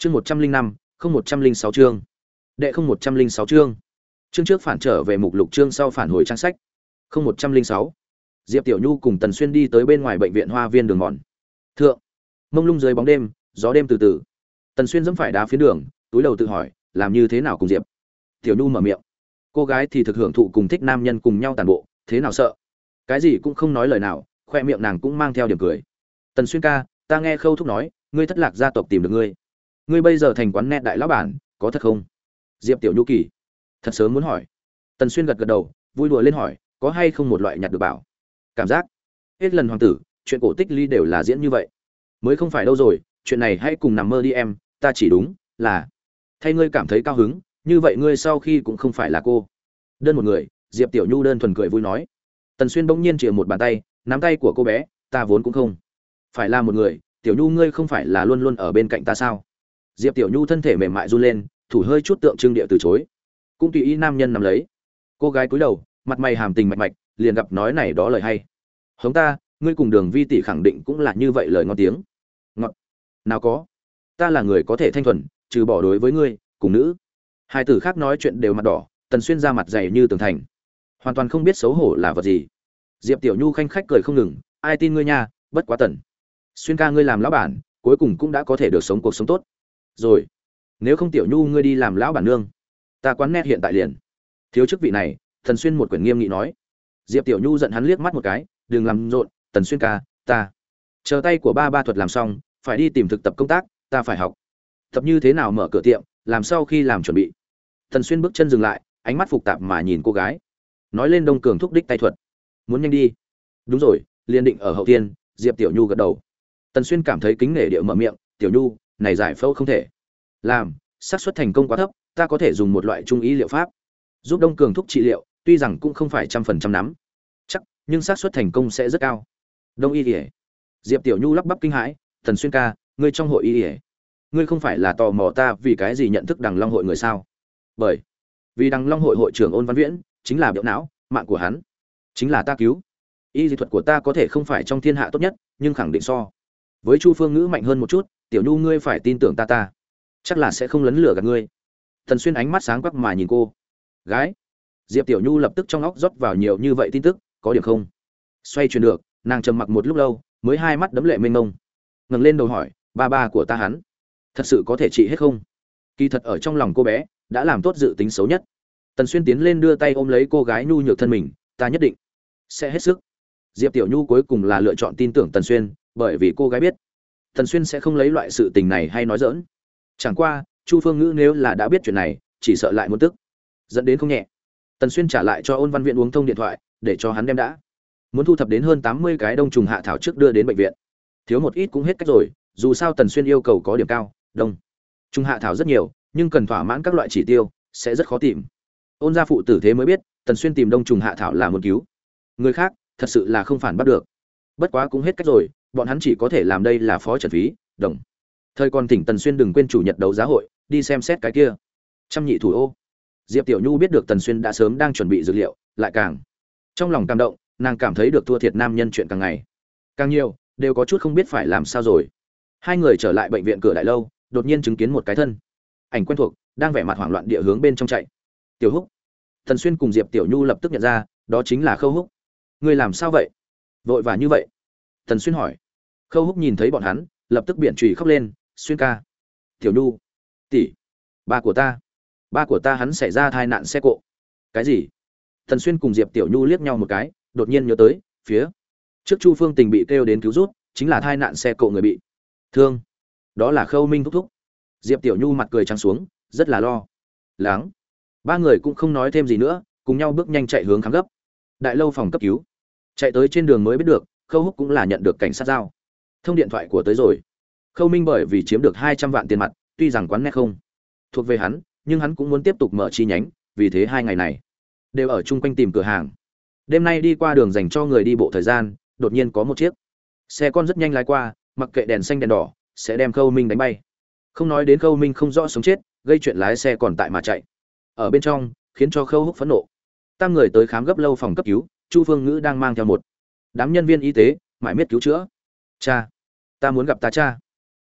chương một trăm linh năm, không một trăm linh sáu chương. Đệ không một trăm linh sáu chương. Chương trước phản trở về mục lục chương sau phản hồi trang sách. Không một trăm linh sáu. Diệp tiểu nhu cùng tần xuyên đi tới bên ngoài bệnh viện hoa viên đường mòn. Thượng. Mông lung dưới bóng đêm, gió đêm từ từ. Tần xuyên dẫm phải đá phía đường, túi đầu tự hỏi, làm như thế nào cùng diệp? Tiểu nhu mở miệng. Cô gái thì thực hưởng thụ cùng thích nam nhân cùng nhau tàn bộ, thế nào sợ? Cái gì cũng không nói lời nào, khoe miệng nàng cũng mang theo điểm cười. Tần xuyên ca, ta nghe khâu thúc nói, ngươi thất lạc gia tộc tìm được ngươi ngươi bây giờ thành quán net đại lão bản, có thật không? Diệp tiểu nhu kỳ, thật sớm muốn hỏi. Tần xuyên gật gật đầu, vui đùa lên hỏi, có hay không một loại nhặt được bảo? Cảm giác. Hết lần hoàng tử, chuyện cổ tích ly đều là diễn như vậy. Mới không phải đâu rồi, chuyện này hãy cùng nằm mơ đi em, ta chỉ đúng là, thay ngươi cảm thấy cao hứng, như vậy ngươi sau khi cũng không phải là cô. Đơn một người, diệp tiểu nhu đơn thuần cười vui nói. Tần xuyên bỗng nhiên chìa một bàn tay, nắm tay của cô bé, ta vốn cũng không phải là một người, tiểu nhu ngươi không phải là luôn luôn ở bên cạnh ta sao? Diệp tiểu nhu thân thể mềm mại run lên, thủ hơi chút tượng trưng địa từ chối. Cũng tùy ý nam nhân nằm lấy. Cô gái cúi đầu, mặt mày hàm tình mạch mạch, liền gặp nói này đó lời hay. Hống ta, ngươi cùng đường vi tỷ khẳng định cũng là như vậy lời ngon tiếng. Ngọt. Nào có. Ta là người có thể thanh thuần, trừ bỏ đối với ngươi, cùng nữ. Hai tử khác nói chuyện đều mặt đỏ, tần xuyên ra mặt dày như tường thành. Hoàn toàn không biết xấu hổ là vật gì. Diệp tiểu nhu khanh khách cười không ngừng, ai tin ngươi nha, bất quá tần. Xuyên ca ngươi làm lão bản, cuối cùng cũng đã có thể được sống cuộc sống tốt rồi. Nếu không tiểu nhu ngươi đi làm lão bản nương, ta quán nét hiện tại liền. Thiếu chức vị này thần xuyên một quyển nghiêm nghị nói. Diệp tiểu nhu giận hắn liếc mắt một cái, đừng làm rộn, tần xuyên ca, ta. Chờ tay của ba ba thuật làm xong, phải đi tìm thực tập công tác, ta phải học. Tập như thế nào mở cửa tiệm, làm sau khi làm chuẩn bị. Thần xuyên bước chân dừng lại, ánh mắt phục tạp mà nhìn cô gái. Nói lên đông cường thúc đích tay thuật. Muốn nhanh đi. Đúng rồi, liền định ở hậu tiên, diệp tiểu nhu gật đầu. Tần xuyên cảm thấy kính nể điệu mở miệng, tiểu nhu này giải phẫu không thể. Làm, xác suất thành công quá thấp, ta có thể dùng một loại trung ý liệu pháp. Giúp đông cường thúc trị liệu, tuy rằng cũng không phải trăm phần trăm nắm chắc, nhưng xác suất thành công sẽ rất cao. Đông y ỉa diệp tiểu nhu lắp bắp kinh hãi, thần xuyên ca, ngươi trong hội y ỉa ngươi không phải là tò mò ta vì cái gì nhận thức đằng long hội người sao? Bởi vì đằng long hội hội trưởng ôn văn viễn chính là biểu não, mạng của hắn chính là ta cứu. Y dị thuật của ta có thể không phải trong thiên hạ tốt nhất, nhưng khẳng định so. Với chu phương ngữ mạnh hơn một chút tiểu nhu ngươi phải tin tưởng ta ta. Chắc là sẽ không lấn lửa gạt ngươi. Thần xuyên ánh mắt sáng quắc mà nhìn cô. Gái. Diệp tiểu nhu lập tức trong óc rót vào nhiều như vậy tin tức, có điểm không? Xoay chuyển được, nàng trầm mặc một lúc lâu, mới hai mắt đấm lệ mênh mông. Ngẩng lên đầu hỏi, ba ba của ta hắn, thật sự có thể trị hết không? Kỳ thật ở trong lòng cô bé, đã làm tốt dự tính xấu nhất. Tần xuyên tiến lên đưa tay ôm lấy cô gái nhu nhược thân mình, ta nhất định sẽ hết sức. Diệp tiểu nhu cuối cùng là lựa chọn tin tưởng tần xuyên, bởi vì cô gái biết tần xuyên sẽ không lấy loại sự tình này hay nói dỡn chẳng qua, chu phương ngữ nếu là đã biết chuyện này, chỉ sợ lại muốn tức. Dẫn đến không nhẹ. Tần xuyên trả lại cho ôn văn viện uống thông điện thoại, để cho hắn đem đã. Muốn thu thập đến hơn tám mươi cái đông trùng hạ thảo trước đưa đến bệnh viện. Thiếu một ít cũng hết cách rồi, dù sao tần xuyên yêu cầu có điểm cao, đông. Trùng hạ thảo rất nhiều, nhưng cần thỏa mãn các loại chỉ tiêu, sẽ rất khó tìm. Ôn gia phụ tử thế mới biết, tần xuyên tìm đông trùng hạ thảo là muốn cứu. Người khác, thật sự là không phản bắt được. Bất quá cũng hết cách rồi bọn hắn chỉ có thể làm đây là phó trần phí, đồng. Thời còn tỉnh tần xuyên đừng quên chủ nhật đấu giá hội, đi xem xét cái kia. Trăm nhị thủ ô. Diệp tiểu nhu biết được tần xuyên đã sớm đang chuẩn bị dược liệu, lại càng. Trong lòng cảm động, nàng cảm thấy được thua thiệt nam nhân chuyện càng ngày. Càng nhiều, đều có chút không biết phải làm sao rồi. Hai người trở lại bệnh viện cửa đại lâu, đột nhiên chứng kiến một cái thân. Ảnh quen thuộc, đang vẻ mặt hoảng loạn địa hướng bên trong chạy. Tiểu húc. Tần xuyên cùng diệp tiểu nhu lập tức nhận ra, đó chính là khâu húc. Ngươi làm sao vậy? Vội vã như vậy tần xuyên hỏi. Khâu húc nhìn thấy bọn hắn, lập tức biện trùy khóc lên, xuyên ca, tiểu nhu, tỷ, ba của ta, ba của ta hắn xảy ra tai nạn xe cộ. Cái gì? Tần xuyên cùng diệp tiểu nhu liếc nhau một cái, đột nhiên nhớ tới, phía trước chu phương tình bị kêu đến cứu rút, chính là tai nạn xe cộ người bị thương. Đó là khâu minh thúc thúc. Diệp tiểu nhu mặt cười trắng xuống, rất là lo. Lắng ba người cũng không nói thêm gì nữa, cùng nhau bước nhanh chạy hướng khám gấp. Đại lâu phòng cấp cứu. Chạy tới trên đường mới biết được khâu húc cũng là nhận được cảnh sát giao. Thông điện thoại của tới rồi. Khâu minh bởi vì chiếm được hai trăm vạn tiền mặt, tuy rằng quán nét không thuộc về hắn, nhưng hắn cũng muốn tiếp tục mở chi nhánh, vì thế hai ngày này đều ở chung quanh tìm cửa hàng. Đêm nay đi qua đường dành cho người đi bộ thời gian, đột nhiên có một chiếc xe con rất nhanh lái qua, mặc kệ đèn xanh đèn đỏ, sẽ đem khâu minh đánh bay. Không nói đến khâu minh không rõ sống chết, gây chuyện lái xe còn tại mà chạy. Ở bên trong, khiến cho khâu húc phẫn nộ. Tam người tới khám gấp lâu phòng cấp cứu, chu phương ngữ đang mang theo một đám nhân viên y tế, mãi miết cứu chữa. Cha, ta muốn gặp ta cha.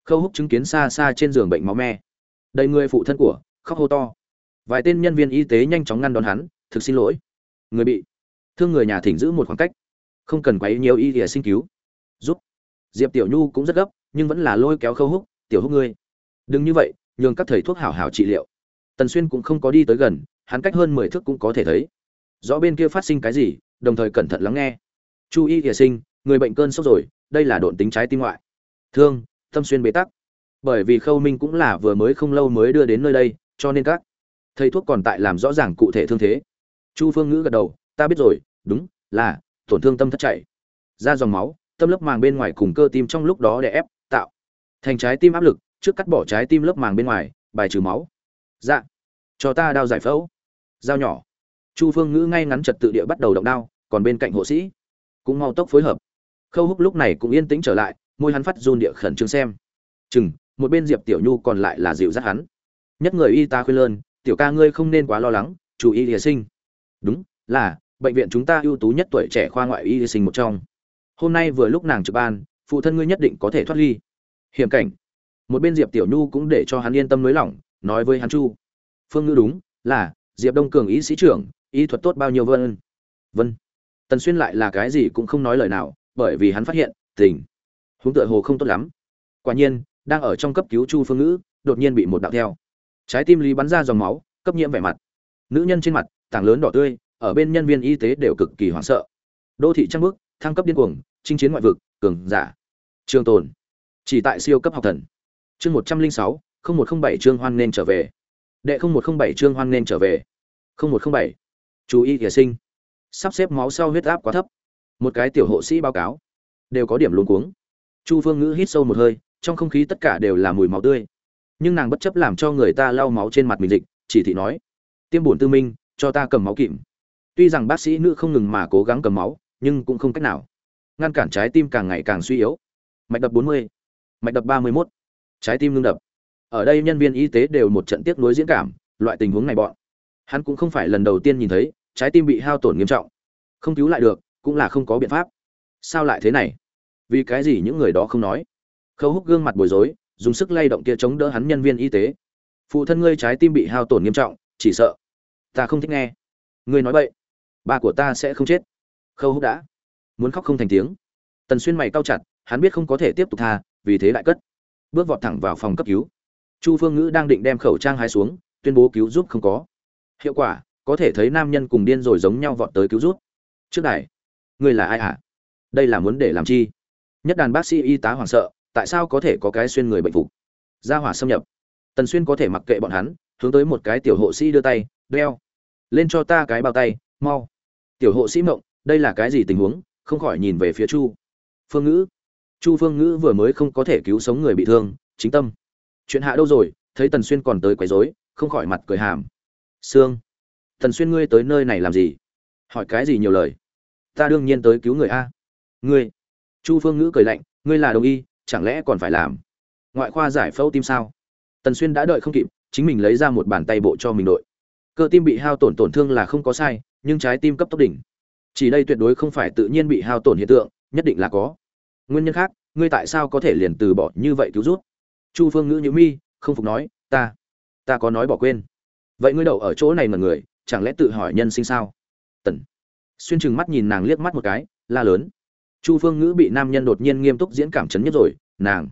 Khâu húc chứng kiến xa xa trên giường bệnh máu me. Đầy người phụ thân của, khóc hô to. Vài tên nhân viên y tế nhanh chóng ngăn đón hắn, thực xin lỗi. Người bị, thương người nhà thỉnh giữ một khoảng cách. Không cần quấy nhiều y để sinh cứu. Giúp. Diệp tiểu nhu cũng rất gấp, nhưng vẫn là lôi kéo khâu húc, tiểu húc ngươi, đừng như vậy, nhường các thầy thuốc hảo hảo trị liệu. Tần xuyên cũng không có đi tới gần, hắn cách hơn mười thước cũng có thể thấy. Rõ bên kia phát sinh cái gì, đồng thời cẩn thận lắng nghe chu y hiệ sinh, người bệnh cơn sốc rồi, đây là độn tính trái tim ngoại. Thương, tâm xuyên bế tắc. Bởi vì khâu minh cũng là vừa mới không lâu mới đưa đến nơi đây, cho nên các thầy thuốc còn tại làm rõ ràng cụ thể thương thế. Chu phương ngữ gật đầu, ta biết rồi, đúng, là tổn thương tâm thất chảy. Ra dòng máu, tâm lớp màng bên ngoài cùng cơ tim trong lúc đó để ép, tạo thành trái tim áp lực, trước cắt bỏ trái tim lớp màng bên ngoài, bài trừ máu. Dạ cho ta đao giải phẫu. Dao nhỏ. Chu phương ngữ ngay ngắn trật tự địa bắt đầu động đao, còn bên cạnh hộ sĩ cũng mau tốc phối hợp. Khâu húc lúc này cũng yên tĩnh trở lại, môi hắn phát run địa khẩn trương xem. Chừng, một bên diệp tiểu nhu còn lại là dịu dắt hắn. Nhất người y tá khuyên lơn, tiểu ca ngươi không nên quá lo lắng, chú ý y sinh. Đúng, là, bệnh viện chúng ta ưu tú nhất tuổi trẻ khoa ngoại y sinh một trong. Hôm nay vừa lúc nàng trực ban, phụ thân ngươi nhất định có thể thoát ly. Hiểm cảnh. Một bên diệp tiểu nhu cũng để cho hắn yên tâm nới lỏng, nói với hắn chu. Phương ngữ đúng, là, diệp đông cường y sĩ trưởng, y thuật tốt bao nhiêu vân? Vân tần xuyên lại là cái gì cũng không nói lời nào, bởi vì hắn phát hiện, tình huống tựa hồ không tốt lắm. Quả nhiên, đang ở trong cấp cứu chu phương ngữ, đột nhiên bị một đạo theo. Trái tim lý bắn ra dòng máu, cấp nhiễm vẻ mặt. Nữ nhân trên mặt, tảng lớn đỏ tươi, ở bên nhân viên y tế đều cực kỳ hoảng sợ. Đô thị trăng bước, thăng cấp điên cuồng, chinh chiến ngoại vực, cường giả. Trường tồn. Chỉ tại siêu cấp học thần. Chương một trăm linh sáu, không một không bảy chương hoan nên trở về. Đệ không một không bảy chương hoan nên trở về. Không một không bảy. Chú ý thỉa sinh sắp xếp máu sau huyết áp quá thấp. Một cái tiểu hộ sĩ báo cáo. Đều có điểm luống cuống. Chu phương ngữ hít sâu một hơi trong không khí tất cả đều là mùi máu tươi. Nhưng nàng bất chấp làm cho người ta lau máu trên mặt mình dịch chỉ thị nói tiêm bổn tư minh cho ta cầm máu kịm tuy rằng bác sĩ nữ không ngừng mà cố gắng cầm máu nhưng cũng không cách nào. Ngăn cản trái tim càng ngày càng suy yếu. Mạch đập 40, mạch đập 31, trái tim ngưng đập. Ở đây nhân viên y tế đều một trận tiếc nuối diễn cảm loại tình huống này bọn. Hắn cũng không phải lần đầu tiên nhìn thấy trái tim bị hao tổn nghiêm trọng. Không cứu lại được, cũng là không có biện pháp. Sao lại thế này? Vì cái gì những người đó không nói? Khâu húc gương mặt bối rối, dùng sức lay động kia chống đỡ hắn nhân viên y tế. Phụ thân ngươi trái tim bị hao tổn nghiêm trọng, chỉ sợ ta không thích nghe. Ngươi nói vậy ba của ta sẽ không chết. Khâu húc đã muốn khóc không thành tiếng. Tần xuyên mày cao chặt, hắn biết không có thể tiếp tục tha, vì thế lại cất. Bước vọt thẳng vào phòng cấp cứu. Chu phương ngữ đang định đem khẩu trang hai xuống, tuyên bố cứu giúp không có. Hiệu quả có thể thấy nam nhân cùng điên rồi giống nhau vọt tới cứu giúp. Trước đài ngươi là ai hả? Đây là muốn để làm chi? Nhất đàn bác sĩ y tá hoảng sợ, tại sao có thể có cái xuyên người bệnh phục? Ra hỏa xâm nhập. Tần xuyên có thể mặc kệ bọn hắn, hướng tới một cái tiểu hộ sĩ đưa tay, đeo. Lên cho ta cái bao tay, mau. Tiểu hộ sĩ mộng, đây là cái gì tình huống? Không khỏi nhìn về phía chu. Phương ngữ. Chu phương ngữ vừa mới không có thể cứu sống người bị thương, chính tâm. Chuyện hạ đâu rồi? Thấy tần xuyên còn tới quấy rối, không khỏi mặt cười hàm. Sương tần xuyên ngươi tới nơi này làm gì? Hỏi cái gì nhiều lời? Ta đương nhiên tới cứu người a. Ngươi. Chu phương ngữ cười lạnh, ngươi là đồng y, chẳng lẽ còn phải làm? Ngoại khoa giải phẫu tim sao? Tần xuyên đã đợi không kịp, chính mình lấy ra một bàn tay bộ cho mình đội. Cơ tim bị hao tổn tổn thương là không có sai, nhưng trái tim cấp tốc đỉnh. Chỉ đây tuyệt đối không phải tự nhiên bị hao tổn hiện tượng, nhất định là có. Nguyên nhân khác, ngươi tại sao có thể liền từ bỏ như vậy cứu rút? Chu phương ngữ nhữ mi, không phục nói, ta ta có nói bỏ quên. Vậy ngươi đậu ở chỗ này mà người chẳng lẽ tự hỏi nhân sinh sao? Tần xuyên chừng mắt nhìn nàng liếc mắt một cái, la lớn. Chu phương ngữ bị nam nhân đột nhiên nghiêm túc diễn cảm chấn nhất rồi, nàng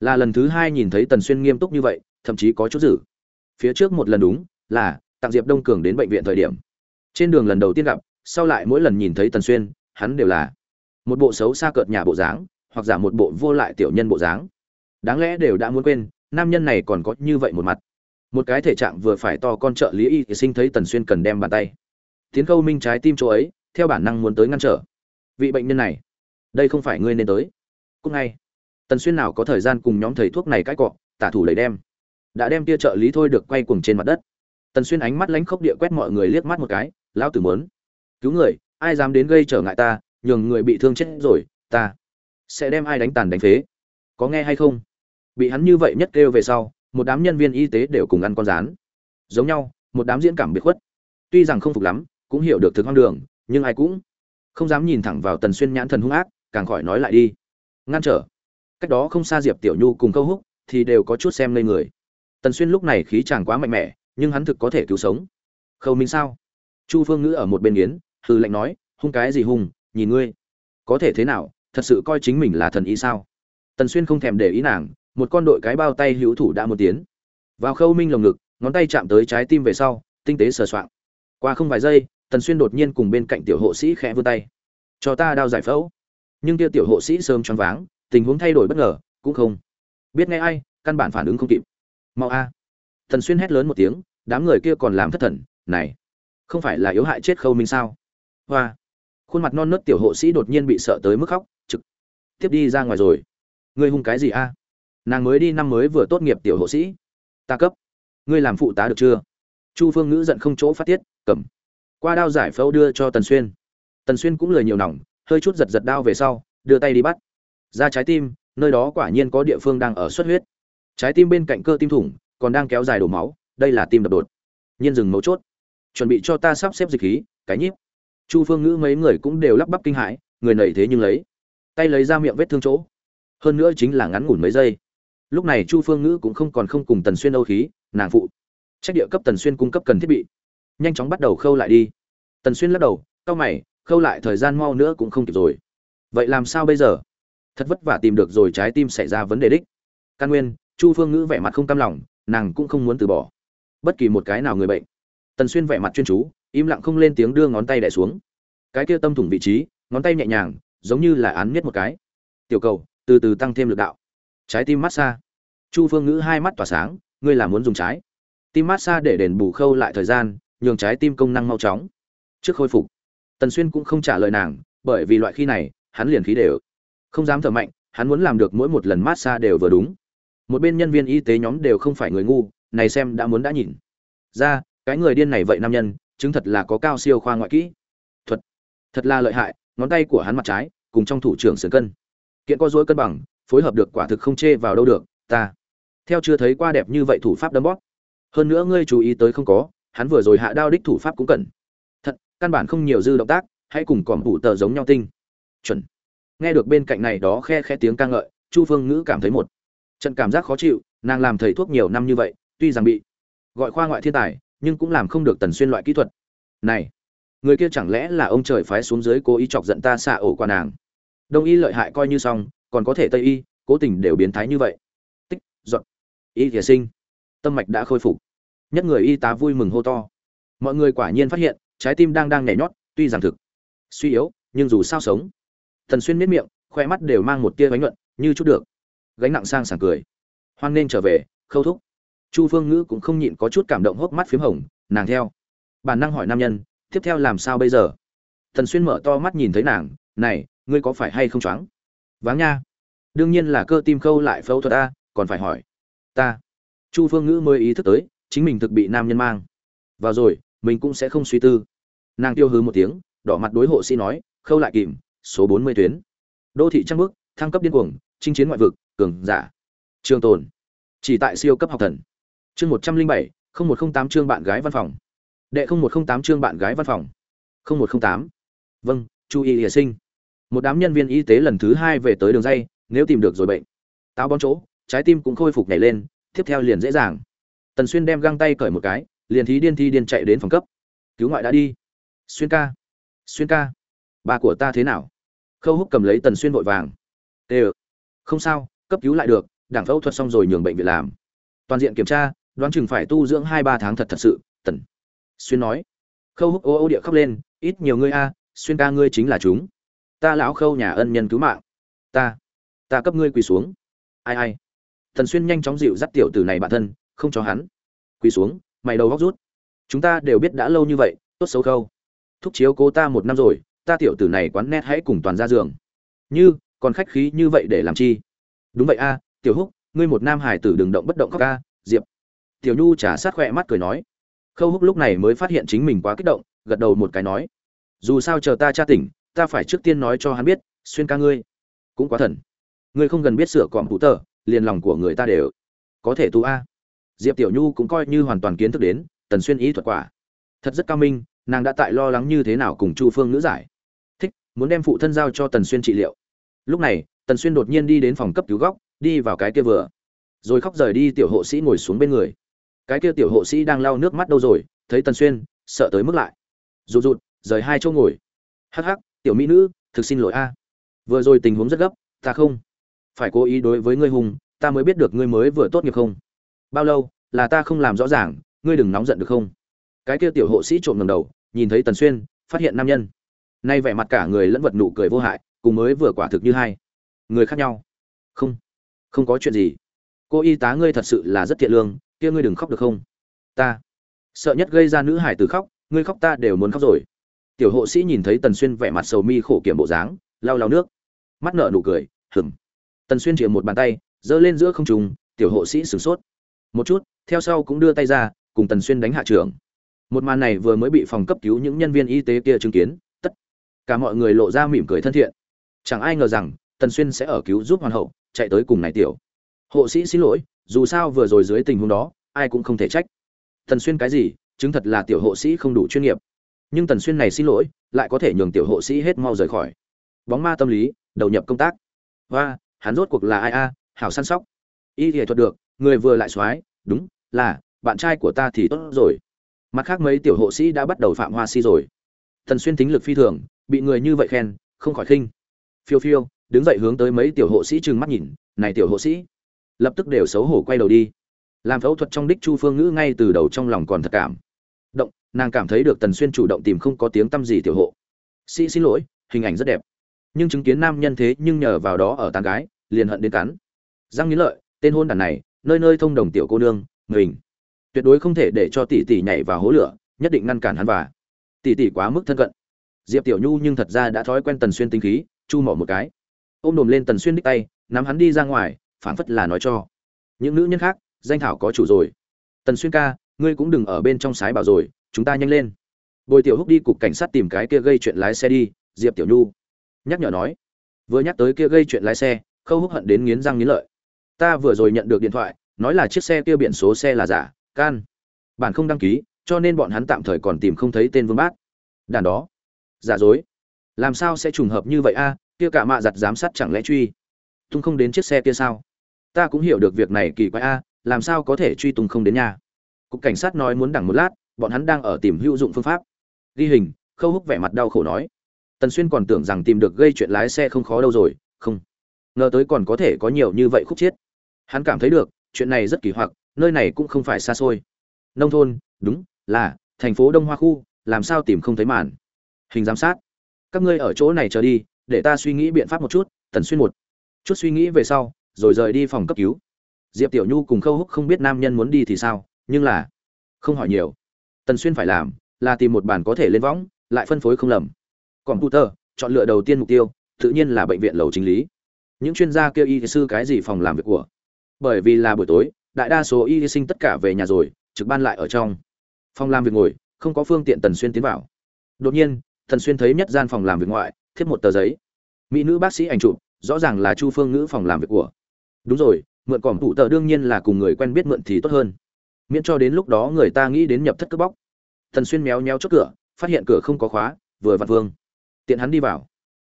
là lần thứ hai nhìn thấy tần xuyên nghiêm túc như vậy, thậm chí có chút dữ. Phía trước một lần đúng, là tặng diệp đông cường đến bệnh viện thời điểm. Trên đường lần đầu tiên gặp, sau lại mỗi lần nhìn thấy tần xuyên, hắn đều là một bộ xấu xa cợt nhà bộ dáng, hoặc giả một bộ vô lại tiểu nhân bộ dáng. Đáng lẽ đều đã muốn quên, nam nhân này còn có như vậy một mặt một cái thể trạng vừa phải to con trợ lý y thì sinh thấy tần xuyên cần đem bàn tay. Tiến câu minh trái tim chỗ ấy, theo bản năng muốn tới ngăn trở. Vị bệnh nhân này, đây không phải ngươi nên tới. Cũng ngay, tần xuyên nào có thời gian cùng nhóm thầy thuốc này cãi cọ, tả thủ lấy đem. Đã đem tia trợ lý thôi được quay cuồng trên mặt đất. Tần xuyên ánh mắt lánh khốc địa quét mọi người liếc mắt một cái, lão tử mớn cứu người, ai dám đến gây trở ngại ta, nhường người bị thương chết rồi, ta sẽ đem ai đánh tàn đánh phế. Có nghe hay không? Bị hắn như vậy nhất kêu về sau một đám nhân viên y tế đều cùng ăn con rán. Giống nhau, một đám diễn cảm biệt khuất. Tuy rằng không phục lắm, cũng hiểu được thực hoang đường, nhưng ai cũng không dám nhìn thẳng vào tần xuyên nhãn thần hung ác, càng khỏi nói lại đi. Ngăn trở. Cách đó không xa diệp tiểu nhu cùng câu húc thì đều có chút xem lên người. Tần xuyên lúc này khí chàng quá mạnh mẽ, nhưng hắn thực có thể cứu sống. Khâu minh sao? Chu phương ngữ ở một bên yến hư lệnh nói, hung cái gì hung, nhìn ngươi. Có thể thế nào, thật sự coi chính mình là thần ý sao? Tần xuyên không thèm để ý nàng một con đội cái bao tay hữu thủ đã một tiến. Vào khâu minh lồng ngực, ngón tay chạm tới trái tim về sau, tinh tế sờ soạng. Qua không vài giây, tần xuyên đột nhiên cùng bên cạnh tiểu hộ sĩ khẽ vươn tay. Cho ta đao giải phẫu. Nhưng kia tiểu hộ sĩ sớm choáng váng, tình huống thay đổi bất ngờ, cũng không biết nghe ai, căn bản phản ứng không kịp. Mau a. Tần xuyên hét lớn một tiếng, đám người kia còn làm thất thần, này, không phải là yếu hại chết khâu minh sao? Hoa. Khuôn mặt non nớt tiểu hộ sĩ đột nhiên bị sợ tới mức khóc, trực tiếp đi ra ngoài rồi. Ngươi hung cái gì a? Nàng mới đi năm mới vừa tốt nghiệp tiểu hộ sĩ. Ta cấp. Ngươi làm phụ tá được chưa? Chu phương ngữ giận không chỗ phát tiết, cầm. Qua đao giải phẫu đưa cho tần xuyên. Tần xuyên cũng lời nhiều nòng, hơi chút giật giật đao về sau, đưa tay đi bắt. Ra trái tim, nơi đó quả nhiên có địa phương đang ở xuất huyết. Trái tim bên cạnh cơ tim thủng, còn đang kéo dài đổ máu, đây là tim đập đột. Nhiên dừng mấu chốt. Chuẩn bị cho ta sắp xếp dịch khí, cái nhíp. Chu phương ngữ mấy người cũng đều lắp bắp kinh hãi, người nảy thế nhưng lấy. Tay lấy ra miệng vết thương chỗ. Hơn nữa chính là ngắn ngủn mấy giây lúc này chu phương ngữ cũng không còn không cùng tần xuyên âu khí, nàng phụ. Trách địa cấp tần xuyên cung cấp cần thiết bị. Nhanh chóng bắt đầu khâu lại đi. Tần xuyên lắc đầu cau mày, khâu lại thời gian mau nữa cũng không kịp rồi. Vậy làm sao bây giờ? Thật vất vả tìm được rồi trái tim xảy ra vấn đề đích. Căn nguyên, chu phương ngữ vẻ mặt không cam lòng, nàng cũng không muốn từ bỏ. Bất kỳ một cái nào người bệnh. Tần xuyên vẻ mặt chuyên chú, im lặng không lên tiếng đưa ngón tay đẻ xuống. Cái kia tâm thủng vị trí, ngón tay nhẹ nhàng, giống như là án miết một cái. Tiểu cầu, từ từ tăng thêm lực đạo trái tim massage chu phương ngữ hai mắt tỏa sáng, ngươi là muốn dùng trái. Tim massage để đền bù khâu lại thời gian, nhường trái tim công năng mau chóng. Trước khôi phục. Tần xuyên cũng không trả lời nàng, bởi vì loại khi này, hắn liền khí đều không dám thở mạnh, hắn muốn làm được mỗi một lần massage đều vừa đúng. Một bên nhân viên y tế nhóm đều không phải người ngu, này xem đã muốn đã nhìn. Ra, cái người điên này vậy nam nhân, chứng thật là có cao siêu khoa ngoại kỹ. Thuật. Thật là lợi hại, ngón tay của hắn mặt trái, cùng trong thủ trưởng sườn cân. Kiện có dối cân bằng phối hợp được quả thực không chê vào đâu được, ta. Theo chưa thấy qua đẹp như vậy thủ pháp đấm bóp. Hơn nữa ngươi chú ý tới không có, hắn vừa rồi hạ đao đích thủ pháp cũng cần. Thật, căn bản không nhiều dư động tác, hãy cùng còm thủ tờ giống nhau tinh. Chuẩn. Nghe được bên cạnh này đó khe khe tiếng ca ngợi, chu phương ngữ cảm thấy một trận cảm giác khó chịu, nàng làm thầy thuốc nhiều năm như vậy, tuy rằng bị gọi khoa ngoại thiên tài, nhưng cũng làm không được tần xuyên loại kỹ thuật. Này, người kia chẳng lẽ là ông trời phái xuống dưới cố ý chọc giận ta xạ ổ qua nàng? Đông y lợi hại coi như xong còn có thể tây y, cố tình đều biến thái như vậy. Tích dọn y thìa sinh. Tâm mạch đã khôi phục. Nhất người y tá vui mừng hô to. Mọi người quả nhiên phát hiện, trái tim đang đang nhảy nhót, tuy rằng thực, suy yếu, nhưng dù sao sống. Thần xuyên miết miệng khoe mắt đều mang một tia bánh luận như chút được. Gánh nặng sang sảng cười. Hoan nên trở về, khâu thúc. Chu phương ngữ cũng không nhịn có chút cảm động hốc mắt p h í m hồng, nàng theo. Bản năng hỏi nam nhân, tiếp theo làm sao bây giờ? Thần xuyên mở to mắt nhìn thấy nàng, này, ngươi có phải hay không choáng? Váng nha đương nhiên là cơ tim khâu lại phẫu thuật a, còn phải hỏi. Ta. Chu phương ngữ mới ý thức tới, chính mình thực bị nam nhân mang. Vào rồi, mình cũng sẽ không suy tư. Nàng tiêu hứ một tiếng, đỏ mặt đối hộ sĩ nói, khâu lại kìm, số bốn mươi tuyến. Đô thị trăng bước thăng cấp điên cuồng, chinh chiến ngoại vực, cường giả. Trường tồn. Chỉ tại siêu cấp học thần. Chương một trăm linh bảy, không một không tám chương bạn gái văn phòng. Đệ không một không tám chương bạn gái văn phòng. Không một không tám. Vâng chú ý hiệ sinh. Một đám nhân viên y tế lần thứ hai về tới đường dây nếu tìm được rồi bệnh, táo bón chỗ, trái tim cũng khôi phục nhảy lên, tiếp theo liền dễ dàng. Tần xuyên đem găng tay cởi một cái, liền thí điên thi điên chạy đến phòng cấp. Cứu ngoại đã đi. Xuyên ca xuyên ca, bà của ta thế nào? Khâu húc cầm lấy tần xuyên vội vàng. Tê không sao, cấp cứu lại được, đảng phẫu thuật xong rồi nhường bệnh viện làm. Toàn diện kiểm tra, đoán chừng phải tu dưỡng hai ba tháng thật thật sự, tần xuyên nói. Khâu húc ô ô địa khóc lên, ít nhiều ngươi a, xuyên ca ngươi chính là chúng. Ta lão khâu nhà ân nhân cứu mạng. Ta ta cấp ngươi quỳ xuống. Ai ai. Thần xuyên nhanh chóng dịu dắt tiểu tử này bản thân, không cho hắn. Quỳ xuống, mày đầu góc rút. Chúng ta đều biết đã lâu như vậy, tốt xấu khâu. Thúc chiếu cố ta một năm rồi, ta tiểu tử này quán nét hãy cùng toàn ra giường. Như, còn khách khí như vậy để làm chi? Đúng vậy a, tiểu húc, ngươi một nam hải tử đừng động bất động khóc ca diệp. Tiểu nhu trả sát khỏe mắt cười nói. Khâu húc lúc này mới phát hiện chính mình quá kích động, gật đầu một cái nói. Dù sao chờ ta tra tỉnh, ta phải trước tiên nói cho hắn biết, xuyên ca ngươi. Cũng quá thần ngươi không cần biết sửa cọm tủ tờ, liền lòng của người ta đều có thể tu a. Diệp tiểu nhu cũng coi như hoàn toàn kiến thức đến, tần xuyên ý thuật quả. Thật rất cao minh, nàng đã tại lo lắng như thế nào cùng chu phương nữ giải. Thích, muốn đem phụ thân giao cho tần xuyên trị liệu. Lúc này, tần xuyên đột nhiên đi đến phòng cấp cứu góc, đi vào cái kia vừa. Rồi khóc rời đi tiểu hộ sĩ ngồi xuống bên người. Cái kia tiểu hộ sĩ đang lau nước mắt đâu rồi, thấy tần xuyên, sợ tới mức lại. Rụt rụt, rời hai chỗ ngồi. Hắc hắc, tiểu mỹ nữ, thực xin lỗi a. Vừa rồi tình huống rất gấp, ta không phải cố ý đối với ngươi hùng ta mới biết được ngươi mới vừa tốt nghiệp không? Bao lâu, là ta không làm rõ ràng, ngươi đừng nóng giận được không? Cái kia tiểu hộ sĩ trộm ngầm đầu, nhìn thấy tần xuyên, phát hiện nam nhân. Nay vẻ mặt cả người lẫn vật nụ cười vô hại, cùng mới vừa quả thực như hai. Người khác nhau. Không không có chuyện gì. Cô y tá ngươi thật sự là rất thiện lương, kia ngươi đừng khóc được không? Ta. Sợ nhất gây ra nữ hải từ khóc, ngươi khóc ta đều muốn khóc rồi. Tiểu hộ sĩ nhìn thấy tần xuyên vẻ mặt sầu mi khổ kiểm bộ dáng, lau lau nước. Mắt nở nụ cười hừng tần xuyên chìa một bàn tay, giơ lên giữa không trùng tiểu hộ sĩ sửng sốt. Một chút, theo sau cũng đưa tay ra, cùng tần xuyên đánh hạ trưởng. Một màn này vừa mới bị phòng cấp cứu những nhân viên y tế kia chứng kiến, tất cả mọi người lộ ra mỉm cười thân thiện. Chẳng ai ngờ rằng, tần xuyên sẽ ở cứu giúp hoàn hậu, chạy tới cùng này tiểu. Hộ sĩ xin lỗi, dù sao vừa rồi dưới tình huống đó, ai cũng không thể trách. Tần xuyên cái gì, chứng thật là tiểu hộ sĩ không đủ chuyên nghiệp. Nhưng tần xuyên này xin lỗi, lại có thể nhường tiểu hộ sĩ hết mau rời khỏi. Bóng ma tâm lý, đầu nhập công tác. Và hắn rốt cuộc là ai a? Hảo săn sóc. Y thì thuật được, người vừa lại soái, đúng, là, bạn trai của ta thì tốt rồi. Mặt khác mấy tiểu hộ sĩ đã bắt đầu phạm hoa si rồi. Tần xuyên tính lực phi thường, bị người như vậy khen, không khỏi khinh. Phiêu phiêu, đứng dậy hướng tới mấy tiểu hộ sĩ trừng mắt nhìn, này tiểu hộ sĩ, lập tức đều xấu hổ quay đầu đi. Làm phẫu thuật trong đích chu phương ngữ ngay từ đầu trong lòng còn thật cảm. Động, nàng cảm thấy được tần xuyên chủ động tìm không có tiếng t gì tiểu hộ. Sĩ, xin lỗi, hình ảnh rất đẹp nhưng chứng kiến nam nhân thế nhưng nhờ vào đó ở tàn gái, liền hận đến cắn. Răng nghĩ lợi, tên hôn đàn này, nơi nơi thông đồng tiểu cô nương, mình. Tuyệt đối không thể để cho tỷ tỷ nhảy vào hố lửa, nhất định ngăn cản hắn và. Tỷ tỷ quá mức thân cận. Diệp tiểu nhu nhưng thật ra đã thói quen tần xuyên tinh khí, chu mỏ một cái. Ôm đồm lên tần xuyên đích tay, nắm hắn đi ra ngoài, phảng phất là nói cho. Những nữ nhân khác, danh thảo có chủ rồi. Tần xuyên ca, ngươi cũng đừng ở bên trong sái bảo rồi, chúng ta nhanh lên. Bồi tiểu húc đi cục cảnh sát tìm cái kia gây chuyện lái xe đi, diệp tiểu nhu nhắc nhở nói. Vừa nhắc tới kia gây chuyện lái xe, khâu húc hận đến nghiến răng nghiến lợi. Ta vừa rồi nhận được điện thoại, nói là chiếc xe kia biển số xe là giả, can. Bản không đăng ký, cho nên bọn hắn tạm thời còn tìm không thấy tên vương Bát. đàn đó. Giả dối. Làm sao sẽ trùng hợp như vậy a? Kia cả mạ giặt giám sát chẳng lẽ truy tung không đến chiếc xe kia sao? Ta cũng hiểu được việc này kỳ quái a, làm sao có thể truy tung không đến nhà? Cục cảnh sát nói muốn đẳng một lát, bọn hắn đang ở tìm hữu dụng phương pháp. Ghi hình, khâu húc vẻ mặt đau khổ nói tần xuyên còn tưởng rằng tìm được gây chuyện lái xe không khó đâu rồi, không. Ngờ tới còn có thể có nhiều như vậy khúc chiết. Hắn cảm thấy được, chuyện này rất kỳ hoặc, nơi này cũng không phải xa xôi. Nông thôn, đúng, là, thành phố đông hoa khu, làm sao tìm không thấy màn. Hình giám sát. Các ngươi ở chỗ này chờ đi, để ta suy nghĩ biện pháp một chút, tần xuyên một. Chút suy nghĩ về sau, rồi rời đi phòng cấp cứu. Diệp tiểu nhu cùng khâu húc không biết nam nhân muốn đi thì sao, nhưng là, không hỏi nhiều. Tần xuyên phải làm, là tìm một bản có thể lên võng, lại phân phối không lầm computer, chọn lựa đầu tiên mục tiêu, tự nhiên là bệnh viện lầu chính lý. Những chuyên gia kêu y sư cái gì phòng làm việc của? Bởi vì là buổi tối, đại đa số y sinh tất cả về nhà rồi, trực ban lại ở trong. Phòng làm việc ngồi, không có phương tiện tần xuyên tiến vào. Đột nhiên, tần xuyên thấy nhất gian phòng làm việc ngoại, thiếp một tờ giấy. Mỹ nữ bác sĩ ảnh chụp, rõ ràng là chu phương ngữ phòng làm việc của. Đúng rồi, mượn còm tụ tờ đương nhiên là cùng người quen biết mượn thì tốt hơn. Miễn cho đến lúc đó người ta nghĩ đến nhập thất cướp bóc. Tần xuyên méo méo chốt cửa, phát hiện cửa không có khóa, vừa vặt vương tiện hắn đi vào.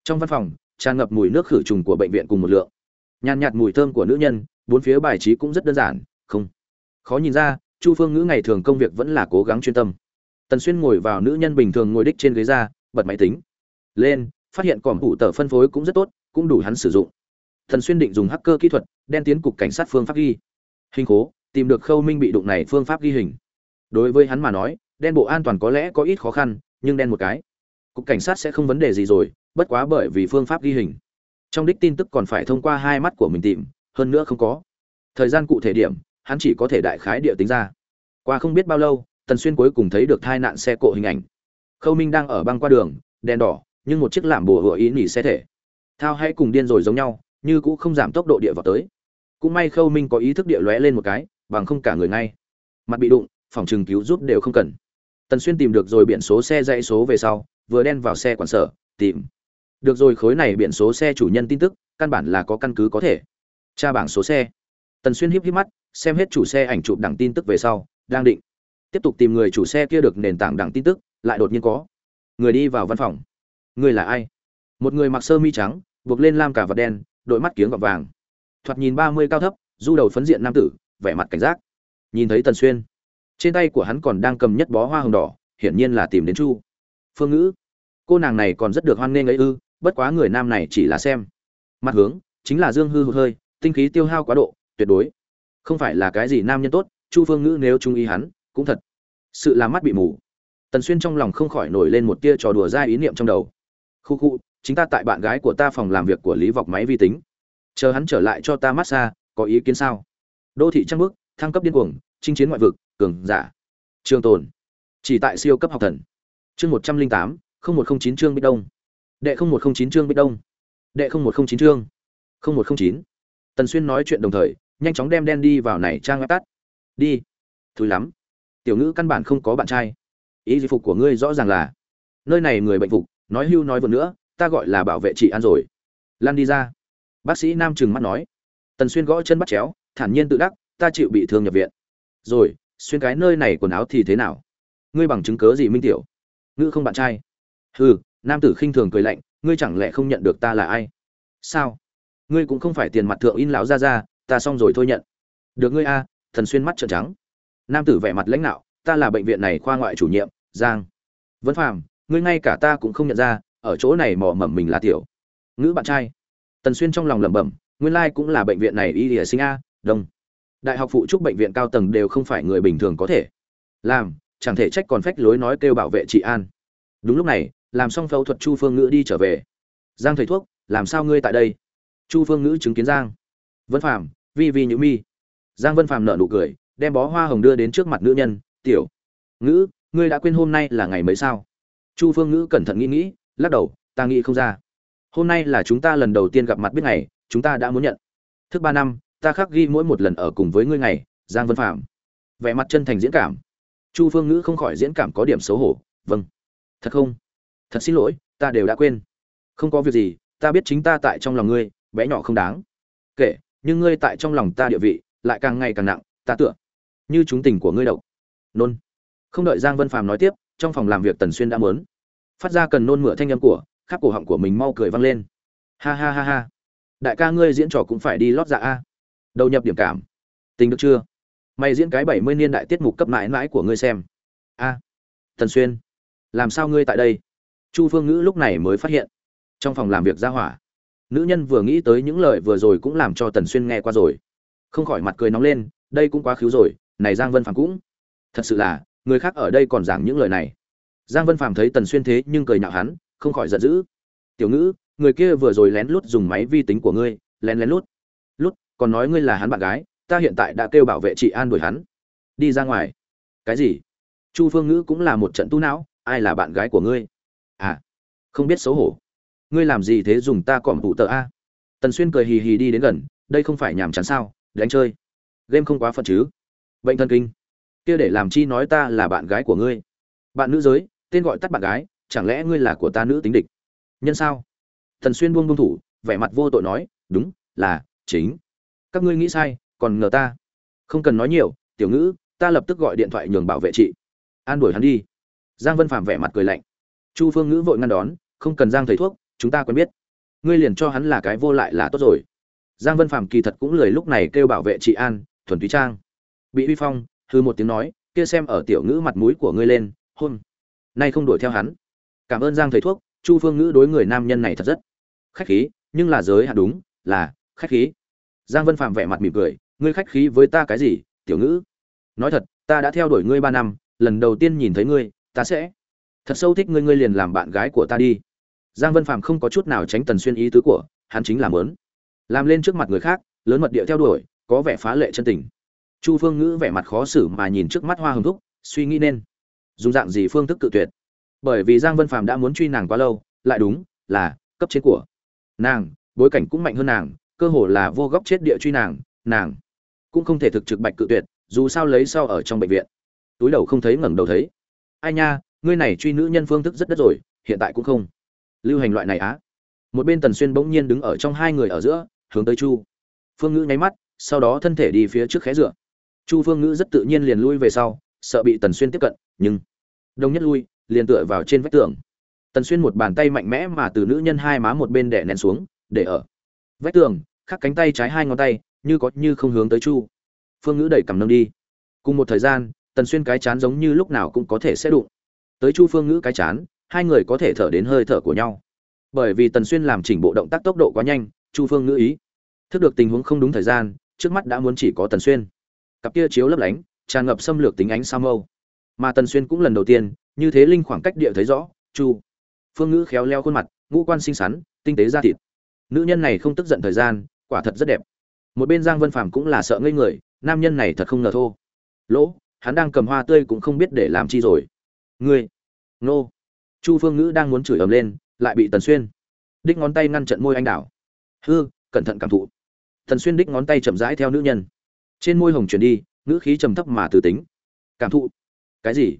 Trong văn phòng, tràn ngập mùi nước khử trùng của bệnh viện cùng một lượng. Nhàn nhạt mùi thơm của nữ nhân, bốn phía bài trí cũng rất đơn giản, không. Khó nhìn ra, chu phương ngữ ngày thường công việc vẫn là cố gắng chuyên tâm. Tần xuyên ngồi vào nữ nhân bình thường ngồi đích trên ghế ra bật máy tính. Lên, phát hiện còm thủ tờ phân phối cũng rất tốt, cũng đủ hắn sử dụng. Tần xuyên định dùng hacker kỹ thuật, đen tiến cục cảnh sát phương pháp ghi. Hình cố tìm được khâu minh bị đụng này phương pháp ghi hình. Đối với hắn mà nói, đen bộ an toàn có lẽ có ít khó khăn, nhưng đen một cái cục cảnh sát sẽ không vấn đề gì rồi, bất quá bởi vì phương pháp ghi hình. Trong đích tin tức còn phải thông qua hai mắt của mình tìm, hơn nữa không có. Thời gian cụ thể điểm, hắn chỉ có thể đại khái địa tính ra. Qua không biết bao lâu, tần xuyên cuối cùng thấy được tai nạn xe cộ hình ảnh. Khâu minh đang ở băng qua đường, đèn đỏ, nhưng một chiếc làm bùa hựa ý nỉ xe thể. Thao hãy cùng điên rồi giống nhau, như cũng không giảm tốc độ địa vào tới. Cũng may khâu minh có ý thức địa lóe lên một cái, bằng không cả người ngay. Mặt bị đụng, phòng trừng cứu giúp đều không cần. Tần xuyên tìm được rồi biển số xe dãy số về sau vừa đen vào xe quản sở, tìm. Được rồi, khối này biển số xe chủ nhân tin tức, căn bản là có căn cứ có thể. Tra bảng số xe. Tần xuyên híp híp mắt, xem hết chủ xe ảnh chụp đẳng tin tức về sau, đang định. Tiếp tục tìm người chủ xe kia được nền tảng đẳng tin tức, lại đột nhiên có. Người đi vào văn phòng. Người là ai? Một người mặc sơ mi trắng, buộc lên lam cả vật đen đội mắt kiếng gọt vàng. Thoạt nhìn ba mươi cao thấp, du đầu phấn diện nam tử, vẻ mặt cảnh giác. Nhìn thấy tần xuyên. Trên tay của hắn còn đang cầm nhất bó hoa hồng đỏ, hiển nhiên là tìm đến chu phương ngữ. Cô nàng này còn rất được hoan nghênh ấy ư, bất quá người nam này chỉ là xem. Mặt hướng, chính là dương hư hụt hơi, tinh khí tiêu hao quá độ, tuyệt đối. Không phải là cái gì nam nhân tốt, chu phương ngữ nếu trung ý hắn, cũng thật. Sự làm mắt bị mù. Tần xuyên trong lòng không khỏi nổi lên một tia trò đùa ra ý niệm trong đầu. Khu khu, chính ta tại bạn gái của ta phòng làm việc của lý vọc máy vi tính. Chờ hắn trở lại cho ta massage, có ý kiến sao? Đô thị trăng bước thăng cấp điên cuồng, chinh chiến ngoại vực, cường giả. Trường tồn. Chỉ tại siêu cấp học thần chương một trăm linh tám, không một không chín chương bích đông. Đệ không một không chín chương bích đông. Đệ không một không chín chương không một không chín. Tần xuyên nói chuyện đồng thời, nhanh chóng đem đen đi vào này trang web tắt. Đi. Thúi lắm. Tiểu ngữ căn bản không có bạn trai. Ý gì phục của ngươi rõ ràng là, nơi này người bệnh phục, nói hưu nói vừa nữa, ta gọi là bảo vệ chị ăn rồi. Lan đi ra. Bác sĩ nam trừng mắt nói. Tần xuyên gõ chân bắt chéo, thản nhiên tự đắc, ta chịu bị thương nhập viện. Rồi, xuyên cái nơi này quần áo thì thế nào? Ngươi bằng chứng cớ gì minh tiểu? Ngữ không bạn trai. Hừ, nam tử khinh thường cười lạnh, ngươi chẳng lẽ không nhận được ta là ai? Sao? Ngươi cũng không phải tiền mặt thượng in lão ra ra ta xong rồi thôi nhận. Được ngươi a, thần xuyên mắt trợn trắng. Nam tử vẻ mặt lãnh đạo ta là bệnh viện này khoa ngoại chủ nhiệm, giang. Vẫn phàm, ngươi ngay cả ta cũng không nhận ra, ở chỗ này mò mẩm mình là tiểu. Ngữ bạn trai. Tần xuyên trong lòng lẩm bẩm, nguyên lai cũng là bệnh viện này y địa sinh a, đông. Đại học phụ trúc bệnh viện cao tầng đều không phải người bình thường có thể. Làm chẳng thể trách còn phách lối nói kêu bảo vệ chị an. Đúng lúc này, làm xong phẫu thuật chu phương ngữ đi trở về. Giang thầy thuốc, làm sao ngươi tại đây? Chu phương ngữ chứng kiến giang. Vân phàm, vi vi nhữ mi. Giang vân phàm nở nụ cười, đem bó hoa hồng đưa đến trước mặt nữ nhân, tiểu ngữ, ngươi đã quên hôm nay là ngày mấy sao? Chu phương ngữ cẩn thận nghĩ nghĩ, lắc đầu, ta nghĩ không ra. Hôm nay là chúng ta lần đầu tiên gặp mặt biết ngày, chúng ta đã muốn nhận. Thức ba năm, ta khắc ghi mỗi một lần ở cùng với ngươi ngày. Giang vân phạm vẻ mặt chân thành diễn cảm chu phương ngữ không khỏi diễn cảm có điểm xấu hổ. Vâng. Thật không? Thật xin lỗi, ta đều đã quên. Không có việc gì, ta biết chính ta tại trong lòng ngươi, bé nhỏ không đáng. Kể nhưng ngươi tại trong lòng ta địa vị, lại càng ngày càng nặng, ta tựa như chúng tình của ngươi độc. Nôn. Không đợi giang vân phàm nói tiếp, trong phòng làm việc tần xuyên đã muốn. Phát ra cần nôn mửa thanh âm của, khắp cổ họng của mình mau cười vang lên. Ha ha ha ha. Đại ca ngươi diễn trò cũng phải đi lót dạ a. Đầu nhập điểm cảm. Tình được chưa? Mày diễn cái bảy mươi niên đại tiết mục cấp mãi mãi của ngươi xem. A, tần xuyên, làm sao ngươi tại đây? Chu phương ngữ lúc này mới phát hiện. Trong phòng làm việc ra hỏa. Nữ nhân vừa nghĩ tới những lời vừa rồi cũng làm cho tần xuyên nghe qua rồi. Không khỏi mặt cười nóng lên, đây cũng quá khiếu rồi, này giang vân phàm cũng. Thật sự là, người khác ở đây còn giảng những lời này. Giang vân phàm thấy tần xuyên thế nhưng cười nhạo hắn, không khỏi giận dữ. Tiểu ngữ, người kia vừa rồi lén lút dùng máy vi tính của ngươi, lén lén lút. Lút, còn nói ngươi là hắn bạn gái ta hiện tại đã kêu bảo vệ chị an đuổi hắn. Đi ra ngoài. Cái gì? Chu phương ngữ cũng là một trận tu não, ai là bạn gái của ngươi? À không biết xấu hổ. Ngươi làm gì thế dùng ta còm tụ tờ a? Tần xuyên cười hì hì đi đến gần, đây không phải nhàm chán sao, đánh chơi. Game không quá phận chứ. Bệnh thần kinh. Kia để làm chi nói ta là bạn gái của ngươi. Bạn nữ giới, tên gọi tắt bạn gái, chẳng lẽ ngươi là của ta nữ tính địch? Nhân sao? Thần xuyên buông buông thủ, vẻ mặt vô tội nói, đúng, là, chính. Các ngươi nghĩ sai còn ngờ ta. Không cần nói nhiều, tiểu ngữ, ta lập tức gọi điện thoại nhường bảo vệ chị. An đuổi hắn đi. Giang vân phạm vẻ mặt cười lạnh. Chu phương ngữ vội ngăn đón, không cần giang thầy thuốc, chúng ta quen biết. Ngươi liền cho hắn là cái vô lại là tốt rồi. Giang vân phạm kỳ thật cũng lười lúc này kêu bảo vệ chị an, thuần túy trang. Bị huy phong, hư một tiếng nói, kia xem ở tiểu ngữ mặt mũi của ngươi lên, hôn. Nay không đuổi theo hắn. Cảm ơn giang thầy thuốc, chu phương ngữ đối người nam nhân này thật rất khách khí, nhưng là giới hạn đúng, là khách khí. Giang vân phạm vẻ mặt mỉm cười ngươi khách khí với ta cái gì, tiểu ngữ? Nói thật, ta đã theo đuổi ngươi ba năm, lần đầu tiên nhìn thấy ngươi, ta sẽ thật sâu thích ngươi ngươi liền làm bạn gái của ta đi. Giang vân phạm không có chút nào tránh tần xuyên ý tứ của, hắn chính là mớn làm lên trước mặt người khác, lớn mật địa theo đuổi, có vẻ phá lệ chân tình. Chu phương ngữ vẻ mặt khó xử mà nhìn trước mắt hoa hồng thúc, suy nghĩ nên dùng dạng gì phương thức cự tuyệt. Bởi vì giang vân Phạm đã muốn truy nàng quá lâu, lại đúng là cấp trên của nàng, bối cảnh cũng mạnh hơn nàng, cơ hồ là vô góc chết địa truy nàng nàng cũng không thể thực trực bạch cự tuyệt, dù sao lấy sau ở trong bệnh viện. Túi đầu không thấy ngẩng đầu thấy. Ai nha, ngươi này truy nữ nhân phương thức rất đất rồi, hiện tại cũng không. Lưu hành loại này á. Một bên tần xuyên bỗng nhiên đứng ở trong hai người ở giữa, hướng tới chu. Phương ngữ nháy mắt, sau đó thân thể đi phía trước khé dựa. Chu phương ngữ rất tự nhiên liền lui về sau, sợ bị tần xuyên tiếp cận, nhưng đông nhất lui, liền tựa vào trên vách tường. Tần xuyên một bàn tay mạnh mẽ mà từ nữ nhân hai má một bên đè nén xuống, để ở vách tường, khắc cánh tay trái hai ngón tay như có như không hướng tới chu. Phương ngữ đẩy cầm nâng đi. Cùng một thời gian, tần xuyên cái chán giống như lúc nào cũng có thể sẽ đụng. Tới chu phương ngữ cái chán, hai người có thể thở đến hơi thở của nhau. Bởi vì tần xuyên làm chỉnh bộ động tác tốc độ quá nhanh, chu phương ngữ ý. Thức được tình huống không đúng thời gian, trước mắt đã muốn chỉ có tần xuyên. Cặp kia chiếu lấp lánh, tràn ngập xâm lược tính ánh sao mâu. Mà tần xuyên cũng lần đầu tiên, như thế linh khoảng cách địa thấy rõ, chu. Phương ngữ khéo leo khuôn mặt, ngũ quan xinh xắn, tinh tế da thịt. Nữ nhân này không tức giận thời gian, quả thật rất đẹp một bên giang vân phàm cũng là sợ ngây người, nam nhân này thật không ngờ thô. Lỗ, hắn đang cầm hoa tươi cũng không biết để làm chi rồi. Ngươi, nô. Chu phương ngữ đang muốn chửi ầm lên, lại bị tần xuyên. Đích ngón tay ngăn trận môi anh đảo. Hư, cẩn thận cảm thụ. Tần xuyên đích ngón tay chậm rãi theo nữ nhân. Trên môi hồng chuyển đi, ngữ khí trầm thấp mà từ tính. Cảm thụ. Cái gì?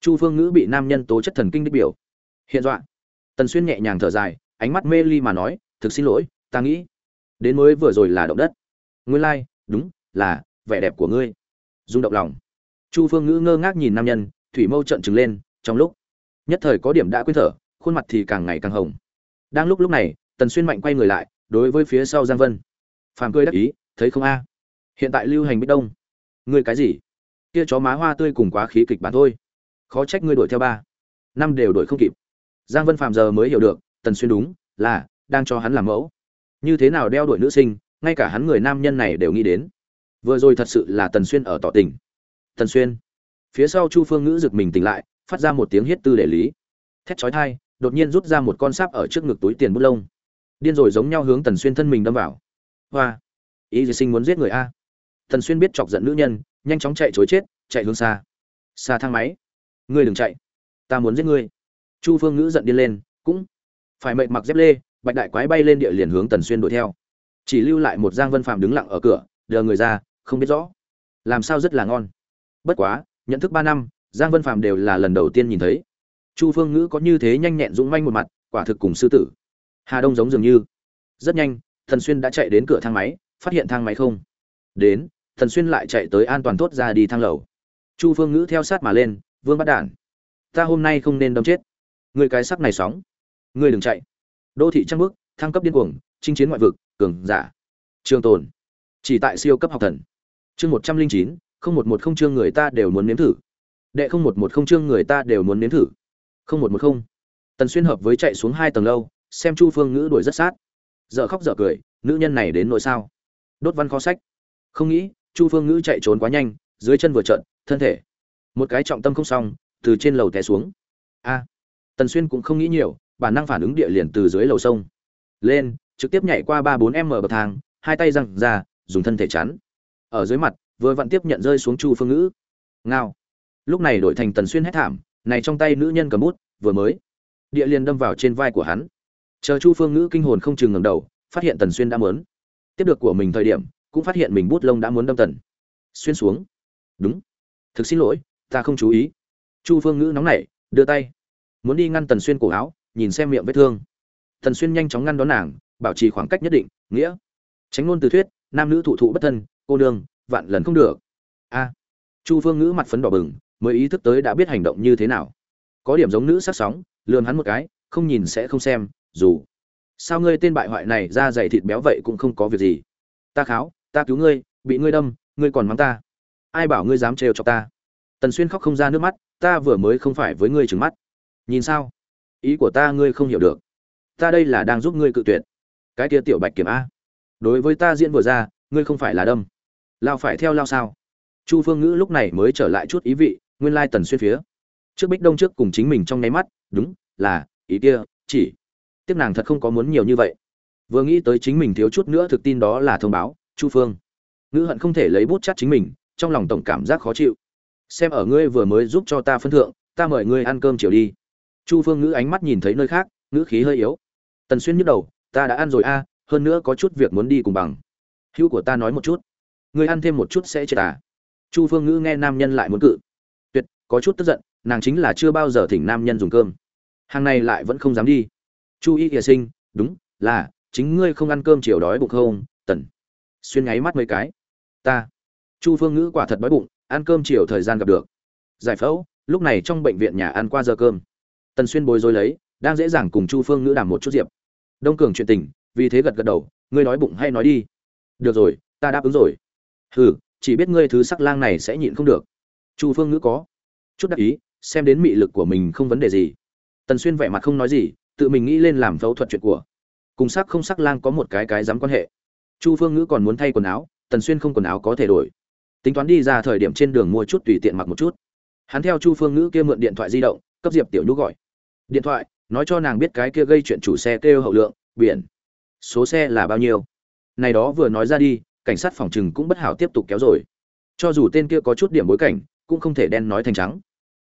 Chu phương ngữ bị nam nhân tố chất thần kinh đích biểu. Hiện dọa. Tần xuyên nhẹ nhàng thở dài, ánh mắt mê ly mà nói, thực xin lỗi, ta nghĩ đến mới vừa rồi là động đất nguyên lai、like, đúng là vẻ đẹp của ngươi. Rung động lòng. Chu phương ngữ ngơ ngác nhìn nam nhân thủy mâu trận trừng lên trong lúc nhất thời có điểm đã quên thở khuôn mặt thì càng ngày càng hồng. Đang lúc lúc này tần xuyên mạnh quay người lại đối với phía sau giang vân. Phàm cười đắc ý thấy không a? Hiện tại lưu hành bích đông. Ngươi cái gì? Kia chó má hoa tươi cùng quá khí kịch bản thôi. Khó trách ngươi đuổi theo ba. Năm đều đuổi không kịp. Giang vân phàm giờ mới hiểu được tần xuyên đúng là đang cho hắn làm mẫu. Như thế nào đeo đuổi nữ sinh ngay cả hắn người nam nhân này đều nghĩ đến. Vừa rồi thật sự là tần xuyên ở tỏ tình. Tần xuyên. Phía sau chu phương ngữ giật mình tỉnh lại, phát ra một tiếng hiết tư để lý. Thét chói thai đột nhiên rút ra một con sáp ở trước ngực túi tiền bút lông. Điên rồi giống nhau hướng tần xuyên thân mình đâm vào. Hoa. Ý gì sinh muốn giết người a? Tần xuyên biết chọc giận nữ nhân, nhanh chóng chạy chối chết, chạy hướng xa. Xa thang máy. Ngươi đừng chạy. Ta muốn giết ngươi. Chu phương ngữ giận điên lên, cũng phải mệnh mặc dép lê, bạch đại quái bay lên địa liền hướng tần xuyên đuổi theo chỉ lưu lại một giang vân phạm đứng lặng ở cửa, đờ người ra, không biết rõ. Làm sao rất là ngon. Bất quá, nhận thức ba năm, giang vân phạm đều là lần đầu tiên nhìn thấy. Chu phương ngữ có như thế nhanh nhẹn dũng manh một mặt, quả thực cùng sư tử. Hà đông giống dường như. Rất nhanh, thần xuyên đã chạy đến cửa thang máy, phát hiện thang máy không. Đến, thần xuyên lại chạy tới an toàn tốt ra đi thang lầu. Chu phương ngữ theo sát mà lên, vương bắt đản, ta hôm nay không nên đâm chết. Người cái sắc này sóng. Người đừng chạy. Đô thị trăng bước thăng cấp điên cuồng chinh chiến ngoại vực, cường giả. Trường tồn. Chỉ tại siêu cấp học thần. Chương một trăm linh chín, không một một không chương người ta đều muốn nếm thử. Đệ không một một không chương người ta đều muốn nếm thử. Không một một không. Tần xuyên hợp với chạy xuống hai tầng lâu, xem chu phương ngữ đuổi rất sát. Giờ khóc giờ cười, nữ nhân này đến nỗi sao? Đốt văn kho sách. Không nghĩ, chu phương ngữ chạy trốn quá nhanh, dưới chân vừa trợn, thân thể. Một cái trọng tâm không xong, từ trên lầu té xuống. A. Tần xuyên cũng không nghĩ nhiều, bản năng phản ứng địa liền từ dưới lầu sông. Lên trực tiếp nhảy qua ba bốn m bậc thang, hai tay răng ra, dùng thân thể chắn. Ở dưới mặt, vừa vặn tiếp nhận rơi xuống chu phương ngữ. Ngao. Lúc này đổi thành tần xuyên hét thảm, này trong tay nữ nhân cầm bút, vừa mới. Địa liền đâm vào trên vai của hắn. Chờ chu phương ngữ kinh hồn không chừng ngầm đầu, phát hiện tần xuyên đã muốn. Tiếp được của mình thời điểm, cũng phát hiện mình bút lông đã muốn đâm tần. Xuyên xuống. Đúng. Thực xin lỗi, ta không chú ý. Chu phương ngữ nóng nảy, đưa tay. Muốn đi ngăn tần xuyên cổ áo, nhìn xem miệng vết thương. Tần xuyên nhanh chóng ngăn đón nàng bảo trì khoảng cách nhất định, nghĩa. Tránh ngôn từ thuyết, nam nữ thụ thụ bất thân, cô đương vạn lần không được. A. Chu phương ngữ mặt phấn đỏ bừng, mới ý thức tới đã biết hành động như thế nào. Có điểm giống nữ sắc sóng, lườm hắn một cái, không nhìn sẽ không xem, dù. Sao ngươi tên bại hoại này ra dày thịt béo vậy cũng không có việc gì? Ta kháo, ta cứu ngươi, bị ngươi đâm, ngươi còn mắng ta. Ai bảo ngươi dám trêu cho ta? Tần xuyên khóc không ra nước mắt, ta vừa mới không phải với ngươi trừng mắt. Nhìn sao? Ý của ta ngươi không hiểu được. Ta đây là đang giúp ngươi cự tuyệt cái kia tiểu bạch kiểm a. Đối với ta diễn vừa ra, ngươi không phải là đâm. Lao phải theo lao sao? Chu phương ngữ lúc này mới trở lại chút ý vị, nguyên lai tần xuyên phía. Trước bích đông trước cùng chính mình trong nháy mắt, đúng, là, ý kia, chỉ. Tiếc nàng thật không có muốn nhiều như vậy. Vừa nghĩ tới chính mình thiếu chút nữa thực tin đó là thông báo, chu phương. Ngữ hận không thể lấy bút chắt chính mình, trong lòng tổng cảm giác khó chịu. Xem ở ngươi vừa mới giúp cho ta phân thượng, ta mời ngươi ăn cơm chiều đi. Chu phương ngữ ánh mắt nhìn thấy nơi khác, ngữ khí hơi yếu. Tần xuyên nhức đầu ta đã ăn rồi a, hơn nữa có chút việc muốn đi cùng bằng. Hữu của ta nói một chút. Ngươi ăn thêm một chút sẽ chết à? Chu phương ngữ nghe nam nhân lại muốn cự. Tuyệt, có chút tức giận, nàng chính là chưa bao giờ thỉnh nam nhân dùng cơm. Hàng này lại vẫn không dám đi. Chu y hiệ sinh, đúng, là, chính ngươi không ăn cơm chiều đói bụng không, tần. Xuyên ngáy mắt mấy cái. Ta. Chu phương ngữ quả thật đói bụng, ăn cơm chiều thời gian gặp được. Giải phẫu, lúc này trong bệnh viện nhà ăn qua giờ cơm. Tần xuyên bồi dối lấy, đang dễ dàng cùng chu phương ngữ đàm một chút diệp đông cường chuyện tình, vì thế gật gật đầu, ngươi nói bụng hay nói đi. Được rồi, ta đáp ứng rồi. Hừ, chỉ biết ngươi thứ sắc lang này sẽ nhịn không được. Chu phương ngữ có chút đắc ý, xem đến mị lực của mình không vấn đề gì. Tần xuyên vẻ mặt không nói gì, tự mình nghĩ lên làm phẫu thuật chuyện của. Cùng sắc không sắc lang có một cái cái dám quan hệ. Chu phương ngữ còn muốn thay quần áo, tần xuyên không quần áo có thể đổi. Tính toán đi ra thời điểm trên đường mua chút tùy tiện mặc một chút. Hắn theo chu phương ngữ kia mượn điện thoại di động, cấp diệp tiểu nhũ gọi. Điện thoại nói cho nàng biết cái kia gây chuyện chủ xe kêu hậu lượng, biển. Số xe là bao nhiêu? Này đó vừa nói ra đi, cảnh sát phòng trừng cũng bất hảo tiếp tục kéo rồi. Cho dù tên kia có chút điểm bối cảnh, cũng không thể đen nói thành trắng.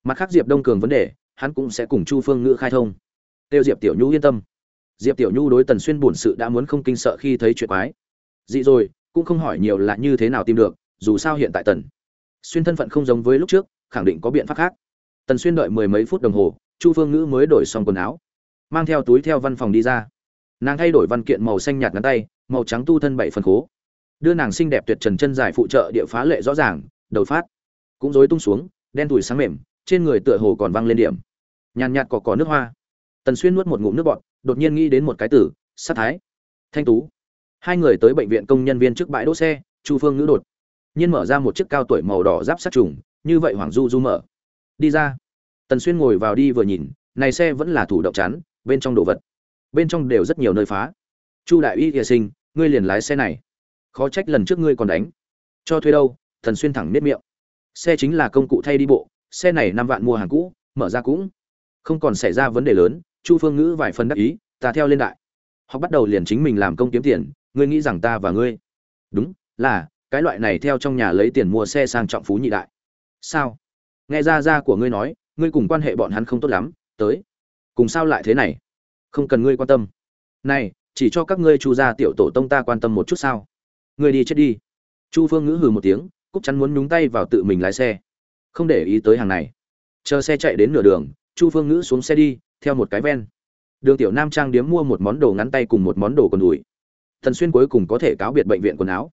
Mặt khác diệp đông cường vấn đề, hắn cũng sẽ cùng chu phương ngữ khai thông. Tiêu diệp tiểu nhu yên tâm. Diệp tiểu nhu đối tần xuyên buồn sự đã muốn không kinh sợ khi thấy chuyện quái. Dị rồi, cũng không hỏi nhiều là như thế nào tìm được, dù sao hiện tại tần xuyên thân phận không giống với lúc trước, khẳng định có biện pháp khác. Tần xuyên đợi mười mấy phút đồng hồ chu phương ngữ mới đổi xong quần áo, mang theo túi theo văn phòng đi ra. Nàng thay đổi văn kiện màu xanh nhạt ngắn tay, màu trắng tu thân bảy phần khố. Đưa nàng xinh đẹp tuyệt trần chân dài phụ trợ địa phá lệ rõ ràng, đầu phát. Cũng rối tung xuống, đen tủi sáng mềm, trên người tựa hồ còn văng lên điểm. Nhàn nhạt cỏ cỏ nước hoa. Tần xuyên nuốt một ngụm nước bọt, đột nhiên nghĩ đến một cái tử sát thái. Thanh tú. Hai người tới bệnh viện công nhân viên trước bãi đỗ xe, chu phương ngữ đột nhiên mở ra một chiếc cao tuổi màu đỏ giáp sát trùng, như vậy hoàng du du mở. Đi ra tần xuyên ngồi vào đi vừa nhìn, này xe vẫn là thủ động chắn, bên trong đồ vật. Bên trong đều rất nhiều nơi phá. Chu đại uy hiệ sinh, ngươi liền lái xe này. Khó trách lần trước ngươi còn đánh. Cho thuê đâu? Thần xuyên thẳng nếp miệng. Xe chính là công cụ thay đi bộ, xe này năm vạn mua hàng cũ, mở ra cũng không còn xảy ra vấn đề lớn. Chu phương ngữ vài phần đắc ý, ta theo lên đại. Họ bắt đầu liền chính mình làm công kiếm tiền, ngươi nghĩ rằng ta và ngươi? Đúng, là, cái loại này theo trong nhà lấy tiền mua xe sang trọng phú nhị đại. Sao? Nghe ra ra của ngươi nói ngươi cùng quan hệ bọn hắn không tốt lắm, tới. Cùng sao lại thế này? Không cần ngươi quan tâm. Này, chỉ cho các ngươi chu gia tiểu tổ tông ta quan tâm một chút sao? Ngươi đi chết đi. Chu phương ngữ hừ một tiếng cúc chắn muốn nhúng tay vào tự mình lái xe. Không để ý tới hàng này. Chờ xe chạy đến nửa đường, chu phương ngữ xuống xe đi, theo một cái ven. Đường tiểu nam trang điếm mua một món đồ ngắn tay cùng một món đồ quần đùi. Thần xuyên cuối cùng có thể cáo biệt bệnh viện quần áo.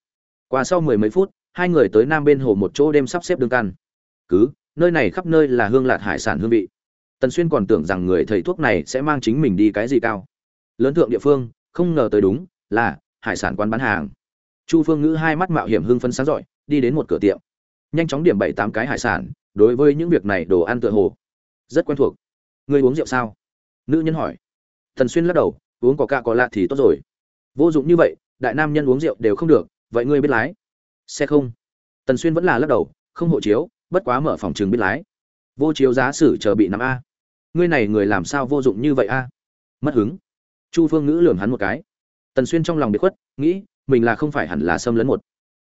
Qua sau mười mấy phút, hai người tới nam bên hồ một chỗ đêm sắp xếp đường căn. Cứ nơi này khắp nơi là hương lạt hải sản hương vị. Tần xuyên còn tưởng rằng người thầy thuốc này sẽ mang chính mình đi cái gì cao. Lớn thượng địa phương, không ngờ tới đúng, là, hải sản quán bán hàng. Chu phương ngữ hai mắt mạo hiểm hưng phấn sáng rọi, đi đến một cửa tiệm. Nhanh chóng điểm bảy tám cái hải sản, đối với những việc này đồ ăn tựa hồ, rất quen thuộc. Ngươi uống rượu sao? Nữ nhân hỏi. Tần xuyên lắc đầu, uống có ca có lạ thì tốt rồi. Vô dụng như vậy, đại nam nhân uống rượu đều không được, vậy ngươi biết lái. Xe không. Tần xuyên vẫn là lắc đầu, không hộ chiếu bất quá mở phòng trường biết lái. Vô chiếu giá sử chờ bị nắm a. Ngươi này người làm sao vô dụng như vậy a? Mất hứng. Chu phương ngữ lường hắn một cái. Tần xuyên trong lòng bị khuất, nghĩ, mình là không phải hẳn là xâm lấn một.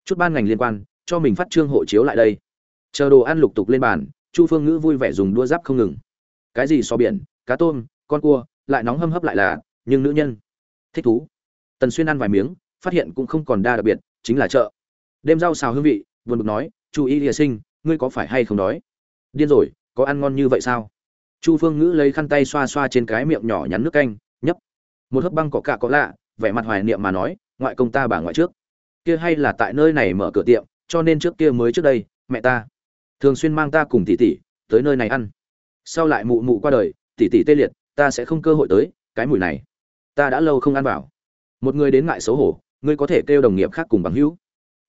Chút ban ngành liên quan, cho mình phát trương hộ chiếu lại đây. Chờ đồ ăn lục tục lên bàn, chu phương ngữ vui vẻ dùng đua giáp không ngừng. Cái gì so biển, cá tôm, con cua, lại nóng hâm hấp lại là, nhưng nữ nhân. Thích thú. Tần xuyên ăn vài miếng, phát hiện cũng không còn đa đặc biệt, chính là chợ. Đêm rau xào hương vị vườn bực nói, chú ý địa sinh ngươi có phải hay không đói? Điên rồi, có ăn ngon như vậy sao? Chu phương ngữ lấy khăn tay xoa xoa trên cái miệng nhỏ nhắn nước canh, nhấp. Một hớp băng cỏ cạ có lạ, vẻ mặt hoài niệm mà nói, ngoại công ta bà ngoại trước. Kia hay là tại nơi này mở cửa tiệm, cho nên trước kia mới trước đây, mẹ ta thường xuyên mang ta cùng tỷ tỷ tới nơi này ăn. Sau lại mụ mụ qua đời, tỷ tỷ tê liệt, ta sẽ không cơ hội tới cái mùi này. Ta đã lâu không ăn vào. Một người đến ngại xấu hổ, ngươi có thể kêu đồng nghiệp khác cùng bằng hữu.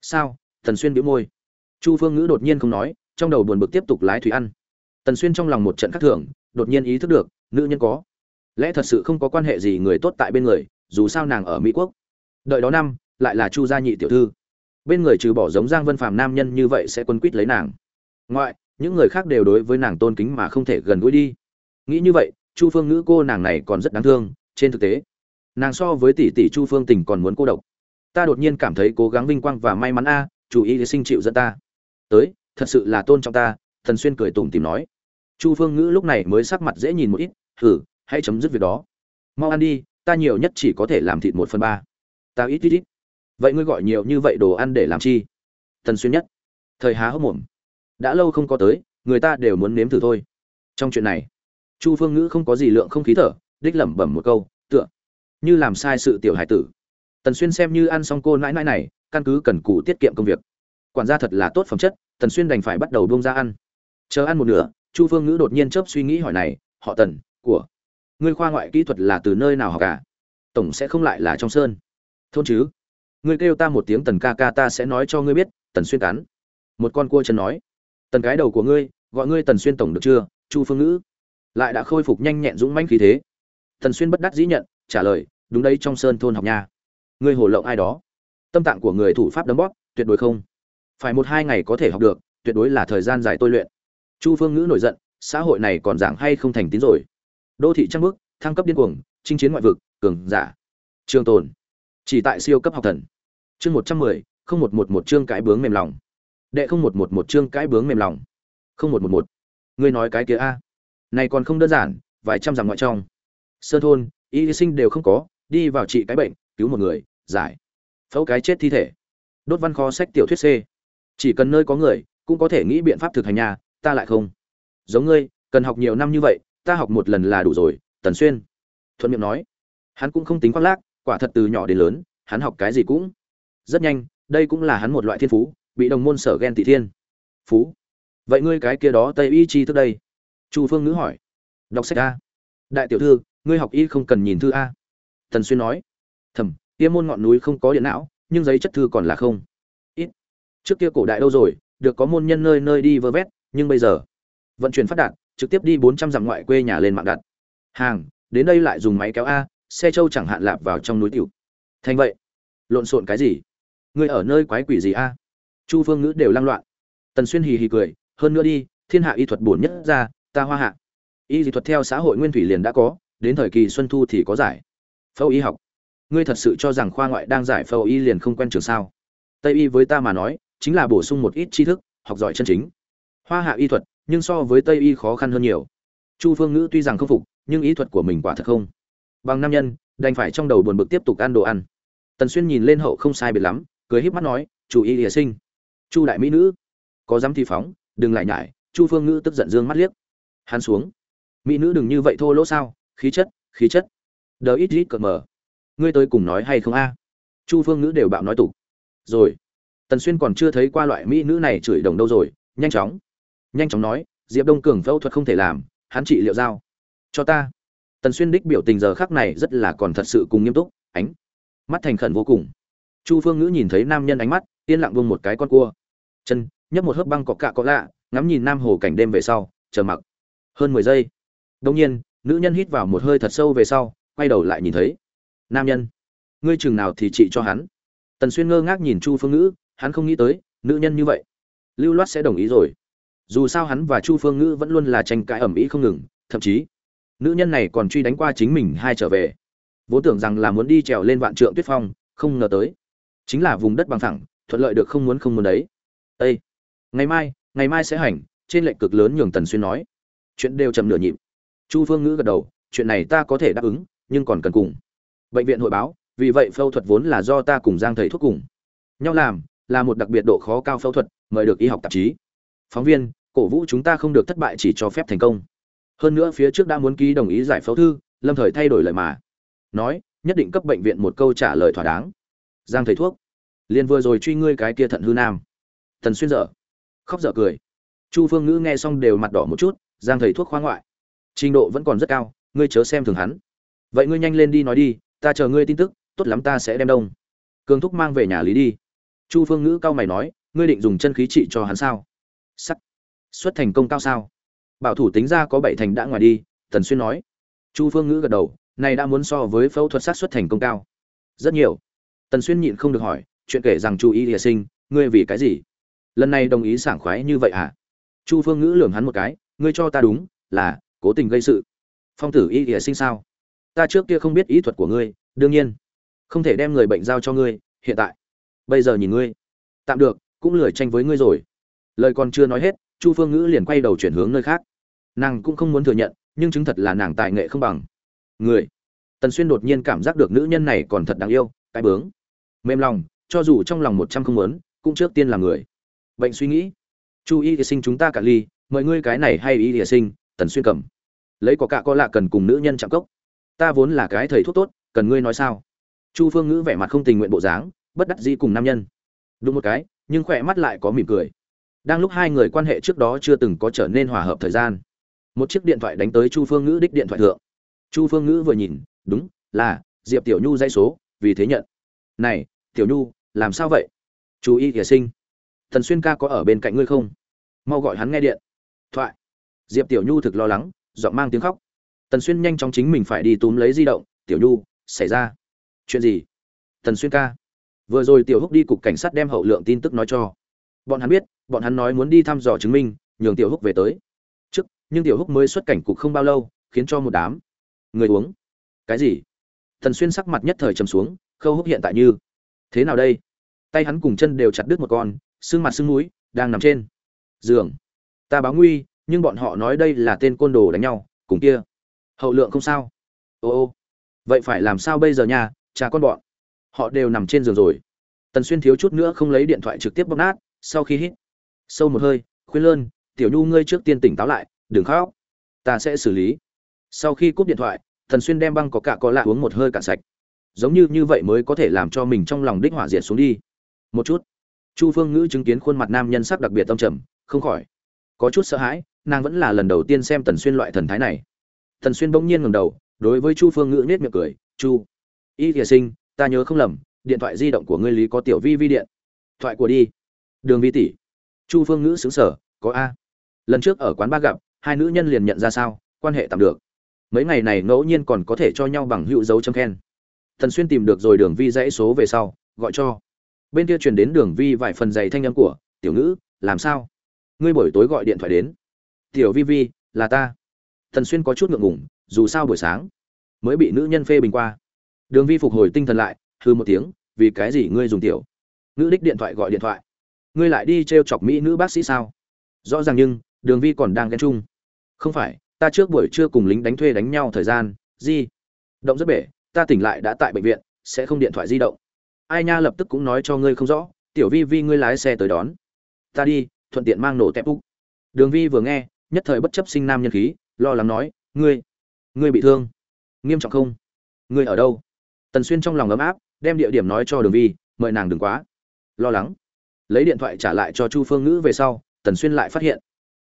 Sao? Thần xuyên bĩu môi chu phương ngữ đột nhiên không nói, trong đầu buồn bực tiếp tục lái thủy ăn. Tần xuyên trong lòng một trận khắc thưởng đột nhiên ý thức được, nữ nhân có. Lẽ thật sự không có quan hệ gì người tốt tại bên người, dù sao nàng ở mỹ quốc. Đợi đó năm, lại là chu gia nhị tiểu thư. Bên người trừ bỏ giống giang vân phàm nam nhân như vậy sẽ quân quýt lấy nàng. Ngoại, những người khác đều đối với nàng tôn kính mà không thể gần gũi đi. Nghĩ như vậy, chu phương ngữ cô nàng này còn rất đáng thương, trên thực tế, nàng so với tỷ tỷ chu phương tình còn muốn cô độc. Ta đột nhiên cảm thấy cố gắng vinh quang và may mắn a, chủ ý sinh chịu dẫn ta tới, thật sự là tôn trọng ta, thần xuyên cười tủm tìm nói. Chu phương ngữ lúc này mới sắc mặt dễ nhìn một ít thử hãy chấm dứt việc đó. Mau ăn đi, ta nhiều nhất chỉ có thể làm thịt một phần ba. Ta ít ít ít. Vậy ngươi gọi nhiều như vậy đồ ăn để làm chi? Thần xuyên nhất. Thời há hốc mồm. Đã lâu không có tới, người ta đều muốn nếm thử thôi. Trong chuyện này, chu phương ngữ không có gì lượng không khí thở, đích lẩm bẩm một câu, tựa, như làm sai sự tiểu hải tử. Tần xuyên xem như ăn xong cô nãi nãi này, căn cứ cần cù tiết kiệm công việc quản gia thật là tốt phẩm chất, tần xuyên đành phải bắt đầu bông ra ăn. Chờ ăn một nửa, chu phương ngữ đột nhiên chớp suy nghĩ hỏi này, họ tần, của ngươi khoa ngoại kỹ thuật là từ nơi nào học cả tổng sẽ không lại là trong sơn. Thôn chứ. Ngươi kêu ta một tiếng tần ca ca ta sẽ nói cho ngươi biết. Tần xuyên cắn. Một con cua chân nói. Tần cái đầu của ngươi, gọi ngươi tần xuyên tổng được chưa? Chu phương ngữ lại đã khôi phục nhanh nhẹn dũng mãnh khí thế. Tần xuyên bất đắc dĩ nhận, trả lời, đúng đấy, trong sơn thôn học nha. Ngươi hồ lộng ai đó. Tâm tạng của người thủ pháp đấm bóp, tuyệt đối không phải một hai ngày có thể học được, tuyệt đối là thời gian dài tôi luyện. Chu phương ngữ nổi giận, xã hội này còn giảng hay không thành tín rồi. Đô thị trăng bước, thăng cấp điên cuồng, chinh chiến ngoại vực, cường giả. Trường tồn, chỉ tại siêu cấp học thần. Chương một trăm mười, không một một một chương cãi bướng mềm lòng. Đệ không một một một chương cãi bướng mềm lòng. Không một một một. Ngươi nói cái kia a. Này còn không đơn giản, vài trăm dặm ngoại trong. Sơn thôn, y sinh đều không có, đi vào trị cái bệnh, cứu một người, giải. Phẫu cái chết thi thể. Đốt văn kho sách tiểu thuyết c chỉ cần nơi có người, cũng có thể nghĩ biện pháp thực hành nhà ta lại không. Giống ngươi, cần học nhiều năm như vậy, ta học một lần là đủ rồi, tần xuyên. Thuận miệng nói. Hắn cũng không tính khoác lác, quả thật từ nhỏ đến lớn, hắn học cái gì cũng rất nhanh, đây cũng là hắn một loại thiên phú, bị đồng môn sở ghen tị thiên. Phú. Vậy ngươi cái kia đó tây y chi thức đây? Chu phương ngữ hỏi. Đọc sách a. Đại tiểu thư, ngươi học y không cần nhìn thư a. Tần xuyên nói. Thầm tiêm môn ngọn núi không có điện não, nhưng giấy chất thư còn là không trước kia cổ đại đâu rồi, được có môn nhân nơi nơi đi vơ vét, nhưng bây giờ, vận chuyển phát đạt, trực tiếp đi bốn trăm dặm ngoại quê nhà lên mạng đặt. Hàng, đến đây lại dùng máy kéo a, xe trâu chẳng hạn lạp vào trong núi tiểu. Thành vậy, lộn xộn cái gì? Ngươi ở nơi quái quỷ gì a? Chu phương ngữ đều lăng loạn. Tần xuyên hì hì cười, hơn nữa đi, thiên hạ y thuật bổn nhất ra, ta hoa hạ. Y dị thuật theo xã hội nguyên thủy liền đã có, đến thời kỳ xuân thu thì có giải. Phẫu y học. Ngươi thật sự cho rằng khoa ngoại đang giải phẫu y liền không quen trường sao? Tây y với ta mà nói chính là bổ sung một ít tri thức, học giỏi chân chính. Hoa hạ y thuật, nhưng so với tây y khó khăn hơn nhiều. Chu phương ngữ tuy rằng không phục, nhưng ý thuật của mình quả thật không. Bằng nam nhân, đành phải trong đầu buồn bực tiếp tục ăn đồ ăn. Tần xuyên nhìn lên hậu không sai biệt lắm, cười híp mắt nói chủ y lìa sinh. Chu đại mỹ nữ. Có dám thi phóng, đừng lại nhải. Chu phương ngữ tức giận dương mắt liếc. Hắn xuống. Mỹ nữ đừng như vậy thô lỗ sao? Khí chất khí chất. Đờ ít ít cợt mờ. Ngươi tới cùng nói hay không a? Chu phương ngữ đều bạo nói tục. Rồi tần xuyên còn chưa thấy qua loại mỹ nữ này chửi đồng đâu rồi nhanh chóng. Nhanh chóng nói diệp đông cường phẫu thuật không thể làm hắn trị liệu dao, cho ta. Tần xuyên đích biểu tình giờ khác này rất là còn thật sự cùng nghiêm túc ánh mắt thành khẩn vô cùng. Chu phương ngữ nhìn thấy nam nhân ánh mắt yên lặng vung một cái con cua. Chân nhấp một hớp băng cọ cạ có lạ ngắm nhìn nam hồ cảnh đêm về sau chờ mặc. Hơn mười giây. Đông nhiên nữ nhân hít vào một hơi thật sâu về sau quay đầu lại nhìn thấy. Nam nhân. Ngươi chừng nào thì trị cho hắn. Tần xuyên ngơ ngác nhìn chu phương ngữ hắn không nghĩ tới, nữ nhân như vậy. Lưu loát sẽ đồng ý rồi. Dù sao hắn và chu phương ngữ vẫn luôn là tranh cãi ẩm ĩ không ngừng, thậm chí, nữ nhân này còn truy đánh qua chính mình hai trở về. Vốn tưởng rằng là muốn đi trèo lên vạn trượng tuyết phong, không ngờ tới. Chính là vùng đất bằng thẳng, thuận lợi được không muốn không muốn đấy. Ây ngày mai ngày mai sẽ hành, trên lệnh cực lớn nhường tần xuyên nói. Chuyện đều chậm nửa nhịp. Chu phương ngữ gật đầu, chuyện này ta có thể đáp ứng, nhưng còn cần cùng. Bệnh viện hội báo, vì vậy phẫu thuật vốn là do ta cùng giang thầy thuốc cùng. Nhau làm là một đặc biệt độ khó cao phẫu thuật, mời được y học tạp chí. Phóng viên, cổ vũ chúng ta không được thất bại chỉ cho phép thành công. Hơn nữa phía trước đã muốn ký đồng ý giải phẫu thư, lâm thời thay đổi lời mà. Nói, nhất định cấp bệnh viện một câu trả lời thỏa đáng. Giang thầy thuốc, liền vừa rồi truy ngươi cái kia thận hư nam. Thần xuyên dở, khóc dở cười. Chu phương ngữ nghe xong đều mặt đỏ một chút, giang thầy thuốc khoa ngoại. Trình độ vẫn còn rất cao, ngươi chớ xem thường hắn. Vậy ngươi nhanh lên đi nói đi, ta chờ ngươi tin tức, tốt lắm ta sẽ đem đông. Cường thúc mang về nhà lý đi chu phương ngữ cao mày nói, ngươi định dùng chân khí trị cho hắn sao? Sắc. Xuất thành công cao sao? Bảo thủ tính ra có bảy thành đã ngoài đi, tần xuyên nói. Chu phương ngữ gật đầu, này đã muốn so với phẫu thuật sát xuất thành công cao. Rất nhiều. Tần xuyên nhịn không được hỏi, chuyện kể rằng chu y địa sinh, ngươi vì cái gì? Lần này đồng ý sảng khoái như vậy à? chu phương ngữ lường hắn một cái, ngươi cho ta đúng, là cố tình gây sự. Phong tử y địa sinh sao? Ta trước kia không biết ý thuật của ngươi, đương nhiên, không thể đem người bệnh giao cho ngươi, hiện tại bây giờ nhìn ngươi. Tạm được, cũng lười tranh với ngươi rồi. Lời còn chưa nói hết, chu phương ngữ liền quay đầu chuyển hướng nơi khác. Nàng cũng không muốn thừa nhận, nhưng chứng thật là nàng tài nghệ không bằng. Người. Tần xuyên đột nhiên cảm giác được nữ nhân này còn thật đáng yêu, cái bướng. Mềm lòng, cho dù trong lòng một trăm không muốn, cũng trước tiên là người. Bệnh suy nghĩ. Chu y thì sinh chúng ta cả ly, mời ngươi cái này hay y thì sinh, tần xuyên cầm. Lấy có cả có lạ cần cùng nữ nhân chạm cốc. Ta vốn là cái thầy thuốc tốt, cần ngươi nói sao? Chu phương ngữ vẻ mặt không tình nguyện bộ dáng bất đắc dĩ cùng nam nhân. Đúng một cái, nhưng khỏe mắt lại có mỉm cười. Đang lúc hai người quan hệ trước đó chưa từng có trở nên hòa hợp thời gian, một chiếc điện thoại đánh tới chu phương ngữ đích điện thoại thượng. Chu phương ngữ vừa nhìn, đúng là diệp tiểu nhu dây số, vì thế nhận. Này, tiểu nhu, làm sao vậy? Chú y kẻ sinh. Thần xuyên ca có ở bên cạnh ngươi không? Mau gọi hắn nghe điện. Thoại. Diệp tiểu nhu thực lo lắng, giọng mang tiếng khóc. Tần xuyên nhanh chóng chính mình phải đi túm lấy di động. Tiểu nhu, xảy ra chuyện gì? Tần xuyên ca vừa rồi tiểu húc đi cục cảnh sát đem hậu lượng tin tức nói cho. Bọn hắn biết, bọn hắn nói muốn đi thăm dò chứng minh, nhường tiểu húc về tới. Trước, nhưng tiểu húc mới xuất cảnh cục không bao lâu, khiến cho một đám người uống. Cái gì? Thần xuyên sắc mặt nhất thời trầm xuống, khâu húc hiện tại như thế nào đây? Tay hắn cùng chân đều chặt đứt một con, xương mặt xương mũi, đang nằm trên giường. Ta báo nguy, nhưng bọn họ nói đây là tên côn đồ đánh nhau, cùng kia. Hậu lượng không sao. Ô ô. Vậy phải làm sao bây giờ nha, cha con bọn? Họ đều nằm trên giường rồi. Tần xuyên thiếu chút nữa không lấy điện thoại trực tiếp bóc nát, sau khi hít sâu một hơi, khuyên lơn, tiểu nhu ngươi trước tiên tỉnh táo lại, đừng khóc, ta sẽ xử lý. Sau khi cúp điện thoại, tần xuyên đem băng có cả có lạ uống một hơi cạn sạch. Giống như như vậy mới có thể làm cho mình trong lòng đích hỏa diệt xuống đi. Một chút, chu phương ngữ chứng kiến khuôn mặt nam nhân sắc đặc biệt tâm trầm, không khỏi có chút sợ hãi, nàng vẫn là lần đầu tiên xem tần xuyên loại thần thái này. Tần xuyên bỗng nhiên ngẩng đầu, đối với chu phương ngữ nết miệng cười, chu, y thiệ sinh ta nhớ không lầm, điện thoại di động của ngươi lý có tiểu vi vi điện. Thoại của đi. Đường vi tỷ. Chu phương ngữ xứng sở có a. Lần trước ở quán ba gặp, hai nữ nhân liền nhận ra sao, quan hệ tạm được. Mấy ngày này ngẫu nhiên còn có thể cho nhau bằng hữu dấu chấm khen. Thần xuyên tìm được rồi đường vi dãy số về sau, gọi cho. Bên kia truyền đến đường vi vài phần dày thanh âm của, tiểu ngữ, làm sao? Ngươi buổi tối gọi điện thoại đến. Tiểu vi vi, là ta. Thần xuyên có chút ngượng ngùng, dù sao buổi sáng mới bị nữ nhân phê bình qua đường vi phục hồi tinh thần lại hư một tiếng, vì cái gì ngươi dùng tiểu nữ đích điện thoại gọi điện thoại? Ngươi lại đi t r e o chọc mỹ nữ bác sĩ sao? Rõ ràng nhưng, đường vi còn đang ghen chung. Không phải, ta trước buổi trưa cùng lính đánh thuê đánh nhau thời gian, gì? Động rất bể, ta tỉnh lại đã tại bệnh viện, sẽ không điện thoại di động. Ai nha lập tức cũng nói cho ngươi không rõ, tiểu vi vi ngươi lái xe tới đón. Ta đi, thuận tiện mang nổ tép úc. Đường vi vừa nghe, nhất thời bất chấp sinh nam nhân khí, lo lắng nói, ngươi ngươi bị thương, nghiêm trọng không? Ngươi ở đâu? Tần xuyên trong lòng ấm áp, đem địa điểm nói cho đường vi, mời nàng đừng quá. Lo lắng. Lấy điện thoại trả lại cho chu phương ngữ về sau, tần xuyên lại phát hiện.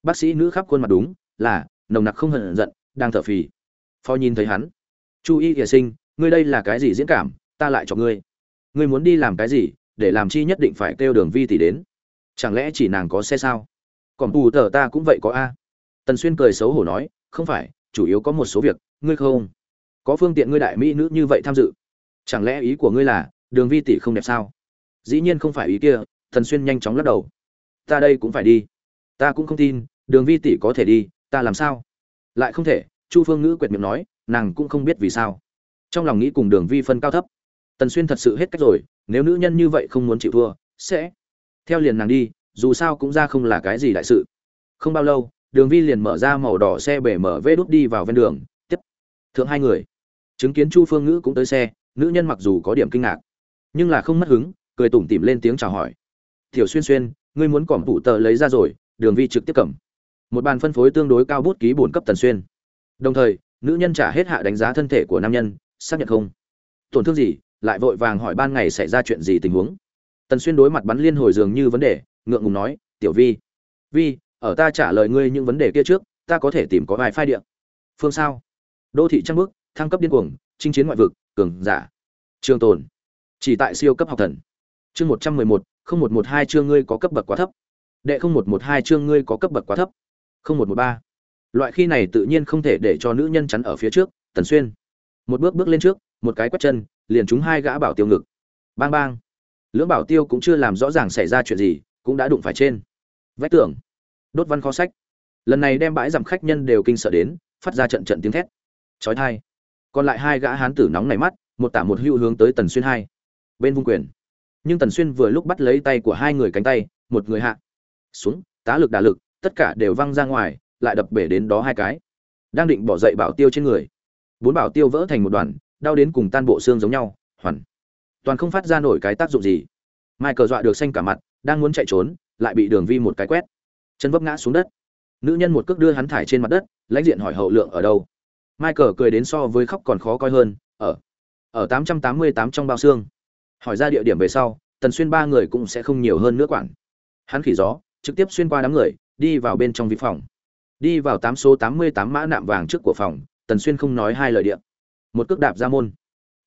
Bác sĩ nữ khắp khuôn mặt đúng là nồng nặc không hận giận, đang thở phì. Phò nhìn thấy hắn. Chu y hiền sinh, ngươi đây là cái gì diễn cảm? Ta lại cho ngươi. Ngươi muốn đi làm cái gì? Để làm chi nhất định phải kêu đường vi tỷ đến. Chẳng lẽ chỉ nàng có xe sao? Còn tù tờ ta cũng vậy có a. Tần xuyên cười xấu hổ nói, không phải, chủ yếu có một số việc, ngươi không? Có phương tiện ngươi đại mỹ nữ như vậy tham dự chẳng lẽ ý của ngươi là, đường vi tỷ không đẹp sao? Dĩ nhiên không phải ý kia tần xuyên nhanh chóng lắc đầu. Ta đây cũng phải đi. Ta cũng không tin, đường vi tỷ có thể đi, ta làm sao? Lại không thể, chu phương ngữ quệt miệng nói, nàng cũng không biết vì sao. Trong lòng nghĩ cùng đường vi phân cao thấp. Tần xuyên thật sự hết cách rồi, nếu nữ nhân như vậy không muốn chịu thua, sẽ theo liền nàng đi, dù sao cũng ra không là cái gì đại sự. Không bao lâu, đường vi liền mở ra màu đỏ xe bể mở vê đút đi vào ven đường, tiếp. Thượng hai người. Chứng kiến chu phương ngữ cũng tới xe nữ nhân mặc dù có điểm kinh ngạc, nhưng là không mất hứng, cười tủm tỉm lên tiếng chào hỏi. Tiểu xuyên xuyên, ngươi muốn cỏm phụ tờ lấy ra rồi, đường vi trực tiếp cầm. Một bàn phân phối tương đối cao bút ký bổn cấp tần xuyên. Đồng thời, nữ nhân trả hết hạ đánh giá thân thể của nam nhân, xác nhận không. Tổn thương gì? Lại vội vàng hỏi ban ngày xảy ra chuyện gì tình huống? Tần xuyên đối mặt bắn liên hồi dường như vấn đề, ngượng ngùng nói, tiểu vi vi, ở ta trả lời ngươi những vấn đề kia trước, ta có thể tìm có vài phai điện phương sao? Đô thị trăng bước thăng cấp điên cuồng, chinh chiến ngoại vực cường giả. Trường tồn. Chỉ tại siêu cấp học thần. Chương một trăm mười một, không một một hai chương ngươi có cấp bậc quá thấp. Đệ không một một hai chương ngươi có cấp bậc quá thấp. Không một một ba. Loại khi này tự nhiên không thể để cho nữ nhân chắn ở phía trước, tần xuyên. Một bước bước lên trước, một cái quét chân, liền trúng hai gã bảo tiêu ngực. Bang bang. Lưỡng bảo tiêu cũng chưa làm rõ ràng xảy ra chuyện gì, cũng đã đụng phải trên. Vách tường. Đốt văn kho sách. Lần này đem bãi giảm khách nhân đều kinh sợ đến, phát ra trận trận tiếng thét. Trói thai còn lại hai gã hán tử nóng nảy mắt, một tả một hưu hướng tới tần xuyên hai. Bên vung quyền. Nhưng tần xuyên vừa lúc bắt lấy tay của hai người cánh tay, một người hạ. Xuống, tá lực đả lực, tất cả đều văng ra ngoài, lại đập bể đến đó hai cái. Đang định bỏ dậy bảo tiêu trên người. Bốn bảo tiêu vỡ thành một đoàn, đau đến cùng tan bộ xương giống nhau, hoàn. Toàn không phát ra nổi cái tác dụng gì. Mai cờ dọa được xanh cả mặt, đang muốn chạy trốn, lại bị đường vi một cái quét. Chân vấp ngã xuống đất. Nữ nhân một cước đưa hắn thải trên mặt đất, lãnh diện hỏi hậu lượng ở đâu. Michael cười đến so với khóc còn khó coi hơn, ở ở tám trăm tám mươi tám trong bao xương. Hỏi ra địa điểm về sau, tần xuyên ba người cũng sẽ không nhiều hơn nữa quản. Hắn khỉ gió, trực tiếp xuyên qua đám người, đi vào bên trong vi phòng. Đi vào tám số tám mươi tám mã nạm vàng trước của phòng, tần xuyên không nói hai lời điện một cước đạp ra môn.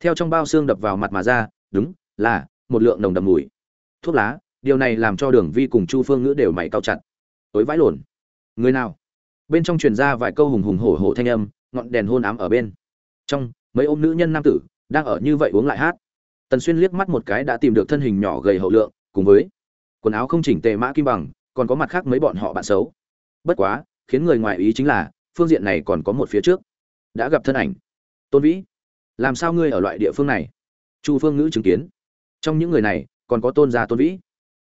Theo trong bao xương đập vào mặt mà ra, đúng, là, một lượng nồng đậm mùi. Thuốc lá, điều này làm cho đường vi cùng chu phương ngữ đều mày cao chặt. Tối vãi lồn người nào? Bên trong truyền ra vài câu hùng hùng hổ hổ thanh âm ngọn đèn hôn ám ở bên. Trong, mấy ôm nữ nhân nam tử, đang ở như vậy uống lại hát. Tần xuyên liếc mắt một cái đã tìm được thân hình nhỏ gầy hậu lượng, cùng với quần áo không chỉnh tề mã kim bằng, còn có mặt khác mấy bọn họ bạn xấu. Bất quá, khiến người ngoài ý chính là, phương diện này còn có một phía trước. Đã gặp thân ảnh. Tôn vĩ, làm sao ngươi ở loại địa phương này? Chu phương ngữ chứng kiến. Trong những người này, còn có tôn gia tôn vĩ.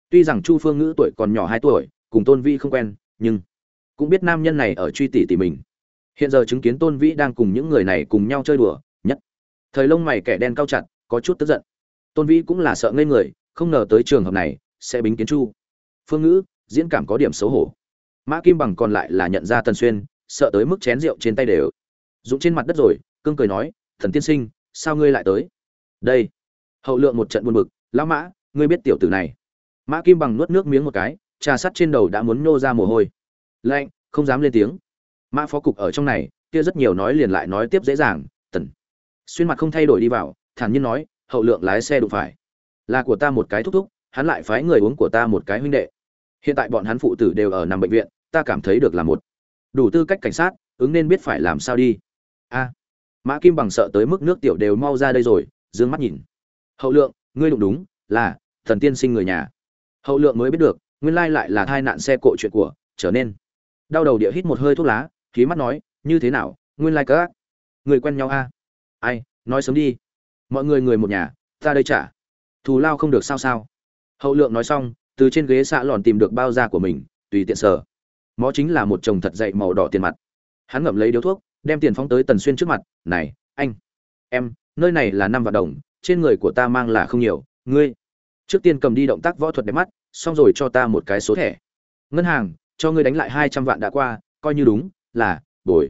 Tuy rằng chu phương ngữ tuổi còn nhỏ hai tuổi, cùng tôn vĩ không quen, nhưng cũng biết nam nhân này ở truy tỷ tỷ mình hiện giờ chứng kiến tôn vĩ đang cùng những người này cùng nhau chơi đùa, nhất. Thời lông mày kẻ đen cao chặt, có chút tức giận. Tôn vĩ cũng là sợ ngây người, không ngờ tới trường hợp này, sẽ bính kiến chu. Phương ngữ, diễn cảm có điểm xấu hổ. Mã kim bằng còn lại là nhận ra tần xuyên, sợ tới mức chén rượu trên tay đều. Dũng trên mặt đất rồi, cương cười nói, thần tiên sinh, sao ngươi lại tới? Đây. Hậu lượng một trận buồn bực, lão mã, ngươi biết tiểu tử này. Mã kim bằng nuốt nước miếng một cái, trà sắt trên đầu đã muốn nô ra mồ hôi. Lạnh, không dám lên tiếng mã phó cục ở trong này, kia rất nhiều nói liền lại nói tiếp dễ dàng, tần. Xuyên mặt không thay đổi đi vào, thản nhiên nói, hậu lượng lái xe đụng phải. Là của ta một cái thúc thúc, hắn lại phái người uống của ta một cái huynh đệ. Hiện tại bọn hắn phụ tử đều ở nằm bệnh viện, ta cảm thấy được là một. Đủ tư cách cảnh sát, ứng nên biết phải làm sao đi. A. Mã kim bằng sợ tới mức nước tiểu đều mau ra đây rồi d ư ơ n g mắt nhìn. Hậu lượng, ngươi đụng đúng, là, thần tiên sinh người nhà. Hậu lượng mới biết được, nguyên lai lại là thai nạn xe cộ chuyện của, trở nên. Đau đầu địa hít một hơi thuốc lá khí mắt nói, như thế nào? Nguyên lai các người quen nhau a? Ai? Nói sớm đi. Mọi người người một nhà, ta đây trả. Thù lao không được sao sao? Hậu lượng nói xong, từ trên ghế xạ lòn tìm được bao da của mình, tùy tiện sở mó chính là một chồng thật dậy màu đỏ tiền mặt. Hắn ngậm lấy điếu thuốc, đem tiền phóng tới tần xuyên trước mặt, này, anh, em, nơi này là năm vạn đồng, trên người của ta mang là không nhiều, ngươi trước tiên cầm đi động tác võ thuật đẹp mắt, xong rồi cho ta một cái số thẻ. Ngân hàng, cho ngươi đánh lại hai trăm vạn đã qua, coi như đúng là, bồi.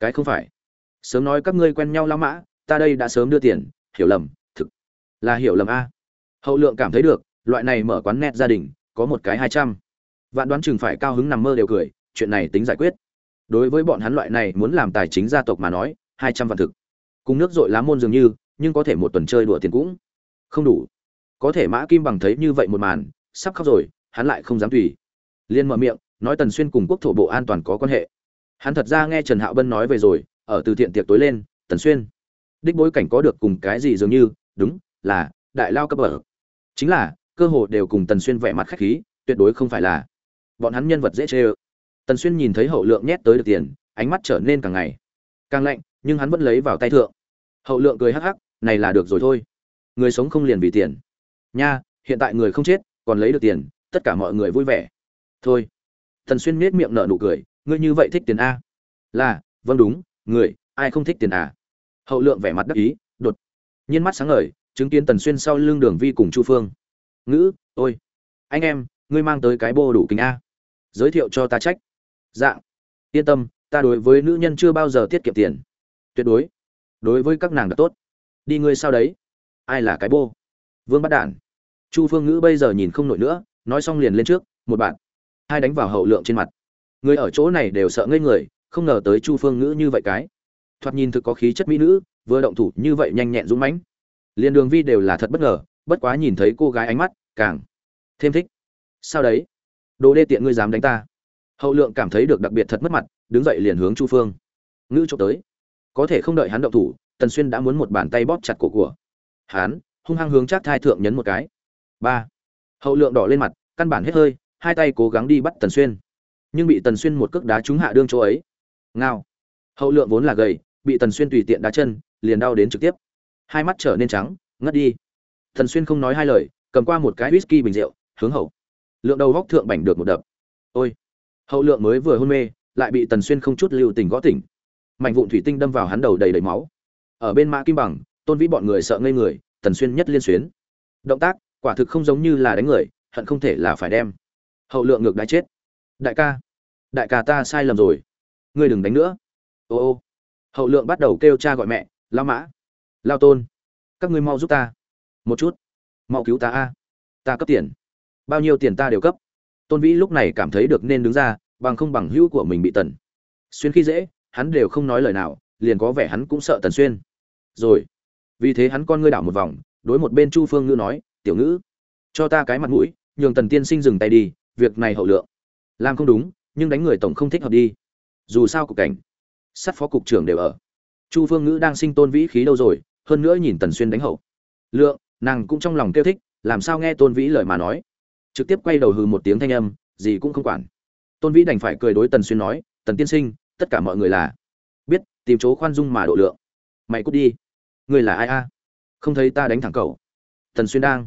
Cái không phải. Sớm nói các ngươi quen nhau lao mã, ta đây đã sớm đưa tiền, hiểu lầm, thực. Là hiểu lầm a. Hậu lượng cảm thấy được, loại này mở quán net gia đình, có một cái hai trăm. Vạn đoán chừng phải cao hứng nằm mơ đều cười, chuyện này tính giải quyết. Đối với bọn hắn loại này muốn làm tài chính gia tộc mà nói, hai trăm vạn thực. Cùng nước dội lá môn dường như, nhưng có thể một tuần chơi đùa tiền cũng. Không đủ. Có thể mã kim bằng thấy như vậy một màn, sắp khóc rồi, hắn lại không dám tùy. Liên mở miệng, nói tần xuyên cùng quốc thổ bộ an toàn có quan hệ hắn thật ra nghe trần hạo bân nói về rồi, ở từ thiện tiệc tối lên, tần xuyên. Đích bối cảnh có được cùng cái gì dường như, đúng, là, đại lao cấp ở chính là, cơ hồ đều cùng tần xuyên vẻ mặt khách khí, tuyệt đối không phải là, bọn hắn nhân vật dễ chê ơ. Tần xuyên nhìn thấy hậu lượng nhét tới được tiền, ánh mắt trở nên càng ngày càng lạnh, nhưng hắn vẫn lấy vào tay thượng. Hậu lượng cười hắc hắc, này là được rồi thôi. Người sống không liền vì tiền. Nha, hiện tại người không chết, còn lấy được tiền, tất cả mọi người vui vẻ. Thôi. Tần xuyên miết miệng nở nụ cười ngươi như vậy thích tiền a. Là vâng đúng, người, ai không thích tiền à hậu lượng vẻ mặt đắc ý, đột nhiên mắt sáng ngời, chứng kiến tần xuyên sau lưng đường vi cùng chu phương. Ngữ, ôi, anh em, ngươi mang tới cái bô đủ kính a. Giới thiệu cho ta trách. Dạng yên tâm, ta đối với nữ nhân chưa bao giờ tiết kiệm tiền. Tuyệt đối. Đối với các nàng đã tốt. Đi ngươi sao đấy? Ai là cái bô? Vương bắt đản. Chu phương ngữ bây giờ nhìn không nổi nữa, nói xong liền lên trước, một bạn. Hai đánh vào hậu lượng trên mặt người ở chỗ này đều sợ ngây người, không ngờ tới chu phương ngữ như vậy cái. Thoạt nhìn thực có khí chất mỹ nữ, vừa động thủ như vậy nhanh nhẹn dũng mãnh. Liền đường vi đều là thật bất ngờ, bất quá nhìn thấy cô gái ánh mắt, càng thêm thích. Sao đấy? Đồ đê tiện ngươi dám đánh ta. Hậu lượng cảm thấy được đặc biệt thật mất mặt, đứng dậy liền hướng chu phương ngữ trộm tới. Có thể không đợi hắn động thủ, tần xuyên đã muốn một bàn tay bóp chặt cổ của hắn, hung hăng hướng chắc thai thượng nhấn một cái. Ba. Hậu lượng đỏ lên mặt, căn bản hết hơi, hai tay cố gắng đi bắt tần xuyên nhưng bị tần xuyên một cước đá trúng hạ đương chỗ ấy. Ngao. Hậu lượng vốn là gầy, bị tần xuyên tùy tiện đá chân, liền đau đến trực tiếp. Hai mắt trở nên trắng, ngất đi. Tần xuyên không nói hai lời, cầm qua một cái whisky bình rượu, hướng hậu. Lượng đầu góc thượng bảnh được một đập. Ôi. Hậu lượng mới vừa hôn mê, lại bị tần xuyên không chút lưu tình gõ tỉnh. Mảnh vụn thủy tinh đâm vào hắn đầu đầy đầy máu. Ở bên mã kim bằng, tôn vĩ bọn người sợ ngây người, tần xuyên nhất liên xuyến. Động tác, quả thực không giống như là đánh người, hận không thể là phải đem. Hậu lượng ngược đái chết đại ca đại ca ta sai lầm rồi. Ngươi đừng đánh nữa. Ô ô, hậu lượng bắt đầu kêu cha gọi mẹ lao mã lao tôn, các ngươi mau giúp ta. Một chút, mau cứu ta a. Ta cấp tiền. Bao nhiêu tiền ta đều cấp. Tôn vĩ lúc này cảm thấy được nên đứng ra, bằng không bằng hữu của mình bị tần. Xuyên khi dễ, hắn đều không nói lời nào, liền có vẻ hắn cũng sợ tần xuyên. Rồi, vì thế hắn con ngươi đảo một vòng, đối một bên chu phương ngữ nói, tiểu ngữ, cho ta cái mặt mũi, nhường tần tiên sinh dừng tay đi, việc này hậu lượng làm không đúng, nhưng đánh người tổng không thích hợp đi. Dù sao cục cảnh, sát phó cục trưởng đều ở. Chu phương ngữ đang sinh tôn vĩ khí đâu rồi, hơn nữa nhìn tần xuyên đánh hậu. Lượng, nàng cũng trong lòng kêu thích, làm sao nghe tôn vĩ lời mà nói. Trực tiếp quay đầu hừ một tiếng thanh âm, gì cũng không quản. Tôn vĩ đành phải cười đối tần xuyên nói, tần tiên sinh, tất cả mọi người là biết, tìm chỗ khoan dung mà độ lượng. Mày cút đi. Người là ai a? Không thấy ta đánh thẳng cậu. Tần xuyên đang.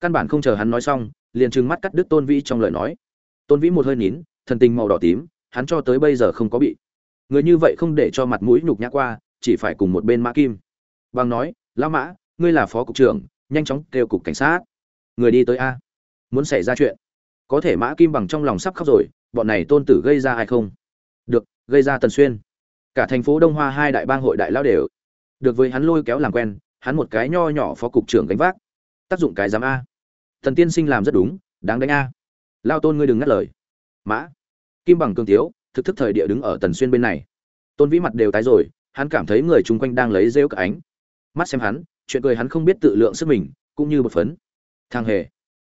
Căn bản không chờ hắn nói xong, liền trừng mắt cắt đứt tôn vĩ trong lời nói tôn vĩ một hơi nín, thần tình màu đỏ tím, hắn cho tới bây giờ không có bị. Người như vậy không để cho mặt mũi nhục nhã qua, chỉ phải cùng một bên mã kim. Bằng nói, lão mã, ngươi là phó cục trưởng, nhanh chóng kêu cục cảnh sát. Người đi tới a. Muốn xảy ra chuyện. Có thể mã kim bằng trong lòng sắp khóc rồi, bọn này tôn tử gây ra hay không? Được, gây ra tần xuyên. Cả thành phố đông hoa hai đại bang hội đại lao đều. Được với hắn lôi kéo làm quen, hắn một cái nho nhỏ phó cục trưởng gánh vác. Tác dụng cái giám a. Thần tiên sinh làm rất đúng, đáng đánh a lao tôn ngươi đừng ngắt lời. Mã. Kim bằng cương tiếu, thực thức thời địa đứng ở tần xuyên bên này. Tôn vĩ mặt đều tái rồi, hắn cảm thấy người chung quanh đang lấy rêu cả ánh. Mắt xem hắn, chuyện cười hắn không biết tự lượng sức mình, cũng như một phấn. Thằng hề,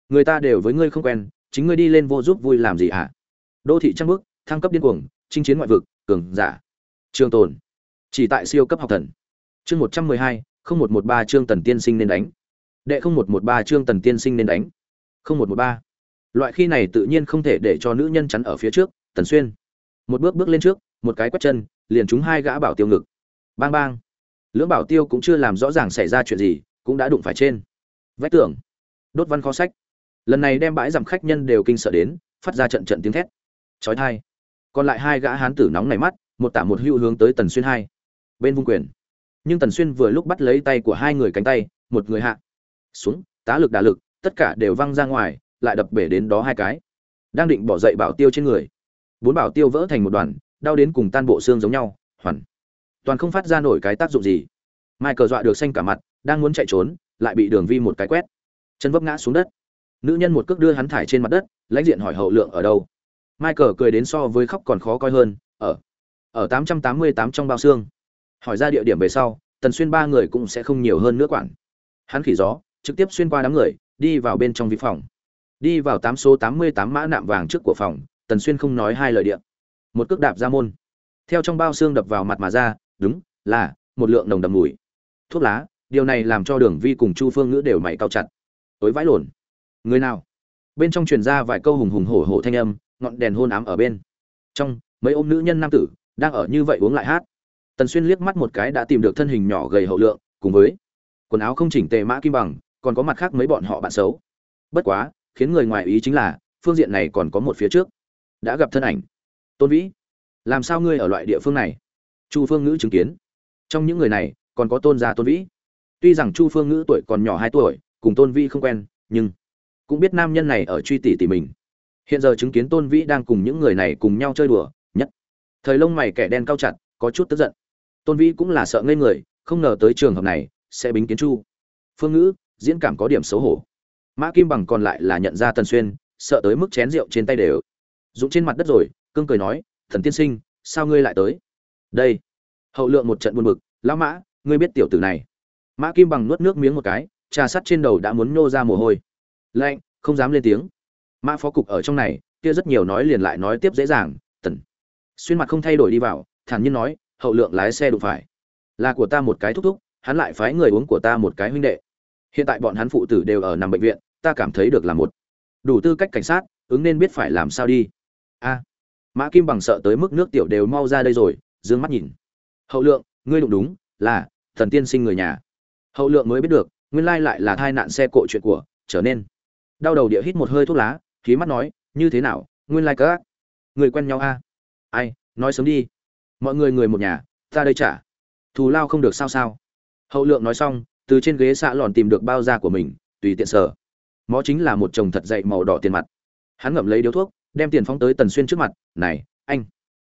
người ta đều với ngươi không quen, chính ngươi đi lên vô giúp vui làm gì hả? Đô thị trăng bước thăng cấp điên cuồng, chinh chiến ngoại vực, cường giả. Trường tồn. Chỉ tại siêu cấp học thần. Chương một trăm mười hai, không một một ba chương tần tiên sinh nên đánh. Đệ không một một ba chương tần tiên sinh nên đánh. Không một một ba loại khi này tự nhiên không thể để cho nữ nhân chắn ở phía trước, tần xuyên. Một bước bước lên trước, một cái quét chân, liền trúng hai gã bảo tiêu ngực. Bang bang. Lưỡng bảo tiêu cũng chưa làm rõ ràng xảy ra chuyện gì, cũng đã đụng phải trên. Vách tường. Đốt văn kho sách. Lần này đem bãi giảm khách nhân đều kinh sợ đến, phát ra trận trận tiếng thét. Trói thai còn lại hai gã hán tử nóng này mắt, một tả một hưu hướng tới tần xuyên hai. Bên vung quyền. Nhưng tần xuyên vừa lúc bắt lấy tay của hai người cánh tay, một người hạ. Xuống, tá lực đả lực, tất cả đều văng ra ngoài lại đập bể đến đó hai cái. Đang định bỏ dậy bảo tiêu trên người, bốn bảo tiêu vỡ thành một đoàn, đau đến cùng tan bộ xương giống nhau, hoàn. Toàn không phát ra nổi cái tác dụng gì. Mai cờ dọa được xanh cả mặt, đang muốn chạy trốn, lại bị đường vi một cái quét. Chân vấp ngã xuống đất. Nữ nhân một cước đưa hắn thải trên mặt đất, lãnh diện hỏi hậu lượng ở đâu. Mai cờ cười đến so với khóc còn khó coi hơn, ở ở tám trăm tám mươi tám trong bao xương. Hỏi ra địa điểm về sau, tần xuyên ba người cũng sẽ không nhiều hơn nữa quản. Hắn khỉ gió, trực tiếp xuyên qua đám người, đi vào bên trong vi phòng đi vào tám số tám mươi tám mã nạm vàng trước của phòng, tần xuyên không nói hai lời điện một cước đạp ra môn. Theo trong bao xương đập vào mặt mà ra, đúng, là, một lượng nồng đầm mùi. Thuốc lá, điều này làm cho đường vi cùng chu phương ngữ đều mày cao chặt. Tối vãi lồn người nào? Bên trong truyền ra vài câu hùng hùng hổ hổ thanh âm, ngọn đèn hôn ám ở bên. Trong, mấy ôm nữ nhân nam tử, đang ở như vậy uống lại hát. Tần xuyên liếc mắt một cái đã tìm được thân hình nhỏ gầy hậu lượng, cùng với quần áo không chỉnh tề mã kim bằng, còn có mặt khác mấy bọn họ bạn xấu. Bất quá khiến người ngoài ý chính là, phương diện này còn có một phía trước. Đã gặp thân ảnh. Tôn vĩ, làm sao ngươi ở loại địa phương này? Chu phương ngữ chứng kiến. Trong những người này, còn có tôn gia tôn vĩ. Tuy rằng chu phương ngữ tuổi còn nhỏ hai tuổi, cùng tôn vĩ không quen, nhưng cũng biết nam nhân này ở truy tỷ tỷ mình. Hiện giờ chứng kiến tôn vĩ đang cùng những người này cùng nhau chơi đùa, nhất. Thời lông mày kẻ đen cao chặt, có chút tức giận. Tôn vĩ cũng là sợ ngây người, không ngờ tới trường hợp này sẽ bính kiến chu. Phương ngữ, diễn cảm có điểm xấu hổ mã kim bằng còn lại là nhận ra tần xuyên, sợ tới mức chén rượu trên tay đều dũng trên mặt đất rồi, cương cười nói, thần tiên sinh, sao ngươi lại tới? Đây. Hậu lượng một trận buồn bực, lão mã, ngươi biết tiểu tử này. Mã kim bằng nuốt nước miếng một cái, trà sắt trên đầu đã muốn nô ra mồ hôi. Lạnh, không dám lên tiếng. Mã phó cục ở trong này, kia rất nhiều nói liền lại nói tiếp dễ dàng, tần xuyên mặt không thay đổi đi vào, thản nhiên nói, hậu lượng lái xe đụng phải. Là của ta một cái thúc thúc, hắn lại phái người uống của ta một cái huynh đệ hiện tại bọn hắn phụ tử đều ở nằm bệnh viện, ta cảm thấy được là một. Đủ tư cách cảnh sát, ứng nên biết phải làm sao đi. A. Mã kim bằng sợ tới mức nước tiểu đều mau ra đây rồi d ư ơ n g mắt nhìn. Hậu lượng, ngươi đụng đúng, là, thần tiên sinh người nhà. Hậu lượng mới biết được, nguyên lai lại là thai nạn xe cộ chuyện của, trở nên. Đau đầu địa hít một hơi thuốc lá, khí mắt nói, như thế nào, nguyên lai các người quen nhau a. Ai, nói sớm đi. Mọi người người một nhà, ta đây trả. Thù lao không được sao sao. Hậu lượng nói xong từ trên ghế xạ lòn tìm được bao da của mình, tùy tiện sở mó chính là một chồng thật dậy màu đỏ tiền mặt. Hắn ngậm lấy điếu thuốc, đem tiền phóng tới tần xuyên trước mặt, này, anh,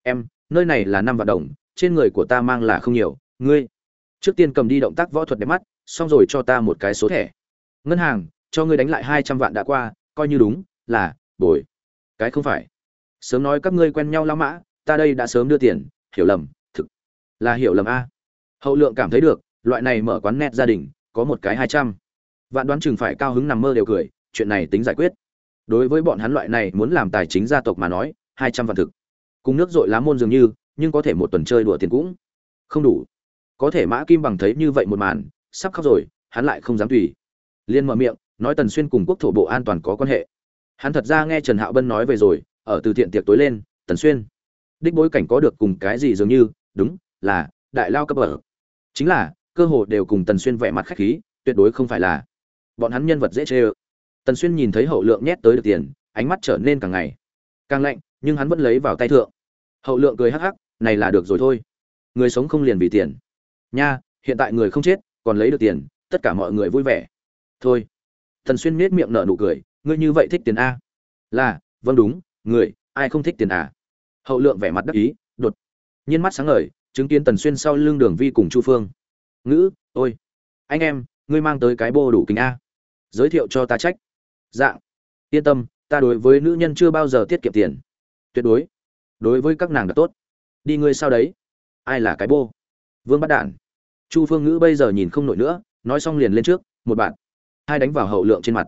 em, nơi này là năm vạn đồng, trên người của ta mang là không nhiều, ngươi trước tiên cầm đi động tác võ thuật đẹp mắt, xong rồi cho ta một cái số thẻ. Ngân hàng, cho ngươi đánh lại hai trăm vạn đã qua, coi như đúng, là, bồi. Cái không phải. Sớm nói các ngươi quen nhau lao mã, ta đây đã sớm đưa tiền, hiểu lầm, thực, là hiểu lầm a. Hậu lượng cảm thấy được loại này mở quán net gia đình, có một cái hai trăm. Vạn đoán chừng phải cao hứng nằm mơ đều cười, chuyện này tính giải quyết. Đối với bọn hắn loại này muốn làm tài chính gia tộc mà nói, hai trăm vạn thực. Cùng nước dội lá môn dường như, nhưng có thể một tuần chơi đùa tiền cũng. Không đủ. Có thể mã kim bằng thấy như vậy một màn, sắp khóc rồi, hắn lại không dám tùy. Liên mở miệng, nói tần xuyên cùng quốc thổ bộ an toàn có quan hệ. Hắn thật ra nghe trần hạo bân nói về rồi, ở từ thiện tiệc tối lên, tần xuyên, đích bối cảnh có được cùng cái gì dường như? Đúng, là đại lao cấp ở chính là cơ hồ đều cùng tần xuyên vẻ mặt khách khí, tuyệt đối không phải là bọn hắn nhân vật dễ chê ơ. Tần xuyên nhìn thấy hậu lượng nhét tới được tiền, ánh mắt trở nên càng ngày càng lạnh, nhưng hắn vẫn lấy vào tay thượng. Hậu lượng cười hắc hắc, này là được rồi thôi. Người sống không liền vì tiền. Nha, hiện tại người không chết, còn lấy được tiền, tất cả mọi người vui vẻ. Thôi. Tần xuyên nết miệng nở nụ cười, ngươi như vậy thích tiền a? Là vâng đúng, người, ai không thích tiền à? Hậu lượng vẻ mặt đắc ý, đột nhiên mắt sáng ngời, chứng kiến tần xuyên sau lưng đường vi cùng chu phương ngữ, ôi, anh em, ngươi mang tới cái bô đủ kính a. Giới thiệu cho ta trách. Dạng yên tâm, ta đối với nữ nhân chưa bao giờ tiết kiệm tiền. Tuyệt đối. Đối với các nàng đã tốt. Đi ngươi sao đấy? Ai là cái bô? Vương bắt đản. Chu phương ngữ bây giờ nhìn không nổi nữa, nói xong liền lên trước, một bạn. Hai đánh vào hậu lượng trên mặt.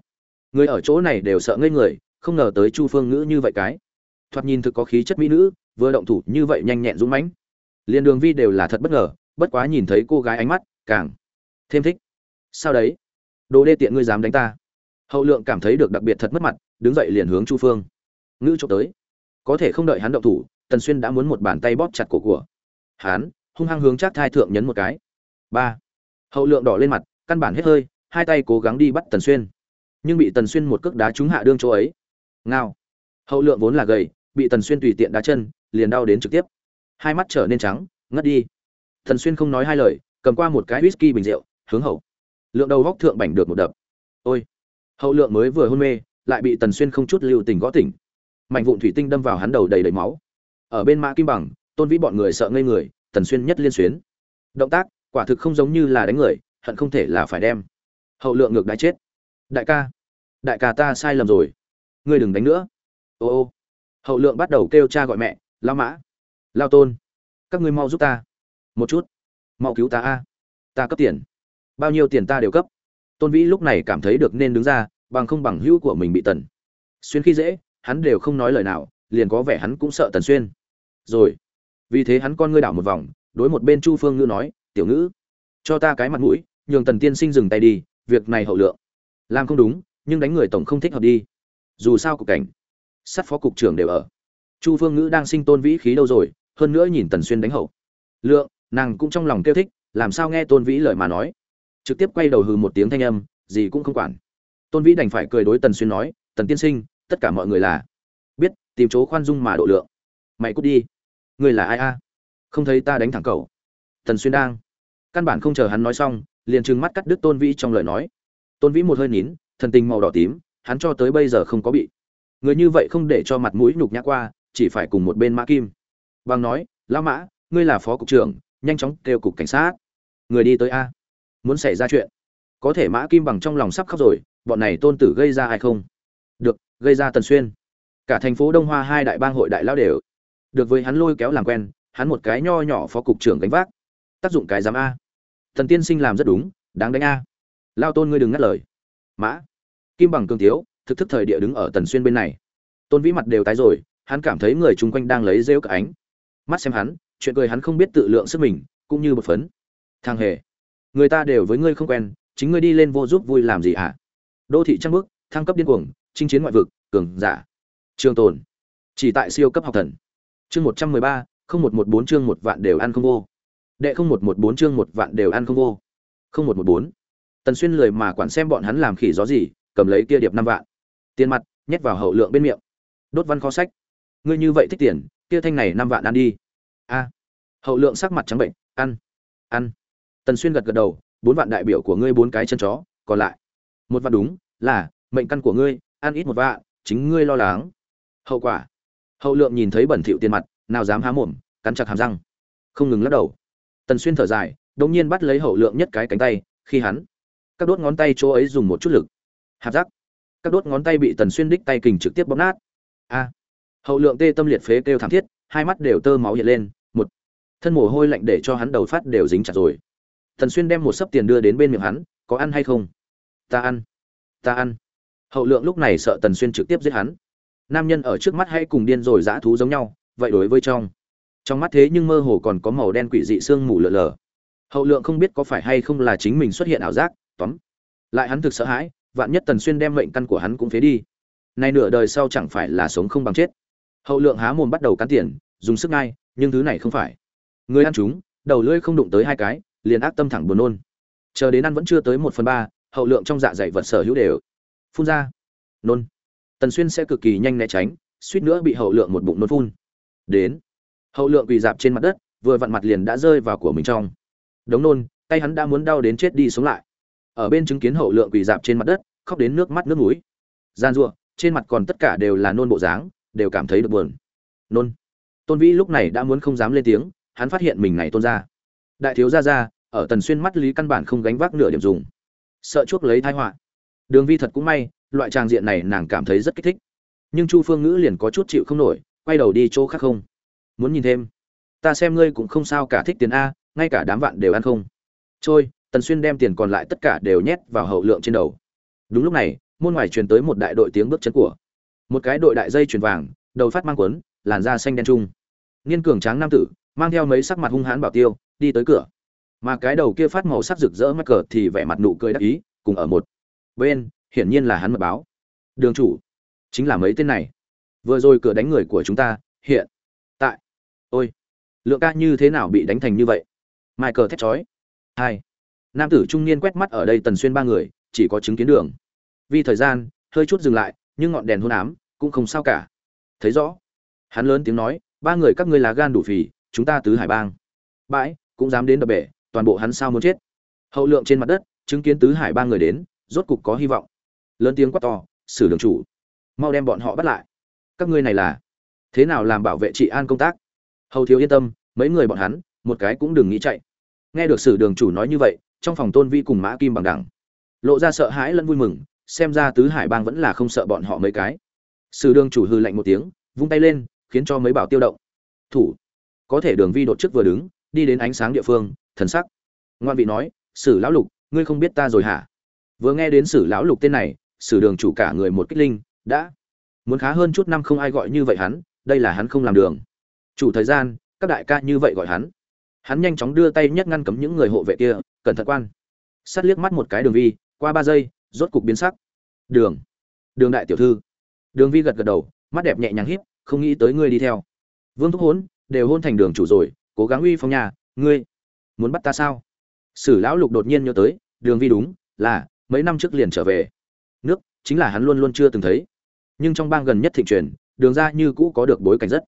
Người ở chỗ này đều sợ ngây người, không ngờ tới chu phương ngữ như vậy cái. Thoạt nhìn thực có khí chất mỹ nữ, vừa động thủ như vậy nhanh nhẹn dũng mãnh. Liền đường vi đều là thật bất ngờ bất quá nhìn thấy cô gái ánh mắt, càng thêm thích. Sao đấy? Đồ đê tiện ngươi dám đánh ta. Hậu lượng cảm thấy được đặc biệt thật mất mặt, đứng dậy liền hướng chu phương. Ngữ trộm tới. Có thể không đợi hắn động thủ, tần xuyên đã muốn một bàn tay bóp chặt cổ của hắn, hung hăng hướng chắc thai thượng nhấn một cái. Ba. Hậu lượng đỏ lên mặt, căn bản hết hơi, hai tay cố gắng đi bắt tần xuyên. Nhưng bị tần xuyên một cước đá trúng hạ đương chỗ ấy. Ngao. Hậu lượng vốn là gầy, bị tần xuyên tùy tiện đá chân, liền đau đến trực tiếp. Hai mắt trở nên trắng, ngất đi. Thần xuyên không nói hai lời, cầm qua một cái whisky bình rượu, hướng hậu. Lượng đầu góc thượng bảnh được một đập. Ôi! Hậu lượng mới vừa hôn mê, lại bị tần xuyên không chút lưu tình gõ tỉnh. Mạnh vụn thủy tinh đâm vào hắn đầu đầy đầy máu. Ở bên mã kim bằng, tôn vĩ bọn người sợ ngây người, tần xuyên nhất liên xuyến. Động tác, quả thực không giống như là đánh người, hận không thể là phải đem. Hậu lượng ngược đáy chết. Đại ca! Đại ca ta sai lầm rồi. Ngươi đừng đánh nữa. Ô ô. Hậu lượng bắt đầu kêu cha gọi mẹ, lao mã! Lao tôn! Các ngươi mau giúp ta một chút. Mau cứu ta a. Ta cấp tiền. Bao nhiêu tiền ta đều cấp. Tôn vĩ lúc này cảm thấy được nên đứng ra, bằng không bằng hữu của mình bị tần. Xuyên khi dễ, hắn đều không nói lời nào, liền có vẻ hắn cũng sợ tần xuyên. Rồi. Vì thế hắn con ngươi đảo một vòng, đối một bên chu phương ngữ nói, tiểu ngữ, cho ta cái mặt mũi, nhường tần tiên sinh dừng tay đi, việc này hậu lượng. Làm không đúng, nhưng đánh người tổng không thích hợp đi. Dù sao cục cảnh, sát phó cục trưởng đều ở. Chu phương ngữ đang sinh tôn vĩ khí đâu rồi, hơn nữa nhìn tần xuyên đánh hậu. Lượng nàng cũng trong lòng kêu thích, làm sao nghe tôn vĩ lời mà nói. Trực tiếp quay đầu hừ một tiếng thanh âm, gì cũng không quản. Tôn vĩ đành phải cười đối tần xuyên nói, tần tiên sinh, tất cả mọi người là biết, tìm chỗ khoan dung mà độ lượng. Mày cút đi. Người là ai a? Không thấy ta đánh thẳng cậu. Tần xuyên đang. Căn bản không chờ hắn nói xong, liền trừng mắt cắt đứt tôn vĩ trong lời nói. Tôn vĩ một hơi nín, thần tình màu đỏ tím, hắn cho tới bây giờ không có bị. Người như vậy không để cho mặt mũi nhục nhã qua, chỉ phải cùng một bên mã kim. Bằng nói, lão mã, ngươi là phó cục trưởng nhanh chóng kêu cục cảnh sát. Người đi tới a. Muốn xảy ra chuyện. Có thể mã kim bằng trong lòng sắp khóc rồi, bọn này tôn tử gây ra hay không? Được, gây ra tần xuyên. Cả thành phố đông hoa hai đại bang hội đại lao đều. Được với hắn lôi kéo làm quen, hắn một cái nho nhỏ phó cục trưởng gánh vác. Tác dụng cái giám a. Thần tiên sinh làm rất đúng, đáng đánh a. Lao tôn ngươi đừng ngắt lời. Mã kim bằng cương thiếu, thực thức thời địa đứng ở tần xuyên bên này. Tôn vĩ mặt đều tái rồi, hắn cảm thấy người chung quanh đang lấy rêu cả ánh. Mắt xem hắn chuyện cười hắn không biết tự lượng sức mình, cũng như một phấn. Thằng hề, người ta đều với ngươi không quen, chính ngươi đi lên vô giúp vui làm gì hả? Đô thị trăng bước thăng cấp điên cuồng, chinh chiến ngoại vực, cường giả. Trường tồn, chỉ tại siêu cấp học thần. Chương một trăm mười ba, không một một bốn chương một vạn đều ăn không vô. Đệ không một một bốn chương một vạn đều ăn không vô. Không một một bốn. Tần xuyên lười mà quản xem bọn hắn làm khỉ gió gì, cầm lấy kia điệp năm vạn. Tiền mặt, nhét vào hậu lượng bên miệng. Đốt văn kho sách. Ngươi như vậy thích tiền, kia thanh này năm vạn ăn đi a. Hậu lượng sắc mặt trắng bệnh, ăn ăn. Tần xuyên gật gật đầu, bốn vạn đại biểu của ngươi bốn cái chân chó, còn lại. Một vạn đúng, là, mệnh căn của ngươi, ăn ít một vạn, chính ngươi lo lắng. Hậu quả. Hậu lượng nhìn thấy bẩn thỉu tiền mặt, nào dám há mồm, cắn chặt hàm răng. Không ngừng lắc đầu. Tần xuyên thở dài đống nhiên bắt lấy hậu lượng nhất cái cánh tay, khi hắn, các đốt ngón tay chỗ ấy dùng một chút lực. Hạp rắc các đốt ngón tay bị tần xuyên đích tay kình trực tiếp bóp nát. A. Hậu lượng tê tâm liệt phế kêu thảm thiết, hai mắt đều tơ máu hiện lên thân mồ hôi lạnh để cho hắn đầu phát đều dính chặt rồi. Thần xuyên đem một sấp tiền đưa đến bên miệng hắn, có ăn hay không? Ta ăn ta ăn. Hậu lượng lúc này sợ tần xuyên trực tiếp giết hắn. Nam nhân ở trước mắt hay cùng điên rồi dã thú giống nhau, vậy đối với trong. Trong mắt thế nhưng mơ hồ còn có màu đen quỷ dị sương mù lờ lờ hậu lượng không biết có phải hay không là chính mình xuất hiện ảo giác, tóm. Lại hắn thực sợ hãi, vạn nhất tần xuyên đem mệnh căn của hắn cũng phế đi. Nay nửa đời sau chẳng phải là sống không bằng chết. Hậu lượng há mồm bắt đầu cắn tiền, dùng sức ngay, nhưng thứ này không phải người ăn chúng, đầu lưỡi không đụng tới hai cái, liền ác tâm thẳng buồn nôn. Chờ đến ăn vẫn chưa tới một phần ba, hậu lượng trong dạ dày vật sở hữu đều phun ra. Nôn. Tần xuyên sẽ cực kỳ nhanh né tránh, suýt nữa bị hậu lượng một bụng nôn phun. Đến. Hậu lượng quỳ dạp trên mặt đất, vừa vặn mặt liền đã rơi vào của mình trong. Đống nôn, tay hắn đã muốn đau đến chết đi sống lại. Ở bên chứng kiến hậu lượng quỳ dạp trên mặt đất, khóc đến nước mắt nước mũi. Gian ruộng, trên mặt còn tất cả đều là nôn bộ dáng, đều cảm thấy được buồn. Nôn. Tôn vĩ lúc này đã muốn không dám lên tiếng hắn phát hiện mình này tôn ra đại thiếu gia ra ở tần xuyên mắt lý căn bản không gánh vác nửa điểm dùng. Sợ chuốc lấy tai họa. Đường vi thật cũng may, loại tràng diện này nàng cảm thấy rất kích thích. Nhưng chu phương ngữ liền có chút chịu không nổi, quay đầu đi chỗ khác không. Muốn nhìn thêm. Ta xem ngươi cũng không sao cả thích tiền a, ngay cả đám vạn đều ăn không. Trôi, tần xuyên đem tiền còn lại tất cả đều nhét vào hậu lượng trên đầu. Đúng lúc này, môn ngoài truyền tới một đại đội tiếng bước chân của. Một cái đội đại dây chuyền vàng, đầu phát mang quấn làn da xanh đen trung. Niên cường tráng nam tử mang theo mấy sắc mặt hung hãn bảo tiêu, đi tới cửa. Mà cái đầu kia phát màu sắc rực rỡ mắc cờ thì vẻ mặt nụ cười đắc ý, cùng ở một bên, hiển nhiên là hắn mật báo. Đường chủ, chính là mấy tên này. Vừa rồi cửa đánh người của chúng ta, hiện tại. Ôi, lượng ca như thế nào bị đánh thành như vậy? Mai cờ thét chói. Hai, nam tử trung niên quét mắt ở đây tần xuyên ba người, chỉ có chứng kiến đường. Vì thời gian, hơi chút dừng lại, nhưng ngọn đèn hôn ám, cũng không sao cả. Thấy rõ, hắn lớn tiếng nói, ba người các ngươi là gan đủ phì chúng ta tứ hải bang. Bãi, cũng dám đến đập bể, toàn bộ hắn sao muốn chết. Hậu lượng trên mặt đất, chứng kiến tứ hải ba người đến, rốt cục có hy vọng. Lớn tiếng quát to xử đường chủ, mau đem bọn họ bắt lại. Các ngươi này là, thế nào làm bảo vệ trị an công tác? Hầu thiếu yên tâm, mấy người bọn hắn, một cái cũng đừng nghĩ chạy. Nghe được sử đường chủ nói như vậy, trong phòng tôn vi cùng mã kim bằng đẳng. Lộ ra sợ hãi lẫn vui mừng, xem ra tứ hải bang vẫn là không sợ bọn họ mấy cái. Sử đường chủ hư lạnh một tiếng, vung tay lên, khiến cho mấy bảo tiêu động. Thủ có thể đường vi đột trước vừa đứng, đi đến ánh sáng địa phương, thần sắc. Ngoan vị nói, sử lão lục, ngươi không biết ta rồi hả? Vừa nghe đến sử lão lục tên này, sử đường chủ cả người một kích linh, đã. Muốn khá hơn chút năm không ai gọi như vậy hắn, đây là hắn không làm đường. Chủ thời gian, các đại ca như vậy gọi hắn. Hắn nhanh chóng đưa tay nhấc ngăn cấm những người hộ vệ kia, cẩn thận quan. Sát liếc mắt một cái đường vi, qua ba giây, rốt cục biến sắc. Đường đường đại tiểu thư. Đường vi gật gật đầu, mắt đẹp nhẹ nhàng híp, không nghĩ tới ngươi đi theo. Vương thúc hốn đều hôn thành đường chủ rồi, cố gắng uy phong nhà ngươi muốn bắt ta sao? Sử lão lục đột nhiên nhớ tới, đường vi đúng, là, mấy năm trước liền trở về. Nước, chính là hắn luôn luôn chưa từng thấy. Nhưng trong bang gần nhất thịnh truyền, đường ra như cũ có được bối cảnh rất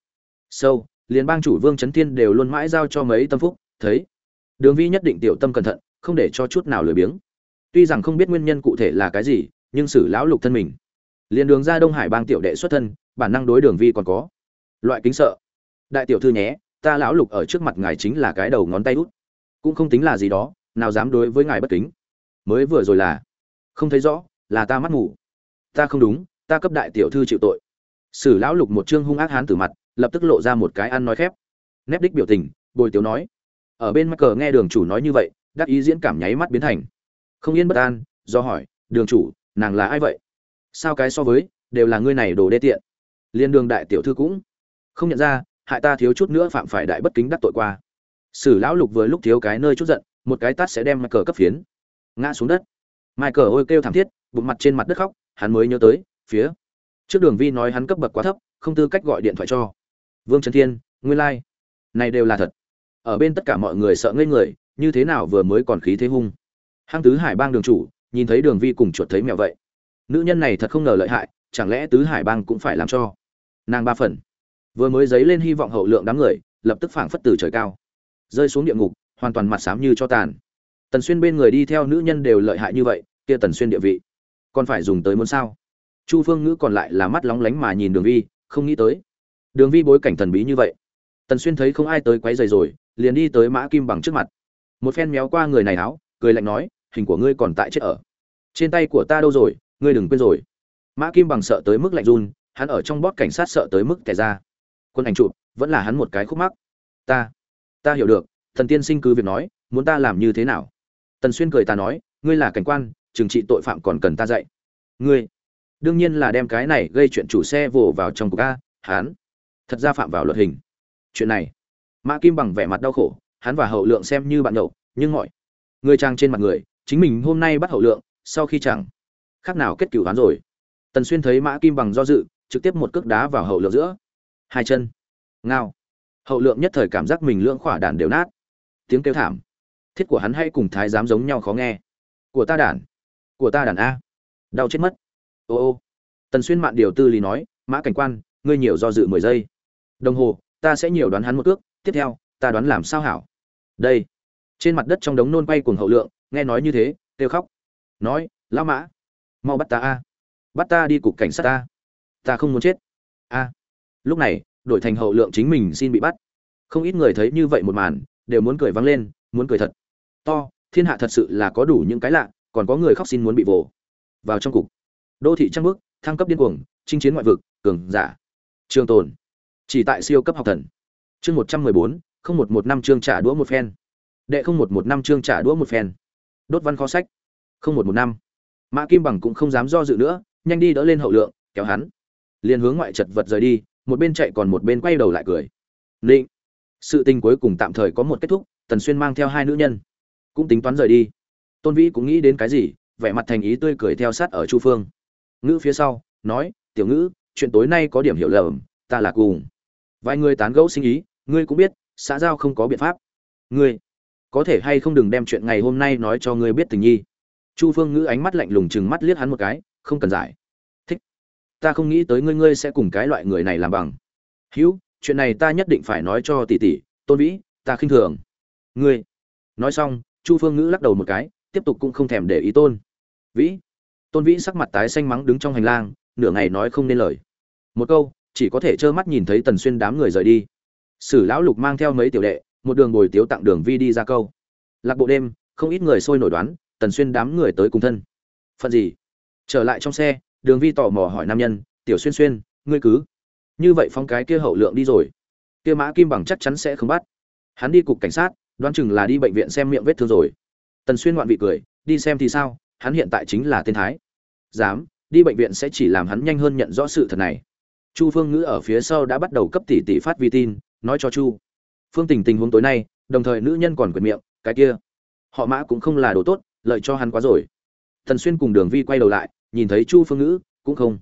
sâu, liền bang chủ vương trấn thiên đều luôn mãi giao cho mấy tâm phúc, thấy. Đường vi nhất định tiểu tâm cẩn thận, không để cho chút nào lười biếng. Tuy rằng không biết nguyên nhân cụ thể là cái gì, nhưng sử lão lục thân mình. Liền đường ra đông hải bang tiểu đệ xuất thân, bản năng đối đường vi còn có. Loại kính sợ đại tiểu thư nhé, ta lão lục ở trước mặt ngài chính là cái đầu ngón tay út. Cũng không tính là gì đó, nào dám đối với ngài bất kính. Mới vừa rồi là, không thấy rõ, là ta mắt ngủ ta không đúng, ta cấp đại tiểu thư chịu tội. Sử lão lục một chương hung ác hán tử mặt, lập tức lộ ra một cái ăn nói khép. Nép đích biểu tình, bồi tiểu nói. Ở bên mắc cờ nghe đường chủ nói như vậy, đắc ý diễn cảm nháy mắt biến thành. Không yên bất an, do hỏi, đường chủ, nàng là ai vậy? Sao cái so với, đều là ngươi này đồ đê tiện. Liên đường đại tiểu thư cũng không nhận ra hại ta thiếu chút nữa phạm phải đại bất kính đắc tội qua. Sử lão lục vừa lúc thiếu cái nơi chút giận, một cái tát sẽ đem cờ cấp phiến. Ngã xuống đất. Mai cờ ôi kêu thảm thiết, bụng mặt trên mặt đất khóc, hắn mới nhớ tới, phía trước đường vi nói hắn cấp bậc quá thấp, không tư cách gọi điện thoại cho. Vương trấn thiên, nguyên lai、like. này đều là thật. Ở bên tất cả mọi người sợ ngây người, như thế nào vừa mới còn khí thế hung. Hăng tứ hải bang đường chủ, nhìn thấy đường vi cùng chuột thấy mèo vậy. Nữ nhân này thật không ngờ lợi hại, chẳng lẽ tứ hải bang cũng phải làm cho nàng ba phần? Vừa mới dấy lên hy vọng hậu lượng đám người, lập tức phảng phất từ trời cao. Rơi xuống địa ngục, hoàn toàn mặt xám như cho tàn. Tần xuyên bên người đi theo nữ nhân đều lợi hại như vậy, kia tần xuyên địa vị, còn phải dùng tới muốn sao? Chu phương ngữ còn lại là mắt lóng lánh mà nhìn đường vi, không nghĩ tới. Đường vi bối cảnh thần bí như vậy. Tần xuyên thấy không ai tới quấy rầy rồi, liền đi tới mã kim bằng trước mặt. Một phen méo qua người này áo, cười lạnh nói, hình của ngươi còn tại chết ở. Trên tay của ta đâu rồi, ngươi đừng quên rồi. Mã kim bằng sợ tới mức lạnh run, hắn ở trong bót cảnh sát sợ tới mức tẻ ra quân ảnh chụp, vẫn là hắn một cái khúc mắc. Ta ta hiểu được, thần tiên sinh cứ việc nói, muốn ta làm như thế nào? Tần xuyên cười ta nói, ngươi là cảnh quan, trừng trị tội phạm còn cần ta dạy. Ngươi, đương nhiên là đem cái này gây chuyện chủ xe vồ vào trong cục a, hắn, thật ra phạm vào luật hình. Chuyện này, mã kim bằng vẻ mặt đau khổ, hắn và hậu lượng xem như bạn nhậu, nhưng mọi người trang trên mặt người, chính mình hôm nay bắt hậu lượng, sau khi chẳng khác nào kết cửu hắn rồi. Tần xuyên thấy mã kim bằng do dự, trực tiếp một cước đá vào hậu lượng giữa hai chân. Ngao. Hậu lượng nhất thời cảm giác mình lưỡng khỏa đàn đều nát. Tiếng kêu thảm. Thiết của hắn hay cùng thái giám giống nhau khó nghe. Của ta đàn của ta đàn a. Đau chết mất. Ô ô. Tần xuyên mạn điều tư lý nói, mã cảnh quan, ngươi nhiều do dự mười giây. Đồng hồ, ta sẽ nhiều đoán hắn một cước. Tiếp theo, ta đoán làm sao hảo? Đây. Trên mặt đất trong đống nôn quay cuồng hậu lượng, nghe nói như thế, kêu khóc. Nói, lão mã, mau bắt ta a. Bắt ta đi cục cảnh sát ta ta không muốn chết. A lúc này, đổi thành hậu lượng chính mình xin bị bắt. Không ít người thấy như vậy một màn, đều muốn cười vang lên, muốn cười thật. To, thiên hạ thật sự là có đủ những cái lạ, còn có người khóc xin muốn bị vồ. Vào trong cục. Đô thị trăng bước thăng cấp điên cuồng, chinh chiến ngoại vực, cường giả. Trường tồn. Chỉ tại siêu cấp học thần. Chương một trăm mười bốn, không một một năm chương trả đũa một phen. Đệ không một một năm chương trả đũa một phen. Đốt văn kho sách. Không một một năm. Mã kim bằng cũng không dám do dự nữa, nhanh đi đỡ lên hậu lượng, kéo hắn. Liền hướng ngoại chật vật rời đi một bên chạy còn một bên quay đầu lại cười. Định sự tình cuối cùng tạm thời có một kết thúc, tần xuyên mang theo hai nữ nhân, cũng tính toán rời đi. Tôn vĩ cũng nghĩ đến cái gì, vẻ mặt thành ý tươi cười theo sát ở chu phương. Ngữ phía sau, nói, tiểu ngữ, chuyện tối nay có điểm hiểu lầm, ta là cùng. Vài người tán gẫu sinh ý, ngươi cũng biết, xã giao không có biện pháp. Ngươi, có thể hay không đừng đem chuyện ngày hôm nay nói cho ngươi biết tình nhi. Chu phương ngữ ánh mắt lạnh lùng chừng mắt liếc hắn một cái, không cần giải ta không nghĩ tới ngươi ngươi sẽ cùng cái loại người này làm bằng. Hữu, chuyện này ta nhất định phải nói cho tỷ tỷ, tôn vĩ, ta khinh thường. Ngươi. Nói xong, chu phương ngữ lắc đầu một cái, tiếp tục cũng không thèm để ý tôn. Vĩ. Tôn vĩ sắc mặt tái xanh mắng đứng trong hành lang, nửa ngày nói không nên lời. Một câu, chỉ có thể trơ mắt nhìn thấy tần xuyên đám người rời đi. Sử lão lục mang theo mấy tiểu đệ, một đường bồi tiếu tặng đường vi đi ra câu. Lạc bộ đêm, không ít người sôi nổi đoán, tần xuyên đám người tới cùng thân. Phận gì? Trở lại trong xe đường vi tò mò hỏi nam nhân, tiểu xuyên xuyên, ngươi cứ. Như vậy phong cái kia hậu lượng đi rồi. Kia mã kim bằng chắc chắn sẽ không bắt. Hắn đi cục cảnh sát, đoán chừng là đi bệnh viện xem miệng vết thương rồi. Tần xuyên ngoạn vị cười, đi xem thì sao, hắn hiện tại chính là tên thái. Dám, đi bệnh viện sẽ chỉ làm hắn nhanh hơn nhận rõ sự thật này. Chu phương ngữ ở phía sau đã bắt đầu cấp tỷ tỷ phát vi tin, nói cho chu. Phương tình tình huống tối nay, đồng thời nữ nhân còn quyệt miệng, cái kia, họ mã cũng không là đồ tốt, lợi cho hắn quá rồi. Thần xuyên cùng đường vi quay đầu lại nhìn thấy chu phương ngữ, cũng không.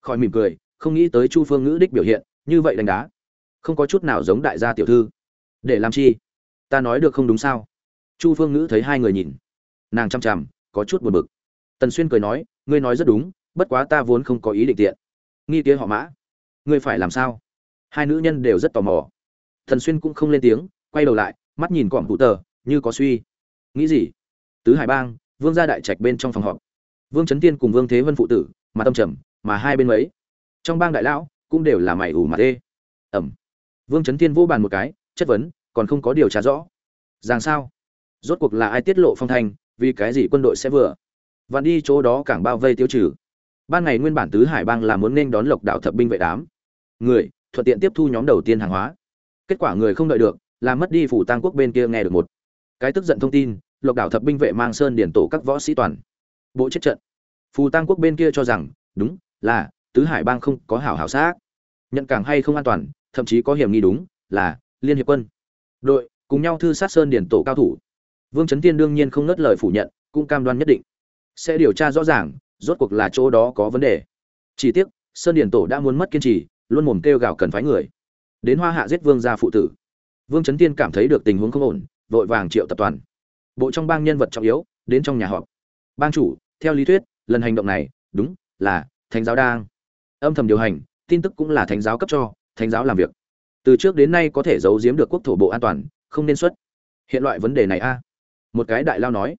Khỏi mỉm cười, không nghĩ tới chu phương ngữ đích biểu hiện, như vậy đánh đá. Không có chút nào giống đại gia tiểu thư. Để làm chi? Ta nói được không đúng sao? Chu phương ngữ thấy hai người nhìn. Nàng chăm chằm, có chút buồn bực. Tần xuyên cười nói, ngươi nói rất đúng, bất quá ta vốn không có ý định tiện. Nghi kia họ mã. Ngươi phải làm sao? Hai nữ nhân đều rất tò mò. Thần xuyên cũng không lên tiếng, quay đầu lại, mắt nhìn cọm cụ tờ, như có suy. Nghĩ gì? Tứ hải bang, vương gia đại trạch bên trong phòng họp vương trấn tiên cùng vương thế vân phụ tử mà tâm trầm, mà hai bên mấy trong bang đại lão, cũng đều là mày ủ mà tê ẩm. Vương trấn tiên vô bàn một cái, chất vấn, còn không có điều tra rõ. Rằng sao? Rốt cuộc là ai tiết lộ phong thanh, vì cái gì quân đội sẽ vừa? Vặn đi chỗ đó cảng bao vây tiêu trừ. Ban ngày nguyên bản tứ hải bang là muốn nên đón lộc đạo thập binh vệ đám. Người, thuận tiện tiếp thu nhóm đầu tiên hàng hóa. Kết quả người không đợi được làm mất đi phủ tang quốc bên kia nghe được một. Cái tức giận thông tin, lộc đảo thập binh vệ mang sơn điển tổ các võ sĩ toàn bộ chết trận. Phù tăng quốc bên kia cho rằng, đúng, là, tứ hải bang không có hảo hảo xác. Nhận càng hay không an toàn, thậm chí có hiểm nghi đúng, là, liên hiệp quân. Đội, cùng nhau thư sát sơn điển tổ cao thủ. Vương trấn tiên đương nhiên không ngớt lời phủ nhận, cũng cam đoan nhất định. Sẽ điều tra rõ ràng, rốt cuộc là chỗ đó có vấn đề. Chỉ tiếc, sơn điển tổ đã muốn mất kiên trì, luôn mồm kêu gào cần phái người. Đến hoa hạ giết vương gia phụ tử. Vương trấn tiên cảm thấy được tình huống không ổn, vội vàng triệu tập toàn. Bộ trong bang nhân vật trọng yếu, đến trong nhà họp. Bang chủ theo lý thuyết, lần hành động này, đúng, là thánh giáo đang âm thầm điều hành, tin tức cũng là thánh giáo cấp cho, thánh giáo làm việc. Từ trước đến nay có thể giấu giếm được quốc thổ bộ an toàn, không nên xuất hiện loại vấn đề này a. Một cái đại lao nói.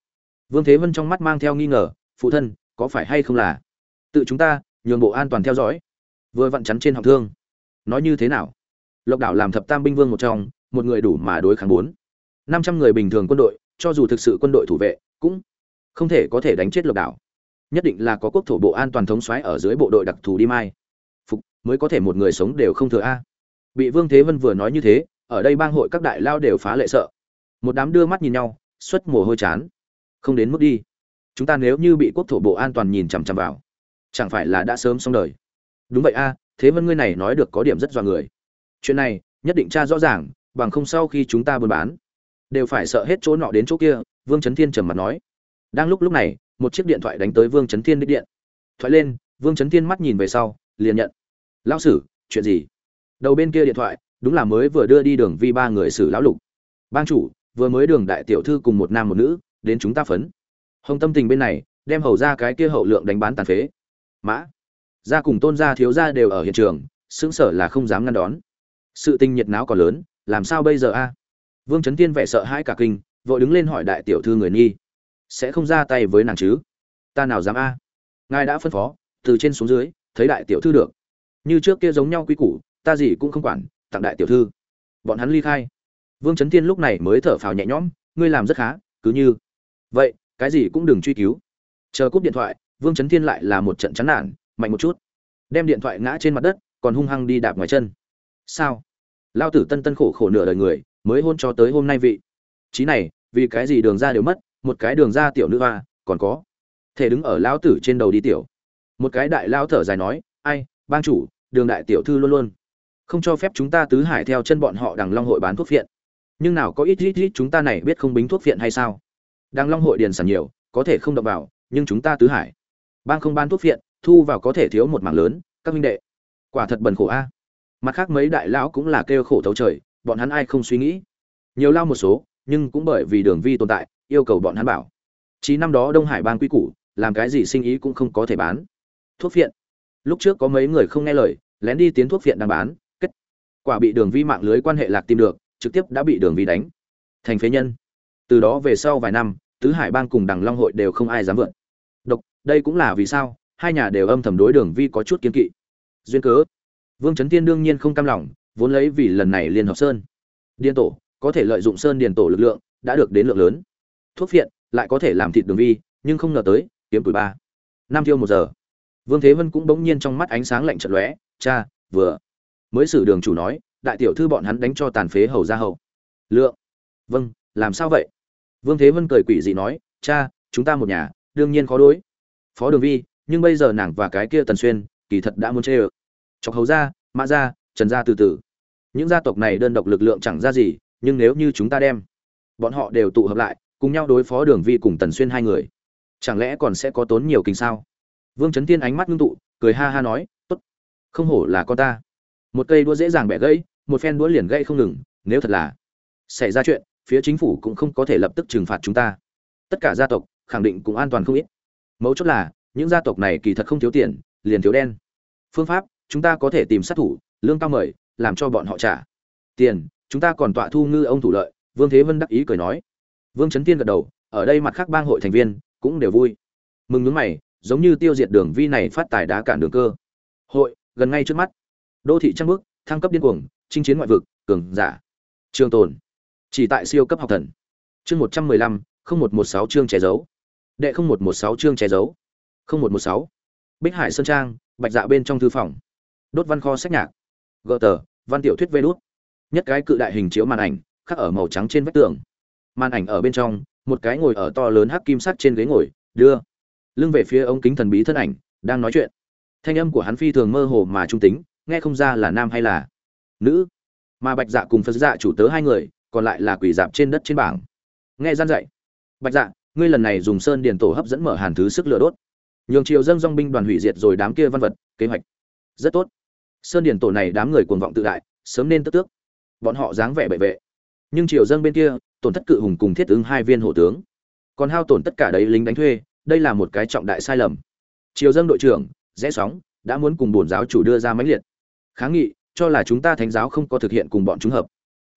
Vương thế vân trong mắt mang theo nghi ngờ, phụ thân, có phải hay không là tự chúng ta nhường bộ an toàn theo dõi? Vừa vặn chắn trên họng thương. Nói như thế nào? Lộc đảo làm thập tam binh vương một trong, một người đủ mà đối kháng bốn. Năm trăm người bình thường quân đội, cho dù thực sự quân đội thủ vệ, cũng không thể có thể đánh chết lộc đảo. Nhất định là có quốc thổ bộ an toàn thống xoáy ở dưới bộ đội đặc thù đi mai. Phục, mới có thể một người sống đều không thừa a. Bị vương thế vân vừa nói như thế, ở đây bang hội các đại lao đều phá lệ sợ. Một đám đưa mắt nhìn nhau, xuất mồ hôi chán. Không đến mức đi. Chúng ta nếu như bị quốc thổ bộ an toàn nhìn chằm chằm vào, chẳng phải là đã sớm xong đời. Đúng vậy a, thế vân ngươi này nói được có điểm rất dọa người. Chuyện này, nhất định tra rõ ràng, bằng không sau khi chúng ta buôn bán, đều phải sợ hết chỗ nọ đến chỗ kia, vương trấn thiên trầm mặt nói đang lúc lúc này, một chiếc điện thoại đánh tới vương trấn thiên đích điện. Thoại lên, vương trấn thiên mắt nhìn về sau, liền nhận. Lão sử, chuyện gì? Đầu bên kia điện thoại, đúng là mới vừa đưa đi đường vi ba người xử lão lục. Bang chủ, vừa mới đường đại tiểu thư cùng một nam một nữ, đến chúng ta phấn. Hồng tâm tình bên này, đem hầu ra cái kia hậu lượng đánh bán tàn phế. Mã, gia cùng tôn gia thiếu gia đều ở hiện trường xứng sở là không dám ngăn đón. Sự tình nhiệt náo còn lớn, làm sao bây giờ a? Vương trấn tiên vẻ sợ hãi cả kinh, vội đứng lên hỏi đại tiểu thư người nghi sẽ không ra tay với nàng chứ? Ta nào dám a? Ngài đã phân phó, từ trên xuống dưới, thấy đại tiểu thư được. Như trước kia giống nhau quy củ, ta gì cũng không quản, tặng đại tiểu thư. Bọn hắn ly khai. Vương trấn tiên lúc này mới thở phào nhẹ nhõm, ngươi làm rất khá, cứ như. Vậy, cái gì cũng đừng truy cứu. Chờ cúp điện thoại, vương trấn thiên lại là một trận chán nản, mạnh một chút. Đem điện thoại ngã trên mặt đất, còn hung hăng đi đạp ngoài chân. Sao? Lao tử tân tân khổ khổ nửa đời người, mới hôn cho tới hôm nay vị. Trí này, vì cái gì đường ra đều mất một cái đường ra tiểu nữ hoa, còn có, thể đứng ở lão tử trên đầu đi tiểu. Một cái đại lao thở dài nói, ai, bang chủ, đường đại tiểu thư luôn luôn không cho phép chúng ta tứ hải theo chân bọn họ đằng long hội bán thuốc phiện. Nhưng nào có ít ít ít chúng ta này biết không bính thuốc phiện hay sao? Đằng long hội điền sản nhiều, có thể không đập vào, nhưng chúng ta tứ hải, bang không ban thuốc phiện, thu vào có thể thiếu một mảng lớn, các minh đệ. Quả thật bần khổ a. Mặt khác mấy đại lão cũng là kêu khổ thấu trời, bọn hắn ai không suy nghĩ. Nhiều lao một số, nhưng cũng bởi vì đường vi tồn tại yêu cầu bọn hắn bảo. Chí năm đó đông hải bang quy củ, làm cái gì sinh ý cũng không có thể bán. Thuốc phiện. Lúc trước có mấy người không nghe lời, lén đi tiến thuốc phiện đang bán, kết. Quả bị đường vi mạng lưới quan hệ lạc tìm được, trực tiếp đã bị đường vi đánh. Thành phế nhân. Từ đó về sau vài năm, tứ hải bang cùng đằng long hội đều không ai dám vượt độc, đây cũng là vì sao, hai nhà đều âm thầm đối đường vi có chút kiên kỵ. Duyên cớ. Vương trấn tiên đương nhiên không cam lòng, vốn lấy vì lần này liên hợp sơn. Điền tổ, có thể lợi dụng sơn điền tổ lực lượng, đã được đến lượng lớn thuốc phiện, lại có thể làm thịt đường vi, nhưng không ngờ tới, kiếm tuổi ba. Năm thiêu một giờ. Vương thế vân cũng bỗng nhiên trong mắt ánh sáng lạnh trận lóe, cha, vừa. Mới xử đường chủ nói, đại tiểu thư bọn hắn đánh cho tàn phế hầu ra hầu lượng. Vâng làm sao vậy? Vương thế vân cười quỷ dị nói, cha, chúng ta một nhà, đương nhiên khó đối. Phó đường vi, nhưng bây giờ nàng và cái kia tần xuyên, kỳ thật đã muốn chê ờ chọc hầu ra mã ra trần ra từ từ. Những gia tộc này đơn độc lực lượng chẳng ra gì, nhưng nếu như chúng ta đem, bọn họ đều tụ hợp lại cùng nhau đối phó đường vi cùng tần xuyên hai người. Chẳng lẽ còn sẽ có tốn nhiều kinh sao? Vương trấn tiên ánh mắt ngưng tụ, cười ha ha nói, tốt, không hổ là con ta. Một cây đũa dễ dàng bẻ gãy, một phen đũa liền gãy không ngừng, nếu thật là xảy ra chuyện, phía chính phủ cũng không có thể lập tức trừng phạt chúng ta. Tất cả gia tộc khẳng định cũng an toàn không ít. Mấu chốt là, những gia tộc này kỳ thật không thiếu tiền, liền thiếu đen. Phương pháp, chúng ta có thể tìm sát thủ, lương cao mời, làm cho bọn họ trả tiền. Chúng ta còn tọa thu ngư ông thủ lợi, vương thế vân đắc ý cười nói vương trấn tiên gật đầu, ở đây mặt khác bang hội thành viên cũng đều vui. Mừng nước mày, giống như tiêu diệt đường vi này phát tài đá cản đường cơ. Hội, gần ngay trước mắt. Đô thị trăng bước, thăng cấp điên cuồng, chinh chiến ngoại vực, cường giả. Trường tồn. Chỉ tại siêu cấp học thần. Chương một trăm mười lăm, không một một sáu chương che giấu. Đệ không một một sáu chương che giấu. không một một sáu. Bích hải sơn trang, bạch dạ bên trong thư phòng. Đốt văn kho sách nhạc. Gợ tờ, văn tiểu thuyết vê đốt nhất cái cự đại hình chiếu màn ảnh, khắc ở màu trắng trên vách tường màn ảnh ở bên trong, một cái ngồi ở to lớn hắc kim sắt trên ghế ngồi, đưa lưng về phía ống kính thần bí thân ảnh, đang nói chuyện. Thanh âm của hắn phi thường mơ hồ mà trung tính, nghe không ra là nam hay là nữ. Mà bạch dạ cùng phật dạ chủ tớ hai người, còn lại là quỷ dạp trên đất trên bảng. Nghe gian dạy. Bạch dạ ngươi lần này dùng sơn điền tổ hấp dẫn mở hàn thứ sức lửa đốt. Nhường triều dân dong binh đoàn hủy diệt rồi đám kia văn vật, kế hoạch. Rất tốt. Sơn điền tổ này đám người cuồng vọng tự đại, sớm nên tức tước. Bọn họ dáng vẻ bệ vệ. Nhưng triều dân bên kia tổn thất cự hùng cùng thiết ứng hai viên hộ tướng. Còn hao tổn tất cả đấy lính đánh thuê, đây là một cái trọng đại sai lầm. Triều dân đội trưởng, rẽ sóng, đã muốn cùng bổn giáo chủ đưa ra mãnh liệt. Kháng nghị, cho là chúng ta thánh giáo không có thực hiện cùng bọn chúng hợp.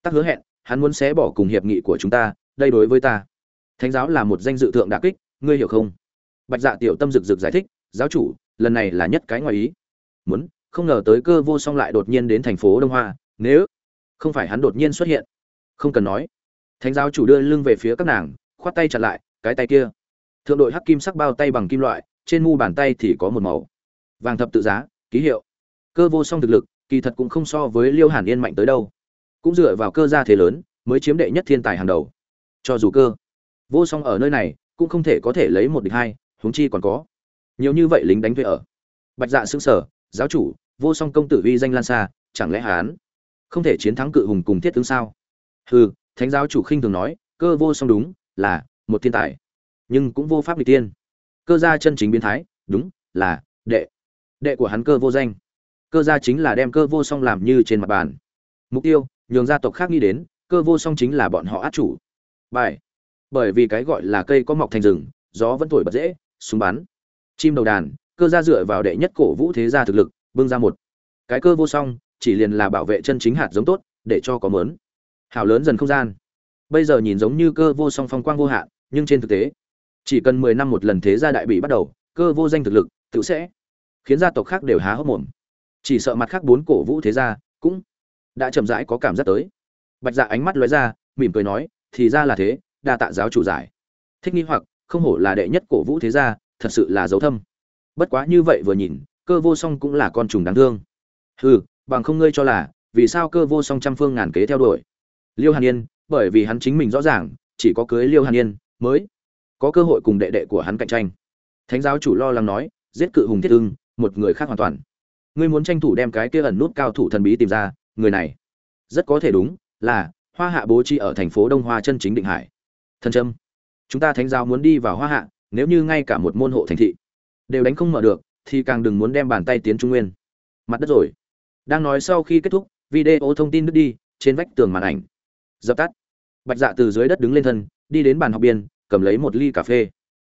Tác hứa hẹn, hắn muốn xé bỏ cùng hiệp nghị của chúng ta, đây đối với ta. Thánh giáo là một danh dự thượng đà kích, ngươi hiểu không? Bạch dạ tiểu tâm rực rực giải thích, giáo chủ, lần này là nhất cái ngoài ý. Muốn, không ngờ tới cơ vô song lại đột nhiên đến thành phố đông hoa, nếu không phải hắn đột nhiên xuất hiện. Không cần nói thánh giáo chủ đưa lưng về phía các nàng, khoát tay chặt lại, cái tay kia. Thượng đội hắc kim sắc bao tay bằng kim loại, trên mu bàn tay thì có một màu vàng thập tự giá, ký hiệu. Cơ vô song thực lực, kỳ thật cũng không so với liêu hàn yên mạnh tới đâu. Cũng dựa vào cơ gia thế lớn, mới chiếm đệ nhất thiên tài hàng đầu. Cho dù cơ vô song ở nơi này, cũng không thể có thể lấy một địch hai, huống chi còn có. Nhiều như vậy lính đánh thuê ở. Bạch dạ xứng sở, giáo chủ, vô song công tử uy danh lan xa, chẳng lẽ hán không thể chiến thắng cự hùng cùng thiết tướng sao? Hừ thánh giáo chủ khinh thường nói, cơ vô song đúng, là một thiên tài, nhưng cũng vô pháp bị tiên. Cơ gia chân chính biến thái, đúng, là đệ. Đệ của hắn cơ vô danh. Cơ gia chính là đem cơ vô song làm như trên mặt bàn. Mục tiêu, nhường gia tộc khác nghĩ đến, cơ vô song chính là bọn họ át chủ. Bài. Bởi vì cái gọi là cây có mọc thành rừng, gió vẫn thổi bật dễ, súng bắn. Chim đầu đàn, cơ gia dựa vào đệ nhất cổ vũ thế gia thực lực, bưng ra một. Cái cơ vô song, chỉ liền là bảo vệ chân chính hạt giống tốt, để cho có mớn hảo lớn dần không gian. Bây giờ nhìn giống như cơ vô song phong quang vô hạn, nhưng trên thực tế, chỉ cần mười năm một lần thế gia đại bị bắt đầu, cơ vô danh thực lực, tự sẽ khiến gia tộc khác đều há hốc mồm. Chỉ sợ mặt khác bốn cổ vũ thế gia cũng đã chậm rãi có cảm giác tới. Bạch dạ ánh mắt lóe ra, mỉm cười nói, thì ra là thế, đa tạ giáo chủ giải. Thích nghi hoặc, không hổ là đệ nhất cổ vũ thế gia, thật sự là dấu thâm. Bất quá như vậy vừa nhìn, cơ vô song cũng là con trùng đáng thương. Hừ, bằng không ngươi cho là, vì sao cơ vô song trăm phương ngàn kế theo đuổi? Liêu hàn yên, bởi vì hắn chính mình rõ ràng, chỉ có cưới liêu hàn yên mới có cơ hội cùng đệ đệ của hắn cạnh tranh. Thánh giáo chủ lo lắng nói, giết cự hùng thiết ưng, một người khác hoàn toàn. Ngươi muốn tranh thủ đem cái kia ẩn nút cao thủ thần bí tìm ra, người này rất có thể đúng là hoa hạ bố trí ở thành phố đông hoa chân chính định hải. Thần trâm, chúng ta thánh giáo muốn đi vào hoa hạ, nếu như ngay cả một môn hộ thành thị đều đánh không mở được, thì càng đừng muốn đem bàn tay tiến trung nguyên. Mặt đất rồi. Đang nói sau khi kết thúc, video thông tin đứt đi, trên vách tường màn ảnh dập tắt. Bạch dạ từ dưới đất đứng lên thân, đi đến bàn học biên, cầm lấy một ly cà phê.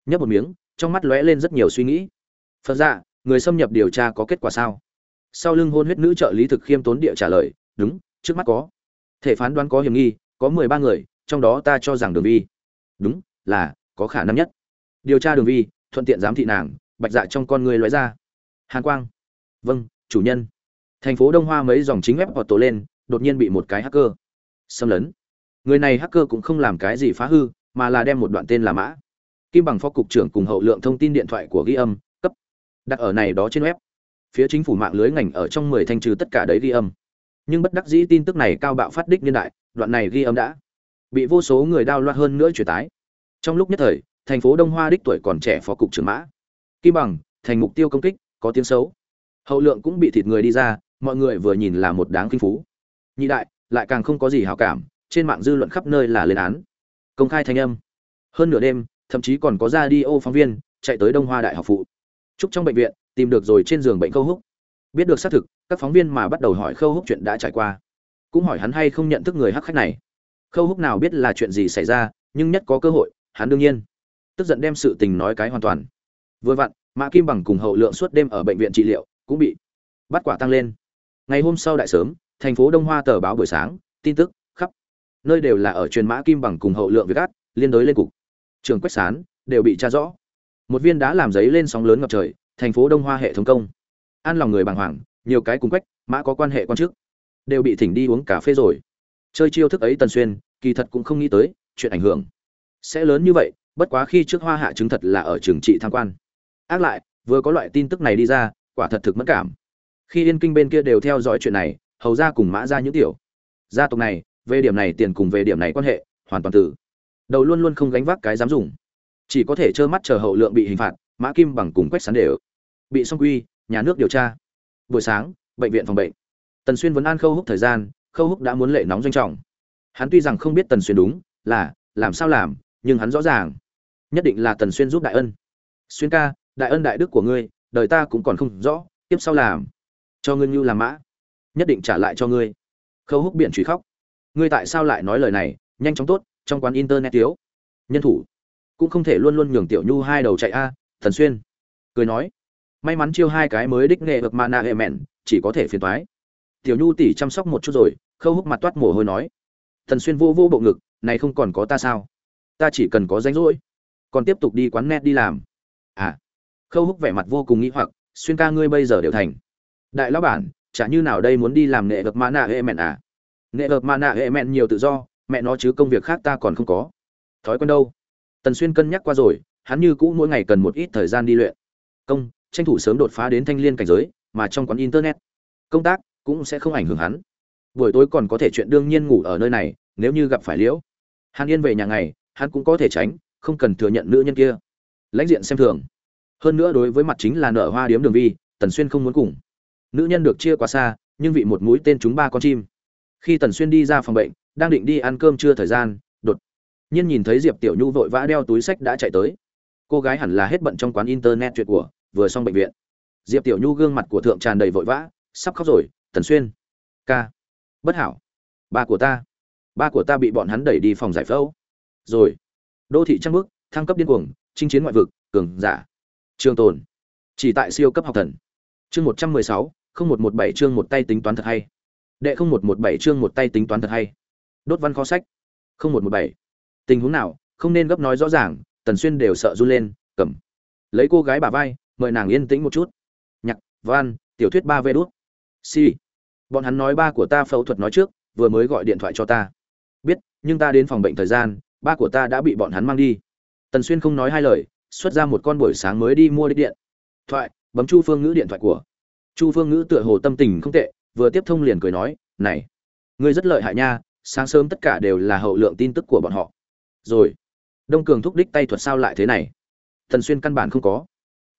Nhấp một miếng, trong mắt lóe lên rất nhiều suy nghĩ. Phật dạ người xâm nhập điều tra có kết quả sao? Sau lưng hôn huyết nữ trợ lý thực khiêm tốn địa trả lời, đúng, trước mắt có. Thể phán đoán có hiểm nghi, có mười ba người, trong đó ta cho rằng đường vi. Đúng, là, có khả năng nhất. Điều tra đường vi, thuận tiện giám thị nàng, bạch dạ trong con người lóe ra. Hàn quang. Vâng chủ nhân. Thành phố đông hoa mấy dòng chính web họ tổ lên, đột nhiên bị một cái hacker xâm lấn. Người này hacker cũng không làm cái gì phá hư, mà là đem một đoạn tên là mã. Kim bằng phó cục trưởng cùng hậu lượng thông tin điện thoại của ghi âm, cấp, đặt ở này đó trên web. Phía chính phủ mạng lưới ngành ở trong mười thanh trừ tất cả đấy ghi âm. Nhưng bất đắc dĩ tin tức này cao bạo phát đích niên đại, đoạn này ghi âm đã bị vô số người đao loạn hơn nữa truyền tái trong lúc nhất thời, thành phố đông hoa đích tuổi còn trẻ phó cục trưởng mã. Kim bằng, thành mục tiêu công kích, có tiếng xấu. Hậu lượng cũng bị thịt người đi ra, mọi người vừa nhìn là một đáng kinh phú. Nhị đại lại càng không có gì hảo cảm, trên mạng dư luận khắp nơi là lên án. Công khai thanh âm. Hơn nửa đêm, thậm chí còn có ra đi ô phóng viên chạy tới đông hoa đại học phụ. Trúc trong bệnh viện, tìm được rồi trên giường bệnh khâu húc. Biết được xác thực, các phóng viên mà bắt đầu hỏi khâu húc chuyện đã trải qua. Cũng hỏi hắn hay không nhận thức người hắc khách này. Khâu húc nào biết là chuyện gì xảy ra, nhưng nhất có cơ hội, hắn đương nhiên. Tức giận đem sự tình nói cái hoàn toàn. Vừa vặn, mã kim bằng cùng hậu lượng suốt đêm ở bệnh viện trị liệu, cũng bị bắt quả tăng lên. Ngày hôm sau đại sớm thành phố đông hoa tờ báo buổi sáng tin tức khắp. Nơi đều là ở truyền mã kim bằng cùng hậu lượng với gắt, liên đối lên cục. Trường quách sán đều bị tra rõ. Một viên đá làm giấy lên sóng lớn ngập trời thành phố đông hoa hệ thống công. An lòng người bàng hoàng nhiều cái cùng quách mã có quan hệ quan chức. Đều bị thỉnh đi uống cà phê rồi. Chơi chiêu thức ấy tần xuyên kỳ thật cũng không nghĩ tới chuyện ảnh hưởng sẽ lớn như vậy bất quá khi trước hoa hạ chứng thật là ở trường trị tham quan. Ác lại vừa có loại tin tức này đi ra quả thật thực mất cảm. Khi yên kinh bên kia đều theo dõi chuyện này hầu ra cùng mã ra những tiểu. Gia tộc này, về điểm này tiền cùng về điểm này quan hệ, hoàn toàn tử đầu luôn luôn không gánh vác cái dám dùng. Chỉ có thể trơ mắt chờ hậu lượng bị hình phạt, mã kim bằng cùng quách sán đều. Bị song quy, nhà nước điều tra. Buổi sáng, bệnh viện phòng bệnh. Tần xuyên vấn an khâu húc thời gian, khâu húc đã muốn lệ nóng doanh trọng. Hắn tuy rằng không biết tần xuyên đúng, là, làm sao làm, nhưng hắn rõ ràng. Nhất định là tần xuyên giúp đại ân. Xuyên ca, đại ân đại đức của ngươi, đời ta cũng còn không rõ, tiếp sau làm. Cho ngươi như làm mã nhất định trả lại cho ngươi. Khâu húc biện truy khóc. Ngươi tại sao lại nói lời này? Nhanh chóng tốt, trong quán internet thiếu. Nhân thủ. Cũng không thể luôn luôn nhường tiểu nhu hai đầu chạy a, thần xuyên. Cười nói. May mắn chiêu hai cái mới đích nghệ được mà nạ hệ mẹn, chỉ có thể phiền toái. Tiểu nhu tỉ chăm sóc một chút rồi, khâu húc mặt toát mồ hôi nói. Thần xuyên vô vô bộ ngực, này không còn có ta sao? Ta chỉ cần có danh rỗi. Còn tiếp tục đi quán net đi làm. À. Khâu húc vẻ mặt vô cùng nghĩ hoặc, xuyên ca ngươi bây giờ đều thành. Đại lão bản chả như nào đây muốn đi làm nghệ vật mã nạ hệ mẹn à? Nghệ vật mã nạ hệ mẹn nhiều tự do, mẹ nó chứ công việc khác ta còn không có. Thói quen đâu? Tần xuyên cân nhắc qua rồi, hắn như cũ mỗi ngày cần một ít thời gian đi luyện. Công, tranh thủ sớm đột phá đến thanh liên cảnh giới, mà trong quán internet, công tác cũng sẽ không ảnh hưởng hắn. Buổi tối còn có thể chuyện đương nhiên ngủ ở nơi này, nếu như gặp phải liễu. Hàn yên về nhà ngày, hắn cũng có thể tránh, không cần thừa nhận nữ nhân kia. Lãnh diện xem thường. Hơn nữa đối với mặt chính là nở hoa điếm đường vi, tần xuyên không muốn cùng nữ nhân được chia quá xa, nhưng vị một mũi tên chúng ba con chim. Khi tần xuyên đi ra phòng bệnh, đang định đi ăn cơm trưa thời gian, đột nhiên nhìn thấy diệp tiểu nhu vội vã đeo túi sách đã chạy tới. Cô gái hẳn là hết bận trong quán internet chuyện của, vừa xong bệnh viện. Diệp tiểu nhu gương mặt của thượng tràn đầy vội vã, sắp khóc rồi, tần xuyên, ca, bất hảo. Ba của ta, ba của ta bị bọn hắn đẩy đi phòng giải phẫu. Rồi, đô thị trăng bước, thăng cấp điên cuồng, chinh chiến ngoại vực, cường giả, trường tồn, chỉ tại siêu cấp học thần. Chương một trăm mười sáu không một một bảy chương một tay tính toán thật hay. Đệ không một một bảy chương một tay tính toán thật hay. Đốt văn kho sách. không một một bảy. Tình huống nào, không nên gấp nói rõ ràng, tần xuyên đều sợ run lên, cầm. Lấy cô gái bà vai, mời nàng yên tĩnh một chút. Nhạc, văn, tiểu thuyết ba vê đốt si. Bọn hắn nói ba của ta phẫu thuật nói trước, vừa mới gọi điện thoại cho ta. Biết, nhưng ta đến phòng bệnh thời gian, ba của ta đã bị bọn hắn mang đi. Tần xuyên không nói hai lời, xuất ra một con buổi sáng mới đi mua đích điện. Thoại, bấm chu phương ngữ điện thoại của chu phương ngữ tựa hồ tâm tình không tệ, vừa tiếp thông liền cười nói, này, ngươi rất lợi hại nha, sáng sớm tất cả đều là hậu lượng tin tức của bọn họ. Rồi, đông cường thúc đích tay thuật sao lại thế này? Thần xuyên căn bản không có.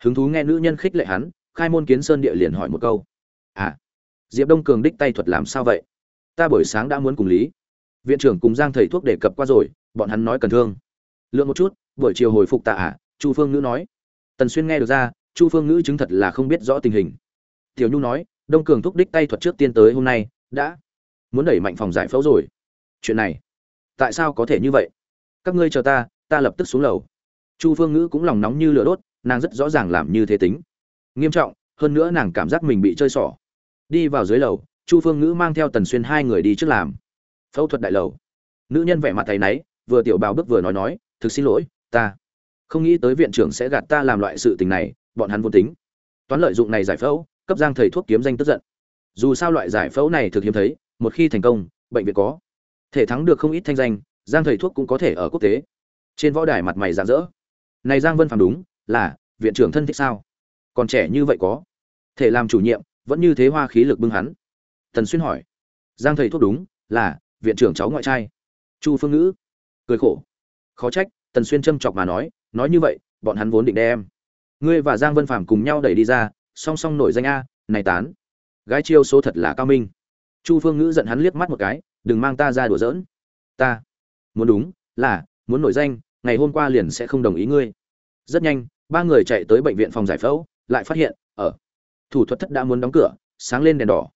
Hứng thú nghe nữ nhân khích lệ hắn, khai môn kiến sơn địa liền hỏi một câu. À diệp đông cường đích tay thuật làm sao vậy? Ta buổi sáng đã muốn cùng lý viện trưởng cùng giang thầy thuốc đề cập qua rồi, bọn hắn nói cần thương. Lượng một chút, buổi chiều hồi phục tạ à? Chu phương ngữ nói. Tần xuyên nghe được ra, chu phương ngữ chứng thật là không biết rõ tình hình tiểu nhu nói đông cường thúc đích tay thuật trước tiên tới hôm nay đã muốn đẩy mạnh phòng giải phẫu rồi. Chuyện này tại sao có thể như vậy? Các ngươi chờ ta ta lập tức xuống lầu. Chu phương ngữ cũng lòng nóng như lửa đốt nàng rất rõ ràng làm như thế tính. Nghiêm trọng hơn nữa nàng cảm giác mình bị chơi xỏ. Đi vào dưới lầu chu phương ngữ mang theo tần xuyên hai người đi trước làm. Phẫu thuật đại lầu. Nữ nhân vẻ mặt thấy nấy, vừa tiểu bào bước vừa nói nói thực xin lỗi ta không nghĩ tới viện trưởng sẽ gạt ta làm loại sự tình này bọn hắn vô tính. Toán lợi dụng này giải phẫu cấp giang thầy thuốc kiếm danh tức giận. Dù sao loại giải phẫu này thực hiếm thấy, một khi thành công, bệnh viện có thể thắng được không ít thanh danh, giang thầy thuốc cũng có thể ở quốc tế. Trên võ đài mặt mày rạng rỡ. Này giang vân phàm đúng, là viện trưởng thân thích sao? Còn trẻ như vậy có thể làm chủ nhiệm, vẫn như thế hoa khí lực bưng hắn. Tần xuyên hỏi. Giang thầy thuốc đúng, là viện trưởng cháu ngoại trai. Chu phương ngữ cười khổ. Khó trách, tần xuyên châm chọc mà nói nói như vậy, bọn hắn vốn định đem. Ngươi và giang vân phàm cùng nhau đẩy đi ra song song nổi danh a, này tán. Gái chiêu số thật là cao minh. Chu phương ngữ giận hắn liếc mắt một cái, đừng mang ta ra đùa giỡn. Ta muốn đúng, là muốn nổi danh, ngày hôm qua liền sẽ không đồng ý ngươi. Rất nhanh, ba người chạy tới bệnh viện phòng giải phẫu, lại phát hiện, ở, thủ thuật thất đã muốn đóng cửa, sáng lên đèn đỏ.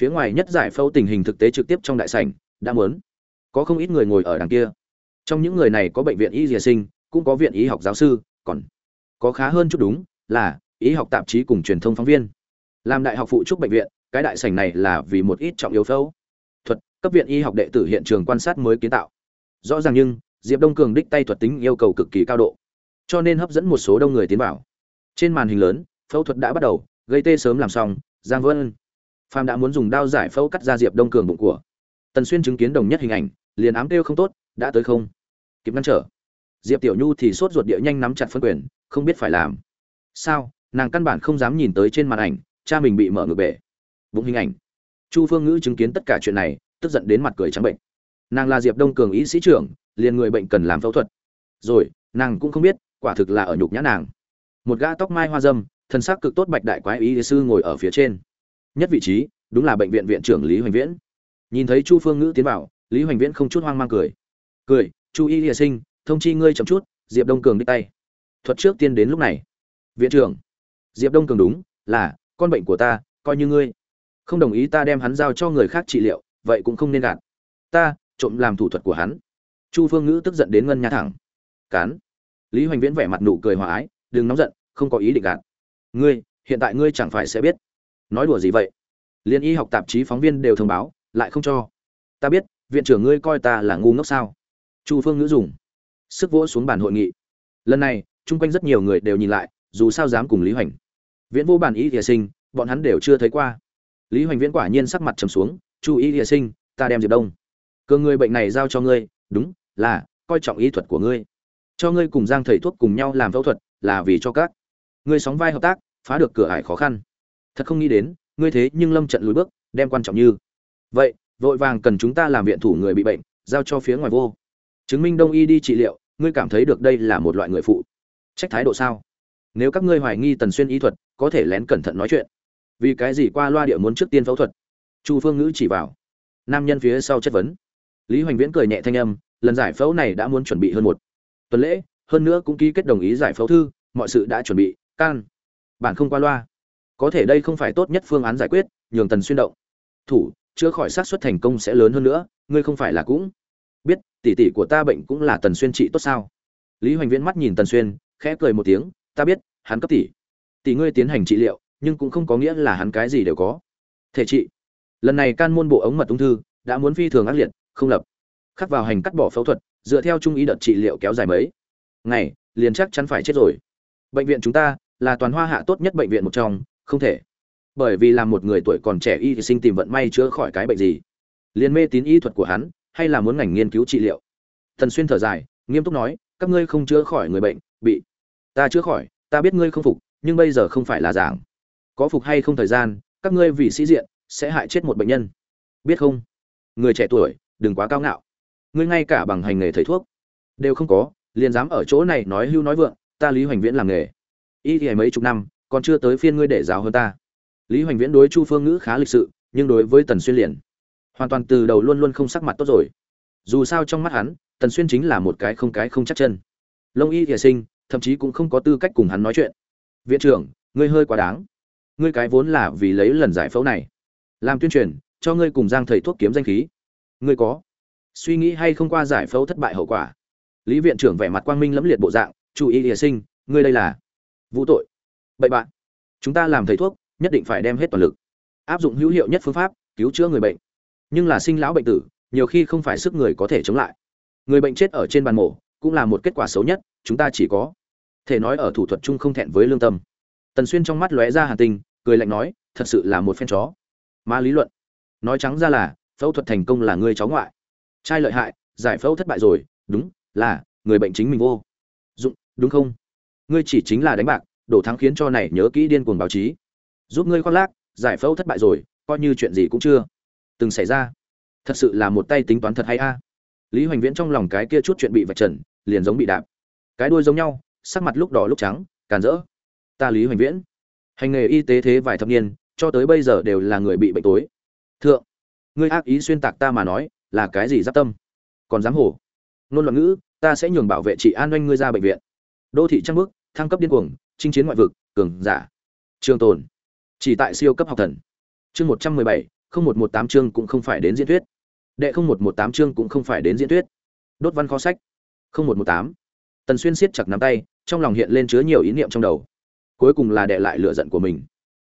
Phía ngoài nhất giải phẫu tình hình thực tế trực tiếp trong đại sảnh, đã muốn. Có không ít người ngồi ở đằng kia. Trong những người này có bệnh viện y dìa sinh, cũng có viện y học giáo sư, còn có khá hơn chút đúng, là y học tạp chí cùng truyền thông phóng viên. Làm đại học phụ trúc bệnh viện, cái đại sảnh này là vì một ít trọng yếu phẫu thuật, cấp viện y học đệ tử hiện trường quan sát mới kiến tạo. Rõ ràng nhưng, diệp đông cường đích tay thuật tính yêu cầu cực kỳ cao độ, cho nên hấp dẫn một số đông người tiến vào. Trên màn hình lớn, phẫu thuật đã bắt đầu, gây tê sớm làm xong, giang vân. Phàm đã muốn dùng đao giải phẫu cắt ra diệp đông cường bụng của. Tần xuyên chứng kiến đồng nhất hình ảnh, liền ám kêu không tốt, đã tới không? Kịp ngăn trở. Diệp tiểu nhu thì sốt ruột địa nhanh nắm chặt phân quyền, không biết phải làm. Sao? Nàng căn bản không dám nhìn tới trên màn ảnh, cha mình bị mở ngược bể. Bụng hình ảnh. Chu phương ngữ chứng kiến tất cả chuyện này, tức giận đến mặt cười trắng bệnh. Nàng là diệp đông cường ý sĩ trưởng, liền người bệnh cần làm phẫu thuật. Rồi, nàng cũng không biết, quả thực là ở nhục nhã nàng. Một gã tóc mai hoa dâm, thân xác cực tốt bạch đại quái y sư ngồi ở phía trên. Nhất vị trí, đúng là bệnh viện viện trưởng lý hoành viễn. Nhìn thấy chu phương ngữ tiến vào, lý hoành viễn không chút hoang mang cười. Cười, chu y hiệ sinh, thông chi ngươi chậm chút, diệp đông cường đi tay. Thuật trước tiên đến lúc này. Viện trưởng diệp đông cường đúng, là, con bệnh của ta, coi như ngươi. Không đồng ý ta đem hắn giao cho người khác trị liệu, vậy cũng không nên gạt. Ta, trộm làm thủ thuật của hắn. Chu phương ngữ tức giận đến ngân nha thẳng. Cán lý hoành viễn vẻ mặt nụ cười hòa ái, đừng nóng giận, không có ý định gạt. Ngươi, hiện tại ngươi chẳng phải sẽ biết. Nói đùa gì vậy? Liên y học tạp chí phóng viên đều thông báo, lại không cho. Ta biết, viện trưởng ngươi coi ta là ngu ngốc sao? Chu phương ngữ dùng sức vỗ xuống bàn hội nghị. Lần này, chung quanh rất nhiều người đều nhìn lại dù sao dám cùng lý hoành. Viễn vô bản y thìa sinh, bọn hắn đều chưa thấy qua. Lý hoành viễn quả nhiên sắc mặt trầm xuống, chu y thìa sinh, ta đem diệp đông. Cơ người bệnh này giao cho ngươi, đúng, là, coi trọng y thuật của ngươi. Cho ngươi cùng giang thầy thuốc cùng nhau làm phẫu thuật, là vì cho các ngươi sóng vai hợp tác, phá được cửa ải khó khăn. Thật không nghĩ đến, ngươi thế nhưng lâm trận lùi bước, đem quan trọng như vậy, vội vàng cần chúng ta làm viện thủ người bị bệnh, giao cho phía ngoài vô. Chứng minh đông y đi trị liệu, ngươi cảm thấy được đây là một loại người phụ. Trách thái độ sao? Nếu các ngươi hoài nghi tần xuyên y thuật, có thể lén cẩn thận nói chuyện. Vì cái gì qua loa địa muốn trước tiên phẫu thuật? Chu phương ngữ chỉ vào. Nam nhân phía sau chất vấn. Lý hoành viễn cười nhẹ thanh âm, lần giải phẫu này đã muốn chuẩn bị hơn một tuần lễ, hơn nữa cũng ký kết đồng ý giải phẫu thư, mọi sự đã chuẩn bị, can. Bản không qua loa. Có thể đây không phải tốt nhất phương án giải quyết, nhường tần xuyên động. Thủ, chữa khỏi xác suất thành công sẽ lớn hơn nữa, ngươi không phải là cũng biết, tỷ tỷ của ta bệnh cũng là tần xuyên trị tốt sao? Lý hoành viễn mắt nhìn tần xuyên, khẽ cười một tiếng ta biết, hắn cấp tỷ. Tỷ ngươi tiến hành trị liệu, nhưng cũng không có nghĩa là hắn cái gì đều có. Thể trị. Lần này can môn bộ ống mật ung thư đã muốn phi thường ác liệt, không lập. Khắc vào hành cắt bỏ phẫu thuật, dựa theo trung ý đợt trị liệu kéo dài mấy. Ngày, liền chắc chắn phải chết rồi. Bệnh viện chúng ta là toàn hoa hạ tốt nhất bệnh viện một trong, không thể. Bởi vì là một người tuổi còn trẻ y thì sinh tìm vận may chữa khỏi cái bệnh gì. Liền mê tín y thuật của hắn, hay là muốn ngành nghiên cứu trị liệu. Thần xuyên thở dài, nghiêm túc nói, các ngươi không chữa khỏi người bệnh, bị ta chữa khỏi, ta biết ngươi không phục, nhưng bây giờ không phải là giảng. Có phục hay không thời gian, các ngươi vì sĩ diện sẽ hại chết một bệnh nhân. Biết không? Người trẻ tuổi, đừng quá cao ngạo. Ngươi ngay cả bằng hành nghề thầy thuốc, đều không có, liền dám ở chỗ này nói hưu nói vượng, ta lý hoành viễn làm nghề. Y thì mấy chục năm, còn chưa tới phiên ngươi để giáo hơn ta. Lý hoành viễn đối chu phương ngữ khá lịch sự, nhưng đối với tần xuyên liền, hoàn toàn từ đầu luôn luôn không sắc mặt tốt rồi. Dù sao trong mắt hắn, tần xuyên chính là một cái không cái không chắc chân. Lông y thìa sinh thậm chí cũng không có tư cách cùng hắn nói chuyện. Viện trưởng, ngươi hơi quá đáng. Ngươi cái vốn là vì lấy lần giải phẫu này. Làm tuyên truyền, cho ngươi cùng giang thầy thuốc kiếm danh khí. Ngươi có suy nghĩ hay không qua giải phẫu thất bại hậu quả? Lý viện trưởng vẻ mặt quang minh lẫm liệt bộ dạng chú ý địa sinh, ngươi đây là vũ tội. Bậy bạn. Chúng ta làm thầy thuốc, nhất định phải đem hết toàn lực. Áp dụng hữu hiệu nhất phương pháp, cứu chữa người bệnh. Nhưng là sinh lão bệnh tử, nhiều khi không phải sức người có thể chống lại. Người bệnh chết ở trên bàn mổ, cũng là một kết quả xấu nhất, chúng ta chỉ có thể nói ở thủ thuật chung không thẹn với lương tâm. Tần xuyên trong mắt lóe ra hàn tình, cười lạnh nói, thật sự là một phen chó. Mà lý luận. Nói trắng ra là, phẫu thuật thành công là người cháu ngoại. Trai lợi hại, giải phẫu thất bại rồi. Đúng, là, người bệnh chính mình vô. Dụng, đúng không? Ngươi chỉ chính là đánh bạc, đổ thắng khiến cho này nhớ kỹ điên cuồng báo chí. Giúp ngươi khoác lác, giải phẫu thất bại rồi, coi như chuyện gì cũng chưa từng xảy ra. Thật sự là một tay tính toán thật hay a? Lý hoành viễn trong lòng cái kia chút chuyện bị vạch trần, liền giống bị đạp. Cái đuôi giống nhau sắc mặt lúc đỏ lúc trắng, càn rỡ. Ta lý hoành viễn. Hành nghề y tế thế vài thập niên, cho tới bây giờ đều là người bị bệnh tối. Thượng, ngươi ác ý xuyên tạc ta mà nói, là cái gì giáp tâm? Còn dám hổ? Nôn luận ngữ, ta sẽ nhường bảo vệ chị an oanh ngươi ra bệnh viện. Đô thị trăng bước thăng cấp điên cuồng, chinh chiến ngoại vực, cường giả. Trường tồn. Chỉ tại siêu cấp học thần. Chương một trăm mười bảy, không một một tám chương cũng không phải đến diễn thuyết. Đệ không một một tám chương cũng không phải đến diễn thuyết. Đốt văn kho sách. Không một một tám. Tần xuyên siết chặt nắm tay trong lòng hiện lên chứa nhiều ý niệm trong đầu. Cuối cùng là đệ lại lựa giận của mình.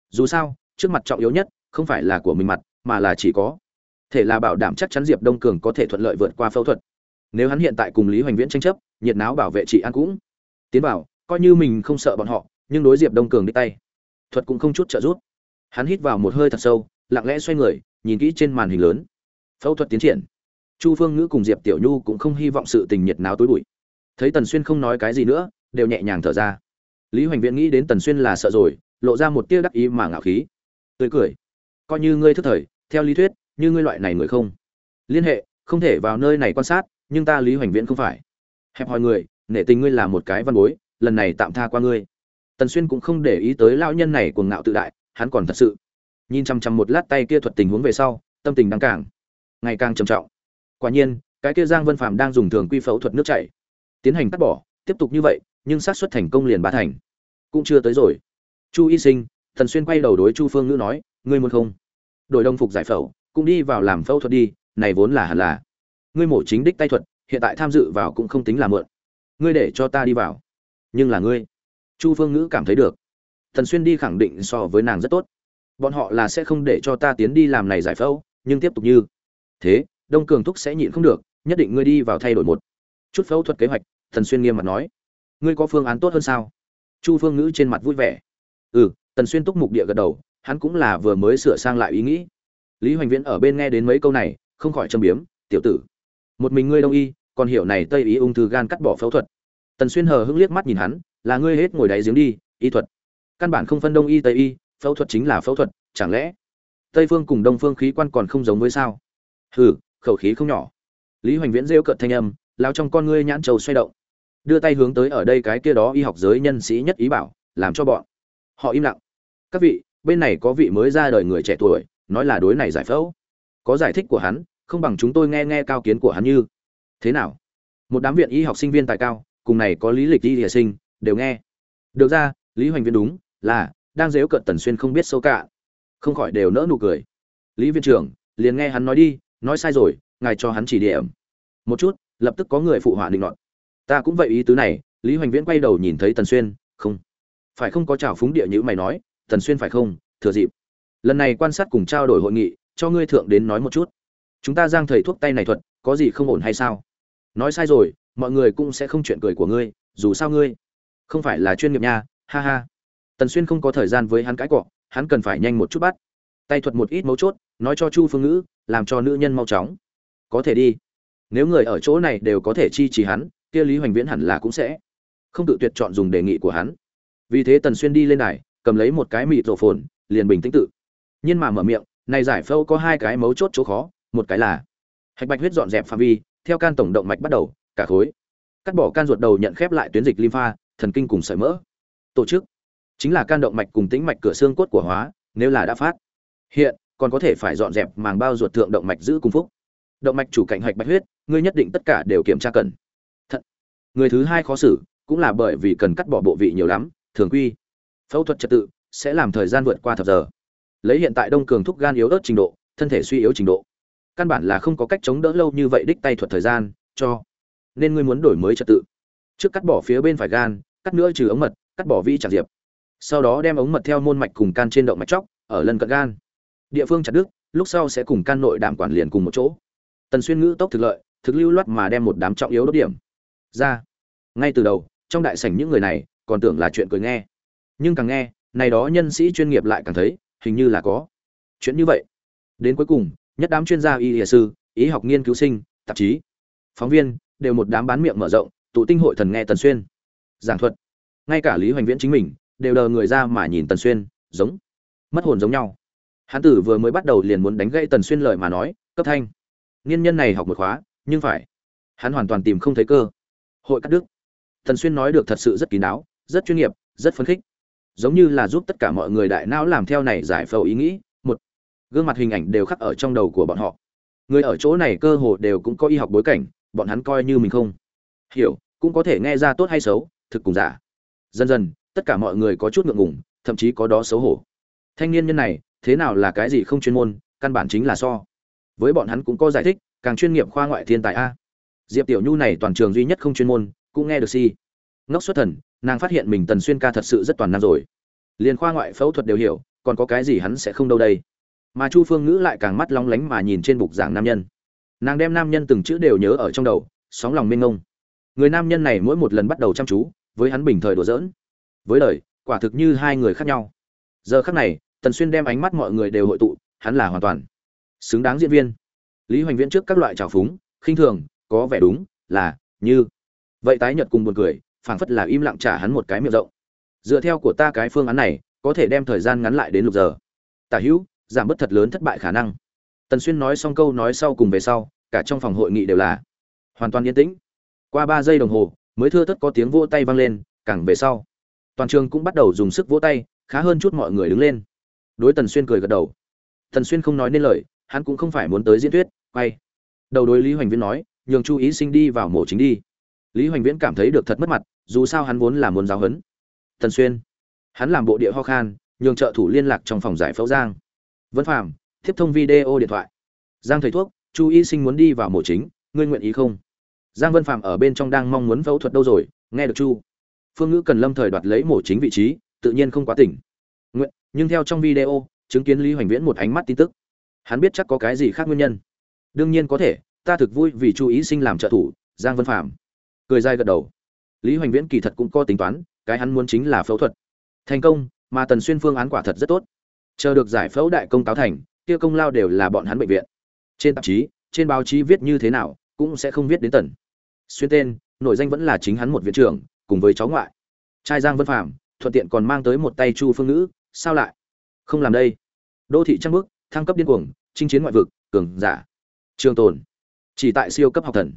Dù sao, trước mặt trọng yếu nhất không phải là của mình mặt, mà là chỉ có. Thể là bảo đảm chắc chắn diệp đông cường có thể thuận lợi vượt qua phẫu thuật. Nếu hắn hiện tại cùng lý hoành viễn tranh chấp, nhiệt náo bảo vệ chị an cũng. Tiến bảo, coi như mình không sợ bọn họ, nhưng đối diệp đông cường đi tay, thuật cũng không chút trợ giúp. Hắn hít vào một hơi thật sâu, lặng lẽ xoay người, nhìn kỹ trên màn hình lớn. Phẫu thuật tiến triển. Chu phương ngữ cùng diệp tiểu nhu cũng không hy vọng sự tình nhiệt náo tối bụi. Thấy tần xuyên không nói cái gì nữa đều nhẹ nhàng thở ra. Lý hoành viễn nghĩ đến tần xuyên là sợ rồi, lộ ra một tia đắc ý mà ngạo khí. Tươi cười. Coi như ngươi thức thời, theo lý thuyết, như ngươi loại này người không? Liên hệ, không thể vào nơi này quan sát, nhưng ta lý hoành viễn không phải. Hẹp hòi người, nể tình ngươi là một cái văn bối, lần này tạm tha qua ngươi. Tần xuyên cũng không để ý tới lão nhân này cuồng ngạo tự đại, hắn còn thật sự. Nhìn chăm chăm một lát tay kia thuật tình huống về sau, tâm tình đang càng, ngày càng trầm trọng. Quả nhiên, cái kia giang vân phạm đang dùng thường quy phẫu thuật nước chảy. Tiến hành cắt bỏ, tiếp tục như vậy nhưng xác suất thành công liền ba thành. Cũng chưa tới rồi. Chu y sinh, thần xuyên quay đầu đối chu phương ngữ nói, ngươi muốn không? Đổi đồng phục giải phẫu, cũng đi vào làm phẫu thuật đi, này vốn là hẳn là. Ngươi mổ chính đích tay thuật, hiện tại tham dự vào cũng không tính là mượn. Ngươi để cho ta đi vào. Nhưng là ngươi. Chu phương ngữ cảm thấy được. Thần xuyên đi khẳng định so với nàng rất tốt. Bọn họ là sẽ không để cho ta tiến đi làm này giải phẫu, nhưng tiếp tục như thế, đông cường thúc sẽ nhịn không được, nhất định ngươi đi vào thay đổi một chút phẫu thuật kế hoạch, thần xuyên nghiêm mặt nói ngươi có phương án tốt hơn sao? Chu phương ngữ trên mặt vui vẻ. Ừ tần xuyên túc mục địa gật đầu, hắn cũng là vừa mới sửa sang lại ý nghĩ. Lý hoành viễn ở bên nghe đến mấy câu này, không khỏi châm biếm, tiểu tử, một mình ngươi đông y, còn hiểu này tây ý ung thư gan cắt bỏ phẫu thuật. Tần xuyên hờ hững liếc mắt nhìn hắn, là ngươi hết ngồi đáy giếng đi, y thuật. Căn bản không phân đông y, tây y, phẫu thuật chính là phẫu thuật, chẳng lẽ tây phương cùng đông phương khí quan còn không giống với sao? Hừ, khẩu khí không nhỏ. Lý hoành viễn rêu cợt thanh âm, lao trong con ngươi nhãn trầu xoay động đưa tay hướng tới ở đây cái kia đó y học giới nhân sĩ nhất ý bảo, làm cho bọn họ im lặng. Các vị, bên này có vị mới ra đời người trẻ tuổi, nói là đối này giải phẫu. Có giải thích của hắn, không bằng chúng tôi nghe nghe cao kiến của hắn như. Thế nào? Một đám viện y học sinh viên tài cao, cùng này có lý lịch y địa sinh, đều nghe. Được ra, lý hoành viên đúng, là, đang dếu cận tần xuyên không biết sâu cả không khỏi đều nỡ nụ cười. Lý viện trưởng, liền nghe hắn nói đi, nói sai rồi, ngài cho hắn chỉ điểm. Một chút, lập tức có người phụ họa định luận ta cũng vậy ý tứ này, lý hoành viễn quay đầu nhìn thấy tần xuyên, không. Phải không có trào phúng địa như mày nói, tần xuyên phải không, thừa dịp. Lần này quan sát cùng trao đổi hội nghị, cho ngươi thượng đến nói một chút. Chúng ta giang thầy thuốc tay này thuật, có gì không ổn hay sao? Nói sai rồi, mọi người cũng sẽ không chuyện cười của ngươi, dù sao ngươi không phải là chuyên nghiệp nha, ha ha. Tần xuyên không có thời gian với hắn cãi cọ, hắn cần phải nhanh một chút bắt. Tay thuật một ít mấu chốt, nói cho chu phương ngữ, làm cho nữ nhân mau chóng. Có thể đi. Nếu người ở chỗ này đều có thể chi trì hắn kia lý hoành viễn hẳn là cũng sẽ không tự tuyệt chọn dùng đề nghị của hắn. Vì thế tần xuyên đi lên đài, cầm lấy một cái mịt rổ phồn liền bình tĩnh tự. Nhưng mà mở miệng, này giải phẫu có hai cái mấu chốt chỗ khó, một cái là hạch bạch huyết dọn dẹp phạm vi, theo can tổng động mạch bắt đầu, cả khối. Cắt bỏ can ruột đầu nhận khép lại tuyến dịch lympha, thần kinh cùng sợi mỡ. Tổ chức chính là can động mạch cùng tĩnh mạch cửa xương cốt của hóa, nếu là đã phát. Hiện, còn có thể phải dọn dẹp màng bao ruột thượng động mạch giữ cung phúc. Động mạch chủ cạnh hạch bạch huyết, ngươi nhất định tất cả đều kiểm tra cần người thứ hai khó xử, cũng là bởi vì cần cắt bỏ bộ vị nhiều lắm, thường quy. Phẫu thuật trật tự sẽ làm thời gian vượt qua thập giờ. Lấy hiện tại đông cường thúc gan yếu ớt trình độ, thân thể suy yếu trình độ. Căn bản là không có cách chống đỡ lâu như vậy đích tay thuật thời gian, cho nên ngươi muốn đổi mới trật tự. Trước cắt bỏ phía bên phải gan, cắt nữa trừ ống mật, cắt bỏ vi chặt diệp. Sau đó đem ống mật theo môn mạch cùng can trên động mạch chóc, ở lần cận gan. Địa phương chặt đứt, lúc sau sẽ cùng can nội đảm quản liền cùng một chỗ. Tần xuyên ngữ tốc thực lợi, thực lưu loát mà đem một đám trọng yếu đốt điểm ra. Ngay từ đầu, trong đại sảnh những người này còn tưởng là chuyện cười nghe. Nhưng càng nghe, này đó nhân sĩ chuyên nghiệp lại càng thấy, hình như là có chuyện như vậy. Đến cuối cùng, nhất đám chuyên gia y y sư ý học nghiên cứu sinh, tạp chí, phóng viên đều một đám bán miệng mở rộng, tụ tinh hội thần nghe tần xuyên. Giảng thuật. Ngay cả lý hoành viễn chính mình đều đờ người ra mà nhìn tần xuyên, giống, mất hồn giống nhau. Hán tử vừa mới bắt đầu liền muốn đánh gãy tần xuyên lời mà nói, cấp thanh. Niên nhân này học một khóa, nhưng phải. Hắn hoàn toàn tìm không thấy cơ hội cắt đức Thần xuyên nói được thật sự rất kín đáo, rất chuyên nghiệp, rất phấn khích. Giống như là giúp tất cả mọi người đại não làm theo này giải phẫu ý nghĩ, một, gương mặt hình ảnh đều khắc ở trong đầu của bọn họ. Người ở chỗ này cơ hồ đều cũng có y học bối cảnh, bọn hắn coi như mình không hiểu, cũng có thể nghe ra tốt hay xấu, thực cùng giả. Dần dần, tất cả mọi người có chút ngượng ngùng, thậm chí có đó xấu hổ. Thanh niên nhân này, thế nào là cái gì không chuyên môn, căn bản chính là so. Với bọn hắn cũng có giải thích, càng chuyên nghiệp khoa ngoại thiên tài a diệp tiểu nhu này toàn trường duy nhất không chuyên môn, cũng nghe được si. Ngốc xuất thần, nàng phát hiện mình tần xuyên ca thật sự rất toàn năng rồi. Liền khoa ngoại phẫu thuật đều hiểu, còn có cái gì hắn sẽ không đâu đây? Mà chu phương ngữ lại càng mắt long lánh mà nhìn trên bục giảng nam nhân. Nàng đem nam nhân từng chữ đều nhớ ở trong đầu, sóng lòng mênh ngông người nam nhân này mỗi một lần bắt đầu chăm chú, với hắn bình thời đùa giỡn. Với đời quả thực như hai người khác nhau. Giờ khác này, tần xuyên đem ánh mắt mọi người đều hội tụ, hắn là hoàn toàn xứng đáng diễn viên. Lý hoành viễn trước các loại trào phúng, khinh thường có vẻ đúng, là, như. Vậy tái nhật cùng buồn cười, phảng phất là im lặng trả hắn một cái miệng rộng. Dựa theo của ta cái phương án này, có thể đem thời gian ngắn lại đến lục giờ. Tả hữu, giảm bớt thật lớn thất bại khả năng. Tần xuyên nói xong câu nói sau cùng về sau, cả trong phòng hội nghị đều là hoàn toàn yên tĩnh. Qua ba giây đồng hồ, mới thưa thất có tiếng vỗ tay vang lên, càng về sau. Toàn trường cũng bắt đầu dùng sức vỗ tay, khá hơn chút mọi người đứng lên. Đối tần xuyên cười gật đầu. Tần xuyên không nói nên lời, hắn cũng không phải muốn tới diễn thuyết, quay. Đầu đối lý hoành viên nói nhường chu ý sinh đi vào mổ chính đi. Lý hoành viễn cảm thấy được thật mất mặt, dù sao hắn vốn là muốn giáo huấn. Tần xuyên, hắn làm bộ địa ho khan, nhường trợ thủ liên lạc trong phòng giải phẫu giang. Vân phạm tiếp thông video điện thoại. Giang thầy thuốc, chu y sinh muốn đi vào mổ chính, ngươi nguyện ý không? Giang vân phạm ở bên trong đang mong muốn phẫu thuật đâu rồi, nghe được chu. Phương ngữ cần lâm thời đoạt lấy mổ chính vị trí, tự nhiên không quá tỉnh. Nguyện, nhưng theo trong video, chứng kiến lý hoành viễn một ánh mắt tin tức. Hắn biết chắc có cái gì khác nguyên nhân. Đương nhiên có thể ta thực vui vì chu ý sinh làm trợ thủ, giang vân phạm. Cười dai gật đầu. Lý hoành viễn kỳ thật cũng có tính toán, cái hắn muốn chính là phẫu thuật. Thành công, mà tần xuyên phương án quả thật rất tốt. Chờ được giải phẫu đại công cáo thành, kia công lao đều là bọn hắn bệnh viện. Trên tạp chí, trên báo chí viết như thế nào, cũng sẽ không viết đến tần. Xuyên tên nội danh vẫn là chính hắn một viện trưởng, cùng với cháu ngoại. Trai giang vân phạm, thuận tiện còn mang tới một tay chu phương nữ sao lại? Không làm đây. Đô thị trăng bước thăng cấp điên cuồng, chinh chiến ngoại vực, cường giả. Trường tồn chỉ tại siêu cấp học thần.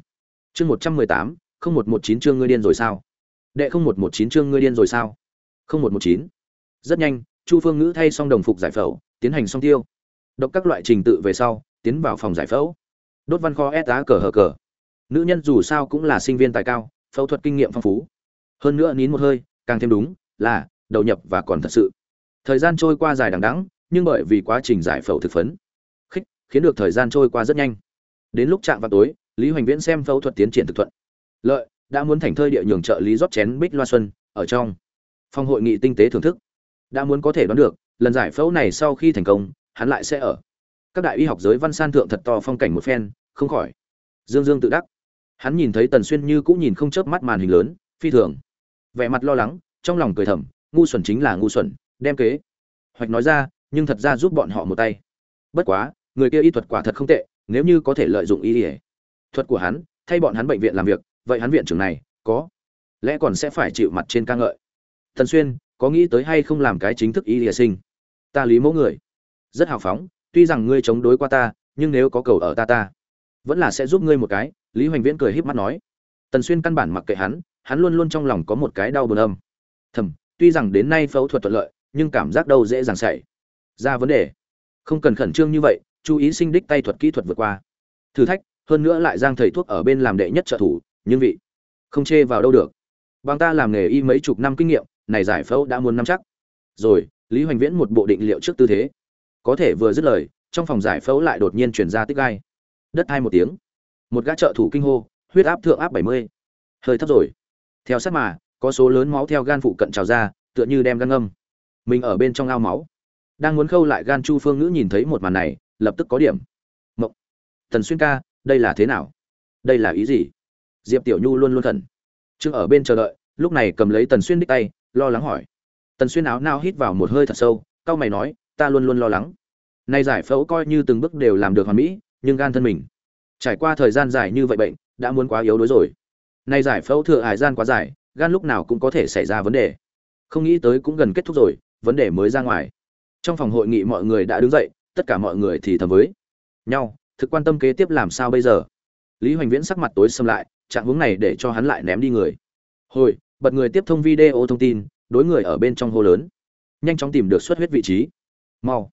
Chương một trăm mười tám, không một một chín chương ngươi điên rồi sao? Đệ không một một chín chương ngươi điên rồi sao? Không một một chín. Rất nhanh, chu phương ngữ thay xong đồng phục giải phẫu, tiến hành xong tiêu. Đọc các loại trình tự về sau, tiến vào phòng giải phẫu. Đốt văn kho ép á cờ hờ cờ. Nữ nhân dù sao cũng là sinh viên tài cao, phẫu thuật kinh nghiệm phong phú. Hơn nữa nín một hơi, càng thêm đúng, là, đầu nhập và còn thật sự. Thời gian trôi qua dài đằng đẵng, nhưng bởi vì quá trình giải phẫu thực phấn, khích, khiến được thời gian trôi qua rất nhanh đến lúc chạm vào tối, lý hoành viễn xem phẫu thuật tiến triển thực thuận. Lợi, đã muốn thành thơi địa nhường trợ lý rót chén bích loa xuân ở trong phòng hội nghị tinh tế thưởng thức. Đã muốn có thể đoán được, lần giải phẫu này sau khi thành công, hắn lại sẽ ở. Các đại y học giới văn san thượng thật to phong cảnh một phen, không khỏi. Dương dương tự đắc. Hắn nhìn thấy tần xuyên như cũng nhìn không chớp mắt màn hình lớn, phi thường. Vẻ mặt lo lắng, trong lòng cười thầm, ngu xuẩn chính là ngu xuẩn, đem kế. Hoạch nói ra, nhưng thật ra giúp bọn họ một tay. Bất quá, người kia y thuật quả thật không tệ nếu như có thể lợi dụng y ỉa thuật của hắn, thay bọn hắn bệnh viện làm việc, vậy hắn viện trưởng này, có lẽ còn sẽ phải chịu mặt trên ca ngợi. Thần xuyên, có nghĩ tới hay không làm cái chính thức y ỉa sinh? Ta lý mẫu người. Rất hào phóng, tuy rằng ngươi chống đối qua ta, nhưng nếu có cầu ở ta ta, vẫn là sẽ giúp ngươi một cái, lý hoành viễn cười híp mắt nói. Tần xuyên căn bản mặc kệ hắn hắn luôn luôn trong lòng có một cái đau buồn âm. Thầm, tuy rằng đến nay phẫu thuật thuận lợi, nhưng cảm giác đâu dễ dàng xảy ra vấn đề. Không cần khẩn trương như vậy chú ý sinh đích tay thuật kỹ thuật vượt qua. Thử thách, hơn nữa lại giang thầy thuốc ở bên làm đệ nhất trợ thủ, nhưng vị không chê vào đâu được. Bằng ta làm nghề y mấy chục năm kinh nghiệm, này giải phẫu đã muốn năm chắc. Rồi, lý hoành viễn một bộ định liệu trước tư thế. Có thể vừa dứt lời, trong phòng giải phẫu lại đột nhiên chuyển ra tích gai. Đất hai một tiếng. Một gã trợ thủ kinh hô, huyết áp thượng áp bảy mươi. Hơi thấp rồi. Theo sát mà, có số lớn máu theo gan phụ cận trào ra, tựa như đem gan ngâm. Mình ở bên trong ao máu. Đang muốn khâu lại gan chu phương ngữ nhìn thấy một màn này lập tức có điểm. Mộng. Tần xuyên ca, đây là thế nào? Đây là ý gì? Diệp tiểu nhu luôn luôn thần chưng ở bên chờ đợi, lúc này cầm lấy tần xuyên đích tay, lo lắng hỏi. Tần xuyên áo nao hít vào một hơi thật sâu, cau mày nói, ta luôn luôn lo lắng. Nay giải phẫu coi như từng bước đều làm được hoàn mỹ, nhưng gan thân mình. Trải qua thời gian dài như vậy bệnh, đã muốn quá yếu đuối rồi. Nay giải phẫu thừa hải gian quá dài, gan lúc nào cũng có thể xảy ra vấn đề. Không nghĩ tới cũng gần kết thúc rồi, vấn đề mới ra ngoài. Trong phòng hội nghị mọi người đã đứng dậy tất cả mọi người thì thầm với nhau, thực quan tâm kế tiếp làm sao bây giờ? Lý hoành viễn sắc mặt tối xâm lại, trạng hướng này để cho hắn lại ném đi người. Hồi, bật người tiếp thông video thông tin, đối người ở bên trong hô lớn. Nhanh chóng tìm được xuất huyết vị trí. Mau.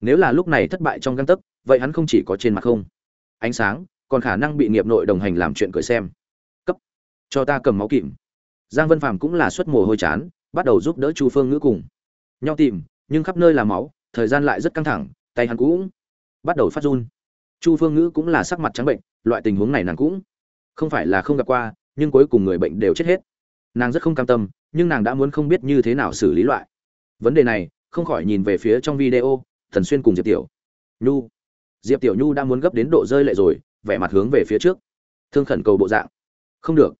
Nếu là lúc này thất bại trong găng tấc, vậy hắn không chỉ có trên mặt không. Ánh sáng, còn khả năng bị nghiệp nội đồng hành làm chuyện cười xem. Cấp. Cho ta cầm máu kìm. Giang vân phàm cũng là xuất mồ hôi chán, bắt đầu giúp đỡ chu phương ngữ cùng. Nhau tìm, nhưng khắp nơi là máu, thời gian lại rất căng thẳng tay hắn cũng bắt đầu phát run. Chu phương ngữ cũng là sắc mặt trắng bệnh, loại tình huống này nàng cũng không phải là không gặp qua, nhưng cuối cùng người bệnh đều chết hết. Nàng rất không cam tâm, nhưng nàng đã muốn không biết như thế nào xử lý loại. Vấn đề này, không khỏi nhìn về phía trong video, thần xuyên cùng diệp tiểu nhu. Diệp tiểu nhu đã muốn gấp đến độ rơi lệ rồi, vẻ mặt hướng về phía trước. Thương khẩn cầu bộ dạng. Không được.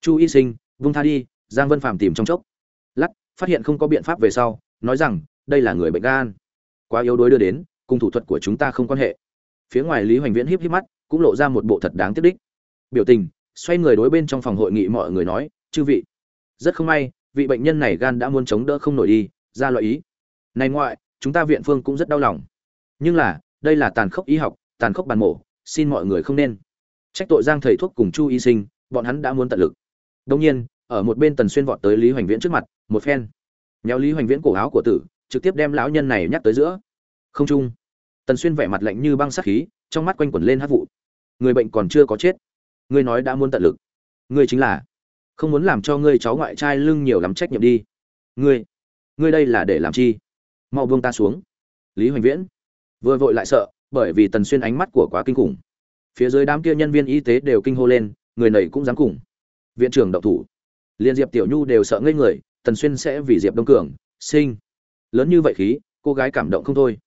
Chu y sinh vung tha đi, giang vân phàm tìm trong chốc. Lắc phát hiện không có biện pháp về sau, nói rằng, đây là người bệnh gan. Quá yếu đuối đưa đến cùng thủ thuật của chúng ta không quan hệ. Phía ngoài lý hoành viễn híp híp mắt, cũng lộ ra một bộ thật đáng tiếc đích. Biểu tình, xoay người đối bên trong phòng hội nghị mọi người nói, chư vị, rất không may, vị bệnh nhân này gan đã muốn chống đỡ không nổi đi, ra loại ý. Này ngoại, chúng ta viện phương cũng rất đau lòng. Nhưng là, đây là tàn khốc y học, tàn khốc bàn mổ, xin mọi người không nên. Trách tội giang thầy thuốc cùng chu y sinh, bọn hắn đã muốn tận lực. Đông nhiên, ở một bên tần xuyên vọt tới lý hoành viễn trước mặt, một phen. Nhéo lý hoành viễn cổ áo của tử, trực tiếp đem lão nhân này nhắc tới giữa không trung. Tần xuyên vẻ mặt lạnh như băng sắc khí, trong mắt quanh quẩn lên hát vụ. Người bệnh còn chưa có chết. Ngươi nói đã muốn tận lực. Ngươi chính là. Không muốn làm cho ngươi cháu ngoại trai lưng nhiều lắm trách nhiệm đi. Ngươi. Ngươi đây là để làm chi? Mau buông ta xuống. Lý hoành viễn. Vừa vội lại sợ, bởi vì tần xuyên ánh mắt của quá kinh khủng. Phía dưới đám kia nhân viên y tế đều kinh hô lên, người này cũng dám cùng. Viện trưởng đậu thủ. Liên diệp tiểu nhu đều sợ ngây người, tần xuyên sẽ vì diệp đông cường. Sinh. Lớn như vậy khí, cô gái cảm động không thôi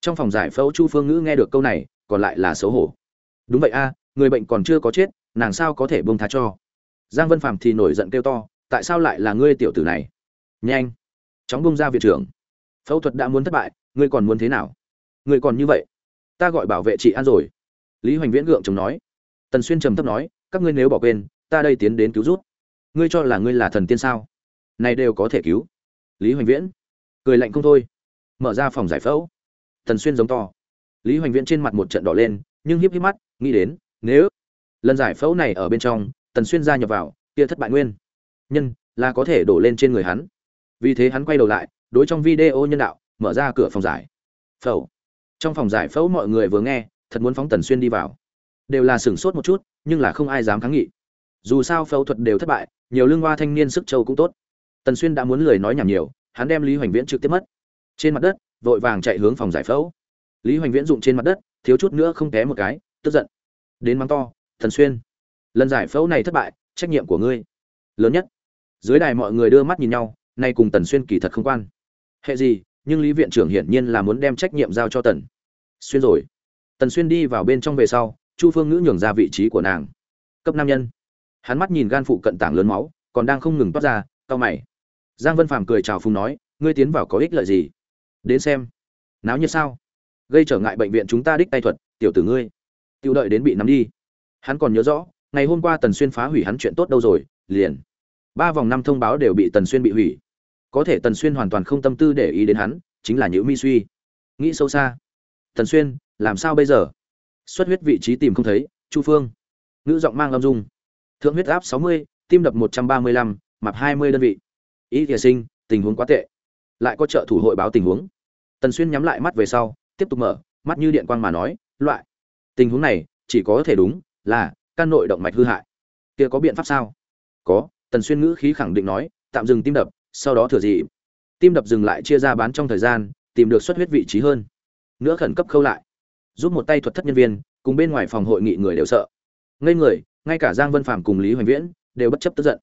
trong phòng giải phẫu chu phương ngữ nghe được câu này, còn lại là xấu hổ. Đúng vậy a, người bệnh còn chưa có chết, nàng sao có thể bông tha cho? Giang vân phàm thì nổi giận kêu to, tại sao lại là ngươi tiểu tử này? Nhanh, chóng bông ra viện trưởng. Phẫu thuật đã muốn thất bại, ngươi còn muốn thế nào? Ngươi còn như vậy, ta gọi bảo vệ chị an rồi. Lý hoành viễn gượng chồng nói. Tần xuyên trầm thấp nói, các ngươi nếu bỏ quên, ta đây tiến đến cứu rút ngươi cho là ngươi là thần tiên sao? Này đều có thể cứu. Lý hoành viễn cười lạnh không thôi, mở ra phòng giải phẫu tần xuyên giống to. Lý hoành viễn trên mặt một trận đỏ lên, nhưng hiếp hiếp mắt, nghĩ đến, nếu lần giải phẫu này ở bên trong tần xuyên gia nhập vào, kia thất bại nguyên. Nhân, là có thể đổ lên trên người hắn. Vì thế hắn quay đầu lại, đối trong video nhân đạo, mở ra cửa phòng giải. Phẫu. Trong phòng giải phẫu mọi người vừa nghe, thật muốn phóng tần xuyên đi vào. Đều là sửng sốt một chút, nhưng là không ai dám kháng nghị. Dù sao phẫu thuật đều thất bại, nhiều lương hoa thanh niên sức châu cũng tốt. Tần xuyên đã muốn lười nói nhảm nhiều, hắn đem lý hoành viễn trực tiếp mất. Trên mặt đất vội vàng chạy hướng phòng giải phẫu. Lý hoành viễn dụng trên mặt đất, thiếu chút nữa không té một cái, tức giận. Đến mắng to, thần xuyên, lần giải phẫu này thất bại, trách nhiệm của ngươi. Lớn nhất. Dưới đài mọi người đưa mắt nhìn nhau, nay cùng tần xuyên kỳ thật không quan. Hệ gì, nhưng lý viện trưởng hiển nhiên là muốn đem trách nhiệm giao cho tần xuyên rồi. Tần xuyên đi vào bên trong về sau, chu phương ngữ nhường ra vị trí của nàng. Cấp nam nhân. Hắn mắt nhìn gan phụ cận tảng lớn máu, còn đang không ngừng toát ra, cau mày. Giang vân phàm cười chào phùng nói, ngươi tiến vào có ích lợi gì? Đến xem. Náo nhiệt sao? Gây trở ngại bệnh viện chúng ta đích tay thuật, tiểu tử ngươi. Tiêu đợi đến bị nắm đi. Hắn còn nhớ rõ, ngày hôm qua tần xuyên phá hủy hắn chuyện tốt đâu rồi, liền. Ba vòng năm thông báo đều bị tần xuyên bị hủy. Có thể tần xuyên hoàn toàn không tâm tư để ý đến hắn, chính là Nhữ mi suy. Nghĩ sâu xa. Tần xuyên, làm sao bây giờ? Xuất huyết vị trí tìm không thấy, chu phương. Ngữ giọng mang âm dung. Thượng huyết áp sáu mươi, tim đập một trăm ba mươi lăm, mạp hai mươi đơn vị. Ý thìa sinh, tình huống quá tệ. Lại có trợ thủ hội báo tình huống tần xuyên nhắm lại mắt về sau, tiếp tục mở, mắt như điện quang mà nói, loại, tình huống này chỉ có thể đúng là căn nội động mạch hư hại. Kia có biện pháp sao? Có, tần xuyên ngữ khí khẳng định nói, tạm dừng tim đập, sau đó thừa dị. Tim đập dừng lại chia ra bán trong thời gian, tìm được xuất huyết vị trí hơn. Nữa khẩn cấp khâu lại. Giúp một tay thuật thất nhân viên, cùng bên ngoài phòng hội nghị người đều sợ. Ngây người, ngay cả giang vân phạm cùng lý hoành viễn đều bất chấp tức giận.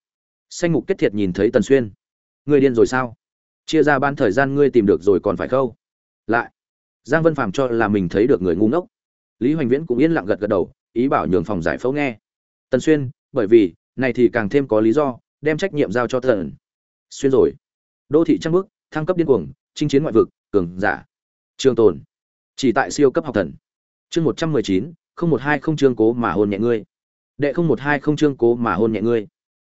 Xanh mục kết thiệt nhìn thấy tần xuyên. Người điên rồi sao? Chia ra ban thời gian ngươi tìm được rồi còn phải khâu? Lại, giang vân phạm cho là mình thấy được người ngu ngốc. Lý hoành viễn cũng yên lặng gật gật đầu, ý bảo nhường phòng giải phẫu nghe. Tần xuyên, bởi vì, này thì càng thêm có lý do, đem trách nhiệm giao cho thần xuyên rồi. Đô thị trăng bước, thăng cấp điên cuồng, chinh chiến ngoại vực, cường giả. Trường tồn, chỉ tại siêu cấp học thần. Chương một trăm mười chín, không một hai không chương cố mà hôn nhẹ ngươi. Đệ không một hai không chương cố mà hôn nhẹ ngươi.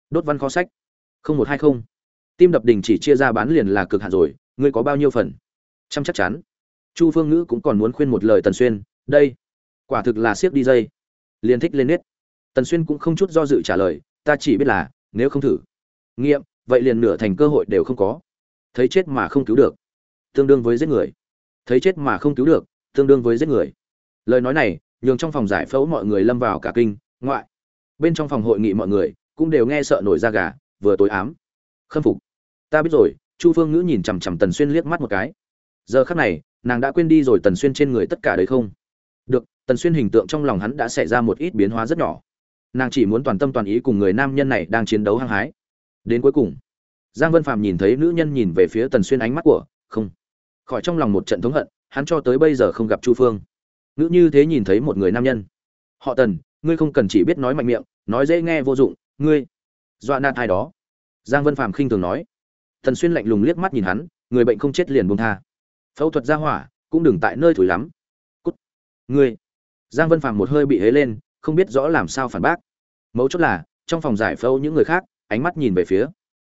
Đốt văn kho sách. Không một hai không. Tim đập đình chỉ chia ra bán liền là cực hạn rồi, ngươi có bao nhiêu phần? Trăm chắc chắn. Chu phương ngữ cũng còn muốn khuyên một lời tần xuyên, đây, quả thực là siếc đi dây. Liền thích lên nết. Tần xuyên cũng không chút do dự trả lời, ta chỉ biết là, nếu không thử, nghiệm, vậy liền nửa thành cơ hội đều không có. Thấy chết mà không cứu được, tương đương với giết người. Thấy chết mà không cứu được, tương đương với giết người. Lời nói này, nhường trong phòng giải phẫu mọi người lâm vào cả kinh, ngoại. Bên trong phòng hội nghị mọi người cũng đều nghe sợ nổi da gà, vừa tối ám. Khâm phục, ta biết rồi. Chu phương ngữ nhìn chằm chằm tần xuyên liếc mắt một cái giờ khắc này, nàng đã quên đi rồi tần xuyên trên người tất cả đấy không? Được, tần xuyên hình tượng trong lòng hắn đã xảy ra một ít biến hóa rất nhỏ. Nàng chỉ muốn toàn tâm toàn ý cùng người nam nhân này đang chiến đấu hăng hái. Đến cuối cùng, giang vân phạm nhìn thấy nữ nhân nhìn về phía tần xuyên ánh mắt của, không. Khỏi trong lòng một trận thống hận, hắn cho tới bây giờ không gặp chu phương. Nữ như thế nhìn thấy một người nam nhân. Họ tần, ngươi không cần chỉ biết nói mạnh miệng, nói dễ nghe vô dụng, ngươi. Dọa nạt ai đó. Giang vân phạm khinh thường nói. Tần xuyên lạnh lùng liếc mắt nhìn hắn, người bệnh không chết liền buông tha phẫu thuật ra hỏa, cũng đừng tại nơi thủi lắm. Cút. Ngươi. Giang vân Phàm một hơi bị hế lên, không biết rõ làm sao phản bác. Mấu chốt là, trong phòng giải phẫu những người khác, ánh mắt nhìn về phía.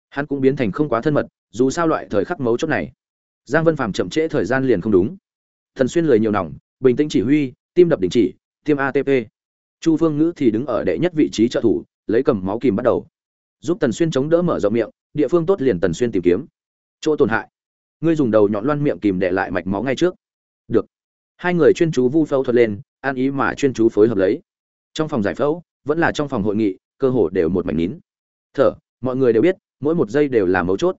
Hắn cũng biến thành không quá thân mật, dù sao loại thời khắc mấu chốt này. Giang vân phàm chậm trễ thời gian liền không đúng. Thần xuyên lười nhiều nòng, bình tĩnh chỉ huy, tim đập đình chỉ, tiêm atp chu phương ngữ thì đứng ở đệ nhất vị trí trợ thủ, lấy cầm máu kìm bắt đầu. Giúp tần xuyên chống đỡ mở rộng miệng, địa phương tốt liền tần xuyên tìm kiếm. Chỗ tổn hại ngươi dùng đầu nhọn loan miệng kìm để lại mạch máu ngay trước. Được. Hai người chuyên chú vu phẫu thuật lên, an ý mà chuyên chú phối hợp lấy. Trong phòng giải phẫu, vẫn là trong phòng hội nghị, cơ hồ đều một mảnh nín. Thở, mọi người đều biết, mỗi một giây đều là mấu chốt.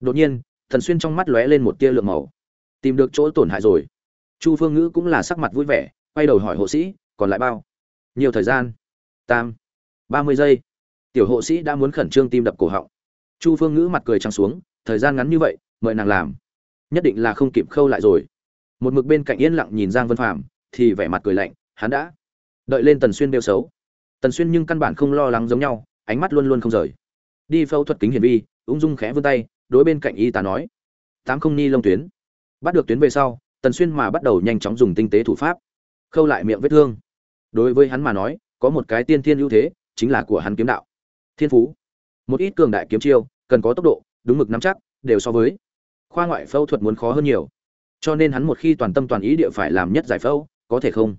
Đột nhiên, thần xuyên trong mắt lóe lên một tia lượng màu. Tìm được chỗ tổn hại rồi. Chu phương ngữ cũng là sắc mặt vui vẻ, quay đầu hỏi hộ sĩ, còn lại bao? Nhiều thời gian. Tam. Ba mươi giây. Tiểu hộ sĩ đã muốn khẩn trương tim đập cổ họng. Chu phương ngữ mặt cười trăng xuống thời gian ngắn như vậy, mời nàng làm. Nhất định là không kịp khâu lại rồi. Một mực bên cạnh yên lặng nhìn giang vân phạm thì vẻ mặt cười lạnh, hắn đã đợi lên tần xuyên đeo xấu. Tần xuyên nhưng căn bản không lo lắng giống nhau, ánh mắt luôn luôn không rời. Đi phẫu thuật kính hiển vi, ung dung khẽ vươn tay, đối bên cạnh y tá nói, tám không ni lông tuyến. Bắt được tuyến về sau, tần xuyên mà bắt đầu nhanh chóng dùng tinh tế thủ pháp, khâu lại miệng vết thương. Đối với hắn mà nói, có một cái tiên thiên ưu thế, chính là của hắn kiếm đạo. Thiên phú. Một ít cường đại kiếm chiêu, cần có tốc độ đúng mực nắm chắc, đều so với. Khoa ngoại phẫu thuật muốn khó hơn nhiều. Cho nên hắn một khi toàn tâm toàn ý địa phải làm nhất giải phẫu, có thể không?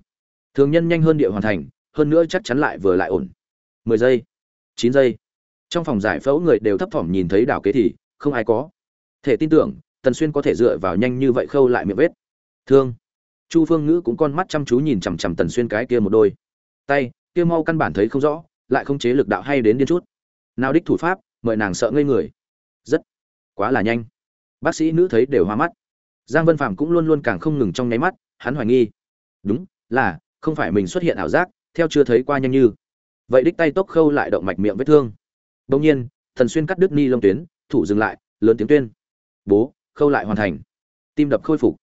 Thường nhân nhanh hơn địa hoàn thành, hơn nữa chắc chắn lại vừa lại ổn. Mười giây, chín giây. Trong phòng giải phẫu người đều thấp thỏm nhìn thấy đảo kế thì, không ai có. Thể tin tưởng, tần xuyên có thể dựa vào nhanh như vậy khâu lại miệng vết. Thương. Chu phương ngữ cũng con mắt chăm chú nhìn chằm chằm tần xuyên cái kia một đôi. Tay, kia mau căn bản thấy không rõ, lại không chế lực đạo hay đến điên chút. Nào đích thủ pháp, mời nàng sợ ngây người rất quá là nhanh. Bác sĩ nữ thấy đều hoa mắt. Giang vân phạm cũng luôn luôn càng không ngừng trong nháy mắt, hắn hoài nghi. Đúng, là, không phải mình xuất hiện ảo giác, theo chưa thấy qua nhanh như. Vậy đích tay tốc khâu lại động mạch miệng vết thương. Đông nhiên, thần xuyên cắt đứt ni lông tuyến, thủ dừng lại, lớn tiếng tuyên. Bố, khâu lại hoàn thành. Tim đập khôi phục.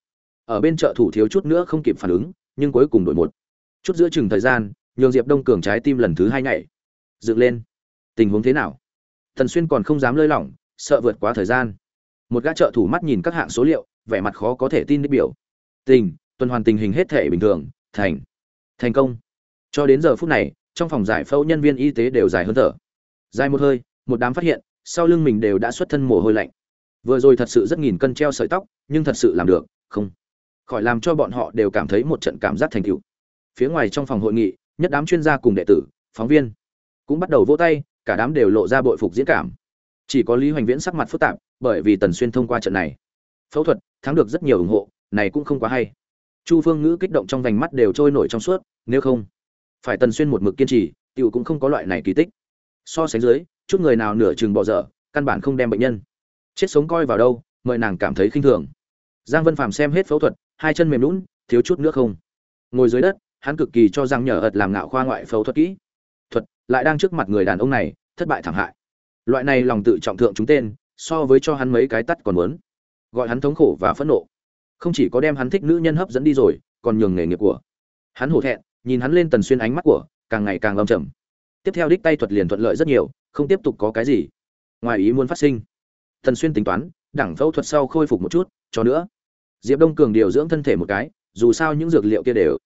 Ở bên chợ thủ thiếu chút nữa không kịp phản ứng, nhưng cuối cùng đổi một. Chút giữa chừng thời gian, nhường diệp đông cường trái tim lần thứ hai nhảy. Dựng lên. Tình huống thế nào? Thần xuyên còn không dám lơi lỏng sợ vượt quá thời gian. Một gã trợ thủ mắt nhìn các hạng số liệu, vẻ mặt khó có thể tin đích biểu. Tình, tuần hoàn tình hình hết thể bình thường, thành. Thành công. Cho đến giờ phút này, trong phòng giải phẫu nhân viên y tế đều dài hơn thở. Dài một hơi, một đám phát hiện, sau lưng mình đều đã xuất thân mồ hôi lạnh. Vừa rồi thật sự rất nghìn cân treo sợi tóc, nhưng thật sự làm được, không. Khỏi làm cho bọn họ đều cảm thấy một trận cảm giác thành tựu. Phía ngoài trong phòng hội nghị, nhất đám chuyên gia cùng đệ tử, phóng viên cũng bắt đầu vỗ tay, cả đám đều lộ ra bội phục diễn cảm chỉ có lý hoành viễn sắc mặt phức tạp, bởi vì tần xuyên thông qua trận này. Phẫu thuật, thắng được rất nhiều ủng hộ, này cũng không quá hay. Chu phương ngữ kích động trong vành mắt đều trôi nổi trong suốt, nếu không, phải tần xuyên một mực kiên trì, tiểu cũng không có loại này kỳ tích. So sánh dưới, chút người nào nửa chừng bỏ dở, căn bản không đem bệnh nhân. Chết sống coi vào đâu, mời nàng cảm thấy khinh thường. Giang vân phàm xem hết phẫu thuật, hai chân mềm lún, thiếu chút nữa không. Ngồi dưới đất, hắn cực kỳ cho rằng nhờ ợt làm ngạo khoa ngoại phẫu thuật kỹ. Thuật, lại đang trước mặt người đàn ông này, thất bại thảm hại loại này lòng tự trọng thượng chúng tên, so với cho hắn mấy cái tắt còn muốn. Gọi hắn thống khổ và phẫn nộ. Không chỉ có đem hắn thích nữ nhân hấp dẫn đi rồi, còn nhường nghề nghiệp của hắn hổ thẹn, nhìn hắn lên tần xuyên ánh mắt của càng ngày càng lâm trầm. Tiếp theo đích tay thuật liền thuận lợi rất nhiều, không tiếp tục có cái gì ngoài ý muốn phát sinh. Tần xuyên tính toán, đẳng phẫu thuật sau khôi phục một chút, cho nữa. Diệp đông cường điều dưỡng thân thể một cái, dù sao những dược liệu kia đều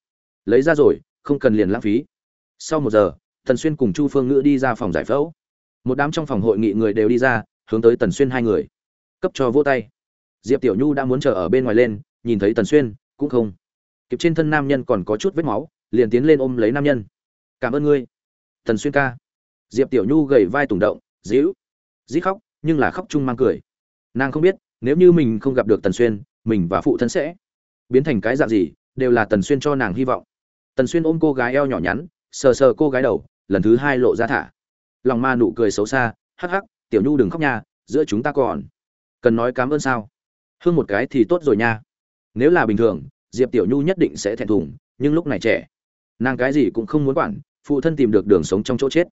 lấy ra rồi, không cần liền lãng phí. Sau một giờ, tần xuyên cùng chu phương ngữ đi ra phòng giải phẫu một đám trong phòng hội nghị người đều đi ra, hướng tới tần xuyên hai người. Cấp cho vỗ tay. Diệp tiểu nhu đã muốn chờ ở bên ngoài lên, nhìn thấy tần xuyên, cũng không. Kịp trên thân nam nhân còn có chút vết máu, liền tiến lên ôm lấy nam nhân. Cảm ơn ngươi, tần xuyên ca. Diệp tiểu nhu gầy vai tùng động, dĩu. Dĩ khóc, nhưng là khóc chung mang cười. Nàng không biết, nếu như mình không gặp được tần xuyên, mình và phụ thân sẽ biến thành cái dạng gì, đều là tần xuyên cho nàng hy vọng. Tần xuyên ôm cô gái eo nhỏ nhắn, sờ sờ cô gái đầu, lần thứ hai lộ ra thả lòng ma nụ cười xấu xa, hắc hắc, tiểu nhu đừng khóc nha, giữa chúng ta còn cần nói cám ơn sao? Hương một cái thì tốt rồi nha. Nếu là bình thường, diệp tiểu nhu nhất định sẽ thẹn thùng, nhưng lúc này trẻ, nàng cái gì cũng không muốn quản, phụ thân tìm được đường sống trong chỗ chết.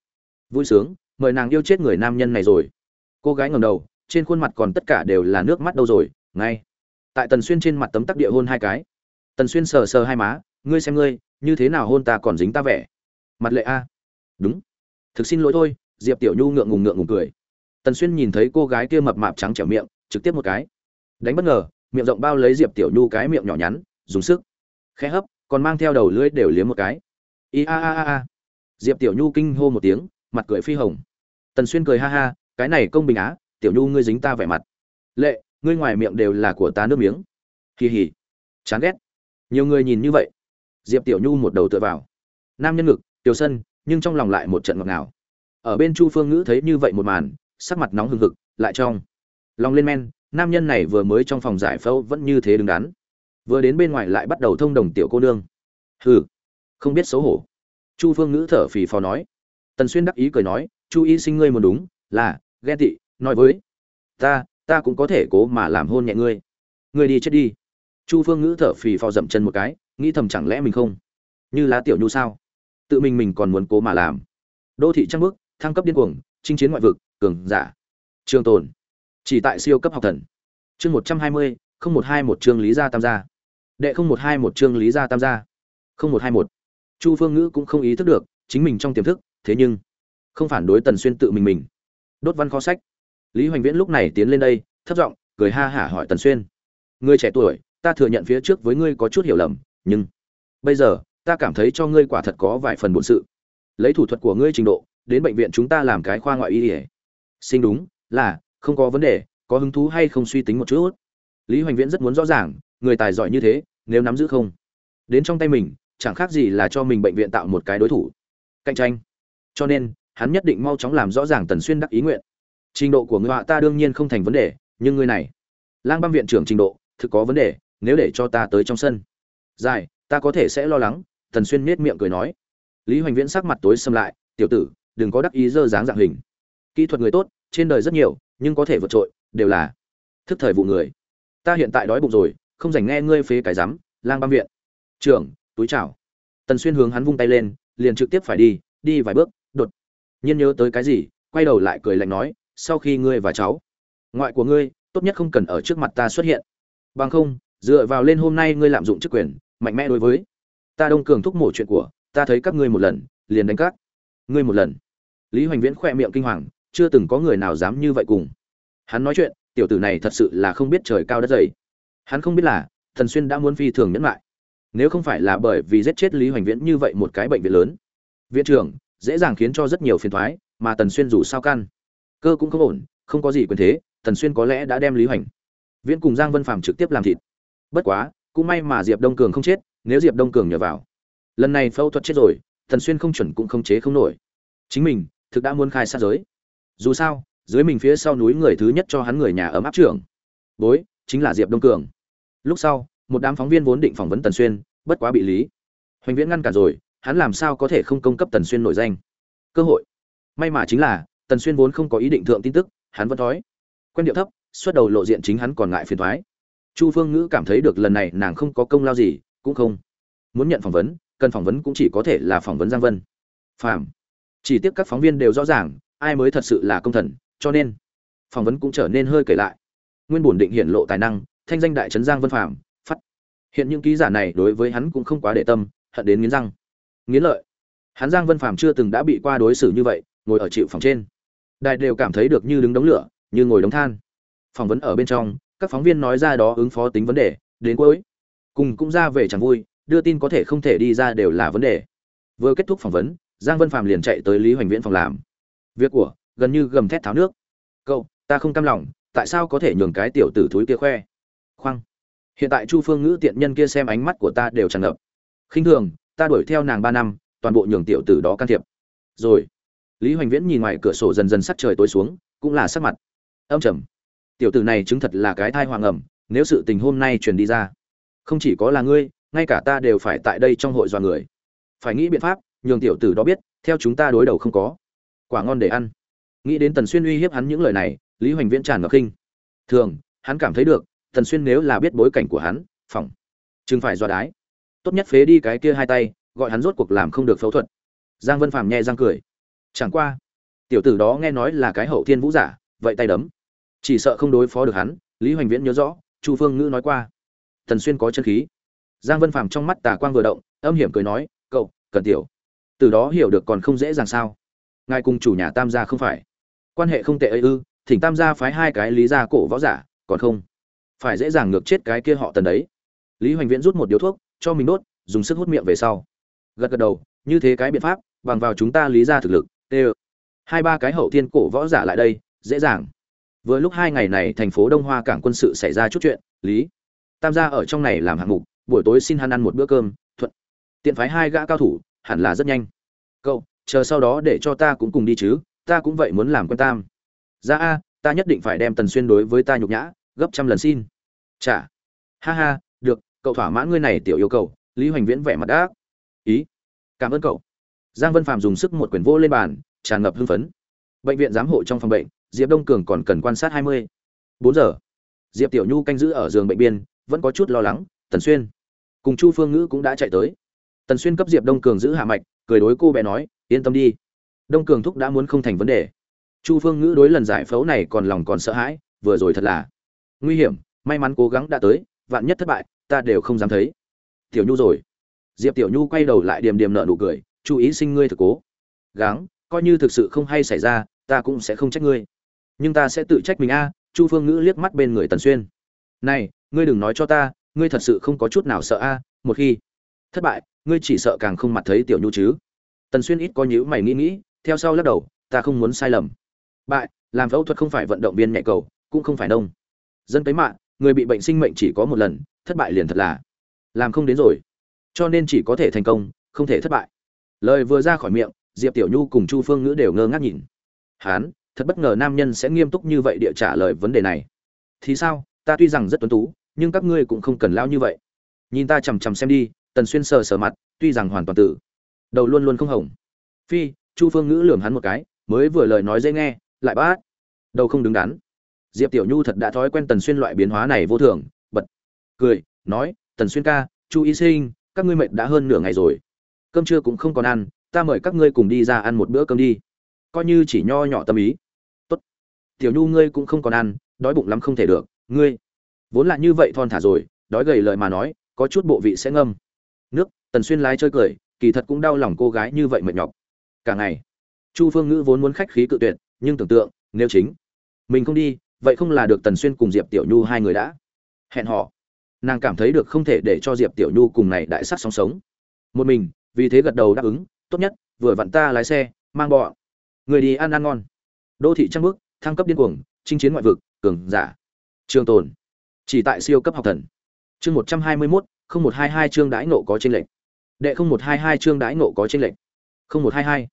Vui sướng, mời nàng yêu chết người nam nhân này rồi. Cô gái ngầm đầu, trên khuôn mặt còn tất cả đều là nước mắt đâu rồi, ngay. Tại tần xuyên trên mặt tấm tắc địa hôn hai cái. Tần xuyên sờ sờ hai má, ngươi xem ngươi, như thế nào hôn ta còn dính ta vẻ? Mặt lệ a. Đúng. Thực xin lỗi thôi diệp tiểu nhu ngượng ngùng ngượng ngùng cười. Tần xuyên nhìn thấy cô gái kia mập mạp trắng trẻo miệng, trực tiếp một cái. Đánh bất ngờ, miệng rộng bao lấy diệp tiểu nhu cái miệng nhỏ nhắn, dùng sức. Khẽ hấp, còn mang theo đầu lưỡi đều liếm một cái. I a a a a. Diệp tiểu nhu kinh hô một tiếng, mặt cười phi hồng. Tần xuyên cười ha ha, cái này công bình á, tiểu nhu ngươi dính ta vẻ mặt. Lệ, ngươi ngoài miệng đều là của ta nước miếng. Kỳ hỉ chán ghét. Nhiều người nhìn như vậy. Diệp tiểu nhu một đầu tựa vào. Nam nhân ngực, tiểu sân, nhưng trong lòng lại một trận ngọt ngào ở bên chu phương ngữ thấy như vậy một màn, sắc mặt nóng hừng hực, lại trong lòng lên men, nam nhân này vừa mới trong phòng giải phẫu vẫn như thế đứng đắn. Vừa đến bên ngoài lại bắt đầu thông đồng tiểu cô nương. Hừ, không biết xấu hổ. Chu phương ngữ thở phì phò nói. Tần xuyên đắc ý cười nói, chu y sinh ngươi muốn đúng, là, ghen tị, nói với ta ta cũng có thể cố mà làm hôn nhẹ ngươi. Ngươi đi chết đi. Chu phương ngữ thở phì phò dậm chân một cái, nghĩ thầm chẳng lẽ mình không? Như lá tiểu nhu sao? Tự mình mình còn muốn cố mà làm. Đô thị trăng bước thăng cấp điên cuồng, chinh chiến ngoại vực, cường giả. Trường tồn. Chỉ tại siêu cấp học thần. Chương một trăm hai mươi, không một hai một chương lý gia tam gia. Đệ không một hai một chương lý gia tam gia. Không một hai một. Chu phương ngữ cũng không ý thức được chính mình trong tiềm thức, thế nhưng không phản đối tần xuyên tự mình mình. Đốt văn kho sách. Lý hoành viễn lúc này tiến lên đây, thấp giọng cười ha hả hỏi tần xuyên. Ngươi trẻ tuổi, ta thừa nhận phía trước với ngươi có chút hiểu lầm, nhưng bây giờ ta cảm thấy cho ngươi quả thật có vài phần bổn sự. Lấy thủ thuật của ngươi trình độ đến bệnh viện chúng ta làm cái khoa ngoại y ỉa sinh đúng, là, không có vấn đề, có hứng thú hay không suy tính một chút. Lý hoành viễn rất muốn rõ ràng, người tài giỏi như thế, nếu nắm giữ không? Đến trong tay mình, chẳng khác gì là cho mình bệnh viện tạo một cái đối thủ. Cạnh tranh. Cho nên, hắn nhất định mau chóng làm rõ ràng tần xuyên đắc ý nguyện. Trình độ của người họa ta đương nhiên không thành vấn đề, nhưng người này. Lang Bang viện trưởng trình độ, thực có vấn đề, nếu để cho ta tới trong sân. Dài ta có thể sẽ lo lắng, tần xuyên nết miệng cười nói. Lý hoành viễn sắc mặt tối xâm lại, tiểu tử đừng có đắc ý dơ dáng dạng hình. Kỹ thuật người tốt, trên đời rất nhiều, nhưng có thể vượt trội, đều là thức thời vụ người. Ta hiện tại đói bụng rồi, không dành nghe ngươi phế cái rắm lang băm viện. Trưởng, túi chảo tần xuyên hướng hắn vung tay lên, liền trực tiếp phải đi đi vài bước, đột nhiên nhớ tới cái gì, quay đầu lại cười lạnh nói, sau khi ngươi và cháu, ngoại của ngươi, tốt nhất không cần ở trước mặt ta xuất hiện. Bằng không, dựa vào lên hôm nay ngươi lạm dụng chức quyền, mạnh mẽ đối với ta đông cường thúc mổ chuyện của, ta thấy các ngươi một lần, liền đánh cát ngươi một lần lý hoành viễn khoe miệng kinh hoàng, chưa từng có người nào dám như vậy cùng. Hắn nói chuyện, tiểu tử này thật sự là không biết trời cao đất dày. Hắn không biết là, thần xuyên đã muốn phi thường nhẫn lại nếu không phải là bởi vì giết chết lý hoành viễn như vậy một cái bệnh viện lớn. Viện trưởng, dễ dàng khiến cho rất nhiều phiền thoái, mà tần xuyên dù sao căn cơ cũng không ổn, không có gì quyền thế, tần xuyên có lẽ đã đem lý hoành viễn cùng giang vân phàm trực tiếp làm thịt. Bất quá, cũng may mà diệp đông cường không chết, nếu diệp đông cường nhờ vào. Lần này phẫu thuật chết rồi, tần xuyên không chuẩn cũng không chế không nổi. Chính mình thực đã muốn khai sát giới. Dù sao, dưới mình phía sau núi người thứ nhất cho hắn người nhà ấm áp trưởng, bối, chính là diệp đông cường. Lúc sau, một đám phóng viên vốn định phỏng vấn tần xuyên, bất quá bị lý. Hoành viễn ngăn cản rồi, hắn làm sao có thể không công cấp tần xuyên nổi danh? Cơ hội. May mà chính là, tần xuyên vốn không có ý định thượng tin tức, hắn vẫn thói. Quen điệu thấp, xuất đầu lộ diện chính hắn còn ngại phiền thoái chu phương ngữ cảm thấy được lần này nàng không có công lao gì, cũng không muốn nhận phỏng vấn, cần phỏng vấn cũng chỉ có thể là phỏng vấn giang vân. Phạm chỉ tiếc các phóng viên đều rõ ràng, ai mới thật sự là công thần, cho nên, phỏng vấn cũng trở nên hơi kể lại. Nguyên bổn định hiện lộ tài năng, thanh danh đại trấn giang vân phạm, phát. Hiện những ký giả này đối với hắn cũng không quá để tâm, hận đến nghiến răng. Nghiến lợi. Hắn giang vân phạm chưa từng đã bị qua đối xử như vậy, ngồi ở chịu phòng trên. Đại đều cảm thấy được như đứng đống lửa, như ngồi đống than. Phỏng vấn ở bên trong, các phóng viên nói ra đó ứng phó tính vấn đề, đến cuối. Cùng cũng ra về chẳng vui, đưa tin có thể không thể đi ra đều là vấn đề. Vừa kết thúc phỏng vấn giang vân phạm liền chạy tới lý hoành viễn phòng làm. Việc của, gần như gầm thét tháo nước. Cậu, ta không cam lòng, tại sao có thể nhường cái tiểu tử thúi kia khoe? Khoang hiện tại chu phương ngữ tiện nhân kia xem ánh mắt của ta đều tràn ngập. Khinh thường, ta đuổi theo nàng ba năm, toàn bộ nhường tiểu tử đó can thiệp. Rồi. Lý hoành viễn nhìn ngoài cửa sổ dần dần sắc trời tối xuống, cũng là sắc mặt. Âm trầm. Tiểu tử này chứng thật là cái thai hoàng ẩm nếu sự tình hôm nay truyền đi ra. Không chỉ có là ngươi, ngay cả ta đều phải tại đây trong hội dọa người. Phải nghĩ biện pháp nhường tiểu tử đó biết, theo chúng ta đối đầu không có. Quả ngon để ăn. Nghĩ đến tần xuyên uy hiếp hắn những lời này, lý hoành viễn tràn ngập khinh. Thường, hắn cảm thấy được, tần xuyên nếu là biết bối cảnh của hắn, phỏng. Chừng phải dọa đái. Tốt nhất phế đi cái kia hai tay, gọi hắn rốt cuộc làm không được phẫu thuật. Giang vân phàm nhẹ răng cười. Chẳng qua, tiểu tử đó nghe nói là cái hậu thiên vũ giả, vậy tay đấm. Chỉ sợ không đối phó được hắn, lý hoành viễn nhớ rõ, chu phương ngữ nói qua. Tần xuyên có chân khí. Giang vân phàm trong mắt tà quang vừa động, âm hiểm cười nói, cậu cần tiểu từ đó hiểu được còn không dễ dàng sao. Ngài cùng chủ nhà tam gia không phải. Quan hệ không tệ ấy ư, thỉnh tam gia phái hai cái lý gia cổ võ giả, còn không? Phải dễ dàng ngược chết cái kia họ tần đấy. Lý hoành viễn rút một điếu thuốc, cho mình đốt, dùng sức hút miệng về sau. Gật gật đầu, như thế cái biện pháp, bằng vào chúng ta lý ra thực lực, tê hai ba cái hậu thiên cổ võ giả lại đây, dễ dàng. Vừa lúc hai ngày này thành phố đông hoa cảng quân sự xảy ra chút chuyện, lý tam gia ở trong này làm hạng mục, buổi tối xin hắn ăn một bữa cơm, thuận. Tiện phái hai gã cao thủ hẳn là rất nhanh. Cậu, chờ sau đó để cho ta cũng cùng đi chứ, ta cũng vậy muốn làm quân tam. Ra a, ta nhất định phải đem tần xuyên đối với ta nhục nhã, gấp trăm lần xin. Chả ha ha, được, cậu thỏa mãn ngươi này tiểu yêu cầu, lý hoành viễn vẻ mặt đã ý. Cảm ơn cậu. Giang vân phạm dùng sức một quyền vô lên bàn, tràn ngập hưng phấn. Bệnh viện giám hộ trong phòng bệnh, diệp đông cường còn cần quan sát hai mươi. Bốn giờ. Diệp tiểu nhu canh giữ ở giường bệnh biên, vẫn có chút lo lắng, tần xuyên. Cùng chu phương ngữ cũng đã chạy tới tần xuyên cấp diệp đông cường giữ hạ mạch, cười đối cô bé nói, yên tâm đi. Đông cường thúc đã muốn không thành vấn đề. Chu phương ngữ đối lần giải phẫu này còn lòng còn sợ hãi, vừa rồi thật là nguy hiểm, may mắn cố gắng đã tới, vạn nhất thất bại, ta đều không dám thấy. Tiểu nhu rồi. Diệp tiểu nhu quay đầu lại điềm điềm nợ nụ cười, chú ý sinh ngươi thực cố. Gắng, coi như thực sự không hay xảy ra, ta cũng sẽ không trách ngươi. Nhưng ta sẽ tự trách mình a. Chu phương ngữ liếc mắt bên người tần xuyên. Này, ngươi đừng nói cho ta, ngươi thật sự không có chút nào sợ a, một khi thất bại, ngươi chỉ sợ càng không mặt thấy tiểu nhu chứ. Tần xuyên ít có nhữ mày nghĩ nghĩ, theo sau lắc đầu, ta không muốn sai lầm. Bại, làm phẫu thuật không phải vận động viên nhạy cầu, cũng không phải nông. Dân cấy mạng, người bị bệnh sinh mệnh chỉ có một lần, thất bại liền thật là. Làm không đến rồi. Cho nên chỉ có thể thành công, không thể thất bại. Lời vừa ra khỏi miệng, diệp tiểu nhu cùng chu phương ngữ đều ngơ ngác nhìn. Hán, thật bất ngờ nam nhân sẽ nghiêm túc như vậy địa trả lời vấn đề này. Thì sao, ta tuy rằng rất tuấn tú, nhưng các ngươi cũng không cần lao như vậy. Nhìn ta chằm chằm xem đi tần xuyên sờ sờ mặt, tuy rằng hoàn toàn tử. Đầu luôn luôn không hồng. Phi, chu phương ngữ lườm hắn một cái, mới vừa lời nói dễ nghe, lại bát. Đầu không đứng đắn. Diệp tiểu nhu thật đã thói quen tần xuyên loại biến hóa này vô thường, bật. Cười, nói, tần xuyên ca, chu y sinh, các ngươi mệt đã hơn nửa ngày rồi. Cơm trưa cũng không còn ăn, ta mời các ngươi cùng đi ra ăn một bữa cơm đi. Coi như chỉ nho nhỏ tâm ý. Tốt. Tiểu nhu ngươi cũng không còn ăn, đói bụng lắm không thể được, ngươi. Vốn là như vậy thon thả rồi, đói gầy lời mà nói, có chút bộ vị sẽ ngâm nước, tần xuyên lái chơi cười, kỳ thật cũng đau lòng cô gái như vậy mệt nhọc. Cả ngày, chu phương ngữ vốn muốn khách khí cự tuyệt, nhưng tưởng tượng, nếu chính mình không đi, vậy không là được tần xuyên cùng diệp tiểu nhu hai người đã hẹn họ nàng cảm thấy được không thể để cho diệp tiểu nhu cùng này đại sắc sóng sống. Một mình, vì thế gật đầu đáp ứng, tốt nhất, vừa vặn ta lái xe, mang bọ người đi ăn ăn ngon. Đô thị trăng bước, thăng cấp điên cuồng, chinh chiến ngoại vực, cường giả, trường tồn. Chỉ tại siêu cấp học thần. Chương một trăm hai mươi mốt không một hai hai chương đãi nộ có chênh lệnh đệ không một hai hai chương đãi nộ có chênh lệnh không một hai hai.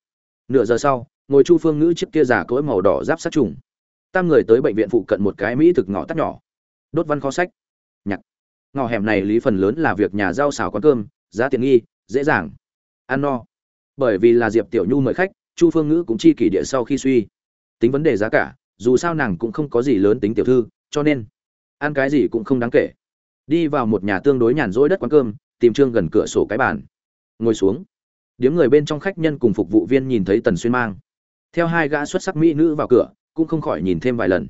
Nửa giờ sau, ngồi chu phương ngữ chiếc kia giả cỗi màu đỏ giáp sát trùng. Tam người tới bệnh viện phụ cận một cái mỹ thực ngõ tắt nhỏ. Đốt văn kho sách. Nhặt ngõ hẻm này lý phần lớn là việc nhà rau xào quán cơm, giá tiện nghi, dễ dàng. Ăn no. Bởi vì là diệp tiểu nhu mời khách, chu phương ngữ cũng chi kỷ địa sau khi suy. Tính vấn đề giá cả, dù sao nàng cũng không có gì lớn tính tiểu thư, cho nên ăn cái gì cũng không đáng kể đi vào một nhà tương đối nhàn rỗi đất quán cơm, tìm trương gần cửa sổ cái bàn. Ngồi xuống. Điếm người bên trong khách nhân cùng phục vụ viên nhìn thấy tần xuyên mang. Theo hai gã xuất sắc mỹ nữ vào cửa, cũng không khỏi nhìn thêm vài lần.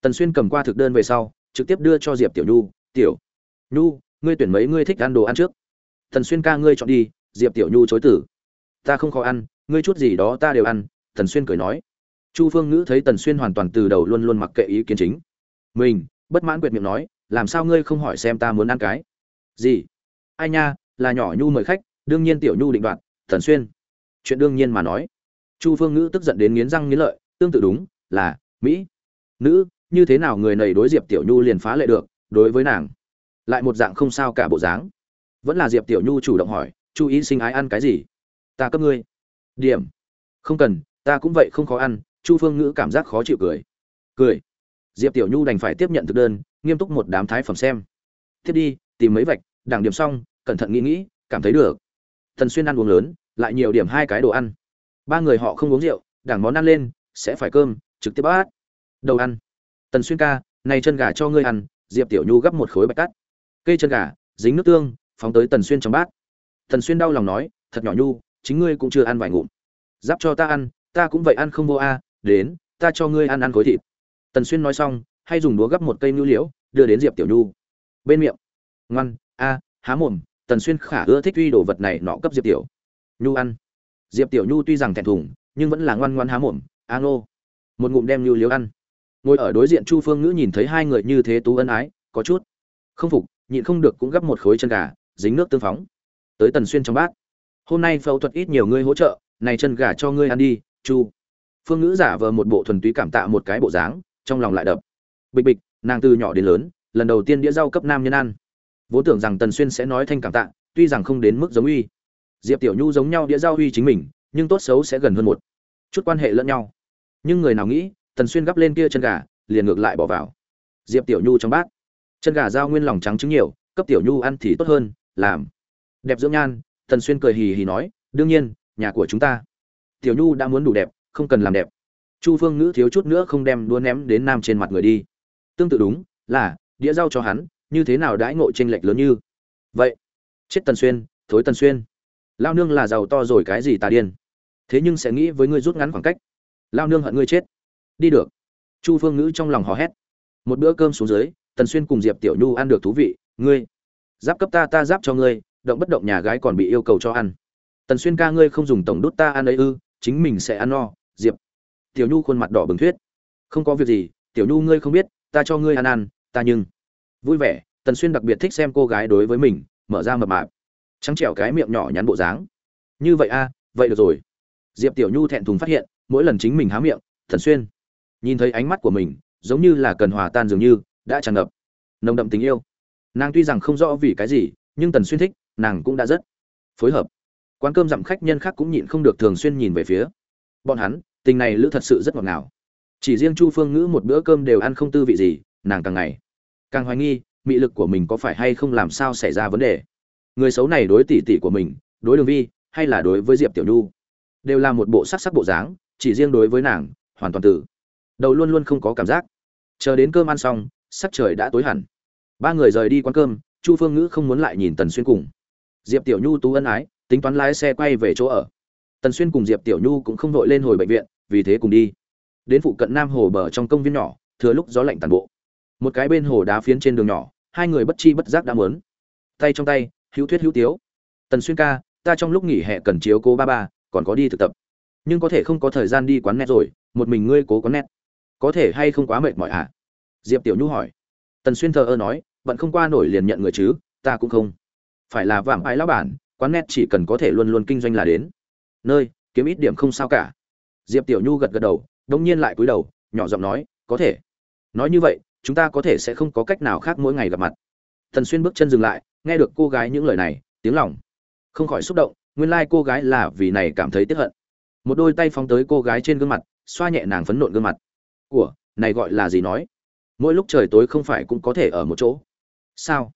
Tần xuyên cầm qua thực đơn về sau, trực tiếp đưa cho diệp tiểu nhu. Tiểu nhu, ngươi tuyển mấy ngươi thích ăn đồ ăn trước? Tần xuyên ca ngươi chọn đi, diệp tiểu nhu chối tử ta không khó ăn, ngươi chút gì đó ta đều ăn, tần xuyên cười nói. Chu phương ngữ thấy tần xuyên hoàn toàn từ đầu luôn luôn mặc kệ ý kiến chính. Mình, bất mãn quyệt miệng nói làm sao ngươi không hỏi xem ta muốn ăn cái? Gì? Ai nha, là nhỏ nhu mời khách, đương nhiên tiểu nhu định đoạt, thần xuyên. Chuyện đương nhiên mà nói. Chu phương ngữ tức giận đến nghiến răng nghiến lợi, tương tự đúng, là, mỹ. Nữ, như thế nào người này đối diệp tiểu nhu liền phá lệ được, đối với nàng, lại một dạng không sao cả bộ dáng. Vẫn là diệp tiểu nhu chủ động hỏi, chu ý sinh ái ăn cái gì? Ta cấp ngươi. Điểm. Không cần, ta cũng vậy không khó ăn. Chu phương ngữ cảm giác khó chịu cười. Cười. Diệp tiểu nhu đành phải tiếp nhận thực đơn nghiêm túc một đám thái phẩm xem. Tiếp đi, tìm mấy vạch, đảng điểm xong, cẩn thận nghĩ nghĩ, cảm thấy được. Thần xuyên ăn uống lớn, lại nhiều điểm hai cái đồ ăn. Ba người họ không uống rượu, đảng món ăn lên, sẽ phải cơm, trực tiếp bát. Đầu ăn. Tần xuyên ca, này chân gà cho ngươi ăn, diệp tiểu nhu gấp một khối bạch cắt cây chân gà, dính nước tương, phóng tới tần xuyên trong bát. Tần xuyên đau lòng nói, thật nhỏ nhu, chính ngươi cũng chưa ăn vài ngụm. Giáp cho ta ăn, ta cũng vậy ăn không vô a, đến, ta cho ngươi ăn ăn khối thịt. Tần xuyên nói xong, hay dùng đũa gấp một cây nhu liễu đưa đến diệp tiểu nhu. Bên miệng, ngoan, a, há mồm, tần xuyên khả ưa thích uy đồ vật này nọ cấp diệp tiểu nhu ăn. Diệp tiểu nhu tuy rằng thẹn thùng, nhưng vẫn là ngoan ngoan há mồm, a ngô. Một ngụm đem nhu liếu ăn. Ngồi ở đối diện chu phương ngữ nhìn thấy hai người như thế tú ân ái, có chút không phục, nhịn không được cũng gấp một khối chân gà, dính nước tương phóng. Tới tần xuyên trong bát. Hôm nay phẫu thuật ít nhiều ngươi hỗ trợ, này chân gà cho ngươi ăn đi, chu. Phương ngữ giả vờ một bộ thuần túy cảm tạ một cái bộ dáng, trong lòng lại đập. Bịch bịch nàng từ nhỏ đến lớn, lần đầu tiên đĩa rau cấp nam nhân ăn. Vốn tưởng rằng tần xuyên sẽ nói thanh cảm tạ, tuy rằng không đến mức giống uy. Diệp tiểu nhu giống nhau đĩa rau uy chính mình, nhưng tốt xấu sẽ gần hơn một chút quan hệ lẫn nhau. Nhưng người nào nghĩ, tần xuyên gắp lên kia chân gà, liền ngược lại bỏ vào. Diệp tiểu nhu trong bát. Chân gà dao nguyên lòng trắng trứng nhiều, cấp tiểu nhu ăn thì tốt hơn, làm. Đẹp dưỡng nhan, tần xuyên cười hì hì nói, đương nhiên, nhà của chúng ta. Tiểu nhu đã muốn đủ đẹp, không cần làm đẹp. Chu phương ngữ thiếu chút nữa không đem đua ném đến nam trên mặt người đi tương tự đúng, là, đĩa rau cho hắn, như thế nào đãi ngộ tranh lệch lớn như? Vậy, chết tần xuyên, thối tần xuyên. Lao nương là giàu to rồi cái gì tà điên? Thế nhưng sẽ nghĩ với ngươi rút ngắn khoảng cách. Lao nương hận ngươi chết. Đi được. Chu phương ngữ trong lòng hò hét. Một bữa cơm xuống dưới, tần xuyên cùng diệp tiểu nhu ăn được thú vị. Ngươi, giáp cấp ta ta giáp cho ngươi, động bất động nhà gái còn bị yêu cầu cho ăn. Tần xuyên ca ngươi không dùng tổng đút ta ăn ấy ư, chính mình sẽ ăn no. Diệp tiểu nhu khuôn mặt đỏ bừng thuyết. Không có việc gì, tiểu nhu ngươi không biết ta cho ngươi ăn ăn, ta nhưng vui vẻ. Tần xuyên đặc biệt thích xem cô gái đối với mình, mở ra mập mạp. Trắng trẻo cái miệng nhỏ nhắn bộ dáng. Như vậy a vậy được rồi. Diệp tiểu nhu thẹn thùng phát hiện, mỗi lần chính mình há miệng thần xuyên nhìn thấy ánh mắt của mình, giống như là cần hòa tan dường như, đã tràn ngập. Nồng đậm tình yêu. Nàng tuy rằng không rõ vì cái gì, nhưng tần xuyên thích, nàng cũng đã rất phối hợp. Quán cơm dặm khách nhân khác cũng nhịn không được thường xuyên nhìn về phía bọn hắn, tình này lữ thật sự rất ngọt ngào chỉ riêng chu phương ngữ một bữa cơm đều ăn không tư vị gì, nàng càng ngày càng hoài nghi mị lực của mình có phải hay không làm sao xảy ra vấn đề. Người xấu này đối tỷ tỷ của mình, đối đường vi, hay là đối với diệp tiểu nhu, đều là một bộ sắc sắc bộ dáng, chỉ riêng đối với nàng, hoàn toàn tử đầu luôn luôn không có cảm giác. Chờ đến cơm ăn xong, sắc trời đã tối hẳn. Ba người rời đi quán cơm, chu phương ngữ không muốn lại nhìn tần xuyên cùng. Diệp tiểu nhu tú ân ái, tính toán lái xe quay về chỗ ở. Tần xuyên cùng diệp tiểu nhu cũng không vội lên hồi bệnh viện, vì thế cùng đi đến phụ cận nam hồ bờ trong công viên nhỏ, thừa lúc gió lạnh tàn bộ. Một cái bên hồ đá phiến trên đường nhỏ, hai người bất chi bất giác đã mớn tay trong tay, hữu thuyết hữu tiếu. Tần xuyên ca, ta trong lúc nghỉ hè cần chiếu cố ba ba, còn có đi thực tập. Nhưng có thể không có thời gian đi quán net rồi, một mình ngươi cố quán net. Có thể hay không quá mệt mỏi hả à? diệp tiểu nhu hỏi. Tần xuyên thờ ơ nói vẫn không qua nổi liền nhận người chứ, ta cũng không. Phải là vạm ái lão bản, quán net chỉ cần có thể luôn luôn kinh doanh là đến. Nơi, kiếm ít điểm không sao cả. Diệp tiểu nhu gật gật đầu đông nhiên lại cúi đầu, nhỏ giọng nói, có thể. Nói như vậy, chúng ta có thể sẽ không có cách nào khác mỗi ngày gặp mặt. Thần xuyên bước chân dừng lại, nghe được cô gái những lời này, tiếng lòng. Không khỏi xúc động, nguyên lai、like、cô gái là vì này cảm thấy tiếc hận. Một đôi tay phóng tới cô gái trên gương mặt, xoa nhẹ nàng phấn nộn gương mặt. Của, này gọi là gì nói? Mỗi lúc trời tối không phải cũng có thể ở một chỗ. Sao?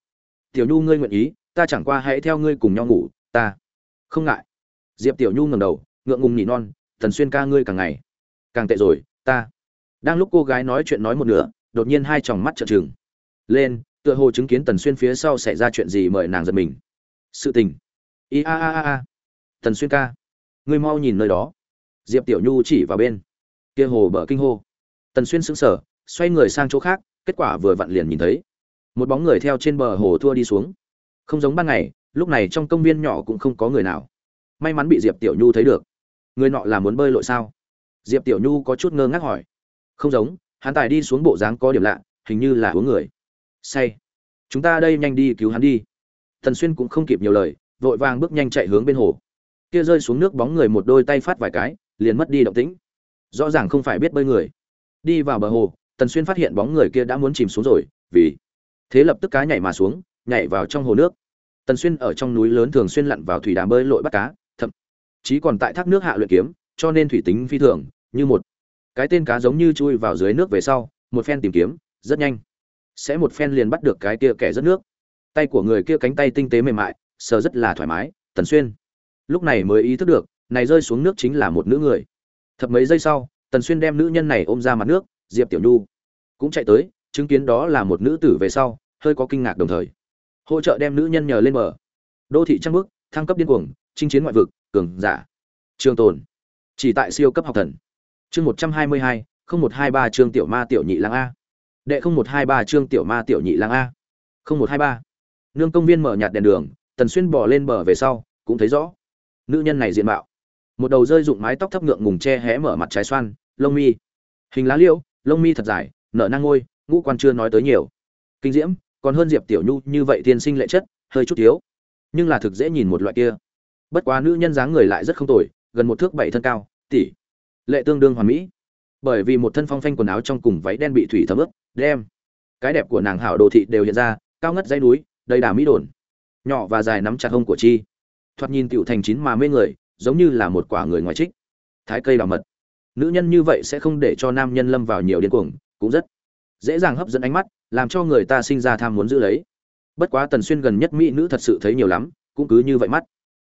Tiểu nhu ngươi nguyện ý, ta chẳng qua hãy theo ngươi cùng nhau ngủ, ta. Không ngại. Diệp tiểu nhu ngầm đầu, ngượng ngùng nhị non thần xuyên ca ngươi càng ngày càng tệ rồi, ta. Đang lúc cô gái nói chuyện nói một nửa, đột nhiên hai tròng mắt trợn trừng. Lên, tựa hồ chứng kiến tần xuyên phía sau xảy ra chuyện gì mời nàng giật mình. Sự tình. I a a a a. Tần xuyên ca. Ngươi mau nhìn nơi đó. Diệp tiểu nhu chỉ vào bên. Kia hồ bờ kinh hô. Tần xuyên sững sờ, xoay người sang chỗ khác, kết quả vừa vặn liền nhìn thấy. Một bóng người theo trên bờ hồ thua đi xuống. Không giống ban ngày, lúc này trong công viên nhỏ cũng không có người nào. May mắn bị diệp tiểu nhu thấy được. Người nọ là muốn bơi lội sao? Diệp tiểu nhu có chút ngơ ngác hỏi. Không giống, hắn tài đi xuống bộ dáng có điểm lạ, hình như là uống người. Say. Chúng ta đây nhanh đi cứu hắn đi. Thần xuyên cũng không kịp nhiều lời, vội vàng bước nhanh chạy hướng bên hồ. Kia rơi xuống nước bóng người một đôi tay phát vài cái, liền mất đi động tĩnh. Rõ ràng không phải biết bơi người. Đi vào bờ hồ, tần xuyên phát hiện bóng người kia đã muốn chìm xuống rồi, vì thế lập tức cá nhảy mà xuống, nhảy vào trong hồ nước. Tần xuyên ở trong núi lớn thường xuyên lặn vào thủy đàm bơi lội bắt cá, thậm chí còn tại thác nước hạ luyện kiếm cho nên thủy tính phi thường, như một cái tên cá giống như chui vào dưới nước về sau, một phen tìm kiếm, rất nhanh. Sẽ một phen liền bắt được cái kia kẻ rất nước. Tay của người kia cánh tay tinh tế mềm mại, sờ rất là thoải mái, tần xuyên. Lúc này mới ý thức được, này rơi xuống nước chính là một nữ người. Thập mấy giây sau, tần xuyên đem nữ nhân này ôm ra mặt nước, diệp tiểu nhu cũng chạy tới, chứng kiến đó là một nữ tử về sau, hơi có kinh ngạc đồng thời. Hỗ trợ đem nữ nhân nhờ lên bờ. Đô thị trăng bước thăng cấp điên cuồng, chinh chiến ngoại vực, cường giả. Trường tồn chỉ tại siêu cấp học thần. Chương một trăm hai mươi hai, không một hai ba chương tiểu ma tiểu nhị lang a. Đệ không một hai ba chương tiểu ma tiểu nhị lang a. không một hai ba. Nương công viên mở nhạt đèn đường, tần xuyên bỏ lên bờ về sau, cũng thấy rõ. Nữ nhân này diện mạo. Một đầu rơi dụng mái tóc thấp ngượng ngùng che hé mở mặt trái xoan, lông mi. Hình lá liễu, lông mi thật dài, nở nang ngôi, ngũ quan chưa nói tới nhiều. Kinh diễm, còn hơn diệp tiểu nhu như vậy tiên sinh lệ chất, hơi chút thiếu. Nhưng là thực dễ nhìn một loại kia. Bất quá nữ nhân dáng người lại rất không tồi gần một thước bảy thân cao, tỷ lệ tương đương hoàn mỹ. Bởi vì một thân phong phanh quần áo trong cùng váy đen bị thủy thấm ướt, đem cái đẹp của nàng hảo đồ thị đều hiện ra, cao ngất dãy núi, đầy đà mỹ đồn. Nhỏ và dài nắm chặt hông của chi. Thoạt nhìn tựu thành chín mà mê người, giống như là một quả người ngoài trích. Thái cây đào mật. Nữ nhân như vậy sẽ không để cho nam nhân lâm vào nhiều điên cuồng, cũng rất dễ dàng hấp dẫn ánh mắt, làm cho người ta sinh ra tham muốn giữ lấy. Bất quá tần xuyên gần nhất mỹ nữ thật sự thấy nhiều lắm, cũng cứ như vậy mắt.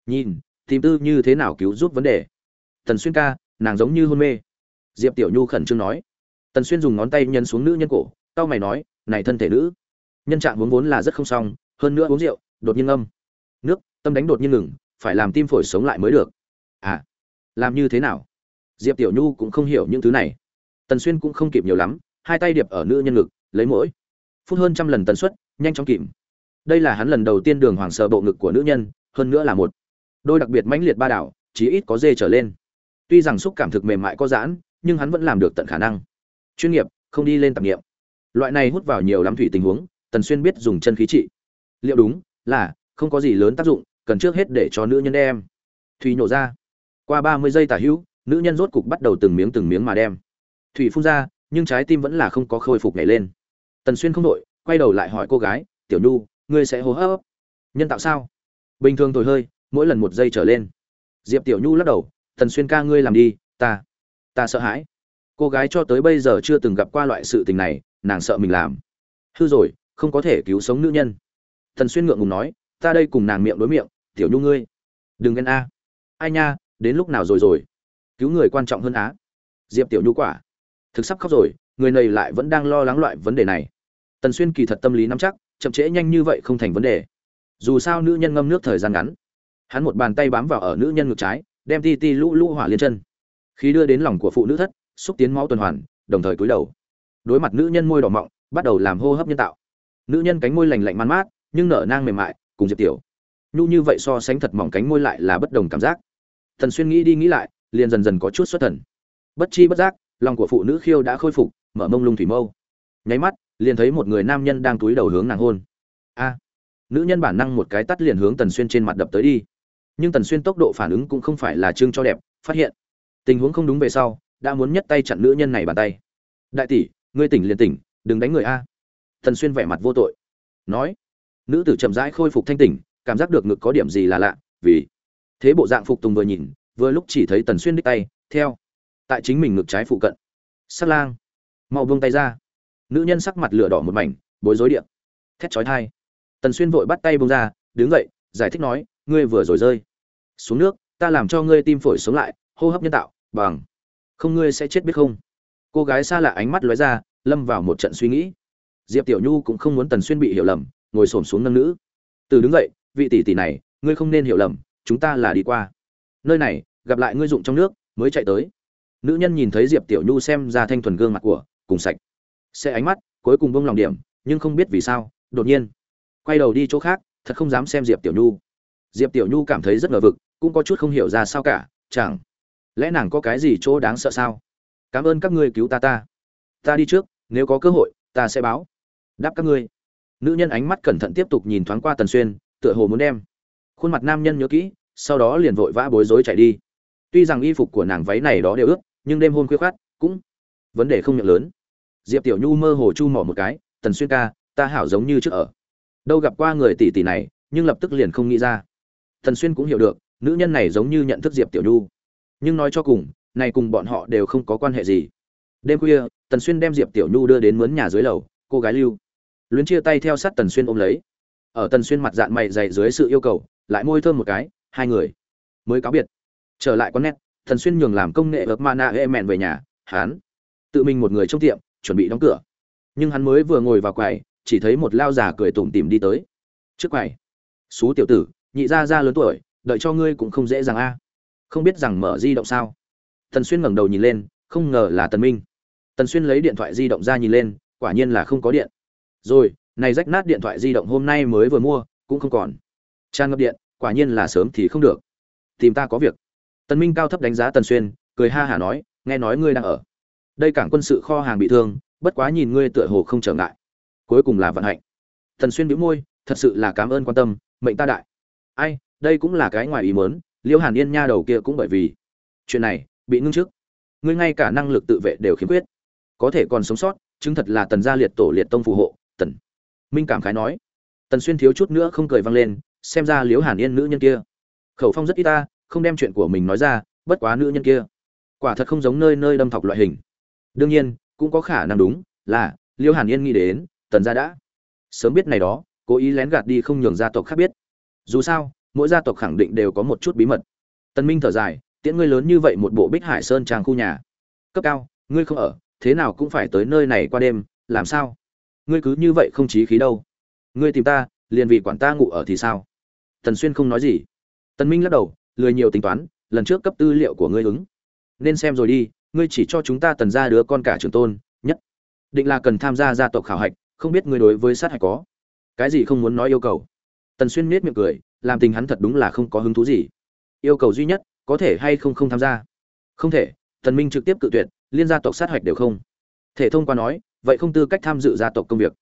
Nhìn tìm tư như thế nào cứu giúp vấn đề. Tần xuyên ca, nàng giống như hôn mê. Diệp tiểu nhu khẩn trương nói. Tần xuyên dùng ngón tay nhân xuống nữ nhân cổ tao mày nói, này thân thể nữ. Nhân trạng vốn vốn là rất không xong, hơn nữa uống rượu, đột nhiên âm nước, tâm đánh đột nhiên ngừng, phải làm tim phổi sống lại mới được. À làm như thế nào? Diệp tiểu nhu cũng không hiểu những thứ này. Tần xuyên cũng không kịp nhiều lắm, hai tay điệp ở nữ nhân ngực, lấy mỗi phút hơn trăm lần tần suất, nhanh chóng kìm. Đây là hắn lần đầu tiên đường hoàng sợ bộ ngực của nữ nhân, hơn nữa là một đôi đặc biệt mãnh liệt ba đảo, chí ít có dê trở lên. Tuy rằng xúc cảm thực mềm mại có giãn, nhưng hắn vẫn làm được tận khả năng. Chuyên nghiệp, không đi lên tạp nghiệm. Loại này hút vào nhiều lắm thủy tình huống, tần xuyên biết dùng chân khí trị. Liệu đúng, là, không có gì lớn tác dụng, cần trước hết để cho nữ nhân đem. Thủy nhổ ra. Qua ba mươi giây tả hữu, nữ nhân rốt cục bắt đầu từng miếng từng miếng mà đem. Thủy phun ra, nhưng trái tim vẫn là không có khôi phục nhảy lên. Tần xuyên không đội quay đầu lại hỏi cô gái, tiểu nhu, ngươi sẽ hô hấp? Nhân tạo sao? Bình thường thổi hơi mỗi lần một giây trở lên. Diệp tiểu nhu lắc đầu, tần xuyên ca, ngươi làm đi, ta ta sợ hãi. Cô gái cho tới bây giờ chưa từng gặp qua loại sự tình này, nàng sợ mình làm. Hư rồi, không có thể cứu sống nữ nhân. Tần xuyên ngượng ngùng nói, ta đây cùng nàng miệng đối miệng, tiểu nhu ngươi, đừng ghen a. Ai nha, đến lúc nào rồi rồi? Cứu người quan trọng hơn á. Diệp tiểu nhu quả, thực sắp khóc rồi, người này lại vẫn đang lo lắng loại vấn đề này. Tần xuyên kỳ thật tâm lý nắm chắc, chậm trễ nhanh như vậy không thành vấn đề. Dù sao nữ nhân ngâm nước thời gian ngắn hắn một bàn tay bám vào ở nữ nhân ngực trái, đem ti ti lũ lũ hỏa liên chân. Khi đưa đến lòng của phụ nữ thất, xúc tiến máu tuần hoàn, đồng thời cúi đầu. Đối mặt nữ nhân môi đỏ mọng, bắt đầu làm hô hấp nhân tạo. Nữ nhân cánh môi lành lạnh man mát, nhưng nở nang mềm mại, cùng diệp tiểu. Nhu như vậy so sánh thật mỏng cánh môi lại là bất đồng cảm giác. Thần xuyên nghĩ đi nghĩ lại, liền dần dần có chút xuất thần. Bất chi bất giác, lòng của phụ nữ khiêu đã khôi phục, mở mông lung thủy mâu. Nháy mắt, liền thấy một người nam nhân đang túi đầu hướng nàng hôn. A! Nữ nhân bản năng một cái tắt liền hướng tần xuyên trên mặt đập tới đi nhưng tần xuyên tốc độ phản ứng cũng không phải là trương cho đẹp, phát hiện. Tình huống không đúng về sau, đã muốn nhất tay chặn nữ nhân này bàn tay. Đại tỷ, ngươi tỉnh liền tỉnh, đừng đánh người a. Tần xuyên vẻ mặt vô tội. Nói. Nữ tử chậm rãi khôi phục thanh tỉnh, cảm giác được ngực có điểm gì là lạ, vì. Thế bộ dạng phục tùng vừa nhìn, vừa lúc chỉ thấy tần xuyên đích tay, theo. Tại chính mình ngực trái phụ cận. Sắc lang. Mau buông tay ra. Nữ nhân sắc mặt lửa đỏ một mảnh, bối rối điện. Thét chói thai tần xuyên vội bắt tay buông ra, đứng dậy, giải thích nói, ngươi vừa rồi rơi xuống nước, ta làm cho ngươi tim phổi sống lại, hô hấp nhân tạo, bằng. Không ngươi sẽ chết biết không? Cô gái xa lạ ánh mắt lóe ra, lâm vào một trận suy nghĩ. Diệp tiểu nhu cũng không muốn tần xuyên bị hiểu lầm, ngồi xổm xuống nâng nữ. Từ đứng dậy, vị tỷ tỷ này, ngươi không nên hiểu lầm, chúng ta là đi qua. Nơi này, gặp lại ngươi dụng trong nước, mới chạy tới. Nữ nhân nhìn thấy diệp tiểu nhu xem ra thanh thuần gương mặt của, cùng sạch. Xe ánh mắt, cuối cùng bông lòng điểm, nhưng không biết vì sao, đột nhiên. Quay đầu đi chỗ khác, thật không dám xem diệp tiểu nhu. Diệp tiểu nhu cảm thấy rất ngờ vực cũng có chút không hiểu ra sao cả, chẳng lẽ nàng có cái gì chỗ đáng sợ sao? Cảm ơn các ngươi cứu ta ta. Ta đi trước, nếu có cơ hội, ta sẽ báo. Đáp các ngươi. Nữ nhân ánh mắt cẩn thận tiếp tục nhìn thoáng qua tần xuyên, tựa hồ muốn đem khuôn mặt nam nhân nhớ kỹ, sau đó liền vội vã bối rối chạy đi. Tuy rằng y phục của nàng váy này đó đều ướt, nhưng đêm hôm khuya khoát cũng vấn đề không nhận lớn. Diệp tiểu nhu mơ hồ chu mỏ một cái, tần xuyên ca, ta hảo giống như trước ở. Đâu gặp qua người tỷ tỷ này, nhưng lập tức liền không nghĩ ra. Tần xuyên cũng hiểu được nữ nhân này giống như nhận thức diệp tiểu nhu. Nhưng nói cho cùng, này cùng bọn họ đều không có quan hệ gì. Đêm khuya, tần xuyên đem diệp tiểu nhu đưa đến mướn nhà dưới lầu, cô gái lưu. Luyến chia tay theo sát tần xuyên ôm lấy. Ở tần xuyên mặt dạng mày dày dưới sự yêu cầu, lại môi thơm một cái, hai người, mới cáo biệt. Trở lại con nét tần xuyên nhường làm công nghệ ợp mana e mẹn về nhà, hắn tự mình một người trong tiệm, chuẩn bị đóng cửa. Nhưng hắn mới vừa ngồi vào quầy, chỉ thấy một lao già cười tủm tỉm đi tới. Trước quầy. Xú tiểu tử, nhị gia gia lớn tuổi đợi cho ngươi cũng không dễ dàng a. Không biết rằng mở di động sao? Tần xuyên ngẩng đầu nhìn lên, không ngờ là tần minh. Tần xuyên lấy điện thoại di động ra nhìn lên, quả nhiên là không có điện. Rồi, này rách nát điện thoại di động hôm nay mới vừa mua, cũng không còn. Tràn ngập điện, quả nhiên là sớm thì không được. Tìm ta có việc. Tần minh cao thấp đánh giá tần xuyên, cười ha hà nói, nghe nói ngươi đang ở. Đây cảng quân sự kho hàng bị thương, bất quá nhìn ngươi tựa hồ không trở ngại. Cuối cùng là vận hạnh. Tần xuyên bĩu môi, thật sự là cảm ơn quan tâm, mệnh ta đại ai, đây cũng là cái ngoài ý muốn liễu hàn yên nha đầu kia cũng bởi vì chuyện này bị ngưng trước. Ngươi ngay cả năng lực tự vệ đều khiếm khuyết. Có thể còn sống sót, chứng thật là tần gia liệt tổ liệt tông phù hộ, tần minh cảm khái nói. Tần xuyên thiếu chút nữa không cười vang lên, xem ra liễu hàn yên nữ nhân kia. Khẩu phong rất ít ta, không đem chuyện của mình nói ra, bất quá nữ nhân kia. Quả thật không giống nơi nơi đâm thọc loại hình. Đương nhiên, cũng có khả năng đúng, là liễu hàn yên nghĩ đến, tần gia đã sớm biết này đó, cố ý lén gạt đi không nhường gia tộc khác biết dù sao, mỗi gia tộc khẳng định đều có một chút bí mật. Tần minh thở dài, tiễn ngươi lớn như vậy một bộ bích hải sơn trang khu nhà. Cấp cao, ngươi không ở, thế nào cũng phải tới nơi này qua đêm, làm sao? Ngươi cứ như vậy không chí khí đâu. Ngươi tìm ta, liền vì quản ta ngủ ở thì sao? Tần xuyên không nói gì. Tần minh lắc đầu, lười nhiều tính toán, lần trước cấp tư liệu của ngươi ứng. Nên xem rồi đi, ngươi chỉ cho chúng ta tần gia đứa con cả trường tôn, nhất. Định là cần tham gia gia tộc khảo hạch, không biết ngươi đối với sát hạch có. Cái gì không muốn nói yêu cầu? Tần xuyên nết miệng cười, làm tình hắn thật đúng là không có hứng thú gì. Yêu cầu duy nhất, có thể hay không không tham gia? Không thể, tần minh trực tiếp cự tuyệt, liên gia tộc sát hạch đều không. Thể thông qua nói, vậy không tư cách tham dự gia tộc công việc.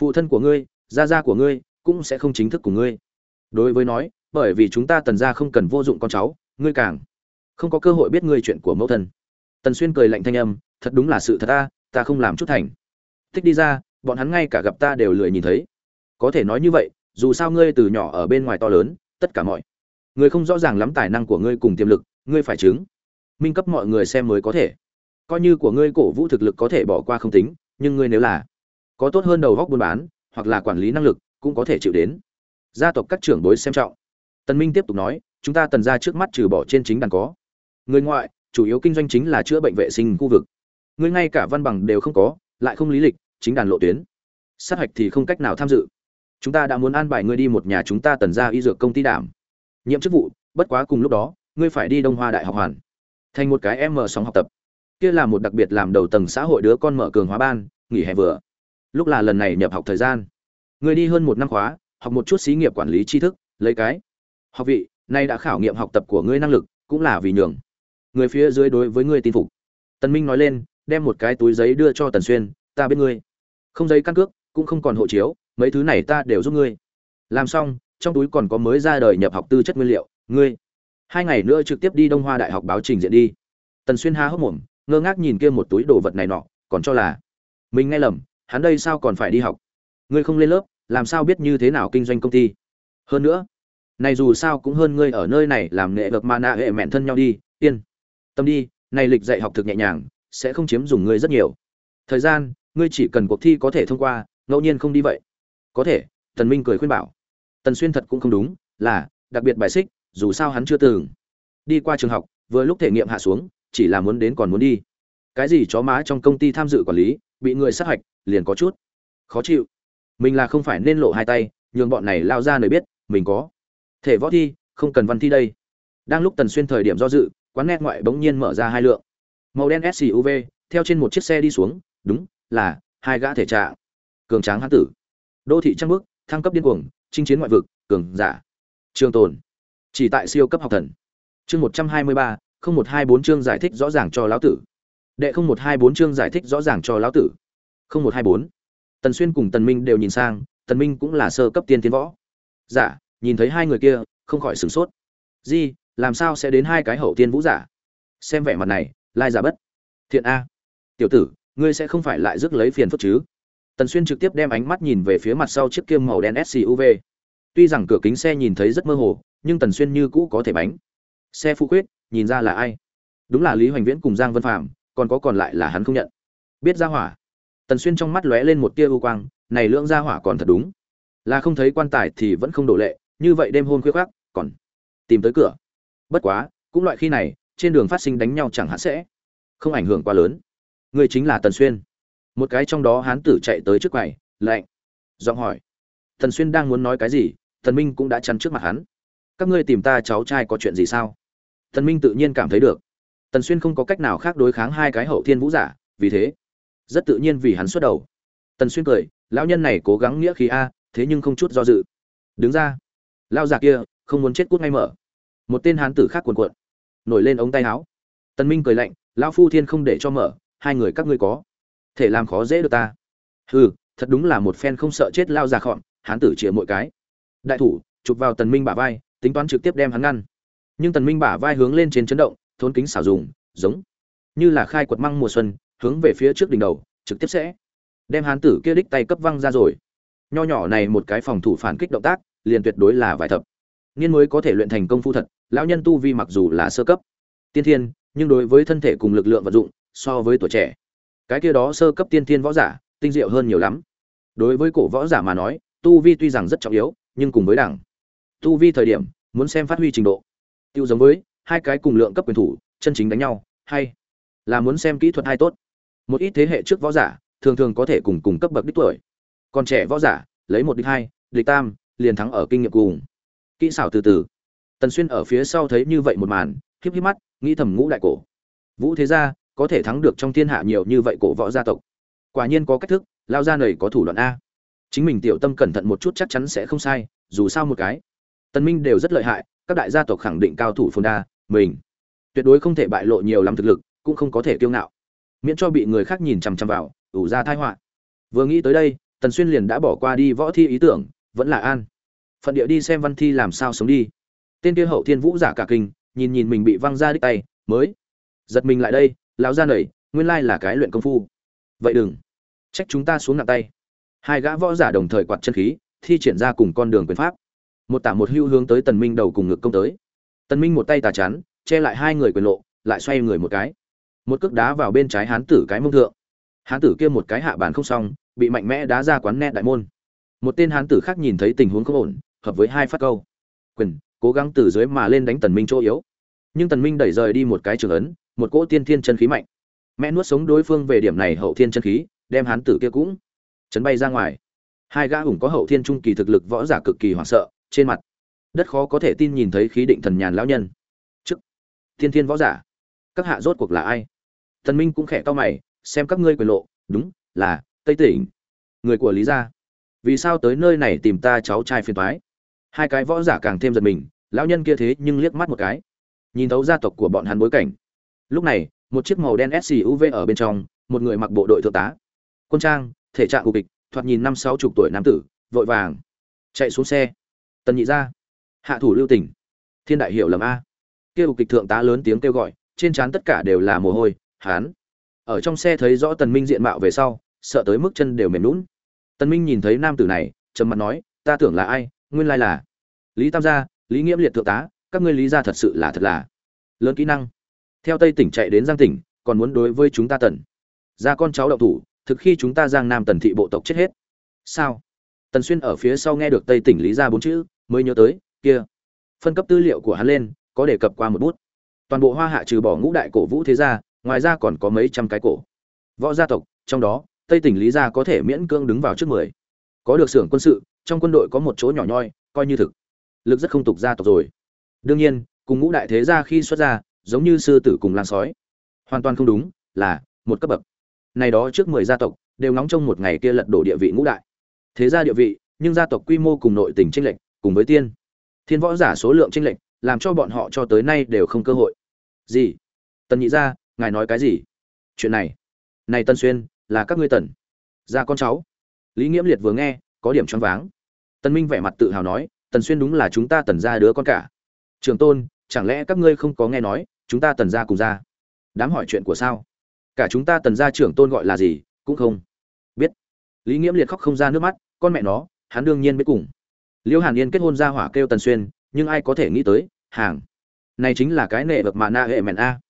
Phụ thân của ngươi, gia gia của ngươi, cũng sẽ không chính thức của ngươi. Đối với nói, bởi vì chúng ta tần gia không cần vô dụng con cháu, ngươi càng không có cơ hội biết ngươi chuyện của mẫu thân. Tần xuyên cười lạnh thanh âm, thật đúng là sự thật ta ta không làm chút thành. Thích đi ra, bọn hắn ngay cả gặp ta đều lười nhìn thấy. Có thể nói như vậy dù sao ngươi từ nhỏ ở bên ngoài to lớn, tất cả mọi người không rõ ràng lắm tài năng của ngươi cùng tiềm lực, ngươi phải chứng minh cấp mọi người xem mới có thể. Coi như của ngươi cổ vũ thực lực có thể bỏ qua không tính, nhưng ngươi nếu là có tốt hơn đầu góc buôn bán, hoặc là quản lý năng lực, cũng có thể chịu đến. Gia tộc các trưởng bối xem trọng. Tần minh tiếp tục nói, chúng ta tần gia trước mắt trừ bỏ trên chính đàn có. Người ngoại, chủ yếu kinh doanh chính là chữa bệnh vệ sinh khu vực. Ngươi ngay cả văn bằng đều không có, lại không lý lịch, chính đàn lộ tuyến. Sát hạch thì không cách nào tham dự chúng ta đã muốn an bài ngươi đi một nhà chúng ta tần gia y dược công ty đảm. Nhiệm chức vụ, bất quá cùng lúc đó, ngươi phải đi đông hoa đại học hoàn. Thành một cái em mở sóng học tập. Kia là một đặc biệt làm đầu tầng xã hội đứa con mở cường hóa ban, nghỉ hè vừa. Lúc là lần này nhập học thời gian. Ngươi đi hơn một năm khóa, học một chút xí nghiệp quản lý tri thức, lấy cái. Học vị, nay đã khảo nghiệm học tập của ngươi năng lực, cũng là vì nhường. Người phía dưới đối với ngươi tin phục. Tần minh nói lên, đem một cái túi giấy đưa cho tần xuyên, ta biết ngươi. Không giấy căn cước, cũng không còn hộ chiếu mấy thứ này ta đều giúp ngươi. Làm xong, trong túi còn có mới ra đời nhập học tư chất nguyên liệu, ngươi. Hai ngày nữa trực tiếp đi đông hoa đại học báo trình diện đi. Tần xuyên há hốc mồm, ngơ ngác nhìn kia một túi đồ vật này nọ, còn cho là, mình nghe lầm, hắn đây sao còn phải đi học? Ngươi không lên lớp, làm sao biết như thế nào kinh doanh công ty? Hơn nữa, này dù sao cũng hơn ngươi ở nơi này làm nghệ vật mà nạ hệ mẹn thân nhau đi, yên tâm đi, này lịch dạy học thực nhẹ nhàng, sẽ không chiếm dùng ngươi rất nhiều. Thời gian, ngươi chỉ cần cuộc thi có thể thông qua, ngẫu nhiên không đi vậy có thể, tần minh cười khuyên bảo. Tần xuyên thật cũng không đúng, là, đặc biệt bài xích, dù sao hắn chưa từng đi qua trường học, vừa lúc thể nghiệm hạ xuống, chỉ là muốn đến còn muốn đi. Cái gì chó má trong công ty tham dự quản lý, bị người sát hạch, liền có chút khó chịu. Mình là không phải nên lộ hai tay, nhường bọn này lao ra nơi biết, mình có thể võ thi, không cần văn thi đây. Đang lúc tần xuyên thời điểm do dự, quán net ngoại bỗng nhiên mở ra hai lượng. Màu đen suv theo trên một chiếc xe đi xuống, đúng, là hai gã thể trạng. Cường tráng hán tử đô thị trăng bước thăng cấp điên cuồng, chinh chiến ngoại vực, cường giả. Trường tồn. Chỉ tại siêu cấp học thần. Chương một trăm hai mươi ba, không một hai bốn chương giải thích rõ ràng cho lão tử. Đệ không một hai bốn chương giải thích rõ ràng cho lão tử. Không một hai bốn. Tần xuyên cùng tần minh đều nhìn sang, tần minh cũng là sơ cấp tiên tiến võ. Giả, nhìn thấy hai người kia, không khỏi sửng sốt. Di, làm sao sẽ đến hai cái hậu tiên vũ giả? Xem vẻ mặt này, lai giả bất. Thiện a. Tiểu tử, ngươi sẽ không phải lại rước lấy phiền phức chứ? Tần xuyên trực tiếp đem ánh mắt nhìn về phía mặt sau chiếc kiêm màu đen suv tuy rằng cửa kính xe nhìn thấy rất mơ hồ nhưng tần xuyên như cũ có thể bánh. Xe phụ quyết nhìn ra là ai? Đúng là lý hoành viễn cùng giang vân phạm còn có còn lại là hắn không nhận. Biết ra hỏa. Tần xuyên trong mắt lóe lên một tia u quang này lượng ra hỏa còn thật đúng. Là không thấy quan tài thì vẫn không đổ lệ như vậy đêm hôm khuya khoắt, còn tìm tới cửa. Bất quá cũng loại khi này trên đường phát sinh đánh nhau chẳng hạn sẽ không ảnh hưởng quá lớn. Người chính là tần xuyên một cái trong đó hán tử chạy tới trước quầy, lạnh, giọng hỏi. Thần xuyên đang muốn nói cái gì, thần minh cũng đã chắn trước mặt hắn. Các ngươi tìm ta cháu trai có chuyện gì sao? Thần minh tự nhiên cảm thấy được. Tần xuyên không có cách nào khác đối kháng hai cái hậu thiên vũ giả, vì thế, rất tự nhiên vì hắn xuất đầu. Tần xuyên cười, lão nhân này cố gắng nghĩa khí a, thế nhưng không chút do dự. Đứng ra. Lao già kia, không muốn chết cút ngay mở. Một tên hán tử khác cuồn cuộn, nổi lên ống tay áo. Tần minh cười lạnh, lão phu thiên không để cho mở, hai người các ngươi có thể làm khó dễ được ta. Hừ, thật đúng là một phen không sợ chết lao ra khọn hán tử chĩa mỗi cái. Đại thủ, chụp vào tần minh bả vai, tính toán trực tiếp đem hắn ngăn. Nhưng tần minh bả vai hướng lên trên chấn động, thốn kính xảo dùng, giống như là khai quật măng mùa xuân, hướng về phía trước đỉnh đầu, trực tiếp sẽ đem hán tử kia đích tay cấp văng ra rồi. Nho nhỏ này một cái phòng thủ phản kích động tác, liền tuyệt đối là vài thập. Niên mới có thể luyện thành công phu thật, lão nhân tu vi mặc dù là sơ cấp, tiên thiên, nhưng đối với thân thể cùng lực lượng vận dụng, so với tuổi trẻ cái kia đó sơ cấp tiên thiên võ giả, tinh diệu hơn nhiều lắm. Đối với cổ võ giả mà nói, tu vi tuy rằng rất trọng yếu, nhưng cùng với đẳng. Tu vi thời điểm, muốn xem phát huy trình độ. Tiêu giống với, hai cái cùng lượng cấp quyền thủ, chân chính đánh nhau, hay là muốn xem kỹ thuật hay tốt. Một ít thế hệ trước võ giả, thường thường có thể cùng cùng cấp bậc đích tuổi. Còn trẻ võ giả, lấy một đích hai địch tam, liền thắng ở kinh nghiệm cùng. Kỹ xảo từ từ. Tần xuyên ở phía sau thấy như vậy một màn khiếp khiếp mắt, nghĩ thầm ngũ đại cổ. Vũ thế gia có thể thắng được trong thiên hạ nhiều như vậy cổ võ gia tộc. Quả nhiên có cách thức, lao ra nầy có thủ đoạn a. Chính mình tiểu tâm cẩn thận một chút chắc chắn sẽ không sai, dù sao một cái. Tần minh đều rất lợi hại, các đại gia tộc khẳng định cao thủ phồn đa, mình tuyệt đối không thể bại lộ nhiều lắm thực lực, cũng không có thể kiêu ngạo. Miễn cho bị người khác nhìn chằm chằm vào, ủ ra tai họa. Vừa nghĩ tới đây, tần xuyên liền đã bỏ qua đi võ thi ý tưởng, vẫn là an. Phận địa đi xem văn thi làm sao sống đi. Tên kia hậu thiên vũ giả cả kinh, nhìn nhìn mình bị văng ra đích tay, mới giật mình lại đây lão gia nầy, nguyên lai là cái luyện công phu. Vậy đừng. Trách chúng ta xuống nặng tay. Hai gã võ giả đồng thời quạt chân khí, thi triển ra cùng con đường quyền pháp. Một tả một hưu hướng tới tần minh đầu cùng ngực công tới. Tần minh một tay tà chắn, che lại hai người quyền lộ, lại xoay người một cái. Một cước đá vào bên trái hán tử cái mông thượng. Hán tử kia một cái hạ bàn không xong, bị mạnh mẽ đá ra quán net đại môn. Một tên hán tử khác nhìn thấy tình huống không ổn, hợp với hai phát câu. Quyền, cố gắng từ dưới mà lên đánh tần minh chỗ yếu. Nhưng tần minh đẩy rời đi một cái trường ấn một cỗ tiên thiên chân khí mạnh. Mẹ nuốt sống đối phương về điểm này hậu thiên chân khí, đem hán tử kia cũng chấn bay ra ngoài. Hai gã hùng có hậu thiên trung kỳ thực lực võ giả cực kỳ hoảng sợ, trên mặt đất khó có thể tin nhìn thấy khí định thần nhàn lão nhân. Chức thiên thiên võ giả, các hạ rốt cuộc là ai? Tần minh cũng khẽ cau mày, xem các ngươi quyền lộ, đúng là tây tỉnh người của lý gia. Vì sao tới nơi này tìm ta cháu trai phiền toái? Hai cái võ giả càng thêm giật mình, lão nhân kia thế nhưng liếc mắt một cái. Nhìn thấu gia tộc của bọn hắn bối cảnh lúc này, một chiếc màu đen suv ở bên trong, một người mặc bộ đội thượng tá. Quân trang, thể trạng cục kịch, thoạt nhìn năm sáu chục tuổi nam tử, vội vàng. Chạy xuống xe. Tần nhị ra. Hạ thủ lưu tỉnh. Thiên đại hiểu lầm a. Kêu kịch thượng tá lớn tiếng kêu gọi, trên trán tất cả đều là mồ hôi, hán. Ở trong xe thấy rõ tần minh diện mạo về sau, sợ tới mức chân đều mềm lún tần minh nhìn thấy nam tử này, trầm mặt nói, ta tưởng là ai? Nguyên lai là lý tam gia, lý nghiễm liệt thượng tá, các ngươi lý gia thật sự là thật là. Lớn kỹ năng theo tây tỉnh chạy đến giang tỉnh, còn muốn đối với chúng ta tần. Ra con cháu đậu thủ, thực khi chúng ta giang nam tần thị bộ tộc chết hết. Sao? Tần xuyên ở phía sau nghe được tây tỉnh lý ra bốn chữ, mới nhớ tới, kia. Phân cấp tư liệu của hắn lên, có đề cập qua một bút. Toàn bộ hoa hạ trừ bỏ ngũ đại cổ vũ thế gia, ngoài ra còn có mấy trăm cái cổ. Võ gia tộc, trong đó, tây tỉnh lý gia có thể miễn cưỡng đứng vào trước mười. Có được xưởng quân sự, trong quân đội có một chỗ nhỏ nhoi, coi như thực. Lực rất không tục gia tộc rồi. Đương nhiên, cùng ngũ đại thế gia khi xuất ra giống như sư tử cùng lan sói. Hoàn toàn không đúng, là một cấp bậc. Này đó trước mười gia tộc, đều nóng trong một ngày kia lật đổ địa vị ngũ đại. Thế gia địa vị, nhưng gia tộc quy mô cùng nội tình tranh lệch, cùng với tiên. Thiên võ giả số lượng tranh lệch, làm cho bọn họ cho tới nay đều không cơ hội. Gì? Tần nhị gia, ngài nói cái gì? Chuyện này. Này tân xuyên, là các ngươi tần. Gia con cháu. Lý nghiễm liệt vừa nghe, có điểm choáng váng. Tân minh vẻ mặt tự hào nói, tần xuyên đúng là chúng ta tần gia đứa con cả. Trường tôn chẳng lẽ các ngươi không có nghe nói, chúng ta tần gia cùng gia? Đám hỏi chuyện của sao? Cả chúng ta tần gia trưởng tôn gọi là gì, cũng không biết. Lý nghiễm liệt khóc không ra nước mắt, con mẹ nó, hắn đương nhiên biết cùng. Liêu hàn yên kết hôn ra hỏa kêu tần xuyên, nhưng ai có thể nghĩ tới, hàng. Này chính là cái nệ bậc mà na hệ mẹn a.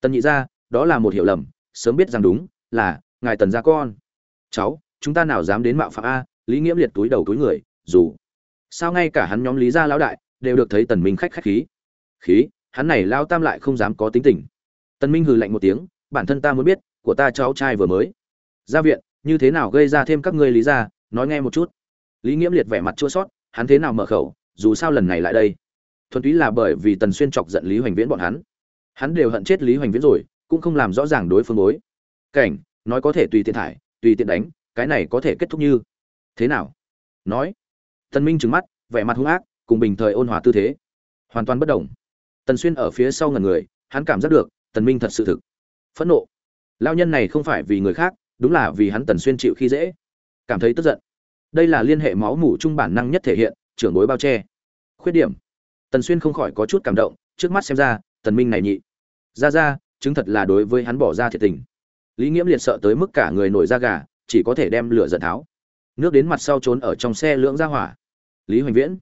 Tần nhị gia, đó là một hiểu lầm, sớm biết rằng đúng, là, ngài tần gia con. Cháu, chúng ta nào dám đến mạo phạm a? Lý nghiễm liệt túi đầu túi người, dù. Sao ngay cả hắn nhóm lý gia lão đại, đều được thấy tần minh khách khách khí khí, hắn này lao tam lại không dám có tính tình. Tần minh hừ lạnh một tiếng, bản thân ta muốn biết, của ta cháu trai vừa mới. Ra viện, như thế nào gây ra thêm các ngươi lý gia, nói nghe một chút. Lý nghiễm liệt vẻ mặt chua sót hắn thế nào mở khẩu, dù sao lần này lại đây. Thuần túy là bởi vì tần xuyên chọc giận lý hoành viễn bọn hắn. Hắn đều hận chết lý hoành viễn rồi, cũng không làm rõ ràng đối phương bối. Cảnh, nói có thể tùy tiện thải, tùy tiện đánh, cái này có thể kết thúc như thế nào? Nói. Tần minh trừng mắt, vẻ mặt hung ác, cùng bình thời ôn hòa tư thế. Hoàn toàn bất động tần xuyên ở phía sau ngần người, hắn cảm giác được, tần minh thật sự thực. Phẫn nộ. Lao nhân này không phải vì người khác, đúng là vì hắn tần xuyên chịu khi dễ. Cảm thấy tức giận. Đây là liên hệ máu mủ chung bản năng nhất thể hiện, trưởng bối bao che. Khuyết điểm. Tần xuyên không khỏi có chút cảm động, trước mắt xem ra, tần minh này nhị. Ra ra, chứng thật là đối với hắn bỏ ra thiệt tình. Lý nghiễm liệt sợ tới mức cả người nổi da gà, chỉ có thể đem lửa giận tháo. Nước đến mặt sau trốn ở trong xe lưỡng ra hỏa. Lý hoành viễn,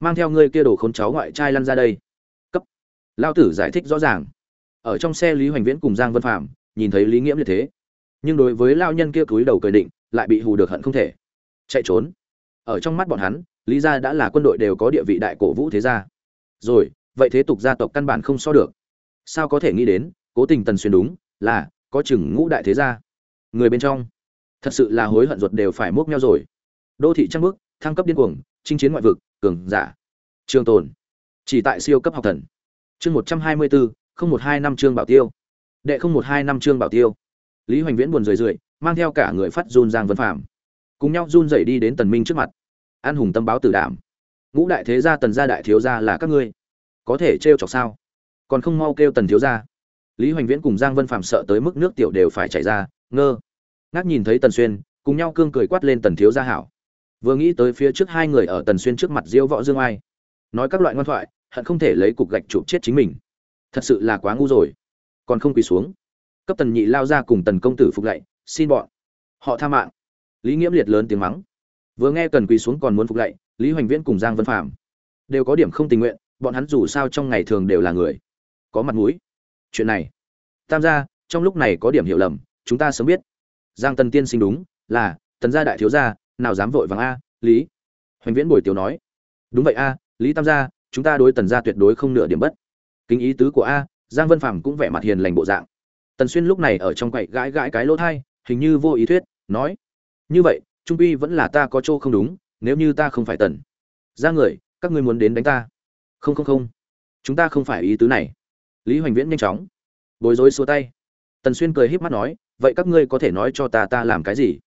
mang theo ngươi kia đồ khốn cháu ngoại trai lăn ra đây lao tử giải thích rõ ràng. Ở trong xe lý hoành viễn cùng giang vân phạm, nhìn thấy lý nghiễm như thế. Nhưng đối với lao nhân kia cúi đầu cười định, lại bị hù được hận không thể. Chạy trốn. Ở trong mắt bọn hắn, lý gia đã là quân đội đều có địa vị đại cổ vũ thế gia. Rồi, vậy thế tục gia tộc căn bản không so được. Sao có thể nghĩ đến, cố tình tần xuyên đúng, là, có chừng ngũ đại thế gia. Người bên trong, thật sự là hối hận ruột đều phải múc nhau rồi. Đô thị trăng bước thăng cấp điên cuồng, chinh chiến ngoại vực, cường giả. Trường tồn. Chỉ tại siêu cấp học thần chương một trăm hai mươi bốn không một hai năm chương bảo tiêu. Đệ không một hai năm chương bảo tiêu. Lý hoành viễn buồn rười rượi, mang theo cả người phát run giang vân phạm cùng nhau run rẩy đi đến tần minh trước mặt. An hùng tâm báo tử đảm. Ngũ đại thế gia tần gia đại thiếu gia là các ngươi. Có thể trêu chọc sao? Còn không mau kêu tần thiếu gia. Lý hoành viễn cùng giang vân phạm sợ tới mức nước tiểu đều phải chảy ra, ngơ. Ngác nhìn thấy tần xuyên, cùng nhau cương cười quát lên tần thiếu gia hảo. Vừa nghĩ tới phía trước hai người ở tần xuyên trước mặt diêu võ dương ai. Nói các loại ngoan thoại hận không thể lấy cục gạch chụp chết chính mình. Thật sự là quá ngu rồi. Còn không quỳ xuống. Cấp tần nhị lao ra cùng tần công tử phục lạy, xin bọn họ tha mạng. Lý nghiễm liệt lớn tiếng mắng. Vừa nghe cần quỳ xuống còn muốn phục lạy, lý hoành viễn cùng giang vân phạm đều có điểm không tình nguyện, bọn hắn dù sao trong ngày thường đều là người. Có mặt mũi. Chuyện này, tam gia, trong lúc này có điểm hiểu lầm, chúng ta sớm biết. Giang tần tiên sinh đúng, là, tần gia đại thiếu gia, nào dám vội vàng a, lý hoành viễn bồi tiểu nói. Đúng vậy a, lý tam gia chúng ta đối tần gia tuyệt đối không nửa điểm bất. Kính ý tứ của a, giang vân phàm cũng vẻ mặt hiền lành bộ dạng. Tần xuyên lúc này ở trong quậy gãi gãi cái lỗ thai, hình như vô ý thuyết, nói, như vậy, trung uy vẫn là ta có chỗ không đúng, nếu như ta không phải tần. Ra người, các ngươi muốn đến đánh ta. Không không không. Chúng ta không phải ý tứ này. Lý hoành viễn nhanh chóng, bối rối xua tay. Tần xuyên cười híp mắt nói, vậy các ngươi có thể nói cho ta ta làm cái gì?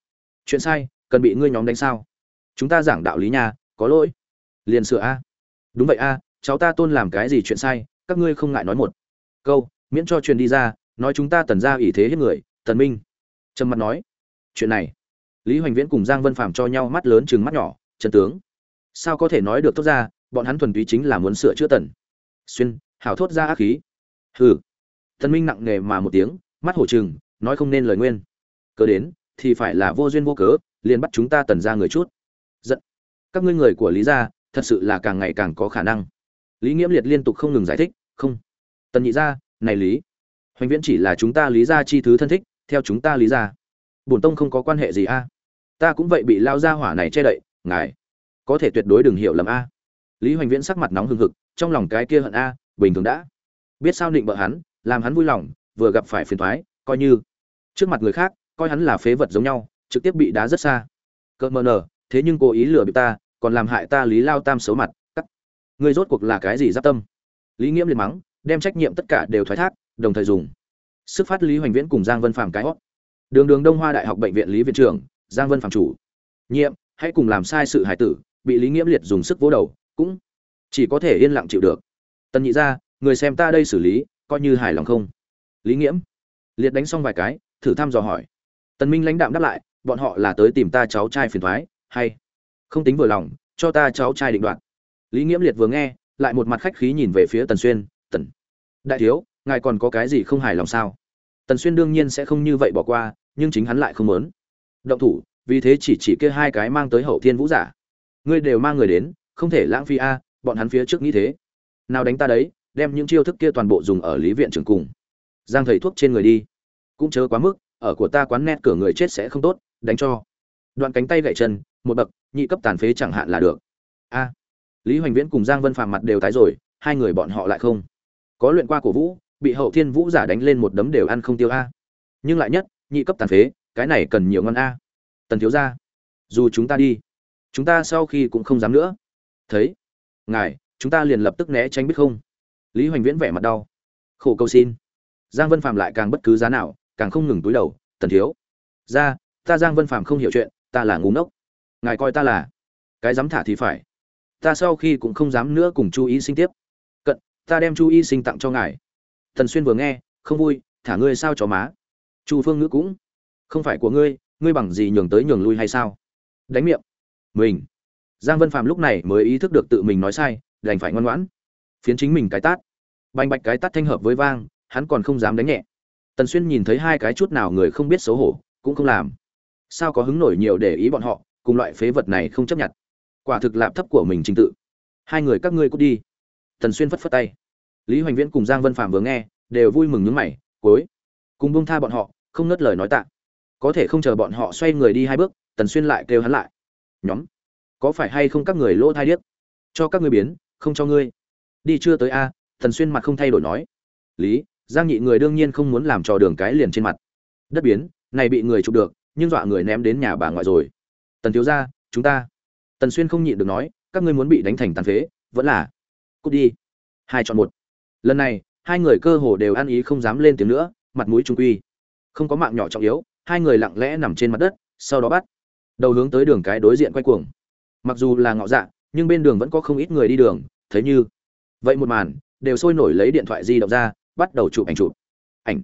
Chuyện sai, cần bị ngươi nhóm đánh sao? Chúng ta giảng đạo lý nhà có lỗi. Liền sửa a đúng vậy a, cháu ta tôn làm cái gì chuyện sai, các ngươi không ngại nói một câu, miễn cho truyền đi ra, nói chúng ta tần ra ủy thế hết người, tần minh. Trầm mặt nói, chuyện này, lý hoành viễn cùng giang vân phàm cho nhau mắt lớn chừng mắt nhỏ, trần tướng. Sao có thể nói được tốt ra, bọn hắn thuần túy chính là muốn sửa chữa tần. Xuyên, hảo thốt ra ác khí. Hừ. Tần minh nặng nề mà một tiếng, mắt hổ chừng nói không nên lời nguyên. Cớ đến, thì phải là vô duyên vô cớ, liền bắt chúng ta tần ra người chút. Giận. Các ngươi người của lý gia thật sự là càng ngày càng có khả năng. Lý nghiễm liệt liên tục không ngừng giải thích, không. Tần nhị gia, này lý. Hoành viễn chỉ là chúng ta lý gia chi thứ thân thích, theo chúng ta lý gia. Bổn tông không có quan hệ gì a. Ta cũng vậy bị lao gia hỏa này che đậy, ngài. Có thể tuyệt đối đừng hiểu lầm a. Lý hoành viễn sắc mặt nóng hừng hực, trong lòng cái kia hận a, bình thường đã. Biết sao định bợ hắn, làm hắn vui lòng, vừa gặp phải phiền thoái, coi như. Trước mặt người khác, coi hắn là phế vật giống nhau, trực tiếp bị đá rất xa. Cỡ mờ nở, thế nhưng cố ý lừa bị ta còn làm hại ta lý lao tam xấu mặt, cắt. Người rốt cuộc là cái gì giáp tâm? Lý nghiễm liền mắng, đem trách nhiệm tất cả đều thoái thác, đồng thời dùng sức phát lý hoành viễn cùng giang vân phàm cái hót. Đường đường đông hoa đại học bệnh viện lý viện trưởng, giang vân phàm chủ. Nhiệm, hãy cùng làm sai sự hải tử, bị lý nghiễm liệt dùng sức vỗ đầu, cũng chỉ có thể yên lặng chịu được. Tần nhị ra người xem ta đây xử lý, coi như hài lòng không? Lý nghiễm, liệt đánh xong vài cái, thử thăm dò hỏi. Tần minh lãnh đạm đáp lại, bọn họ là tới tìm ta cháu trai phiền thoái, hay không tính vừa lòng, cho ta cháu trai định đoạt. Lý nghiễm liệt vừa nghe, lại một mặt khách khí nhìn về phía tần xuyên, tần, đại thiếu, ngài còn có cái gì không hài lòng sao? Tần xuyên đương nhiên sẽ không như vậy bỏ qua, nhưng chính hắn lại không muốn. Động thủ, vì thế chỉ chỉ kia hai cái mang tới hậu thiên vũ giả. Ngươi đều mang người đến, không thể lãng phí a, bọn hắn phía trước nghĩ thế. Nào đánh ta đấy, đem những chiêu thức kia toàn bộ dùng ở lý viện trưởng cùng. Giang thầy thuốc trên người đi. Cũng chớ quá mức, ở của ta quán nét cửa người chết sẽ không tốt, đánh cho. Đoạn cánh tay gậy chân, một bậc nhị cấp tàn phế chẳng hạn là được. A, lý hoành viễn cùng giang vân phàm mặt đều tái rồi, hai người bọn họ lại không. Có luyện qua cổ vũ, bị hậu thiên vũ giả đánh lên một đấm đều ăn không tiêu a. Nhưng lại nhất, nhị cấp tàn phế, cái này cần nhiều ngon a. Tần thiếu gia, dù chúng ta đi, chúng ta sau khi cũng không dám nữa. Thấy, ngài, chúng ta liền lập tức né tránh biết không? Lý hoành viễn vẻ mặt đau. Khổ cầu xin. Giang vân phạm lại càng bất cứ giá nào, càng không ngừng túi đầu, tần thiếu, ra, ta giang vân phạm không hiểu chuyện, ta là ngu ngốc ngài coi ta là cái dám thả thì phải. Ta sau khi cũng không dám nữa cùng chu y sinh tiếp. Cận, ta đem chu y sinh tặng cho ngài. Thần xuyên vừa nghe, không vui, thả ngươi sao cho má? Chu phương ngữ cũng, không phải của ngươi ngươi bằng gì nhường tới nhường lui hay sao? Đánh miệng. Mình. Giang vân phạm lúc này mới ý thức được tự mình nói sai, đành phải ngoan ngoãn. Phiến chính mình cái tát. Bành bạch cái tát thanh hợp với vang, hắn còn không dám đánh nhẹ. Tần xuyên nhìn thấy hai cái chút nào người không biết xấu hổ, cũng không làm. Sao có hứng nổi nhiều để ý bọn họ? Cùng loại phế vật này không chấp nhận. Quả thực lạp thấp của mình trình tự. Hai người các ngươi cút đi. Tần xuyên phất phất tay. Lý hoành viễn cùng giang vân phạm vừa nghe, đều vui mừng nhướng mày, cối, cùng bông tha bọn họ, không ngớt lời nói tạ. Có thể không chờ bọn họ xoay người đi hai bước, tần xuyên lại kêu hắn lại, nhóm, có phải hay không các người lỗ thai điếc? Cho các ngươi biến, không cho ngươi. Đi chưa tới a, tần xuyên mặt không thay đổi nói. Lý, giang nhị người đương nhiên không muốn làm trò đường cái liền trên mặt. Đất biến, này bị người chụp được, nhưng dọa người ném đến nhà bà ngoại rồi tần thiếu gia, chúng ta. Tần xuyên không nhịn được nói, các ngươi muốn bị đánh thành tàn phế, vẫn là, cút đi. Hai chọn một. Lần này, hai người cơ hồ đều ăn ý không dám lên tiếng nữa, mặt mũi trung quy. Không có mạng nhỏ trọng yếu, hai người lặng lẽ nằm trên mặt đất, sau đó bắt đầu hướng tới đường cái đối diện quay cuồng. Mặc dù là ngọ dạ nhưng bên đường vẫn có không ít người đi đường, thấy như vậy một màn, đều sôi nổi lấy điện thoại di động ra, bắt đầu chụp ảnh chụp. Ảnh.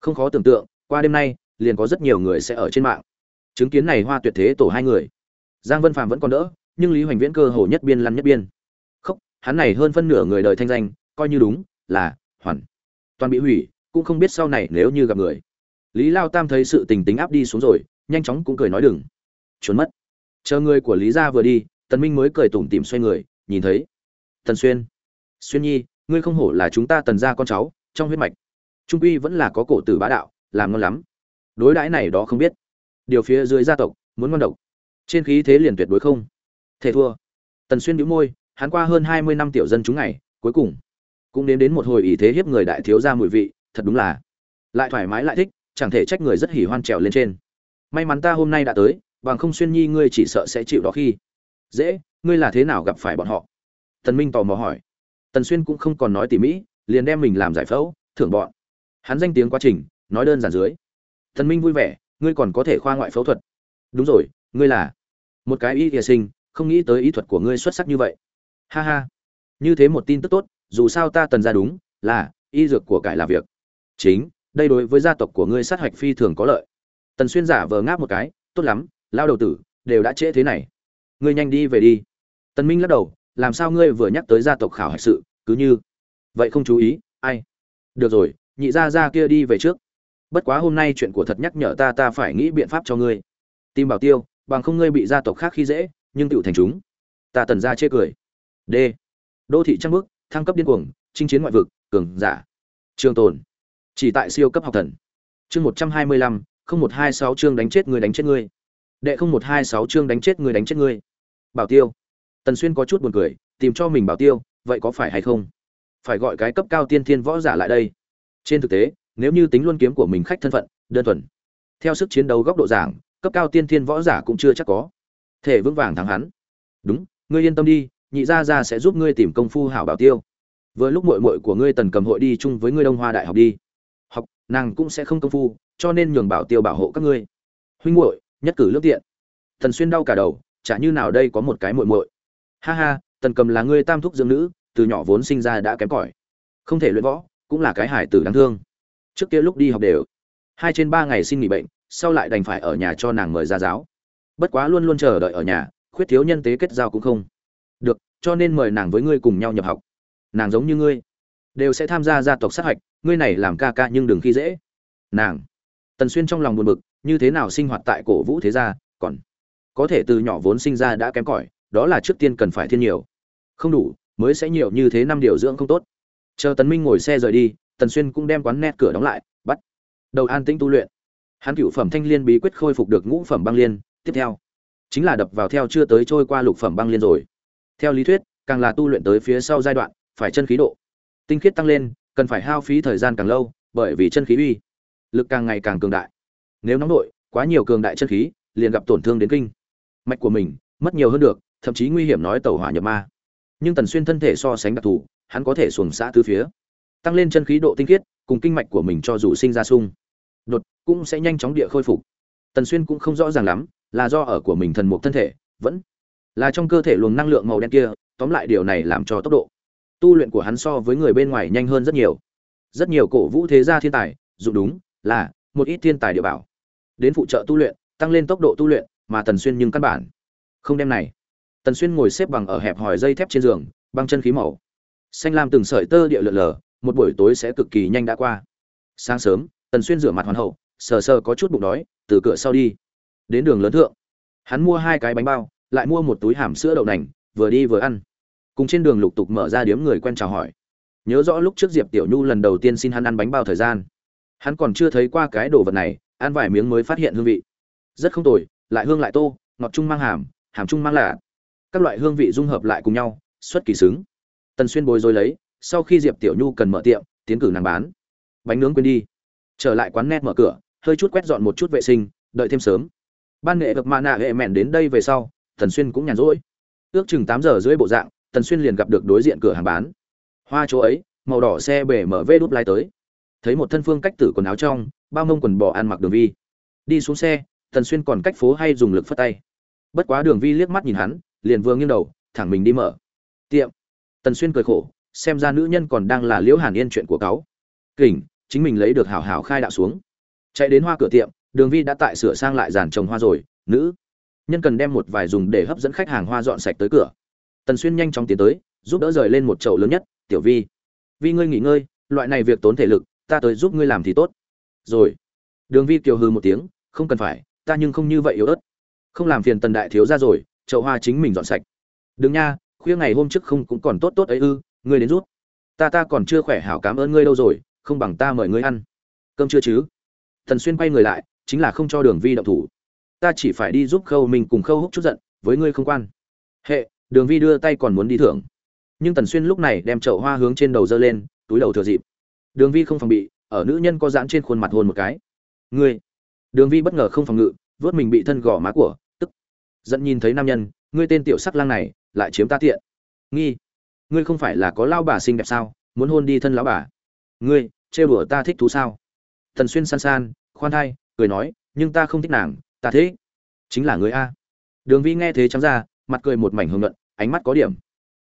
Không khó tưởng tượng, qua đêm nay, liền có rất nhiều người sẽ ở trên mạng chứng kiến này hoa tuyệt thế tổ hai người. Giang vân phạm vẫn còn đỡ, nhưng lý hoành viễn cơ hồ nhất biên lăn nhất biên. Khóc hắn này hơn phân nửa người đời thanh danh, coi như đúng, là, hoàn. Toàn bị hủy, cũng không biết sau này nếu như gặp người. Lý lao tam thấy sự tình tính áp đi xuống rồi, nhanh chóng cũng cười nói đừng. Trốn mất. Chờ người của lý gia vừa đi, tần minh mới cười tủm tỉm xoay người, nhìn thấy. Tần xuyên. Xuyên nhi, ngươi không hổ là chúng ta tần gia con cháu, trong huyết mạch. Trung quy vẫn là có cổ tử bá đạo, làm ngon lắm. Đối đãi này đó không biết điều phía dưới gia tộc, muốn ngon độc. Trên khí thế liền tuyệt đối không thể thua. Tần xuyên đĩu môi, hắn qua hơn hai mươi năm tiểu dân chúng ngày cuối cùng cũng đến đến một hồi ý thế hiếp người đại thiếu gia mùi vị, thật đúng là lại thoải mái lại thích, chẳng thể trách người rất hỉ hoan trèo lên trên. May mắn ta hôm nay đã tới, bằng không xuyên nhi ngươi chỉ sợ sẽ chịu đó khi. Dễ, ngươi là thế nào gặp phải bọn họ? Tần minh tò mò hỏi. Tần xuyên cũng không còn nói tỉ mỹ liền đem mình làm giải phẫu, thưởng bọn. Hắn danh tiếng quá trình, nói đơn giản dưới. Tần minh vui vẻ ngươi còn có thể khoa ngoại phẫu thuật. Đúng rồi, ngươi là. Một cái y y sinh, không nghĩ tới ý thuật của ngươi xuất sắc như vậy. Ha ha. Như thế một tin tức tốt, dù sao ta tần ra đúng, là, y dược của cải là việc. Chính, đây đối với gia tộc của ngươi sát hạch phi thường có lợi. Tần xuyên giả vờ ngáp một cái, tốt lắm, lao đầu tử, đều đã trễ thế này. Ngươi nhanh đi về đi. Tần minh lắc đầu, làm sao ngươi vừa nhắc tới gia tộc khảo hạch sự, cứ như. Vậy không chú ý, ai? Được rồi, nhị gia gia kia đi về trước bất quá hôm nay chuyện của thật nhắc nhở ta ta phải nghĩ biện pháp cho ngươi. Tìm bảo tiêu, bằng không ngươi bị gia tộc khác khi dễ, nhưng tựu thành chúng, ta tần ra chê cười. D. Đô thị trăng bước, thăng cấp điên cuồng, chinh chiến ngoại vực, cường giả. Trường tồn, chỉ tại siêu cấp học thần. Chương một trăm hai mươi lăm, không một hai sáu chương đánh chết người đánh chết ngươi đệ không một hai sáu chương đánh chết người đánh chết ngươi bảo tiêu. Tần xuyên có chút buồn cười, tìm cho mình bảo tiêu, vậy có phải hay không? Phải gọi cái cấp cao tiên thiên võ giả lại đây. Trên thực tế nếu như tính luôn kiếm của mình khách thân phận, đơn thuần. Theo sức chiến đấu góc độ giảng, cấp cao tiên thiên võ giả cũng chưa chắc có. Thể vững vàng thắng hắn. Đúng, ngươi yên tâm đi, nhị gia gia sẽ giúp ngươi tìm công phu hảo bảo tiêu. Vừa lúc muội muội của ngươi tần cầm hội đi chung với ngươi đông hoa đại học đi. Học, nàng cũng sẽ không công phu, cho nên nhường bảo tiêu bảo hộ các ngươi. Huynh muội, nhất cử lương tiện. Thần xuyên đau cả đầu, chả như nào đây có một cái muội muội. Ha ha, tần cầm là ngươi tam thúc dưỡng nữ, từ nhỏ vốn sinh ra đã kém cỏi. Không thể luyện võ, cũng là cái hải tử đáng thương trước kia lúc đi học đều. Hai trên ba ngày xin nghỉ bệnh, sau lại đành phải ở nhà cho nàng mời ra giáo. Bất quá luôn luôn chờ đợi ở nhà, khuyết thiếu nhân tế kết giao cũng không. Được, cho nên mời nàng với ngươi cùng nhau nhập học. Nàng giống như ngươi. Đều sẽ tham gia gia tộc sát hạch, ngươi này làm ca ca nhưng đừng khi dễ. Nàng. Tần xuyên trong lòng buồn bực, như thế nào sinh hoạt tại cổ vũ thế gia, còn có thể từ nhỏ vốn sinh ra đã kém cỏi, đó là trước tiên cần phải thiên nhiều. Không đủ, mới sẽ nhiều như thế năm điều dưỡng không tốt. Chờ tần minh ngồi xe rời đi tần xuyên cũng đem quán nét cửa đóng lại, bắt đầu an tĩnh tu luyện. Hắn cựu phẩm thanh liên bí quyết khôi phục được ngũ phẩm băng liên, tiếp theo chính là đập vào theo chưa tới trôi qua lục phẩm băng liên rồi. Theo lý thuyết, càng là tu luyện tới phía sau giai đoạn, phải chân khí độ tinh khiết tăng lên, cần phải hao phí thời gian càng lâu, bởi vì chân khí uy lực càng ngày càng cường đại. Nếu nóng nội, quá nhiều cường đại chân khí, liền gặp tổn thương đến kinh. Mạch của mình mất nhiều hơn được, thậm chí nguy hiểm nói tẩu hỏa nhập ma. Nhưng tần xuyên thân thể so sánh đặc thù, hắn có thể xuồng xã tứ phía tăng lên chân khí độ tinh khiết, cùng kinh mạch của mình cho dù sinh ra sung. Đột, cũng sẽ nhanh chóng địa khôi phục. Tần xuyên cũng không rõ ràng lắm, là do ở của mình thần mục thân thể, vẫn là trong cơ thể luồng năng lượng màu đen kia, tóm lại điều này làm cho tốc độ tu luyện của hắn so với người bên ngoài nhanh hơn rất nhiều. Rất nhiều cổ vũ thế gia thiên tài, dù đúng là một ít thiên tài địa bảo, đến phụ trợ tu luyện, tăng lên tốc độ tu luyện mà tần xuyên nhưng căn bản không đem này. Tần xuyên ngồi xếp bằng ở hẹp hòi dây thép trên giường, băng chân khí màu. Xanh lam từng sợi tơ địa lượn lờ một buổi tối sẽ cực kỳ nhanh đã qua. Sáng sớm, tần xuyên rửa mặt hoàn hậu, sờ sờ có chút bụng đói, từ cửa sau đi. Đến đường lớn thượng, hắn mua hai cái bánh bao, lại mua một túi hàm sữa đậu nành, vừa đi vừa ăn. Cùng trên đường lục tục mở ra điếm người quen chào hỏi. Nhớ rõ lúc trước diệp tiểu nhu lần đầu tiên xin hắn ăn bánh bao thời gian. Hắn còn chưa thấy qua cái đồ vật này, ăn vài miếng mới phát hiện hương vị. Rất không tồi, lại hương lại tô, ngọt chung mang hàm hàm chung mang lạ. Các loại hương vị dung hợp lại cùng nhau, xuất kỳ xứng. Tần xuyên bồi rồi lấy sau khi diệp tiểu nhu cần mở tiệm, tiến cử nàng bán. Bánh nướng quên đi. Trở lại quán net mở cửa, hơi chút quét dọn một chút vệ sinh, đợi thêm sớm. Ban nghệ vực mạ nạ hệ mẹn đến đây về sau, tần xuyên cũng nhàn rỗi. Ước chừng tám giờ rưỡi bộ dạng, tần xuyên liền gặp được đối diện cửa hàng bán. Hoa chỗ ấy, màu đỏ xe bể mở vê đút lai tới. Thấy một thân phương cách tử quần áo trong, bao mông quần bò ăn mặc đường vi. Đi xuống xe, tần xuyên còn cách phố hay dùng lực phất tay. Bất quá đường vi liếc mắt nhìn hắn, liền vương nghiêng đầu, thẳng mình đi mở. Tiệm. Tần xuyên cười khổ xem ra nữ nhân còn đang là liễu hàn yên chuyện của cáu kỉnh chính mình lấy được hảo hảo khai đạo xuống. Chạy đến hoa cửa tiệm, đường vi đã tại sửa sang lại dàn trồng hoa rồi, nữ. Nhân cần đem một vài dùng để hấp dẫn khách hàng hoa dọn sạch tới cửa. Tần xuyên nhanh chóng tiến tới, giúp đỡ rời lên một chậu lớn nhất, tiểu vi vi ngươi nghỉ ngơi, loại này việc tốn thể lực, ta tới giúp ngươi làm thì tốt. Rồi, đường vi kiều hư một tiếng, không cần phải, ta nhưng không như vậy yếu ớt. Không làm phiền tần đại thiếu ra rồi, chậu hoa chính mình dọn sạch. Đừng nha, khuya ngày hôm trước không cũng còn tốt tốt ấy ư ngươi đến rút. Ta ta còn chưa khỏe hảo cảm ơn ngươi đâu rồi, không bằng ta mời ngươi ăn. Cơm chưa chứ? Tần xuyên quay người lại, chính là không cho đường vi động thủ. Ta chỉ phải đi giúp khâu mình cùng khâu húc chút giận, với ngươi không quan. Hệ, đường vi đưa tay còn muốn đi thưởng. Nhưng tần xuyên lúc này đem chậu hoa hướng trên đầu dơ lên, túi đầu thừa dịp. Đường vi không phòng bị, ở nữ nhân có giãn trên khuôn mặt hôn một cái. Ngươi. Đường vi bất ngờ không phòng ngự vớt mình bị thân gò má của, tức. Giận nhìn thấy nam nhân, ngươi tên tiểu sắc lang này, lại chiếm ta tiện. Nghi ngươi không phải là có lao bà xinh đẹp sao, muốn hôn đi thân lão bà. Ngươi, trêu đùa ta thích thú sao? Thần xuyên san san, khoan thai, cười nói, nhưng ta không thích nàng, ta thế chính là người a. Đường vi nghe thế trắng ra, mặt cười một mảnh hưởng luận ánh mắt có điểm.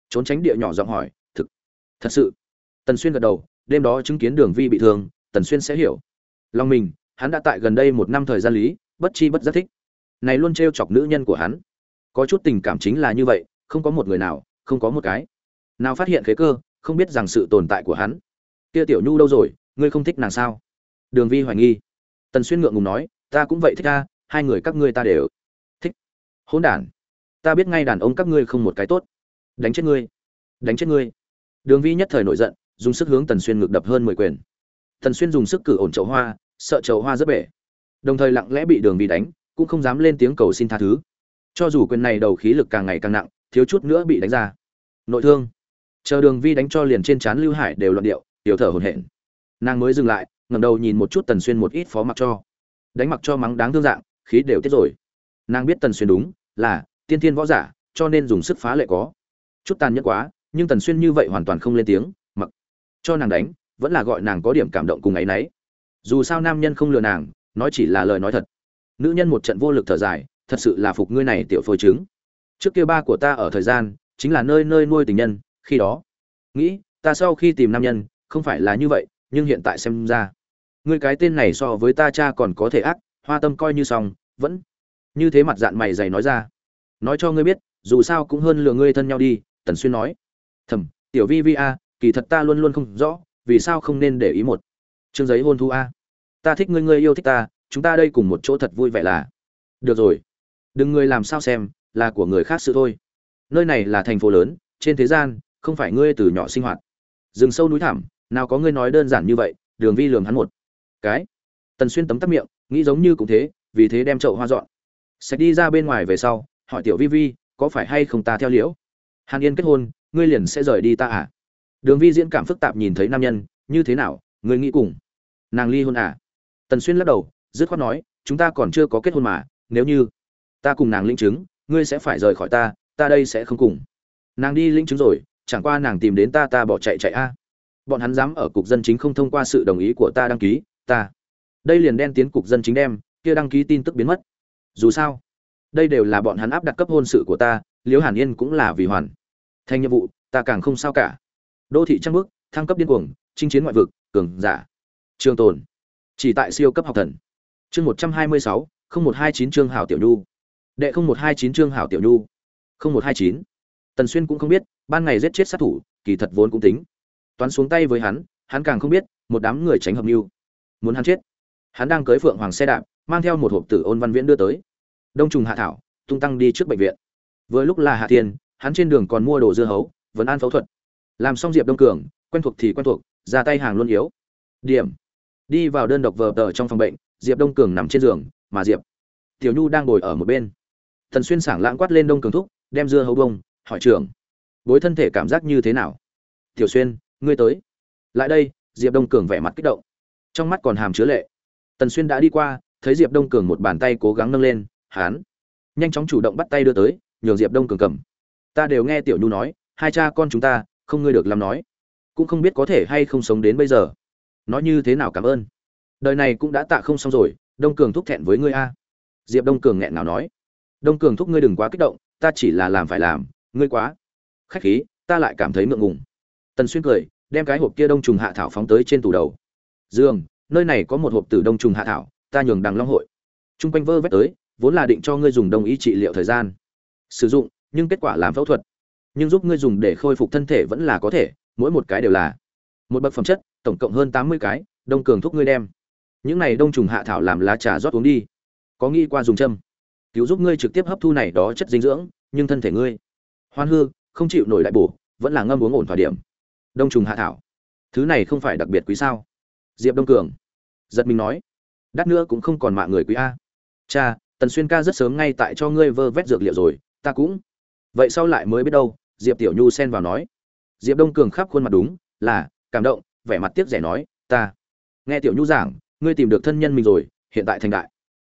Trốn tránh địa nhỏ giọng hỏi, thực, thật sự? Tần xuyên gật đầu, đêm đó chứng kiến đường vi bị thương, tần xuyên sẽ hiểu. Lòng mình hắn đã tại gần đây một năm thời gian lý, bất chi bất giác thích. Này luôn t chọc nữ nhân của hắn. Có chút tình cảm chính là như vậy, không có một người nào, không có một cái nào phát hiện khế cơ, không biết rằng sự tồn tại của hắn. Kia tiểu nhu đâu rồi, ngươi không thích nàng sao? Đường vi hoài nghi. Tần xuyên ngượng ngùng nói, ta cũng vậy thích ta hai người các ngươi ta đều thích. Hỗn đản, ta biết ngay đàn ông các ngươi không một cái tốt. Đánh chết ngươi, đánh chết ngươi. Đường vi nhất thời nổi giận, dùng sức hướng tần xuyên ngược đập hơn mười quyền. Tần xuyên dùng sức cử ổn chậu hoa, sợ chậu hoa rất bể. Đồng thời lặng lẽ bị đường vi đánh, cũng không dám lên tiếng cầu xin tha thứ. Cho dù quyền này đầu khí lực càng ngày càng nặng, thiếu chút nữa bị đánh ra. Nội thương chờ đường vi đánh cho liền trên trán lưu hải đều loạn điệu, tiểu thở hổn hển. Nàng mới dừng lại, ngẩng đầu nhìn một chút tần xuyên một ít phó mặc cho. Đánh mặc cho mắng đáng thương dạng, khí đều tiết rồi. Nàng biết tần xuyên đúng, là, tiên thiên võ giả, cho nên dùng sức phá lệ có. Chút tàn nhẫn quá, nhưng tần xuyên như vậy hoàn toàn không lên tiếng, mặc cho nàng đánh, vẫn là gọi nàng có điểm cảm động cùng ấy nấy. Dù sao nam nhân không lừa nàng, nói chỉ là lời nói thật. Nữ nhân một trận vô lực thở dài, thật sự là phục ngươi này tiểu phôi trứng. Trước kia ba của ta ở thời gian, chính là nơi nơi nuôi tình nhân khi đó. Nghĩ, ta sau khi tìm nam nhân, không phải là như vậy, nhưng hiện tại xem ra. Ngươi cái tên này so với ta cha còn có thể ác, hoa tâm coi như xong, vẫn như thế mặt dạng mày dày nói ra. Nói cho ngươi biết, dù sao cũng hơn lừa ngươi thân nhau đi, tần xuyên nói. Thầm, tiểu vi vi a, kỳ thật ta luôn luôn không rõ, vì sao không nên để ý một chương giấy hôn thu a. Ta thích ngươi ngươi yêu thích ta, chúng ta đây cùng một chỗ thật vui vẻ là. Được rồi. Đừng người làm sao xem, là của người khác sự thôi. Nơi này là thành phố lớn, trên thế gian không phải ngươi từ nhỏ sinh hoạt. Rừng sâu núi thẳm, nào có ngươi nói đơn giản như vậy, đường vi lường hắn một cái. Tần xuyên tấm tắc miệng, nghĩ giống như cũng thế, vì thế đem chậu hoa dọn. Sạch đi ra bên ngoài về sau, hỏi tiểu vi vi, có phải hay không ta theo liễu? Hàn yên kết hôn, ngươi liền sẽ rời đi ta à? Đường vi diễn cảm phức tạp nhìn thấy nam nhân, như thế nào, ngươi nghĩ cùng nàng ly hôn à? Tần xuyên lắc đầu, dứt khoát nói, chúng ta còn chưa có kết hôn mà, nếu như ta cùng nàng linh chứng, ngươi sẽ phải rời khỏi ta ta đây sẽ không cùng. Nàng đi linh chứng rồi chẳng qua nàng tìm đến ta ta bỏ chạy chạy a. Bọn hắn dám ở cục dân chính không thông qua sự đồng ý của ta đăng ký, ta. Đây liền đen tiến cục dân chính đem, kia đăng ký tin tức biến mất. Dù sao, đây đều là bọn hắn áp đặt cấp hôn sự của ta, liễu hàn yên cũng là vì hoàn thành nhiệm vụ, ta càng không sao cả. Đô thị trăng bước, thăng cấp điên cuồng, chinh chiến ngoại vực, cường giả. Trường tồn, chỉ tại siêu cấp học thần. Chương một trăm hai mươi sáu, không một hai chín chương hảo tiểu nhu. Đệ không một hai chín chương hảo tiểu nhu. Không một hai chín tần xuyên cũng không biết ban ngày giết chết sát thủ kỳ thật vốn cũng tính. Toán xuống tay với hắn hắn càng không biết một đám người tránh hợp lưu, muốn hắn chết hắn đang cưới phượng hoàng xe đạp mang theo một hộp tử ôn văn viễn đưa tới. Đông trùng hạ thảo tung tăng đi trước bệnh viện. Vừa lúc là hạ tiền hắn trên đường còn mua đồ dưa hấu vẫn an phẫu thuật. Làm xong diệp đông cường quen thuộc thì quen thuộc ra tay hàng luôn yếu. Điểm. Đi vào đơn độc vờ tờ trong phòng bệnh diệp đông cường nằm trên giường mà diệp tiểu nhu đang ngồi ở một bên. Thần xuyên sảng lãng quát lên đông cường thúc đem dưa hấu bông hỏi trưởng. Bối thân thể cảm giác như thế nào? Tiểu xuyên, ngươi tới. Lại đây, diệp đông cường vẻ mặt kích động. Trong mắt còn hàm chứa lệ. Tần xuyên đã đi qua, thấy diệp đông cường một bàn tay cố gắng nâng lên, hán. Nhanh chóng chủ động bắt tay đưa tới, nhường diệp đông cường cầm. Ta đều nghe tiểu nhu nói, hai cha con chúng ta, không ngươi được làm nói. Cũng không biết có thể hay không sống đến bây giờ. Nói như thế nào cảm ơn. Đời này cũng đã tạ không xong rồi, đông cường thúc thẹn với ngươi a. Diệp đông cường nghẹn nào nói. Đông cường thúc ngươi đừng quá kích động, ta chỉ là làm phải làm ngươi quá. Khách khí, ta lại cảm thấy ngượng ngùng. Tần xuyên cười, đem cái hộp kia đông trùng hạ thảo phóng tới trên tủ đầu. Dương nơi này có một hộp tử đông trùng hạ thảo, ta nhường đằng long hội. T r u n g quanh vơ vét tới, vốn là định cho ngươi dùng đồng ý trị liệu thời gian. Sử dụng, nhưng kết quả làm phẫu thuật. Nhưng giúp ngươi dùng để khôi phục thân thể vẫn là có thể, mỗi một cái đều là. Một bậc phẩm chất, tổng cộng hơn tám mươi cái, đông cường thuốc ngươi đem. Những này đông trùng hạ thảo làm lá trà rót uống đi. Có nghĩ qua dùng châm? Cứu giúp ngươi trực tiếp hấp thu này đó chất dinh dưỡng, nhưng thân thể ngươi hoan hư, không chịu nổi đại bổ, vẫn là ngâm uống ổn thỏa điểm. Đông trùng hạ thảo. Thứ này không phải đặc biệt quý sao? Diệp đông cường. Giật mình nói. Đắt nữa cũng không còn mạng người quý a. Cha, tần xuyên ca rất sớm ngay tại cho ngươi vơ vét dược liệu rồi, ta cũng. Vậy sau lại mới biết đâu, diệp tiểu nhu xen vào nói. Diệp đông cường khắp khuôn mặt đúng, là, cảm động, vẻ mặt tiếc rẻ nói, ta. Nghe tiểu nhu giảng, ngươi tìm được thân nhân mình rồi, hiện tại thành đại.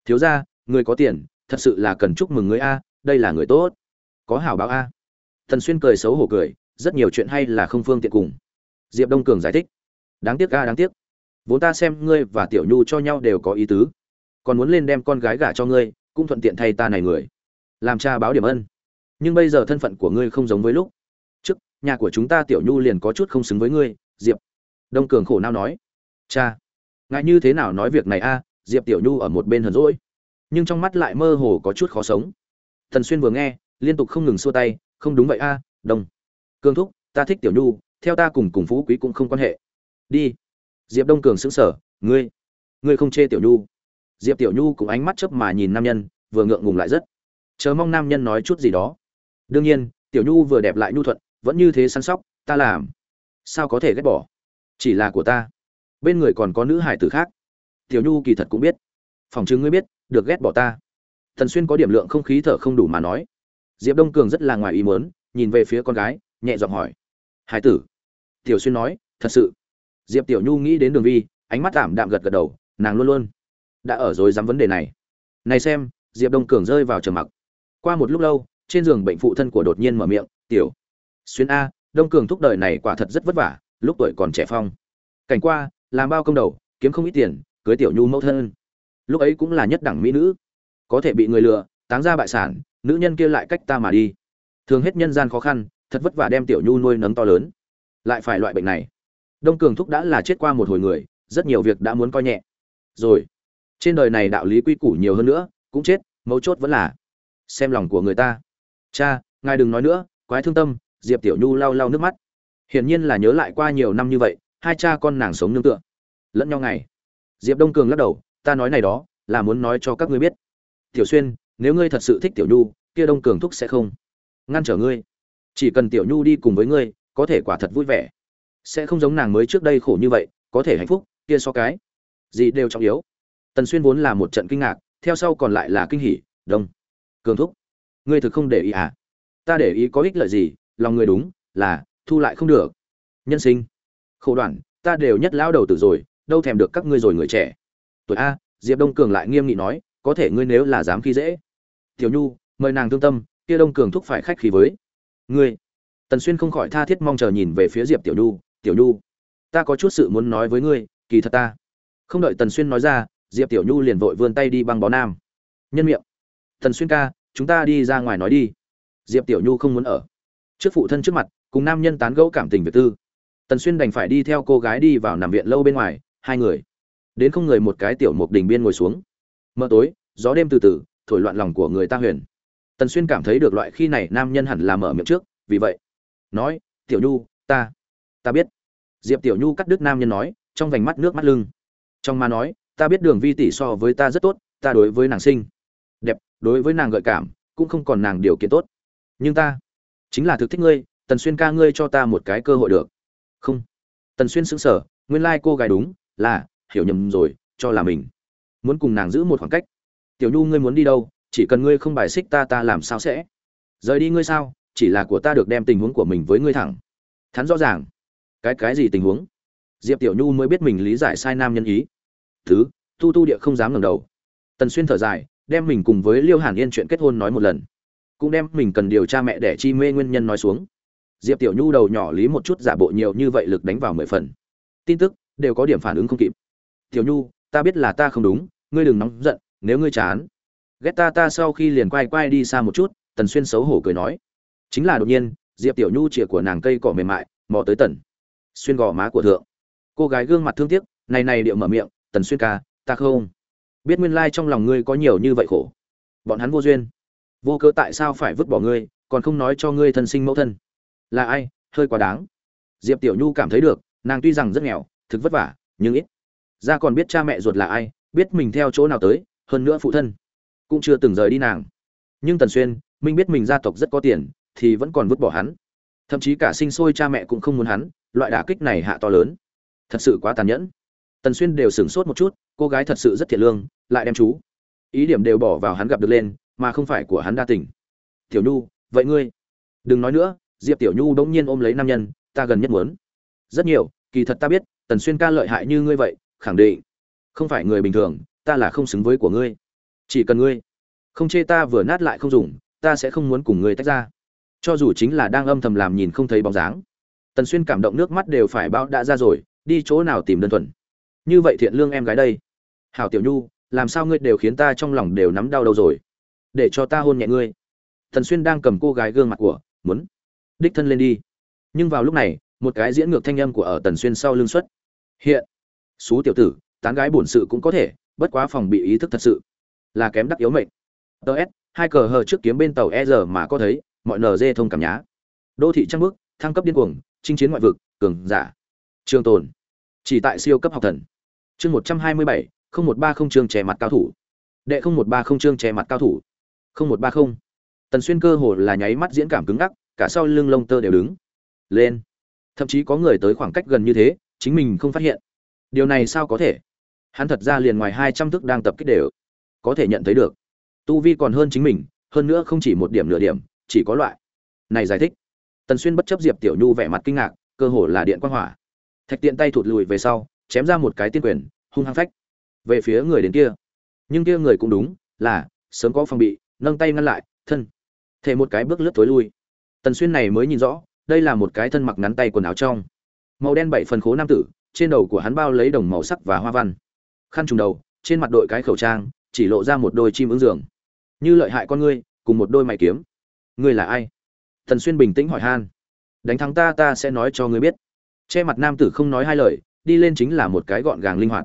Thiếu gia, ngươi có tiền, thật sự là cần chúc mừng ngươi a, đây là người tốt. Có hảo báo a thần xuyên cười xấu hổ cười, rất nhiều chuyện hay là không phương tiện cùng. Diệp đông cường giải thích. Đáng tiếc a đáng tiếc. Vốn ta xem ngươi và tiểu nhu cho nhau đều có ý tứ. Còn muốn lên đem con gái gả cho ngươi, cũng thuận tiện thay ta này người. Làm cha báo điểm ân. Nhưng bây giờ thân phận của ngươi không giống với lúc. Trước, nhà của chúng ta tiểu nhu liền có chút không xứng với ngươi, diệp. Đông cường khổ não nói. Cha ngại như thế nào nói việc này a? Diệp tiểu nhu ở một bên hờn rỗi nhưng trong mắt lại mơ hồ có chút khó sống. Thần xuyên vừa nghe, liên tục không ngừng xua tay không đúng vậy a đông cương thúc, ta thích tiểu nhu, theo ta cùng cùng phú quý cũng không quan hệ. Đi. Diệp đông cường sững sờ, ngươi ngươi không chê tiểu nhu. Diệp tiểu nhu cũng ánh mắt chớp mà nhìn nam nhân, vừa ngượng ngùng lại rất. Chờ mong nam nhân nói chút gì đó. Đương nhiên, tiểu nhu vừa đẹp lại nhu thuận, vẫn như thế săn sóc, ta làm. Sao có thể ghét bỏ? Chỉ là của ta. Bên người còn có nữ hải tử khác. Tiểu nhu kỳ thật cũng biết. Phòng chứng ngươi biết, được ghét bỏ ta. Thần xuyên có điểm lượng không khí thở không đủ mà nói diệp đông cường rất là ngoài ý muốn, nhìn về phía con gái, nhẹ giọng hỏi. Hải tử. Tiểu xuyên nói, thật sự. Diệp tiểu nhu nghĩ đến đường vi, ánh mắt tạm đạm gật gật đầu, nàng luôn luôn đã ở rồi dám vấn đề này. Này xem. Diệp đông cường rơi vào trầm mặc. Qua một lúc lâu, trên giường bệnh phụ thân của đột nhiên mở miệng, tiểu xuyên a, đông cường thúc đời này quả thật rất vất vả, lúc tuổi còn trẻ phong. Cảnh qua, làm bao công đầu, kiếm không ít tiền, cưới tiểu nhu mẫu thân. Lúc ấy cũng là nhất đẳng mỹ nữ. Có thể bị người lừa, táng ra bại sản nữ nhân kia lại cách ta mà đi. Thường hết nhân gian khó khăn, thật vất vả đem tiểu nhu nuôi nấng to lớn. Lại phải loại bệnh này. Đông cường thúc đã là chết qua một hồi người, rất nhiều việc đã muốn coi nhẹ. Rồi, trên đời này đạo lý quy củ nhiều hơn nữa, cũng chết, mấu chốt vẫn là xem lòng của người ta. Cha, ngài đừng nói nữa, quái thương tâm, diệp tiểu nhu lau lau nước mắt. Hiển nhiên là nhớ lại qua nhiều năm như vậy, hai cha con nàng sống nương tựa. Lẫn nhau ngày, diệp đông cường lắc đầu, ta nói này đó, là muốn nói cho các ngươi biết. Tiểu xuyên nếu ngươi thật sự thích tiểu nhu, kia đông cường thúc sẽ không ngăn trở ngươi. Chỉ cần tiểu nhu đi cùng với ngươi, có thể quả thật vui vẻ. Sẽ không giống nàng mới trước đây khổ như vậy, có thể hạnh phúc, kia so cái gì đều trọng yếu. Tần xuyên vốn là một trận kinh ngạc, theo sau còn lại là kinh hỉ, đông cường thúc, ngươi thực không để ý à? Ta để ý có ích lợi gì, lòng người đúng, là thu lại không được. Nhân sinh, khổ đoạn, ta đều nhất lão đầu tử rồi, đâu thèm được các ngươi rồi người trẻ. Tuổi a, diệp đông cường lại nghiêm nghị nói có thể ngươi nếu là dám khi dễ. Tiểu nhu, mời nàng thương tâm, kia đông cường thúc phải khách khí với ngươi. Tần xuyên không khỏi tha thiết mong chờ nhìn về phía diệp tiểu nhu tiểu nhu, ta có chút sự muốn nói với ngươi, kỳ thật ta. Không đợi tần xuyên nói ra, diệp tiểu nhu liền vội vươn tay đi băng bó nam. Nhân miệng, tần xuyên ca, chúng ta đi ra ngoài nói đi. Diệp tiểu nhu không muốn ở. Trước phụ thân trước mặt, cùng nam nhân tán gẫu cảm tình việc tư. Tần xuyên đành phải đi theo cô gái đi vào nằm viện lâu bên ngoài, hai người. Đến không người một cái tiểu mục đình biên ngồi xuống mờ tối, gió đêm từ từ, thổi loạn lòng của người ta huyền. Tần xuyên cảm thấy được loại khi này nam nhân hẳn là mở miệng trước, vì vậy, nói, tiểu nhu, ta ta biết. Diệp tiểu nhu cắt đứt nam nhân nói, trong vành mắt nước mắt lưng. Trong ma nói, ta biết đường vi tỷ so với ta rất tốt, ta đối với nàng sinh đẹp, đối với nàng gợi cảm, cũng không còn nàng điều kiện tốt. Nhưng ta, chính là thực thích ngươi, tần xuyên ca ngươi cho ta một cái cơ hội được. Không. Tần xuyên sững sờ, nguyên lai cô gái đúng, là, hiểu nhầm rồi, cho là mình muốn cùng nàng giữ một khoảng cách. Tiểu nhu, ngươi muốn đi đâu? Chỉ cần ngươi không bài xích ta ta làm sao sẽ? Rời đi ngươi sao? Chỉ là của ta được đem tình huống của mình với ngươi thẳng. Thắn rõ ràng. Cái cái gì tình huống? Diệp tiểu nhu mới biết mình lý giải sai nam nhân ý. Thứ tu tu địa không dám ngẩng đầu. Tần xuyên thở dài, đem mình cùng với liêu hàn yên chuyện kết hôn nói một lần. Cũng đem mình cần điều tra mẹ để chi mê nguyên nhân nói xuống. Diệp tiểu nhu đầu nhỏ lý một chút giả bộ nhiều như vậy lực đánh vào mười phần. Tin tức đều có điểm phản ứng không kịp. Tiểu nhu ta biết là ta không đúng, ngươi đừng nóng giận, nếu ngươi chán, ghét ta ta sau khi liền quay quay đi xa một chút, tần xuyên xấu hổ cười nói. Chính là đột nhiên, diệp tiểu nhu chìa của nàng cây cỏ mềm mại, mò tới tần xuyên gò má của thượng. Cô gái gương mặt thương tiếc, này này điệu mở miệng, tần xuyên ca, ta không biết nguyên lai trong lòng ngươi có nhiều như vậy khổ. Bọn hắn vô duyên. Vô cớ tại sao phải vứt bỏ ngươi, còn không nói cho ngươi thân sinh mẫu thân. Là ai? Hơi quá đáng. Diệp tiểu nhu cảm thấy được, nàng tuy rằng rất nghèo, thực vất vả, nhưng ít ra còn biết cha mẹ ruột là ai, biết mình theo chỗ nào tới, hơn nữa phụ thân cũng chưa từng rời đi nàng. Nhưng tần xuyên minh biết mình gia tộc rất có tiền, thì vẫn còn vứt bỏ hắn. Thậm chí cả sinh sôi cha mẹ cũng không muốn hắn, loại đả kích này hạ to lớn. Thật sự quá tàn nhẫn. Tần xuyên đều sửng sốt một chút, cô gái thật sự rất thiệt lương, lại đem chú. Ý điểm đều bỏ vào hắn gặp được lên, mà không phải của hắn đa tình. Tiểu nhu, vậy ngươi? Đừng nói nữa, diệp tiểu nhu bỗng nhiên ôm lấy nam nhân, ta gần nhất muốn. Rất nhiều, kỳ thật ta biết, tần xuyên ca lợi hại như ngươi vậy khẳng định. Không phải người bình thường, ta là không xứng với của ngươi. Chỉ cần ngươi không chê ta vừa nát lại không dùng, ta sẽ không muốn cùng ngươi tách ra. Cho dù chính là đang âm thầm làm nhìn không thấy bóng dáng. Tần xuyên cảm động nước mắt đều phải bao đã ra rồi, đi chỗ nào tìm đơn thuần. Như vậy thiện lương em gái đây. Hảo tiểu nhu, làm sao ngươi đều khiến ta trong lòng đều nắm đau đâu rồi? Để cho ta hôn nhẹ ngươi. Tần xuyên đang cầm cô gái gương mặt của, muốn đích thân lên đi. Nhưng vào lúc này, một cái diễn ngược thanh âm của ở tần xuyên sau lưng xuất hiện xú tiểu tử, tán gái bổn sự cũng có thể, bất quá phòng bị ý thức thật sự là kém đắc yếu mệnh. Ts hai cờ hờ trước kiếm bên tàu e r mà có thấy, mọi nd thông cảm nhá. Đô thị trăng bước thăng cấp điên cuồng, chinh chiến ngoại vực, cường giả. Trường tồn. Chỉ tại siêu cấp học thần. Chương một trăm hai mươi bảy, không một ba không chương trẻ mặt cao thủ. Đệ không một ba không chương trẻ mặt cao thủ. không một ba không. Tần xuyên cơ hồ là nháy mắt diễn cảm cứng ngắc, cả sau lưng lông tơ đều đứng. Lên. Thậm chí có người tới khoảng cách gần như thế, chính mình không phát hiện điều này sao có thể? Hắn thật ra liền ngoài hai trăm thước đang tập kích đều. Có thể nhận thấy được. Tu vi còn hơn chính mình, hơn nữa không chỉ một điểm nửa điểm, chỉ có loại này giải thích. Tần xuyên bất chấp diệp tiểu nhu vẻ mặt kinh ngạc, cơ hồ là điện quang hỏa. Thạch tiện tay thụt lùi về sau, chém ra một cái tiên quyền, hung hăng phách về phía người đến kia. Nhưng kia người cũng đúng, là sớm có phòng bị, nâng tay ngăn lại, thân. Thể một cái bước lướt tối lui. Tần xuyên này mới nhìn rõ, đây là một cái thân mặc ngắn tay quần áo trong. Màu đen bảy phần khố nam tử trên đầu của hắn bao lấy đồng màu sắc và hoa văn. Khăn trùng đầu, trên mặt đội cái khẩu trang, chỉ lộ ra một đôi chim ứng dường. Như lợi hại con ngươi, cùng một đôi mày kiếm. Ngươi là ai? Thần xuyên bình tĩnh hỏi han. Đánh thắng ta ta sẽ nói cho ngươi biết. Che mặt nam tử không nói hai lời, đi lên chính là một cái gọn gàng linh hoạt.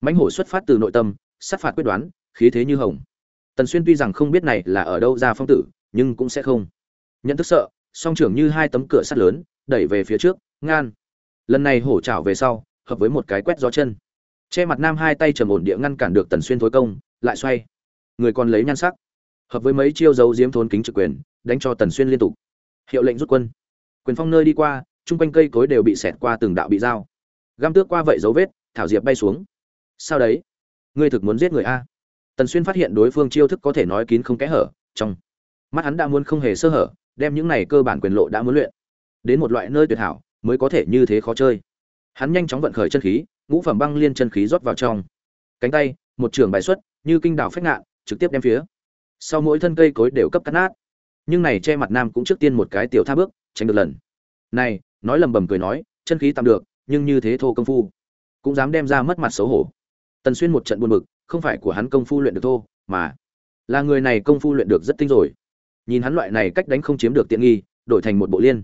Mãnh hổ xuất phát từ nội tâm, sát phạt quyết đoán, khí thế như hồng. Tần xuyên tuy rằng không biết này là ở đâu ra phong tử, nhưng cũng sẽ không. Nhận thức sợ, song trưởng như hai tấm cửa sắt lớn, đẩy về phía trước, ngan lần này hổ trảo về sau, hợp với một cái quét gió chân. Che mặt nam hai tay trầm ổn địa ngăn cản được tần xuyên thối công, lại xoay. Người còn lấy nhan sắc. Hợp với mấy chiêu dấu diếm thốn kính trực quyền, đánh cho tần xuyên liên tục. Hiệu lệnh rút quân. Quyền phong nơi đi qua, chung quanh cây cối đều bị xẹt qua từng đạo bị dao găm tước qua vậy dấu vết, thảo diệp bay xuống. Sao đấy? Ngươi thực muốn giết người a? Tần xuyên phát hiện đối phương chiêu thức có thể nói kín không kẽ hở, trong mắt hắn đã muốn không hề sơ hở, đem những này cơ bản quyền lộ đã muốn luyện. Đến một loại nơi tuyệt hảo mới có thể như thế khó chơi. Hắn nhanh chóng vận khởi chân khí, ngũ phẩm băng liên chân khí rót vào trong. Cánh tay, một trường bài xuất, như kinh đảo phách ngạn, trực tiếp đem phía sau mỗi thân cây cối đều cấp cắt nát. Nhưng này che mặt nam cũng trước tiên một cái tiểu tha bước, tránh được lần. Này, nói lầm bầm cười nói, chân khí tạm được, nhưng như thế thô công phu. Cũng dám đem ra mất mặt xấu hổ. Tần xuyên một trận buồn bực, không phải của hắn công phu luyện được thô, mà là người này công phu luyện được rất tinh rồi. Nhìn hắn loại này cách đánh không chiếm được tiện nghi, đổi thành một bộ liên.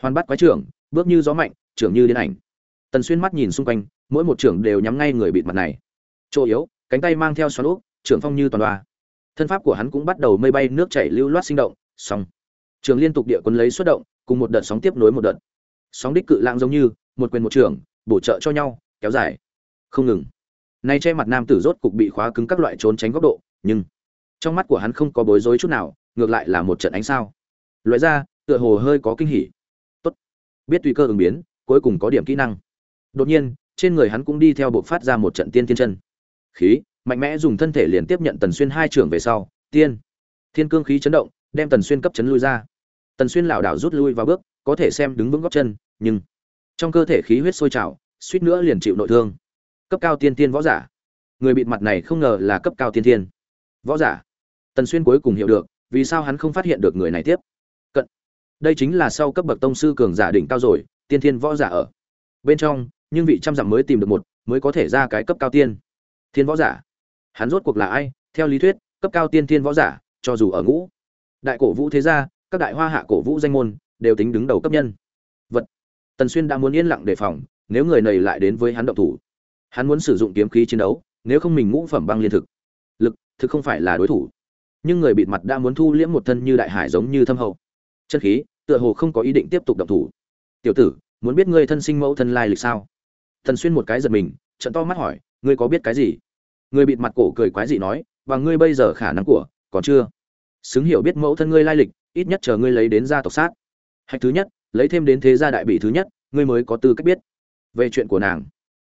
Hoàn bắt quái trưởng bước như gió mạnh, trưởng như điên ảnh. Tần xuyên mắt nhìn xung quanh, mỗi một trưởng đều nhắm ngay người bịt mặt này. Chỗ yếu, cánh tay mang theo xoắn úp, trưởng phong như toàn đoa. Thân pháp của hắn cũng bắt đầu mây bay, nước chảy lưu loát sinh động song trường liên tục địa quân lấy xuất động, cùng một đợt sóng tiếp nối một đợt. Sóng đích cự lãng giống như, một quyền một trường bổ trợ cho nhau, kéo dài. Không ngừng. Nay che mặt nam tử rốt cục bị khóa cứng các loại trốn tránh góc độ, nhưng trong mắt của hắn không có bối rối chút nào, ngược lại là một trận ánh sao. Loại ra, tựa hồ hơi có kinh hỉ biết tùy cơ ứng biến, cuối cùng có điểm kỹ năng. Đột nhiên, trên người hắn cũng đi theo bộ phát ra một trận tiên thiên chân. Khí, mạnh mẽ dùng thân thể liền tiếp nhận tần xuyên hai trưởng về sau, tiên. Thiên cương khí chấn động, đem tần xuyên cấp chấn lui ra. Tần xuyên lảo đảo rút lui vào bước, có thể xem đứng vững góc chân, nhưng trong cơ thể khí huyết sôi trào, suýt nữa liền chịu nội thương. Cấp cao tiên tiên võ giả. Người bịt mặt này không ngờ là cấp cao tiên tiên võ giả. Tần xuyên cuối cùng hiểu được, vì sao hắn không phát hiện được người này tiếp đây chính là sau cấp bậc tông sư cường giả đỉnh cao rồi, tiên thiên võ giả ở. Bên trong, nhưng vị trăm dặm mới tìm được một, mới có thể ra cái cấp cao tiên. Thiên võ giả. Hắn rốt cuộc là ai? Theo lý thuyết, cấp cao tiên thiên võ giả, cho dù ở ngũ. Đại cổ vũ thế gia, các đại hoa hạ cổ vũ danh môn, đều tính đứng đầu cấp nhân. Vật. Tần xuyên đã muốn yên lặng đề phòng, nếu người này lại đến với hắn động thủ. Hắn muốn sử dụng kiếm khí chiến đấu, nếu không mình ngũ phẩm băng liên thực. Lực, thực không phải là đối thủ. Nhưng người bịt mặt đã muốn thu liễm một thân như đại hải giống như thâm hậu. Chân khí tựa hồ không có ý định tiếp tục động thủ. Tiểu tử, muốn biết ngươi thân sinh mẫu thân lai lịch sao? Thần xuyên một cái giật mình trận to mắt hỏi, ngươi có biết cái gì? Người bịt mặt cổ cười quái dị nói, và ngươi bây giờ khả năng của, còn chưa? Xứng hiểu biết mẫu thân ngươi lai lịch, ít nhất chờ ngươi lấy đến gia tộc sát. Hạch thứ nhất, lấy thêm đến thế gia đại bị thứ nhất, ngươi mới có tư cách biết. Về chuyện của nàng.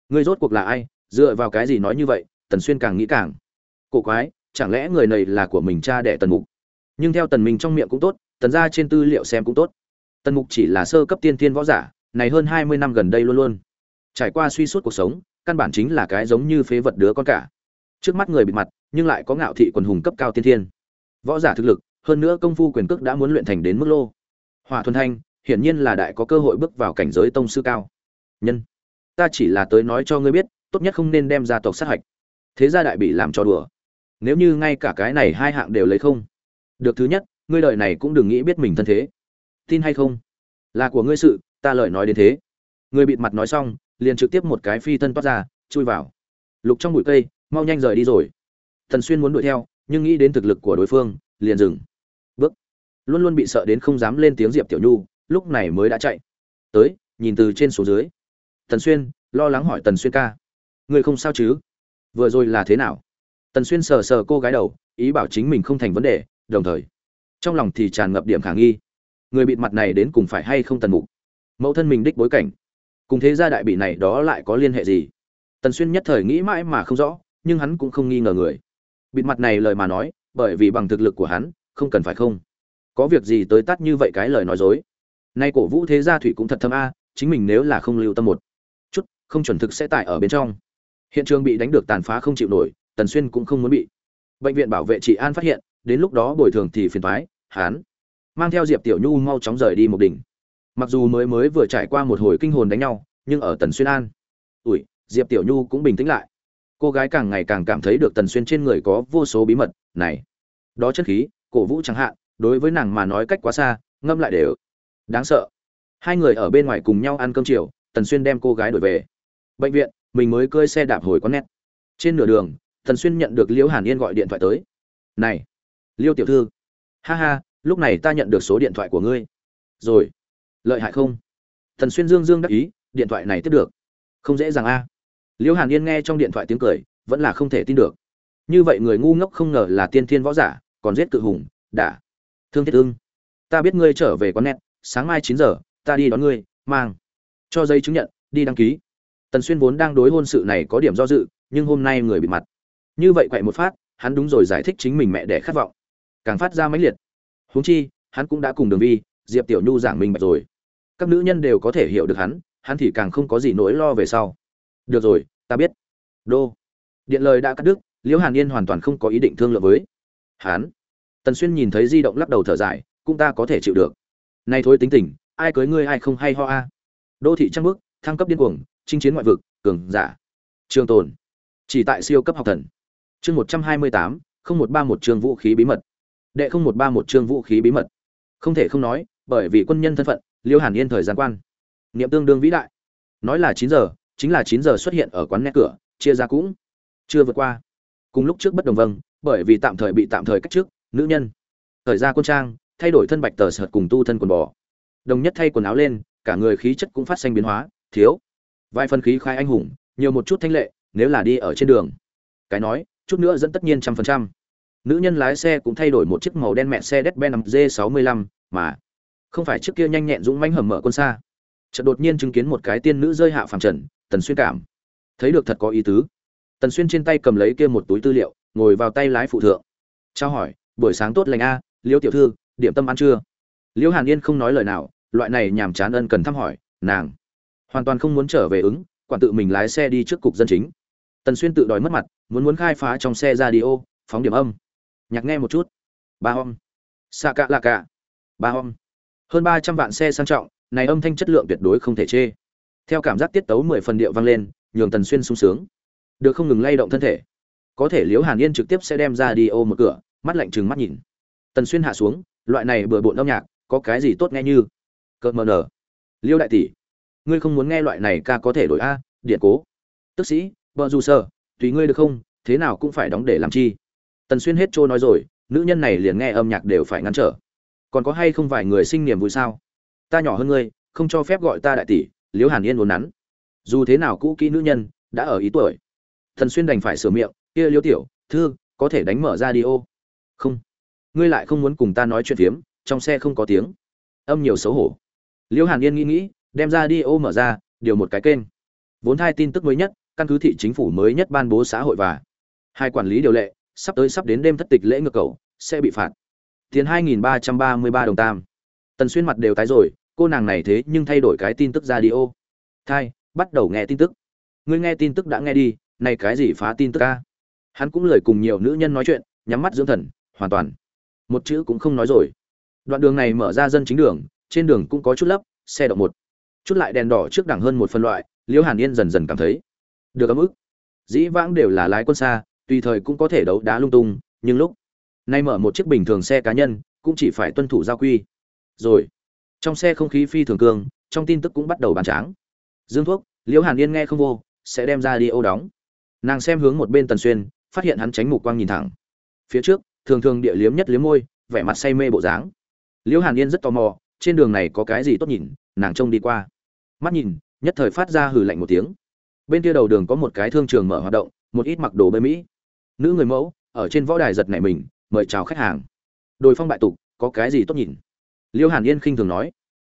Ngươi rốt cuộc là ai? Dựa vào cái gì nói như vậy? Tần xuyên càng nghĩ càng. Cổ quái, chẳng lẽ người này là của mình cha đẻ tần mục? Nhưng theo tần mình trong miệng cũng tốt tần gia trên tư liệu xem cũng tốt. Tần mục chỉ là sơ cấp tiên thiên võ giả, này hơn hai mươi năm gần đây luôn luôn. Trải qua suy suốt cuộc sống, căn bản chính là cái giống như phế vật đứa con cả. Trước mắt người bịt mặt, nhưng lại có ngạo thị quần hùng cấp cao tiên thiên. Võ giả thực lực, hơn nữa công phu quyền cước đã muốn luyện thành đến mức lô. Hòa thuần thanh, hiển nhiên là đại có cơ hội bước vào cảnh giới tông sư cao. Nhân, ta chỉ là tới nói cho ngươi biết, tốt nhất không nên đem gia tộc sát hạch. Thế gia đại bị làm cho đùa. Nếu như ngay cả cái này hai hạng đều lấy không, được thứ nhất ngươi lợi này cũng đừng nghĩ biết mình thân thế. Tin hay không? Là của ngươi sự, ta lợi nói đến thế. Người bịt mặt nói xong, liền trực tiếp một cái phi thân toát ra, chui vào. Lục trong bụi cây, mau nhanh rời đi rồi. Thần xuyên muốn đuổi theo, nhưng nghĩ đến thực lực của đối phương, liền dừng. Bước. Luôn luôn bị sợ đến không dám lên tiếng diệp tiểu nhu, lúc này mới đã chạy. Tới, nhìn từ trên xuống dưới. Tần xuyên, lo lắng hỏi tần xuyên ca. Người không sao chứ? Vừa rồi là thế nào? Tần xuyên sờ sờ cô gái đầu, ý bảo chính mình không thành vấn đề, đồng thời trong lòng thì tràn ngập điểm khả nghi. Người bịt mặt này đến cùng phải hay không tần mục? Mẫu thân mình đích bối cảnh. Cùng thế gia đại bị này đó lại có liên hệ gì? Tần xuyên nhất thời nghĩ mãi mà không rõ, nhưng hắn cũng không nghi ngờ người. Bịt mặt này lời mà nói, bởi vì bằng thực lực của hắn, không cần phải không? Có việc gì tới tắt như vậy cái lời nói dối? Nay cổ vũ thế gia thủy cũng thật thâm a, chính mình nếu là không lưu tâm một chút, không chuẩn thực sẽ tại ở bên trong. Hiện trường bị đánh được tàn phá không chịu nổi, tần xuyên cũng không muốn bị. Bệnh viện bảo vệ trị an phát hiện đến lúc đó bồi thường thì phiền toái, hắn mang theo diệp tiểu nhu mau chóng rời đi một đỉnh. Mặc dù mới mới vừa trải qua một hồi kinh hồn đánh nhau nhưng ở tần xuyên an ủi diệp tiểu nhu cũng bình tĩnh lại. Cô gái càng ngày càng cảm thấy được tần xuyên trên người có vô số bí mật này đó chất khí cổ vũ chẳng hạn đối với nàng mà nói cách quá xa ngâm lại đều đáng sợ. Hai người ở bên ngoài cùng nhau ăn cơm chiều tần xuyên đem cô gái đổi về. Bệnh viện mình mới cơi xe đạp hồi quán nét trên nửa đường tần xuyên nhận được liễu hàn yên gọi điện thoại tới. Này liêu tiểu thư. Ha ha, lúc này ta nhận được số điện thoại của ngươi. Rồi. Lợi hại không? Thần xuyên dương dương đắc ý, điện thoại này tiếp được. Không dễ dàng a. Liêu hàn yên nghe trong điện thoại tiếng cười, vẫn là không thể tin được. Như vậy người ngu ngốc không ngờ là tiên thiên võ giả, còn giết cự hùng đã thương thiết ưng. Ta biết ngươi trở về quán nét sáng mai chín giờ, ta đi đón ngươi, mang. Cho giấy chứng nhận, đi đăng ký. Tần xuyên vốn đang đối hôn sự này có điểm do dự, nhưng hôm nay người bị mặt. Như vậy quậy một phát, hắn đúng rồi giải thích chính mình mẹ để khát vọng càng phát ra mãnh liệt. Huống chi, hắn cũng đã cùng đường vi, diệp tiểu nhu giảng minh bạch rồi. Các nữ nhân đều có thể hiểu được hắn hắn thì càng không có gì nỗi lo về sau. Được rồi, ta biết. Đô. Điện lời đã cắt đứt, liễu hàn yên hoàn toàn không có ý định thương lượng với hắn. Tần xuyên nhìn thấy di động lắc đầu thở dài, cũng ta có thể chịu được. Nay thôi tính tình, ai cưới ngươi ai không hay ho a? Đô thị trăng bước, thăng cấp điên cuồng, chinh chiến ngoại vực, cường giả. Trường tồn. Chỉ tại siêu cấp học thần. Chương một trăm hai mươi tám, không một ba một chương vũ khí bí mật đệ không một ba một chương vũ khí bí mật. Không thể không nói, bởi vì quân nhân thân phận, liêu hàn yên thời gian quan. Niệm tương đương vĩ đại. Nói là chín giờ, chính là chín giờ xuất hiện ở quán nét cửa, chia ra cũng chưa vượt qua. Cùng lúc trước bất đồng vâng bởi vì tạm thời bị tạm thời cách trước, nữ nhân. Thời ra quân trang, thay đổi thân bạch tờ sợt cùng tu thân quần bò. Đồng nhất thay quần áo lên, cả người khí chất cũng phát sinh biến hóa, thiếu. Vài phân khí khai anh hùng, nhiều một chút thanh lệ, nếu là đi ở trên đường. Cái nói, chút nữa dẫn tất nhiên trăm phần trăm nữ nhân lái xe cũng thay đổi một chiếc màu đen mẹ xe Mercedes-Benz G65, mà không phải trước kia nhanh nhẹn dũng mãnh hầm mở con xa. Chợt đột nhiên chứng kiến một cái tiên nữ rơi hạ phàm trần, Tần Xuyên cảm thấy được thật có ý tứ. Tần Xuyên trên tay cầm lấy kia một túi tư liệu, ngồi vào tay lái phụ thượng. Trao hỏi, buổi sáng tốt lành a, Liêu tiểu thư, điểm tâm ăn chưa? liễu Hàn Yên không nói lời nào, loại này nhàm chán ân cần thăm hỏi, nàng hoàn toàn không muốn trở về ứng, quản tự mình lái xe đi trước cục dân chính. Tần Xuyên tự đòi mất mặt, muốn muốn khai phá trong xe radio, phóng điểm âm nhạc nghe một chút. Ba hôm xạ cạ lạ cạ ba hôm hơn ba trăm vạn xe sang trọng, này âm thanh chất lượng tuyệt đối không thể chê. Theo cảm giác tiết tấu mười phần điệu vang lên, nhường tần xuyên sung sướng. Được không ngừng lay động thân thể. Có thể liếu hàn yên trực tiếp sẽ đem ra đi ô một cửa, mắt lạnh chừng mắt nhìn. Tần xuyên hạ xuống, loại này bừa bộn âm nhạc, có cái gì tốt nghe như? Cợt mờ nở. Liêu đại tỷ, ngươi không muốn nghe loại này ca có thể đổi a, điện cố. Tức sĩ vợ dù sơ tùy ngươi được không, thế nào cũng phải đóng để làm chi tần xuyên hết trôi nói rồi, nữ nhân này liền nghe âm nhạc đều phải ngăn trở. Còn có hay không vài người sinh niềm vui sao? Ta nhỏ hơn ngươi, không cho phép gọi ta đại tỷ, liễu hàn yên uốn nắn. Dù thế nào cũ kỹ nữ nhân, đã ở ý tuổi. Tần xuyên đành phải sửa miệng, kia liễu tiểu, thư, có thể đánh mở ra đi ô. Không. Ngươi lại không muốn cùng ta nói chuyện phiếm, trong xe không có tiếng. Âm nhiều xấu hổ. Liễu hàn yên nghĩ nghĩ, đem ra đi ô mở ra, điều một cái kênh. Vốn hai tin tức mới nhất, căn cứ thị chính phủ mới nhất ban bố xã hội và hai quản lý điều lệ sắp tới sắp đến đêm thất tịch lễ ngược cầu, sẽ bị phạt. Tiền hai nghìn ba trăm ba mươi ba đồng tam. Tần xuyên mặt đều tái rồi, cô nàng này thế nhưng thay đổi cái tin tức ra đi ô. Thai, bắt đầu nghe tin tức. Ngươi nghe tin tức đã nghe đi, này cái gì phá tin tức ca hắn cũng lời cùng nhiều nữ nhân nói chuyện, nhắm mắt dưỡng thần, hoàn toàn. Một chữ cũng không nói rồi. Đoạn đường này mở ra dân chính đường, trên đường cũng có chút lấp, xe động một. Chút lại đèn đỏ trước đẳng hơn một phân loại, liễu hàn yên dần dần cảm thấy được ấm ức. Dĩ vãng đều là lái quân xa tùy thời cũng có thể đấu đá lung tung, nhưng lúc nay mở một chiếc bình thường xe cá nhân, cũng chỉ phải tuân thủ giao quy. Rồi, trong xe không khí phi thường cương trong tin tức cũng bắt đầu bàn tráng. Dương thuốc, liễu hàn yên nghe không vô, sẽ đem ra đi ô đóng. Nàng xem hướng một bên tần xuyên, phát hiện hắn tránh mục quang nhìn thẳng. Phía trước, thường thường địa liếm nhất liếm môi, vẻ mặt say mê bộ dáng. Liễu hàn yên rất tò mò, trên đường này có cái gì tốt nhìn, nàng trông đi qua. Mắt nhìn, nhất thời phát ra hừ lạnh một tiếng. Bên kia đầu đường có một cái thương trường mở hoạt động, một ít mặc đồ bơi mỹ nữ người mẫu, ở trên võ đài giật nảy mình, mời chào khách hàng. Đồi phong bại tục, có cái gì tốt nhìn? Liêu hàn yên khinh thường nói.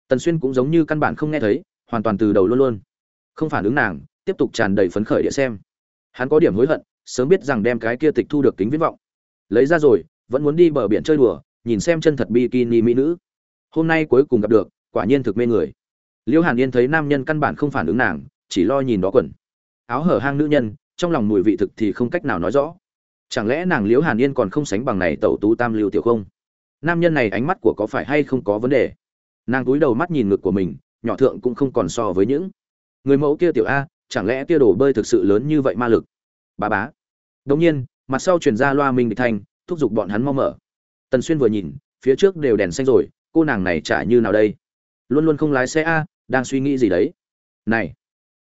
Tần xuyên cũng giống như căn bản không nghe thấy, hoàn toàn từ đầu luôn luôn. Không phản ứng nàng, tiếp tục tràn đầy phấn khởi địa xem. Hắn có điểm hối hận, sớm biết rằng đem cái kia tịch thu được kính viễn vọng. Lấy ra rồi, vẫn muốn đi bờ biển chơi đùa, nhìn xem chân thật bikini mỹ nữ. Hôm nay cuối cùng gặp được, quả nhiên thực mê người. Liêu hàn yên thấy nam nhân căn bản không phản ứng nàng, chỉ lo nhìn đó quần. Áo hở hang nữ nhân, trong lòng mùi vị thực thì không cách nào nói rõ chẳng lẽ nàng liễu hàn yên còn không sánh bằng này tẩu tú tam lưu tiểu không? Nam nhân này ánh mắt của có phải hay không có vấn đề? Nàng cúi đầu mắt nhìn ngực của mình, nhỏ thượng cũng không còn so với những người mẫu kia tiểu a, chẳng lẽ kia đổ bơi thực sự lớn như vậy ma lực? Bà bá. Đống nhiên, mặt sau truyền ra loa minh địch thanh, thúc giục bọn hắn mau mở. Tần xuyên vừa nhìn, phía trước đều đèn xanh rồi, cô nàng này chả như nào đây? Luôn luôn không lái xe a, đang suy nghĩ gì đấy? Này,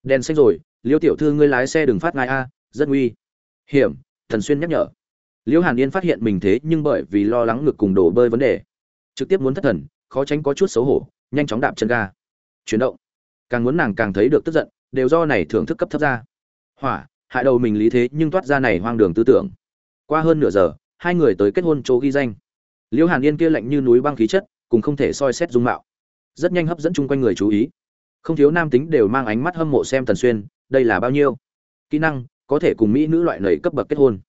đèn xanh rồi, liêu tiểu thư ngươi lái xe đừng phát ngai a, rất nguy hiểm thần xuyên nhắc nhở. Liễu hàn yên phát hiện mình thế nhưng bởi vì lo lắng ngực cùng đổ bơi vấn đề, trực tiếp muốn thất thần, khó tránh có chút xấu hổ, nhanh chóng đạp chân ga. Chuyển động. Càng muốn nàng càng thấy được tức giận, đều do này thưởng thức cấp thấp ra. Hỏa, hại đầu mình lý thế nhưng toát ra này hoang đường tư tưởng. Qua hơn nửa giờ, hai người tới kết hôn chỗ ghi danh. Liễu hàn yên kia lạnh như núi băng khí chất, cùng không thể soi xét dung mạo. Rất nhanh hấp dẫn chung quanh người chú ý. Không thiếu nam tính đều mang ánh mắt hâm mộ xem tần xuyên, đây là bao nhiêu? Kỹ năng có thể cùng mỹ nữ loại nầy cấp bậc kết hôn.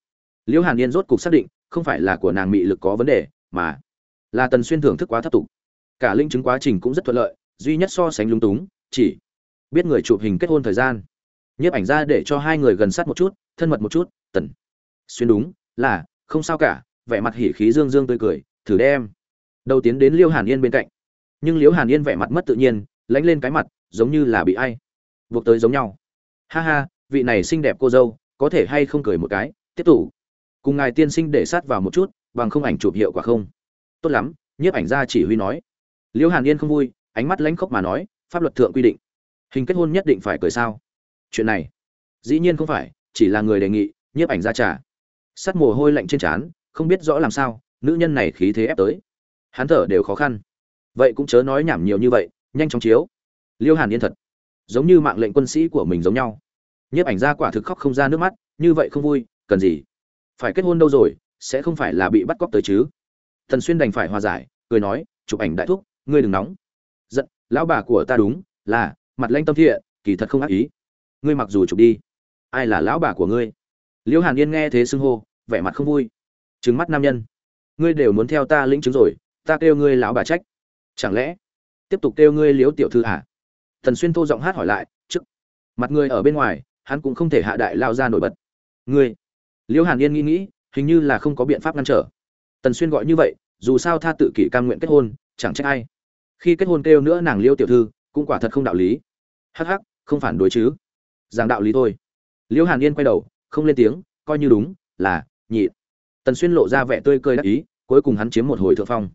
Liễu hàn yên rốt cục xác định, không phải là của nàng mị lực có vấn đề, mà là tần xuyên thưởng thức quá thấp tục. Cả linh chứng quá trình cũng rất thuận lợi, duy nhất so sánh lung túng, chỉ biết người chụp hình kết hôn thời gian. Nhiếp ảnh ra để cho hai người gần sát một chút, thân mật một chút, tần xuyên đúng, là, không sao cả, vẻ mặt hỉ khí dương dương tươi cười, thử đem. Đầu tiến đến liêu hàn yên bên cạnh. Nhưng liêu hàn yên vẻ mặt mất tự nhiên, lánh lên cái mặt, giống như là bị ai buộc tới giống nhau. Ha ha vị này xinh đẹp cô dâu, có thể hay không cười một cái, tiếp tục. Cùng ngài tiên sinh để sát vào một chút, bằng không ảnh chụp hiệu quả không. Tốt lắm, nhiếp ảnh gia chỉ huy nói. Liễu hàn yên không vui, ánh mắt lãnh khốc mà nói, pháp luật thượng quy định. Hình kết hôn nhất định phải cười sao? Chuyện này, dĩ nhiên không phải, chỉ là người đề nghị, nhiếp ảnh gia trả sắt mồ hôi lạnh trên trán, không biết rõ làm sao, nữ nhân này khí thế ép tới. Hắn thở đều khó khăn. Vậy cũng chớ nói nhảm nhiều như vậy, nhanh chóng chiếu. Liêu hàn yên thật, giống như mạng lệnh quân sĩ của mình giống nhau nhiếp ảnh gia quả thực khóc không ra nước mắt, như vậy không vui, cần gì? Phải kết hôn đâu rồi, sẽ không phải là bị bắt cóc tới chứ? Thần xuyên đành phải hòa giải, cười nói, chụp ảnh đại thúc, ngươi đừng nóng. Giận, lão bà của ta đúng, là, mặt lanh tâm thiện, kỳ thật không ác ý. Ngươi mặc dù chụp đi, ai là lão bà của ngươi? Liễu hàn yên nghe thế xưng hô, vẻ mặt không vui. Trừng mắt nam nhân. Ngươi đều muốn theo ta lĩnh chứng rồi, ta kêu ngươi lão bà trách. Chẳng lẽ? Tiếp tục kêu ngươi liễu tiểu thư à thần xuyên thô giọng hát hỏi lại, trước, mặt ngươi ở bên ngoài hắn cũng không thể hạ đại lao ra nổi bật. Ngươi liễu hàn yên nghĩ nghĩ, hình như là không có biện pháp ngăn trở. Tần xuyên gọi như vậy, dù sao tha tự kỷ cam nguyện kết hôn, chẳng trách ai. Khi kết hôn kêu nữa nàng liêu tiểu thư, cũng quả thật không đạo lý. Hắc hắc, không phản đối chứ. Giảng đạo lý thôi. Liễu hàn yên quay đầu, không lên tiếng, coi như đúng, là, nhị. Tần xuyên lộ ra vẻ tươi cười đắc ý, cuối cùng hắn chiếm một hồi thượng phong.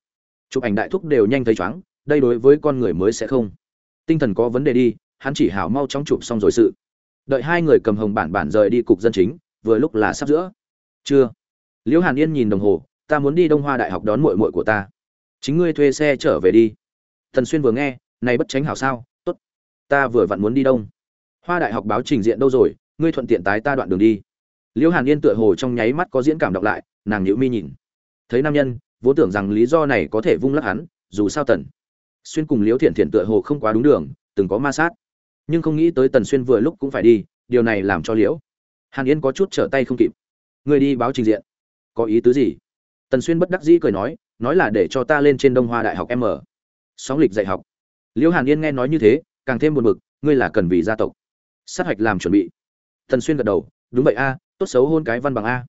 Chụp ảnh đại thúc đều nhanh thấy chóng đây đối với con người mới sẽ không. Tinh thần có vấn đề đi, hắn chỉ hảo mau chóng chụp xong rồi sự đợi hai người cầm hồng bản bản rời đi cục dân chính, vừa lúc là sắp giữa. Chưa. Liễu hàn yên nhìn đồng hồ, ta muốn đi đông hoa đại học đón muội muội của ta. Chính ngươi thuê xe trở về đi. Thần xuyên vừa nghe, này bất tránh hảo sao, tốt. Ta vừa vặn muốn đi đông. Hoa đại học báo trình diện đâu rồi, ngươi thuận tiện tái ta đoạn đường đi. Liễu hàn yên tựa hồ trong nháy mắt có diễn cảm đọc lại, nàng nhữ mi nhìn. Thấy nam nhân, vốn tưởng rằng lý do này có thể vung lắc hắn, dù sao tần xuyên cùng liễu thiện thiện tựa hồ không quá đúng đường, từng có ma sát nhưng không nghĩ tới tần xuyên vừa lúc cũng phải đi, điều này làm cho liễu hàn yên có chút trở tay không kịp. Người đi báo trình diện. Có ý tứ gì? Tần xuyên bất đắc dĩ cười nói nói là để cho ta lên trên đông hoa đại học m. Sóng lịch dạy học. Liễu hàn yên nghe nói như thế, càng thêm buồn bực, ngươi là cần vì gia tộc. Sát hạch làm chuẩn bị. Tần xuyên gật đầu, đúng vậy a, tốt xấu hôn cái văn bằng a.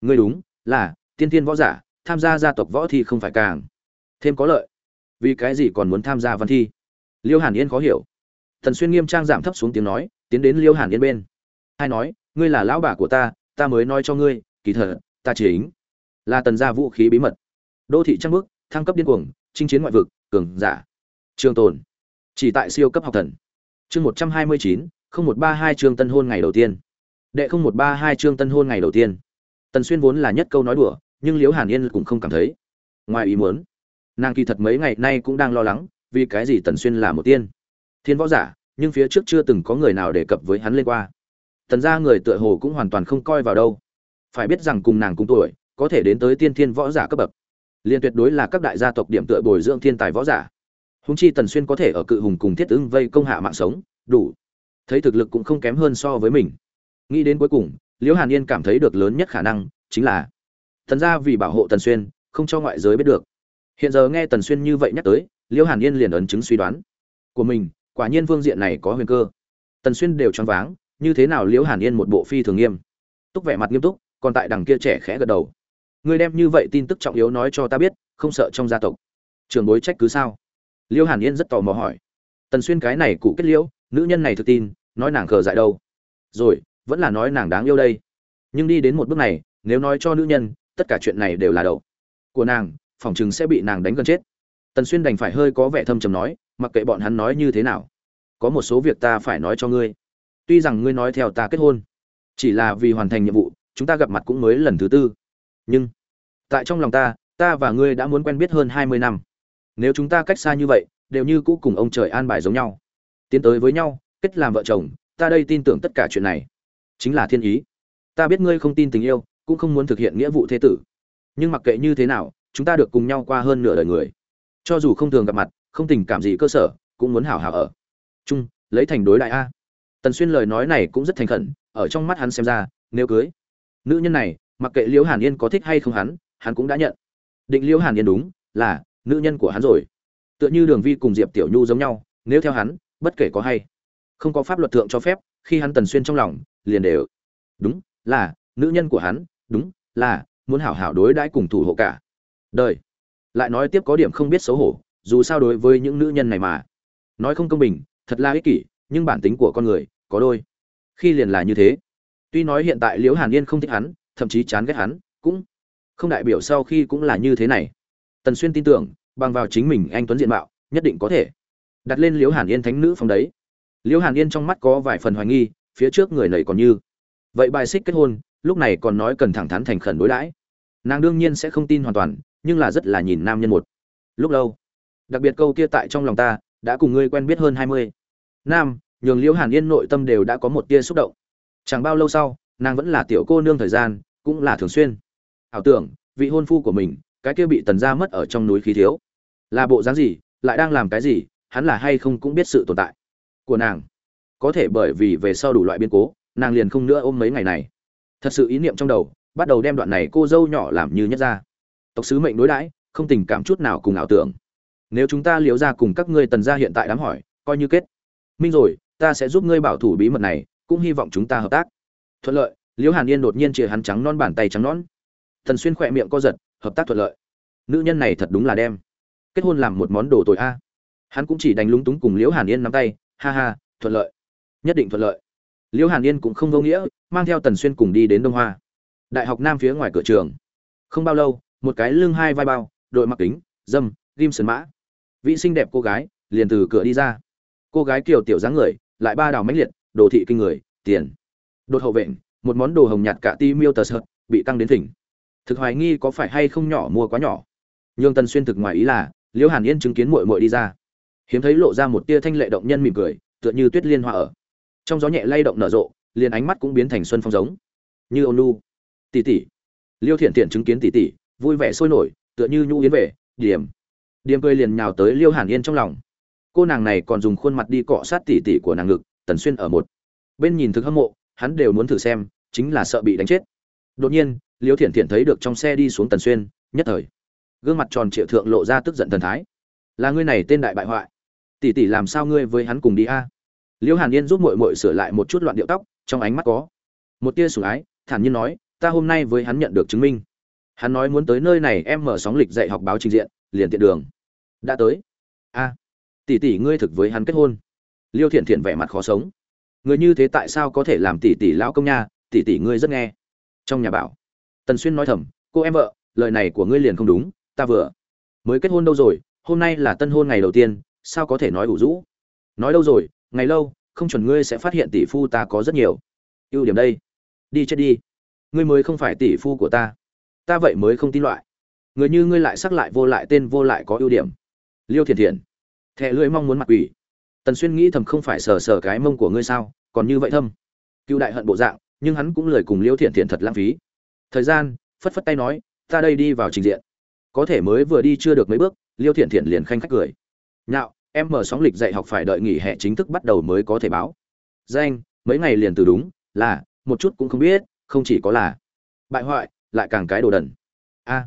Ngươi đúng, là, tiên tiên võ giả, tham gia gia tộc võ thi không phải càng. Thêm có lợi. Vì cái gì còn muốn tham gia văn thi? Liêu hàn yên khó hiểu thần xuyên nghiêm trang giảm thấp xuống tiếng nói, tiến đến liêu hàn yên bên. Hai nói, ngươi là lão bà của ta ta mới nói cho ngươi, kỳ thật, ta chính là tần gia vũ khí bí mật. Đô thị trang bước thăng cấp điên cuồng, chinh chiến ngoại vực, cường giả. Trường tồn, chỉ tại siêu cấp học thần. Chương một trăm hai mươi chín, không một ba hai chương tân hôn ngày đầu tiên. Đệ không một ba hai chương tân hôn ngày đầu tiên. Tần xuyên vốn là nhất câu nói đùa, nhưng liễu hàn yên cũng không cảm thấy. Ngoài ý muốn, nàng kỳ thật mấy ngày nay cũng đang lo lắng, vì cái gì tần xuyên là một tiên thiên võ giả, nhưng phía trước chưa từng có người nào đề cập với hắn lên qua. Tần ra người tựa hồ cũng hoàn toàn không coi vào đâu. Phải biết rằng cùng nàng cùng tuổi, có thể đến tới tiên thiên võ giả cấp bậc. Liền tuyệt đối là các đại gia tộc điểm tựa bồi dưỡng thiên tài võ giả. Húng chi tần xuyên có thể ở cự hùng cùng thiết ứng vây công hạ mạng sống, đủ. Thấy thực lực cũng không kém hơn so với mình. Nghĩ đến cuối cùng, liễu hàn yên cảm thấy được lớn nhất khả năng chính là thần gia vì bảo hộ tần xuyên, không cho ngoại giới biết được. Hiện giờ nghe tần xuyên như vậy nhắc tới, liễu hàn yên liền ấn chứng suy đoán của mình quả nhiên phương diện này có huyền cơ. Tần xuyên đều choáng váng, như thế nào liễu hàn yên một bộ phi thường nghiêm? Túc vẻ mặt nghiêm túc, còn tại đằng kia trẻ khẽ gật đầu. Người đem như vậy tin tức trọng yếu nói cho ta biết, không sợ trong gia tộc. Trường bối trách cứ sao? Liễu hàn yên rất tò mò hỏi. Tần xuyên cái này cụ kết liễu, nữ nhân này thực tin, nói nàng khờ dại đâu? Rồi, vẫn là nói nàng đáng yêu đây. Nhưng đi đến một bước này, nếu nói cho nữ nhân, tất cả chuyện này đều là đậu. Của nàng phỏng chừng sẽ bị nàng đánh gần chết. Tần xuyên đành phải hơi có vẻ thâm trầm nói mặc kệ bọn hắn nói như thế nào, có một số việc ta phải nói cho ngươi. Tuy rằng ngươi nói theo ta kết hôn, chỉ là vì hoàn thành nhiệm vụ, chúng ta gặp mặt cũng mới lần thứ tư. Nhưng, tại trong lòng ta ta và ngươi đã muốn quen biết hơn hai mươi năm. Nếu chúng ta cách xa như vậy, đều như cũ cùng ông trời an bài giống nhau. Tiến tới với nhau, kết làm vợ chồng, ta đây tin tưởng tất cả chuyện này. Chính là thiên ý. Ta biết ngươi không tin tình yêu, cũng không muốn thực hiện nghĩa vụ thế tử. Nhưng mặc kệ như thế nào, chúng ta được cùng nhau qua hơn nửa đời người. Cho dù không thường gặp mặt không tình cảm gì cơ sở, cũng muốn hảo hảo ở. Chung, lấy thành đối đại a. Tần xuyên lời nói này cũng rất thành khẩn, ở trong mắt hắn xem ra, nếu cưới. Nữ nhân này, mặc kệ liễu hàn yên có thích hay không hắn hắn cũng đã nhận. Định liễu hàn yên đúng, là, nữ nhân của hắn rồi. Tựa như đường vi cùng diệp tiểu nhu giống nhau, nếu theo hắn, bất kể có hay. Không có pháp luật thượng cho phép, khi hắn tần xuyên trong lòng, liền đều. Đúng, là, nữ nhân của hắn, đúng, là, muốn hảo hảo đối đãi cùng thủ hộ cả. Đời. Lại nói tiếp có điểm không biết xấu hổ dù sao đối với những nữ nhân này mà. Nói không công bình, thật là ích kỷ, nhưng bản tính của con người, có đôi. Khi liền là như thế. Tuy nói hiện tại liễu hàn yên không thích hắn, thậm chí chán ghét hắn, cũng không đại biểu sau khi cũng là như thế này. Tần xuyên tin tưởng, bằng vào chính mình anh tuấn diện mạo, nhất định có thể đặt lên liễu hàn yên thánh nữ phòng đấy. Liễu hàn yên trong mắt có vài phần hoài nghi, phía trước người nầy còn như vậy bài xích kết hôn, lúc này còn nói cần thẳng thắn thành khẩn đối đãi. Nàng đương nhiên sẽ không tin hoàn toàn, nhưng là rất là nhìn nam nhân một. Lúc lâu đặc biệt câu kia tại trong lòng ta, đã cùng ngươi quen biết hơn hai mươi. Nam, nhường liễu hàn yên nội tâm đều đã có một tia xúc động. Chẳng bao lâu sau, nàng vẫn là tiểu cô nương thời gian, cũng là thường xuyên. Ảo tưởng, vị hôn phu của mình, cái kia bị tần gia mất ở trong núi khí thiếu. Là bộ dáng gì, lại đang làm cái gì, hắn là hay không cũng biết sự tồn tại của nàng. Có thể bởi vì về sau đủ loại biến cố, nàng liền không nữa ôm mấy ngày này. Thật sự ý niệm trong đầu, bắt đầu đem đoạn này cô dâu nhỏ làm như nhất ra. Tộc sứ mệnh đối đãi, không tình cảm chút nào cùng ảo tưởng nếu chúng ta liếu ra cùng các ngươi tần gia hiện tại đám hỏi, coi như kết. Minh rồi, ta sẽ giúp ngươi bảo thủ bí mật này, cũng hy vọng chúng ta hợp tác. Thuận lợi, liễu hàn yên đột nhiên chìa hắn trắng non bàn tay trắng nón thần xuyên khỏe miệng co giật, hợp tác thuận lợi. Nữ nhân này thật đúng là đem kết hôn làm một món đồ tội a. Hắn cũng chỉ đánh lúng túng cùng liễu hàn yên nắm tay, ha ha, thuận lợi, nhất định thuận lợi. Liễu hàn yên cũng không vô nghĩa, mang theo tần xuyên cùng đi đến đông hoa. Đại học nam phía ngoài cửa trường. Không bao lâu, một cái lưng hai vai bao, đội mặc kính, dâm, ghim sườn mã vị xinh đẹp cô gái, liền từ cửa đi ra. Cô gái kiều tiểu dáng người, lại ba đào mãnh liệt, đồ thị kinh người, tiền. Đột hậu vệ một món đồ hồng nhạt cả ti miêu tờ sợt, bị tăng đến thỉnh. Thực hoài nghi có phải hay không nhỏ mua quá nhỏ. Nhưng tần xuyên thực ngoài ý là, liễu hàn yên chứng kiến muội muội đi ra. Hiếm thấy lộ ra một tia thanh lệ động nhân mỉm cười, tựa như tuyết liên hoa ở. Trong gió nhẹ lay động nở rộ, liền ánh mắt cũng biến thành xuân phong giống. Như ôn nu tỷ tỷ liêu thiện thiện chứng kiến tỷ tỷ vui vẻ sôi nổi, tựa như nhu yến về, điểm điềm cười liền nhào tới liêu hàn yên trong lòng. Cô nàng này còn dùng khuôn mặt đi cọ sát tỉ tỉ của nàng ngực, tần xuyên ở một bên nhìn thực hâm mộ, hắn đều muốn thử xem, chính là sợ bị đánh chết. Đột nhiên, liêu thiện thiện thấy được trong xe đi xuống tần xuyên, nhất thời, gương mặt tròn triệu thượng lộ ra tức giận thần thái. Là ngươi này tên đại bại hoại. Tỷ tỷ làm sao ngươi với hắn cùng đi a? Liêu hàn yên giúp mội mội sửa lại một chút loạn điệu tóc, trong ánh mắt có một tia sủng ái, thản nhiên nói, ta hôm nay với hắn nhận được chứng minh. Hắn nói muốn tới nơi này em mở sóng lịch dạy học báo trình diện liền tiện đường. Đã tới. A, tỷ tỷ ngươi thực với hắn kết hôn. Liêu thiện thiện vẻ mặt khó sống. Người như thế tại sao có thể làm tỷ tỷ lão công nha? Tỷ tỷ ngươi rất nghe. Trong nhà bảo. Tần xuyên nói thầm, cô em vợ, lời này của ngươi liền không đúng, ta vừa mới kết hôn đâu rồi, hôm nay là tân hôn ngày đầu tiên, sao có thể nói ủ rũ? Nói đâu rồi, ngày lâu, không chuẩn ngươi sẽ phát hiện tỷ phu ta có rất nhiều. Ưu điểm đây, đi chết đi. Ngươi mới không phải tỷ phu của ta. Ta vậy mới không tin loại người như ngươi lại sắc lại vô lại tên vô lại có ưu điểm. Liêu thiền thiền thẹ lưỡi mong muốn mặt quỷ. Tần xuyên nghĩ thầm không phải sờ sờ cái mông của ngươi sao, còn như vậy thâm. Cựu đại hận bộ dạng, nhưng hắn cũng lời cùng liêu thiện thiện thật lãng phí. Thời gian, phất phất tay nói, ta đây đi vào trình diện. Có thể mới vừa đi chưa được mấy bước, liêu thiện thiện liền khanh khách cười. Nhạo, em mở sóng lịch dạy học phải đợi nghỉ hè chính thức bắt đầu mới có thể báo. Danh, mấy ngày liền từ đúng, là, một chút cũng không biết, không chỉ có là. Bại hoại, lại càng cái đồ đần. A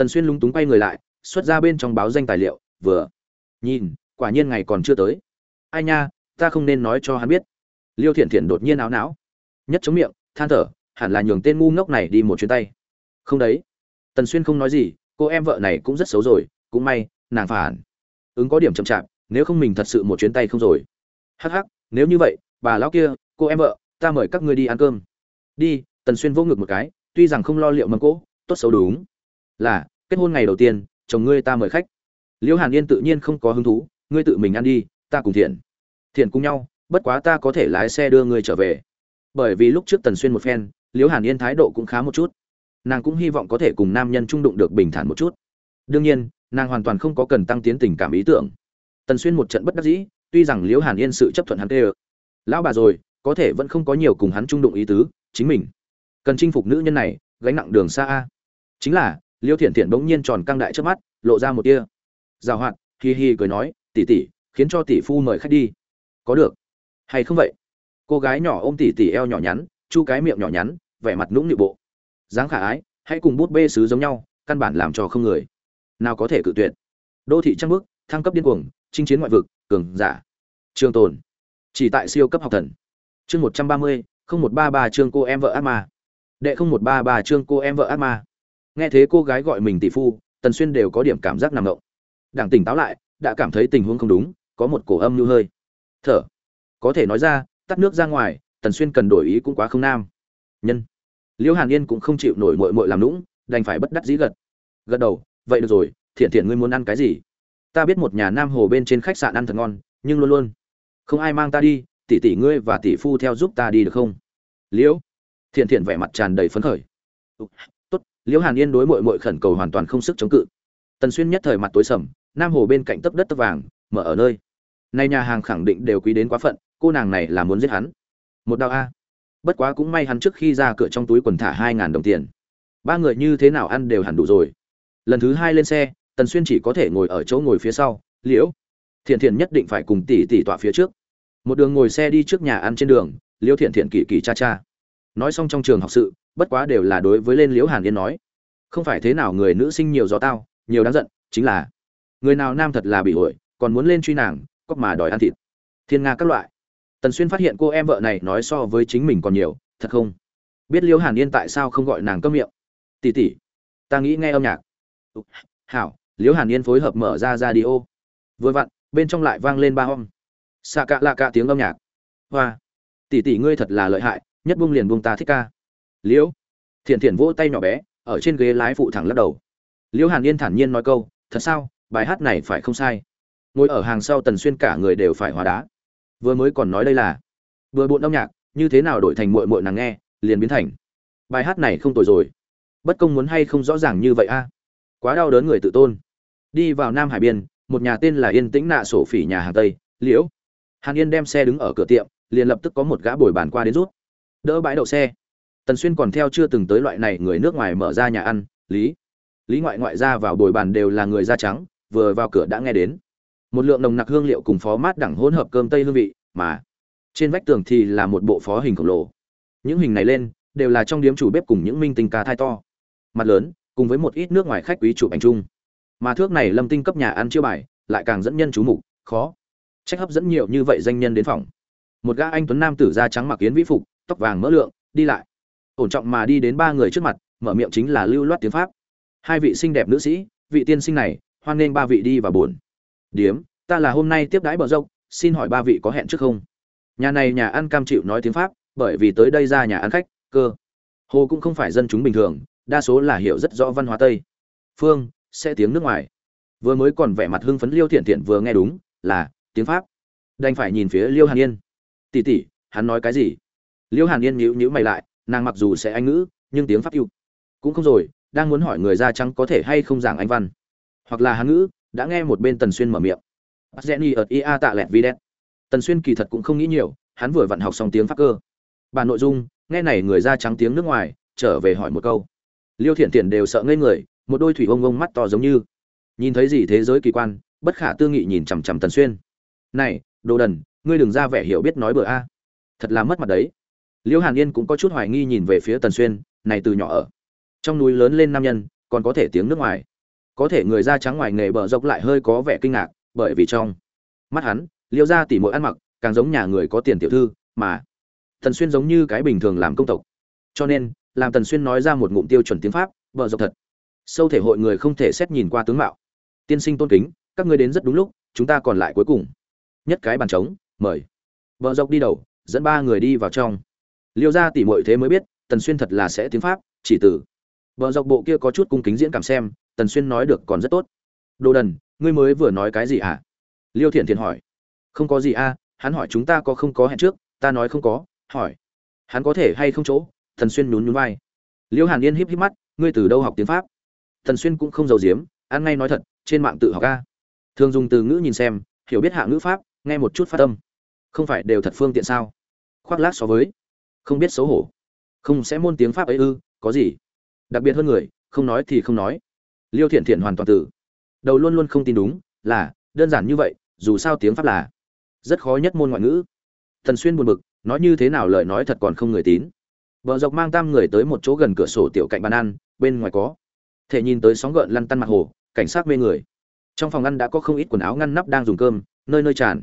tần xuyên lúng túng quay người lại, xuất ra bên trong báo danh tài liệu, vừa nhìn, quả nhiên ngày còn chưa tới. Ai nha, ta không nên nói cho hắn biết. Liêu thiện thiện đột nhiên áo não, nhất chống miệng, than thở, hẳn là nhường tên ngu ngốc này đi một chuyến tay. Không đấy. Tần xuyên không nói gì, cô em vợ này cũng rất xấu rồi, cũng may, nàng phản. Ứng có điểm chậm chạp, nếu không mình thật sự một chuyến tay không rồi. Hắc hắc, nếu như vậy, bà lão kia, cô em vợ, ta mời các ngươi đi ăn cơm. Đi, tần xuyên vỗ ngực một cái, tuy rằng không lo liệu mâm cỗ, tốt xấu đúng là, kết hôn ngày đầu tiên, chồng ngươi ta mời khách. Liễu hàn yên tự nhiên không có hứng thú, ngươi tự mình ăn đi, ta cùng thiện. Thiện cùng nhau, bất quá ta có thể lái xe đưa ngươi trở về. Bởi vì lúc trước tần xuyên một phen, liễu hàn yên thái độ cũng khá một chút. Nàng cũng hy vọng có thể cùng nam nhân trung đụng được bình thản một chút. Đương nhiên, nàng hoàn toàn không có cần tăng tiến tình cảm ý tưởng. Tần xuyên một trận bất đắc dĩ, tuy rằng liễu hàn yên sự chấp thuận hắn tê ơ. Lão bà rồi, có thể vẫn không có nhiều cùng hắn trung đụng ý tứ, chính mình. Cần chinh phục nữ nhân này, gánh nặng đường xa a. Chính là Liêu thiện thiện bỗng nhiên tròn căng đại trước mắt, lộ ra một tia. Giảo hoạt, hi hi cười nói, tỷ tỷ, khiến cho tỷ phu mời khách đi. Có được. Hay không vậy? Cô gái nhỏ ôm tỷ tỷ eo nhỏ nhắn, chu cái miệng nhỏ nhắn, vẻ mặt nũng nịu bộ. Dáng khả ái, hãy cùng bút bê sứ giống nhau, căn bản làm cho không người. Nào có thể cự tuyệt. Đô thị trăng bước, thăng cấp điên cuồng, chinh chiến ngoại vực, cường giả. Trường tồn. Chỉ tại siêu cấp học thần. Chương một trăm ba mươi, không một ba ba chương cô em vợ ác ma. Đệ không một ba ba chương cô em vợ ác ma nghe thế cô gái gọi mình tỷ phu, tần xuyên đều có điểm cảm giác nằm động đảng tỉnh táo lại, đã cảm thấy tình huống không đúng, có một cổ âm lưu hơi. Thở, có thể nói ra, tắt nước ra ngoài, tần xuyên cần đổi ý cũng quá không nam. Nhân. Liễu hàn yên cũng không chịu nổi mội mội làm lũng đành phải bất đắc dĩ gật. Gật đầu, vậy được rồi, thiện thiện ngươi muốn ăn cái gì? Ta biết một nhà nam hồ bên trên khách sạn ăn thật ngon, nhưng luôn luôn không ai mang ta đi, tỷ tỷ ngươi và tỷ phu theo giúp ta đi được không? Liễu thiện thiện vẻ mặt tràn đầy phấn khởi liễu hàn yên đối mội mội khẩn cầu hoàn toàn không sức chống cự. Tần xuyên nhất thời mặt tối sầm, nam hồ bên cạnh tấp đất tấp vàng, mở ở nơi. Nay nhà hàng khẳng định đều quý đến quá phận, cô nàng này là muốn giết hắn. Một đau a. Bất quá cũng may hắn trước khi ra cửa trong túi quần thả hai ngàn đồng tiền. Ba người như thế nào ăn đều hẳn đủ rồi. Lần thứ hai lên xe, tần xuyên chỉ có thể ngồi ở chỗ ngồi phía sau, liễu, thiện thiện nhất định phải cùng tỷ tỷ tọa phía trước. Một đường ngồi xe đi trước nhà ăn trên đường, liễu thiện thiện kỳ kỳ cha cha. Nói xong trong trường học sự bất quá đều là đối với lên liễu hàn yên nói. Không phải thế nào người nữ sinh nhiều gió tao, nhiều đáng giận, chính là người nào nam thật là bị ổi còn muốn lên truy nàng, cóc mà đòi ăn thịt. Thiên nga các loại. Tần xuyên phát hiện cô em vợ này nói so với chính mình còn nhiều, thật không? Biết liễu hàn yên tại sao không gọi nàng cấm miệng? Tỉ tỉ, ta nghĩ nghe âm nhạc. Hảo, liễu hàn yên phối hợp mở ra ra đi ô vừa vặn, bên trong lại vang lên ba hôm xạ cạ lạ cạ tiếng âm nhạc. Hoa tỷ tỷ ngươi thật là lợi hại, nhất buông liền buông ta thích ca liễu. Thiện thiện vỗ tay nhỏ bé, ở trên ghế lái phụ thẳng lắc đầu. Liễu hàn yên thản nhiên nói câu, thật sao? Bài hát này phải không sai? Ngồi ở hàng sau tần xuyên cả người đều phải hóa đá. Vừa mới còn nói đây là, vừa bộn âm nhạc, như thế nào đổi thành muội muội nàng nghe, liền biến thành, bài hát này không tồi rồi. Bất công muốn hay không rõ ràng như vậy a? Quá đau đớn người tự tôn. Đi vào nam hải biên, một nhà tên là yên tĩnh nạ sổ phỉ nhà hàng tây, liễu. Hàn yên đem xe đứng ở cửa tiệm, liền lập tức có một gã bồi bàn qua đến rút. Đỡ bãi đậu xe tần xuyên còn theo chưa từng tới loại này người nước ngoài mở ra nhà ăn, lý. Lý ngoại ngoại ra vào bồi bàn đều là người da trắng, vừa vào cửa đã nghe đến. Một lượng nồng nặc hương liệu cùng phó mát đẳng hỗn hợp cơm tây hương vị, mà trên vách tường thì là một bộ phó hình khổng lồ. Những hình này lên, đều là trong điếm chủ bếp cùng những minh tinh ca thai to. Mặt lớn, cùng với một ít nước ngoài khách quý chụp ảnh chung. Mà thước này lâm tinh cấp nhà ăn chiêu bài, lại càng dẫn nhân chú mục, khó. Trách hấp dẫn nhiều như vậy danh nhân đến phòng. Một gã anh tuấn nam tử da trắng mặc yến vĩ phục, tóc vàng mỡ lượng, đi lại ổn trọng mà đi đến ba người trước mặt, mở miệng chính là lưu loát tiếng pháp. Hai vị xinh đẹp nữ sĩ, vị tiên sinh này, hoan nghênh ba vị đi và buồn. Điếm, ta là hôm nay tiếp đãi bờ dốc, xin hỏi ba vị có hẹn trước không? Nhà này nhà ăn cam chịu nói tiếng pháp, bởi vì tới đây ra nhà ăn khách, cơ. Hồ cũng không phải dân chúng bình thường, đa số là hiểu rất rõ văn hóa tây. Phương, sẽ tiếng nước ngoài. Vừa mới còn vẻ mặt hưng phấn liêu thiện thiện vừa nghe đúng, là, tiếng pháp. Đành phải nhìn phía liêu hàn yên. Tỉ tỉ, hắn nói cái gì? Liêu hàn yên nhíu nhíu mày lại nàng mặc dù sẽ anh ngữ, nhưng tiếng pháp yêu. Cũng không rồi, đang muốn hỏi người da trắng có thể hay không giảng anh văn. Hoặc là hán ngữ, đã nghe một bên tần xuyên mở miệng. Bắt rẽ ở ia tạ lẹt vi đen tần xuyên kỳ thật cũng không nghĩ nhiều, hắn vừa vặn học xong tiếng pháp cơ. Bản nội dung, nghe này người da trắng tiếng nước ngoài, trở về hỏi một câu. Liêu thiện thiện đều sợ ngây người, một đôi thủy ông ông mắt to giống như. Nhìn thấy gì thế giới kỳ quan, bất khả tư nghị nhìn chằm chằm tần xuyên. Này, đồ đần, ngươi đừng ra vẻ hiểu biết nói bừa a. Thật là mất mặt đấy. Liễu hàn yên cũng có chút hoài nghi nhìn về phía tần xuyên, này từ nhỏ ở trong núi lớn lên nam nhân, còn có thể tiếng nước ngoài. Có thể người da trắng ngoài nghề bờ dốc lại hơi có vẻ kinh ngạc, bởi vì trong mắt hắn, Liễu Gia tỉ mỗi ăn mặc càng giống nhà người có tiền tiểu thư, mà tần xuyên giống như cái bình thường làm công tộc. Cho nên, làm tần xuyên nói ra một ngụm tiêu chuẩn tiếng pháp, bờ dốc thật. Sâu thể hội người không thể xét nhìn qua tướng mạo. Tiên sinh tôn kính, các ngươi đến rất đúng lúc, chúng ta còn lại cuối cùng. Nhất cái bàn trống, mời. Vợ dốc đi đầu, dẫn ba người đi vào trong liêu ra tỉ muội thế mới biết, tần xuyên thật là sẽ tiếng pháp, chỉ từ. Vợ dọc bộ kia có chút cung kính diễn cảm xem, tần xuyên nói được còn rất tốt. Đồ đần, ngươi mới vừa nói cái gì à? liêu thiện thiện hỏi. Không có gì a hắn hỏi chúng ta có không có hẹn trước, ta nói không có, hỏi. Hắn có thể hay không chỗ? Tần xuyên nhún nhún vai. Liêu hàn yên híp híp mắt, ngươi từ đâu học tiếng pháp? Tần xuyên cũng không giàu giếm, ăn ngay nói thật, trên mạng tự học a. Thường dùng từ ngữ nhìn xem, hiểu biết hạ ngữ pháp, nghe một chút phát tâm không phải đều thật phương tiện sao? Khoác lác so với không biết xấu hổ. Không sẽ môn tiếng pháp ấy ư có gì? Đặc biệt hơn người không nói thì không nói. Liêu thiện thiện hoàn toàn từ, đầu luôn luôn không tin đúng là đơn giản như vậy dù sao tiếng pháp là rất khó nhất môn ngoại ngữ. Thần xuyên buồn bực nói như thế nào lời nói thật còn không người tín. Vợ dọc mang tam người tới một chỗ gần cửa sổ tiểu cạnh bàn ăn bên ngoài có. Thể nhìn tới sóng gợn lăn tăn mặt hồ cảnh sát mê người. Trong phòng ăn đã có không ít quần áo ngăn nắp đang dùng cơm nơi nơi tràn.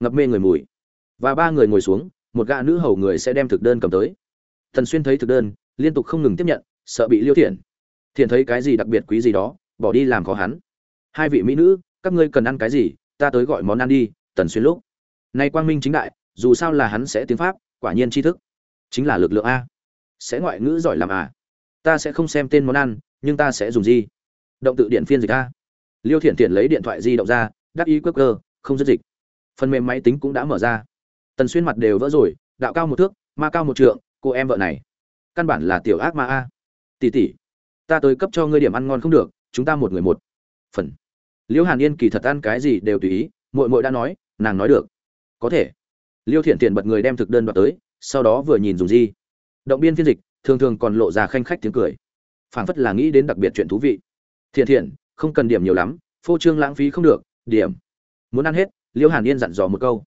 Ngập mê người mùi. Và ba người ngồi xuống một gã nữ hầu người sẽ đem thực đơn cầm tới. Thần xuyên thấy thực đơn, liên tục không ngừng tiếp nhận, sợ bị liêu thiện thiện thấy cái gì đặc biệt quý gì đó, bỏ đi làm khó hắn. Hai vị mỹ nữ, các ngươi cần ăn cái gì, ta tới gọi món ăn đi, tần xuyên lúc. Nay quang minh chính đại, dù sao là hắn sẽ tiếng pháp, quả nhiên tri thức. Chính là lực lượng a. Sẽ ngoại ngữ giỏi làm à. Ta sẽ không xem tên món ăn, nhưng ta sẽ dùng gì? Động tự điện phiên dịch a. Liêu thiện thiện lấy điện thoại di động ra, đắc ý quất cơ không dứt dịch. Phần mềm máy tính cũng đã mở ra tần xuyên mặt đều vỡ rồi, đạo cao một thước, ma cao một trượng, cô em vợ này. Căn bản là tiểu ác ma a. Tỷ tỷ, ta tới cấp cho ngươi điểm ăn ngon không được, chúng ta một người một phần. Liêu hàn yên kỳ thật ăn cái gì đều tùy ý mội mội đã nói, nàng nói được. Có thể. Liêu thiện thiện bật người đem thực đơn đoạt tới, sau đó vừa nhìn dùng gì động biên phiên dịch, thường thường còn lộ ra khanh khách tiếng cười. Phảng phất là nghĩ đến đặc biệt chuyện thú vị. Thiện thiện không cần điểm nhiều lắm, phô trương lãng phí không được, điểm. Muốn ăn hết, liêu hàn yên dặn dò một câu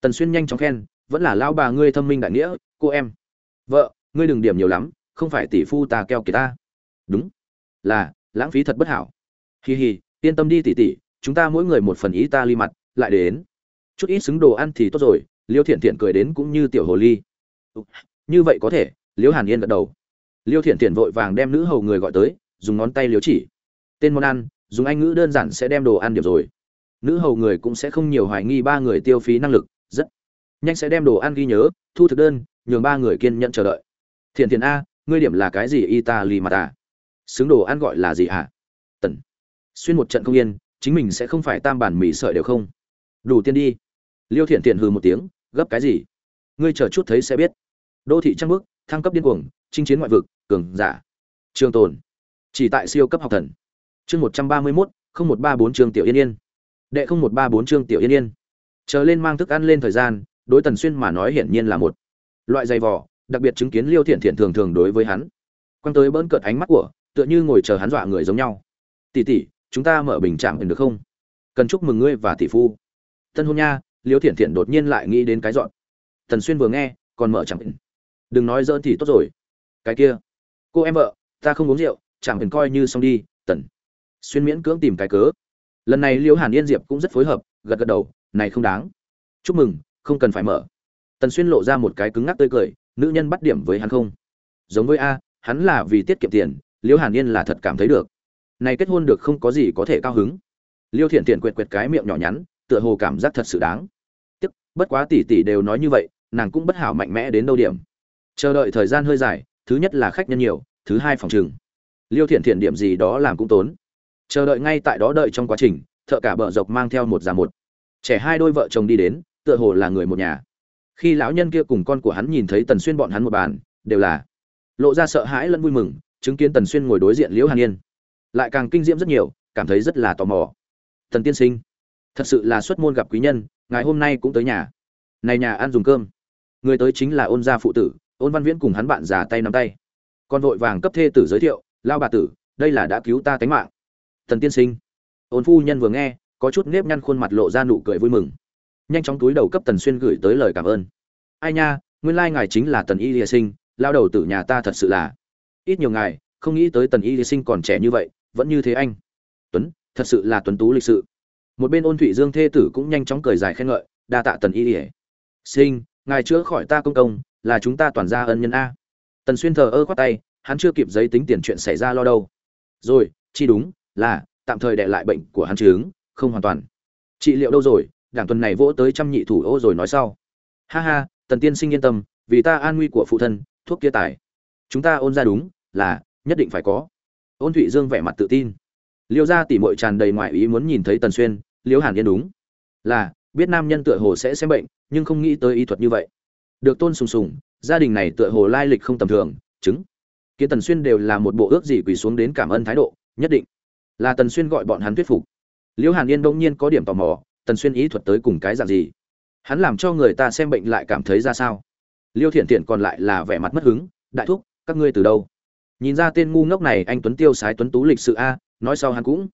tần xuyên nhanh chóng khen, vẫn là lao bà ngươi thâm minh đại nghĩa, cô em. Vợ, ngươi đừng điểm nhiều lắm, không phải tỷ phu ta keo kìa ta. Đúng. Là, lãng phí thật bất hảo. Hì hì yên tâm đi tỷ tỷ, chúng ta mỗi người một phần ý ta ly mặt, lại đến. Chút ít xứng đồ ăn thì tốt rồi. Liêu thiện thiện cười đến cũng như tiểu hồ ly. Như vậy có thể. Liêu hàn yên gật đầu. Liêu thiện thiện vội vàng đem nữ hầu người gọi tới, dùng ngón tay liếu chỉ. Tên món ăn, dùng anh ngữ đơn giản sẽ đem đồ ăn điểm rồi. Nữ hầu người cũng sẽ không nhiều hoài nghi ba người tiêu phí năng lực rất nhanh sẽ đem đồ ăn ghi nhớ, thu thực đơn, nhường ba người kiên nhận chờ đợi. Thiện thiện a, ngươi điểm là cái gì italy mà ta? Xứng đồ ăn gọi là gì hả? Tần. Xuyên một trận không yên, chính mình sẽ không phải tam bản mì sợi đều không? Đủ tiền đi. Liêu thiện thiện hừ một tiếng, gấp cái gì? Ngươi chờ chút thấy sẽ biết. Đô thị trăng bước thăng cấp điên cuồng, chinh chiến ngoại vực, cường giả. Trường tồn. Chỉ tại siêu cấp học thần. Chương một trăm ba mươi mốt, không một ba bốn trường tiểu yên yên. Đệ không một ba bốn chương tiểu yên yên chờ lên mang thức ăn lên thời gian, đối tần xuyên mà nói hiển nhiên là một loại dày vò, đặc biệt chứng kiến liêu thiện thiện thường thường đối với hắn. Quăng tới bỡn cợt ánh mắt của, tựa như ngồi chờ hắn dọa người giống nhau. Tỷ tỷ, chúng ta mở bình trạng được không? Cần chúc mừng ngươi và tỷ phu. Tân hôn nha. Liêu thiện thiện đột nhiên lại nghĩ đến cái dọn. Tần xuyên vừa nghe, còn mở chẳng đừng nói dỡn thì tốt rồi. Cái kia, cô em vợ, ta không uống rượu chẳng cần coi như xong đi, tần. Xuyên miễn cưỡng tìm cái cớ. Lần này liêu hàn yên diệp cũng rất phối hợp, gật gật đầu này không đáng. Chúc mừng, không cần phải mở. Tần xuyên lộ ra một cái cứng ngắc tươi cười, nữ nhân bắt điểm với hắn không? Giống với a, hắn là vì tiết kiệm tiền liễu hàn yên là thật cảm thấy được. Này kết hôn được không có gì có thể cao hứng. Liêu thiện thiện quệt quệt cái miệng nhỏ nhắn, tựa hồ cảm giác thật sự đáng. Tức bất quá tỷ tỷ đều nói như vậy, nàng cũng bất hảo mạnh mẽ đến đâu điểm. Chờ đợi thời gian hơi dài, thứ nhất là khách nhân nhiều, thứ hai phòng trừng. Liêu thiện thiện điểm gì đó làm cũng tốn. Chờ đợi ngay tại đó đợi trong quá trình, thợ cả bờ dọc mang theo một già một trẻ hai đôi vợ chồng đi đến, tựa hồ là người một nhà. Khi lão nhân kia cùng con của hắn nhìn thấy tần xuyên bọn hắn một bàn, đều là lộ ra sợ hãi lẫn vui mừng, chứng kiến tần xuyên ngồi đối diện liễu hàn yên. Lại càng kinh diễm rất nhiều, cảm thấy rất là tò mò. Thần tiên sinh, thật sự là xuất môn gặp quý nhân ngài hôm nay cũng tới nhà. Này nhà ăn dùng cơm. Người tới chính là ôn gia phụ tử, ôn văn viễn cùng hắn bạn già tay nắm tay. Con vội vàng cấp thê tử giới thiệu, lao bà tử, đây là đã cứu ta tánh mạng. Thần tiên sinh, ôn phu nhân vừa nghe có chút nếp nhăn khuôn mặt lộ ra nụ cười vui mừng. Nhanh chóng túi đầu cấp tần xuyên gửi tới lời cảm ơn. Ai nha, nguyên lai ngài chính là tần y lìa sinh, lao đầu tử nhà ta thật sự là. Ít nhiều ngài, không nghĩ tới tần y lìa sinh còn trẻ như vậy, vẫn như thế anh. Tuấn, thật sự là tuấn tú lịch sự. Một bên ôn thụy dương thê tử cũng nhanh chóng cười dài khen ngợi, đa tạ tần y lìa sinh, ngài chữa khỏi ta công công, là chúng ta toàn gia ân nhân a. Tần xuyên thờ ơ khoát tay, hắn chưa kịp giấy tính tiền chuyện xảy ra lo đâu. Rồi, chi đúng, là, tạm thời đệ lại bệnh của hắn chứng không hoàn toàn. Trị liệu đâu rồi? Đảng tuần này vỗ tới trăm nhị thủ ô rồi nói sau. Ha ha, tần tiên sinh yên tâm, vì ta an nguy của phụ thân, thuốc kia tài. Chúng ta ôn ra đúng, là, nhất định phải có. Ôn thụy dương vẻ mặt tự tin. Liêu gia tỉ mội tràn đầy ngoại ý muốn nhìn thấy tần xuyên, liêu hàn yên đúng. Là, biết nam nhân tựa hồ sẽ xem bệnh, nhưng không nghĩ tới y thuật như vậy. Được tôn sùng sùng, gia đình này tựa hồ lai lịch không tầm thường, chứng. Kiến tần xuyên đều là một bộ ước gì quỳ xuống đến cảm ơn thái độ, nhất định. Là tần xuyên gọi bọn hắn thuyết phục liễu hàn yên đông nhiên có điểm tò mò, tần xuyên ý thuật tới cùng cái dạng gì? Hắn làm cho người ta xem bệnh lại cảm thấy ra sao? Liêu thiện thiện còn lại là vẻ mặt mất hứng, đại thúc, các ngươi từ đâu? Nhìn ra tên ngu ngốc này anh tuấn tiêu sái tuấn tú lịch sự a, nói sau hắn cũng,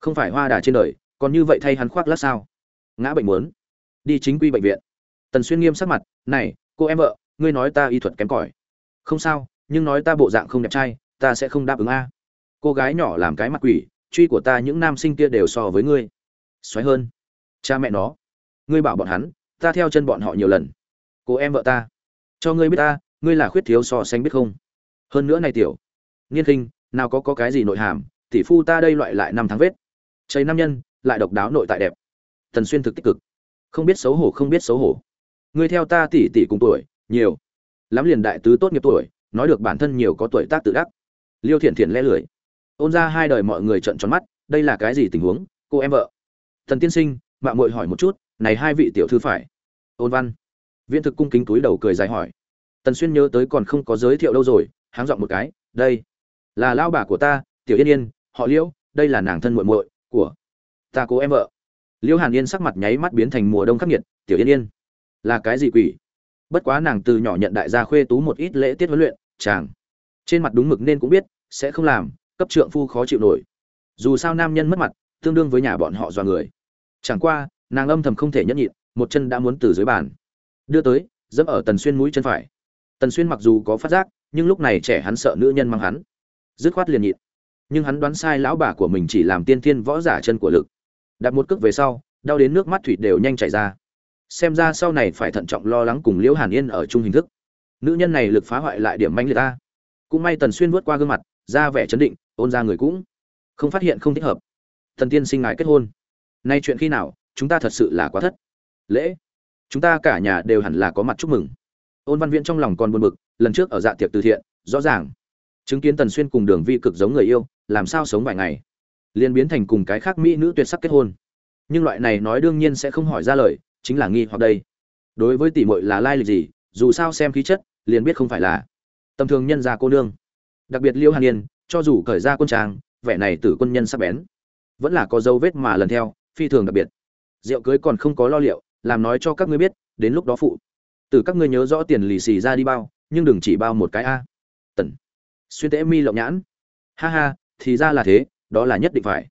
không phải hoa đà trên đời, còn như vậy thay hắn khoác lát sao? Ngã bệnh muốn, đi chính quy bệnh viện. Tần xuyên nghiêm sắc mặt, này, cô em vợ, ngươi nói ta y thuật kém cỏi. Không sao, nhưng nói ta bộ dạng không đẹp trai, ta sẽ không đáp ứng a. Cô gái nhỏ làm cái mặt quỷ truy của ta những nam sinh kia đều so với ngươi. Xoáy hơn. Cha mẹ nó. Ngươi bảo bọn hắn, ta theo chân bọn họ nhiều lần. Cô em vợ ta. Cho ngươi biết ta, ngươi là khuyết thiếu so sánh biết không? Hơn nữa này tiểu. Nghiên kinh nào có có cái gì nội hàm, tỷ phu ta đây loại lại năm tháng vết. Chảy nam nhân, lại độc đáo nội tại đẹp. Thần xuyên thực tích cực. Không biết xấu hổ, không biết xấu hổ. Ngươi theo ta tỷ tỷ cùng tuổi, nhiều. Lắm liền đại tứ tốt nghiệp tuổi, nói được bản thân nhiều có tuổi tác tự đắc. Liêu thiện thiện lẽ lưỡi ôn ra hai đời mọi người trợn tròn mắt, đây là cái gì tình huống? Cô em vợ. Thần tiên sinh, mạng muội hỏi một chút, này hai vị tiểu thư phải. Ôn văn. Viễn thực cung kính túi đầu cười dài hỏi. Tần xuyên nhớ tới còn không có giới thiệu đâu rồi, háng dọn một cái, đây là lao bà của ta, tiểu yên yên, họ liễu, đây là nàng thân muội muội của ta cố em vợ. Liễu hàn yên sắc mặt nháy mắt biến thành mùa đông khắc nghiệt, tiểu yên yên, là cái gì quỷ? Bất quá nàng từ nhỏ nhận đại gia khuê tú một ít lễ tiết huấn luyện, chàng. Trên mặt đúng mực nên cũng biết, sẽ không làm cấp trượng phu khó chịu nổi. Dù sao nam nhân mất mặt, tương đương với nhà bọn họ dọa người. Chẳng qua, nàng âm thầm không thể nhẫn nhịn, một chân đã muốn từ dưới bàn. Đưa tới, dẫm ở tần xuyên mũi chân phải. Tần xuyên mặc dù có phát giác, nhưng lúc này trẻ hắn sợ nữ nhân mang hắn. Dứt khoát liền nhịn. Nhưng hắn đoán sai lão bà của mình chỉ làm tiên thiên võ giả chân của lực. Đặt một cước về sau, đau đến nước mắt thủy đều nhanh chảy ra. Xem ra sau này phải thận trọng lo lắng cùng liễu hàn yên ở chung hình thức. Nữ nhân này lực phá hoại lại điểm manh liệt ta. Cũng may tần xuyên vớt qua gương mặt, ra vẻ chấn định ôn ra người cũng không phát hiện không thích hợp. Thần tiên sinh ngài kết hôn. Nay chuyện khi nào, chúng ta thật sự là quá thất. Lễ. Chúng ta cả nhà đều hẳn là có mặt chúc mừng. Ôn văn viễn trong lòng còn buồn bực, lần trước ở dạ tiệc từ thiện, rõ ràng chứng kiến tần xuyên cùng đường vi cực giống người yêu, làm sao sống vài ngày. Liền biến thành cùng cái khác mỹ nữ tuyệt sắc kết hôn. Nhưng loại này nói đương nhiên sẽ không hỏi ra lời, chính là nghi hoặc đây. Đối với tỷ muội là lai lịch gì, dù sao xem khí chất, liền biết không phải là tầm thường nhân gia cô nương. Đặc biệt liêu hàn yên cho dù cởi ra quân trang, vẻ này tử quân nhân sắp bén, vẫn là có dấu vết mà lần theo, phi thường đặc biệt. Rượu cưới còn không có lo liệu, làm nói cho các ngươi biết, đến lúc đó phụ. Từ các ngươi nhớ rõ tiền lì xì ra đi bao, nhưng đừng chỉ bao một cái a. Tần. Xuyên tễ mi lộng nhãn. Ha ha, thì ra là thế, đó là nhất định phải.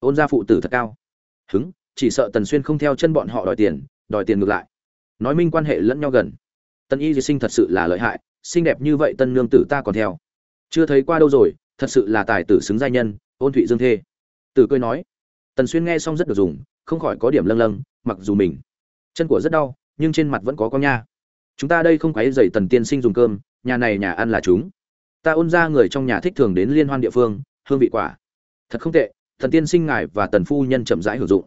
Ôn gia phụ tử thật cao. Hứng, chỉ sợ tần xuyên không theo chân bọn họ đòi tiền đòi tiền ngược lại. Nói minh quan hệ lẫn nhau gần. Tần y di sinh thật sự là lợi hại, xinh đẹp như vậy tân nương tử ta còn theo. Chưa thấy qua đâu rồi thật sự là tài tử xứng giai nhân, ôn thụy dương thê. Tử cười nói, tần xuyên nghe xong rất được dùng, không khỏi có điểm lâng lâng, mặc dù mình, chân của rất đau, nhưng trên mặt vẫn có con nha. Chúng ta đây không quấy dậy tần tiên sinh dùng cơm, nhà này nhà ăn là chúng. Ta ôn ra người trong nhà thích thường đến liên hoan địa phương, hương vị quả. Thật không tệ thần tiên sinh ngài và tần phu nhân chậm rãi hưởng dụng.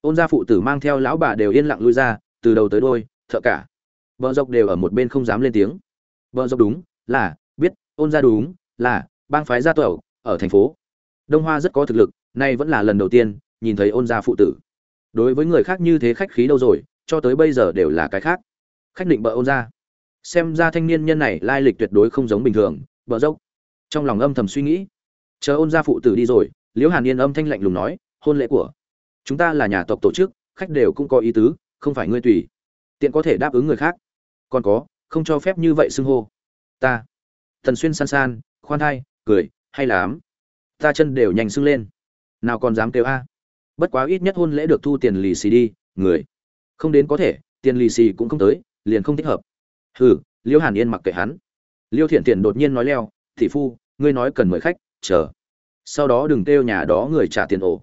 Ôn gia phụ tử mang theo lão bà đều yên lặng lui ra, từ đầu tới đôi, thợ cả. Vợ dọc đều ở một bên không dám lên tiếng. Vợ dọc đúng, là, biết, ôn gia đúng, là bang phái gia tộc ở thành phố. Đông hoa rất có thực lực, nay vẫn là lần đầu tiên nhìn thấy ôn gia phụ tử. Đối với người khác như thế khách khí đâu rồi, cho tới bây giờ đều là cái khác. Khách định bợ ôn gia. Xem ra thanh niên nhân này lai lịch tuyệt đối không giống bình thường, bợ dốc. Trong lòng âm thầm suy nghĩ. Chờ ôn gia phụ tử đi rồi, liễu hàn yên âm thanh lạnh lùng nói, hôn lễ của chúng ta là nhà tộc tổ chức, khách đều cũng có ý tứ, không phải ngươi tùy. Tiện có thể đáp ứng người khác. Còn có, không cho phép như vậy xưng hô. Ta. Thần xuyên san san, khoan thai cười, hay lắm. Ta chân đều nhanh sưng lên. Nào còn dám kêu a? Bất quá ít nhất hôn lễ được thu tiền lì xì đi, người. Không đến có thể, tiền lì xì cũng không tới, liền không thích hợp. Hừ, liêu hàn yên mặc kệ hắn. Liêu thiện thiện đột nhiên nói leo thị phu, ngươi nói cần mời khách, chờ. Sau đó đừng kêu nhà đó người trả tiền ổ.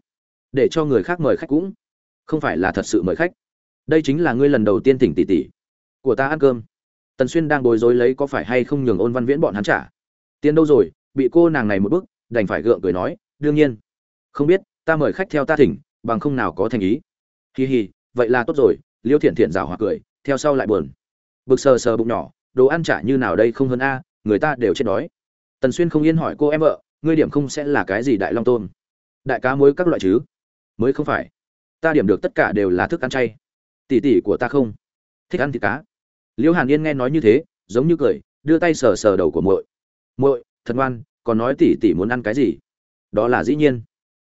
Để cho người khác mời khách cũng. Không phải là thật sự mời khách. Đây chính là ngươi lần đầu tiên tỉnh tỷ tỷ của ta ăn cơm. Tần xuyên đang bối rối lấy có phải hay không nhường ôn văn viễn bọn hắn trả. Tiền đâu rồi bị cô nàng này một bức đành phải gượng cười nói, đương nhiên. Không biết, ta mời khách theo ta thỉnh, bằng không nào có thành ý. Hì hì vậy là tốt rồi. Liêu thiện thiện rào hòa cười, theo sau lại buồn. Bực sờ sờ bụng nhỏ, đồ ăn trả như nào đây không hơn a, người ta đều chết đói. Tần xuyên không yên hỏi cô em vợ, ngươi điểm không sẽ là cái gì đại long tôm? Đại cá muối các loại chứ. Mới không phải. Ta điểm được tất cả đều là thức ăn chay. Tỷ tỷ của ta không. Thích ăn thịt cá. Liễu hàn yên nghe nói như thế, giống như cười, đưa tay sờ sờ đầu của muội. Muội thật ngoan còn nói tỷ tỷ muốn ăn cái gì? Đó là dĩ nhiên.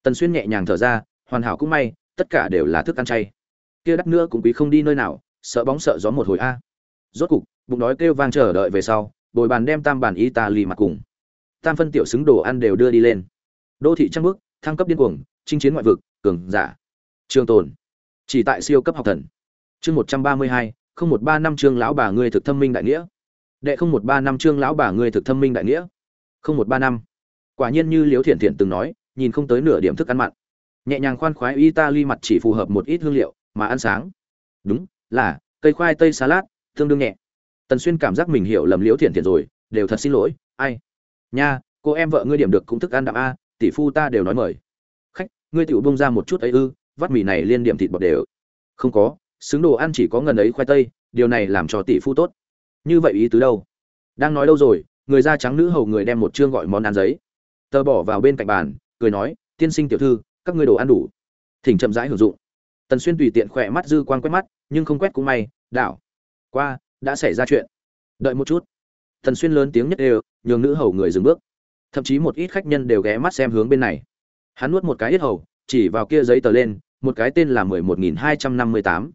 Tần xuyên nhẹ nhàng thở ra, hoàn hảo cũng may, tất cả đều là thức ăn chay. Kia đắt nữa cũng quý không đi nơi nào, sợ bóng sợ gió một hồi a. Rốt cục, bụng đói kêu vang chờ đợi về sau, bồi bàn đem tam bàn italy mặt cùng. Tam phân tiểu xứng đồ ăn đều đưa đi lên. Đô thị trăng bước, thăng cấp điên cuồng, chinh chiến ngoại vực, cường giả. Trường tồn. Chỉ tại siêu cấp học thần. Chương một trăm ba mươi hai, không một ba năm chương lão bà ngươi thực thâm minh đại nghĩa. Đệ không một ba năm chương lão bà ngươi thực thâm minh đại nghĩa không một ba năm. Quả nhiên như liễu thiện thiện từng nói, nhìn không tới nửa điểm thức ăn mặn. Nhẹ nhàng khoan khoái italy mặt chỉ phù hợp một ít hương liệu, mà ăn sáng. Đúng, là, cây khoai tây salad, tương đương nhẹ. Tần xuyên cảm giác mình hiểu lầm liễu thiện thiện rồi, đều thật xin lỗi, ai? Nha, cô em vợ ngươi điểm được cũng thức ăn đạm a, tỷ phu ta đều nói mời. Khách, ngươi tiểu bông ra một chút ấy ư, vắt mì này liên điểm thịt bọt đều. Không có, xứng đồ ăn chỉ có ngần ấy khoai tây, điều này làm cho tỷ phu tốt. Như vậy ý tứ đâu? Đang nói đâu rồi người da trắng nữ hầu người đem một chương gọi món ăn giấy. Tờ bỏ vào bên cạnh bàn, cười nói, tiên sinh tiểu thư, các ngươi đồ ăn đủ. Thỉnh chậm rãi hưởng dụng. Tần xuyên tùy tiện khỏe mắt dư quan quét mắt, nhưng không quét cũng may, đảo, qua, đã xảy ra chuyện. Đợi một chút. Tần xuyên lớn tiếng nhất đều, nhường nữ hầu người dừng bước. Thậm chí một ít khách nhân đều ghé mắt xem hướng bên này. Hắn nuốt một cái ít hầu, chỉ vào kia giấy tờ lên, một cái tên là mười một nghìn hai trăm năm mươi tám.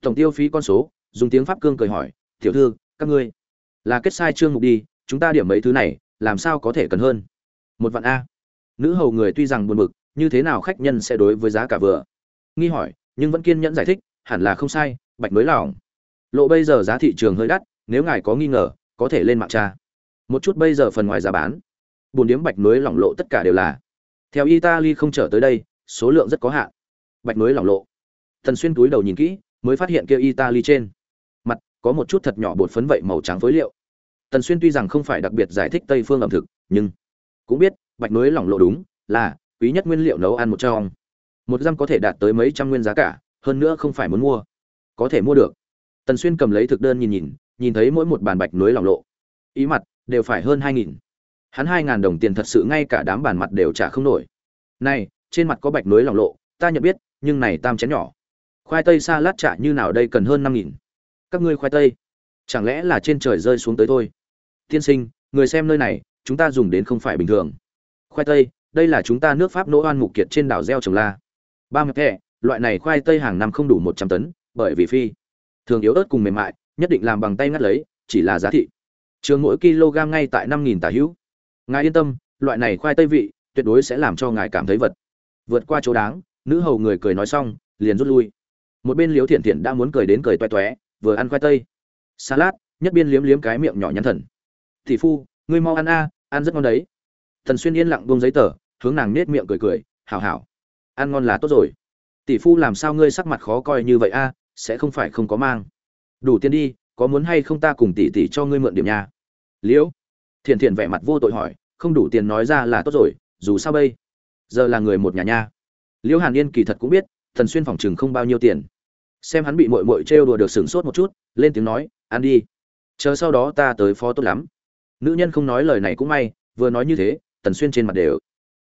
Tổng tiêu phí con số, dùng tiếng pháp cương cười hỏi, tiểu thư, các ngươi, là kết sai trương mục đi chúng ta điểm mấy thứ này, làm sao có thể cần hơn? Một vạn a. Nữ hầu người tuy rằng buồn bực, như thế nào khách nhân sẽ đối với giá cả vừa? Nghi hỏi, nhưng vẫn kiên nhẫn giải thích, hẳn là không sai, bạch mới lòng. Lộ bây giờ giá thị trường hơi đắt, nếu ngài có nghi ngờ, có thể lên mạng tra. Một chút bây giờ phần ngoài giá bán. Bồn điếm bạch núi lỏng lộ tất cả đều là. Theo italy không trở tới đây, số lượng rất có hạn. Bạch núi lỏng lộ. Thần xuyên túi đầu nhìn kỹ, mới phát hiện kia italy trên. Mặt, có một chút thật nhỏ bột phấn vậy màu trắng phối liệu tần xuyên tuy rằng không phải đặc biệt giải thích tây phương ẩm thực, nhưng cũng biết, bạch núi lỏng lộ đúng, là quý nhất nguyên liệu nấu ăn một trong. Một răm có thể đạt tới mấy trăm nguyên giá cả, hơn nữa không phải muốn mua. Có thể mua được. Tần xuyên cầm lấy thực đơn nhìn nhìn nhìn thấy mỗi một bàn bạch núi lỏng lộ. Ý mặt đều phải hơn hai nghìn. Hắn hai ngàn đồng tiền thật sự ngay cả đám bàn mặt đều trả không nổi. Này, trên mặt có bạch núi lỏng lộ, ta nhận biết, nhưng này tam chén nhỏ. Khoai tây xa lát trả như nào đây cần hơn năm nghìn. Các ngươi khoai tây chẳng lẽ là trên trời rơi xuống tới thôi? Tiên sinh, người xem nơi này, chúng ta dùng đến không phải bình thường. Khoai tây, đây là chúng ta nước pháp nỗ oan mục kiệt trên đảo gieo trồng la. Ba mươi thẻ, loại này khoai tây hàng năm không đủ một trăm tấn, bởi vì phi. Thường yếu ớt cùng mềm mại, nhất định làm bằng tay ngắt lấy, chỉ là giá thị. Trường mỗi kg ngay tại năm nghìn tả hữu. Ngài yên tâm, loại này khoai tây vị, tuyệt đối sẽ làm cho ngài cảm thấy vật. Vượt qua chỗ đáng, nữ hầu người cười nói xong, liền rút lui. Một bên liếu thiện thiện đã muốn cười đến cười toe toé, vừa ăn khoai tây salad, nhất biên liếm liếm cái miệng nhỏ nhắn thần. Tỷ phu, ngươi mau ăn a, ăn rất ngon đấy. Thần xuyên yên lặng buông giấy tờ, hướng nàng nết miệng cười cười, hảo hảo, ăn ngon là tốt rồi. Tỷ phu làm sao ngươi sắc mặt khó coi như vậy a, sẽ không phải không có mang. Đủ tiền đi, có muốn hay không ta cùng tỷ tỷ cho ngươi mượn điểm nha. Liễu, thiện thiện vẻ mặt vô tội hỏi, không đủ tiền nói ra là tốt rồi, dù sao bây giờ là người một nhà nha. Liễu hàn yên kỳ thật cũng biết, thần xuyên phòng chừng không bao nhiêu tiền. Xem hắn bị mội mội trêu đùa được sửng sốt một chút, lên tiếng nói ăn đi. Chờ sau đó ta tới phó tốt lắm. Nữ nhân không nói lời này cũng may, vừa nói như thế, tần xuyên trên mặt đều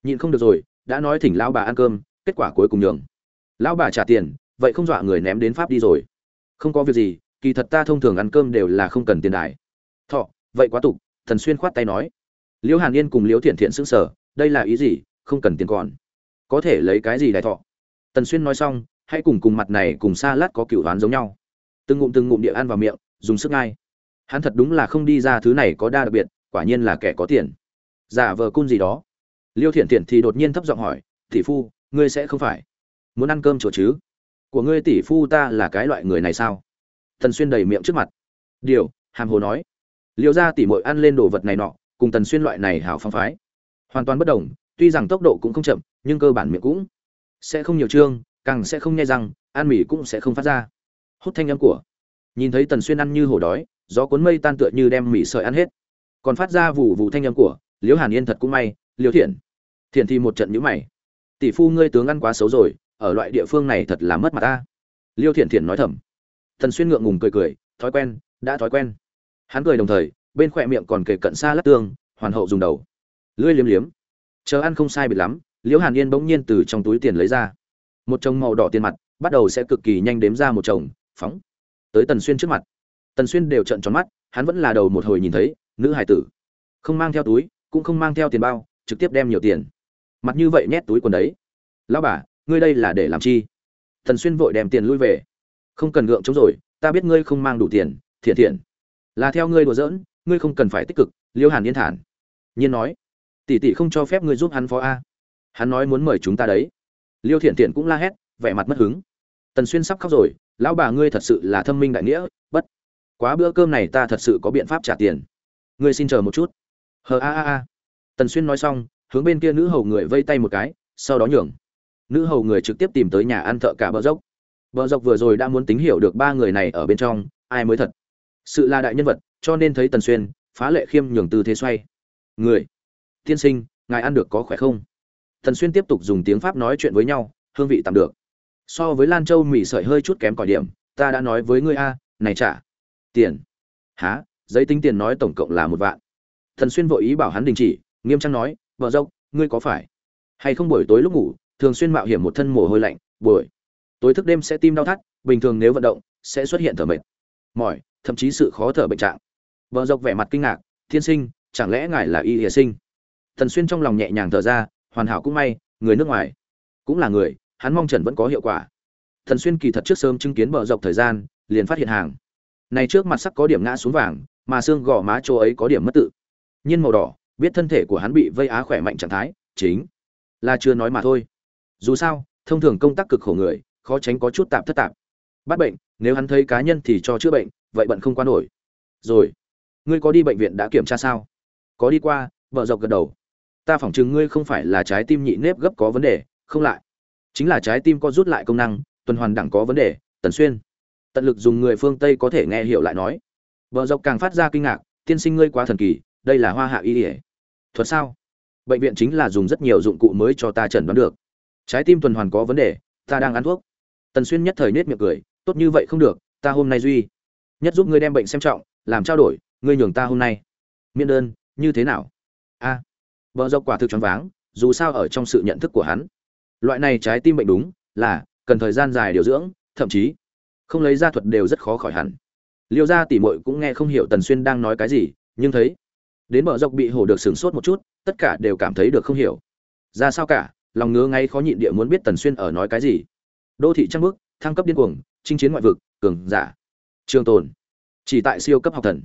nhịn không được rồi, đã nói thỉnh lão bà ăn cơm, kết quả cuối cùng nhường. Lão bà trả tiền, vậy không dọa người ném đến pháp đi rồi. Không có việc gì, kỳ thật ta thông thường ăn cơm đều là không cần tiền đài. Thọ, vậy quá tục thần xuyên khoát tay nói. Liễu hàn yên cùng liễu thiện thiện sững sờ, đây là ý gì? Không cần tiền còn. Có thể lấy cái gì đại thọ? Tần xuyên nói xong, hãy cùng cùng mặt này cùng xa lát có cựu đoán giống nhau. Từng ngụm từng ngụm địa ăn vào miệng dùng sức ngay. Hắn thật đúng là không đi ra thứ này có đa đặc biệt, quả nhiên là kẻ có tiền. Giả vờ cun gì đó. Liêu thiện thiện thì đột nhiên thấp giọng hỏi, tỷ phu, ngươi sẽ không phải muốn ăn cơm chỗ chứ? Của ngươi tỷ phu ta là cái loại người này sao? Tần xuyên đầy miệng trước mặt. Điều, hàm hồ nói. Liêu ra tỷ mội ăn lên đồ vật này nọ, cùng tần xuyên loại này hảo phong phái. Hoàn toàn bất đồng, tuy rằng tốc độ cũng không chậm, nhưng cơ bản miệng cũng sẽ không nhiều chương càng sẽ không nghe rằng ăn mì cũng sẽ không phát ra. Hút thanh âm của nhìn thấy tần xuyên ăn như hổ đói, gió cuốn mây tan tựa như đem mì sợi ăn hết. Còn phát ra vụ vụ thanh âm của, liễu hàn yên thật cũng may, liễu thiện. Thiện thì một trận nhữ mày. Tỷ phu ngươi tướng ăn quá xấu rồi, ở loại địa phương này thật là mất mặt ta. Liêu thiện thiện nói thầm. Tần xuyên ngượng ngùng cười cười, thói quen, đã thói quen. Hắn cười đồng thời, bên khỏe miệng còn kề cận xa lát tương, hoàn hậu dùng đầu. Lưỡi liếm liếm. Chờ ăn không sai biệt lắm, liễu hàn yên bỗng nhiên từ trong túi tiền lấy ra. Một chồng màu đỏ tiền mặt, bắt đầu sẽ cực kỳ nhanh đếm ra một chồng, phóng tới tần xuyên trước mặt. Tần xuyên đều trợn tròn mắt, hắn vẫn là đầu một hồi nhìn thấy, nữ hải tử. Không mang theo túi, cũng không mang theo tiền bao, trực tiếp đem nhiều tiền. Mặt như vậy nhét túi quần đấy. Lão bà, ngươi đây là để làm chi? Tần xuyên vội đem tiền lui về. Không cần gượng chống rồi, ta biết ngươi không mang đủ tiền, thiện thiện. Là theo ngươi đùa giỡn, ngươi không cần phải tích cực, liêu hàn yên thản. Nhiên nói, tỷ tỷ không cho phép ngươi giúp hắn phó a. Hắn nói muốn mời chúng ta đấy. Liêu thiện thiện cũng la hét, vẻ mặt mất hứng. Tần xuyên sắp khóc rồi lão bà ngươi thật sự là thâm minh đại nghĩa, bất quá bữa cơm này ta thật sự có biện pháp trả tiền. Ngươi xin chờ một chút. Hờ a a a. Tần xuyên nói xong, hướng bên kia nữ hầu người vây tay một cái, sau đó nhường. Nữ hầu người trực tiếp tìm tới nhà ăn thợ cả bờ dốc. Bờ dốc vừa rồi đã muốn tính hiểu được ba người này ở bên trong, ai mới thật. Sự là đại nhân vật, cho nên thấy tần xuyên, phá lệ khiêm nhường tư thế xoay. Người, tiên sinh, ngài ăn được có khỏe không? Tần xuyên tiếp tục dùng tiếng pháp nói chuyện với nhau, hương vị tạm được so với lan châu mì sợi hơi chút kém cỏi điểm, ta đã nói với ngươi a, này trả tiền. Há giấy tính tiền nói tổng cộng là một vạn. Thần xuyên vội ý bảo hắn đình chỉ, nghiêm trang nói, vợ dâu, ngươi có phải hay không buổi tối lúc ngủ, thường xuyên mạo hiểm một thân mồ hôi lạnh, buổi tối thức đêm sẽ tim đau thắt, bình thường nếu vận động, sẽ xuất hiện thở mệt, mỏi, thậm chí sự khó thở bệnh trạng. Vợ dâu vẻ mặt kinh ngạc, thiên sinh, chẳng lẽ ngài là y hiệ sinh? Thần xuyên trong lòng nhẹ nhàng thở ra, hoàn hảo cũng may, người nước ngoài cũng là người hắn mong trần vẫn có hiệu quả. Thần xuyên kỳ thật trước sớm chứng kiến bờ dọc thời gian, liền phát hiện hàng. Này trước mặt sắc có điểm ngã xuống vàng, mà xương gò má chỗ ấy có điểm mất tự. Nhiên màu đỏ, biết thân thể của hắn bị vây á khỏe mạnh trạng thái, chính là chưa nói mà thôi. Dù sao, thông thường công tác cực khổ người, khó tránh có chút tạp thất tạp. Bắt bệnh, nếu hắn thấy cá nhân thì cho chữa bệnh, vậy bận không qua nổi. Rồi, ngươi có đi bệnh viện đã kiểm tra sao? Có đi qua, vợ dọc gật đầu. Ta phỏng chừng ngươi không phải là trái tim nhị nếp gấp có vấn đề, không lại chính là trái tim có rút lại công năng tuần hoàn đẳng có vấn đề tần xuyên. Tận lực dùng người phương tây có thể nghe hiểu lại nói. Vợ dọc càng phát ra kinh ngạc tiên sinh ngươi quá thần kỳ đây là hoa hạ y ỉa thuật sao? Bệnh viện chính là dùng rất nhiều dụng cụ mới cho ta chẩn đoán được. Trái tim tuần hoàn có vấn đề ta đang ăn thuốc. Tần xuyên nhất thời nết miệng cười tốt như vậy không được ta hôm nay duy nhất giúp ngươi đem bệnh xem trọng làm trao đổi ngươi nhường ta hôm nay. Miễn đơn như thế nào? A. À, vợ dọc quả thực choáng váng dù sao ở trong sự nhận thức của hắn loại này trái tim bệnh đúng là cần thời gian dài điều dưỡng, thậm chí không lấy ra thuật đều rất khó khỏi hẳn. Liêu gia tỉ mội cũng nghe không hiểu tần xuyên đang nói cái gì, nhưng thấy đến mở dọc bị hổ được sửng sốt một chút, tất cả đều cảm thấy được không hiểu. Ra sao cả, lòng ngứa ngay khó nhịn địa muốn biết tần xuyên ở nói cái gì. Đô thị trăng bước thăng cấp điên cuồng, chinh chiến ngoại vực, cường giả. Trường tồn. Chỉ tại siêu cấp học thần.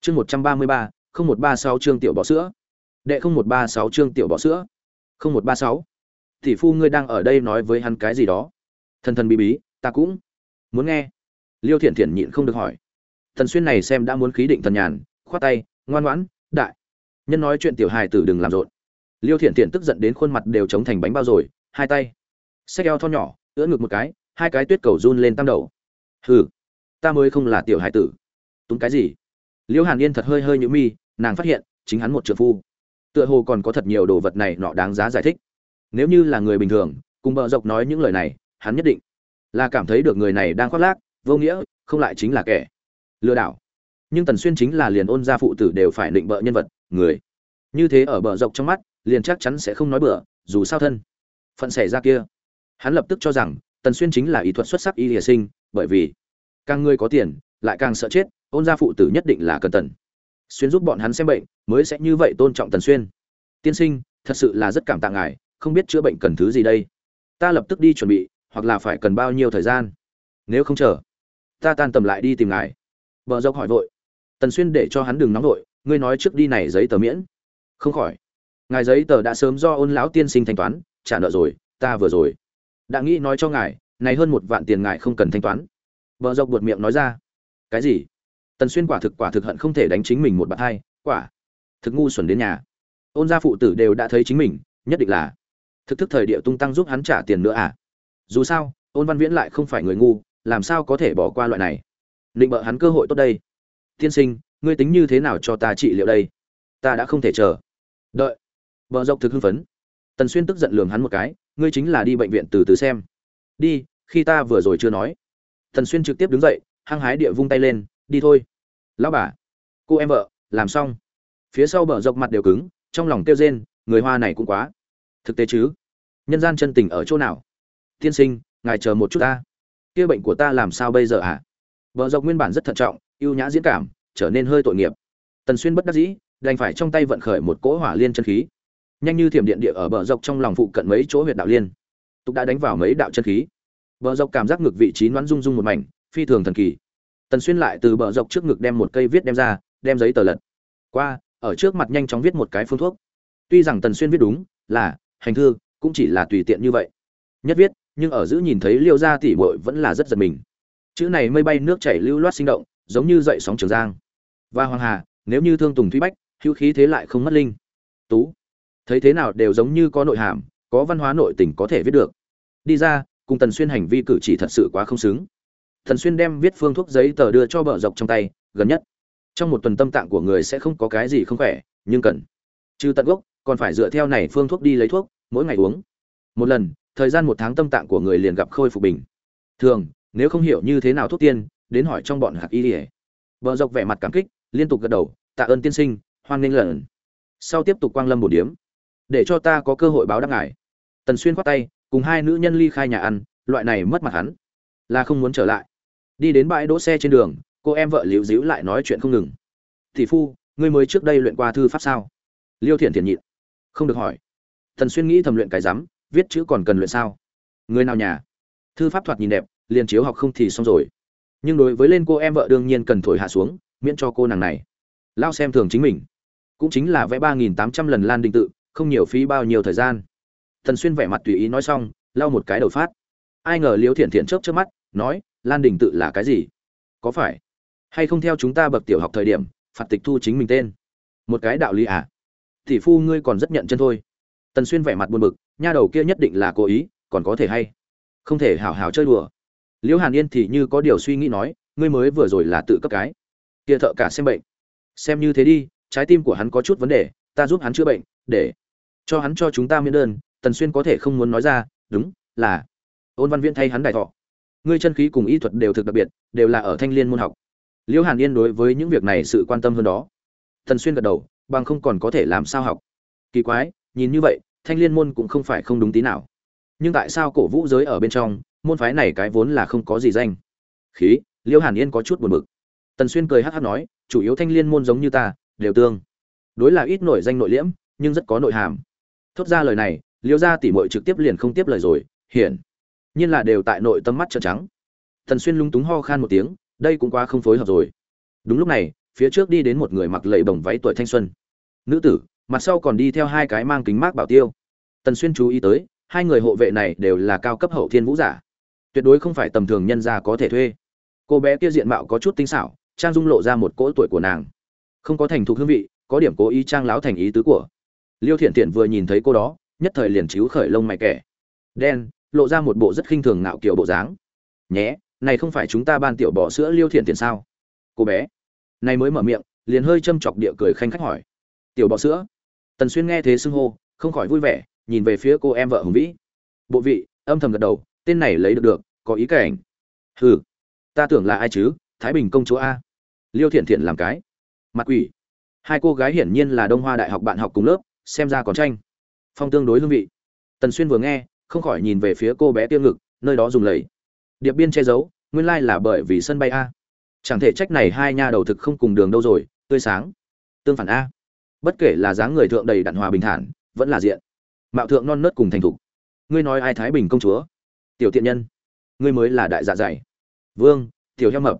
Chương một trăm ba mươi ba, không một ba sáu chương tiểu bỏ sữa. Đệ không một ba sáu chương tiểu bỏ sữa. Không một ba sáu thì phu ngươi đang ở đây nói với hắn cái gì đó. Thần thần bí bí, ta cũng muốn nghe. Liêu thiện thiện nhịn không được hỏi. Thần xuyên này xem đã muốn khí định thần nhàn, khoát tay, ngoan ngoãn, đại. Nhân nói chuyện tiểu hài tử đừng làm rộn. Liêu thiện thiện tức giận đến khuôn mặt đều chống thành bánh bao rồi, hai tay. Xách eo thon nhỏ, ưỡn ngực một cái, hai cái tuyết cầu run lên tam đầu. Hừ, ta mới không là tiểu hài tử. Túng cái gì? Liêu hàn yên thật hơi hơi nhữ mi, nàng phát hiện, chính hắn một trượng phu. Tựa hồ còn có thật nhiều đồ vật này nọ đáng giá giải thích nếu như là người bình thường, cùng bờ dọc nói những lời này, hắn nhất định là cảm thấy được người này đang khoác lác, vô nghĩa, không lại chính là kẻ lừa đảo. Nhưng tần xuyên chính là liền ôn gia phụ tử đều phải định bợ nhân vật, người. Như thế ở bờ dọc trong mắt, liền chắc chắn sẽ không nói bừa, dù sao thân phận xảy ra kia. Hắn lập tức cho rằng, tần xuyên chính là ý thuật xuất sắc y hiệ sinh, bởi vì càng người có tiền, lại càng sợ chết, ôn gia phụ tử nhất định là cần tần xuyên giúp bọn hắn xem bệnh, mới sẽ như vậy tôn trọng tần xuyên. Tiên sinh, thật sự là rất cảm tạ ngài không biết chữa bệnh cần thứ gì đây. Ta lập tức đi chuẩn bị, hoặc là phải cần bao nhiêu thời gian. Nếu không chờ, ta tan tầm lại đi tìm ngài. Vợ dốc hỏi vội. Tần xuyên để cho hắn đừng nóng vội, ngươi nói trước đi này giấy tờ miễn. Không khỏi. Ngài giấy tờ đã sớm do ôn lão tiên sinh thanh toán, trả nợ rồi, ta vừa rồi đã nghĩ nói cho ngài, này hơn một vạn tiền ngài không cần thanh toán. Vợ dốc buột miệng nói ra. Cái gì? Tần xuyên quả thực quả thực hận không thể đánh chính mình một bạn hai. Quả, thực ngu xuẩn đến nhà. Ôn gia phụ tử đều đã thấy chính mình, nhất định là thực thức thời địa tung tăng giúp hắn trả tiền nữa à? Dù sao, ôn văn viễn lại không phải người ngu, làm sao có thể bỏ qua loại này? Định bợ hắn cơ hội tốt đây. Tiên sinh, ngươi tính như thế nào cho ta trị liệu đây? Ta đã không thể chờ. Đợi. Vợ dọc thực hưng phấn. Tần xuyên tức giận lường hắn một cái, ngươi chính là đi bệnh viện từ từ xem. Đi, khi ta vừa rồi chưa nói. Tần xuyên trực tiếp đứng dậy, hăng hái địa vung tay lên, đi thôi. Lão bà. Cô em vợ, làm xong. Phía sau bờ dọc mặt đều cứng, trong lòng kêu rên, người hoa này cũng quá thực tế chứ? Nhân gian chân tình ở chỗ nào? Tiên sinh, ngài chờ một chút ta. Kia bệnh của ta làm sao bây giờ ạ? À? bờ dọc nguyên bản rất thận trọng, ưu nhã diễn cảm, trở nên hơi tội nghiệp. Tần xuyên bất đắc dĩ, đành phải trong tay vận khởi một cỗ hỏa liên chân khí. Nhanh như thiểm điện địa ở bờ dọc trong lòng phụ cận mấy chỗ huyệt đạo liên. Tục đã đánh vào mấy đạo chân khí. Bờ dọc cảm giác ngực vị trí nón rung rung một mảnh, phi thường thần kỳ. Tần xuyên lại từ bờ dọc trước ngực đem một cây viết đem ra, đem giấy tờ lật. Qua, ở trước mặt nhanh chóng viết một cái phương thuốc. Tuy rằng tần xuyên viết đúng, là hành thư cũng chỉ là tùy tiện như vậy. Nhất viết, nhưng ở giữ nhìn thấy liêu gia tỷ muội vẫn là rất giật mình. Chữ này mây bay nước chảy lưu loát sinh động, giống như dậy sóng trường giang. Và hoàng hà, nếu như thương tùng thúy bách, hữu khí thế lại không mất linh. Tú, thấy thế nào đều giống như có nội hàm, có văn hóa nội tình có thể viết được. Đi ra, cùng tần xuyên hành vi cử chỉ thật sự quá không xứng. Thần xuyên đem viết phương thuốc giấy tờ đưa cho bờ dọc trong tay, gần nhất. Trong một tuần tâm tạng của người sẽ không có cái gì không khỏe, nhưng cần. Trừ tận gốc còn phải dựa theo này phương thuốc đi lấy thuốc, mỗi ngày uống. Một lần, thời gian một tháng tâm tạng của người liền gặp khôi phục bình. Thường, nếu không hiểu như thế nào thuốc tiên, đến hỏi trong bọn hạt y ỉa vợ dọc vẻ mặt cảm kích, liên tục gật đầu, tạ ơn tiên sinh, hoan nghênh lần. Sau tiếp tục quang lâm một điếm. Để cho ta có cơ hội báo đáp ngài. Tần xuyên khoát tay, cùng hai nữ nhân ly khai nhà ăn, loại này mất mặt hắn, là không muốn trở lại. Đi đến bãi đỗ xe trên đường, cô em vợ liễu díu lại nói chuyện không ngừng. Thì phu, ngươi mới trước đây luyện qua thư pháp sao? Liêu thiện thiện nhịn không được hỏi. Thần xuyên nghĩ thầm luyện cái rắm viết chữ còn cần luyện sao? Người nào nhà? Thư pháp thoạt nhìn đẹp, liền chiếu học không thì xong rồi. Nhưng đối với lên cô em vợ đương nhiên cần thổi hạ xuống, miễn cho cô nàng này. Lao xem thường chính mình. Cũng chính là vẽ ba nghìn tám trăm lần lan đình tự, không nhiều phí bao nhiêu thời gian. Thần xuyên vẻ mặt tùy ý nói xong, lau một cái đầu phát. Ai ngờ liếu thiện thiện chớp trước mắt, nói, lan đình tự là cái gì? Có phải hay không theo chúng ta bậc tiểu học thời điểm, phạt tịch thu chính mình tên? Một cái đạo lý à? Tỷ phu ngươi còn rất nhận chân thôi. Tần xuyên vẻ mặt buồn bực, nha đầu kia nhất định là cố ý, còn có thể hay không thể hào hào chơi đùa. Liễu hàn yên thì như có điều suy nghĩ nói, ngươi mới vừa rồi là tự cấp cái. Kia thợ cả xem bệnh. Xem như thế đi, trái tim của hắn có chút vấn đề, ta giúp hắn chữa bệnh, để cho hắn cho chúng ta miễn đơn, tần xuyên có thể không muốn nói ra, đúng, là ôn văn viễn thay hắn đại thọ. Ngươi chân khí cùng y thuật đều thực đặc biệt, đều là ở thanh liên môn học. Liễu hàn yên đối với những việc này sự quan tâm hơn đó. Tần xuyên gật đầu bằng không còn có thể làm sao học. Kỳ quái, nhìn như vậy, thanh liên môn cũng không phải không đúng tí nào. Nhưng tại sao cổ vũ giới ở bên trong, môn phái này cái vốn là không có gì danh? Khí, liêu hàn yên có chút buồn bực. Tần xuyên cười hắc hắc nói, chủ yếu thanh liên môn giống như ta, đều tương. Đối là ít nổi danh nội liễm, nhưng rất có nội hàm. Thốt ra lời này, liêu gia tỷ muội trực tiếp liền không tiếp lời rồi, hiển nhiên là đều tại nội tâm mắt trợn trắng. Tần xuyên lung túng ho khan một tiếng, đây cũng quá không phối hợp rồi. Đúng lúc này, phía trước đi đến một người mặc lầy bồng váy tuổi thanh xuân nữ tử, mặt sau còn đi theo hai cái mang kính mát bảo tiêu. Tần xuyên chú ý tới, hai người hộ vệ này đều là cao cấp hậu thiên vũ giả. Tuyệt đối không phải tầm thường nhân gia có thể thuê. Cô bé kia diện mạo có chút tinh xảo, trang dung lộ ra một cỗ tuổi của nàng. Không có thành thục hương vị, có điểm cố ý trang láo thành ý tứ của. Liêu thiện thiện vừa nhìn thấy cô đó, nhất thời liền chiếu khởi lông mày kẻ. Đen, lộ ra một bộ rất khinh thường ngạo kiểu bộ dáng. Nhé, này không phải chúng ta ban tiểu bỏ sữa liêu thiện thiện sao? Cô bé. Này mới mở miệng, liền hơi châm chọc địa cười khanh khách hỏi tiểu bọ sữa. Tần xuyên nghe thế xưng hô, không khỏi vui vẻ, nhìn về phía cô em vợ hùng vĩ. Bộ vị, âm thầm gật đầu, tên này lấy được được, có ý cảnh. Hừ, ta tưởng là ai chứ, thái bình công chúa a. Liêu thiện thiện làm cái. Mặt quỷ. Hai cô gái hiển nhiên là đông hoa đại học bạn học cùng lớp, xem ra còn tranh. Phong tương đối hương vị. Tần xuyên vừa nghe, không khỏi nhìn về phía cô bé tiêu ngực, nơi đó dùng lầy. Điệp biên che giấu, nguyên lai là bởi vì sân bay a. Chẳng thể trách này hai nha đầu thực không cùng đường đâu rồi, tươi sáng. Tương phản a bất kể là dáng người thượng đầy đặn hòa bình thản, vẫn là diện. Mạo thượng non nớt cùng thành thục. Ngươi nói ai thái bình công chúa? Tiểu tiện nhân. Ngươi mới là đại dạ dày. Vương, tiểu heo mập.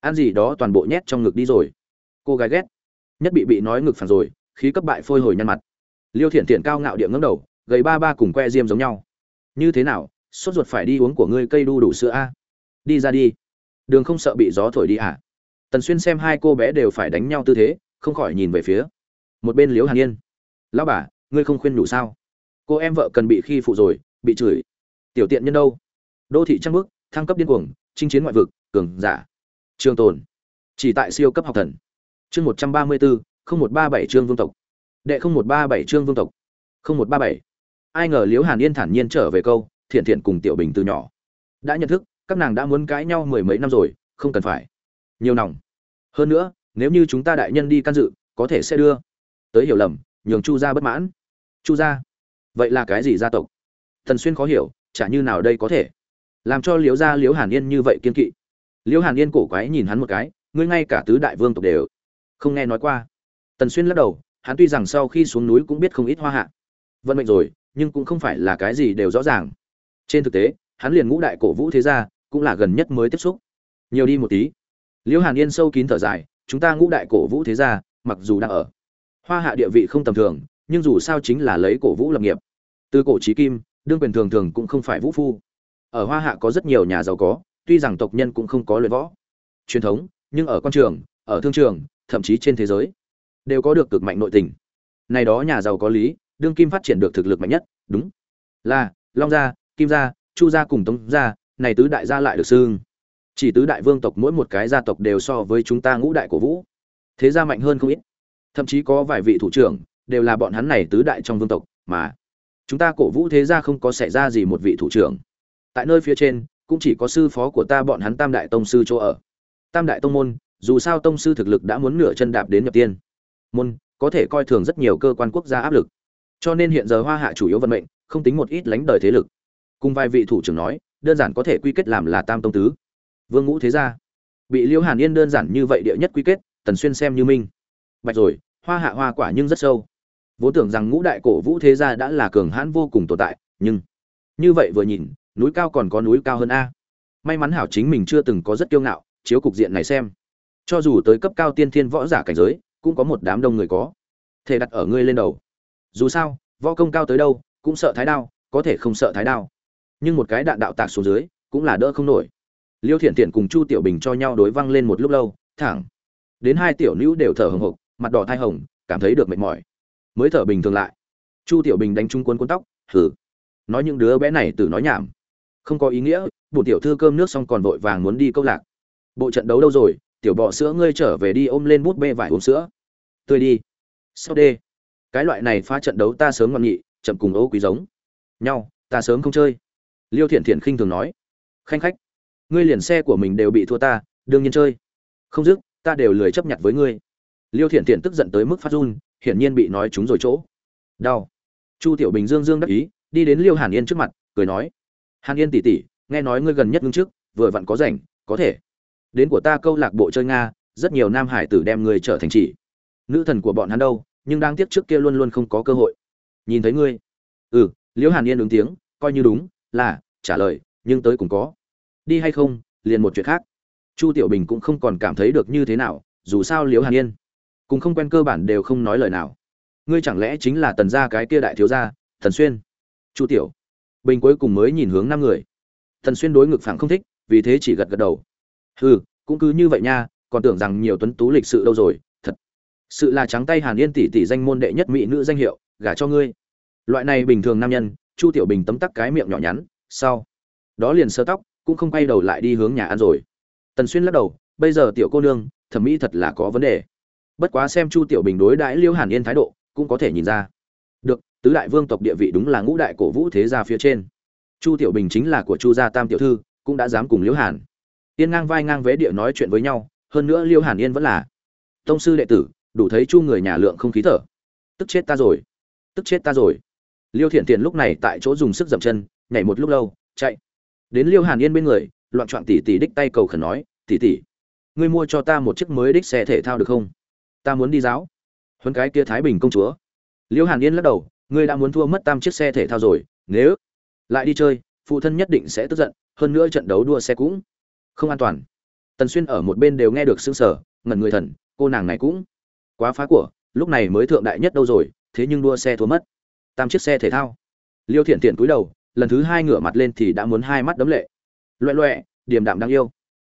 Ăn gì đó toàn bộ nhét trong ngực đi rồi. Cô gái ghét. Nhất bị bị nói ngực phản rồi, khí cấp bại phôi hồi nhăn mặt. Liêu thiện thiện cao ngạo địa ngấm đầu, gầy ba ba cùng que diêm giống nhau. Như thế nào, sốt ruột phải đi uống của ngươi cây đu đủ sữa a? Đi ra đi. Đường không sợ bị gió thổi đi à? Tần xuyên xem hai cô bé đều phải đánh nhau tư thế, không khỏi nhìn về phía một bên liếu hàn yên. Lão bà, ngươi không khuyên đủ sao? Cô em vợ cần bị khi phụ rồi, bị chửi. Tiểu tiện nhân đâu? Đô thị trăng bước thăng cấp điên cuồng, chinh chiến ngoại vực, cường giả. Trường tồn. Chỉ tại siêu cấp học thần. Chương một trăm ba mươi bốn không một ba bảy chương vương tộc. Đệ không một ba bảy chương vương tộc. không một ba bảy. Ai ngờ liếu hàn yên thản nhiên trở về câu, thiện thiện cùng tiểu bình từ nhỏ. Đã nhận thức, các nàng đã muốn cãi nhau mười mấy năm rồi, không cần phải. Nhiều nòng. Hơn nữa, nếu như chúng ta đại nhân đi can dự, có thể sẽ đưa tới hiểu lầm, nhường chu gia bất mãn. Chu gia? Vậy là cái gì gia tộc? Thần xuyên khó hiểu, chả như nào đây có thể? Làm cho liếu gia liếu hàn yên như vậy kiên kỵ. Liếu hàn yên cổ quái nhìn hắn một cái, ngươi ngay cả tứ đại vương tộc đều không nghe nói qua. Tần xuyên lắc đầu, hắn tuy rằng sau khi xuống núi cũng biết không ít hoa hạ. Vận mệnh rồi, nhưng cũng không phải là cái gì đều rõ ràng. Trên thực tế, hắn liền ngũ đại cổ vũ thế gia, cũng là gần nhất mới tiếp xúc. Nhiều đi một tí. Liễu hàn yên sâu kín thở dài, chúng ta ngũ đại cổ vũ thế gia, mặc dù đang ở hoa hạ địa vị không tầm thường, nhưng dù sao chính là lấy cổ vũ lập nghiệp. Từ cổ trí kim, đương quyền thường thường cũng không phải vũ phu. Ở hoa hạ có rất nhiều nhà giàu có, tuy rằng tộc nhân cũng không có luyện võ, truyền thống, nhưng ở quan trường, ở thương trường, thậm chí trên thế giới, đều có được cực mạnh nội tình. Này đó nhà giàu có lý, đương kim phát triển được thực lực mạnh nhất, đúng. Là, long gia, kim gia, chu gia cùng tống gia, này tứ đại gia lại được xưng. Chỉ tứ đại vương tộc mỗi một cái gia tộc đều so với chúng ta ngũ đại cổ vũ. Thế gia mạnh hơn không ít thậm chí có vài vị thủ trưởng đều là bọn hắn này tứ đại trong vương tộc, mà chúng ta cổ vũ thế gia không có xảy ra gì một vị thủ trưởng. Tại nơi phía trên, cũng chỉ có sư phó của ta bọn hắn tam đại tông sư chỗ ở. Tam đại tông môn, dù sao tông sư thực lực đã muốn nửa chân đạp đến nhập tiên. Môn, có thể coi thường rất nhiều cơ quan quốc gia áp lực. Cho nên hiện giờ hoa hạ chủ yếu vận mệnh, không tính một ít lánh đời thế lực. Cùng vài vị thủ trưởng nói, đơn giản có thể quy kết làm là tam tông tứ. Vương ngũ thế gia. Bị liễu hàn yên đơn giản như vậy địa nhất quy kết, tần xuyên xem như minh bạch rồi, hoa hạ hoa quả nhưng rất sâu. Vốn tưởng rằng ngũ đại cổ vũ thế gia đã là cường hãn vô cùng tồn tại, nhưng như vậy vừa nhìn, núi cao còn có núi cao hơn a. May mắn hảo chính mình chưa từng có rất kiêu ngạo, chiếu cục diện này xem. Cho dù tới cấp cao tiên thiên võ giả cảnh giới, cũng có một đám đông người có thể đặt ở ngươi lên đầu. Dù sao, võ công cao tới đâu, cũng sợ thái đao, có thể không sợ thái đao. Nhưng một cái đạn đạo tạc xuống dưới, cũng là đỡ không nổi. Liêu thiện thiện cùng chu tiểu bình cho nhau đối văng lên một lúc lâu, thẳng đến hai tiểu nữ đều thở hồng hộc mặt đỏ thai hồng, cảm thấy được mệt mỏi. Mới thở bình thường lại. Chu tiểu bình đánh trung quân cuốn tóc hử nói những đứa bé này từ nói nhảm. Không có ý nghĩa bổn tiểu thư cơm nước xong còn vội vàng muốn đi câu lạc. Bộ trận đấu đâu rồi? Tiểu bọ sữa ngươi trở về đi ôm lên bút bê vải uống sữa. Tươi đi. Sau đê? Cái loại này phá trận đấu ta sớm ngọn nghị chậm cùng ấu quý giống. Nhau, ta sớm không chơi. Liêu thiện thiện khinh thường nói. Khanh khách, ngươi liền xe của mình đều bị thua ta, đương nhiên chơi. Không dứt, ta đều lười chấp nhận với ngươi liêu thiện thiện tức giận tới mức phát run, hiển nhiên bị nói trúng rồi chỗ. Đau. Chu tiểu bình dương dương đắc ý, đi đến liêu hàn yên trước mặt, cười nói. Hàn yên tỉ tỉ, nghe nói ngươi gần nhất ngưng trước vừa vặn có rảnh, có thể. Đến của ta câu lạc bộ chơi nga, rất nhiều nam hải tử đem ngươi trở thành chỉ. Nữ thần của bọn hắn đâu, nhưng đang tiếc trước kia luôn luôn không có cơ hội. Nhìn thấy ngươi. Ừ liễu hàn yên ứng tiếng, coi như đúng, là, trả lời, nhưng tới cũng có. Đi hay không, liền một chuyện khác. Chu tiểu bình cũng không còn cảm thấy được như thế nào, dù sao liễu hàn yên cùng không quen cơ bản đều không nói lời nào ngươi chẳng lẽ chính là tần gia cái kia đại thiếu gia thần xuyên chu tiểu bình cuối cùng mới nhìn hướng năm người thần Xuyên đối ngực phẳng không thích, vì thế chỉ gật gật đầu. Hừ, cũng cứ như vậy nha, còn tưởng rằng nhiều tuấn tú lịch sự đâu rồi, thật. Sự là trắng tay Hàn Yên tỷ tỷ danh môn đệ nhất mỹ nữ danh hiệu, gả cho ngươi. Loại này bình thường nam nhân, Chu Tiểu Bình tấm tắc cái miệng nhỏ nhắn, sau đó liền sơ tóc, cũng không quay đầu lại đi hướng nhà ăn rồi. Tần Xuyên lắc đầu, bây giờ tiểu cô nương, thẩm mỹ thật là có vấn đề. Bất quá xem Chu Tiểu Bình đối đãi Liêu Hàn Yên thái độ, cũng có thể nhìn ra. Được, tứ đại vương tộc địa vị đúng là ngũ đại cổ vũ thế gia phía trên. Chu tiểu bình chính là của chu gia tam tiểu thư cũng đã dám cùng liễu hàn. Yên ngang vai ngang vế địa nói chuyện với nhau hơn nữa liêu hàn yên vẫn là tông sư đệ tử đủ thấy chu người nhà lượng không khí thở. Tức chết ta rồi. Tức chết ta rồi. Liêu thiện tiền lúc này tại chỗ dùng sức dậm chân nhảy một lúc lâu chạy. Đến liêu hàn yên bên người loạn trọn tỉ tỉ đích tay cầu khẩn nói tỉ tỉ ngươi mua cho ta một chiếc mới đích xe thể thao được không? Ta muốn đi giáo. Huấn cái kia thái bình công chúa. Liêu hàn yên lắc đầu, ngươi đã muốn thua mất tam chiếc xe thể thao rồi, nếu lại đi chơi, phụ thân nhất định sẽ tức giận, hơn nữa trận đấu đua xe cũng không an toàn. Tần xuyên ở một bên đều nghe được xương sở ngẩn người thần, cô nàng này cũng quá phá của, lúc này mới thượng đại nhất đâu rồi, thế nhưng đua xe thua mất. Tam chiếc xe thể thao. Liêu thiện thiện cúi đầu, lần thứ hai ngửa mặt lên thì đã muốn hai mắt đấm lệ. Loẹ loẹ, điềm đạm đáng yêu.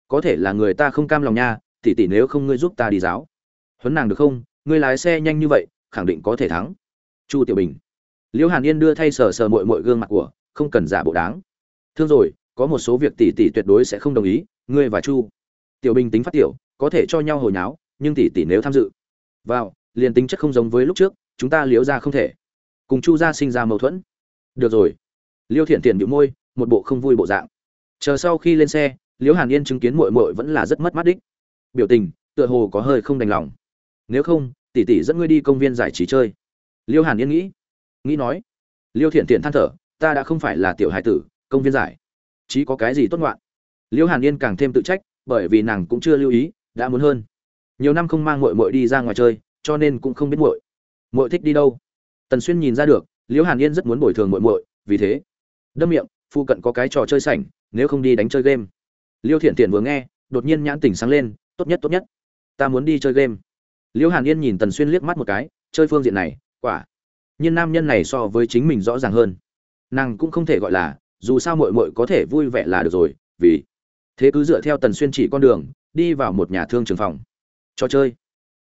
Có thể là người ta không cam lòng nha tỉ tỉ nếu không ngươi giúp ta đi giáo huấn nàng được không? Ngươi lái xe nhanh như vậy, khẳng định có thể thắng. Chu tiểu bình. Liễu hàn yên đưa thay sờ sờ mội mội gương mặt của, không cần giả bộ đáng. Thương rồi, có một số việc tỷ tỷ tuyệt đối sẽ không đồng ý, ngươi và chu. Tiểu bình tính phát tiểu, có thể cho nhau hồi nháo, nhưng tỷ tỷ nếu tham dự. Vào, liền tính chất không giống với lúc trước, chúng ta Liễu ra không thể. Cùng chu gia sinh ra mâu thuẫn. Được rồi. Liêu thiện tiền bị môi, một bộ không vui bộ dạng. Chờ sau khi lên xe, liễu hàn yên chứng kiến muội muội vẫn là rất mất mát đích. Biểu tình, tựa hồ có hơi không đành lòng nếu không, tỷ tỷ dẫn ngươi đi công viên giải trí chơi. Liêu hàn yên nghĩ nghĩ nói, liêu thiện thiện than thở, ta đã không phải là tiểu hải tử, công viên giải trí có cái gì tốt ngoạn? Liêu hàn yên càng thêm tự trách, bởi vì nàng cũng chưa lưu ý, đã muốn hơn. Nhiều năm không mang mội mội đi ra ngoài chơi, cho nên cũng không biết mội mội thích đi đâu? Tần xuyên nhìn ra được, liêu hàn yên rất muốn bồi thường mội mội vì thế, đâm miệng phụ cận có cái trò chơi sảnh, nếu không đi đánh chơi game. Liêu thiện thiện vừa nghe, đột nhiên nhãn tỉnh sáng lên, tốt nhất tốt nhất, ta muốn đi chơi game. Liễu hàn yên nhìn tần xuyên liếc mắt một cái, chơi phương diện này, quả. Nhiên nam nhân này so với chính mình rõ ràng hơn. Nàng cũng không thể gọi là, dù sao mội mội có thể vui vẻ là được rồi, vì thế cứ dựa theo tần xuyên chỉ con đường, đi vào một nhà thương trường phòng. Trò chơi.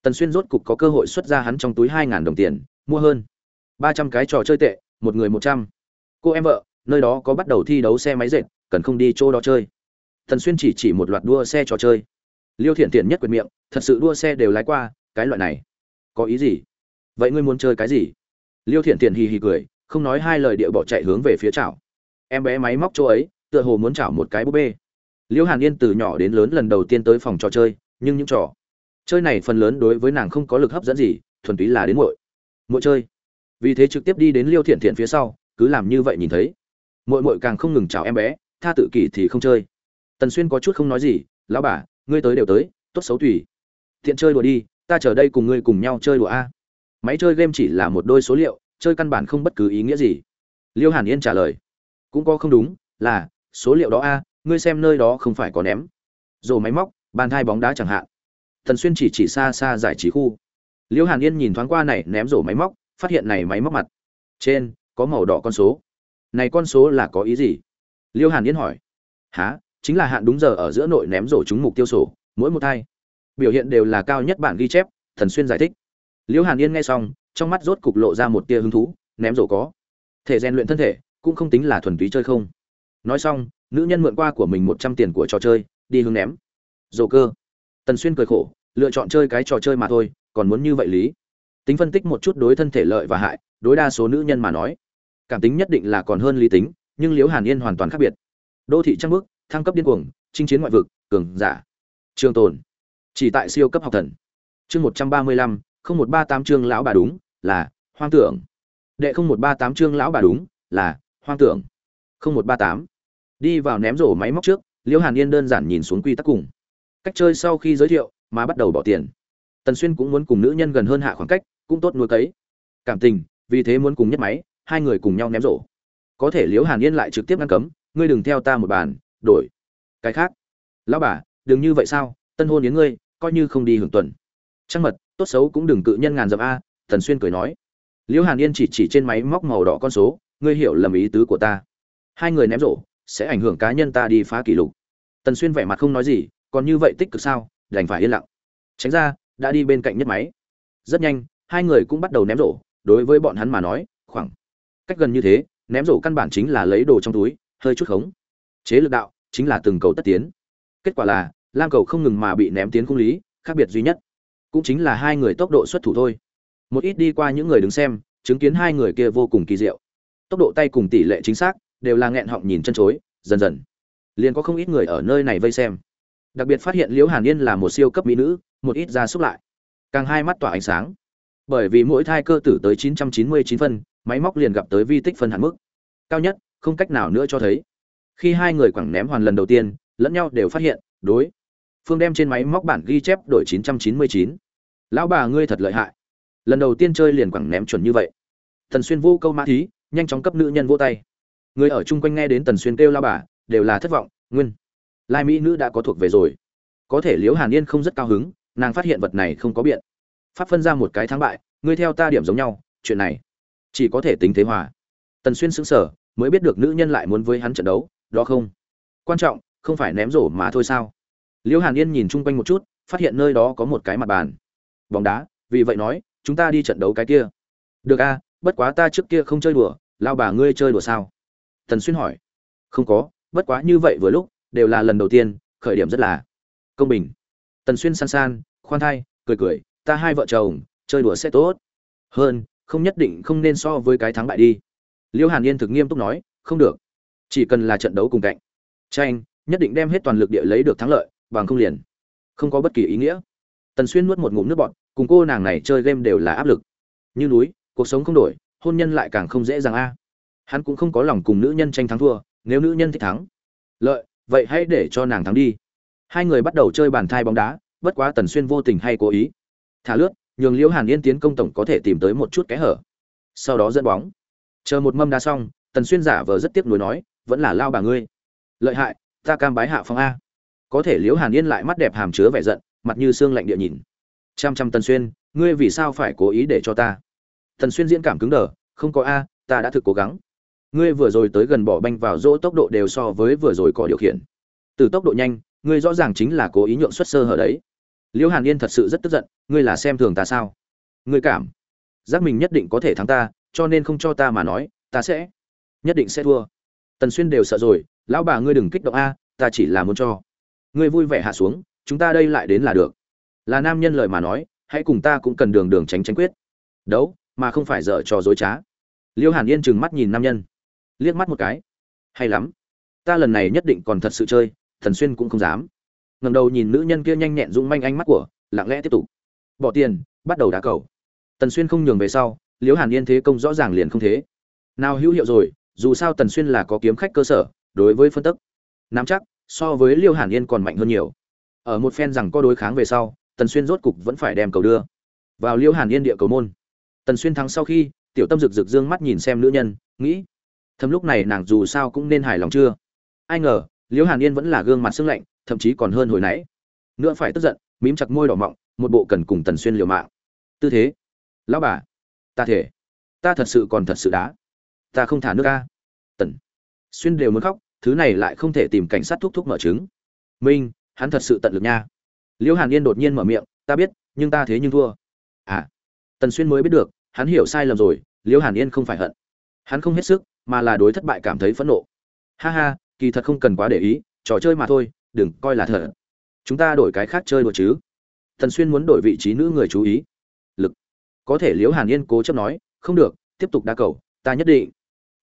Tần xuyên rốt cục có cơ hội xuất ra hắn trong túi hai ngàn đồng tiền, mua hơn ba trăm cái trò chơi tệ, một người một trăm. Cô em vợ, nơi đó có bắt đầu thi đấu xe máy dệt, cần không đi chỗ đó chơi. Tần xuyên chỉ chỉ một loạt đua xe trò chơi. Liêu thiện thiện nhất quyền miệng, thật sự đua xe đều lái qua cái loại này. Có ý gì? Vậy ngươi muốn chơi cái gì? Liêu thiện thiện hì hì cười, không nói hai lời địa bỏ chạy hướng về phía chảo em bé máy móc chỗ ấy, tựa hồ muốn chảo một cái búp bê. Liêu hàn yên từ nhỏ đến lớn lần đầu tiên tới phòng trò chơi, nhưng những trò chơi này phần lớn đối với nàng không có lực hấp dẫn gì, thuần túy là đến muội. Muội chơi. Vì thế trực tiếp đi đến liêu thiện thiện phía sau, cứ làm như vậy nhìn thấy. Muội muội càng không ngừng chào em bé, tha tự kỷ thì không chơi. Tần xuyên có chút không nói gì, lão bà, ngươi tới đều tới, tốt xấu tùy. Thiện chơi đùa đi ta chờ đây cùng ngươi cùng nhau chơi đùa a. Máy chơi game chỉ là một đôi số liệu, chơi căn bản không bất cứ ý nghĩa gì. Liêu hàn yên trả lời. Cũng có không đúng, là, số liệu đó a, ngươi xem nơi đó không phải có ném. Rổ máy móc, bàn thai bóng đá chẳng hạn. Thần xuyên chỉ chỉ xa xa giải trí khu. Liêu hàn yên nhìn thoáng qua này ném rổ máy móc, phát hiện này máy móc mặt. Trên, có màu đỏ con số. Này con số là có ý gì? Liêu hàn yên hỏi. Há chính là hạn đúng giờ ở giữa nội ném rổ trúng mục tiêu sổ, mỗi một thai biểu hiện đều là cao nhất bản ghi chép, thần xuyên giải thích. Liễu hàn yên nghe xong, trong mắt rốt cục lộ ra một tia hứng thú, ném rổ có. Thể rèn luyện thân thể, cũng không tính là thuần túy chơi không. Nói xong, nữ nhân mượn qua của mình một trăm tiền của trò chơi, đi hướng ném. Rổ cơ. Tần xuyên cười khổ, lựa chọn chơi cái trò chơi mà thôi, còn muốn như vậy lý. Tính phân tích một chút đối thân thể lợi và hại, đối đa số nữ nhân mà nói. Cảm tính nhất định là còn hơn lý tính, nhưng liễu hàn yên hoàn toàn khác biệt. Đô thị trăng bước, thăng cấp điên cuồng, chinh chiến ngoại vực, cường giả. Trường tồn chỉ tại siêu cấp học thần. Chương một trăm ba mươi lăm, không một ba tám chương lão bà đúng, là, hoang tưởng. Đệ không một ba tám chương lão bà đúng, là, hoang tưởng. Không một ba tám. Đi vào ném rổ máy móc trước, liễu hàn yên đơn giản nhìn xuống quy tắc cùng. Cách chơi sau khi giới thiệu, mà bắt đầu bỏ tiền. Tần xuyên cũng muốn cùng nữ nhân gần hơn hạ khoảng cách, cũng tốt nuôi cấy. Cảm tình, vì thế muốn cùng nhất máy, hai người cùng nhau ném rổ. Có thể liễu hàn yên lại trực tiếp ngăn cấm, ngươi đừng theo ta một bàn, đổi. Cái khác. Lão bà, đừng như vậy sao? Tân hôn yến ngươi, coi như không đi hưởng tuần. Trăng mật, tốt xấu cũng đừng cự nhân ngàn dặm a tần xuyên cười nói. Liễu hàn yên chỉ chỉ trên máy móc màu đỏ con số, ngươi hiểu lầm ý tứ của ta. Hai người ném rổ, sẽ ảnh hưởng cá nhân ta đi phá kỷ lục. Tần xuyên vẻ mặt không nói gì, còn như vậy tích cực sao, đành phải yên lặng. Tránh ra, đã đi bên cạnh nhất máy. Rất nhanh, hai người cũng bắt đầu ném rổ, đối với bọn hắn mà nói, khoảng cách gần như thế, ném rổ căn bản chính là lấy đồ trong túi, hơi chút khống. Chế lực đạo, chính là từng cầu tất tiến. Kết quả là lam cầu không ngừng mà bị ném tiến cung lý, khác biệt duy nhất cũng chính là hai người tốc độ xuất thủ thôi. Một ít đi qua những người đứng xem, chứng kiến hai người kia vô cùng kỳ diệu. Tốc độ tay cùng tỷ lệ chính xác đều là nghẹn họng nhìn chân chối, dần dần liền có không ít người ở nơi này vây xem. Đặc biệt phát hiện liễu hàn yên là một siêu cấp mỹ nữ, một ít ra xúc lại. Càng hai mắt tỏa ánh sáng. Bởi vì mỗi thai cơ tử tới 999 phân, máy móc liền gặp tới vi tích phân hạn mức. Cao nhất, không cách nào nữa cho thấy. Khi hai người quẳng ném hoàn lần đầu tiên, lẫn nhau đều phát hiện, đối phương đem trên máy móc bản ghi chép đổi 999. lão bà ngươi thật lợi hại. Lần đầu tiên chơi liền quẳng ném chuẩn như vậy. Tần xuyên vô câu mã thí, nhanh chóng cấp nữ nhân vô tay. Người ở chung quanh nghe đến tần xuyên kêu lao bà, đều là thất vọng, nguyên. Lai mỹ nữ đã có thuộc về rồi. Có thể liễu hàn yên không rất cao hứng, nàng phát hiện vật này không có biện. Pháp phân ra một cái thắng bại, ngươi theo ta điểm giống nhau, chuyện này chỉ có thể tính thế hòa. Tần xuyên sững sờ, mới biết được nữ nhân lại muốn với hắn trận đấu, đó không? Quan trọng, không phải ném rổ mà thôi sao? Liễu hàn yên nhìn chung quanh một chút, phát hiện nơi đó có một cái mặt bàn. Bóng đá, vì vậy nói, chúng ta đi trận đấu cái kia. Được a, bất quá ta trước kia không chơi đùa lao bà ngươi chơi đùa sao? Tần xuyên hỏi. Không có, bất quá như vậy vừa lúc, đều là lần đầu tiên, khởi điểm rất là công bình. Tần xuyên san san, khoan thai, cười cười, ta hai vợ chồng, chơi đùa sẽ tốt. Hơn, không nhất định không nên so với cái thắng bại đi. Liễu hàn yên thực nghiêm túc nói, không được. Chỉ cần là trận đấu cùng cạnh. Tranh, nhất định đem hết toàn lực địa lấy được thắng lợi bằng không liền. Không có bất kỳ ý nghĩa. Tần xuyên nuốt một ngụm nước bọt, cùng cô nàng này chơi game đều là áp lực. Như núi, cuộc sống không đổi, hôn nhân lại càng không dễ dàng a. Hắn cũng không có lòng cùng nữ nhân tranh thắng thua, nếu nữ nhân thích thắng. Lợi, vậy hãy để cho nàng thắng đi. Hai người bắt đầu chơi bàn thai bóng đá, bất quá tần xuyên vô tình hay cố ý. Thả lướt, nhường liễu hàn yên tiến công tổng có thể tìm tới một chút kẽ hở. Sau đó dẫn bóng. Chờ một mâm đá xong, tần xuyên giả vờ rất tiếc nuối nói, vẫn là lao bà ngươi. Lợi hại, ta cam bái hạ phong a có thể liễu hàn yên lại mắt đẹp hàm chứa vẻ giận, mặt như xương lạnh địa nhìn. Chăm chăm tần xuyên, ngươi vì sao phải cố ý để cho ta? Tần xuyên diễn cảm cứng đờ, không có a, ta đã thực cố gắng. Ngươi vừa rồi tới gần bỏ banh vào dỗ tốc độ đều so với vừa rồi có điều khiển. Từ tốc độ nhanh, ngươi rõ ràng chính là cố ý nhượng xuất sơ hở đấy. Liễu hàn yên thật sự rất tức giận, ngươi là xem thường ta sao? Ngươi cảm giác mình nhất định có thể thắng ta, cho nên không cho ta mà nói, ta sẽ nhất định sẽ thua. Tần xuyên đều sợ rồi, lão bà ngươi đừng kích động a, ta chỉ là muốn cho ngươi vui vẻ hạ xuống, chúng ta đây lại đến là được. Là nam nhân lời mà nói, hãy cùng ta cũng cần đường đường tránh tránh quyết. Đấu, mà không phải dở trò dối trá. Liêu hàn yên trừng mắt nhìn nam nhân, liếc mắt một cái. Hay lắm. Ta lần này nhất định còn thật sự chơi, thần xuyên cũng không dám. Ngầm đầu nhìn nữ nhân kia nhanh nhẹn rung manh ánh mắt của, lặng lẽ tiếp tục. Bỏ tiền, bắt đầu đá cầu. Tần xuyên không nhường về sau liễu hàn yên thế công rõ ràng liền không thế. Nào hữu hiệu rồi, dù sao tần xuyên là có kiếm khách cơ sở, đối với phân tức, nắm chắc so với liêu hàn yên còn mạnh hơn nhiều. Ở một phen rằng có đối kháng về sau, tần xuyên rốt cục vẫn phải đem cầu đưa vào liêu hàn yên địa cầu môn. Tần xuyên thắng sau khi, tiểu tâm rực rực dương mắt nhìn xem nữ nhân, nghĩ, thầm lúc này nàng dù sao cũng nên hài lòng chưa? Ai ngờ, liêu hàn yên vẫn là gương mặt sưng lạnh, thậm chí còn hơn hồi nãy. Nữa phải tức giận, mím chặt môi đỏ mọng, một bộ cần cùng tần xuyên liều mạng. Tư thế, lão bà, ta thể, ta thật sự còn thật sự đá. Ta không thả nước ca tần xuyên đều muốn khóc thứ này lại không thể tìm cảnh sát thúc thúc mở trứng minh, hắn thật sự tận lực nha. Liễu hàn yên đột nhiên mở miệng, ta biết, nhưng ta thế nhưng thua. À. Tần xuyên mới biết được, hắn hiểu sai lầm rồi liễu hàn yên không phải hận. Hắn không hết sức, mà là đối thất bại cảm thấy phẫn nộ. Ha ha, kỳ thật không cần quá để ý, trò chơi mà thôi, đừng coi là thật chúng ta đổi cái khác chơi đùa chứ. Tần xuyên muốn đổi vị trí nữ người chú ý. Lực. Có thể liễu hàn yên cố chấp nói, không được, tiếp tục đa cầu, ta nhất định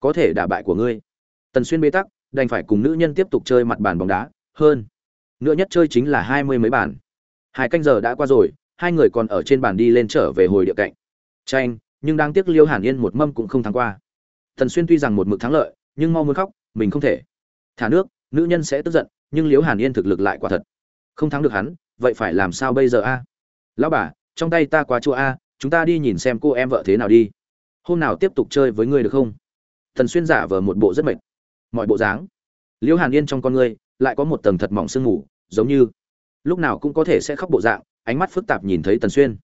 có thể đả bại của ngươi. Tần xuyên bế tắc đành phải cùng nữ nhân tiếp tục chơi mặt bàn bóng đá, hơn. Nữa nhất chơi chính là hai mươi mấy bàn. Hai canh giờ đã qua rồi, hai người còn ở trên bàn đi lên trở về hồi địa cạnh. Tranh nhưng đang tiếc liêu hàn yên một mâm cũng không thắng qua. Thần xuyên tuy rằng một mực thắng lợi, nhưng mau muốn khóc, mình không thể. Thả nước, nữ nhân sẽ tức giận, nhưng liêu hàn yên thực lực lại quả thật. Không thắng được hắn, vậy phải làm sao bây giờ a? Lão bà, trong tay ta quá chua a, chúng ta đi nhìn xem cô em vợ thế nào đi. Hôm nào tiếp tục chơi với ngươi được không? Thần xuyên giả vờ một bộ rất mệt mọi bộ dáng. Liễu hàn yên trong con ngươi lại có một tầng thật mỏng sương mù, giống như lúc nào cũng có thể sẽ khóc bộ dạng, ánh mắt phức tạp nhìn thấy tần xuyên.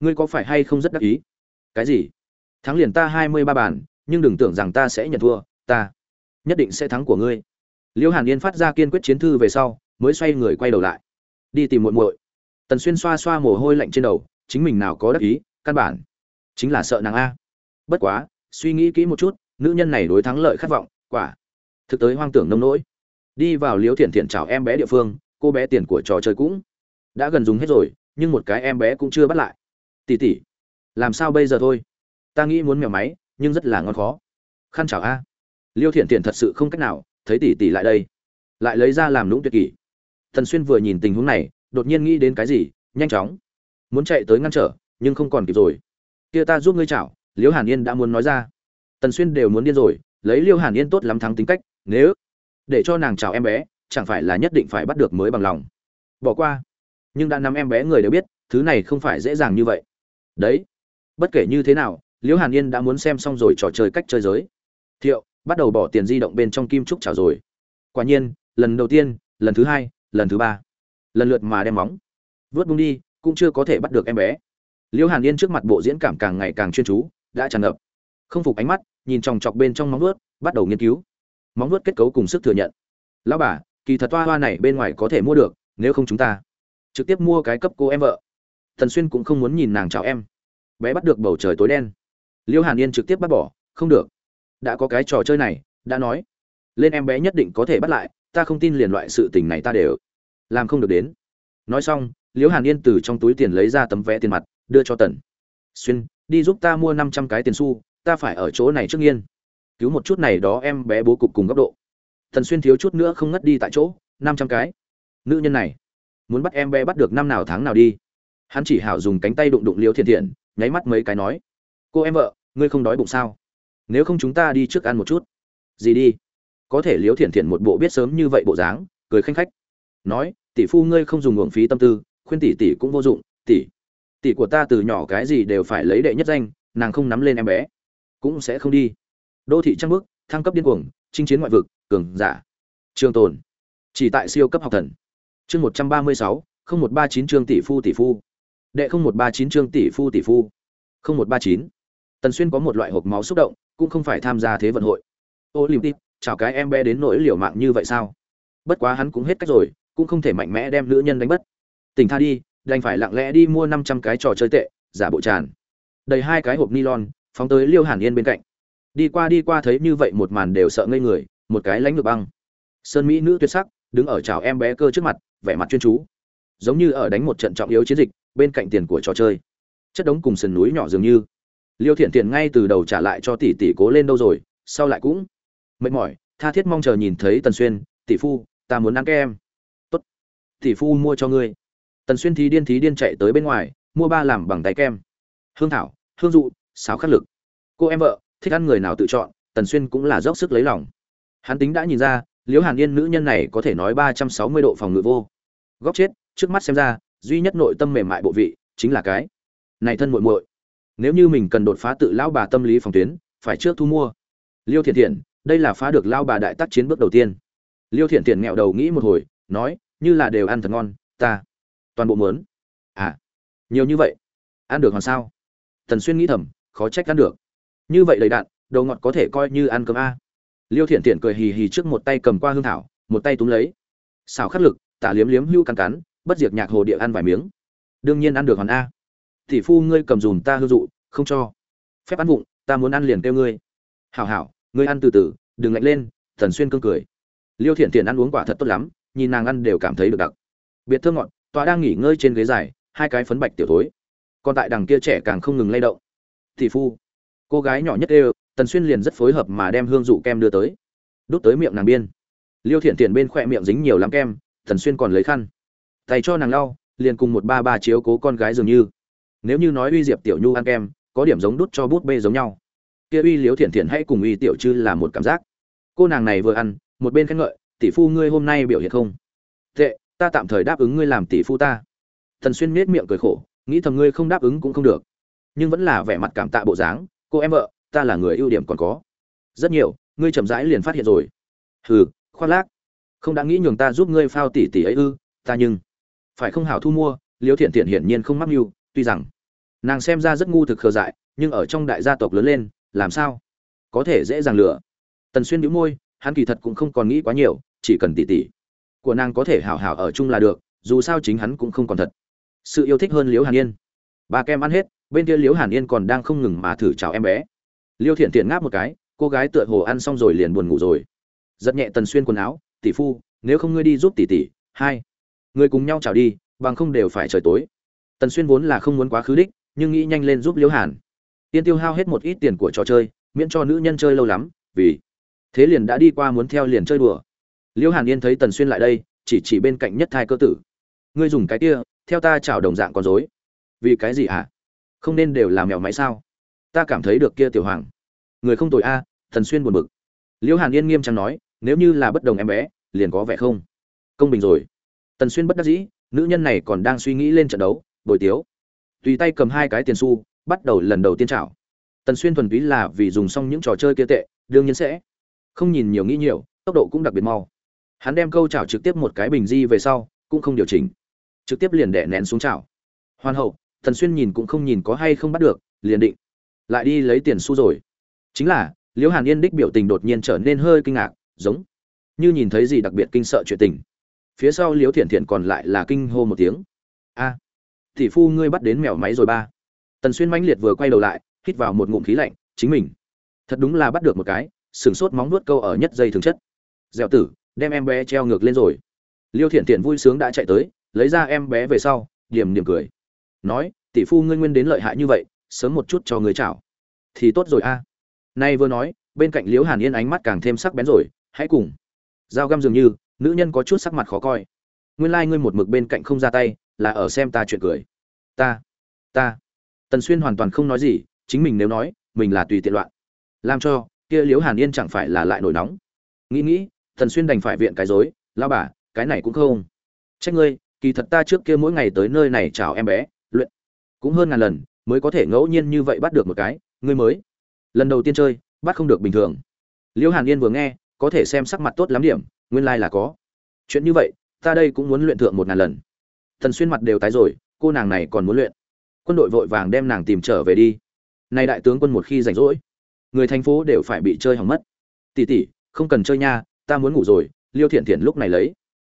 Ngươi có phải hay không rất đắc ý? Cái gì? Thắng liền ta hai mươi ba bàn, nhưng đừng tưởng rằng ta sẽ nhận thua, ta nhất định sẽ thắng của ngươi. Liễu hàn yên phát ra kiên quyết chiến thư về sau, mới xoay người quay đầu lại. Đi tìm muội muội. Tần xuyên xoa xoa mồ hôi lạnh trên đầu, chính mình nào có đắc ý, căn bản chính là sợ nàng a. Bất quá, suy nghĩ kỹ một chút, nữ nhân này đối thắng lợi khát vọng, quả thực tới hoang tưởng nông nỗi. Đi vào liếu thiện thiện chào em bé địa phương, cô bé tiền của trò chơi cũng đã gần dùng hết rồi, nhưng một cái em bé cũng chưa bắt lại. Tỉ tỉ, làm sao bây giờ thôi? Ta nghĩ muốn mèo máy, nhưng rất là ngon khó. Khăn chào a. Liêu thiện thiện thật sự không cách nào, thấy tỉ tỉ lại đây. Lại lấy ra làm lũng tuyệt kỷ. Thần xuyên vừa nhìn tình huống này, đột nhiên nghĩ đến cái gì, nhanh chóng. Muốn chạy tới ngăn trở, nhưng không còn kịp rồi. Kia ta giúp ngươi chảo, liễu hàn yên đã muốn nói ra. Tần xuyên đều muốn điên rồi, lấy liêu hàn yên tốt lắm thắng tính cách nếu để cho nàng chào em bé, chẳng phải là nhất định phải bắt được mới bằng lòng. Bỏ qua. Nhưng đã nắm em bé người đều biết, thứ này không phải dễ dàng như vậy. Đấy. Bất kể như thế nào, liễu hàn yên đã muốn xem xong rồi trò chơi cách chơi giới. Thiệu, bắt đầu bỏ tiền di động bên trong kim trúc chảo rồi. Quả nhiên, lần đầu tiên, lần thứ hai, lần thứ ba. Lần lượt mà đem móng. Vớt bung đi, cũng chưa có thể bắt được em bé. Liễu hàn yên trước mặt bộ diễn cảm càng ngày càng chuyên chú, đã tràn ngập. Không phục ánh mắt, nhìn chòng chọc bên trong móng vuốt, bắt đầu nghiên cứu móng vuốt kết cấu cùng sức thừa nhận. Lão bà, kỳ thật toa hoa này bên ngoài có thể mua được, nếu không chúng ta trực tiếp mua cái cấp cô em vợ. Thần xuyên cũng không muốn nhìn nàng chào em. Bé bắt được bầu trời tối đen. Liêu hàn yên trực tiếp bắt bỏ, không được. Đã có cái trò chơi này, đã nói. Lên em bé nhất định có thể bắt lại, ta không tin liền loại sự tình này ta đều làm không được đến. Nói xong liễu hàn yên từ trong túi tiền lấy ra tấm vé tiền mặt, đưa cho tần. Xuyên, đi giúp ta mua năm trăm cái tiền xu, ta phải ở chỗ này trước yên cứu một chút này đó em bé bố cục cùng góc độ. Thần xuyên thiếu chút nữa không ngất đi tại chỗ, năm trăm cái. Nữ nhân này, muốn bắt em bé bắt được năm nào tháng nào đi. Hắn chỉ hảo dùng cánh tay đụng đụng liễu thiện thiện, nháy mắt mấy cái nói. Cô em vợ, ngươi không đói bụng sao? Nếu không chúng ta đi trước ăn một chút. Gì đi? Có thể liễu thiện thiện một bộ biết sớm như vậy bộ dáng, cười khanh khách. Nói, tỷ phu ngươi không dùng uổng phí tâm tư, khuyên tỷ tỷ cũng vô dụng, tỷ. Tỷ của ta từ nhỏ cái gì đều phải lấy đệ nhất danh, nàng không nắm lên em bé. Cũng sẽ không đi đô thị trăng bước thăng cấp điên cuồng, chinh chiến ngoại vực, cường giả. Trường tồn. Chỉ tại siêu cấp học thần. Chương một trăm ba mươi sáu, không một ba chín chương tỷ phu tỷ phu. Đệ không một ba chín chương tỷ phu tỷ phu. Không một ba chín. Tần xuyên có một loại hộp máu xúc động, cũng không phải tham gia thế vận hội. Olympic, chào cái em bé đến nỗi liều mạng như vậy sao? Bất quá hắn cũng hết cách rồi, cũng không thể mạnh mẽ đem nữ nhân đánh bất tỉnh tha đi, đành phải lặng lẽ đi mua năm trăm cái trò chơi tệ, giả bộ tràn. Đầy hai cái hộp nylon, phóng tới liêu hàn yên bên cạnh đi qua đi qua thấy như vậy một màn đều sợ ngây người, một cái lánh ngược băng. Sơn mỹ nữ tuyệt sắc, đứng ở chào em bé cơ trước mặt, vẻ mặt chuyên chú. Giống như ở đánh một trận trọng yếu chiến dịch, bên cạnh tiền của trò chơi. Chất đống cùng sườn núi nhỏ dường như. Liêu thiện tiền ngay từ đầu trả lại cho tỷ tỷ cố lên đâu rồi, sau lại cũng mệt mỏi, tha thiết mong chờ nhìn thấy tần xuyên, tỷ phu, ta muốn ăn các em. Tốt, tỷ phu mua cho ngươi. Tần xuyên thí điên thí điên chạy tới bên ngoài, mua ba làm bằng tay kem. Hương thảo, hương dụ sáo khắc lực. Cô em vợ thích ăn người nào tự chọn, tần xuyên cũng là dốc sức lấy lòng. Hắn tính đã nhìn ra, liễu hàn yên nữ nhân này có thể nói ba trăm sáu mươi độ phòng ngự vô. Góc chết, trước mắt xem ra, duy nhất nội tâm mềm mại bộ vị chính là cái này thân muội muội. Nếu như mình cần đột phá tự lão bà tâm lý phòng tuyến, phải trước thu mua. Liêu thiện thiện, đây là phá được lao bà đại tác chiến bước đầu tiên. Liêu thiện thiện nghẹo đầu nghĩ một hồi, nói, như là đều ăn thật ngon, ta toàn bộ muốn. À nhiều như vậy, ăn được hoàn sao? Thần xuyên nghĩ thầm, khó trách ăn được như vậy đầy đạn đầu ngọt có thể coi như ăn cơm a. Liêu thiện thiện cười hì hì trước một tay cầm qua hương thảo, một tay túm lấy. Xào khắc lực, tả liếm liếm hưu cắn cắn, bất diệt nhạc hồ địa ăn vài miếng. Đương nhiên ăn được hoàn a. Tỷ phu ngươi cầm dùm ta hư dụ, không cho. Phép ăn vụng, ta muốn ăn liền kêu ngươi. Hảo hảo, ngươi ăn từ từ, đừng lạnh lên, thần xuyên cương cười. Liêu thiện thiện ăn uống quả thật tốt lắm, nhìn nàng ăn đều cảm thấy được đặc. Biệt thơ ngọt, tòa đang nghỉ ngơi trên ghế dài, hai cái phấn bạch tiểu thối. Còn tại đằng kia trẻ càng không ngừng lay động. Tỷ phu cô gái nhỏ nhất đều, tần xuyên liền rất phối hợp mà đem hương dụ kem đưa tới. Đút tới miệng nàng biên. Liêu thiện thiện bên khỏe miệng dính nhiều lắm kem, tần xuyên còn lấy khăn. Tay cho nàng lau, liền cùng một ba ba chiếu cố con gái dường như. Nếu như nói uy diệp tiểu nhu ăn kem, có điểm giống đút cho bút bê giống nhau. Kia uy liếu thiện thiện hãy cùng uy tiểu chư là một cảm giác. Cô nàng này vừa ăn, một bên khen ngợi, tỷ phu ngươi hôm nay biểu hiện không? Tệ, ta tạm thời đáp ứng ngươi làm tỷ phu ta. Thần xuyên nết miệng cười khổ, nghĩ thầm ngươi không đáp ứng cũng không được. Nhưng vẫn là vẻ mặt cảm tạ bộ dáng cô em vợ, ta là người ưu điểm còn có. Rất nhiều, ngươi chậm rãi liền phát hiện rồi. Hừ, khoác lác. Không đã nghĩ nhường ta giúp ngươi phao tỷ tỷ ấy ư, ta nhưng phải không hảo thu mua, liễu thiện thiện hiển nhiên không mắc mưu, tuy rằng nàng xem ra rất ngu thực khờ dại, nhưng ở trong đại gia tộc lớn lên, làm sao có thể dễ dàng lừa. Tần xuyên đĩu môi, hắn kỳ thật cũng không còn nghĩ quá nhiều, chỉ cần tỷ tỷ của nàng có thể hảo hảo ở chung là được, dù sao chính hắn cũng không còn thật sự yêu thích hơn liễu hàn yên. Bà kem ăn hết bên kia liễu hàn yên còn đang không ngừng mà thử chào em bé. Liêu thiện thiện ngáp một cái, cô gái tựa hồ ăn xong rồi liền buồn ngủ rồi. Giật nhẹ tần xuyên quần áo, tỷ phu, nếu không ngươi đi giúp tỷ tỷ, hai, người cùng nhau chào đi, bằng không đều phải trời tối. Tần xuyên vốn là không muốn quá khứ đích, nhưng nghĩ nhanh lên giúp liễu hàn. Tiên tiêu hao hết một ít tiền của trò chơi, miễn cho nữ nhân chơi lâu lắm, vì thế liền đã đi qua muốn theo liền chơi đùa. Liễu hàn yên thấy tần xuyên lại đây, chỉ chỉ bên cạnh nhất thai cơ tử. Ngươi dùng cái kia, theo ta chào đồng dạng con dối vì cái gì hả? Không nên đều là mèo máy sao? Ta cảm thấy được kia tiểu hoàng. Người không tội a, thần xuyên buồn bực. Liễu hàn yên nghiêm trang nói, nếu như là bất đồng em bé, liền có vẻ không. Công bình rồi. Tần xuyên bất đắc dĩ, nữ nhân này còn đang suy nghĩ lên trận đấu, bồi tiếu. Tùy tay cầm hai cái tiền xu, bắt đầu lần đầu tiên trảo tần xuyên thuần túy là vì dùng xong những trò chơi kia tệ, đương nhiên sẽ không nhìn nhiều nghĩ nhiều, tốc độ cũng đặc biệt mau. Hắn đem câu chảo trực tiếp một cái bình di về sau, cũng không điều chỉnh. Trực tiếp liền đẻ nén xuống chảo. Hoàn hậu tần xuyên nhìn cũng không nhìn có hay không bắt được liền định lại đi lấy tiền xu rồi. Chính là liễu hàn yên đích biểu tình đột nhiên trở nên hơi kinh ngạc giống như nhìn thấy gì đặc biệt kinh sợ chuyện tình. Phía sau liễu thiện thiện còn lại là kinh hô một tiếng. A à, tỷ phu ngươi bắt đến mèo máy rồi ba. Tần xuyên mãnh liệt vừa quay đầu lại hít vào một ngụm khí lạnh chính mình. Thật đúng là bắt được một cái sừng sốt móng nuốt câu ở nhất dây thường chất. Dẻo tử đem em bé treo ngược lên rồi. Liêu thiện thiện vui sướng đã chạy tới lấy ra em bé về sau điểm điểm cười. Nói tỷ phu ngươi nguyên đến lợi hại như vậy sớm một chút cho người chảo, thì tốt rồi a. Nay vừa nói bên cạnh liễu hàn yên ánh mắt càng thêm sắc bén rồi hãy cùng. Dao găm dường như nữ nhân có chút sắc mặt khó coi. Nguyên lai、like、ngươi một mực bên cạnh không ra tay là ở xem ta chuyện cười. Ta ta. Tần xuyên hoàn toàn không nói gì chính mình nếu nói mình là tùy tiện loạn. Làm cho kia liễu hàn yên chẳng phải là lại nổi nóng. Nghĩ nghĩ tần xuyên đành phải viện cái dối lao bà cái này cũng không. Trách ngươi kỳ thật ta trước kia mỗi ngày tới nơi này chào em bé cũng hơn ngàn lần, mới có thể ngẫu nhiên như vậy bắt được một cái, ngươi mới. Lần đầu tiên chơi, bắt không được bình thường. Liễu hàn yên vừa nghe, có thể xem sắc mặt tốt lắm điểm, nguyên lai、like、là có. Chuyện như vậy, ta đây cũng muốn luyện thượng một ngàn lần. Thần xuyên mặt đều tái rồi, cô nàng này còn muốn luyện. Quân đội vội vàng đem nàng tìm trở về đi. Nay đại tướng quân một khi rảnh rỗi, người thành phố đều phải bị chơi hỏng mất. Tỉ tỉ không cần chơi nha, ta muốn ngủ rồi, liêu thiện thiện lúc này lấy.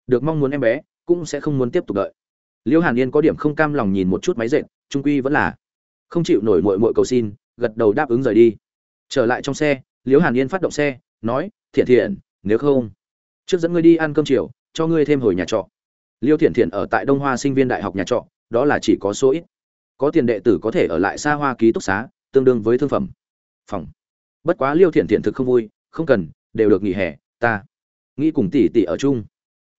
Được mong muốn em bé, cũng sẽ không muốn tiếp tục đợi. Liêu hàn yên có điểm không cam lòng nhìn một chút máy dệt trung quy vẫn là không chịu nổi mội mội cầu xin, gật đầu đáp ứng rời đi. Trở lại trong xe liêu hàn yên phát động xe, nói, thiện thiện, nếu không, trước dẫn ngươi đi ăn cơm chiều, cho ngươi thêm hồi nhà trọ. Liêu thiện thiện ở tại đông hoa sinh viên đại học nhà trọ, đó là chỉ có số ít. Có tiền đệ tử có thể ở lại xa hoa ký túc xá, tương đương với thương phẩm. Phòng. Bất quá liêu thiện thiện thực không vui, không cần, đều được nghỉ hè, ta nghĩ cùng tỷ tỷ ở chung.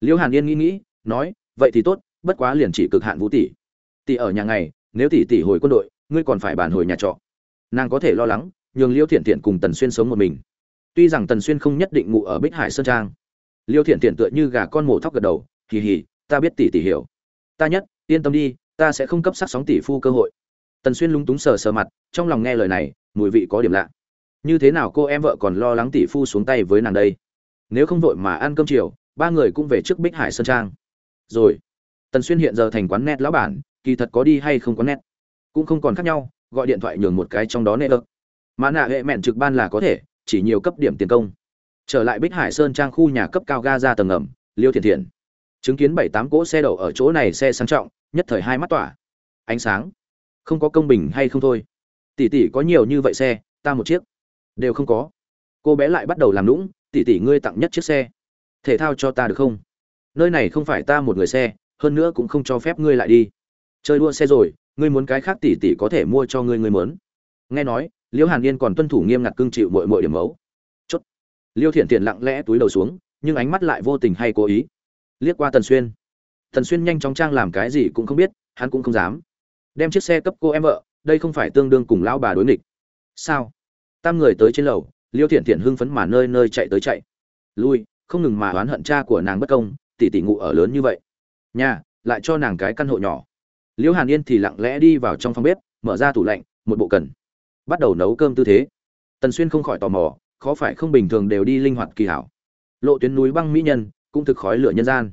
Liêu hàn yên nghĩ nghĩ, nói, vậy thì tốt, bất quá liền chỉ cực hạn vũ tỷ. Tỷ ở nhà ngày nếu tỷ tỷ hồi quân đội, ngươi còn phải bàn hồi nhà trọ. Nàng có thể lo lắng, nhường liêu thiện thiện cùng tần xuyên sống một mình. Tuy rằng tần xuyên không nhất định ngủ ở bích hải sơn trang. Liêu thiện thiện tựa như gà con mổ thóc gật đầu, hì hì, ta biết tỷ tỷ hiểu. Ta nhất, yên tâm đi, ta sẽ không cấp sắc sóng tỷ phu cơ hội. Tần xuyên lúng túng sờ sờ mặt, trong lòng nghe lời này, mùi vị có điểm lạ. Như thế nào cô em vợ còn lo lắng tỷ phu xuống tay với nàng đây? Nếu không vội mà ăn cơm chiều, ba người cũng về trước bích hải sơn trang. Rồi. Tần xuyên hiện giờ thành quán net lão bản kỳ thật có đi hay không có nét. Cũng không còn khác nhau, gọi điện thoại nhường một cái trong đó nệ ơ mã nạ hệ mẹn trực ban là có thể, chỉ nhiều cấp điểm tiền công. Trở lại bích hải sơn trang khu nhà cấp cao ga ra tầng ngầm liêu thiện thiện. Chứng kiến bảy tám cỗ xe đậu ở chỗ này xe sang trọng, nhất thời hai mắt tỏa. Ánh sáng. Không có công bình hay không thôi. Tỷ tỷ có nhiều như vậy xe, ta một chiếc. Đều không có. Cô bé lại bắt đầu làm lũng tỷ tỷ ngươi tặng nhất chiếc xe. Thể thao cho ta được không? Nơi này không phải ta một người xe, hơn nữa cũng không cho phép ngươi lại đi chơi đua xe rồi, ngươi muốn cái khác tỷ tỷ có thể mua cho ngươi ngươi muốn. Nghe nói, liễu hàn yên còn tuân thủ nghiêm ngặt cương chịu mọi mọi điểm mấu. Chốt. Liêu thiện thiện lặng lẽ túi đầu xuống, nhưng ánh mắt lại vô tình hay cố ý. Liếc qua tần xuyên. Tần xuyên nhanh chóng trang làm cái gì cũng không biết, hắn cũng không dám. Đem chiếc xe cấp cô em vợ, đây không phải tương đương cùng lão bà đối nghịch. Sao? Tam người tới trên lầu, liêu thiện thiện hưng phấn mà nơi nơi chạy tới chạy. Lui, không ngừng mà oán hận cha của nàng bất công, tỷ tỷ ngụ ở lớn như vậy. Nhà, lại cho nàng cái căn hộ nhỏ liễu hàn yên thì lặng lẽ đi vào trong phòng bếp, mở ra tủ lạnh, một bộ cần. Bắt đầu nấu cơm tư thế. Tần xuyên không khỏi tò mò, khó phải không bình thường đều đi linh hoạt kỳ hảo. Lộ tuyến núi băng mỹ nhân, cũng thực khói lửa nhân gian.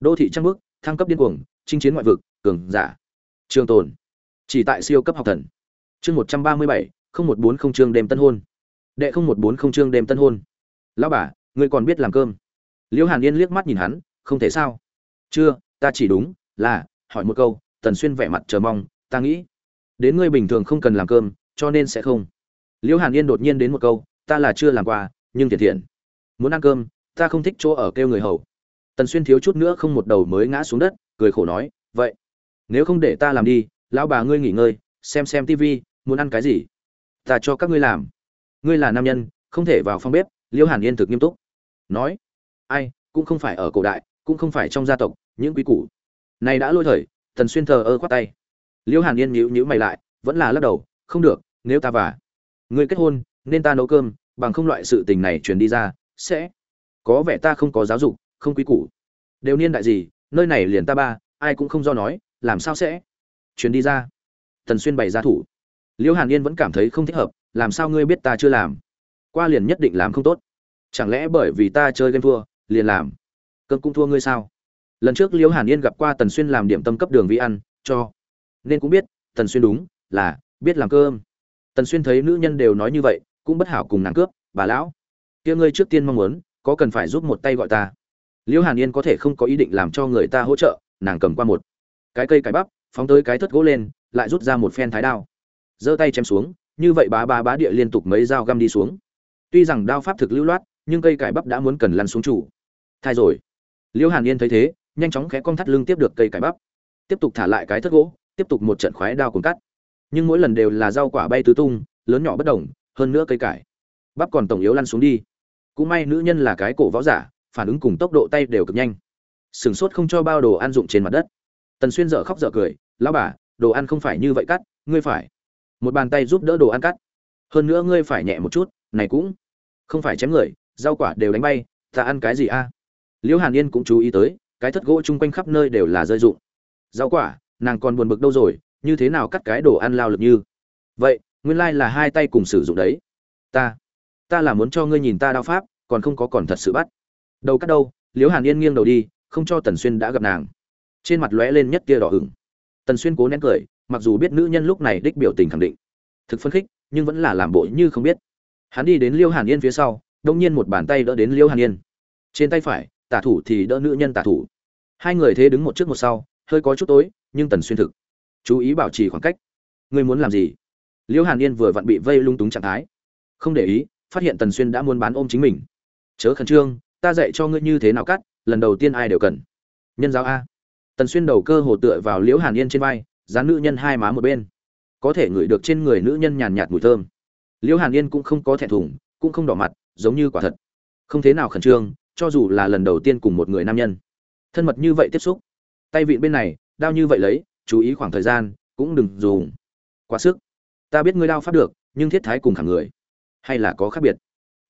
Đô thị trăng bước thăng cấp điên cuồng, chinh chiến ngoại vực, cường giả. Trường tồn. Chỉ tại siêu cấp học thần. Chương một trăm ba mươi bảy, không một bốn không chương đêm tân hôn. Đệ không một bốn không chương đêm tân hôn. Lão bà, ngươi còn biết làm cơm. Liễu hàn yên liếc mắt nhìn hắn, không thể sao? Chưa, ta chỉ đúng là, hỏi một câu tần xuyên vẻ mặt chờ mong, ta nghĩ, đến ngươi bình thường không cần làm cơm, cho nên sẽ không. Liễu hàn yên đột nhiên đến một câu, ta là chưa làm qua, nhưng thiện thiện. Muốn ăn cơm, ta không thích chỗ ở kêu người hầu. Tần xuyên thiếu chút nữa không một đầu mới ngã xuống đất, cười khổ nói, vậy, nếu không để ta làm đi, lão bà ngươi nghỉ ngơi, xem xem tivi muốn ăn cái gì? Ta cho các ngươi làm. Ngươi là nam nhân, không thể vào phòng bếp, liễu hàn yên thực nghiêm túc nói. Ai, cũng không phải ở cổ đại, cũng không phải trong gia tộc, những quý củ này đã lôi thời tần xuyên thờ ơ khoát tay. Liễu hàn yên nhíu nhíu mày lại, vẫn là lắc đầu, không được, nếu ta và ngươi kết hôn, nên ta nấu cơm, bằng không loại sự tình này truyền đi ra, sẽ có vẻ ta không có giáo dục, không quý củ. Đều niên đại gì, nơi này liền ta ba, ai cũng không do nói, làm sao sẽ truyền đi ra? Tần xuyên bày ra thủ. Liễu hàn yên vẫn cảm thấy không thích hợp, làm sao ngươi biết ta chưa làm? Qua liền nhất định làm không tốt. Chẳng lẽ bởi vì ta chơi game thua, liền làm? Cơm cũng thua ngươi sao? Lần trước liễu hàn yên gặp qua tần xuyên làm điểm tâm cấp đường vi ăn, cho nên cũng biết, tần xuyên đúng, là biết làm cơm. Tần xuyên thấy nữ nhân đều nói như vậy, cũng bất hảo cùng nàng cướp, bà lão, kia ngươi trước tiên mong muốn, có cần phải giúp một tay gọi ta? Liễu hàn yên có thể không có ý định làm cho người ta hỗ trợ, nàng cầm qua một cái cây cái bắp, phóng tới cái thất gỗ lên, lại rút ra một phen thái đao. Giơ tay chém xuống, như vậy bá bá bá địa liên tục mấy dao găm đi xuống. Tuy rằng đao pháp thực lưu loát, nhưng cây cải bắp đã muốn cần lăn xuống chủ. Thay rồi. Liễu hàn yên thấy thế nhanh chóng khẽ cong thắt lưng tiếp được cây cải bắp. Tiếp tục thả lại cái thất gỗ, tiếp tục một trận khoái đao cùng cắt. Nhưng mỗi lần đều là rau quả bay tứ tung, lớn nhỏ bất đồng, hơn nữa cây cải. Bắp còn tổng yếu lăn xuống đi. Cũng may nữ nhân là cái cổ võ giả, phản ứng cùng tốc độ tay đều cực nhanh. Sửng sốt không cho bao đồ ăn dụng trên mặt đất. Tần xuyên dở khóc dở cười, lão bà, đồ ăn không phải như vậy cắt, ngươi phải một bàn tay giúp đỡ đồ ăn cắt. Hơn nữa ngươi phải nhẹ một chút, này cũng không phải chém người, rau quả đều đánh bay, ta ăn cái gì a? Liễu hàn yên cũng chú ý tới cái thất gỗ chung quanh khắp nơi đều là rơi rụng. rau quả, nàng còn buồn bực đâu rồi, như thế nào cắt cái đồ ăn lao lực như? Vậy, nguyên lai là hai tay cùng sử dụng đấy. Ta ta là muốn cho ngươi nhìn ta đao pháp, còn không có còn thật sự bắt. Đầu cắt đâu, liễu hàn yên nghiêng đầu đi, không cho tần xuyên đã gặp nàng. Trên mặt lóe lên nhất kia đỏ hửng tần xuyên cố nén cười, mặc dù biết nữ nhân lúc này đích biểu tình khẳng định, thực phân khích, nhưng vẫn là làm bộ như không biết. Hắn đi đến liêu hàn yên phía sau, đông nhiên một bàn tay đỡ đến liêu hàn yên. Trên tay phải tả thủ thì đỡ nữ nhân tả thủ. Hai người thế đứng một trước một sau, hơi có chút tối, nhưng tần xuyên thực. Chú ý bảo trì khoảng cách. Ngươi muốn làm gì? Liễu hàn yên vừa vặn bị vây lung túng trạng thái. Không để ý, phát hiện tần xuyên đã muốn bán ôm chính mình. Chớ khẩn trương, ta dạy cho ngươi như thế nào cắt, lần đầu tiên ai đều cần. Nhân giáo a. Tần xuyên đầu cơ hồ tựa vào liễu hàn yên trên vai, dán nữ nhân hai má một bên. Có thể ngửi được trên người nữ nhân nhàn nhạt mùi thơm. Liễu hàn yên cũng không có thẹn thùng, cũng không đỏ mặt, giống như quả thật. Không thế nào khẩn trương cho dù là lần đầu tiên cùng một người nam nhân. Thân mật như vậy tiếp xúc, tay vịn bên này, đao như vậy lấy, chú ý khoảng thời gian, cũng đừng dùng. Quá sức. Ta biết ngươi đao pháp được, nhưng thiết thái cùng khẳng người. Hay là có khác biệt?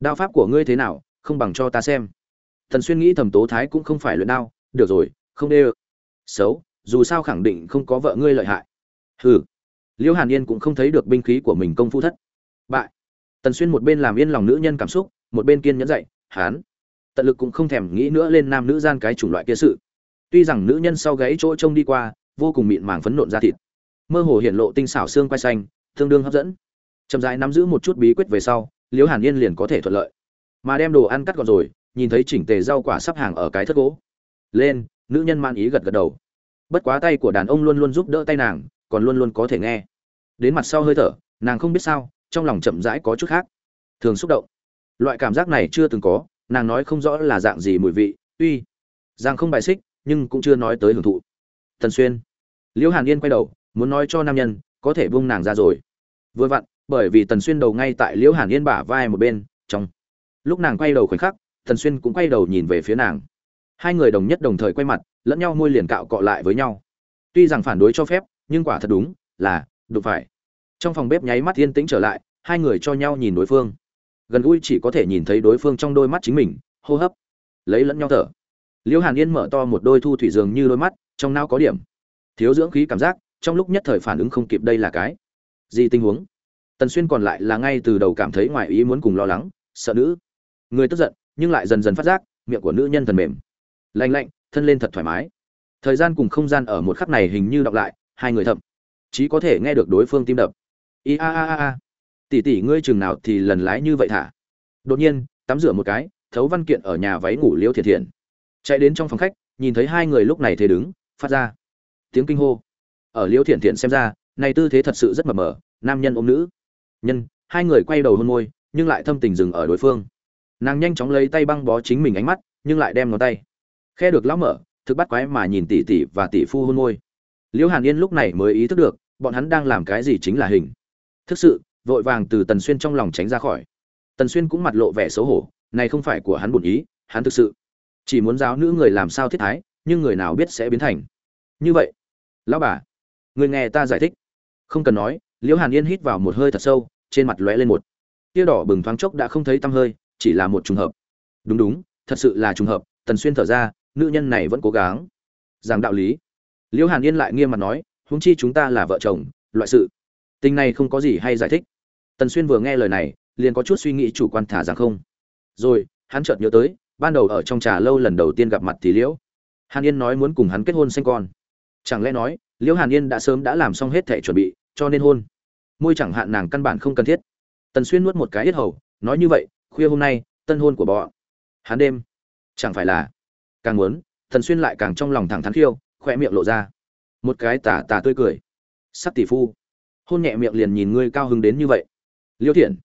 Đao pháp của ngươi thế nào, không bằng cho ta xem. Thần xuyên nghĩ thầm tố thái cũng không phải luyện đao, được rồi, không đê xấu, dù sao khẳng định không có vợ ngươi lợi hại. Hừ. Liễu hàn yên cũng không thấy được binh khí của mình công phu thất. Bại. Tần xuyên một bên làm yên lòng nữ nhân cảm xúc, một bên kiên nhẫn dạy, hán tận lực cũng không thèm nghĩ nữa lên nam nữ gian cái chủng loại kia sự. Tuy rằng nữ nhân sau gáy chỗ trông đi qua, vô cùng mịn màng phấn nộn ra thịt. Mơ hồ hiện lộ tinh xảo xương quai xanh, tương đương hấp dẫn. Chậm rãi nắm giữ một chút bí quyết về sau, liễu hàn yên liền có thể thuận lợi. Mà đem đồ ăn cắt gọn rồi, nhìn thấy chỉnh tề rau quả sắp hàng ở cái thất gỗ. Lên, nữ nhân man ý gật gật đầu. Bất quá tay của đàn ông luôn luôn giúp đỡ tay nàng, còn luôn luôn có thể nghe. Đến mặt sau hơi thở, nàng không biết sao, trong lòng chậm rãi có chút khác. Thường xúc động. Loại cảm giác này chưa từng có nàng nói không rõ là dạng gì mùi vị uy giang không bài xích, nhưng cũng chưa nói tới hưởng thụ. Thần xuyên. Liễu hàn yên quay đầu, muốn nói cho nam nhân, có thể buông nàng ra rồi. Vừa vặn, bởi vì tần xuyên đầu ngay tại liễu hàn yên bả vai một bên, trong lúc nàng quay đầu khoảnh khắc, tần xuyên cũng quay đầu nhìn về phía nàng. Hai người đồng nhất đồng thời quay mặt, lẫn nhau môi liền cạo cọ lại với nhau. Tuy rằng phản đối cho phép, nhưng quả thật đúng, là, đụng phải. Trong phòng bếp nháy mắt yên tĩnh trở lại, hai người cho nhau nhìn đối phương gần gũi chỉ có thể nhìn thấy đối phương trong đôi mắt chính mình, hô hấp, lấy lẫn nhau thở. Liễu hàn yên mở to một đôi thu thủy dường như đôi mắt, trong não có điểm. Thiếu dưỡng khí cảm giác, trong lúc nhất thời phản ứng không kịp đây là cái. Gì tình huống? Tần xuyên còn lại là ngay từ đầu cảm thấy ngoài ý muốn cùng lo lắng, sợ nữ. Người tức giận, nhưng lại dần dần phát giác, miệng của nữ nhân thần mềm. Lạnh lạnh, thân lên thật thoải mái. Thời gian cùng không gian ở một khắc này hình như đọc lại, hai người thậm chí có thể nghe được đối phương tim đập. I a a a a tỷ tỷ ngươi chừng nào thì lần lái như vậy thả? Đột nhiên, tắm rửa một cái, thấu văn kiện ở nhà váy ngủ Liêu thiện thiện. Chạy đến trong phòng khách, nhìn thấy hai người lúc này thế đứng, phát ra tiếng kinh hô. Ở Liêu thiện thiện xem ra, này tư thế thật sự rất mập mờ, nam nhân ôm nữ. Nhân, hai người quay đầu hôn môi, nhưng lại thâm tình dừng ở đối phương. Nàng nhanh chóng lấy tay băng bó chính mình ánh mắt, nhưng lại đem ngón tay. Khe được lão mở, thực bắt quái mà nhìn tỷ tỷ và tỷ phu hôn môi. Liễu hàn yên lúc này mới ý thức được, bọn hắn đang làm cái gì chính là hình. Thực sự vội vàng từ tần xuyên trong lòng tránh ra khỏi. Tần xuyên cũng mặt lộ vẻ xấu hổ, này không phải của hắn bổn ý, hắn thực sự chỉ muốn giáo nữ người làm sao thiết thái, nhưng người nào biết sẽ biến thành. Như vậy, lão bà, người nghe ta giải thích. Không cần nói. Liễu hàn yên hít vào một hơi thật sâu, trên mặt lóe lên một tia đỏ bừng thoáng chốc đã không thấy tăm hơi, chỉ là một trùng hợp. Đúng đúng, thật sự là trùng hợp. Tần xuyên thở ra, nữ nhân này vẫn cố gắng. Giảng đạo lý. Liễu hàn yên lại nghiêm mặt nói, huống chi chúng ta là vợ chồng, loại sự tình này không có gì hay giải thích. Tần xuyên vừa nghe lời này, liền có chút suy nghĩ chủ quan thả rằng không. Rồi, hắn chợt nhớ tới, ban đầu ở trong trà lâu lần đầu tiên gặp mặt thì liễu. Hàn yên nói muốn cùng hắn kết hôn sinh con. Chẳng lẽ nói, liễu hàn yên đã sớm đã làm xong hết thể chuẩn bị, cho nên hôn? Môi chẳng hạn nàng căn bản không cần thiết. Tần xuyên nuốt một cái yết hầu, nói như vậy, khuya hôm nay, tân hôn của bọn. Hắn đêm. Chẳng phải là càng muốn. Tần xuyên lại càng trong lòng thẳng thắn khiêu khoe miệng lộ ra một cái tà tà tươi cười. Sắc tỷ phu hôn nhẹ miệng liền nhìn ngươi cao hứng đến như vậy. Liêu thiện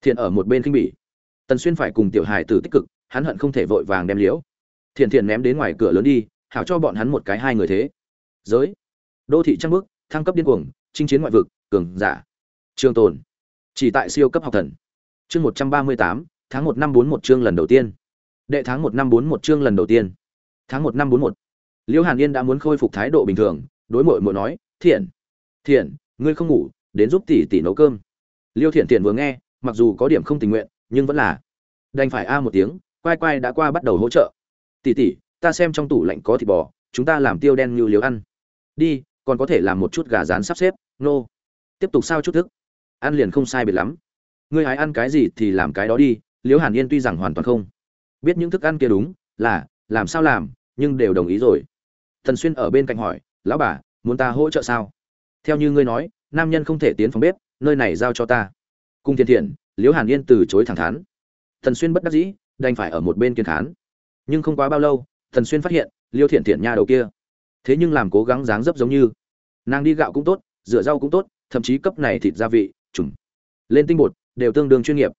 thiện ở một bên khinh bỉ. Tần xuyên phải cùng tiểu hài tử tích cực, hắn hận không thể vội vàng đem liễu. Thiện thiện ném đến ngoài cửa lớn đi, hảo cho bọn hắn một cái hai người thế. Giới. Đô thị trăng bước thăng cấp điên cuồng, chinh chiến ngoại vực, cường giả. Trường tồn. Chỉ tại siêu cấp học thần. Chương một trăm ba mươi tám, tháng một năm bốn một chương lần đầu tiên. Đệ tháng một năm bốn một chương lần đầu tiên. Tháng một năm bốn một. Liễu hàn yên đã muốn khôi phục thái độ bình thường, đối mội mội nói thiện thiện ngươi không ngủ, đến giúp tỷ tỷ nấu cơm. Liêu thiện thiện vừa nghe, mặc dù có điểm không tình nguyện, nhưng vẫn là đành phải a một tiếng, quay quay đã qua bắt đầu hỗ trợ. Tỷ tỷ, ta xem trong tủ lạnh có thịt bò, chúng ta làm tiêu đen như liếu ăn. Đi, còn có thể làm một chút gà rán sắp xếp, nô. Tiếp tục sao chút thức. Ăn liền không sai biệt lắm. Ngươi hái ăn cái gì thì làm cái đó đi liễu hàn yên tuy rằng hoàn toàn không biết những thức ăn kia đúng, là, làm sao làm, nhưng đều đồng ý rồi. Thần xuyên ở bên cạnh hỏi, lão bà, muốn ta hỗ trợ sao? Theo như ngươi nói, nam nhân không thể tiến phòng bếp, nơi này giao cho ta. Cung thiên thiện, liễu hàn yên từ chối thẳng thắn. Thần xuyên bất đắc dĩ, đành phải ở một bên kiên khán. Nhưng không quá bao lâu, thần xuyên phát hiện, liêu thiện thiện nha đầu kia. Thế nhưng làm cố gắng dáng dấp giống như. Nàng đi gạo cũng tốt, rửa rau cũng tốt, thậm chí cấp này thịt gia vị trùng lên tinh bột, đều tương đương chuyên nghiệp.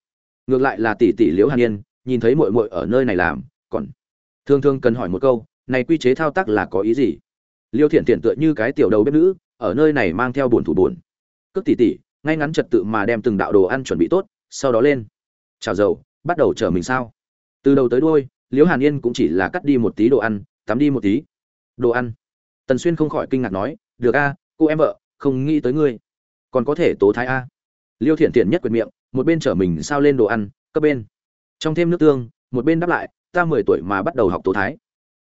Ngược lại là tỷ tỷ liễu hàn yên, nhìn thấy muội muội ở nơi này làm, còn thường thường cần hỏi một câu, này quy chế thao tác là có ý gì? Liêu thiện thiện tựa như cái tiểu đầu bếp nữ ở nơi này mang theo buồn thủ buồn. Cước tỷ tỷ ngay ngắn trật tự mà đem từng đạo đồ ăn chuẩn bị tốt, sau đó lên. Chào dầu, bắt đầu chở mình sao? Từ đầu tới đuôi, liễu hàn yên cũng chỉ là cắt đi một tí đồ ăn, tắm đi một tí. Đồ ăn? Tần xuyên không khỏi kinh ngạc nói, được a, cô em vợ, không nghĩ tới ngươi. Còn có thể tố thái a? Liêu thiện thiện nhất quyền miệng, một bên chở mình sao lên đồ ăn, cấp bên. Trong thêm nước tương, một bên đáp lại, ta mười tuổi mà bắt đầu học tố thái.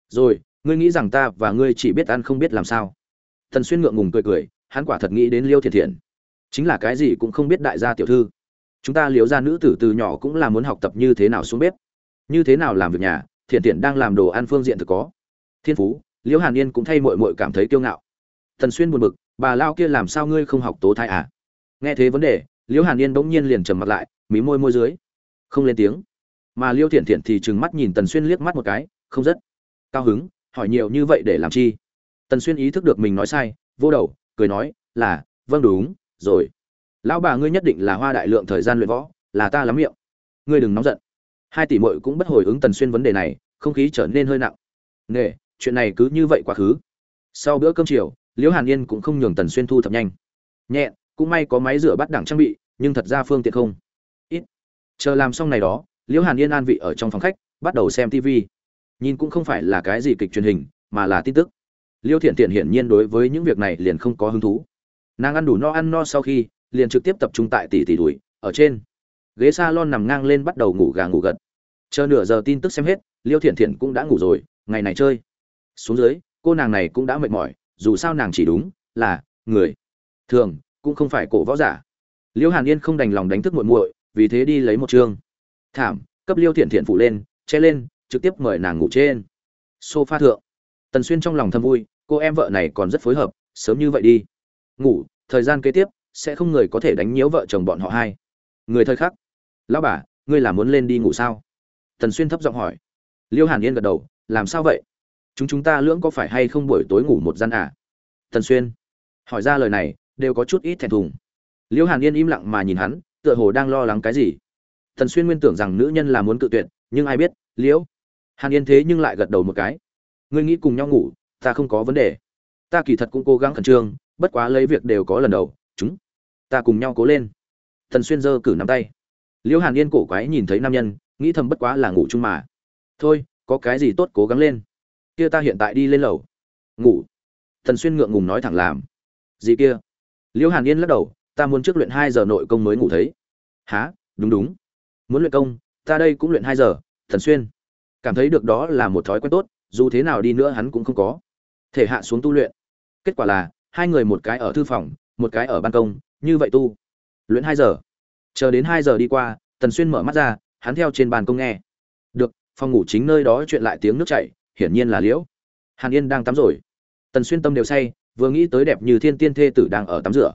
Rồi, ngươi nghĩ rằng ta và ngươi chỉ biết ăn không biết làm sao? Tần xuyên ngượng ngùng cười cười, hắn quả thật nghĩ đến liêu thiện thiện chính là cái gì cũng không biết đại gia tiểu thư. Chúng ta liếu ra nữ tử từ nhỏ cũng là muốn học tập như thế nào xuống bếp. Như thế nào làm việc nhà thiện thiện đang làm đồ ăn phương diện thực có. Thiên phú liễu hàn yên cũng thay mội mội cảm thấy kiêu ngạo. Thần xuyên buồn bực, bà lao kia làm sao ngươi không học tố thai à? Nghe thế vấn đề liễu hàn yên bỗng nhiên liền trầm mặt lại, mí môi môi dưới. Không lên tiếng. Mà liêu thiện thiện thì trừng mắt nhìn tần xuyên liếc mắt một cái, không rất cao hứng, hỏi nhiều như vậy để làm chi? Tần xuyên ý thức được mình nói sai vô đầu, cười nói, là vâng đúng, rồi. Lão bà ngươi nhất định là hoa đại lượng thời gian luyện võ, là ta lắm miệng. Ngươi đừng nóng giận. Hai tỷ muội cũng bất hồi ứng tần xuyên vấn đề này, không khí trở nên hơi nặng. Nè, chuyện này cứ như vậy quá khứ. Sau bữa cơm chiều, liễu hàn yên cũng không nhường tần xuyên thu thập nhanh. Nhẹ, cũng may có máy rửa bắt đẳng trang bị, nhưng thật ra phương tiện không. Ít. Chờ làm xong này đó, liễu hàn yên an vị ở trong phòng khách, bắt đầu xem tv nhìn cũng không phải là cái gì kịch truyền hình, mà là tin tức liêu thiện thiện hiển nhiên đối với những việc này liền không có hứng thú. Nàng ăn đủ no ăn no sau khi, liền trực tiếp tập trung tại tỷ tỷ đùi, ở trên. Ghế salon nằm ngang lên bắt đầu ngủ gà ngủ gật. Chờ nửa giờ tin tức xem hết, liêu thiện thiện cũng đã ngủ rồi, ngày này chơi. Xuống dưới, cô nàng này cũng đã mệt mỏi, dù sao nàng chỉ đúng là người. Thường, cũng không phải cổ võ giả. Liêu hàn yên không đành lòng đánh thức muội muội, vì thế đi lấy một chương. Thảm, cấp liêu thiện thiện phụ lên, che lên, trực tiếp mời nàng ngủ trên. Sofa thượng tần xuyên trong lòng thầm vui, cô em vợ này còn rất phối hợp, sớm như vậy đi. Ngủ, thời gian kế tiếp, sẽ không người có thể đánh nhiễu vợ chồng bọn họ hai. Người thời khắc. Lão bà, ngươi là muốn lên đi ngủ sao? Tần xuyên thấp giọng hỏi. Liêu hàn yên gật đầu, làm sao vậy? Chúng chúng ta lưỡng có phải hay không buổi tối ngủ một gian à? Tần xuyên. Hỏi ra lời này, đều có chút ít thẹn thùng. Liêu hàn yên im lặng mà nhìn hắn, tựa hồ đang lo lắng cái gì. Tần xuyên nguyên tưởng rằng nữ nhân là muốn cự tuyệt, nhưng ai biết liễu hàn yên thế nhưng lại gật đầu một cái ngươi nghĩ cùng nhau ngủ, ta không có vấn đề. Ta kỳ thật cũng cố gắng khẩn trương, bất quá lấy việc đều có lần đầu, chúng ta cùng nhau cố lên. Thần xuyên giơ cử nắm tay. Liễu hàn yên cổ quái nhìn thấy nam nhân, nghĩ thầm bất quá là ngủ chung mà. Thôi, có cái gì tốt cố gắng lên? Kia ta hiện tại đi lên lầu. Ngủ. Thần xuyên ngượng ngùng nói thẳng làm. Gì kia? Liễu hàn yên lắc đầu, ta muốn trước luyện hai giờ nội công mới ngủ thấy. Há đúng đúng. Muốn luyện công, ta đây cũng luyện hai giờ, thần xuyên. Cảm thấy được đó là một thói quen tốt dù thế nào đi nữa hắn cũng không có. Thể hạ xuống tu luyện. Kết quả là, hai người một cái ở thư phòng, một cái ở ban công, như vậy tu luyện hai giờ. Chờ đến hai giờ đi qua, tần xuyên mở mắt ra, hắn theo trên bàn công nghe. Được, phòng ngủ chính nơi đó chuyện lại tiếng nước chảy, hiển nhiên là liễu. Hàn yên đang tắm rồi. Tần xuyên tâm đều say, vừa nghĩ tới đẹp như thiên tiên thê tử đang ở tắm rửa.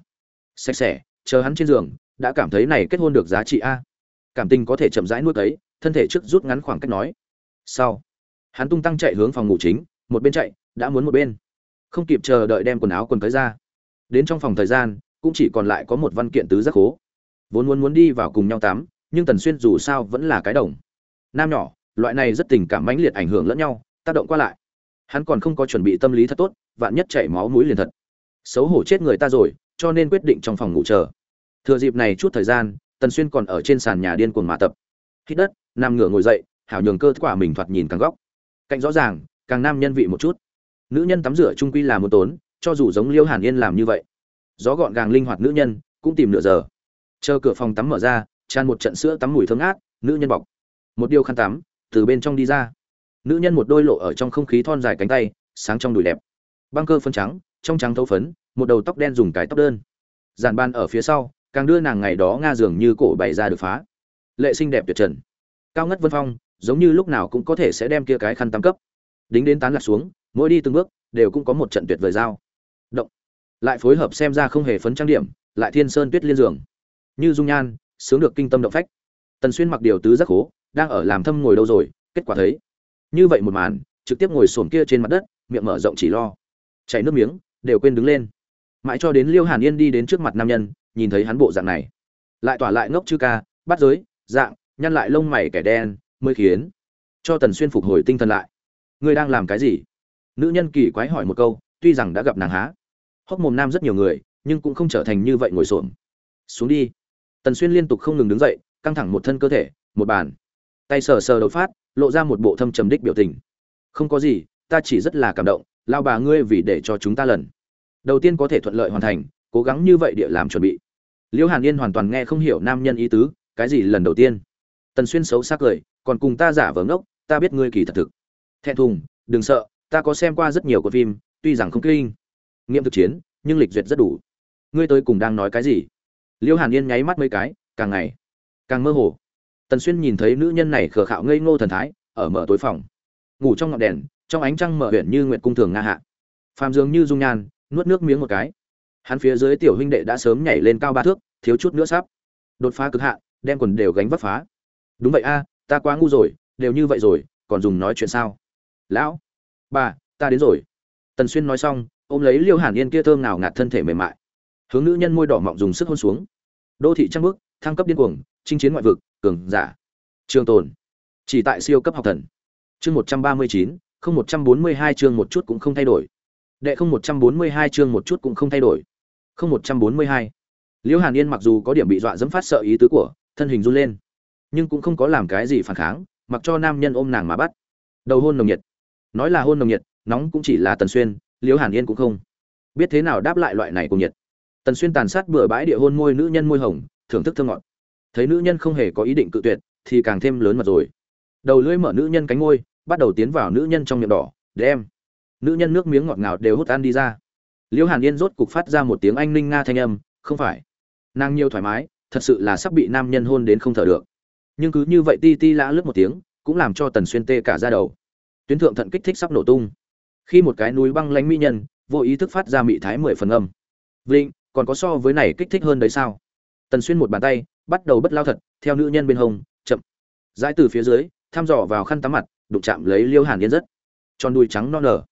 Sạch sẽ, chờ hắn trên giường, đã cảm thấy này kết hôn được giá trị a. Cảm tình có thể chậm rãi nuốt ấy, thân thể trước rút ngắn khoảng cách nói. Sau hắn tung tăng chạy hướng phòng ngủ chính một bên chạy đã muốn một bên. Không kịp chờ đợi đem quần áo quần tới ra. Đến trong phòng thời gian cũng chỉ còn lại có một văn kiện tứ giác hố, vốn muốn muốn đi vào cùng nhau tắm nhưng tần xuyên dù sao vẫn là cái đồng. Nam nhỏ loại này rất tình cảm mãnh liệt ảnh hưởng lẫn nhau tác động qua lại. Hắn còn không có chuẩn bị tâm lý thật tốt vạn nhất chảy máu mũi liền thật. Xấu hổ chết người ta rồi cho nên quyết định trong phòng ngủ chờ. Thừa dịp này chút thời gian tần xuyên còn ở trên sàn nhà điên cuồng mà tập. Hít đất nằm ngửa ngồi dậy hảo nhường cơ quả mình thoạt nhìn càng góc cạnh rõ ràng, càng nam nhân vị một chút. Nữ nhân tắm rửa trung quy là một tốn, cho dù giống liêu hàn yên làm như vậy. Gió gọn gàng linh hoạt nữ nhân, cũng tìm nửa giờ. Chờ cửa phòng tắm mở ra, tràn một trận sữa tắm mùi thơm ngát, nữ nhân bọc. Một điều khăn tắm, từ bên trong đi ra. Nữ nhân một đôi lộ ở trong không khí thon dài cánh tay, sáng trong đùi đẹp. Băng cơ phân trắng, trong trắng thấu phấn, một đầu tóc đen dùng cái tóc đơn. Giàn ban ở phía sau, càng đưa nàng ngày đó nga dường như cổ bày ra được phá. Lệ xinh đẹp tuyệt trần. Cao ngất vân phong giống như lúc nào cũng có thể sẽ đem kia cái khăn tam cấp. Đính đến tán lạc xuống, mỗi đi từng bước, đều cũng có một trận tuyệt vời giao. Động. Lại phối hợp xem ra không hề phấn trang điểm, lại thiên sơn tuyết liên giường. Như dung nhan, sướng được kinh tâm động phách. Tần xuyên mặc điều tứ giác hố đang ở làm thâm ngồi đâu rồi, kết quả thấy. Như vậy một màn, trực tiếp ngồi xổm kia trên mặt đất, miệng mở rộng chỉ lo. Chảy nước miếng, đều quên đứng lên. Mãi cho đến liêu hàn yên đi đến trước mặt nam nhân, nhìn thấy hắn bộ dạng này. Lại tỏa lại ngốc chư ca bắt giới, dạng, nhăn lại lông mày kẻ đen mới khiến cho tần xuyên phục hồi tinh thần lại. Ngươi đang làm cái gì? Nữ nhân kỳ quái hỏi một câu, tuy rằng đã gặp nàng há. Hốc mồm nam rất nhiều người, nhưng cũng không trở thành như vậy ngồi xổm. Xuống đi. Tần xuyên liên tục không ngừng đứng dậy, căng thẳng một thân cơ thể, một bàn. Tay sờ sờ đầu phát, lộ ra một bộ thâm trầm đích biểu tình. Không có gì, ta chỉ rất là cảm động, lao bà ngươi vì để cho chúng ta lần. Đầu tiên có thể thuận lợi hoàn thành, cố gắng như vậy địa làm chuẩn bị. Liễu hàn yên hoàn toàn nghe không hiểu nam nhân ý tứ, cái gì lần đầu tiên? Tần xuyên xấu xác cười còn cùng ta giả vờ ngốc, ta biết ngươi kỳ thật thực. Thẹn thùng, đừng sợ, ta có xem qua rất nhiều của phim, tuy rằng không kinh. Nghiệm thực chiến, nhưng lịch duyệt rất đủ. Ngươi tới cùng đang nói cái gì? Liêu hàn yên nháy mắt mấy cái, càng ngày, càng mơ hồ. Tần xuyên nhìn thấy nữ nhân này khờ khạo ngây ngô thần thái, ở mở tối phòng. Ngủ trong ngọn đèn, trong ánh trăng mở huyện như nguyệt cung thường nga hạ. Phàm dường như dung nhan, nuốt nước miếng một cái. Hắn phía dưới tiểu huynh đệ đã sớm nhảy lên cao ba thước, thiếu chút nữa sắp. Đột phá cực hạn, đem quần đều gánh vấp phá. Đúng vậy a ta quá ngu rồi, đều như vậy rồi, còn dùng nói chuyện sao? Lão, bà, ta đến rồi. Tần xuyên nói xong, ôm lấy liêu hàn yên kia thơm nào ngạt thân thể mềm mại. Hướng nữ nhân môi đỏ mọng dùng sức hôn xuống. Đô thị trăng bước thăng cấp điên cuồng, chinh chiến ngoại vực, cường giả. Trường tồn. Chỉ tại siêu cấp học thần. Chương một trăm ba mươi chín, không một trăm bốn mươi hai chương một chút cũng không thay đổi. Đệ không một trăm bốn mươi hai chương một chút cũng không thay đổi. Không một trăm bốn mươi hai. Liễu hàn yên mặc dù có điểm bị dọa dẫm phát sợ ý tứ của, thân hình run lên nhưng cũng không có làm cái gì phản kháng, mặc cho nam nhân ôm nàng mà bắt. Đầu hôn nồng nhiệt. Nói là hôn nồng nhiệt, nóng cũng chỉ là tần xuyên, liễu hàn yên cũng không. Biết thế nào đáp lại loại này cùng nhiệt. Tần xuyên tàn sát bừa bãi địa hôn môi nữ nhân môi hồng, thưởng thức thơ ngọt. Thấy nữ nhân không hề có ý định cự tuyệt, thì càng thêm lớn mật rồi. Đầu lưỡi mở nữ nhân cánh môi, bắt đầu tiến vào nữ nhân trong miệng đỏ, đem. Nữ nhân nước miếng ngọt ngào đều hút ăn đi ra. Liễu hàn yên rốt cục phát ra một tiếng anh ninh nga thanh âm, không phải. Nàng nhiều thoải mái, thật sự là sắp bị nam nhân hôn đến không thở được nhưng cứ như vậy ti ti lã lướt một tiếng, cũng làm cho tần xuyên tê cả ra đầu. Tuyến thượng thận kích thích sắp nổ tung. Khi một cái núi băng lánh mỹ nhân, vô ý thức phát ra mị thái mười phần âm. Vinh còn có so với này kích thích hơn đấy sao? Tần xuyên một bàn tay, bắt đầu bất lao thật, theo nữ nhân bên hông, chậm. Dãi từ phía dưới, thăm dò vào khăn tắm mặt, đụng chạm lấy liêu hàn yên rất. Tròn đuôi trắng non nở.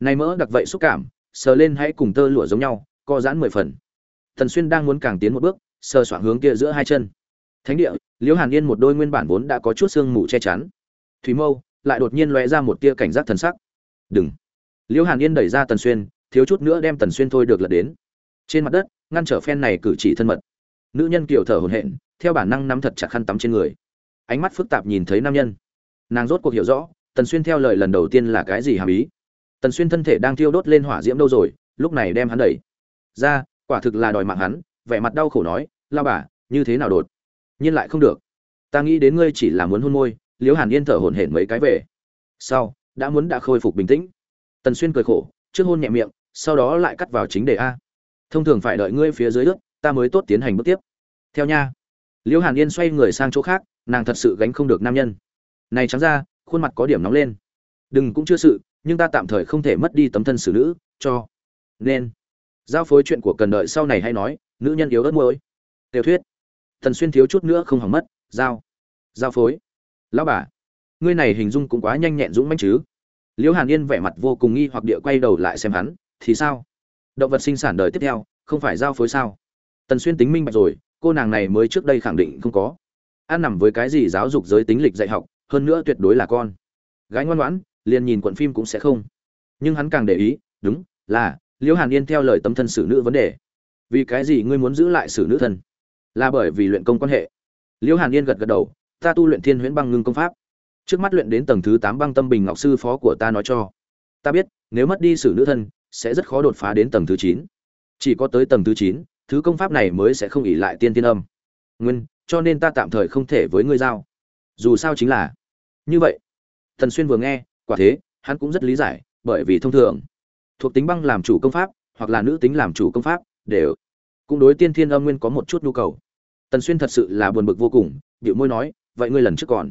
Này mỡ đặc vậy xúc cảm, sờ lên hãy cùng tơ lụa giống nhau, co giãn mười phần. Tần xuyên đang muốn càng tiến một bước, sờ soạng hướng kia giữa hai chân thánh địa, liễu hàn yên một đôi nguyên bản vốn đã có chút sương mù che chắn. Thủy mâu, lại đột nhiên lóe ra một tia cảnh giác thần sắc. Đừng. Liễu hàn yên đẩy ra tần xuyên, thiếu chút nữa đem tần xuyên thôi được lật đến. Trên mặt đất, ngăn trở phen này cử chỉ thân mật. Nữ nhân kiểu thở hổn hển, theo bản năng nắm thật chặt khăn tắm trên người. Ánh mắt phức tạp nhìn thấy nam nhân. Nàng rốt cuộc hiểu rõ, tần xuyên theo lời lần đầu tiên là cái gì hàm ý. Tần xuyên thân thể đang thiêu đốt lên hỏa diễm đâu rồi, lúc này đem hắn đẩy. Ra, quả thực là đòi mạng hắn, vẻ mặt đau khổ nói, lao bà, như thế nào đột? Nhiên lại không được. Ta nghĩ đến ngươi chỉ là muốn hôn môi, liễu hàn yên thở hổn hển mấy cái về. Sau, đã muốn đã khôi phục bình tĩnh. Tần xuyên cười khổ, trước hôn nhẹ miệng, sau đó lại cắt vào chính đề a. Thông thường phải đợi ngươi phía dưới ướt ta mới tốt tiến hành bước tiếp. Theo nha. Liễu hàn yên xoay người sang chỗ khác, nàng thật sự gánh không được nam nhân. Này trắng ra, khuôn mặt có điểm nóng lên. Đừng cũng chưa sự, nhưng ta tạm thời không thể mất đi tấm thân xử nữ, cho nên. Giao phối chuyện của cần đợi sau này hay nói, nữ nhân yếu ớt môi tiểu thuyết thần xuyên thiếu chút nữa không hỏng mất, giao giao phối. Lão bà, ngươi này hình dung cũng quá nhanh nhẹn dũng mãnh chứ. Liễu hàn yên vẻ mặt vô cùng nghi hoặc địa quay đầu lại xem hắn, thì sao? Động vật sinh sản đời tiếp theo, không phải giao phối sao? Tần xuyên tính minh bạch rồi, cô nàng này mới trước đây khẳng định không có. Ăn nằm với cái gì giáo dục giới tính lịch dạy học, hơn nữa tuyệt đối là con. Gái ngoan ngoãn, liền nhìn quận phim cũng sẽ không. Nhưng hắn càng để ý, đúng, là, liễu hàn yên theo lời tấm thân xử nữ vấn đề. Vì cái gì ngươi muốn giữ lại xử nữ thân? Là bởi vì luyện công quan hệ. Liễu hàn yên gật gật đầu, ta tu luyện thiên huyễn băng ngưng công pháp. Trước mắt luyện đến tầng thứ tám băng tâm bình ngọc sư phó của ta nói cho. Ta biết, nếu mất đi sử nữ thân, sẽ rất khó đột phá đến tầng thứ chín. Chỉ có tới tầng thứ chín, thứ công pháp này mới sẽ không ỉ lại tiên tiên âm. Nguyên, cho nên ta tạm thời không thể với ngươi giao. Dù sao chính là như vậy. Thần xuyên vừa nghe, quả thế, hắn cũng rất lý giải, bởi vì thông thường, thuộc tính băng làm chủ công pháp, hoặc là nữ tính làm chủ công pháp, đều cũng đối tiên thiên âm nguyên có một chút nhu cầu tần xuyên thật sự là buồn bực vô cùng điệu môi nói, vậy ngươi lần trước còn?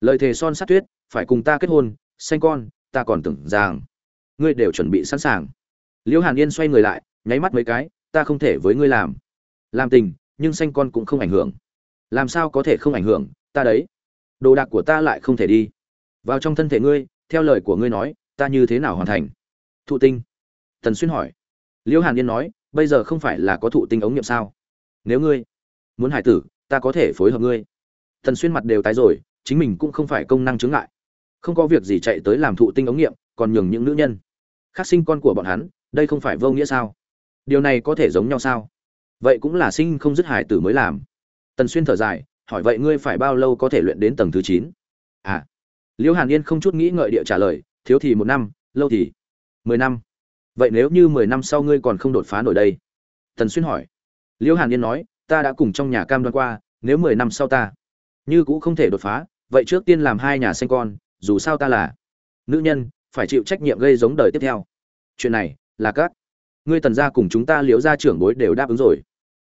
Lời thề son sát tuyết, phải cùng ta kết hôn, sanh con, ta còn tưởng rằng ngươi đều chuẩn bị sẵn sàng. Liễu hàn yên xoay người lại, nháy mắt mấy cái, ta không thể với ngươi làm. Làm tình, nhưng sanh con cũng không ảnh hưởng. Làm sao có thể không ảnh hưởng, ta đấy? Đồ đạc của ta lại không thể đi. Vào trong thân thể ngươi, theo lời của ngươi nói, ta như thế nào hoàn thành? Thụ tinh. Tần xuyên hỏi. Liễu hàn yên nói, bây giờ không phải là có thụ tinh ống nghiệm sao? Nếu ngươi muốn hải tử, ta có thể phối hợp ngươi. Tần xuyên mặt đều tái rồi, chính mình cũng không phải công năng chứng ngại. Không có việc gì chạy tới làm thụ tinh ống nghiệm, còn nhường những nữ nhân. Khác sinh con của bọn hắn, đây không phải vô nghĩa sao? Điều này có thể giống nhau sao? Vậy cũng là sinh không dứt hải tử mới làm. Tần xuyên thở dài, hỏi vậy ngươi phải bao lâu có thể luyện đến tầng thứ chín? À. Liễu hàn yên không chút nghĩ ngợi địa trả lời, thiếu thì một năm, lâu thì mười năm. Vậy nếu như mười năm sau ngươi còn không đột phá nổi đây? Tần xuyên hỏi. Liễu hàn yên nói ta đã cùng trong nhà cam đoan qua, nếu mười năm sau ta như cũng không thể đột phá, vậy trước tiên làm hai nhà sinh con, dù sao ta là nữ nhân, phải chịu trách nhiệm gây giống đời tiếp theo. Chuyện này là các ngươi tần gia cùng chúng ta liễu gia trưởng bối đều đáp ứng rồi.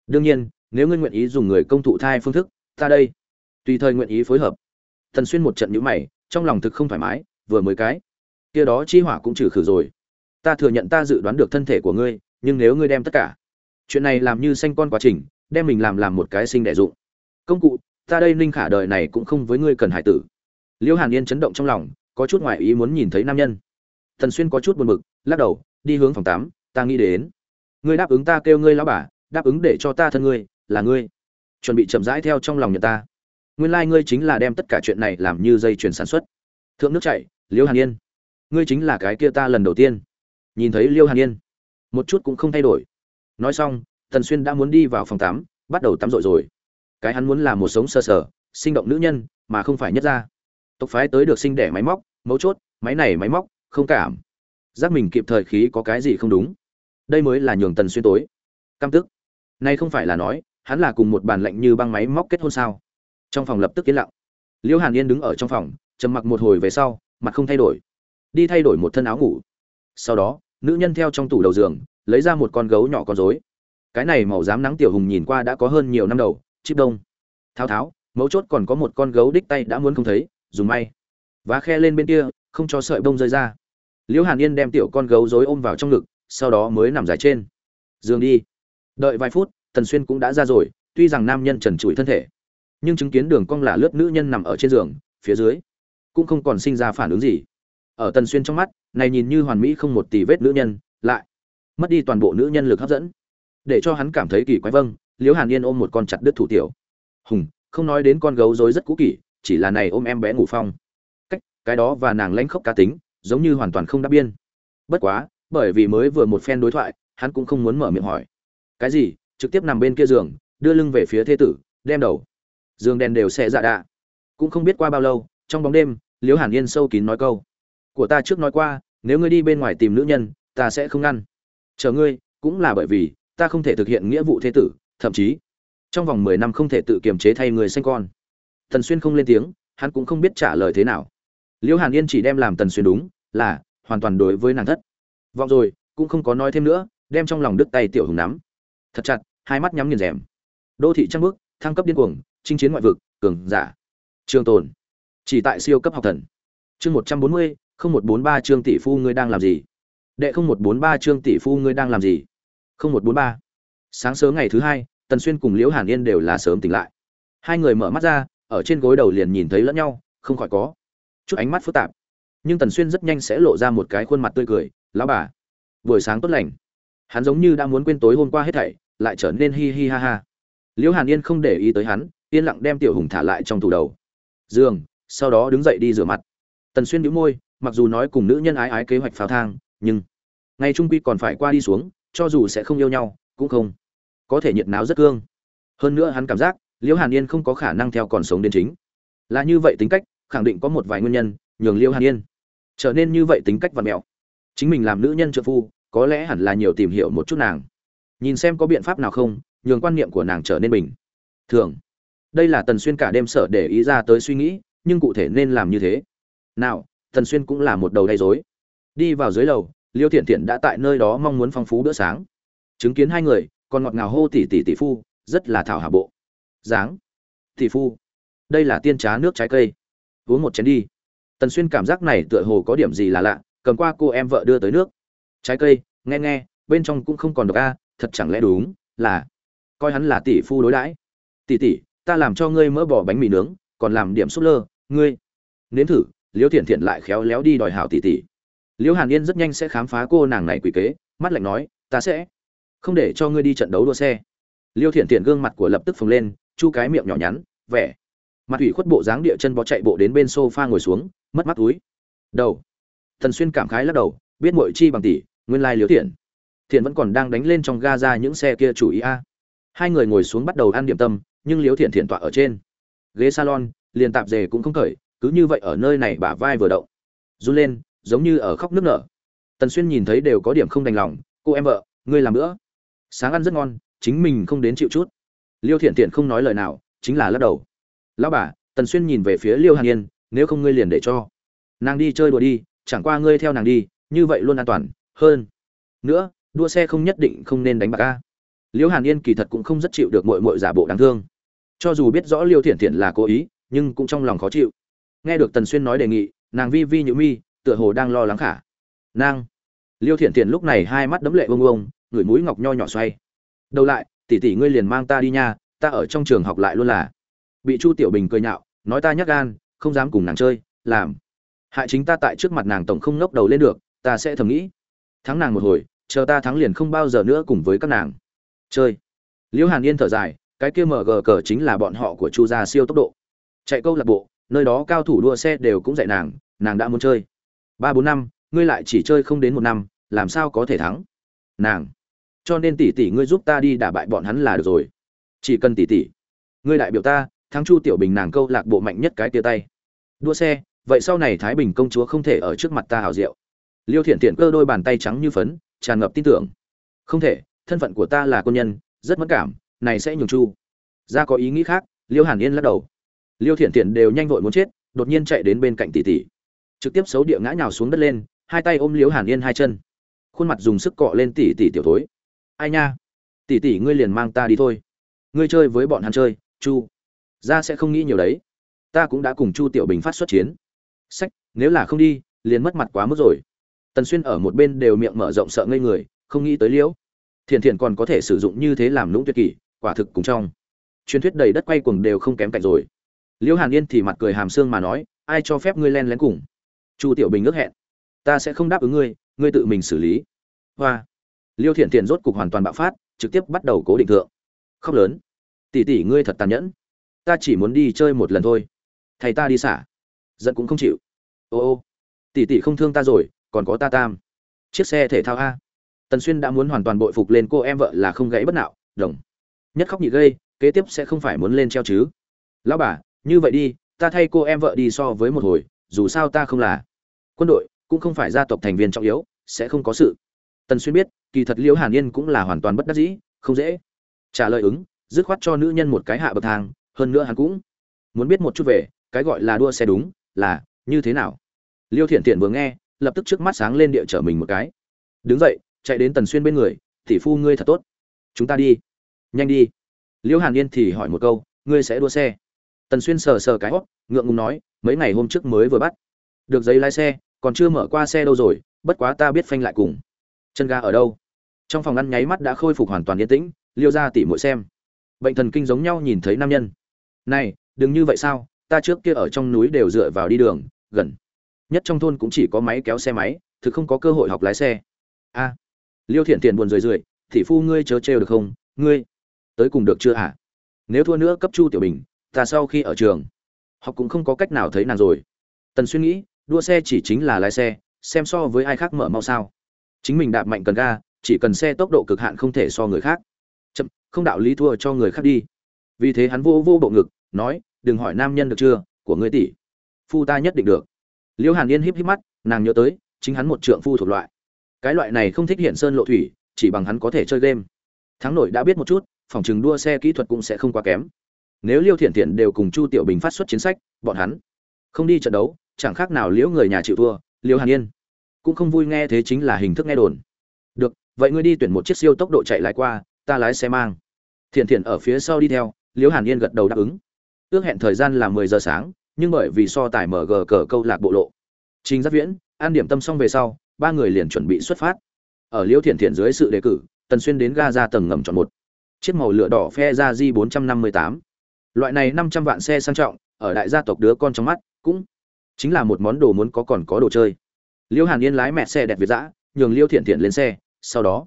Đương nhiên, nếu ngươi nguyện ý dùng người công thụ thai phương thức, ta đây tùy thời nguyện ý phối hợp. Thần xuyên một trận nhũ mày, trong lòng thực không thoải mái, vừa mới cái kia đó chi hỏa cũng trừ khử rồi. Ta thừa nhận ta dự đoán được thân thể của ngươi, nhưng nếu ngươi đem tất cả chuyện này làm như sanh con quá trình đem mình làm làm một cái sinh đẻ dụng. Công cụ, ta đây ninh khả đời này cũng không với ngươi cần hải tử. Liễu hàn yên chấn động trong lòng, có chút ngoại ý muốn nhìn thấy nam nhân. Thần xuyên có chút buồn bực, lắc đầu, đi hướng phòng tám ta nghĩ đến. Ngươi đáp ứng ta kêu ngươi lão bà, đáp ứng để cho ta thân ngươi, là ngươi. Chuẩn bị chậm rãi theo trong lòng nhận ta. Nguyên lai ngươi chính là đem tất cả chuyện này làm như dây chuyền sản xuất. Thượng nước chảy liễu hàn yên. Ngươi chính là cái kia ta lần đầu tiên. Nhìn thấy liêu hàn yên, một chút cũng không thay đổi. Nói xong Tần xuyên đã muốn đi vào phòng tắm bắt đầu tắm rội rồi. Cái hắn muốn là một sống sơ sở, sinh động nữ nhân mà không phải nhất ra tộc phái tới được sinh đẻ máy móc mấu chốt máy này máy móc không cảm. Giác mình kịp thời khí có cái gì không đúng. Đây mới là nhường tần xuyên tối. Căm tức. Nay không phải là nói hắn là cùng một bàn lệnh như băng máy móc kết hôn sao? Trong phòng lập tức yên lặng. Liễu hàn yên đứng ở trong phòng trầm mặc một hồi về sau mặt không thay đổi. Đi thay đổi một thân áo ngủ. Sau đó nữ nhân theo trong tủ đầu giường lấy ra một con gấu nhỏ con rối cái này màu dám nắng tiểu hùng nhìn qua đã có hơn nhiều năm đầu, chip đông. Thao tháo, mấu chốt còn có một con gấu đích tay đã muốn không thấy, dùng may. Và khe lên bên kia, không cho sợi bông rơi ra. Liễu hàn yên đem tiểu con gấu rối ôm vào trong ngực, sau đó mới nằm dài trên. Giường đi. Đợi vài phút, tần xuyên cũng đã ra rồi, tuy rằng nam nhân trần trụi thân thể, nhưng chứng kiến đường cong là lướt nữ nhân nằm ở trên giường, phía dưới, cũng không còn sinh ra phản ứng gì. Ở tần xuyên trong mắt, này nhìn như hoàn mỹ không một tỷ vết nữ nhân, lại mất đi toàn bộ nữ nhân lực hấp dẫn để cho hắn cảm thấy kỳ quái vâng liễu hàn yên ôm một con chặt đứt thủ tiểu. Hùng, không nói đến con gấu rối rất cũ kỷ, chỉ là này ôm em bé ngủ phong. Cách, cái đó và nàng lãnh khốc cá tính, giống như hoàn toàn không đáp biên. Bất quá, bởi vì mới vừa một phen đối thoại, hắn cũng không muốn mở miệng hỏi. Cái gì? Trực tiếp nằm bên kia giường, đưa lưng về phía thế tử, đem đầu. Giường đèn đều sẽ dạ đạ. Cũng không biết qua bao lâu, trong bóng đêm, liễu hàn yên sâu kín nói câu. Của ta trước nói qua, nếu ngươi đi bên ngoài tìm nữ nhân, ta sẽ không ngăn. Chờ ngươi, cũng là bởi vì ta không thể thực hiện nghĩa vụ thế tử, thậm chí, trong vòng mười năm không thể tự kiềm chế thay người sinh con. Tần xuyên không lên tiếng, hắn cũng không biết trả lời thế nào. Liễu hàn yên chỉ đem làm tần xuyên đúng, là, hoàn toàn đối với nàng thất. Vọng rồi, cũng không có nói thêm nữa, đem trong lòng đứt tay tiểu hùng nắm. Thật chặt, hai mắt nhắm nghiền rèm. Đô thị trăng bước thăng cấp điên cuồng, chinh chiến ngoại vực, cường giả. Trường tồn. Chỉ tại siêu cấp học thần. Chương một trăm bốn mươi, không một bốn ba trương tỷ phu ngươi đang làm gì? Đệ không một bốn ba trương tỷ phu ngươi đang làm gì? Không một bốn ba. Sáng sớm ngày thứ hai, tần xuyên cùng liễu hàn yên đều là sớm tỉnh lại. Hai người mở mắt ra, ở trên gối đầu liền nhìn thấy lẫn nhau, không khỏi có chút ánh mắt phức tạp. Nhưng tần xuyên rất nhanh sẽ lộ ra một cái khuôn mặt tươi cười, lão bà, buổi sáng tốt lành. Hắn giống như đã muốn quên tối hôm qua hết thảy, lại trở nên hi hi ha ha. Liễu hàn yên không để ý tới hắn, yên lặng đem tiểu hùng thả lại trong tủ đầu. Giường, sau đó đứng dậy đi rửa mặt. Tần xuyên đĩu môi, mặc dù nói cùng nữ nhân ái ái kế hoạch pháo thang, nhưng ngày trung quy còn phải qua đi xuống cho dù sẽ không yêu nhau, cũng không có thể nhiệt náo rất cương. Hơn nữa hắn cảm giác, liễu hàn yên không có khả năng theo còn sống đến chính. Là như vậy tính cách, khẳng định có một vài nguyên nhân, nhường liễu hàn yên trở nên như vậy tính cách và mẹo. Chính mình làm nữ nhân trợ phu, có lẽ hẳn là nhiều tìm hiểu một chút nàng. Nhìn xem có biện pháp nào không, nhường quan niệm của nàng trở nên bình thường. Đây là tần xuyên cả đêm sợ để ý ra tới suy nghĩ, nhưng cụ thể nên làm như thế. Nào, tần xuyên cũng là một đầu đầy dối đi vào dưới lầu liêu thiện thiện đã tại nơi đó mong muốn phong phú bữa sáng. Chứng kiến hai người, còn ngọt ngào hô tỷ tỷ tỷ phu, rất là thảo hạ bộ. Dáng tỷ phu. Đây là tiên trá nước trái cây. Uống một chén đi. Tần xuyên cảm giác này tựa hồ có điểm gì là lạ, cầm qua cô em vợ đưa tới nước. Trái cây, nghe nghe, bên trong cũng không còn độc a, thật chẳng lẽ đúng, là, coi hắn là tỷ phu đối đãi. Tỷ tỷ, ta làm cho ngươi mỡ bỏ bánh mì nướng, còn làm điểm súp lơ, ngươi. Nếm thử, Liêu thiện thiện lại khéo léo đi đòi hảo tỷ tỷ liễu hàn yên rất nhanh sẽ khám phá cô nàng này quỷ kế, mắt lạnh nói, ta sẽ không để cho ngươi đi trận đấu đua xe. Liêu thiện thiện gương mặt của lập tức phồng lên, chu cái miệng nhỏ nhắn, vẻ. Mặt ủy khuất bộ dáng địa chân bó chạy bộ đến bên sofa ngồi xuống, mất mắt túi. Đầu. Thần xuyên cảm khái lắc đầu, biết muội chi bằng tỷ, nguyên lai liêu thiện thiện vẫn còn đang đánh lên trong ga ra những xe kia chủ ý a. Hai người ngồi xuống bắt đầu ăn điểm tâm, nhưng liêu thiện thiện tọa ở trên. Ghế salon, liền tạp dề cũng không khởi cứ như vậy ở nơi này bả vai vừa động. Run lên giống như ở khóc nước nở. Tần xuyên nhìn thấy đều có điểm không đành lòng, cô em vợ, ngươi làm nữa sáng ăn rất ngon, chính mình không đến chịu chút. Liêu thiện thiện không nói lời nào, chính là lắc đầu. Lão bà, tần xuyên nhìn về phía liêu hàn yên, nếu không ngươi liền để cho. Nàng đi chơi đùa đi, chẳng qua ngươi theo nàng đi, như vậy luôn an toàn, hơn. Nữa, đua xe không nhất định không nên đánh bạc ca liêu hàn yên kỳ thật cũng không rất chịu được mội mội giả bộ đáng thương. Cho dù biết rõ liêu thiện thiện là cố ý, nhưng cũng trong lòng khó chịu. Nghe được tần xuyên nói đề nghị, nàng vi vi nhữ mi tựa hồ đang lo lắng khả. Năng liêu thiện thiện lúc này hai mắt đấm lệ bông bông người mũi ngọc nho nhỏ xoay. Đầu lại, tỷ tỷ ngươi liền mang ta đi nha, ta ở trong trường học lại luôn là. Bị chu tiểu bình cười nhạo, nói ta nhắc gan, không dám cùng nàng chơi, làm. Hại chính ta tại trước mặt nàng tổng không ngốc đầu lên được, ta sẽ thầm nghĩ. Thắng nàng một hồi, chờ ta thắng liền không bao giờ nữa cùng với các nàng. Chơi. Liễu hàn yên thở dài, cái kia mở gờ cờ chính là bọn họ của chu gia siêu tốc độ. Chạy câu lạc bộ, nơi đó cao thủ đua xe đều cũng dạy nàng nàng đã muốn chơi ba bốn năm, ngươi lại chỉ chơi không đến một năm, làm sao có thể thắng? Nàng. Cho nên tỷ tỷ ngươi giúp ta đi đả bại bọn hắn là được rồi. Chỉ cần tỷ tỷ. Ngươi đại biểu ta, thắng chu tiểu bình nàng câu lạc bộ mạnh nhất cái tia tay. Đua xe, vậy sau này thái bình công chúa không thể ở trước mặt ta hào diệu liêu thiện thiện cơ đôi bàn tay trắng như phấn, tràn ngập tin tưởng. Không thể, thân phận của ta là quân nhân, rất mất cảm, này sẽ nhường chu. Ra có ý nghĩ khác, liêu hàn yên lắc đầu. Liêu thiện thiện đều nhanh vội muốn chết, đột nhiên chạy đến bên cạnh tỷ tỷ trực tiếp xấu địa ngã nhào xuống đất lên, hai tay ôm liếu hàn yên hai chân. Khuôn mặt dùng sức cọ lên tỷ tỷ tiểu thối. Ai nha? Tỷ tỷ ngươi liền mang ta đi thôi. Ngươi chơi với bọn hắn chơi, chu. Ra sẽ không nghĩ nhiều đấy. Ta cũng đã cùng chu tiểu bình phát xuất chiến. Sách, nếu là không đi, liền mất mặt quá mức rồi. Tần xuyên ở một bên đều miệng mở rộng sợ ngây người, không nghĩ tới liễu. Thiện thiện còn có thể sử dụng như thế làm lũng tuyệt kỷ, quả thực cùng trong. Truyền thuyết đầy đất quay cuồng đều không kém cạnh rồi. Liễu hàn yên thì mặt cười hàm xương mà nói, ai cho phép ngươi len lén cùng? Chu tiểu bình ước hẹn. Ta sẽ không đáp ứng ngươi ngươi tự mình xử lý. Hoa. Liêu thiện thiện rốt cục hoàn toàn bạo phát, trực tiếp bắt đầu cố định thượng. Khóc lớn. Tỷ tỷ ngươi thật tàn nhẫn. Ta chỉ muốn đi chơi một lần thôi. Thầy ta đi xả. Giận cũng không chịu. Ô ô. Tỷ tỷ không thương ta rồi, còn có ta tam. Chiếc xe thể thao a. Tần xuyên đã muốn hoàn toàn bội phục lên cô em vợ là không gãy bất nạo, đồng. Nhất khóc nhị gây, kế tiếp sẽ không phải muốn lên treo chứ. Lão bà, như vậy đi, ta thay cô em vợ đi so với một hồi, dù sao ta không là quân đội cũng không phải gia tộc thành viên trọng yếu, sẽ không có sự. Tần xuyên biết, kỳ thật liễu hàn yên cũng là hoàn toàn bất đắc dĩ, không dễ. Trả lời ứng, dứt khoát cho nữ nhân một cái hạ bậc thang, hơn nữa hắn cũng muốn biết một chút về, cái gọi là đua xe đúng là như thế nào. Liêu thiện thiện vừa nghe, lập tức trước mắt sáng lên địa trở mình một cái. Đứng dậy, chạy đến tần xuyên bên người, tỷ phu ngươi thật tốt. Chúng ta đi. Nhanh đi. Liêu hàn yên thì hỏi một câu, ngươi sẽ đua xe? Tần xuyên sờ sờ cái hót ngượng ngùng nói, mấy ngày hôm trước mới vừa bắt. Được giấy lái xe còn chưa mở qua xe đâu rồi, bất quá ta biết phanh lại cùng. Chân ga ở đâu? Trong phòng ăn nháy mắt đã khôi phục hoàn toàn yên tĩnh, liêu ra tỉ mỗi xem. Bệnh thần kinh giống nhau nhìn thấy nam nhân. Này, đừng như vậy sao? Ta trước kia ở trong núi đều dựa vào đi đường, gần. Nhất trong thôn cũng chỉ có máy kéo xe máy, thực không có cơ hội học lái xe. A. Liêu thiện tiền buồn rười rượi thị phu ngươi chớ trêu được không? Ngươi tới cùng được chưa hả? Nếu thua nữa cấp chu tiểu bình, ta sau khi ở trường, học cũng không có cách nào thấy nàng rồi. Tần suy nghĩ đua xe chỉ chính là lái xe, xem so với ai khác mở mau sao. Chính mình đạp mạnh cần ga, chỉ cần xe tốc độ cực hạn không thể so người khác. Chậm, không đạo lý thua cho người khác đi. Vì thế hắn vô vô bộ ngực, nói, đừng hỏi nam nhân được chưa, của ngươi tỷ. Phu ta nhất định được. Liễu hàn yên híp híp mắt, nàng nhớ tới, chính hắn một trượng phu thuộc loại. Cái loại này không thích hiện sơn lộ thủy, chỉ bằng hắn có thể chơi game. Thắng nổi đã biết một chút, phòng chừng đua xe kỹ thuật cũng sẽ không quá kém. Nếu liêu thiện thiện đều cùng chu tiểu bình phát xuất chiến sách, bọn hắn không đi trận đấu chẳng khác nào liễu người nhà chịu thua, liễu hàn yên. Cũng không vui nghe thế chính là hình thức nghe đồn. Được, vậy ngươi đi tuyển một chiếc siêu tốc độ chạy lại qua, ta lái xe mang. Thiện thiện ở phía sau đi theo, liễu hàn yên gật đầu đáp ứng. Ước hẹn thời gian là mười giờ sáng, nhưng bởi vì so tài mở gờ cờ câu lạc bộ lộ. Trình giáp viễn an điểm tâm xong về sau, ba người liền chuẩn bị xuất phát. Ở liễu thiện thiện dưới sự đề cử, tần xuyên đến ga ra tầng ngầm chọn một. Chiếc màu lửa đỏ phe ra di bốn trăm năm mươi tám. Loại này năm trăm vạn xe sang trọng, ở đại gia tộc đứa con trong mắt, cũng chính là một món đồ muốn có còn có đồ chơi. Liễu hàn yên lái mẹ xe đẹp việt dã, nhường liễu thiện thiện lên xe, sau đó,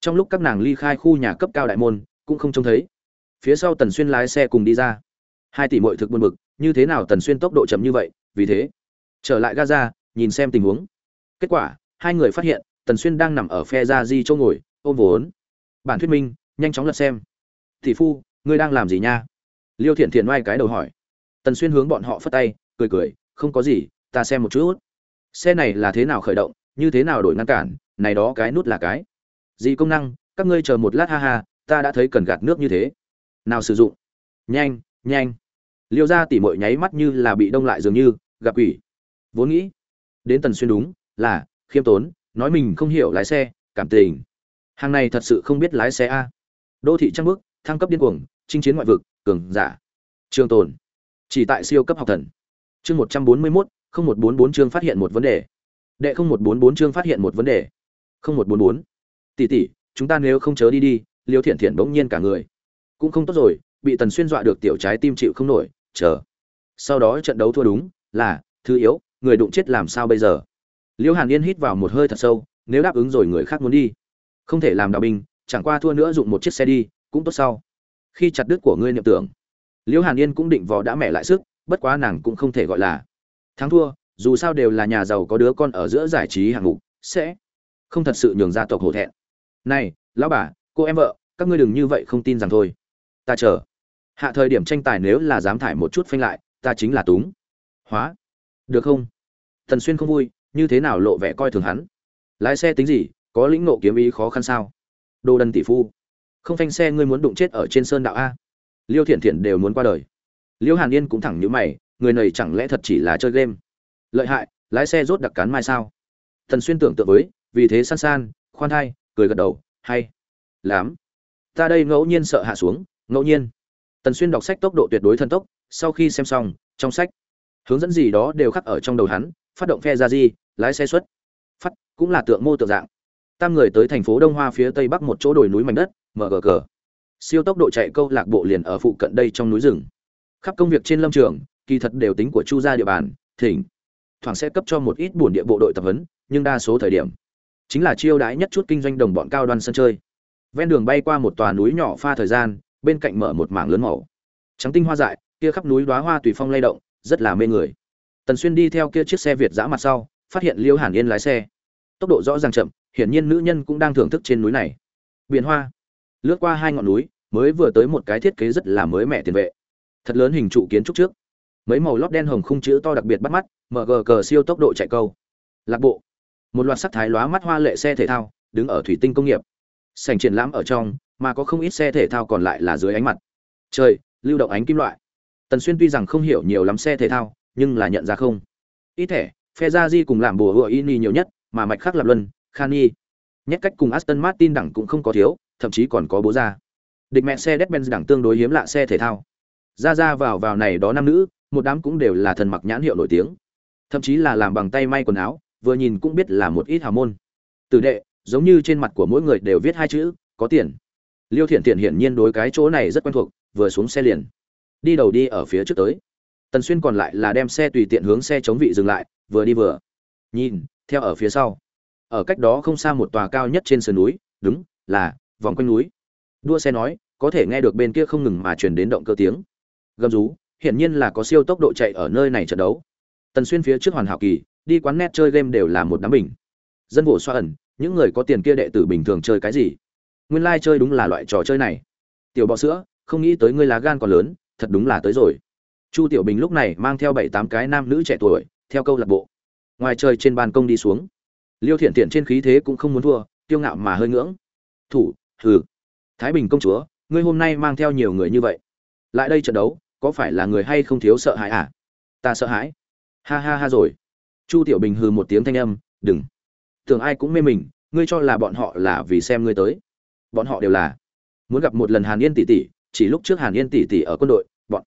trong lúc các nàng ly khai khu nhà cấp cao đại môn, cũng không trông thấy. Phía sau tần xuyên lái xe cùng đi ra. Hai tỷ mội thực buồn bực, như thế nào tần xuyên tốc độ chậm như vậy, vì thế, trở lại gaza, nhìn xem tình huống. Kết quả, hai người phát hiện, tần xuyên đang nằm ở phe ra di châu ngồi, ôm vốn. Bản thuyết minh, nhanh chóng lật xem. Tỷ phu, ngươi đang làm gì nha? Liêu thiện thiện oai cái đầu hỏi. Tần xuyên hướng bọn họ phất tay, cười cười không có gì, ta xem một chút. Xe này là thế nào khởi động, như thế nào đổi ngăn cản, này đó cái nút là cái. Gì công năng, các ngươi chờ một lát ha ha, ta đã thấy cần gạt nước như thế. Nào sử dụng. Nhanh nhanh. Liêu ra tỉ mội nháy mắt như là bị đông lại dường như, gặp quỷ. Vốn nghĩ, đến tần xuyên đúng, là, khiêm tốn, nói mình không hiểu lái xe, cảm tình. Hàng này thật sự không biết lái xe a. Đô thị trăng bước thăng cấp điên cuồng, chinh chiến ngoại vực, cường giả. Trường tồn. Chỉ tại siêu cấp học thần chương một trăm bốn mươi mốt, không một bốn bốn chương phát hiện một vấn đề. Đệ không một bốn bốn chương phát hiện một vấn đề. Không một bốn bốn. Tỷ tỷ, chúng ta nếu không chớ đi đi, liêu thiện thiện bỗng nhiên cả người. Cũng không tốt rồi, bị tần xuyên dọa được tiểu trái tim chịu không nổi, chờ. Sau đó trận đấu thua đúng, là, thứ yếu, người đụng chết làm sao bây giờ? Liêu hàn yên hít vào một hơi thật sâu, nếu đáp ứng rồi người khác muốn đi. Không thể làm đạo binh, chẳng qua thua nữa dụng một chiếc xe đi, cũng tốt sau. Khi chặt đứt của ngươi niệm tưởng. Liêu hàn yên cũng định vò đã mẹ lại sức bất quá nàng cũng không thể gọi là. Thắng thua, dù sao đều là nhà giàu có đứa con ở giữa giải trí hạng mục, sẽ không thật sự nhường gia tộc hổ thẹn. Này, lão bà, cô em vợ, các ngươi đừng như vậy không tin rằng thôi. Ta chờ. Hạ thời điểm tranh tài nếu là dám thải một chút phanh lại, ta chính là túng. Hóa. Được không? Thần xuyên không vui, như thế nào lộ vẻ coi thường hắn? Lái xe tính gì, có lĩnh nộ kiếm ý khó khăn sao? Đồ đần tỷ phu. Không phanh xe ngươi muốn đụng chết ở trên sơn đạo a. Liêu thiện thiện đều muốn qua đời. Liễu hàn yên cũng thẳng nhíu mày, người này chẳng lẽ thật chỉ là chơi game? Lợi hại, lái xe rốt đặc cán mai sao? Thần xuyên tưởng tượng với, vì thế san san, khoan thai, cười gật đầu, hay. Lắm. Ta đây ngẫu nhiên sợ hạ xuống, ngẫu nhiên. Tần xuyên đọc sách tốc độ tuyệt đối thần tốc, sau khi xem xong, trong sách, hướng dẫn gì đó đều khắc ở trong đầu hắn, phát động phe ra di lái xe xuất. Phát, cũng là tượng mô tượng dạng. Tam người tới thành phố đông hoa phía tây bắc một chỗ đồi núi mảnh đất, mở gờ siêu tốc độ chạy câu lạc bộ liền ở phụ cận đây trong núi rừng khắp công việc trên lâm trường, kỳ thật đều tính của chu gia địa bàn, thỉnh. Thoảng sẽ cấp cho một ít buồn địa bộ đội tập huấn, nhưng đa số thời điểm, chính là chiêu đãi nhất chút kinh doanh đồng bọn cao đoan sân chơi. Ven đường bay qua một tòa núi nhỏ pha thời gian, bên cạnh mở một mảng lớn màu. Trắng tinh hoa dại, kia khắp núi đóa hoa tùy phong lay động, rất là mê người. Tần xuyên đi theo kia chiếc xe việt giã mặt sau, phát hiện liêu hàn yên lái xe. Tốc độ rõ ràng chậm, hiển nhiên nữ nhân cũng đang thưởng thức trên núi này. Biển hoa, lướt qua hai ngọn núi, mới vừa tới một cái thiết kế rất là mới mẻ tiền vệ thật lớn hình trụ kiến trúc trước. Mấy màu lót đen hồng khung chữ to đặc biệt bắt mắt mở gờ cờ siêu tốc độ chạy câu. Lạc bộ. Một loạt sắc thái lóa mắt hoa lệ xe thể thao, đứng ở thủy tinh công nghiệp. Sành triển lãm ở trong, mà có không ít xe thể thao còn lại là dưới ánh mặt. Trời, lưu động ánh kim loại. Tần xuyên tuy rằng không hiểu nhiều lắm xe thể thao, nhưng là nhận ra không. Ít thẻ phe gia di cùng làm bùa hựa ini nhiều nhất, mà mạch khác lập luân, khani. Nhét cách cùng aston martin đẳng cũng không có thiếu, thậm chí còn có bố ra. Địch mẹ xe Mercedes-Benz đẳng tương đối hiếm lạ xe thể thao ra ra vào vào này đó nam nữ, một đám cũng đều là thần mặc nhãn hiệu nổi tiếng. Thậm chí là làm bằng tay may quần áo, vừa nhìn cũng biết là một ít hào môn. Tử đệ, giống như trên mặt của mỗi người đều viết hai chữ, có tiền. Liêu thiện thiện hiển nhiên đối cái chỗ này rất quen thuộc, vừa xuống xe liền. Đi đầu đi ở phía trước tới. Tần xuyên còn lại là đem xe tùy tiện hướng xe chống vị dừng lại, vừa đi vừa. Nhìn, theo ở phía sau. Ở cách đó không xa một tòa cao nhất trên sườn núi, đúng, là vòng quanh núi. Đua xe nói, có thể nghe được bên kia không ngừng mà truyền đến động cơ tiếng gầm rú, hiển nhiên là có siêu tốc độ chạy ở nơi này trận đấu. Tần xuyên phía trước hoàn hảo kỳ, đi quán net chơi game đều là một đám bình. Dân vụ xoa ẩn, những người có tiền kia đệ tử bình thường chơi cái gì? Nguyên lai chơi đúng là loại trò chơi này. Tiểu bọ sữa, không nghĩ tới ngươi lá gan còn lớn, thật đúng là tới rồi. Chu tiểu bình lúc này mang theo bảy tám cái nam nữ trẻ tuổi, theo câu lạc bộ. Ngoài trời trên ban công đi xuống. Liêu thiện thiện trên khí thế cũng không muốn thua tiêu ngạo mà hơi ngưỡng. Thủ, hừ. Thái bình công chúa, ngươi hôm nay mang theo nhiều người như vậy lại đây trận đấu, có phải là người hay không thiếu sợ hãi à? Ta sợ hãi. Ha ha ha rồi. Chu tiểu bình hừ một tiếng thanh âm, đừng. Tưởng ai cũng mê mình, ngươi cho là bọn họ là vì xem ngươi tới. Bọn họ đều là. Muốn gặp một lần hàn yên tỷ tỷ, chỉ lúc trước hàn yên tỷ tỷ ở quân đội, bọn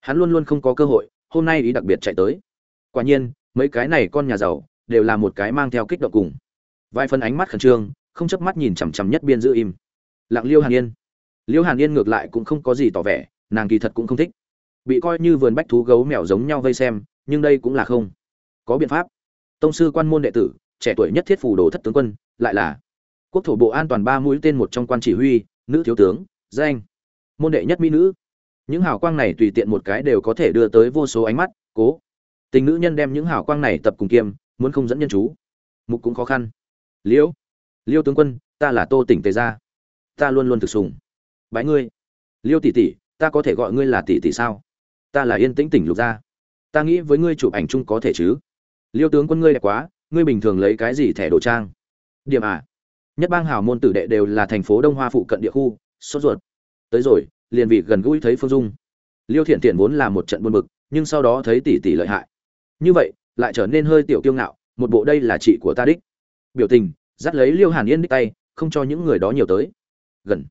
hắn luôn luôn không có cơ hội, hôm nay ý đặc biệt chạy tới. Quả nhiên, mấy cái này con nhà giàu, đều là một cái mang theo kích động cùng. Vài phần ánh mắt khẩn trương, không chớp mắt nhìn chằm chằm nhất biên giữ im. Lặng liêu hàn yên. Liêu hàn yên ngược lại cũng không có gì tỏ vẻ nàng kỳ thật cũng không thích. Bị coi như vườn bách thú gấu mèo giống nhau vây xem, nhưng đây cũng là không. Có biện pháp. Tông sư quan môn đệ tử, trẻ tuổi nhất thiết phủ đồ thất tướng quân, lại là quốc thổ bộ an toàn ba mũi tên một trong quan chỉ huy, nữ thiếu tướng, danh. Môn đệ nhất mỹ nữ. Những hào quang này tùy tiện một cái đều có thể đưa tới vô số ánh mắt, cố. Tình nữ nhân đem những hào quang này tập cùng kiêm, muốn không dẫn nhân chú. Mục cũng khó khăn. Liễu liêu tướng quân, ta là tô tỉnh tề gia. Ta luôn luôn thực sùng bái ngươi. Liêu tỷ tỷ ta có thể gọi ngươi là tỷ tỷ sao? Ta là yên tĩnh tỉnh lục gia. Ta nghĩ với ngươi chụp ảnh chung có thể chứ? Liêu tướng quân ngươi đẹp quá, ngươi bình thường lấy cái gì thẻ đồ trang? Điểm à? Nhất bang hào môn tử đệ đều là thành phố đông hoa phụ cận địa khu, sốt ruột. Tới rồi, liền vị gần gũi thấy phương dung. Liêu thiện thiện vốn là một trận buồn bực, nhưng sau đó thấy tỷ tỷ lợi hại. Như vậy, lại trở nên hơi tiểu kiêu ngạo, một bộ đây là chị của ta đích. Biểu tình, dắt lấy liêu hàn yên đích tay, không cho những người đó nhiều tới. Gần.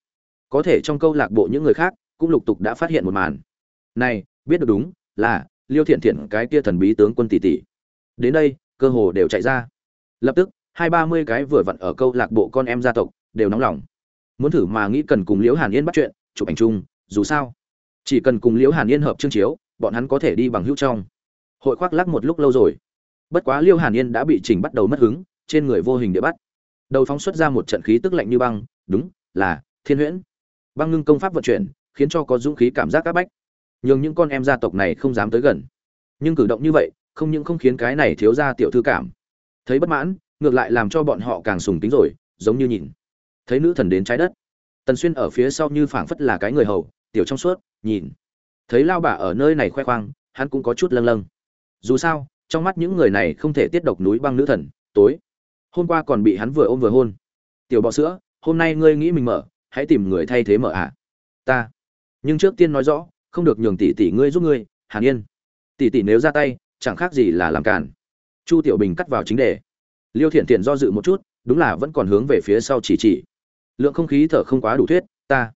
Có thể trong câu lạc bộ những người khác cũng lục tục đã phát hiện một màn. Này, biết được đúng, là, liêu thiện thiện cái kia thần bí tướng quân tỷ tỷ. Đến đây, cơ hồ đều chạy ra. Lập tức, hai ba mươi cái vừa vặn ở câu lạc bộ con em gia tộc đều nóng lòng. Muốn thử mà nghĩ cần cùng liễu hàn yên bắt chuyện, chụp ảnh chung, dù sao. Chỉ cần cùng liễu hàn yên hợp chương chiếu, bọn hắn có thể đi bằng hữu trong. Hội khoác lắc một lúc lâu rồi. Bất quá liêu hàn yên đã bị chỉnh bắt đầu mất hứng, trên người vô hình địa bắt. Đầu phóng xuất ra một trận khí tức lạnh như băng, đúng, là thiên huyễn. Băng ngưng công pháp vận chuyển khiến cho có dũng khí cảm giác các bách. Nhường những con em gia tộc này không dám tới gần. Nhưng cử động như vậy, không những không khiến cái này thiếu ra tiểu thư cảm thấy bất mãn, ngược lại làm cho bọn họ càng sùng tính rồi, giống như nhìn thấy nữ thần đến trái đất. Tần xuyên ở phía sau như phảng phất là cái người hầu, tiểu trong suốt, nhìn thấy lao bà ở nơi này khoe khoang, hắn cũng có chút lâng lâng. Dù sao, trong mắt những người này không thể tiết độc núi băng nữ thần, tối. Hôm qua còn bị hắn vừa ôm vừa hôn. Tiểu bọ sữa, hôm nay ngươi nghĩ mình mở, hãy tìm người thay thế mở ạ. À? ta nhưng trước tiên nói rõ, không được nhường tỷ tỷ ngươi giúp ngươi, hàn yên. Tỷ tỷ nếu ra tay, chẳng khác gì là làm càn. Chu tiểu bình cắt vào chính đề. Liêu thiện thiện do dự một chút, đúng là vẫn còn hướng về phía sau chỉ chỉ. Lượng không khí thở không quá đủ thuyết, ta,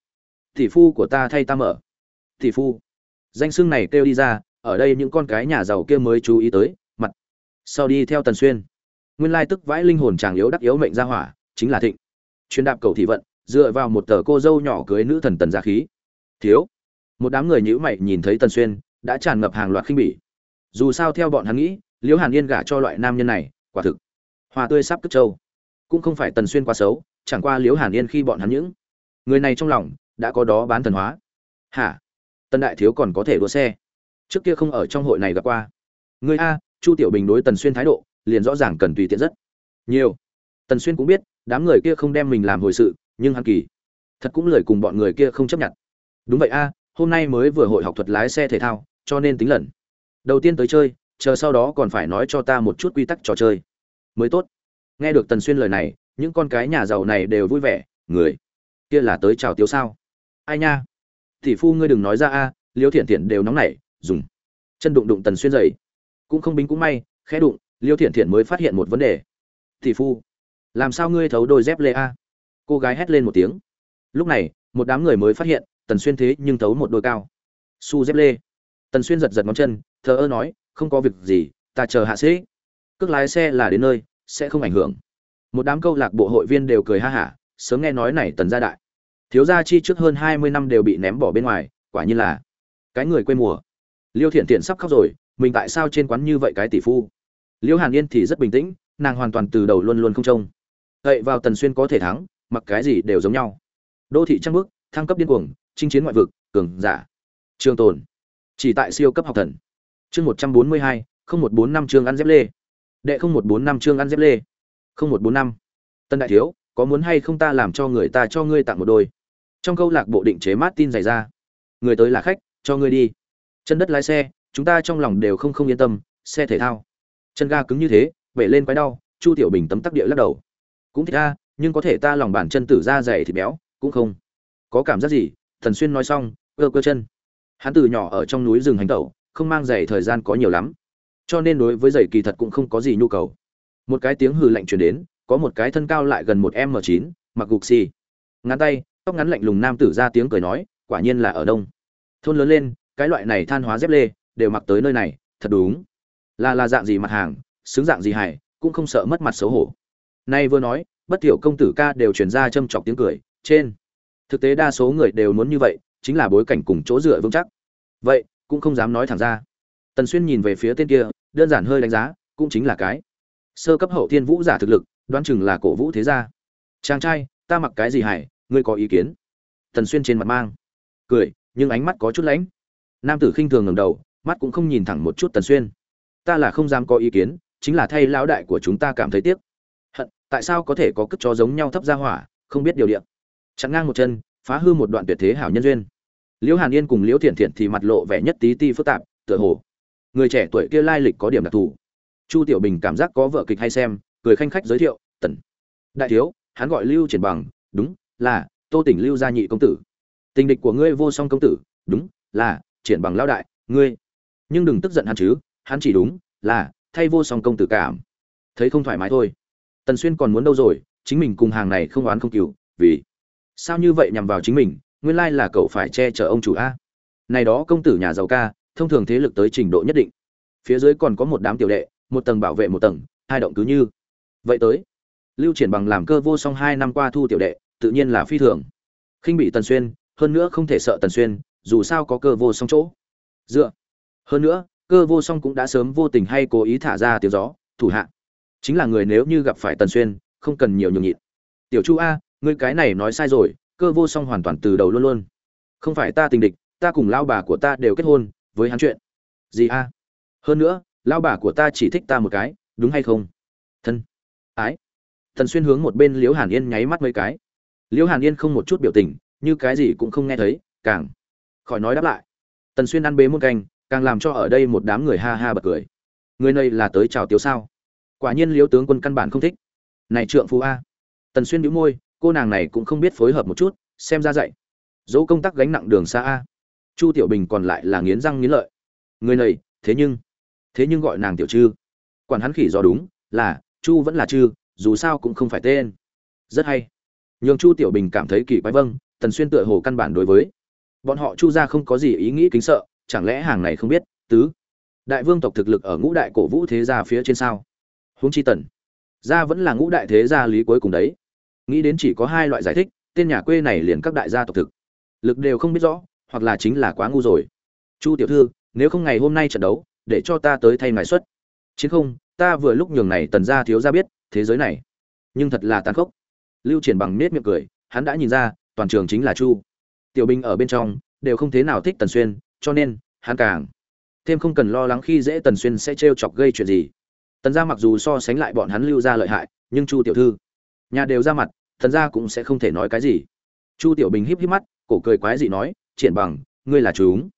tỷ phu của ta thay ta mở. Tỷ phu. Danh xưng này kêu đi ra, ở đây những con cái nhà giàu kia mới chú ý tới, mặt. Sau đi theo tần xuyên. Nguyên lai tức vãi linh hồn chàng yếu đắc yếu mệnh ra hỏa, chính là thịnh. Chuyên đạp cầu thị vận, dựa vào một tờ cô dâu nhỏ cưới nữ thần tần gia khí thiếu. Một đám người nhữ mày nhìn thấy tần xuyên, đã tràn ngập hàng loạt khinh bỉ. Dù sao theo bọn hắn nghĩ, liễu hàn yên gả cho loại nam nhân này, quả thực, hoa tươi sắp cất trâu. Cũng không phải tần xuyên quá xấu, chẳng qua liễu hàn yên khi bọn hắn những. Người này trong lòng, đã có đó bán thần hóa. Hả? Tần đại thiếu còn có thể đua xe. Trước kia không ở trong hội này gặp qua. Người a, chu tiểu bình đối tần xuyên thái độ, liền rõ ràng cần tùy tiện rất. Nhiều. Tần xuyên cũng biết, đám người kia không đem mình làm hồi sự, nhưng hắn kỳ. Thật cũng lời cùng bọn người kia không chấp nhận đúng vậy a, hôm nay mới vừa hội học thuật lái xe thể thao, cho nên tính lần. Đầu tiên tới chơi, chờ sau đó còn phải nói cho ta một chút quy tắc trò chơi. Mới tốt. Nghe được tần xuyên lời này, những con cái nhà giàu này đều vui vẻ, người, kia là tới chào tiếu sao? Ai nha? Tỷ phu ngươi đừng nói ra a, liêu thiện thiện đều nóng nảy, dùng. Chân đụng đụng tần xuyên dậy. Cũng không bính cũng may, khẽ đụng, liêu thiện thiện mới phát hiện một vấn đề. Tỷ phu, làm sao ngươi thấu đôi dép lê a? Cô gái hét lên một tiếng. Lúc này, một đám người mới phát hiện tần xuyên thế nhưng thấu một đôi cao. Su dép lê. Tần xuyên giật giật ngón chân, thờ ơ nói, không có việc gì, ta chờ hạ sĩ. Cước lái xe là đến nơi, sẽ không ảnh hưởng. Một đám câu lạc bộ hội viên đều cười ha hả, sớm nghe nói này tần gia đại. Thiếu gia chi trước hơn hai mươi năm đều bị ném bỏ bên ngoài, quả nhiên là cái người quê mùa. Liêu thiện thiện sắp khóc rồi, mình tại sao trên quán như vậy cái tỷ phu? Liêu hàn yên thì rất bình tĩnh, nàng hoàn toàn từ đầu luôn luôn không trông. Cậy vào tần xuyên có thể thắng, mặc cái gì đều giống nhau. Đô thị trăng bước, thăng cấp điên cuồng chinh chiến ngoại vực, cường giả. Trường tồn. Chỉ tại siêu cấp học thần. Chương một trăm bốn mươi hai, không một bốn năm chương ăn dép lê. Đệ không một bốn năm chương ăn dép lê. Không một bốn năm. Tân đại thiếu, có muốn hay không ta làm cho người ta cho ngươi tặng một đôi? Trong câu lạc bộ định chế mát tin ra. Người tới là khách, cho ngươi đi. Chân đất lái xe, chúng ta trong lòng đều không không yên tâm, xe thể thao. Chân ga cứng như thế vậy lên quái đau, chu tiểu bình tấm tắc địa lắc đầu. Cũng thích a nhưng có thể ta lòng bàn chân tử ra dày thịt béo, cũng không. Có cảm giác gì thần xuyên nói xong, cơ cơ chân. Hắn từ nhỏ ở trong núi rừng hành tẩu, không mang giày thời gian có nhiều lắm. Cho nên đối với giày kỳ thật cũng không có gì nhu cầu. Một cái tiếng hừ lạnh truyền đến, có một cái thân cao lại gần một m chín, mặc gục xì. Ngắn tay, tóc ngắn lạnh lùng nam tử ra tiếng cười nói, quả nhiên là ở đông. Thôn lớn lên, cái loại này than hóa dép lê, đều mặc tới nơi này, thật đúng. Là là dạng gì mặt hàng, xứng dạng gì hải cũng không sợ mất mặt xấu hổ. Nay vừa nói, bất tiểu công tử ca đều truyền ra châm chọc tiếng cười, trên thực tế đa số người đều muốn như vậy, chính là bối cảnh cùng chỗ dựa vững chắc. Vậy, cũng không dám nói thẳng ra. Tần xuyên nhìn về phía tên kia, đơn giản hơi đánh giá, cũng chính là cái sơ cấp hậu thiên vũ giả thực lực, đoán chừng là cổ vũ thế gia. Chàng trai, ta mặc cái gì hải ngươi có ý kiến? Tần xuyên trên mặt mang cười, nhưng ánh mắt có chút lãnh. Nam tử khinh thường ngẩng đầu, mắt cũng không nhìn thẳng một chút tần xuyên. Ta là không dám có ý kiến, chính là thay lão đại của chúng ta cảm thấy tiếc. Hận, tại sao có thể có cất chó giống nhau thấp ra hỏa, không biết điều điện chặn ngang một chân, phá hư một đoạn tuyệt thế hảo nhân duyên. Liễu hàn yên cùng liễu thiện thiện thì mặt lộ vẻ nhất tí ti phức tạp, tựa hồ người trẻ tuổi kia lai lịch có điểm đặc thù. Chu tiểu bình cảm giác có vợ kịch hay xem, cười khanh khách giới thiệu, tần, đại thiếu, hắn gọi lưu triển bằng, đúng là tô tỉnh lưu gia nhị công tử. Tình địch của ngươi vô song công tử, đúng là triển bằng lao đại, ngươi. Nhưng đừng tức giận hắn chứ, hắn chỉ đúng là thay vô song công tử cảm. Thấy không thoải mái thôi. Tần xuyên còn muốn đâu rồi, chính mình cùng hàng này không oán không cừu vì sao như vậy nhằm vào chính mình, nguyên lai là cậu phải che chở ông chủ a. Này đó công tử nhà giàu ca, thông thường thế lực tới trình độ nhất định. Phía dưới còn có một đám tiểu đệ, một tầng bảo vệ một tầng, hai động cứ như. Vậy tới, lưu triển bằng làm cơ vô song hai năm qua thu tiểu đệ, tự nhiên là phi thường. Khinh bị tần xuyên, hơn nữa không thể sợ tần xuyên, dù sao có cơ vô song chỗ. Dựa. Hơn nữa, cơ vô song cũng đã sớm vô tình hay cố ý thả ra tiếng gió, thủ hạ. Chính là người nếu như gặp phải tần xuyên, không cần nhiều nhường nhịn. Tiểu chu a ngươi cái này nói sai rồi, cơ vô song hoàn toàn từ đầu luôn luôn. Không phải ta tình địch, ta cùng lao bà của ta đều kết hôn, với hắn chuyện. Gì a? Hơn nữa lao bà của ta chỉ thích ta một cái, đúng hay không? Thân. Ái. Thần xuyên hướng một bên liễu hàn yên nháy mắt mấy cái. Liễu hàn yên không một chút biểu tình, như cái gì cũng không nghe thấy, càng khỏi nói đáp lại. Tần xuyên ăn bế muôn canh, càng làm cho ở đây một đám người ha ha bật cười. Người này là tới chào tiếu sao? Quả nhiên liễu tướng quân căn bản không thích. Này trượng phú a. Tần xuyên nhíu môi cô nàng này cũng không biết phối hợp một chút, xem ra dạy. Dỗ công tác gánh nặng đường xa a. Chu tiểu bình còn lại là nghiến răng nghiến lợi. Người này, thế nhưng thế nhưng gọi nàng tiểu chư quản hắn khỉ do đúng, là, chu vẫn là chư dù sao cũng không phải tên. Rất hay. Nhường chu tiểu bình cảm thấy kỳ quái vâng tần xuyên tựa hồ căn bản đối với. Bọn họ chu ra không có gì ý nghĩ kính sợ, chẳng lẽ hàng này không biết, tứ? Đại vương tộc thực lực ở ngũ đại cổ vũ thế gia phía trên sao? Huống chi tần. Gia vẫn là ngũ đại thế gia lý cuối cùng đấy nghĩ đến chỉ có hai loại giải thích, tên nhà quê này liền các đại gia tộc thực. Lực đều không biết rõ, hoặc là chính là quá ngu rồi. Chu tiểu thư, nếu không ngày hôm nay trận đấu, để cho ta tới thay ngài xuất. Chiến không, ta vừa lúc nhường này tần gia thiếu gia biết, thế giới này. Nhưng thật là tàn khốc. Lưu triển bằng nết miệng cười, hắn đã nhìn ra, toàn trường chính là chu. Tiểu binh ở bên trong, đều không thế nào thích tần xuyên, cho nên, hắn càng thêm không cần lo lắng khi dễ tần xuyên sẽ trêu chọc gây chuyện gì. Tần gia mặc dù so sánh lại bọn hắn lưu ra lợi hại, nhưng chu tiểu thư, nhà đều ra mặt thần gia cũng sẽ không thể nói cái gì. Chu tiểu bình híp híp mắt, cổ cười quái dị nói, triển bằng, ngươi là chúng.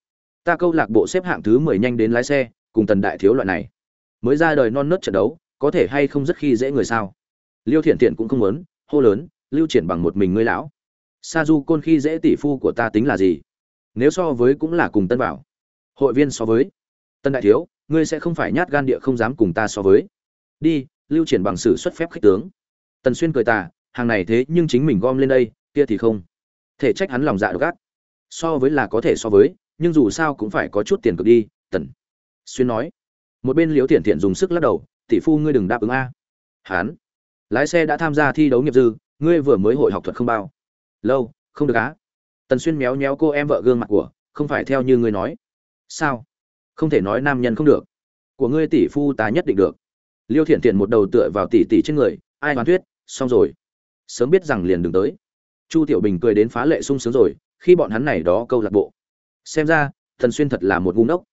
Ta câu lạc bộ xếp hạng thứ mười nhanh đến lái xe, cùng tần đại thiếu loại này. Mới ra đời non nớt trận đấu, có thể hay không rất khi dễ người sao? Liêu thiện thiện cũng không muốn, hô lớn, lưu triển bằng một mình ngươi lão. Sa du côn khi dễ tỷ phu của ta tính là gì? Nếu so với cũng là cùng tân bảo. Hội viên so với. Tân đại thiếu, ngươi sẽ không phải nhát gan địa không dám cùng ta so với. Đi, lưu triển bằng sử xuất phép khích tướng. Tần xuyên cười tà hàng này thế nhưng chính mình gom lên đây, kia thì không. Thể trách hắn lòng dạ độc ác. so với là có thể so với, nhưng dù sao cũng phải có chút tiền cực đi, tần. Xuyên nói. Một bên liễu thiện thiện dùng sức lắc đầu, tỷ phu ngươi đừng đáp ứng a. Hán. Lái xe đã tham gia thi đấu nghiệp dư, ngươi vừa mới hội học thuật không bao. Lâu, không được á. Tần xuyên méo méo cô em vợ gương mặt của, không phải theo như ngươi nói. Sao? Không thể nói nam nhân không được. Của ngươi tỷ phu ta nhất định được. Liêu thiện thiện một đầu tựa vào tỷ tỷ trên người, ai hoàn thuyết, xong rồi sớm biết rằng liền đừng tới. Chu tiểu bình cười đến phá lệ sung sướng rồi, khi bọn hắn này đó câu lạc bộ. Xem ra thần xuyên thật là một ngu ngốc.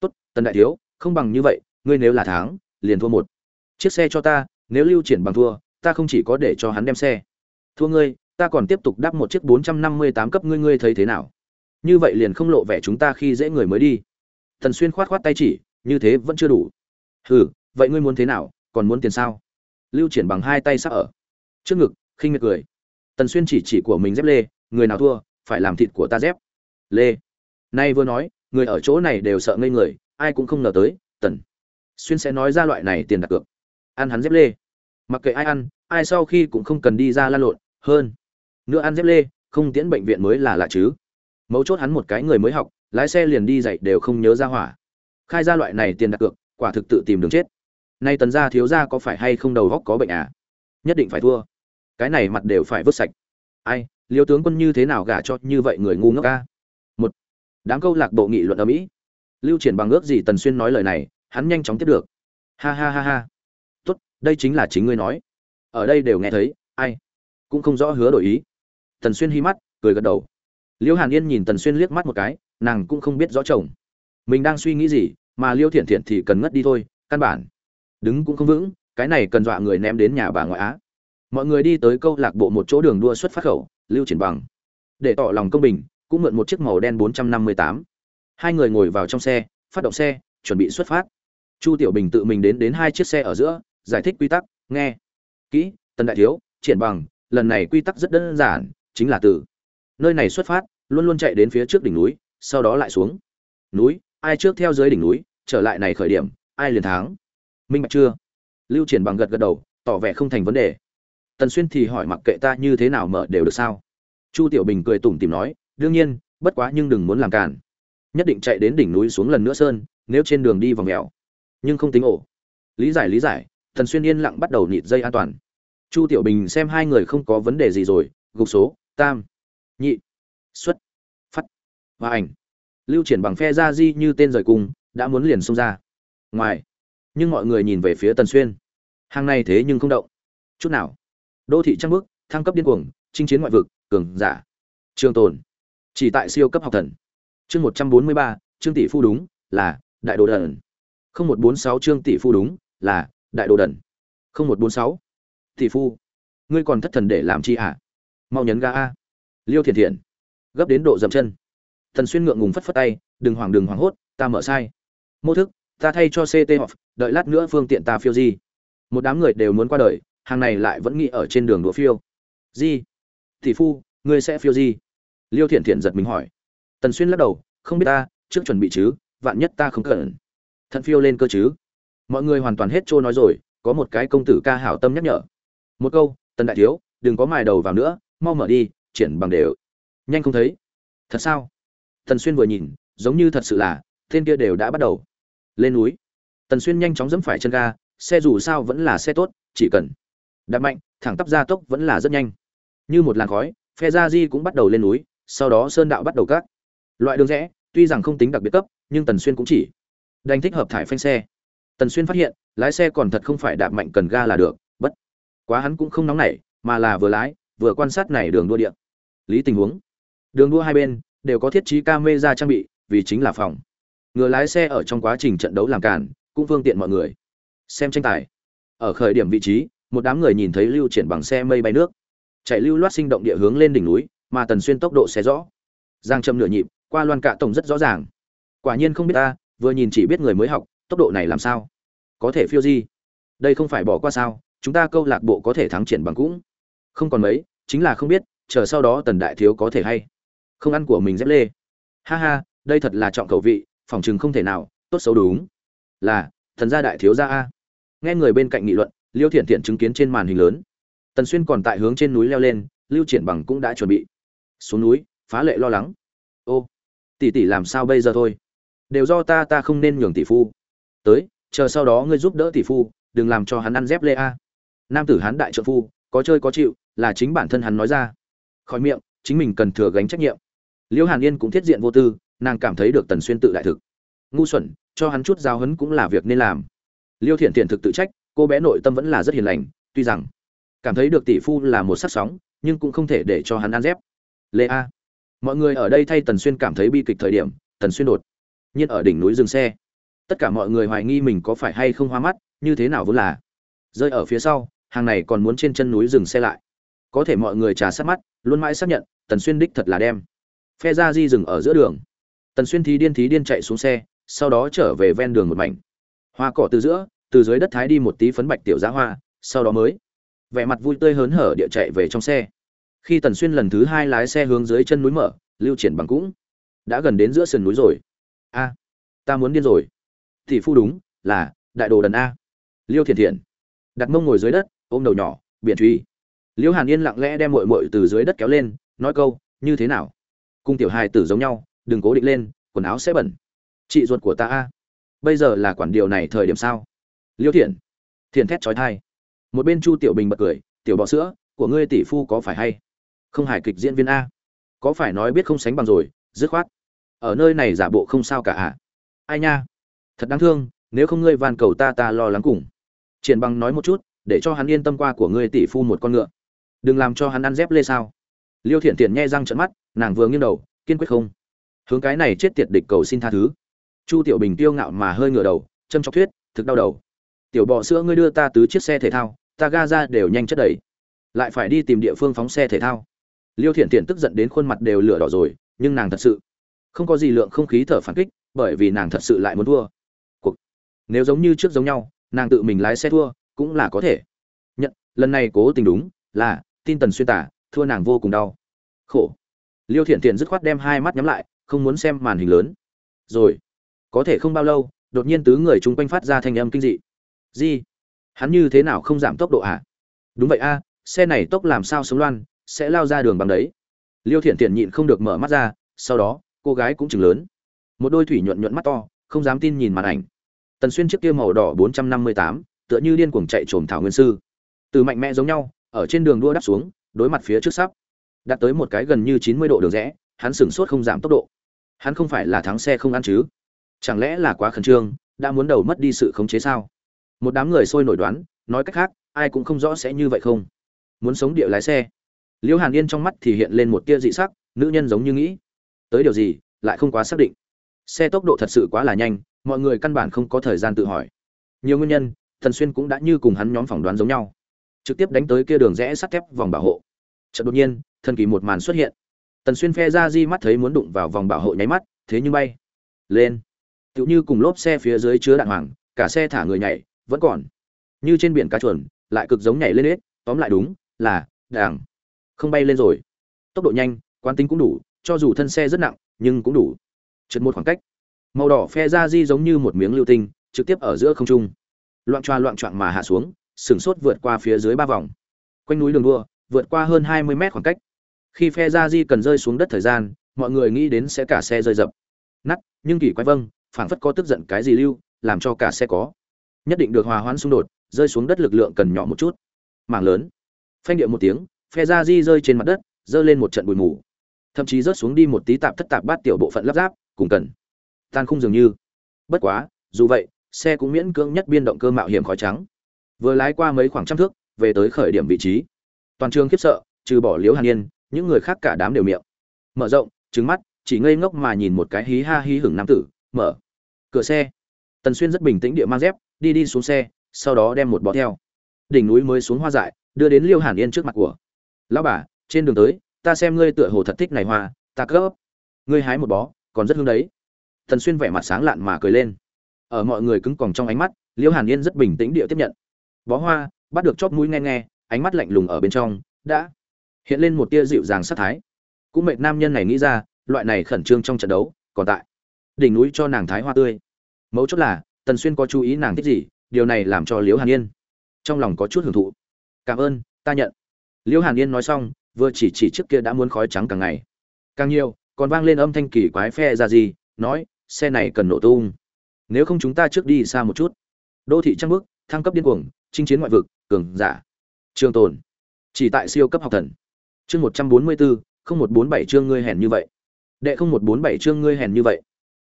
Tốt, tần đại thiếu, không bằng như vậy, ngươi nếu là tháng liền thua một. Chiếc xe cho ta, nếu lưu triển bằng thua, ta không chỉ có để cho hắn đem xe. Thua ngươi, ta còn tiếp tục đắp một chiếc bốn trăm năm mươi tám cấp ngươi ngươi thấy thế nào? Như vậy liền không lộ vẻ chúng ta khi dễ người mới đi. Thần xuyên khoát khoát tay chỉ, như thế vẫn chưa đủ. Hừ, vậy ngươi muốn thế nào, còn muốn tiền sao? Lưu triển bằng hai tay sắc ở. Trước ngực khinh miệt cười. Tần xuyên chỉ chỉ của mình dép lê, người nào thua, phải làm thịt của ta dép. Lê. Nay vừa nói, người ở chỗ này đều sợ ngây người, ai cũng không ngờ tới, tần xuyên sẽ nói ra loại này tiền đặt cược. Ăn hắn dép lê. Mặc kệ ai ăn, ai sau khi cũng không cần đi ra lan lộn, hơn nữa ăn dép lê, không tiễn bệnh viện mới là lạ chứ. Mấu chốt hắn một cái người mới học, lái xe liền đi dậy đều không nhớ ra hỏa. Khai ra loại này tiền đặt cược, quả thực tự tìm đường chết. Nay tần gia thiếu gia có phải hay không đầu góc có bệnh à? Nhất định phải thua cái này mặt đều phải vứt sạch. Ai, liêu tướng quân như thế nào gả cho như vậy người ngu ngốc ca? Một, đám câu lạc bộ nghị luận ở mỹ. Lưu triển bằng ước gì tần xuyên nói lời này, hắn nhanh chóng tiếp được. Ha ha ha ha. Tốt, đây chính là chính ngươi nói. Ở đây đều nghe thấy, ai? Cũng không rõ hứa đổi ý. Tần xuyên hi mắt, cười gật đầu. Liêu hàn yên nhìn tần xuyên liếc mắt một cái, nàng cũng không biết rõ chồng. Mình đang suy nghĩ gì, mà liêu thiện thiện thì cần ngất đi thôi, căn bản. Đứng cũng không vững, cái này cần dọa người ném đến nhà bà ngoại á mọi người đi tới câu lạc bộ một chỗ đường đua xuất phát khẩu, lưu triển bằng. Để tỏ lòng công bình, cũng mượn một chiếc màu đen 458. hai người ngồi vào trong xe, phát động xe, chuẩn bị xuất phát. Chu tiểu bình tự mình đến đến hai chiếc xe ở giữa, giải thích quy tắc, nghe. Kỹ, tần đại thiếu, triển bằng, lần này quy tắc rất đơn giản, chính là từ. Nơi này xuất phát, luôn luôn chạy đến phía trước đỉnh núi, sau đó lại xuống. Núi, ai trước theo dưới đỉnh núi, trở lại này khởi điểm, ai liền thắng. Minh bạch chưa? Lưu triển bằng gật gật đầu, tỏ vẻ không thành vấn đề tần xuyên thì hỏi mặc kệ ta như thế nào mở đều được sao? Chu tiểu bình cười tủm tìm nói, đương nhiên, bất quá nhưng đừng muốn làm cản nhất định chạy đến đỉnh núi xuống lần nữa sơn, nếu trên đường đi vòng mèo. Nhưng không tính ổ. Lý giải lý giải, tần xuyên yên lặng bắt đầu nịt dây an toàn. Chu tiểu bình xem hai người không có vấn đề gì rồi, gục số, tam, nhị, xuất, phát, và ảnh. Lưu triển bằng phe ra di như tên rời cung đã muốn liền xông ra. Ngoài, nhưng mọi người nhìn về phía tần xuyên. Hàng này thế nhưng không động. Chút nào đô thị trăng bước thăng cấp điên cuồng, chinh chiến ngoại vực, cường giả. Trường tồn. Chỉ tại siêu cấp học thần. Chương một trăm bốn mươi ba, trương tỷ phu đúng, là đại đồ đần. không một bốn sáu, trương tỷ phu đúng, là đại đồ đần. không một bốn sáu, tỷ phu. Ngươi còn thất thần để làm chi hả? Mau nhấn ga a. Liêu thiện thiện gấp đến độ dậm chân. Thần xuyên ngượng ngùng phất phất tay, đừng hoảng đừng hoảng hốt, ta mở sai. Mô thức, ta thay cho ct họp đợi lát nữa phương tiện ta phiêu gì một đám người đều muốn qua đời hàng này lại vẫn nghĩ ở trên đường đũa phiêu. Gì tỷ phu, ngươi sẽ phiêu gì liêu thiện thiện giật mình hỏi. Tần xuyên lắc đầu, không biết ta, trước chuẩn bị chứ, vạn nhất ta không cần. Thận phiêu lên cơ chứ. Mọi người hoàn toàn hết trôi nói rồi, có một cái công tử ca hảo tâm nhắc nhở. Một câu, tần đại thiếu, đừng có mài đầu vào nữa, mau mở đi, triển bằng đều. Nhanh không thấy. Thật sao? Tần xuyên vừa nhìn, giống như thật sự là, tên kia đều đã bắt đầu. Lên núi. Tần xuyên nhanh chóng dẫm phải chân ga, xe dù sao vẫn là xe tốt, chỉ cần đạp mạnh, thẳng tắp ra tốc vẫn là rất nhanh. Như một làn khói, phe gia di cũng bắt đầu lên núi, sau đó sơn đạo bắt đầu cắt loại đường rẽ, tuy rằng không tính đặc biệt cấp, nhưng tần xuyên cũng chỉ đành thích hợp thải phanh xe. Tần xuyên phát hiện, lái xe còn thật không phải đạp mạnh cần ga là được, bất quá hắn cũng không nóng nảy, mà là vừa lái, vừa quan sát này đường đua điện lý tình huống, đường đua hai bên đều có thiết trí camera trang bị, vì chính là phòng. Ngừa lái xe ở trong quá trình trận đấu làm cản cũng phương tiện mọi người. Xem tranh tài, ở khởi điểm vị trí một đám người nhìn thấy lưu triển bằng xe mây bay nước. Chạy lưu loát sinh động địa hướng lên đỉnh núi, mà tần xuyên tốc độ xe rõ. Giang châm nửa nhịp, qua loan cạ tổng rất rõ ràng. Quả nhiên không biết ta, vừa nhìn chỉ biết người mới học, tốc độ này làm sao? Có thể phiêu di. Đây không phải bỏ qua sao, chúng ta câu lạc bộ có thể thắng triển bằng cũng. Không còn mấy, chính là không biết, chờ sau đó tần đại thiếu có thể hay không ăn của mình dép lê. Ha ha, đây thật là trọng cầu vị, phòng chừng không thể nào, tốt xấu đúng. Là, thần gia đại thiếu gia a. Nghe người bên cạnh nghị luận liêu thiện thiện chứng kiến trên màn hình lớn. Tần xuyên còn tại hướng trên núi leo lên, lưu triển bằng cũng đã chuẩn bị. Xuống núi, phá lệ lo lắng. Ô, tỷ tỷ làm sao bây giờ thôi? Đều do ta ta không nên nhường tỷ phu. Tới, chờ sau đó ngươi giúp đỡ tỷ phu, đừng làm cho hắn ăn dép lê a. Nam tử hắn đại trợ phu, có chơi có chịu, là chính bản thân hắn nói ra. Khỏi miệng, chính mình cần thừa gánh trách nhiệm. Liễu hàn yên cũng thiết diện vô tư, nàng cảm thấy được tần xuyên tự đại thực. Ngu xuẩn, cho hắn chút giao hấn cũng là việc nên làm. Liêu thiện thiện thực tự trách cô bé nội tâm vẫn là rất hiền lành, tuy rằng cảm thấy được tỷ phu là một sắc sóng, nhưng cũng không thể để cho hắn ăn dép. Lê a. Mọi người ở đây thay tần xuyên cảm thấy bi kịch thời điểm, tần xuyên đột nhiên ở đỉnh núi dừng xe. Tất cả mọi người hoài nghi mình có phải hay không hoa mắt, như thế nào vốn là. Rơi ở phía sau, hàng này còn muốn trên chân núi dừng xe lại. Có thể mọi người trà sát mắt, luôn mãi xác nhận, tần xuyên đích thật là đem phe ra di dừng ở giữa đường. Tần xuyên thì điên thí điên chạy xuống xe, sau đó trở về ven đường một mảnh. Hoa cỏ từ giữa từ dưới đất thái đi một tí phấn bạch tiểu giá hoa, sau đó mới vẻ mặt vui tươi hớn hở địa chạy về trong xe. Khi tần xuyên lần thứ hai lái xe hướng dưới chân núi mở, lưu triển bằng cũng đã gần đến giữa sườn núi rồi. A, ta muốn điên rồi. Thì phu đúng, là đại đồ đần a. Liêu thiện thiện đặt mông ngồi dưới đất, ôm đầu nhỏ, biển truy. Liêu hàn yên lặng lẽ đem mội mội từ dưới đất kéo lên, nói câu, như thế nào? Cung tiểu hài tử giống nhau, đừng cố định lên, quần áo sẽ bẩn. Chị ruột của ta a, bây giờ là quản điều này thời điểm sao? Liêu thiện. Thiện thét trói thai một bên chu tiểu bình bật cười, tiểu bọ sữa, của ngươi tỷ phu có phải hay? Không hài kịch diễn viên a. Có phải nói biết không sánh bằng rồi, dứt khoát. Ở nơi này giả bộ không sao cả à ai nha? Thật đáng thương, nếu không ngươi van cầu ta ta lo lắng cùng. Triển bằng nói một chút, để cho hắn yên tâm qua của ngươi tỷ phu một con ngựa. Đừng làm cho hắn ăn dép lê sao? Liêu thiện thiện nghe răng trận mắt, nàng vừa nghiêng đầu, kiên quyết không. Hướng cái này chết tiệt địch cầu xin tha thứ. Chu tiểu bình tiêu ngạo mà hơi ngửa đầu, châm chọc thuyết, thực đau đầu tiểu bọ sữa ngươi đưa ta tứ chiếc xe thể thao, ta ga ra đều nhanh chất đầy. Lại phải đi tìm địa phương phóng xe thể thao. Liêu thiện thiện tức giận đến khuôn mặt đều lửa đỏ rồi, nhưng nàng thật sự không có gì lượng không khí thở phản kích, bởi vì nàng thật sự lại muốn thua. Cuộc, nếu giống như trước giống nhau, nàng tự mình lái xe thua, cũng là có thể. Nhận, lần này cố tình đúng, là, tin tần xuyên tả, thua nàng vô cùng đau. Khổ. Liêu thiện thiện dứt khoát đem hai mắt nhắm lại, không muốn xem màn hình lớn. Rồi, có thể không bao lâu, đột nhiên tứ người chung quanh phát ra thanh âm kinh dị gì? Hắn như thế nào không giảm tốc độ à? Đúng vậy a xe này tốc làm sao sống loan sẽ lao ra đường bằng đấy. Liêu thiện thiện nhịn không được mở mắt ra sau đó cô gái cũng chừng lớn. Một đôi thủy nhuận nhuận mắt to không dám tin nhìn màn ảnh. Tần xuyên chiếc kia màu đỏ 458, tựa như điên cuồng chạy trồm thảo nguyên sư. Từ mạnh mẽ giống nhau ở trên đường đua đắp xuống đối mặt phía trước sắp. Đạt tới một cái gần như 90 độ đường rẽ hắn sửng sốt không giảm tốc độ. Hắn không phải là thắng xe không ăn chứ. Chẳng lẽ là quá khẩn trương đã muốn đầu mất đi sự khống chế sao? Một đám người sôi nổi đoán, nói cách khác, ai cũng không rõ sẽ như vậy không. Muốn sống địa lái xe. Liễu hàn yên trong mắt thì hiện lên một tia dị sắc, nữ nhân giống như nghĩ. Tới điều gì, lại không quá xác định. Xe tốc độ thật sự quá là nhanh, mọi người căn bản không có thời gian tự hỏi. Nhiều nguyên nhân, thần xuyên cũng đã như cùng hắn nhóm phỏng đoán giống nhau. Trực tiếp đánh tới kia đường rẽ sắt thép vòng bảo hộ. Chợt đột nhiên, thần kỳ một màn xuất hiện. Tần xuyên phe ra di mắt thấy muốn đụng vào vòng bảo hộ nháy mắt, thế nhưng bay lên. Tựu như cùng lốp xe phía dưới chứa đạn hoàng, cả xe thả người nhảy vẫn còn. Như trên biển cá chuồn, lại cực giống nhảy lên hết tóm lại đúng, là đảng không bay lên rồi. Tốc độ nhanh, quán tính cũng đủ, cho dù thân xe rất nặng, nhưng cũng đủ. Trượt một khoảng cách. Màu đỏ phe ra di giống như một miếng lưu tinh, trực tiếp ở giữa không trung. Loạn choa loạn choạng mà hạ xuống sửng sốt vượt qua phía dưới ba vòng. Quanh núi đường đua, vượt qua hơn hai mươi mét khoảng cách. Khi phe ra di cần rơi xuống đất thời gian, mọi người nghĩ đến sẽ cả xe rơi dập. Nắt, nhưng kỳ quái vâng phảng phất có tức giận cái gì lưu, làm cho cả xe có nhất định được hòa hoãn xung đột, rơi xuống đất lực lượng cần nhỏ một chút. Mảng lớn. Phanh điệu một tiếng, phe ra di rơi trên mặt đất giơ lên một trận bụi mù. Thậm chí rớt xuống đi một tí tạp thất tạp bát tiểu bộ phận lắp ráp, cùng cần. Tan khung dường như. Bất quá, dù vậy, xe cũng miễn cưỡng nhất biên động cơ mạo hiểm khói trắng. Vừa lái qua mấy khoảng trăm thước, về tới khởi điểm vị trí. Toàn trường khiếp sợ, trừ bỏ liễu hàn yên, những người khác cả đám đều miệng. Mở rộng trứng mắt, chỉ ngây ngốc mà nhìn một cái hí ha hí hửng nam tử, mở. Cửa xe. Tần xuyên rất bình tĩnh địa mang dép đi đi xuống xe, sau đó đem một bó theo. Đỉnh núi mới xuống hoa dại, đưa đến liêu hàn yên trước mặt của. Lão bà, trên đường tới, ta xem ngươi tựa hồ thật thích này hoa, ta cướp ngươi hái một bó, còn rất hương đấy. Thần xuyên vẻ mặt sáng lạn mà cười lên. Ở mọi người cứng còng trong ánh mắt, liêu hàn yên rất bình tĩnh địa tiếp nhận. Bó hoa, bắt được chóp mũi nghe nghe, ánh mắt lạnh lùng ở bên trong, đã hiện lên một tia dịu dàng sát thái. Cũng mệt nam nhân này nghĩ ra, loại này khẩn trương trong trận đấu, còn tại. Đỉnh núi cho nàng thái hoa tươi. Mấu chốt là tần xuyên có chú ý nàng thích gì, điều này làm cho liễu hàn yên trong lòng có chút hưởng thụ. Cảm ơn, ta nhận. Liễu hàn yên nói xong, vừa chỉ chỉ trước kia đã muốn khói trắng càng ngày. Càng nhiều, còn vang lên âm thanh kỳ quái phe ra gì, nói, xe này cần nổ tung. Nếu không chúng ta trước đi xa một chút. Đô thị trăng bước thăng cấp điên cuồng, chinh chiến ngoại vực, cường giả. Trường tồn, chỉ tại siêu cấp học thần. Chương một trăm bốn mươi bốn không một bốn bảy chương ngươi hèn như vậy. Đệ không một bốn bảy chương ngươi hèn như vậy.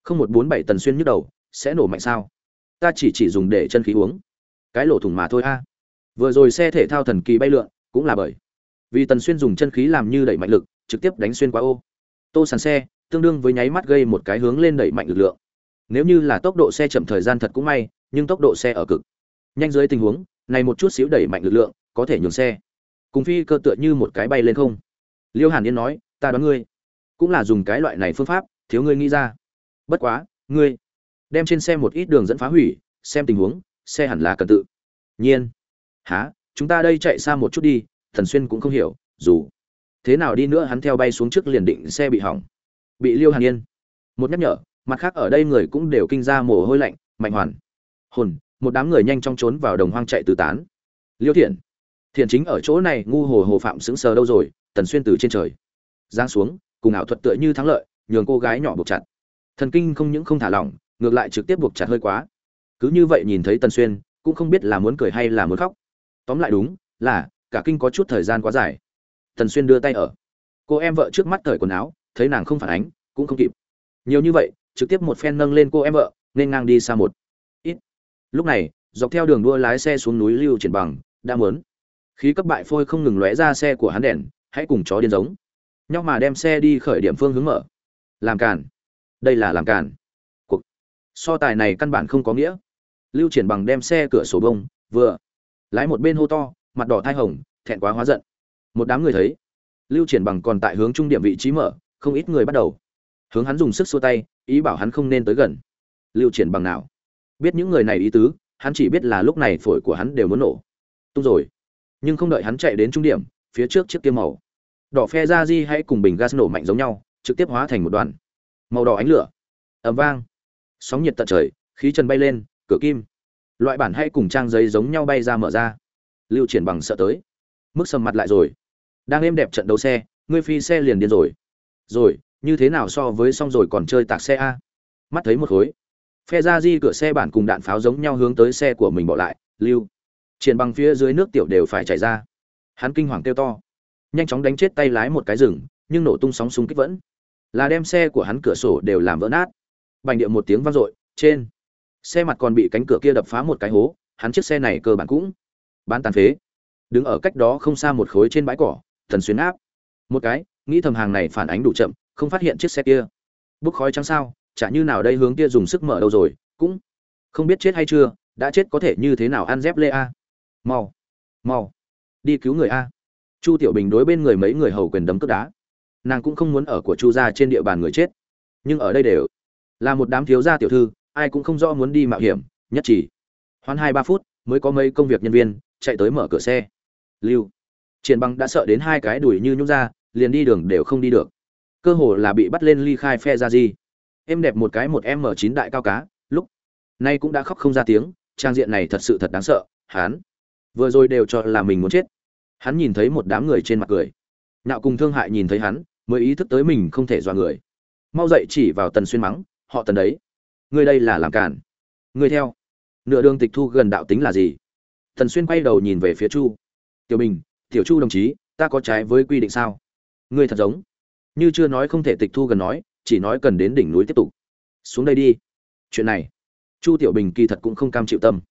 Không một bốn bảy tần xuyên nhức đầu, sẽ nổ mạnh sao? Ta chỉ chỉ dùng để chân khí uống. Cái lỗ thủng mà thôi a. Vừa rồi xe thể thao thần kỳ bay lượn, cũng là bởi vì tần xuyên dùng chân khí làm như đẩy mạnh lực, trực tiếp đánh xuyên qua ô. Tô sàn xe, tương đương với nháy mắt gây một cái hướng lên đẩy mạnh lực lượng. Nếu như là tốc độ xe chậm thời gian thật cũng may, nhưng tốc độ xe ở cực. Nhanh dưới tình huống, này một chút xíu đẩy mạnh lực lượng, có thể nhường xe. Cùng phi cơ tựa như một cái bay lên không. Liêu hàn yên nói, ta đoán ngươi cũng là dùng cái loại này phương pháp, thiếu ngươi nghĩ ra. Bất quá, ngươi đem trên xe một ít đường dẫn phá hủy, xem tình huống, xe hẳn là cần tự. Nhiên. Há chúng ta đây chạy xa một chút đi, thần xuyên cũng không hiểu, dù. Thế nào đi nữa hắn theo bay xuống trước liền định xe bị hỏng. Bị liêu hàn yên. Một nhắc nhở, mặt khác ở đây người cũng đều kinh ra mồ hôi lạnh, mạnh hoàn. Hồn, một đám người nhanh chóng trốn vào đồng hoang chạy tứ tán. Liêu thiện. Thiện chính ở chỗ này ngu hồ hồ phạm sững sờ đâu rồi tần xuyên từ trên trời. Giáng xuống, cùng ảo thuật tựa như thắng lợi, nhường cô gái nhỏ buộc chặt. Thần kinh không những không thả lỏng ngược lại trực tiếp buộc chặt hơi quá. Cứ như vậy nhìn thấy tần xuyên, cũng không biết là muốn cười hay là muốn khóc. Tóm lại đúng, là, cả kinh có chút thời gian quá dài. Tần xuyên đưa tay ở. Cô em vợ trước mắt cởi quần áo, thấy nàng không phản ánh, cũng không kịp. Nhiều như vậy, trực tiếp một phen nâng lên cô em vợ, nên ngang đi xa một ít. Lúc này, dọc theo đường đua lái xe xuống núi lưu triển bằng, đã mớn khí cấp bại phôi không ngừng lóe ra xe của hắn đèn, hãy cùng chó điên giống. Nhóc mà đem xe đi khởi điểm phương hướng mở. Làm càn. Đây là làm càn so tài này căn bản không có nghĩa. Lưu triển bằng đem xe cửa sổ bông, vừa lái một bên hô to, mặt đỏ thai hồng, thẹn quá hóa giận. Một đám người thấy, lưu triển bằng còn tại hướng trung điểm vị trí mở, không ít người bắt đầu. Hướng hắn dùng sức xua tay, ý bảo hắn không nên tới gần. Lưu triển bằng nào? Biết những người này ý tứ, hắn chỉ biết là lúc này phổi của hắn đều muốn nổ. Tung rồi. Nhưng không đợi hắn chạy đến trung điểm, phía trước chiếc kia màu đỏ phe ra di hãy cùng bình gas nổ mạnh giống nhau, trực tiếp hóa thành một đoàn. Màu đỏ ánh lửa. Ầm vang sóng nhiệt tận trời, khí trần bay lên, cửa kim. Loại bản hay cùng trang giấy giống nhau bay ra mở ra. Lưu triển bằng sợ tới. Mức sầm mặt lại rồi. Đang êm đẹp trận đấu xe, ngươi phi xe liền điên rồi. Rồi, như thế nào so với xong rồi còn chơi tạc xe a? Mắt thấy một khối. Phe ra di cửa xe bản cùng đạn pháo giống nhau hướng tới xe của mình bỏ lại, lưu triển bằng phía dưới nước tiểu đều phải chảy ra. Hắn kinh hoàng kêu to. Nhanh chóng đánh chết tay lái một cái rừng, nhưng nổ tung sóng súng kích vẫn. Là đem xe của hắn cửa sổ đều làm vỡ nát bành điệu một tiếng vang dội, trên. Xe mặt còn bị cánh cửa kia đập phá một cái hố, hắn chiếc xe này cơ bản cũng bán tàn phế. Đứng ở cách đó không xa một khối trên bãi cỏ, thần xuyên áp. Một cái, nghĩ thầm hàng này phản ánh đủ chậm, không phát hiện chiếc xe kia. Bốc khói trắng sao, chả như nào đây hướng kia dùng sức mở đâu rồi, cũng không biết chết hay chưa, đã chết có thể như thế nào ăn dép lê a. Mau mau, đi cứu người a. Chu tiểu bình đối bên người mấy người hầu quyền đấm cướp đá. Nàng cũng không muốn ở của chu gia trên địa bàn người chết, nhưng ở đây đều là một đám thiếu gia tiểu thư, ai cũng không rõ muốn đi mạo hiểm, nhất chỉ. Hoãn hai ba phút, mới có mấy công việc nhân viên, chạy tới mở cửa xe. Lưu. Triển bằng đã sợ đến hai cái đùi như nhúc ra, liền đi đường đều không đi được. Cơ hồ là bị bắt lên ly khai phe ra gì em đẹp một cái một m chín đại cao cá, lúc nay cũng đã khóc không ra tiếng, trang diện này thật sự thật đáng sợ hán vừa rồi đều cho là mình muốn chết. Hắn nhìn thấy một đám người trên mặt cười. Nạo cùng thương hại nhìn thấy hắn, mới ý thức tới mình không thể dọa người. Mau dậy chỉ vào tần xuyên mắng họ tần đấy. Ngươi đây là làm cản ngươi theo. Nửa đường tịch thu gần đạo tính là gì? Tần xuyên quay đầu nhìn về phía chu. Tiểu bình, tiểu chu đồng chí, ta có trái với quy định sao? Ngươi thật giống. Như chưa nói không thể tịch thu gần nói, chỉ nói cần đến đỉnh núi tiếp tục. Xuống đây đi. Chuyện này, chu tiểu bình kỳ thật cũng không cam chịu tâm.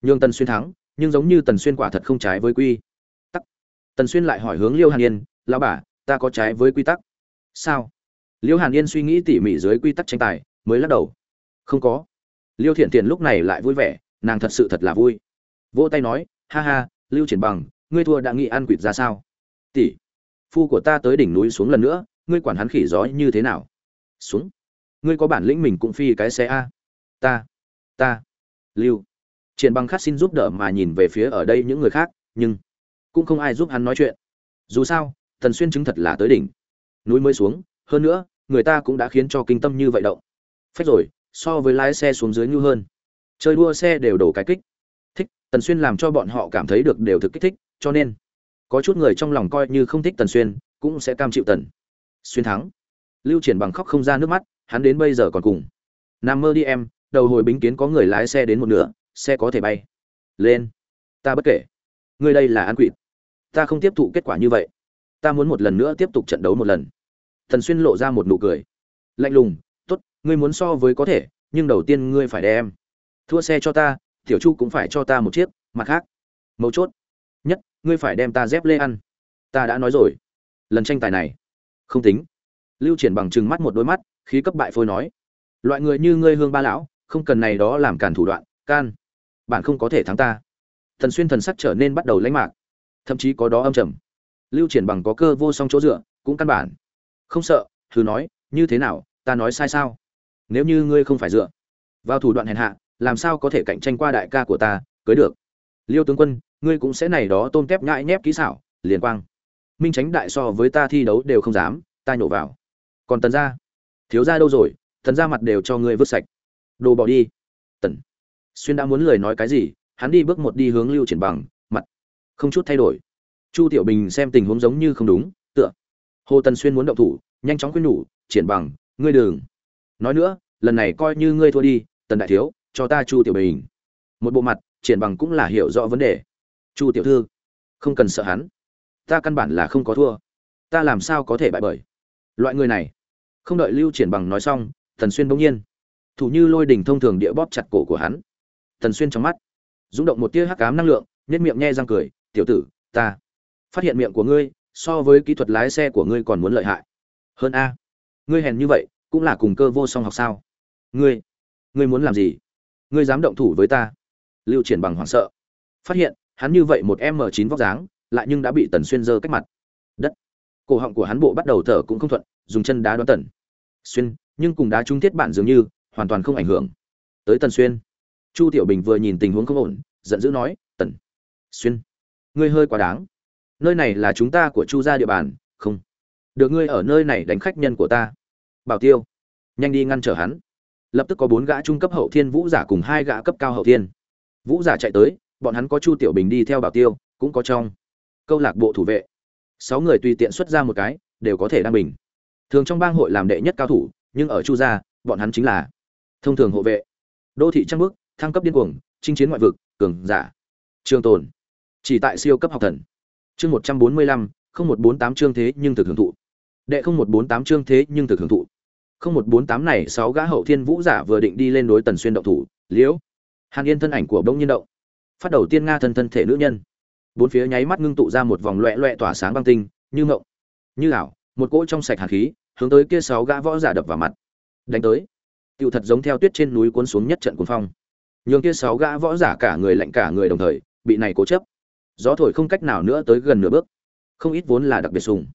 Nhưng tần xuyên thắng, nhưng giống như tần xuyên quả thật không trái với quy tắc. Tần xuyên lại hỏi hướng liêu hàn yên, lão bà, ta có trái với quy tắc. Sao? Liêu hàn yên suy nghĩ tỉ mỉ dưới quy tắc tranh tài mới lắc đầu. Không có. Liêu thiện thiện lúc này lại vui vẻ, nàng thật sự thật là vui. Vỗ tay nói, ha ha, lưu triển bằng, ngươi thua đã nghĩ ăn quỵt ra sao? Tỷ, phu của ta tới đỉnh núi xuống lần nữa, ngươi quản hắn khỉ gió như thế nào? Xuống. Ngươi có bản lĩnh mình cũng phi cái xe a. Ta ta. Lưu triển bằng khát xin giúp đỡ mà nhìn về phía ở đây những người khác, nhưng cũng không ai giúp hắn nói chuyện. Dù sao thần xuyên chứng thật là tới đỉnh núi mới xuống, hơn nữa, người ta cũng đã khiến cho kinh tâm như vậy động phách rồi, so với lái xe xuống dưới như hơn. Chơi đua xe đều đổ cái kích. Thích, tần xuyên làm cho bọn họ cảm thấy được đều thực kích thích, cho nên có chút người trong lòng coi như không thích tần xuyên, cũng sẽ cam chịu tần xuyên thắng. Lưu triển bằng khóc không ra nước mắt, hắn đến bây giờ còn cùng. Nằm mơ đi em, đầu hồi bính kiến có người lái xe đến một nửa, xe có thể bay. Lên. Ta bất kể. Ngươi đây là ăn quỵt. Ta không tiếp thụ kết quả như vậy. Ta muốn một lần nữa tiếp tục trận đấu một lần. Thần xuyên lộ ra một nụ cười. Lạnh lùng ngươi muốn so với có thể, nhưng đầu tiên ngươi phải đem. Thua xe cho ta, tiểu chu cũng phải cho ta một chiếc, mặt khác. Mấu chốt nhất, ngươi phải đem ta dép lê ăn. Ta đã nói rồi. Lần tranh tài này, không tính. Lưu triển bằng chừng mắt một đôi mắt, khí cấp bại phôi nói. Loại người như ngươi hương ba lão, không cần này đó làm cản thủ đoạn, can. Bạn không có thể thắng ta. Thần xuyên thần sắc trở nên bắt đầu lãnh mạc. Thậm chí có đó âm trầm. Lưu triển bằng có cơ vô song chỗ dựa, cũng căn bản. Không sợ thứ nói, như thế nào, ta nói sai sao? Nếu như ngươi không phải dựa vào thủ đoạn hèn hạ, làm sao có thể cạnh tranh qua đại ca của ta, cưới được? Liêu tướng quân, ngươi cũng sẽ này đó tôm tép nhãi nhép kỹ xảo, liền quang. Minh tránh đại so với ta thi đấu đều không dám, ta nhổ vào. Còn tần gia? Thiếu gia đâu rồi? Tần gia mặt đều cho ngươi vứt sạch. Đồ bỏ đi. Tần xuyên đã muốn lời nói cái gì, hắn đi bước một đi hướng lưu triển bằng, mặt không chút thay đổi. Chu tiểu bình xem tình huống giống như không đúng, tựa. Hồ tần xuyên muốn động thủ, nhanh chóng khuyên nhủ, triển bằng, ngươi đường nói nữa, lần này coi như ngươi thua đi, tần đại thiếu, cho ta chu tiểu bình. Một bộ mặt, triển bằng cũng là hiểu rõ vấn đề. Chu tiểu thư, không cần sợ hắn. Ta căn bản là không có thua. Ta làm sao có thể bại bởi? Loại người này. Không đợi lưu triển bằng nói xong thần xuyên bỗng nhiên. Thủ như lôi đình thông thường địa bóp chặt cổ của hắn. Thần xuyên trong mắt, rung động một tia hắc ám năng lượng nhét miệng nhe răng cười, tiểu tử, ta phát hiện miệng của ngươi, so với kỹ thuật lái xe của ngươi còn muốn lợi hại. Hơn a, ngươi hèn như vậy cũng là cùng cơ vô song học sao? Ngươi ngươi muốn làm gì? Ngươi dám động thủ với ta? Lưu triển bằng hoảng sợ. Phát hiện, hắn như vậy một m chín vóc dáng, lại nhưng đã bị tần xuyên giơ cách mặt. Đất. Cổ họng của hắn bộ bắt đầu thở cũng không thuận, dùng chân đá đoán tần. Xuyên, nhưng cùng đá trung thiết bản dường như, hoàn toàn không ảnh hưởng. Tới tần xuyên. Chu tiểu bình vừa nhìn tình huống không ổn, giận dữ nói, tần, xuyên, ngươi hơi quá đáng. Nơi này là chúng ta của chu gia địa bàn, không. Được ngươi ở nơi này đánh khách nhân của ta bảo tiêu, nhanh đi ngăn trở hắn. Lập tức có bốn gã trung cấp hậu thiên vũ giả cùng hai gã cấp cao hậu thiên. Vũ giả chạy tới, bọn hắn có chu tiểu bình đi theo bảo tiêu, cũng có trong câu lạc bộ thủ vệ. Sáu người tùy tiện xuất ra một cái, đều có thể đăng bình. Thường trong bang hội làm đệ nhất cao thủ, nhưng ở chu gia, bọn hắn chính là thông thường hộ vệ. Đô thị trăng bước, thăng cấp điên cuồng, chinh chiến ngoại vực, cường giả. Trường tồn, chỉ tại siêu cấp học thần. Chương một trăm bốn mươi lăm, không một bốn tám chương thế nhưng thực hưởng thụ. Đệ không một bốn tám chương thế nhưng thực hưởng thụ không một bốn tám này sáu gã hậu thiên vũ giả vừa định đi lên đối tần xuyên động thủ, liễu. Hàn yên thân ảnh của bông nhiên động. Phát đầu tiên nga thân thân thể nữ nhân. Bốn phía nháy mắt ngưng tụ ra một vòng loẹ loẹ tỏa sáng băng tinh, như ngộng, như ảo, một cỗ trong sạch hạt khí, hướng tới kia sáu gã võ giả đập vào mặt. Đánh tới. Tựu thật giống theo tuyết trên núi cuốn xuống nhất trận cuốn phong. Nhường kia sáu gã võ giả cả người lạnh cả người đồng thời, bị này cố chấp. Gió thổi không cách nào nữa tới gần nửa bước. Không ít vốn là đặc biệt sùng.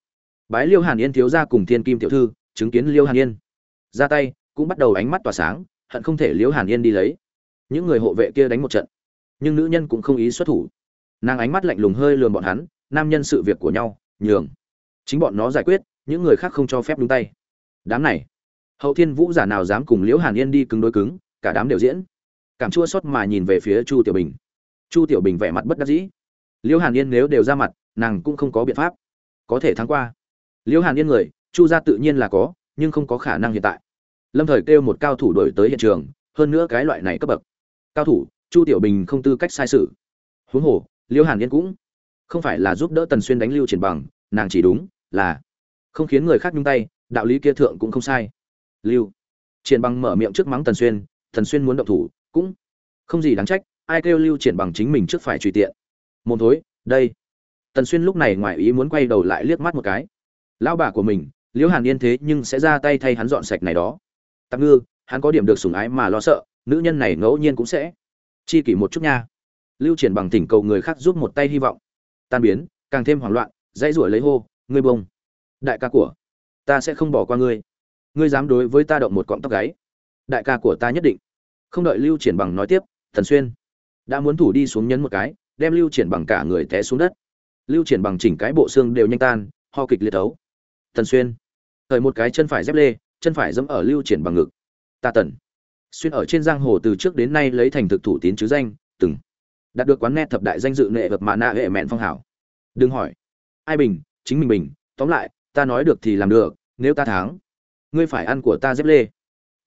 Bái liêu hàn yên thiếu ra cùng thiên kim tiểu thư, chứng kiến liêu hàn yên ra tay, cũng bắt đầu ánh mắt tỏa sáng, hận không thể liễu hàn yên đi lấy. Những người hộ vệ kia đánh một trận, nhưng nữ nhân cũng không ý xuất thủ. Nàng ánh mắt lạnh lùng hơi lườm bọn hắn, nam nhân sự việc của nhau, nhường. Chính bọn nó giải quyết, những người khác không cho phép đúng tay. Đám này, hậu thiên vũ giả nào dám cùng liễu hàn yên đi cứng đối cứng, cả đám đều diễn. Cảm chua xót mà nhìn về phía chu tiểu bình. Chu tiểu bình vẻ mặt bất đắc dĩ. Liễu hàn yên nếu đều ra mặt, nàng cũng không có biện pháp. Có thể thắng qua. Liễu hàn yên người, chu gia tự nhiên là có nhưng không có khả năng hiện tại. Lâm thời kêu một cao thủ đổi tới hiện trường, hơn nữa cái loại này cấp bậc. Cao thủ, chu tiểu bình không tư cách sai sự. Huống hồ liễu hàn yên cũng không phải là giúp đỡ tần xuyên đánh lưu triển bằng, nàng chỉ đúng là không khiến người khác nhung tay, đạo lý kia thượng cũng không sai. Lưu triển bằng mở miệng trước mắng tần xuyên tần xuyên muốn động thủ, cũng không gì đáng trách, ai kêu lưu triển bằng chính mình trước phải tùy tiện. Môn thối, đây. Tần xuyên lúc này ngoài ý muốn quay đầu lại liếc mắt một cái. Lão bà của mình liễu hàn yên thế nhưng sẽ ra tay thay hắn dọn sạch này đó. Tạm ngư, hắn có điểm được sủng ái mà lo sợ, nữ nhân này ngẫu nhiên cũng sẽ chi kỷ một chút nha. Lưu triển bằng tỉnh cầu người khác giúp một tay hy vọng. Tan biến, càng thêm hoảng loạn, dãy ruổi lấy hô, ngươi bông, đại ca của ta sẽ không bỏ qua ngươi. Ngươi dám đối với ta động một cọng tóc gáy. Đại ca của ta nhất định. Không đợi lưu triển bằng nói tiếp, thần xuyên đã muốn thủ đi xuống nhấn một cái, đem lưu triển bằng cả người té xuống đất. Lưu triển bằng chỉnh cái bộ xương đều nhanh tan, ho kịch liệt ấu Tần xuyên. Thời một cái chân phải dép lê, chân phải dẫm ở lưu triển bằng ngực. Ta tần. Xuyên ở trên giang hồ từ trước đến nay lấy thành thực thủ tín chứ danh, từng đạt được quán nghe thập đại danh dự nghệ vật mạ nạ hệ mẹn phong hảo. Đừng hỏi. Ai bình, chính mình bình, tóm lại, ta nói được thì làm được, nếu ta thắng, ngươi phải ăn của ta dép lê.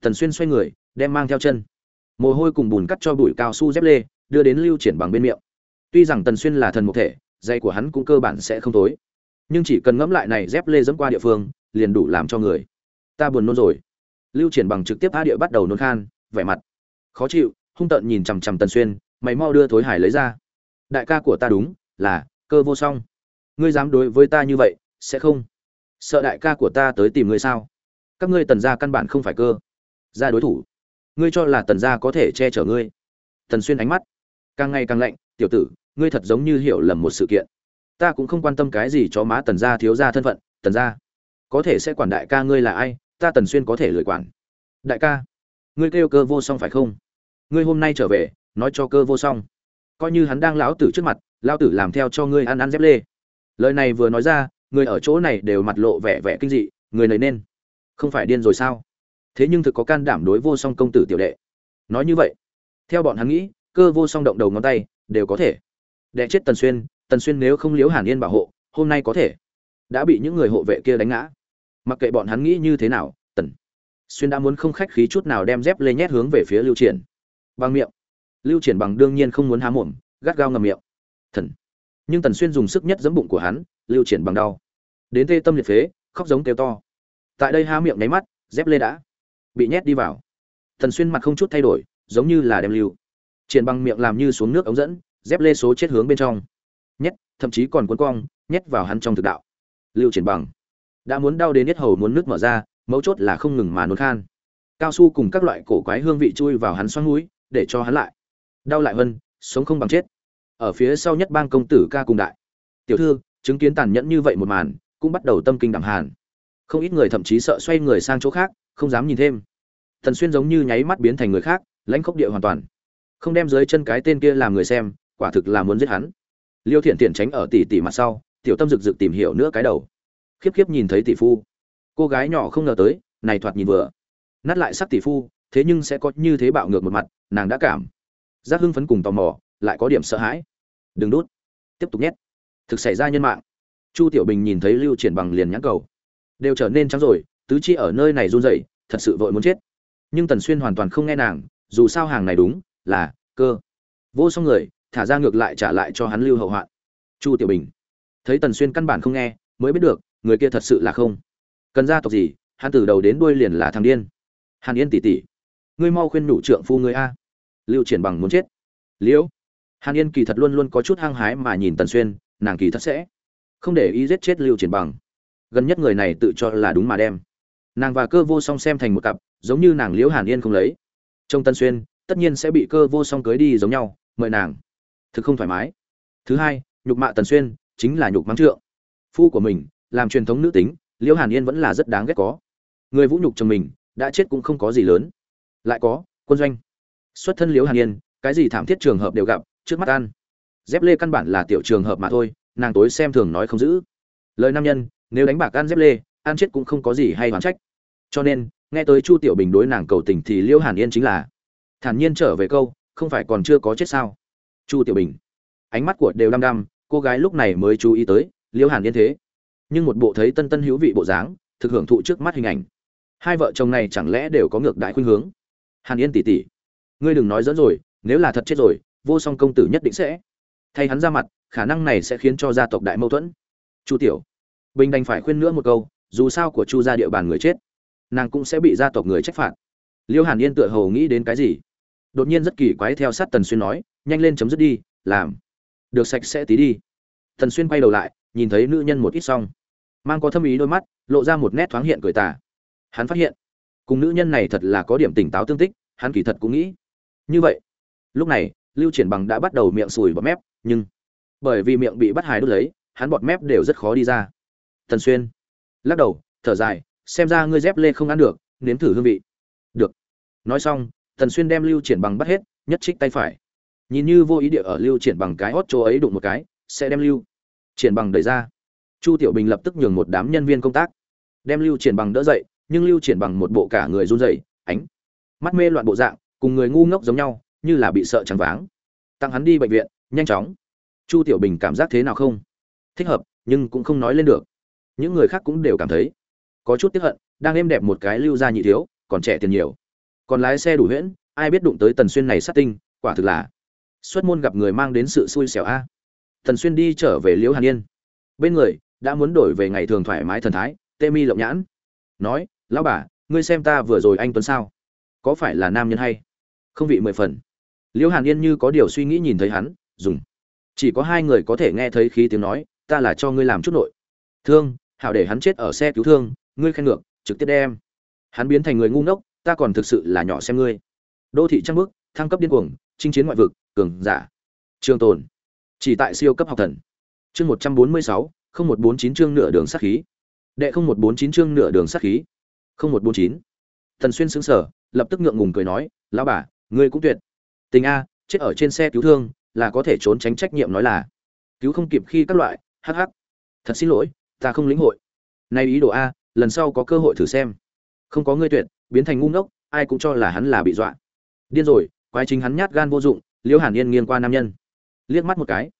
Tần xuyên xoay người, đem mang theo chân. Mồ hôi cùng bùn cắt cho bụi cao su dép lê, đưa đến lưu triển bằng bên miệng. Tuy rằng tần xuyên là thần một thể, dây của hắn cũng cơ bản sẽ không tối nhưng chỉ cần ngẫm lại này dép lê dẫm qua địa phương, liền đủ làm cho người. Ta buồn nôn rồi. Lưu triển bằng trực tiếp a địa bắt đầu nôn khan, vẻ mặt khó chịu, hung tợn nhìn chằm chằm tần xuyên, mày mau đưa thối hải lấy ra. Đại ca của ta đúng, là, cơ vô song. Ngươi dám đối với ta như vậy, sẽ không? Sợ đại ca của ta tới tìm ngươi sao? Các ngươi tần gia căn bản không phải cơ. Ra đối thủ. Ngươi cho là tần gia có thể che chở ngươi. Tần xuyên ánh mắt càng ngày càng lạnh, tiểu tử, ngươi thật giống như hiểu lầm một sự kiện ta cũng không quan tâm cái gì cho má tần gia thiếu gia thân phận, tần gia, có thể sẽ quản đại ca ngươi là ai, ta tần xuyên có thể lười quản. Đại ca, ngươi kêu cơ vô song phải không? Ngươi hôm nay trở về, nói cho cơ vô song. Coi như hắn đang lão tử trước mặt, lão tử làm theo cho ngươi ăn ăn dép lê. Lời này vừa nói ra, người ở chỗ này đều mặt lộ vẻ vẻ kinh dị, người này nên. Không phải điên rồi sao? Thế nhưng thực có can đảm đối vô song công tử tiểu đệ. Nói như vậy, theo bọn hắn nghĩ, cơ vô song động đầu ngón tay, đều có thể. Đệ chết tần xuyên tần xuyên nếu không liếu hàn yên bảo hộ, hôm nay có thể đã bị những người hộ vệ kia đánh ngã. Mặc kệ bọn hắn nghĩ như thế nào, tần xuyên đã muốn không khách khí chút nào đem dép lê nhét hướng về phía lưu triển. Bằng miệng. Lưu triển bằng đương nhiên không muốn há mồm, gắt gao ngầm miệng. Thần. Nhưng tần xuyên dùng sức nhất giấm bụng của hắn, lưu triển bằng đau. Đến tê tâm liệt phế, khóc giống kêu to. Tại đây há miệng nháy mắt, dép lê đã bị nhét đi vào. Tần xuyên mặt không chút thay đổi, giống như là đem lưu triển bằng miệng làm như xuống nước ống dẫn, dép lê số chết hướng bên trong nhét thậm chí còn cuốn cong, nhét vào hắn trong thực đạo. Lưu triển bằng. Đã muốn đau đến nhất hầu muốn nước mở ra, mấu chốt là không ngừng mà nôn khan. Cao su cùng các loại cổ quái hương vị chui vào hắn xoắn mũi, để cho hắn lại. Đau lại hơn, sống không bằng chết. Ở phía sau nhất bang công tử ca cùng đại. Tiểu thư, chứng kiến tàn nhẫn như vậy một màn, cũng bắt đầu tâm kinh đảm hàn. Không ít người thậm chí sợ xoay người sang chỗ khác, không dám nhìn thêm. Thần xuyên giống như nháy mắt biến thành người khác, lãnh khốc địa hoàn toàn. Không đem dưới chân cái tên kia làm người xem, quả thực là muốn giết hắn liêu thiện thiện tránh ở tỷ tỷ mặt sau, tiểu tâm rực rực tìm hiểu nữa cái đầu. Khiếp khiếp nhìn thấy tỷ phu. Cô gái nhỏ không ngờ tới, này thoạt nhìn vừa. Nát lại sắc tỷ phu, thế nhưng sẽ có như thế bạo ngược một mặt, nàng đã cảm. Giác hưng phấn cùng tò mò, lại có điểm sợ hãi. Đừng đút. Tiếp tục nhét. Thực xảy ra nhân mạng. Chu tiểu bình nhìn thấy lưu triển bằng liền nhãn cầu. Đều trở nên trắng rồi, tứ chi ở nơi này run rẩy, thật sự vội muốn chết. Nhưng tần xuyên hoàn toàn không nghe nàng, dù sao hàng này đúng, là cơ. Vô song người thả ra ngược lại trả lại cho hắn lưu hậu hoạn. Chu tiểu bình. Thấy tần xuyên căn bản không nghe, mới biết được, người kia thật sự là không. Cần gia tộc gì, hắn từ đầu đến đuôi liền là thằng điên. Hàn yên tỷ tỷ. Ngươi mau khuyên nhủ trượng phu ngươi a. Lưu triển bằng muốn chết. Liễu. Hàn yên kỳ thật luôn luôn có chút hăng hái mà nhìn tần xuyên, nàng kỳ thật sẽ không để ý giết chết lưu triển bằng. Gần nhất người này tự cho là đúng mà đem. Nàng và cơ vô song xem thành một cặp, giống như nàng liễu hàn yên không lấy. Trong tân xuyên, tất nhiên sẽ bị cơ vô song cưới đi giống nhau, mời nàng thực không thoải mái. Thứ hai, nhục mạ tần xuyên chính là nhục mắng trượng. Phu của mình, làm truyền thống nữ tính, liễu hàn yên vẫn là rất đáng ghét có. Người vũ nhục chồng mình, đã chết cũng không có gì lớn. Lại có, quân doanh. Xuất thân liễu hàn yên, cái gì thảm thiết trường hợp đều gặp, trước mắt ăn. Dép lê căn bản là tiểu trường hợp mà thôi, nàng tối xem thường nói không giữ. Lời nam nhân, nếu đánh bạc ăn dép lê, ăn chết cũng không có gì hay hoán trách. Cho nên, nghe tới chu tiểu bình đối nàng cầu tình thì liễu hàn yên chính là, thản nhiên trở về câu, không phải còn chưa có chết sao? Chu tiểu bình. Ánh mắt của đều đăm đăm, cô gái lúc này mới chú ý tới, liễu hàn yên thế. Nhưng một bộ thấy tân tân hữu vị bộ dáng, thực hưởng thụ trước mắt hình ảnh. Hai vợ chồng này chẳng lẽ đều có ngược đại khuynh hướng? Hàn yên tỉ tỉ, ngươi đừng nói dẫn rồi, nếu là thật chết rồi, vô song công tử nhất định sẽ thay hắn ra mặt, khả năng này sẽ khiến cho gia tộc đại mâu thuẫn. Chu tiểu, bình đành phải khuyên nữa một câu, dù sao của chu gia địa bàn người chết, nàng cũng sẽ bị gia tộc người trách phạt. Liêu hàn yên tựa hồ nghĩ đến cái gì? Đột nhiên rất kỳ quái theo sát tần xuyên nói, nhanh lên chấm dứt đi, làm. Được sạch sẽ tí đi. Tần xuyên quay đầu lại, nhìn thấy nữ nhân một ít xong. Mang có thâm ý đôi mắt, lộ ra một nét thoáng hiện cười tà. Hắn phát hiện, cùng nữ nhân này thật là có điểm tỉnh táo tương tích, hắn kỳ thật cũng nghĩ như vậy. Lúc này, lưu triển bằng đã bắt đầu miệng sùi bọt mép, nhưng bởi vì miệng bị bắt hài đốt lấy, hắn bọt mép đều rất khó đi ra. Tần xuyên lắc đầu, thở dài, xem ra ngươi dép lê không ăn được, nếm thử hương vị. Được. Nói xong tần xuyên đem lưu triển bằng bắt hết, nhất trích tay phải. Nhìn như vô ý địa ở lưu triển bằng cái hốt chỗ ấy đụng một cái, sẽ đem lưu triển bằng đẩy ra. Chu tiểu bình lập tức nhường một đám nhân viên công tác, đem lưu triển bằng đỡ dậy, nhưng lưu triển bằng một bộ cả người run rẩy, ánh mắt mê loạn bộ dạng, cùng người ngu ngốc giống nhau, như là bị sợ trắng váng. Tăng hắn đi bệnh viện, nhanh chóng. Chu tiểu bình cảm giác thế nào không? Thích hợp, nhưng cũng không nói lên được. Những người khác cũng đều cảm thấy có chút tiếc hận, đang êm đẹp một cái lưu ra nhị thiếu, còn trẻ tiền nhiều còn lái xe đủ huyễn, ai biết đụng tới tần xuyên này sát tinh, quả thực là xuất môn gặp người mang đến sự xui xẻo a. Tần xuyên đi trở về liễu hàn yên. Bên người, đã muốn đổi về ngày thường thoải mái thần thái, tê mi lộng nhãn. Nói, lão bà, ngươi xem ta vừa rồi anh tuấn sao? Có phải là nam nhân hay? Không vị mười phần. Liễu hàn yên như có điều suy nghĩ nhìn thấy hắn, dùng. Chỉ có hai người có thể nghe thấy khí tiếng nói, ta là cho ngươi làm chút nội. Thương, hảo để hắn chết ở xe cứu thương, ngươi khen ngược, trực tiếp đem. Hắn biến thành người ngu ngốc ta còn thực sự là nhỏ xem ngươi. Đô thị trăng bước thăng cấp điên cuồng, chinh chiến ngoại vực, cường giả. Trường tồn. Chỉ tại siêu cấp học thần. Chương một trăm bốn mươi sáu, không một bốn chín chương nửa đường sát khí. Đệ không một bốn chín chương nửa đường sát khí. Không một bốn chín. Thần xuyên xứng sở lập tức ngượng ngùng cười nói, lão bà, ngươi cũng tuyệt. Tình a, chết ở trên xe cứu thương, là có thể trốn tránh trách nhiệm nói là. Cứu không kịp khi các loại, hắc hắc. Thật xin lỗi, ta không lĩnh hội. Nay ý đồ a, lần sau có cơ hội thử xem. Không có ngươi tuyệt biến thành ngu ngốc, ai cũng cho là hắn là bị dọa. Điên rồi, quái chính hắn nhát gan vô dụng liễu hàn yên nghiêng qua nam nhân. Liếc mắt một cái.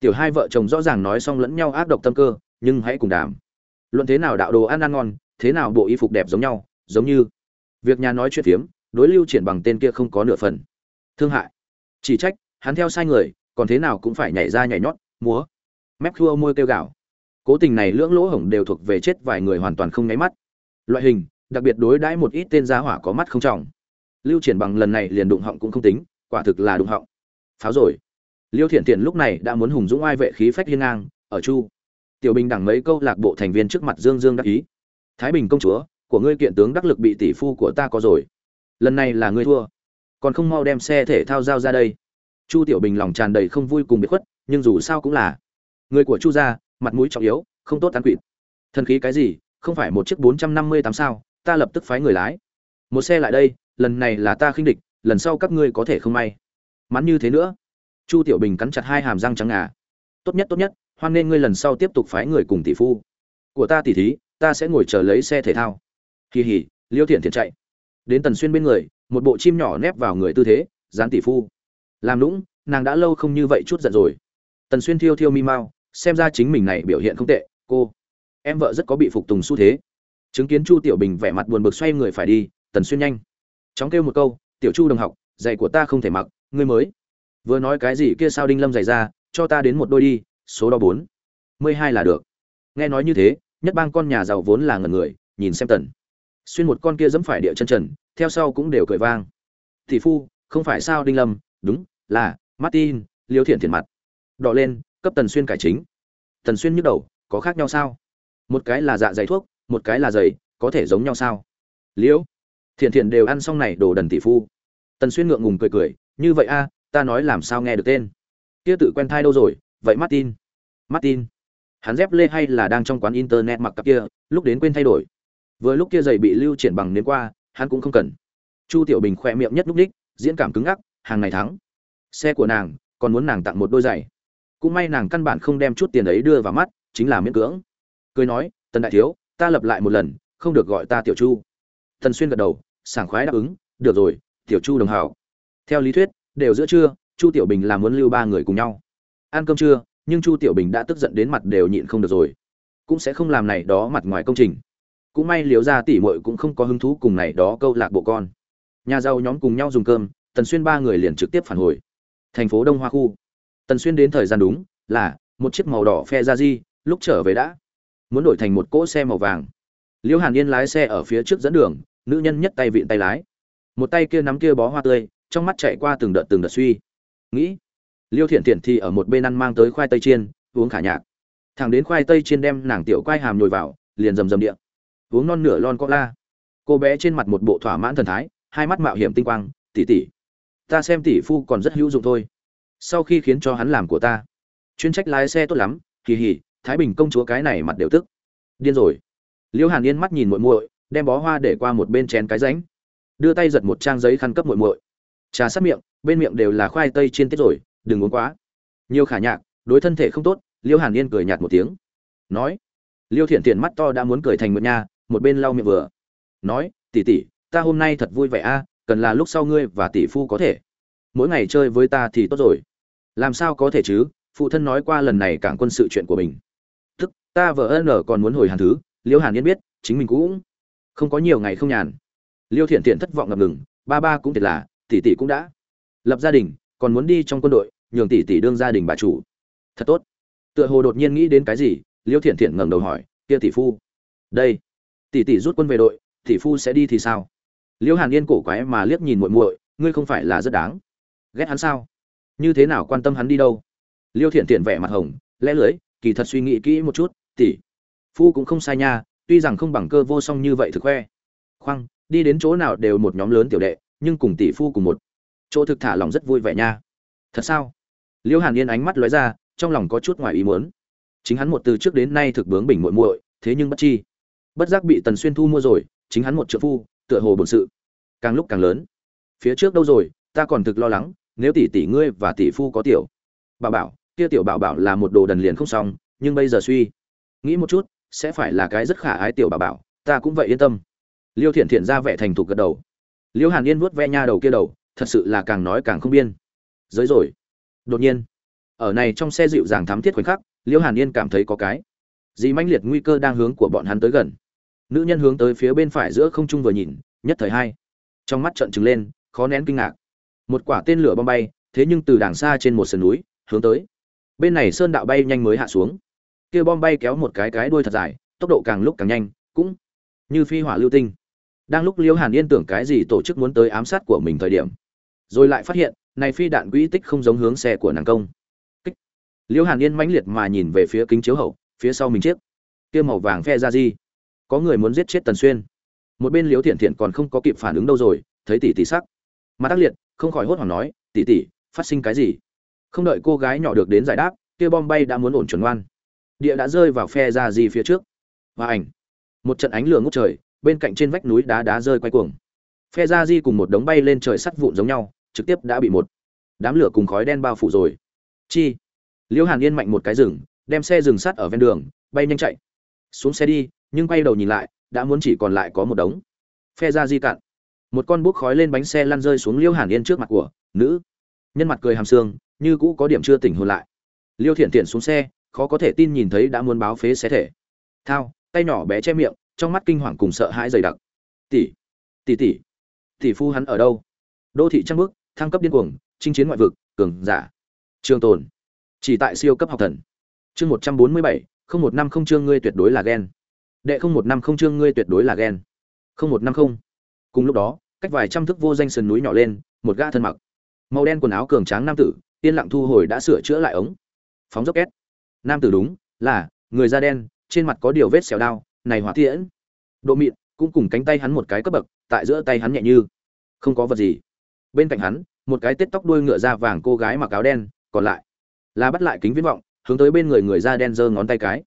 Tiểu hai vợ chồng rõ ràng nói xong lẫn nhau ác độc tâm cơ, nhưng hãy cùng đàm. Luận thế nào đạo đồ ăn ăn ngon, thế nào bộ y phục đẹp giống nhau, giống như việc nhà nói chuyện phiếm, đối lưu triển bằng tên kia không có nửa phần. Thương hại. Chỉ trách, hắn theo sai người, còn thế nào cũng phải nhảy ra nhảy nhót, múa. Mép khua môi kêu gạo cố tình này lưỡng lỗ hổng đều thuộc về chết vài người hoàn toàn không nháy mắt. Loại hình đặc biệt đối đãi một ít tên gia hỏa có mắt không trọng. Lưu triển bằng lần này liền đụng họng cũng không tính, quả thực là đụng họng. Pháo rồi. Liêu thiện tiện lúc này đã muốn hùng dũng ai vệ khí phách hiên ngang, ở chu. Tiểu bình đẳng mấy câu lạc bộ thành viên trước mặt dương dương đắc ý. Thái bình công chúa, của ngươi kiện tướng đắc lực bị tỷ phu của ta có rồi. Lần này là ngươi thua. Còn không mau đem xe thể thao giao ra đây. Chu tiểu bình lòng tràn đầy không vui cùng biệt khuất, nhưng dù sao cũng là người của chu gia, mặt mũi trọng yếu, không tốt tán quỵt. Thần khí cái gì? Không phải một chiếc bốn trăm năm mươi tám sao? Ta lập tức phái người lái. Một xe lại đây, lần này là ta khinh địch, lần sau các ngươi có thể không may. Mắn như thế nữa. Chu tiểu bình cắn chặt hai hàm răng trắng ngà. Tốt nhất tốt nhất, hoan nên ngươi lần sau tiếp tục phái người cùng tỷ phu. Của ta tỷ thí, ta sẽ ngồi chờ lấy xe thể thao. Kỳ hỉ, liêu thiện thiện chạy. Đến tần xuyên bên người, một bộ chim nhỏ nép vào người tư thế, dán tỷ phu. Làm lũng nàng đã lâu không như vậy chút giận rồi. Tần xuyên thiêu thiêu mi mau, xem ra chính mình này biểu hiện không tệ, cô. Em vợ rất có bị phục tùng xu thế chứng kiến chu tiểu bình vẻ mặt buồn bực xoay người phải đi, tần xuyên nhanh. Chóng kêu một câu, tiểu chu đồng học giày của ta không thể mặc, ngươi mới. Vừa nói cái gì kia sao đinh lâm giày ra, cho ta đến một đôi đi, số đó bốn mươi hai là được. Nghe nói như thế, nhất bang con nhà giàu vốn là ngần người, nhìn xem tần. Xuyên một con kia dẫm phải địa chân trần, theo sau cũng đều cười vang. Thị phu, không phải sao đinh lâm, đúng, là martin, liêu thiện thiện mặt. Đỏ lên, cấp tần xuyên cải chính. Tần xuyên nhức đầu, có khác nhau sao? Một cái là dạ dày thuốc một cái là dày có thể giống nhau sao? Liễu, thiện thiện đều ăn xong này đồ đần tỷ phu. Tần xuyên ngượng ngùng cười cười, như vậy a, ta nói làm sao nghe được tên? Kia tự quen thai đâu rồi, vậy martin martin. Hắn dép lê hay là đang trong quán internet mặc cặp kia, lúc đến quên thay đổi. Vừa lúc kia giày bị lưu triển bằng nến qua, hắn cũng không cần. Chu tiểu bình khỏe miệng nhất lúc đích diễn cảm cứng ngắc, hàng này thắng. Xe của nàng, còn muốn nàng tặng một đôi giày. Cũng may nàng căn bản không đem chút tiền ấy đưa vào mắt, chính là miễn cưỡng. Cười nói, tần đại thiếu ta lập lại một lần, không được gọi ta tiểu chu. Tần xuyên gật đầu, sảng khoái đáp ứng, được rồi, tiểu chu đồng hảo. Theo lý thuyết, đều giữa trưa, chu tiểu bình là muốn lưu ba người cùng nhau. Ăn cơm trưa, nhưng chu tiểu bình đã tức giận đến mặt đều nhịn không được rồi. Cũng sẽ không làm này đó mặt ngoài công trình. Cũng may liếu ra tỉ mội cũng không có hứng thú cùng này đó câu lạc bộ con. Nhà giàu nhóm cùng nhau dùng cơm, tần xuyên ba người liền trực tiếp phản hồi. Thành phố đông hoa khu. Tần xuyên đến thời gian đúng, là một chiếc màu đỏ phe ra di lúc trở về đã muốn đổi thành một cỗ xe màu vàng. Liễu hàn yên lái xe ở phía trước dẫn đường, nữ nhân nhất tay vịn tay lái. Một tay kia nắm kia bó hoa tươi, trong mắt chạy qua từng đợt từng đợt suy. Nghĩ, liêu thiện thiện thì ở một bên ăn mang tới khoai tây chiên, uống khả nhạc. Thằng đến khoai tây chiên đem nàng tiểu quai hàm nhồi vào, liền rầm rầm điện uống non nửa lon cola. Cô bé trên mặt một bộ thỏa mãn thần thái, hai mắt mạo hiểm tinh quang tỉ tỉ ta xem tỷ phu còn rất hữu dụng thôi. Sau khi khiến cho hắn làm của ta. Chuyên trách lái xe tốt lắm, kỳ hỉ thái bình công chúa cái này mặt đều tức. Điên rồi. Liêu hàn yên mắt nhìn muội muội, đem bó hoa để qua một bên chén cái ránh. Đưa tay giật một trang giấy khăn cấp muội muội. Trà sát miệng, bên miệng đều là khoai tây chiên tiết rồi, đừng uống quá. Nhiều khả nhạc, đối thân thể không tốt, liêu hàn yên cười nhạt một tiếng. Nói. Liêu thiện thiện mắt to đã muốn cười thành một nha, một bên lau miệng vừa. Nói, tỷ tỷ, ta hôm nay thật vui vẻ a, cần là lúc sau ngươi và tỷ phu có thể. Mỗi ngày chơi với ta thì tốt rồi. Làm sao có thể chứ? Phụ thân nói qua lần này cảng quân sự chuyện của mình ta vợ ân ở còn muốn hồi hàn thứ, liêu hàn yên biết, chính mình cũng không có nhiều ngày không nhàn. Liêu thiện thiện thất vọng ngập ngừng, ba ba cũng thiệt là, tỷ tỷ cũng đã lập gia đình, còn muốn đi trong quân đội, nhường tỷ tỷ đương gia đình bà chủ. Thật tốt. Tựa hồ đột nhiên nghĩ đến cái gì, liêu thiện thiện ngẩng đầu hỏi, kia tỷ phu? Đây, tỷ tỷ rút quân về đội, tỷ phu sẽ đi thì sao? Liêu hàn yên cổ quái mà liếc nhìn muội muội, ngươi không phải là rất đáng ghét hắn sao? Như thế nào quan tâm hắn đi đâu? Liêu thiện thiện vẻ mặt hồng, lẽ lưới, kỳ thật suy nghĩ kỹ một chút tỷ. Phu cũng không sai nha, tuy rằng không bằng cơ vô song như vậy thực khoe. Khoang đi đến chỗ nào đều một nhóm lớn tiểu đệ, nhưng cùng tỷ phu cùng một. Chỗ thực thả lòng rất vui vẻ nha. Thật sao? Liễu hàn yên ánh mắt lóe ra, trong lòng có chút ngoài ý muốn. Chính hắn một từ trước đến nay thực bướng bình muội muội, thế nhưng bất chi. Bất giác bị tần xuyên thu mua rồi, chính hắn một trợ phu, tựa hồ bổn sự. Càng lúc càng lớn. Phía trước đâu rồi, ta còn thực lo lắng, nếu tỷ tỷ ngươi và tỷ phu có tiểu. Bảo bảo, kia tiểu bảo bảo là một đồ đần liền không xong, nhưng bây giờ suy nghĩ một chút, sẽ phải là cái rất khả ái tiểu bà bảo, ta cũng vậy yên tâm. Liêu thiện thiện ra vẻ thành thục gật đầu. Liêu hàn yên vuốt ve nha đầu kia đầu, thật sự là càng nói càng không biên. Giới rồi. Đột nhiên, ở này trong xe dịu dàng thắm thiết khoảnh khắc, liêu hàn yên cảm thấy có cái gì mãnh liệt nguy cơ đang hướng của bọn hắn tới gần. Nữ nhân hướng tới phía bên phải giữa không trung vừa nhìn, nhất thời hai trong mắt trợn trừng lên, khó nén kinh ngạc. Một quả tên lửa bom bay, thế nhưng từ đàng xa trên một sườn núi, hướng tới. Bên này sơn đạo bay nhanh mới hạ xuống kia bom bay kéo một cái cái đuôi thật dài, tốc độ càng lúc càng nhanh, cũng như phi hỏa lưu tinh. Đang lúc liễu hàn yên tưởng cái gì tổ chức muốn tới ám sát của mình thời điểm, rồi lại phát hiện, này phi đạn quỹ tích không giống hướng xe của nàng công. Kích. Liễu hàn yên mãnh liệt mà nhìn về phía kính chiếu hậu, phía sau mình chiếc kia màu vàng phe ra gì có người muốn giết chết tần xuyên. Một bên liễu thiện thiện còn không có kịp phản ứng đâu rồi, thấy tỷ tỷ sắc. Mà tác liệt không khỏi hốt hoảng nói, tỷ tỷ, phát sinh cái gì? Không đợi cô gái nhỏ được đến giải đáp, kia bom bay đã muốn ổn chuẩn ngoan địa đã rơi vào phe ra gì phía trước. Và ảnh. Một trận ánh lửa ngút trời, bên cạnh trên vách núi đá đá rơi quay cuồng. Phe ra di cùng một đống bay lên trời sắt vụn giống nhau, trực tiếp đã bị một đám lửa cùng khói đen bao phủ rồi. Chi? Liễu hàn yên mạnh một cái rừng, đem xe dừng sắt ở ven đường, bay nhanh chạy. Xuống xe đi, nhưng quay đầu nhìn lại, đã muốn chỉ còn lại có một đống. Phe ra di cạn. Một con bút khói lên bánh xe lăn rơi xuống liễu hàn yên trước mặt của nữ. Nhân mặt cười hàm xương như cũ có điểm chưa tỉnh hồn lại. Liêu thiện thiện xuống xe khó có thể tin nhìn thấy đã muốn báo phế xé thể. Thao, tay nhỏ bé che miệng, trong mắt kinh hoàng cùng sợ hãi dày đặc. Tỷ tỷ tỷ tỷ phu hắn ở đâu? Đô thị trăng bước, thăng cấp điên cuồng, chinh chiến ngoại vực, cường giả. Trường tồn, chỉ tại siêu cấp học thần. Chương một trăm bốn mươi bảy, không một năm không chương ngươi tuyệt đối là ghen. Đệ không một năm không chương ngươi tuyệt đối là ghen. Không một năm không. Cùng lúc đó, cách vài trăm thước vô danh sườn núi nhỏ lên, một gã thân mặc. Màu đen quần áo cường tráng nam tử, yên lặng thu hồi đã sửa chữa lại ống. Phóng dốc két nam tử đúng, là, người da đen, trên mặt có điều vết xẻo đao này hỏa tiễn. Độ mịn, cũng cùng cánh tay hắn một cái cấp bậc, tại giữa tay hắn nhẹ như. Không có vật gì. Bên cạnh hắn, một cái tết tóc đuôi ngựa da vàng cô gái mặc áo đen, còn lại. Là bắt lại kính viễn vọng, hướng tới bên người người da đen giơ ngón tay cái.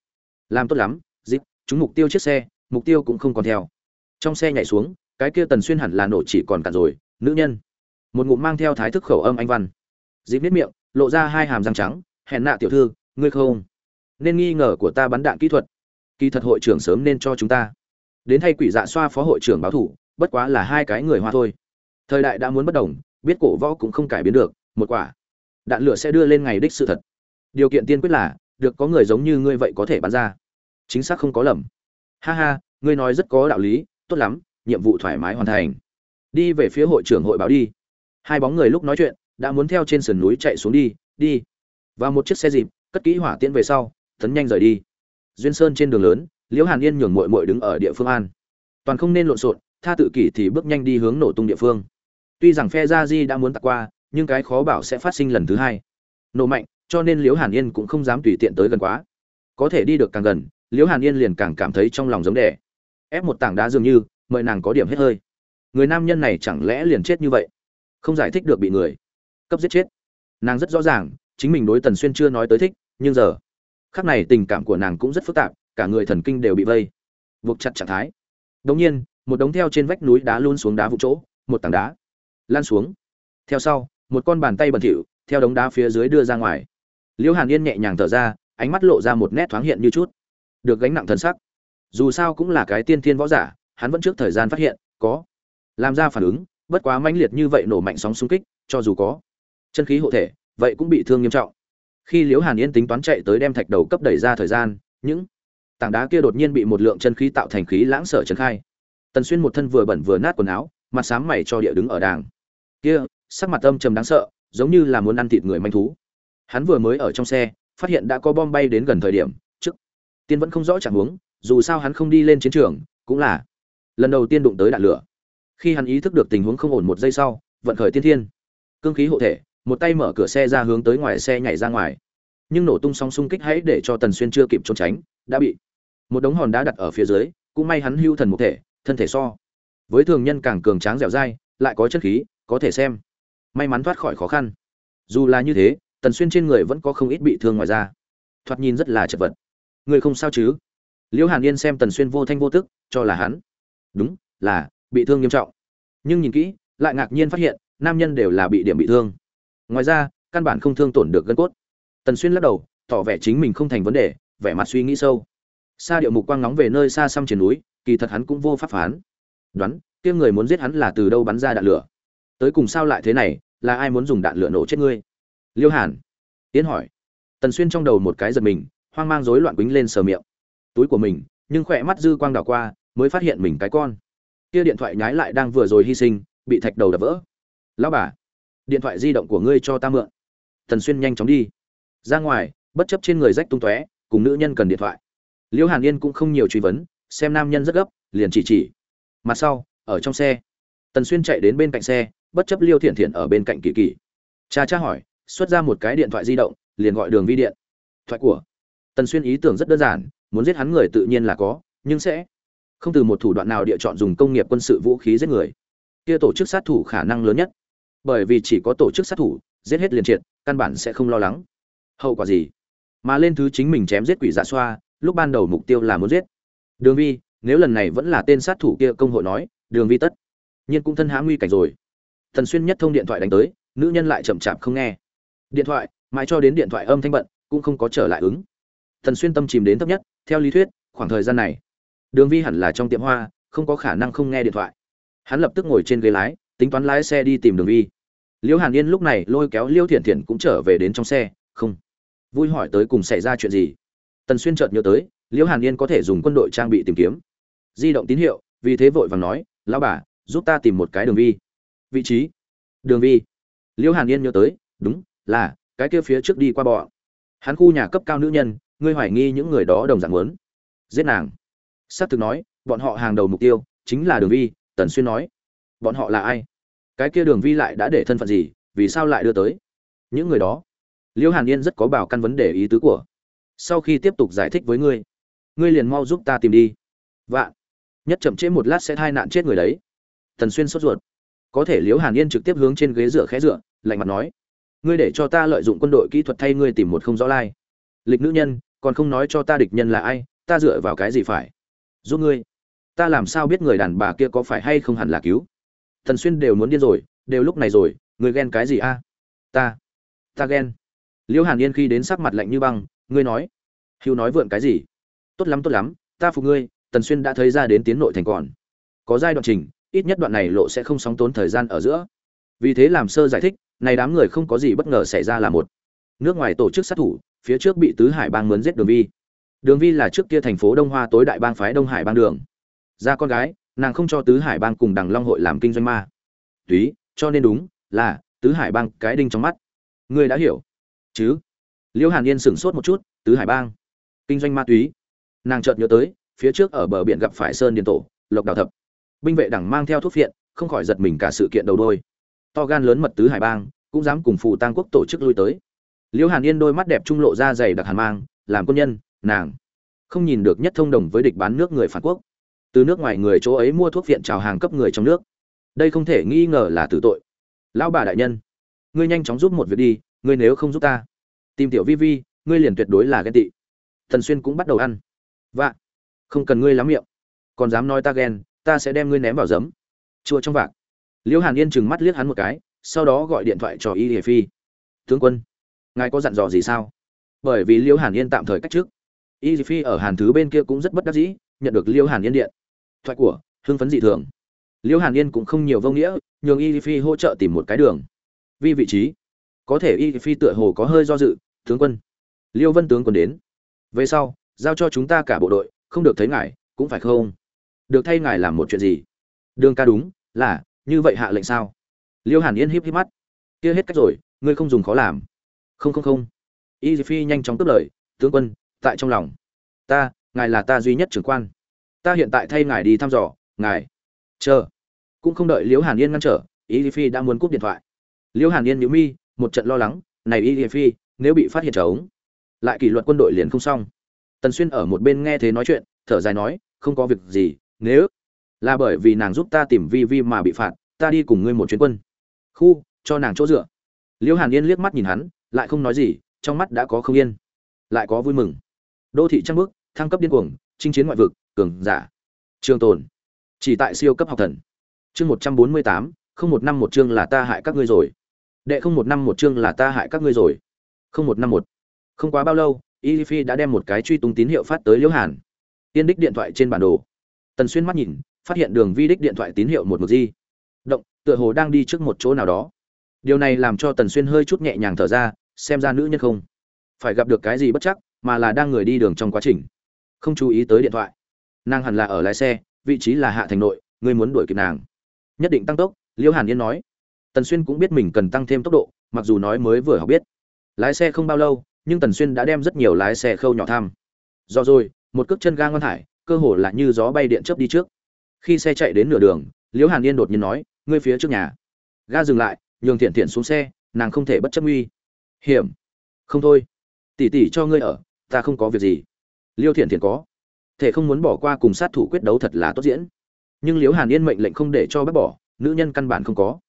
Làm tốt lắm dịp chúng mục tiêu chiếc xe, mục tiêu cũng không còn theo. Trong xe nhảy xuống, cái kia tần xuyên hẳn là nổ chỉ còn cạn rồi, nữ nhân. Một ngụm mang theo thái thức khẩu âm anh văn. Dịp biết miệng, lộ ra hai hàm răng trắng, hèn nạ tiểu thư, ngươi không? Nên nghi ngờ của ta bắn đạn kỹ thuật. Kỳ thật hội trưởng sớm nên cho chúng ta. Đến thay quỷ dạ xoa phó hội trưởng báo thủ, bất quá là hai cái người hoa thôi. Thời đại đã muốn bất đồng, biết cổ võ cũng không cải biến được, một quả. Đạn lửa sẽ đưa lên ngày đích sự thật. Điều kiện tiên quyết là, được có người giống như ngươi vậy có thể bắn ra. Chính xác không có lầm. Ha ha, ngươi nói rất có đạo lý, tốt lắm, nhiệm vụ thoải mái hoàn thành. Đi về phía hội trưởng hội báo đi. Hai bóng người lúc nói chuyện, đã muốn theo trên sườn núi chạy xuống đi đi. Và một chiếc xe dịp, cất kỹ hỏa tiễn về sau tấn nhanh rời đi. Duyên sơn trên đường lớn, liễu hàn yên nhường mội mội đứng ở địa phương an. Toàn không nên lộn xộn, tha tự kỷ thì bước nhanh đi hướng nổ tung địa phương. Tuy rằng phe gia di đã muốn tặc qua, nhưng cái khó bảo sẽ phát sinh lần thứ hai. Nổ mạnh, cho nên liễu hàn yên cũng không dám tùy tiện tới gần quá. Có thể đi được càng gần, liễu hàn yên liền càng cảm thấy trong lòng giống đẻ. Ép một tảng đá dường như, mời nàng có điểm hết hơi. Người nam nhân này chẳng lẽ liền chết như vậy? Không giải thích được bị người. Cấp giết chết. Nàng rất rõ ràng, chính mình đối tần xuyên chưa nói tới thích, nhưng giờ khắc này tình cảm của nàng cũng rất phức tạp, cả người thần kinh đều bị vây. Buộc chặt trạng thái. Đống nhiên, một đống theo trên vách núi đá luôn xuống đá vụ chỗ, một tảng đá lan xuống. Theo sau, một con bàn tay bẩn thỉu theo đống đá phía dưới đưa ra ngoài. Liễu hàn yên nhẹ nhàng thở ra, ánh mắt lộ ra một nét thoáng hiện như chút. Được gánh nặng thần sắc. Dù sao cũng là cái tiên thiên võ giả, hắn vẫn trước thời gian phát hiện, có. Làm ra phản ứng, bất quá mãnh liệt như vậy nổ mạnh sóng xung kích, cho dù có chân khí hộ thể, vậy cũng bị thương nghiêm trọng khi liễu hàn yên tính toán chạy tới đem thạch đầu cấp đẩy ra thời gian, những tảng đá kia đột nhiên bị một lượng chân khí tạo thành khí lãng sở trấn khai. Tần xuyên một thân vừa bẩn vừa nát quần áo, mặt sám mày cho địa đứng ở đàng. Kia, sắc mặt âm trầm đáng sợ, giống như là muốn ăn thịt người manh thú. Hắn vừa mới ở trong xe, phát hiện đã có bom bay đến gần thời điểm, trước tiên vẫn không rõ trạng huống, dù sao hắn không đi lên chiến trường, cũng là lần đầu tiên đụng tới đạn lửa. Khi hắn ý thức được tình huống không ổn một giây sau, vận khởi tiên thiên. Cương khí hộ thể một tay mở cửa xe ra hướng tới ngoài xe nhảy ra ngoài. Nhưng nổ tung sóng xung kích hãy để cho tần xuyên chưa kịp trốn tránh, đã bị một đống hòn đá đặt ở phía dưới, cũng may hắn hưu thần một thể, thân thể so với thường nhân càng cường tráng dẻo dai, lại có chất khí, có thể xem. May mắn thoát khỏi khó khăn. Dù là như thế, tần xuyên trên người vẫn có không ít bị thương ngoài ra thoạt nhìn rất là chật vật. Người không sao chứ? Liễu hàn yên xem tần xuyên vô thanh vô tức, cho là hắn. Đúng, là bị thương nghiêm trọng. Nhưng nhìn kỹ, lại ngạc nhiên phát hiện, nam nhân đều là bị điểm bị thương ngoài ra, căn bản không thương tổn được gân cốt. Tần xuyên lắc đầu, tỏ vẻ chính mình không thành vấn đề, vẻ mặt suy nghĩ sâu. Xa điệu mục quang nóng về nơi xa xăm trên núi, kỳ thật hắn cũng vô pháp phán. Đoán, kia người muốn giết hắn là từ đâu bắn ra đạn lửa? Tới cùng sao lại thế này, là ai muốn dùng đạn lửa nổ chết ngươi? Liêu hàn. Tiến hỏi. Tần xuyên trong đầu một cái giật mình, hoang mang rối loạn quýnh lên sờ miệng. Túi của mình, nhưng khỏe mắt dư quang đảo qua, mới phát hiện mình cái con. Kia điện thoại nhái lại đang vừa rồi hy sinh, bị thạch đầu đập vỡ. Lão bà điện thoại di động của ngươi cho ta mượn. Tần xuyên nhanh chóng đi. Ra ngoài, bất chấp trên người rách tung tóe, cùng nữ nhân cần điện thoại. Liễu hàn yên cũng không nhiều truy vấn, xem nam nhân rất gấp, liền chỉ chỉ. Mặt sau, ở trong xe. Tần xuyên chạy đến bên cạnh xe, bất chấp liêu thiện thiện ở bên cạnh kỳ kỳ. Cha cha hỏi, xuất ra một cái điện thoại di động, liền gọi đường vi điện. Thoại của. Tần xuyên ý tưởng rất đơn giản, muốn giết hắn người tự nhiên là có, nhưng sẽ không từ một thủ đoạn nào địa chọn dùng công nghiệp quân sự vũ khí giết người. Kia tổ chức sát thủ khả năng lớn nhất bởi vì chỉ có tổ chức sát thủ, giết hết liền triệt, căn bản sẽ không lo lắng. Hậu quả gì? Mà lên thứ chính mình chém giết quỷ dạ xoa, lúc ban đầu mục tiêu là muốn giết. Đường vi, nếu lần này vẫn là tên sát thủ kia công hội nói, đường vi tất nhiên cũng thân há nguy cảnh rồi. Thần xuyên nhất thông điện thoại đánh tới, nữ nhân lại chậm chạp không nghe. Điện thoại, mãi cho đến điện thoại âm thanh bận, cũng không có trở lại ứng. Thần xuyên tâm chìm đến thấp nhất, theo lý thuyết, khoảng thời gian này, đường vi hẳn là trong tiệm hoa, không có khả năng không nghe điện thoại. Hắn lập tức ngồi trên ghế lái tính toán lái xe đi tìm đường vi liễu hàn yên lúc này lôi kéo liêu thiện thiện cũng trở về đến trong xe, không. Vui hỏi tới cùng xảy ra chuyện gì. Tần xuyên chợt nhớ tới, liễu hàn yên có thể dùng quân đội trang bị tìm kiếm. Di động tín hiệu, vì thế vội vàng nói, lão bà, giúp ta tìm một cái đường vi vị trí, đường vi liễu hàn yên nhớ tới, đúng, là, cái kia phía trước đi qua bọ hắn khu nhà cấp cao nữ nhân, ngươi hoài nghi những người đó đồng dạng muốn giết nàng. S á c thực nói, bọn họ hàng đầu mục tiêu chính là đường vi tần xuyên nói, bọn họ là ai? Cái kia đường vi lại đã để thân phận gì, vì sao lại đưa tới? Những người đó liễu hàn yên rất có bảo căn vấn đề ý tứ của. Sau khi tiếp tục giải thích với ngươi ngươi liền mau giúp ta tìm đi. Vạn, nhất chậm trễ một lát sẽ thai nạn chết người đấy. Tần xuyên sốt ruột. Có thể liễu hàn yên trực tiếp hướng trên ghế dựa khẽ dựa, lạnh mặt nói, ngươi để cho ta lợi dụng quân đội kỹ thuật thay ngươi tìm một không rõ lai. Lịch nữ nhân, còn không nói cho ta địch nhân là ai, ta dựa vào cái gì phải? Giúp ngươi. Ta làm sao biết người đàn bà kia có phải hay không hẳn là cứu? Thần xuyên đều muốn điên rồi, đều lúc này rồi, người ghen cái gì a? Ta ta ghen. Liễu hàn yên khi đến sắc mặt lạnh như băng, ngươi nói. Hưu nói vượn cái gì? Tốt lắm tốt lắm, ta phục ngươi, tần xuyên đã thấy ra đến tiến nội thành còn. Có giai đoạn trình ít nhất đoạn này lộ sẽ không sóng tốn thời gian ở giữa. Vì thế làm sơ giải thích, này đám người không có gì bất ngờ xảy ra là một. Nước ngoài tổ chức sát thủ, phía trước bị tứ hải bang mướn giết đường vi. Đường vi là trước kia thành phố đông hoa tối đại bang phái đông hải bang đường. Ra con gái nàng không cho tứ hải bang cùng đằng long hội làm kinh doanh ma. Túy, cho nên đúng, là, tứ hải bang cái đinh trong mắt. Ngươi đã hiểu. Chứ? Liễu hàn yên sửng sốt một chút, tứ hải bang. Kinh doanh ma túy. Nàng chợt nhớ tới, phía trước ở bờ biển gặp phải sơn điền tổ, lộc đào thập. Binh vệ đẳng mang theo thuốc phiện, không khỏi giật mình cả sự kiện đầu đôi. To gan lớn mật tứ hải bang, cũng dám cùng phù tăng quốc tổ chức lui tới. Liễu hàn yên đôi mắt đẹp trung lộ ra dày đặc hàn mang, làm quân nhân, nàng không nhìn được nhất thông đồng với địch bán nước người phản quốc từ nước ngoài người chỗ ấy mua thuốc viện trào hàng cấp người trong nước. Đây không thể nghi ngờ là tử tội. Lão bà đại nhân, ngươi nhanh chóng giúp một việc đi, ngươi nếu không giúp ta. Tìm tiểu vi vi, ngươi liền tuyệt đối là ghen tị. Thần xuyên cũng bắt đầu ăn. Vạ, không cần ngươi lắm miệng. Còn dám nói ta ghen, ta sẽ đem ngươi ném vào giấm. Chua trong vạc. Liễu hàn yên chừng mắt liếc hắn một cái, sau đó gọi điện thoại cho y hề phi. Tướng quân, ngài có dặn dò gì sao? Bởi vì liễu hàn yên tạm thời cách trước y phi ở hàn thứ bên kia cũng rất bất đắc dĩ, nhận được liễu hàn yên điện thoại của, hưng phấn dị thường. Liễu hàn yên cũng không nhiều vô nghĩa, nhường y phi hỗ trợ tìm một cái đường. Vì vị trí, có thể y phi tựa hồ có hơi do dự, tướng quân. Liêu vân tướng quân đến. Về sau, giao cho chúng ta cả bộ đội, không được thấy ngài, cũng phải không? Được thay ngài làm một chuyện gì? Đường ca đúng, là, như vậy hạ lệnh sao? Liêu hàn yên híp híp mắt. Kia hết cách rồi, ngươi không dùng khó làm. Không không không. Y phi nhanh chóng cướp lời, tướng quân, tại trong lòng, ta, ngài là ta duy nhất trưởng quan ta hiện tại thay ngài đi thăm dò, ngài. Chờ. Cũng không đợi liễu hàn yên ngăn trở, y phi đã muốn cúp điện thoại. Liễu hàn yên nhữ mi, một trận lo lắng, này y phi, nếu bị phát hiện trống, lại kỷ luật quân đội liền không xong. Tần xuyên ở một bên nghe thế nói chuyện, thở dài nói, không có việc gì, nếu là bởi vì nàng giúp ta tìm vi vi mà bị phạt, ta đi cùng ngươi một chuyến quân. Khu, cho nàng chỗ dựa. Liễu hàn yên liếc mắt nhìn hắn, lại không nói gì, trong mắt đã có không yên, lại có vui mừng. Đô thị trăng bước, thăng cấp điên cuồng chinh chiến ngoại vực, cường giả. Trường tồn. Chỉ tại siêu cấp học thần. Chương một trăm bốn mươi tám, không một năm một chương là ta hại các ngươi rồi. Đệ không một năm một chương là ta hại các ngươi rồi. không một năm một. Không quá bao lâu y phi đã đem một cái truy tung tín hiệu phát tới liễu hàn. Tiên đích điện thoại trên bản đồ. Tần xuyên mắt nhìn, phát hiện đường vi đích điện thoại tín hiệu một mực di động, tựa hồ đang đi trước một chỗ nào đó. Điều này làm cho tần xuyên hơi chút nhẹ nhàng thở ra, xem ra nữ nhân không phải gặp được cái gì bất chắc, mà là đang người đi đường trong quá trình không chú ý tới điện thoại. Nàng hẳn là ở lái xe, vị trí là hạ thành nội, ngươi muốn đuổi kịp nàng. Nhất định tăng tốc, liễu hàn yên nói. Tần xuyên cũng biết mình cần tăng thêm tốc độ, mặc dù nói mới vừa học biết. Lái xe không bao lâu, nhưng tần xuyên đã đem rất nhiều lái xe khâu nhỏ tham do rồi, một cước chân ga ngon hải cơ hồ là như gió bay điện chớp đi trước. Khi xe chạy đến nửa đường, liễu hàn yên đột nhiên nói, ngươi phía trước nhà. Ga dừng lại, nhường thiện thiện xuống xe, nàng không thể bất chấp nguy. Hiểm. Không thôi. Tỉ tỉ cho ngươi ở, ta không có việc gì liêu thiện thiện có. Thể không muốn bỏ qua cùng sát thủ quyết đấu thật là tốt diễn. Nhưng liễu hàn yên mệnh lệnh không để cho bác bỏ, nữ nhân căn bản không có.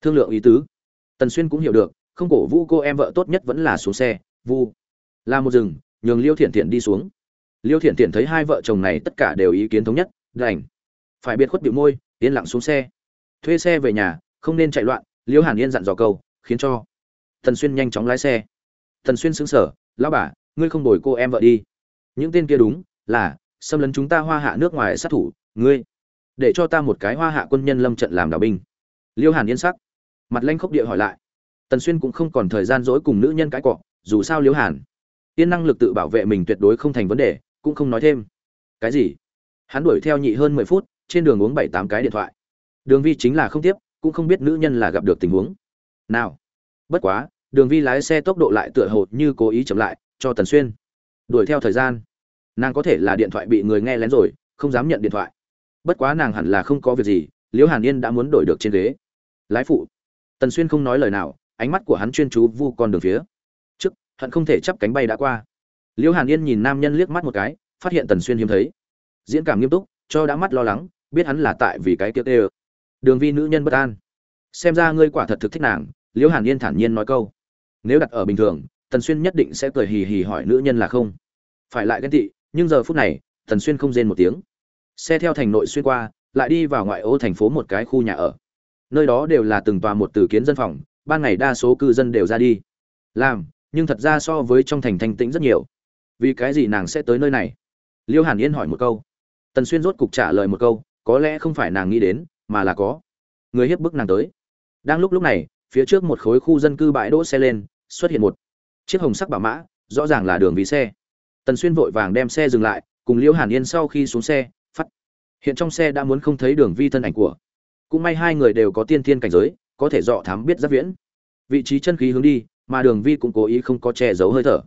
Thương lượng ý tứ. Tần xuyên cũng hiểu được, không cổ vũ cô em vợ tốt nhất vẫn là xuống xe, vu. Là một rừng, nhường liêu thiện thiện đi xuống. Liêu thiện thiện thấy hai vợ chồng này tất cả đều ý kiến thống nhất, đành. Phải biệt khuất biểu môi, yên lặng xuống xe. Thuê xe về nhà, không nên chạy loạn, liêu hàn yên dặn dò câu, khiến cho. Tần xuyên nhanh chóng lái xe. Tần xuyên xứng sở lão bà, ngươi không đổi cô em vợ đi những tên kia đúng, là, xâm lấn chúng ta hoa hạ nước ngoài sát thủ, ngươi. Để cho ta một cái hoa hạ quân nhân lâm trận làm đạo binh. Liêu hàn yên sắc. Mặt lanh khốc địa hỏi lại. Tần xuyên cũng không còn thời gian dối cùng nữ nhân cãi cọ, dù sao liêu hàn. Yên năng lực tự bảo vệ mình tuyệt đối không thành vấn đề, cũng không nói thêm. Cái gì? Hắn đuổi theo nhị hơn mười phút, trên đường uống bảy tám cái điện thoại. Đường vi chính là không tiếp, cũng không biết nữ nhân là gặp được tình huống. Nào. Bất quá, đường vi lái xe tốc độ lại tựa hồ như cố ý chậm lại, cho tần xuyên đuổi theo thời gian. Nàng có thể là điện thoại bị người nghe lén rồi, không dám nhận điện thoại. Bất quá nàng hẳn là không có việc gì, liễu hàn yên đã muốn đổi được trên ghế. Lái phụ. Tần xuyên không nói lời nào, ánh mắt của hắn chuyên chú vu con đường phía trước, hận không thể chắp cánh bay đã qua. Liễu hàn yên nhìn nam nhân liếc mắt một cái, phát hiện tần xuyên hiếm thấy. Diễn cảm nghiêm túc, cho đã mắt lo lắng, biết hắn là tại vì cái tiếc ê đường vi nữ nhân bất an. Xem ra ngươi quả thật thực thích nàng, liễu hàn yên thản nhiên nói câu. Nếu đặt ở bình thường tần xuyên nhất định sẽ cười hì hì hỏi nữ nhân là không. Phải lại ghen tị, nhưng giờ phút này, tần xuyên không rên một tiếng. Xe theo thành nội xuyên qua, lại đi vào ngoại ô thành phố một cái khu nhà ở. Nơi đó đều là từng tòa một từ kiến dân phòng, ban ngày đa số cư dân đều ra đi. Làm, nhưng thật ra so với trong thành thanh tĩnh rất nhiều. Vì cái gì nàng sẽ tới nơi này? Liêu hàn yên hỏi một câu. Tần xuyên rốt cục trả lời một câu, có lẽ không phải nàng nghĩ đến, mà là có. Người hiếp bức nàng tới. Đang lúc lúc này, phía trước một khối khu dân cư bãi đỗ xe lên, xuất hiện một chiếc hồng sắc bảo mã, rõ ràng là đường vì xe. Tần xuyên vội vàng đem xe dừng lại, cùng liễu hàn yên sau khi xuống xe, phát. Hiện trong xe đã muốn không thấy đường vi thân ảnh của. Cũng may hai người đều có tiên thiên cảnh giới, có thể dọ thám biết giáp viễn. Vị trí chân khí hướng đi, mà đường vi cũng cố ý không có che giấu hơi thở.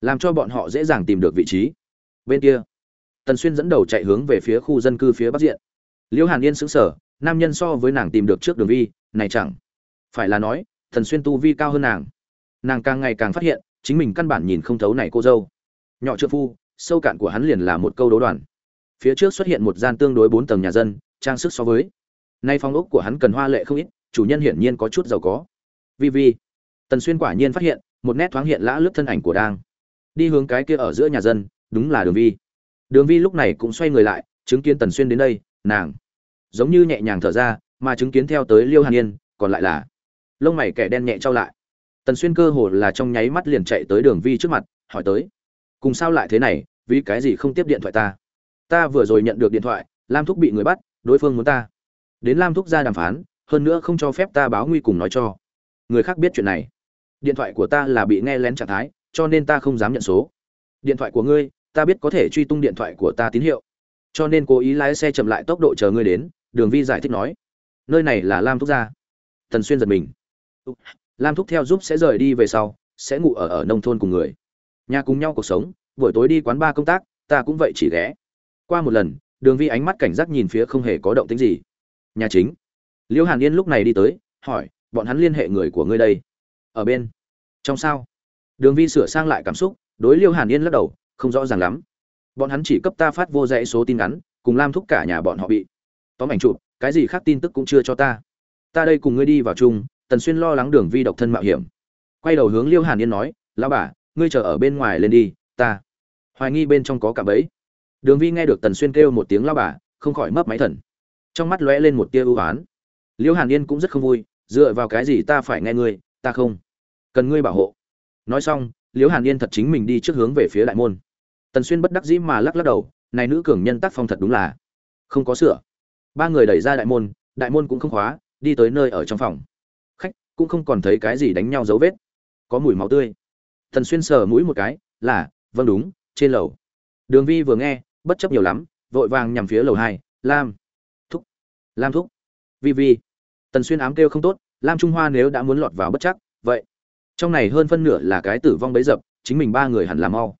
Làm cho bọn họ dễ dàng tìm được vị trí. Bên kia, tần xuyên dẫn đầu chạy hướng về phía khu dân cư phía bắc diện. Liễu hàn yên sững sờ, nam nhân so với nàng tìm được trước đường vi, này chẳng phải là nói thần xuyên tu vi cao hơn nàng nàng càng ngày càng phát hiện, chính mình căn bản nhìn không thấu này cô dâu. Nhỏ trợ phu, sâu cạn của hắn liền là một câu đố đoàn. Phía trước xuất hiện một gian tương đối bốn tầng nhà dân, trang sức so với. Nay phong ốc của hắn cần hoa lệ không ít, chủ nhân hiển nhiên có chút giàu có. Vi vi. Tần xuyên quả nhiên phát hiện, một nét thoáng hiện lã lướt thân ảnh của đang. Đi hướng cái kia ở giữa nhà dân, đúng là đường vi. Đường vi lúc này cũng xoay người lại, chứng kiến tần xuyên đến đây, nàng. Giống như nhẹ nhàng thở ra, mà chứng kiến theo tới liêu hàn yên, còn lại là. Lông mày kẻ đen nhẹ trao lại tần xuyên cơ hồ là trong nháy mắt liền chạy tới đường vi trước mặt, hỏi tới. Cùng sao lại thế này, vì cái gì không tiếp điện thoại ta? Ta vừa rồi nhận được điện thoại, lam thúc bị người bắt, đối phương muốn ta. Đến lam thúc ra đàm phán, hơn nữa không cho phép ta báo nguy cùng nói cho. Người khác biết chuyện này. Điện thoại của ta là bị nghe lén trạng thái, cho nên ta không dám nhận số. Điện thoại của ngươi, ta biết có thể truy tung điện thoại của ta tín hiệu. Cho nên cố ý lái xe chậm lại tốc độ chờ ngươi đến, đường vi giải thích nói. Nơi này là lam thúc gia tần xuyên giật mình lam thúc theo giúp sẽ rời đi về sau, sẽ ngủ ở ở nông thôn cùng người. Nhà cùng nhau cuộc sống, buổi tối đi quán ba công tác, ta cũng vậy chỉ ghé. Qua một lần, đường vi ánh mắt cảnh giác nhìn phía không hề có động tính gì. Nhà chính. Liễu hàn yên lúc này đi tới, hỏi, bọn hắn liên hệ người của ngươi đây? Ở bên. Trong sao? Đường vi sửa sang lại cảm xúc, đối liêu hàn yên lắc đầu, không rõ ràng lắm. Bọn hắn chỉ cấp ta phát vô dãy số tin ngắn, cùng lam thúc cả nhà bọn họ bị. Tóm ảnh chụp, cái gì khác tin tức cũng chưa cho ta. Ta đây cùng ngươi đi vào chung tần xuyên lo lắng đường vi độc thân mạo hiểm. Quay đầu hướng liêu hàn yên nói, lão bà, ngươi chờ ở bên ngoài lên đi, ta. Hoài nghi bên trong có cả bẫy. Đường vi nghe được tần xuyên kêu một tiếng lao bà không khỏi mấp máy thần. Trong mắt lóe lên một tia ưu oán. Liêu hàn yên cũng rất không vui, dựa vào cái gì ta phải nghe ngươi, ta không cần ngươi bảo hộ. Nói xong, liêu hàn yên thật chính mình đi trước hướng về phía đại môn. Tần xuyên bất đắc dĩ mà lắc lắc đầu, này nữ cường nhân tác phong thật đúng là không có sửa. Ba người đẩy ra đại môn đại môn cũng không khóa, đi tới nơi ở trong phòng cũng không còn thấy cái gì đánh nhau dấu vết. Có mùi máu tươi. Thần xuyên sờ mũi một cái, là vâng đúng, trên lầu. Đường vi vừa nghe, bất chấp nhiều lắm, vội vàng nhằm phía lầu hai, lam thúc lam thúc. Vi vi. Tần xuyên ám kêu không tốt, lam trung hoa nếu đã muốn lọt vào bất chắc, vậy. Trong này hơn phân nửa là cái tử vong bấy dập, chính mình ba người hẳn là mau.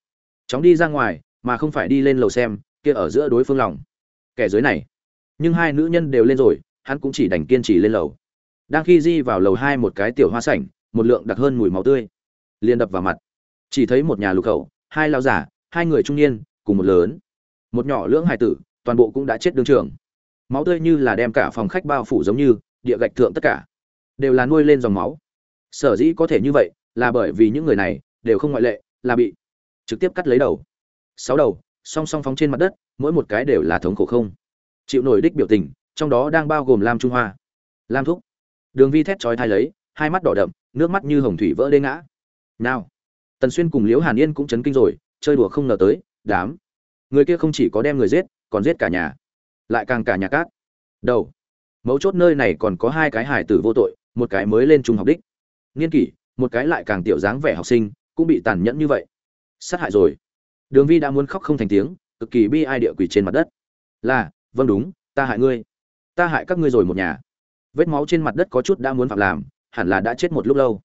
Chóng đi ra ngoài, mà không phải đi lên lầu xem, kia ở giữa đối phương lòng. Kẻ dưới này. Nhưng hai nữ nhân đều lên rồi, hắn cũng chỉ đành kiên trì lên lầu đang khi di vào lầu hai một cái tiểu hoa sảnh, một lượng đặc hơn mùi máu tươi. Liền đập vào mặt. Chỉ thấy một nhà lục khẩu, hai lao giả hai người trung niên, cùng một lớn. Một nhỏ lưỡng hài tử, toàn bộ cũng đã chết đương trường. Máu tươi như là đem cả phòng khách bao phủ giống như, địa gạch thượng tất cả. Đều là nuôi lên dòng máu. Sở dĩ có thể như vậy, là bởi vì những người này, đều không ngoại lệ, là bị trực tiếp cắt lấy đầu. Sáu đầu, song song phóng trên mặt đất, mỗi một cái đều là thống khổ không. Chịu nổi đích biểu tình, trong đó đang bao gồm lam trung hoa. Lam thúc đường vi thét trói thai lấy, hai mắt đỏ đậm, nước mắt như hồng thủy vỡ đê ngã. Nào, tần xuyên cùng liễu hàn yên cũng chấn kinh rồi, chơi đùa không ngờ tới, đám người kia không chỉ có đem người giết, còn giết cả nhà. Lại càng cả nhà cát. Đầu, mấu chốt nơi này còn có hai cái hải tử vô tội, một cái mới lên trung học đích. Niên kỷ, một cái lại càng tiểu dáng vẻ học sinh, cũng bị tàn nhẫn như vậy. Sát hại rồi. Đường vi đã muốn khóc không thành tiếng, cực kỳ bi ai địa quỷ trên mặt đất. Là vâng đúng, ta hại ngươi. Ta hại các ngươi rồi một nhà vết máu trên mặt đất có chút đã muốn phạm làm, hẳn là đã chết một lúc lâu.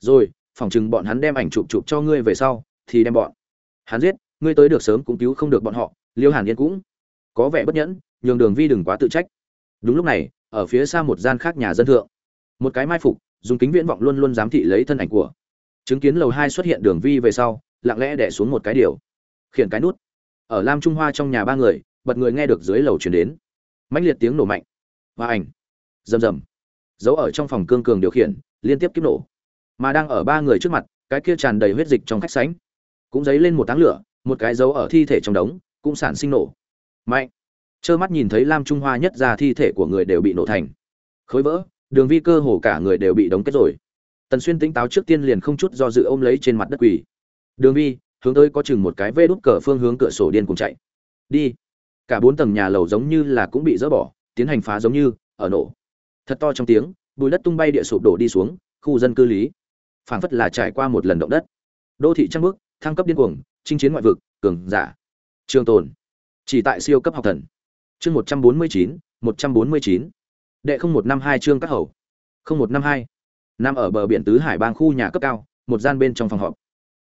Rồi, phỏng chừng bọn hắn đem ảnh chụp chụp cho ngươi về sau, thì đem bọn hắn giết, ngươi tới được sớm cũng cứu không được bọn họ, liêu hàn yên cũng có vẻ bất nhẫn, nhường đường vi đừng quá tự trách. Đúng lúc này, ở phía xa một gian khác nhà dân thượng, một cái mai phục, dùng kính viễn vọng luôn luôn giám thị lấy thân ảnh của chứng kiến lầu hai xuất hiện đường vi về sau, lặng lẽ đẻ xuống một cái điều, khiển cái nút. Ở lam trung hoa trong nhà ba người, bật người nghe được dưới lầu chuyển đến. Mãnh liệt tiếng nổ mạnh. Và ảnh rầm rầm. Giấu ở trong phòng cương cường điều khiển, liên tiếp kiếp nổ. Mà đang ở ba người trước mặt, cái kia tràn đầy huyết dịch trong khách sánh. Cũng dấy lên một táng lửa, một cái dấu ở thi thể trong đống, cũng sản sinh nổ. Mạnh. Trơ mắt nhìn thấy lam trung hoa nhất ra thi thể của người đều bị nổ thành. Khối vỡ, đường vi cơ hồ cả người đều bị đóng kết rồi. Tần xuyên tỉnh táo trước tiên liền không chút do dự ôm lấy trên mặt đất quỳ. Đường vi, hướng tới có chừng một cái vê đút cờ phương hướng cửa sổ điên cùng chạy. Đi. Cả bốn tầng nhà lầu giống như là cũng bị dỡ bỏ, tiến hành phá giống như, ở nổ thật to trong tiếng, bùi đất tung bay địa sụp đổ đi xuống, khu dân cư lý. Phảng phất là trải qua một lần động đất. Đô thị trăng bước, thăng cấp điên cuồng, chinh chiến ngoại vực, cường giả. Trường tồn. Chỉ tại siêu cấp học thần. Chương một trăm bốn mươi chín, một trăm bốn mươi chín. Đệ không một năm hai chương các hầu. Không một năm hai. Nằm ở bờ biển tứ hải bang khu nhà cấp cao, một gian bên trong phòng họp.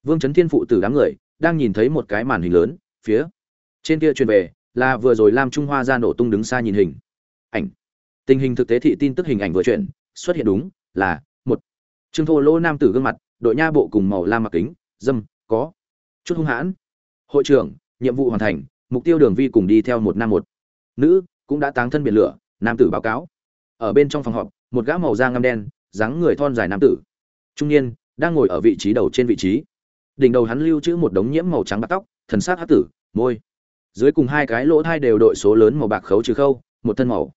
Vương trấn thiên phụ tử đám người, đang nhìn thấy một cái màn hình lớn, phía trên kia truyền về, là vừa rồi lam trung hoa ra nổ tung đứng xa nhìn hình. Ảnh tình hình thực tế thị tin tức hình ảnh vừa chuyển, xuất hiện đúng là một. Trương thô lỗ nam tử gương mặt, đội nha bộ cùng màu lam mặc kính, dâm, có chút hung hãn. Hội trưởng, nhiệm vụ hoàn thành, mục tiêu đường vi cùng đi theo một nam một. Nữ cũng đã táng thân biển lửa, nam tử báo cáo. Ở bên trong phòng họp, một gã màu da ngăm đen, dáng người thon dài nam tử. Trung niên, đang ngồi ở vị trí đầu trên vị trí. Đỉnh đầu hắn lưu trữ một đống nhiễm màu trắng bạc tóc, thần sát hát tử, môi. Dưới cùng hai cái lỗ thai đều đội số lớn màu bạc khấu trừ khâu, một thân màu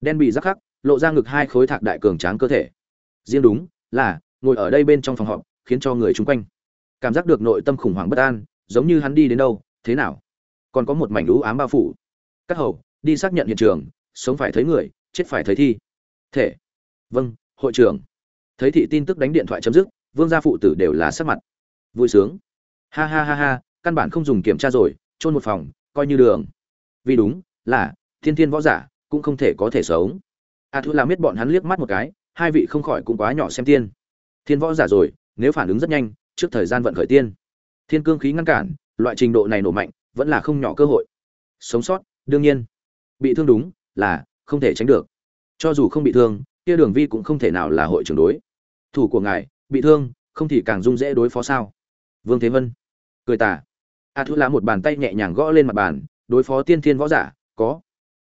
đen bị rắc khắc, lộ ra ngực hai khối thạc đại cường tráng cơ thể. Riêng đúng là, ngồi ở đây bên trong phòng họp, khiến cho người chung quanh cảm giác được nội tâm khủng hoảng bất an, giống như hắn đi đến đâu, thế nào. Còn có một mảnh lũ ám bao phủ. Các hầu, đi xác nhận hiện trường, sống phải thấy người, chết phải thấy thi. Thể. Vâng hội trưởng. Thấy thị tin tức đánh điện thoại chấm dứt, vương gia phụ tử đều là sắc mặt. Vui sướng. Ha ha ha ha, căn bản không dùng kiểm tra rồi trôn một phòng, coi như đường. Vì đúng là, thiên thiên võ giả cũng không thể có thể sống. A thu làm biết bọn hắn liếc mắt một cái, hai vị không khỏi cũng quá nhỏ xem tiên. Thiên võ giả rồi, nếu phản ứng rất nhanh, trước thời gian vận khởi tiên. Thiên cương khí ngăn cản, loại trình độ này nổ mạnh, vẫn là không nhỏ cơ hội. Sống sót, đương nhiên. Bị thương đúng, là, không thể tránh được. Cho dù không bị thương, kia đường vi cũng không thể nào là hội trưởng đối. Thủ của ngài, bị thương, không thì càng dung dễ đối phó sao? Vương thế vân. Cười tà. A thu lá một bàn tay nhẹ nhàng gõ lên mặt bàn, đối phó tiên thiên võ giả, có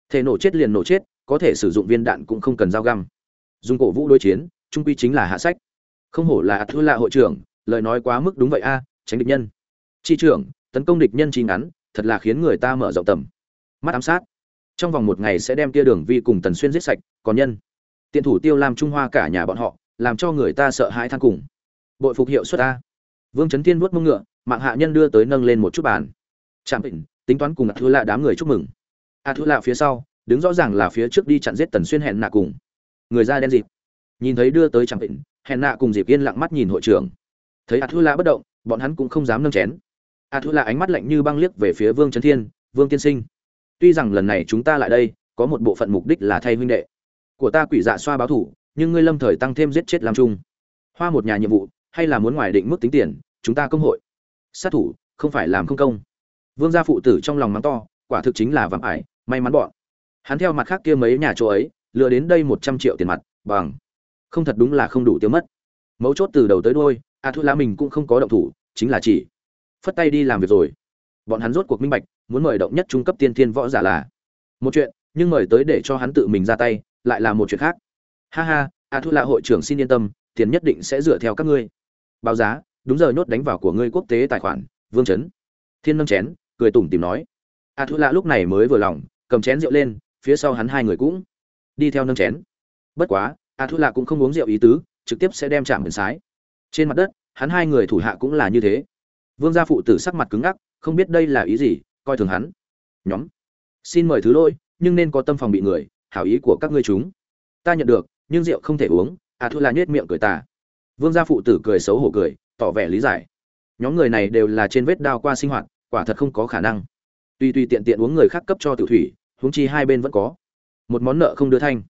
thể nổ chết liền nổ chết, có thể sử dụng viên đạn cũng không cần dao găm. Dùng cổ vũ đối chiến, trung quy chính là hạ sách. Không hổ là a thu lạ hội trưởng, lời nói quá mức đúng vậy a, tránh địch nhân. Chi trưởng, tấn công địch nhân chi ngắn, thật là khiến người ta mở rộng tầm. Mắt ám sát. Trong vòng một ngày sẽ đem kia đường vi cùng tần xuyên giết sạch, còn nhân. Tiện thủ tiêu làm trung hoa cả nhà bọn họ, làm cho người ta sợ hãi than cùng. Bội phục hiệu suất a. Vương trấn thiên vuốt mông ngựa, mạng hạ nhân đưa tới nâng lên một chút bàn. Trạm định tính toán cùng a thua lạ đám người chúc mừng a thứ lạ phía sau, đứng rõ ràng là phía trước đi chặn giết tần xuyên hẹn nạ cùng. Người ra đen dịp. Nhìn thấy đưa tới chẳng định, hẹn nạ cùng dịp yên lặng mắt nhìn hội trưởng. Thấy a thứ lạ bất động, bọn hắn cũng không dám nâng chén. A thứ lạ ánh mắt lạnh như băng liếc về phía vương trấn thiên, vương tiên sinh, tuy rằng lần này chúng ta lại đây, có một bộ phận mục đích là thay huynh đệ của ta quỷ dạ xoa báo thủ, nhưng ngươi lâm thời tăng thêm giết chết làm chung hoa một nhà nhiệm vụ, hay là muốn ngoài định mức tính tiền, chúng ta công hội. Sát thủ, không phải làm không công. Vương gia phụ tử trong lòng mắng to, quả thực chính là vạm ải may mắn bọn. Hắn theo mặt khác kia mấy nhà chỗ ấy, lừa đến đây một trăm triệu tiền mặt, bằng. Không thật đúng là không đủ tiêu mất. Mấu chốt từ đầu tới đôi a thu lá mình cũng không có động thủ, chính là chỉ phất tay đi làm việc rồi. Bọn hắn rốt cuộc minh bạch, muốn mời động nhất trung cấp tiên thiên võ giả là một chuyện, nhưng mời tới để cho hắn tự mình ra tay, lại là một chuyện khác. Ha ha a thu là hội trưởng xin yên tâm, tiền nhất định sẽ dựa theo các ngươi. Báo giá, đúng giờ nhốt đánh vào của ngươi quốc tế tài khoản, vương chấn. Thiên nâng chén, cười tủm tìm nói. A thu là lúc này mới vừa lòng cầm chén rượu lên, phía sau hắn hai người cũng đi theo nâng chén. Bất quá a thu lạ cũng không uống rượu ý tứ, trực tiếp sẽ đem chạm biển sái. Trên mặt đất, hắn hai người thủ hạ cũng là như thế. Vương gia phụ tử sắc mặt cứng ngắc, không biết đây là ý gì, coi thường hắn. Nhóm, xin mời thứ lỗi, nhưng nên có tâm phòng bị người, hảo ý của các ngươi chúng. Ta nhận được, nhưng rượu không thể uống a thu lạ nhếch miệng cười tà. Vương gia phụ tử cười xấu hổ cười, tỏ vẻ lý giải. Nhóm người này đều là trên vết đao qua sinh hoạt, quả thật không có khả năng. Tùy tùy tiện tiện uống người khác cấp cho tiểu thủy, huống chi hai bên vẫn có. Một món nợ không đưa thanh.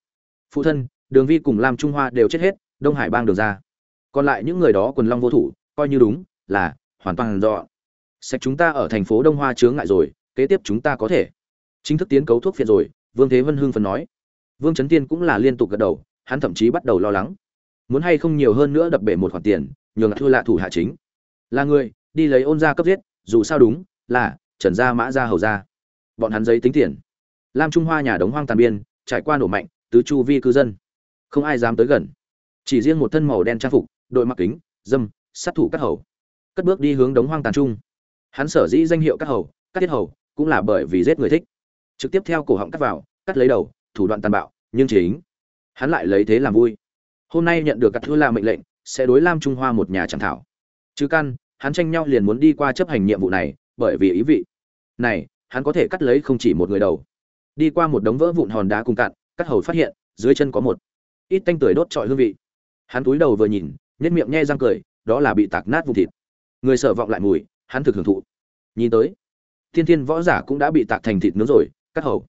Phụ thân, đường vi cùng lam trung hoa đều chết hết, đông hải bang đường ra. Còn lại những người đó quần long vô thủ, coi như đúng, là, hoàn toàn do sạch chúng ta ở thành phố đông hoa chướng ngại rồi, kế tiếp chúng ta có thể. Chính thức tiến cấu thuốc phiện rồi, vương thế vân hưng phần nói. Vương trấn tiên cũng là liên tục gật đầu, hắn thậm chí bắt đầu lo lắng. Muốn hay không nhiều hơn nữa đập bể một khoản tiền, nhường thua lạ thủ hạ chính. Là người, đi lấy ôn ra cấp giết, dù sao đúng, là trần gia mã gia hầu gia. Bọn hắn giấy tính tiền. Lam trung hoa nhà đống hoang tàn biên, trải qua nổ mạnh, tứ chu vi cư dân. Không ai dám tới gần. Chỉ riêng một thân màu đen trang phục, đội mặc kính, dâm, sát thủ các hầu. Cất bước đi hướng đống hoang tàn trung. Hắn sở dĩ danh hiệu các hầu, các tiết hầu, cũng là bởi vì giết người thích. Trực tiếp theo cổ họng cắt vào, cắt lấy đầu, thủ đoạn tàn bạo, nhưng chính. Hắn lại lấy thế làm vui. Hôm nay nhận được các thư là mệnh lệnh, sẽ đối lam trung hoa một nhà chẳng thảo. Chứ căn, hắn tranh nhau liền muốn đi qua chấp hành nhiệm vụ này bởi vì ý vị. Này, hắn có thể cắt lấy không chỉ một người đầu. Đi qua một đống vỡ vụn hòn đá cùng cạn, cắt hầu phát hiện, dưới chân có một ít tanh tưởi đốt trọi hương vị. Hắn túi đầu vừa nhìn nhất miệng nhe răng cười, đó là bị tạc nát vùng thịt. Người sợ vọng lại mùi, hắn thực hưởng thụ. Nhìn tới, thiên thiên võ giả cũng đã bị tạc thành thịt nướng rồi, cắt hầu.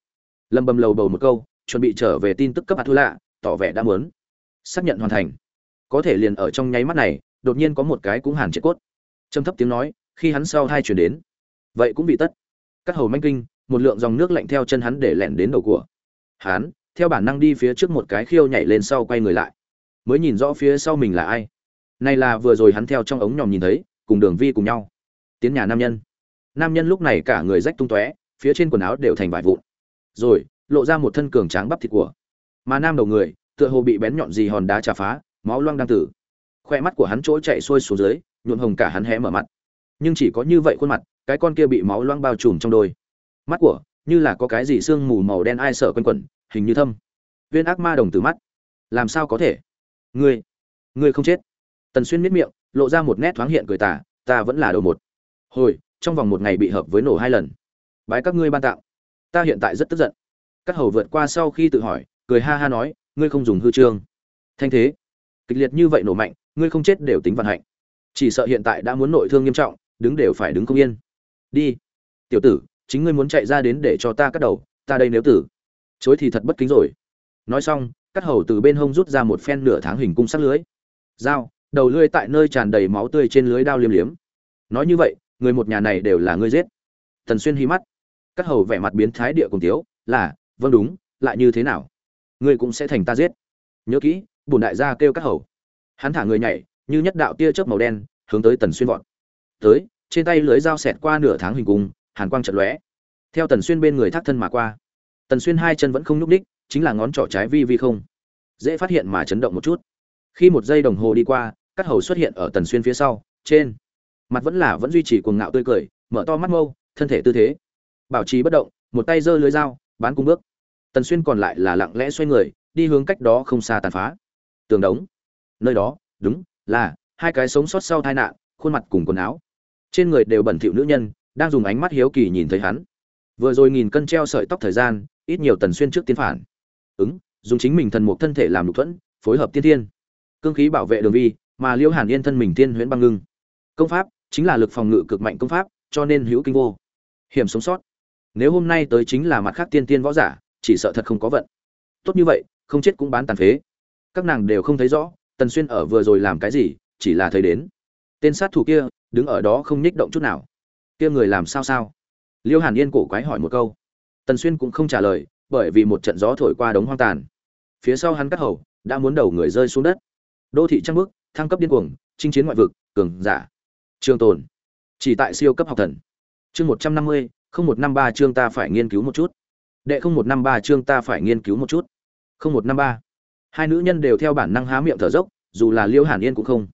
Lầm bầm lầu bầu một câu, chuẩn bị trở về tin tức cấp hạt thu lạ tỏ vẻ đã muốn xác nhận hoàn thành. Có thể liền ở trong nháy mắt này, đột nhiên có một cái cũng hàn chết cốt. Trầm thấp tiếng nói, khi hắn sau hai chuyển đến vậy cũng bị tất. Cắt hầu manh kinh, một lượng dòng nước lạnh theo chân hắn để lẻn đến đầu của. Hắn, theo bản năng đi phía trước một cái khiêu nhảy lên sau quay người lại. Mới nhìn rõ phía sau mình là ai. Này là vừa rồi hắn theo trong ống nhòm nhìn thấy, cùng đường vi cùng nhau. Tiến nhà nam nhân. Nam nhân lúc này cả người rách tung tóe, phía trên quần áo đều thành vải vụn. Rồi, lộ ra một thân cường tráng bắp thịt của. Mà nam đầu người, tựa hồ bị bén nhọn gì hòn đá trà phá, máu loang đang tử. Khoe mắt của hắn chỗ chạy xuôi xuống dưới, nhuộm hồng cả hắn hé mở mặt. Nhưng chỉ có như vậy khuôn mặt cái con kia bị máu loang bao trùm trong đôi. Mắt của, như là có cái gì sương mù màu đen ai sợ quanh quẩn, hình như thâm. Viên ác ma đồng từ mắt. Làm sao có thể? Ngươi ngươi không chết. Tần xuyên miết miệng, lộ ra một nét thoáng hiện cười tả ta vẫn là đầu một. Hồi, trong vòng một ngày bị hợp với nổ hai lần. Bái các ngươi ban tạo ta hiện tại rất tức giận. Các hầu vượt qua sau khi tự hỏi, cười ha ha nói, ngươi không dùng hư trương. Thanh thế. Kịch liệt như vậy nổ mạnh, ngươi không chết đều tính vận hạnh. Chỉ sợ hiện tại đã muốn nội thương nghiêm trọng, đứng đều phải đứng không yên đi. Tiểu tử, chính ngươi muốn chạy ra đến để cho ta cắt đầu, ta đây nếu tử. Chối thì thật bất kính rồi. Nói xong, cắt hầu từ bên hông rút ra một phen nửa tháng hình cung sắc lưới. Dao đầu lưỡi tại nơi tràn đầy máu tươi trên lưới đao liêm liếm. Nói như vậy, người một nhà này đều là ngươi giết. Tần xuyên hí mắt. Cắt hầu vẻ mặt biến thái địa cùng tiếu, là vâng đúng, lại như thế nào? Ngươi cũng sẽ thành ta giết. Nhớ kỹ bùn đại gia kêu cắt hầu. Hắn thả người nhảy, như nhất đạo tia chớp màu đen, hướng tới tần xuyên vọt. Tới trên tay lưới dao xẹt qua nửa tháng hình cung, hàn quang trận lóe. Theo tần xuyên bên người thác thân mà qua. Tần xuyên hai chân vẫn không nhúc đích chính là ngón trỏ trái vi vi không. Dễ phát hiện mà chấn động một chút. Khi một giây đồng hồ đi qua cắt hầu xuất hiện ở tần xuyên phía sau, trên mặt vẫn là vẫn duy trì cuồng ngạo tươi cười, mở to mắt mâu, thân thể tư thế. Bảo trì bất động, một tay giơ lưới dao bán cung bước. Tần xuyên còn lại là lặng lẽ xoay người, đi hướng cách đó không xa tàn phá. Tường đống. Nơi đó, đúng, là hai cái sống sót sau tai nạn, khuôn mặt cùng quần áo trên người đều bẩn thỉu nữ nhân, đang dùng ánh mắt hiếu kỳ nhìn thấy hắn. Vừa rồi nghìn cân treo sợi tóc thời gian, ít nhiều tần xuyên trước tiến phản. Ứng, dùng chính mình thần mục thân thể làm lục thuẫn, phối hợp tiên thiên. Cương khí bảo vệ đường vi, mà liễu hàn yên thân mình tiên huyễn băng ngưng. Công pháp, chính là lực phòng ngự cực mạnh công pháp, cho nên hữu kinh vô. Hiểm sống sót. Nếu hôm nay tới chính là mặt khác tiên tiên võ giả, chỉ sợ thật không có vận. Tốt như vậy, không chết cũng bán tàn phế. Các nàng đều không thấy rõ, tần xuyên ở vừa rồi làm cái gì, chỉ là thấy đến. Tên sát thủ kia đứng ở đó không nhích động chút nào. Kia người làm sao sao? Liêu hàn yên cổ quái hỏi một câu. Tần xuyên cũng không trả lời, bởi vì một trận gió thổi qua đống hoang tàn. Phía sau hắn cắt hầu đã muốn đầu người rơi xuống đất. Đô thị trăng bước, thăng cấp điên cuồng, chinh chiến ngoại vực, cường giả. Trường tồn. Chỉ tại siêu cấp học thần. Chương một trăm năm mươi, không một năm ba chương ta phải nghiên cứu một chút. Đệ không một năm ba chương ta phải nghiên cứu một chút. không một năm ba. Hai nữ nhân đều theo bản năng há miệng thở dốc, dù là liêu hàn yên cũng không.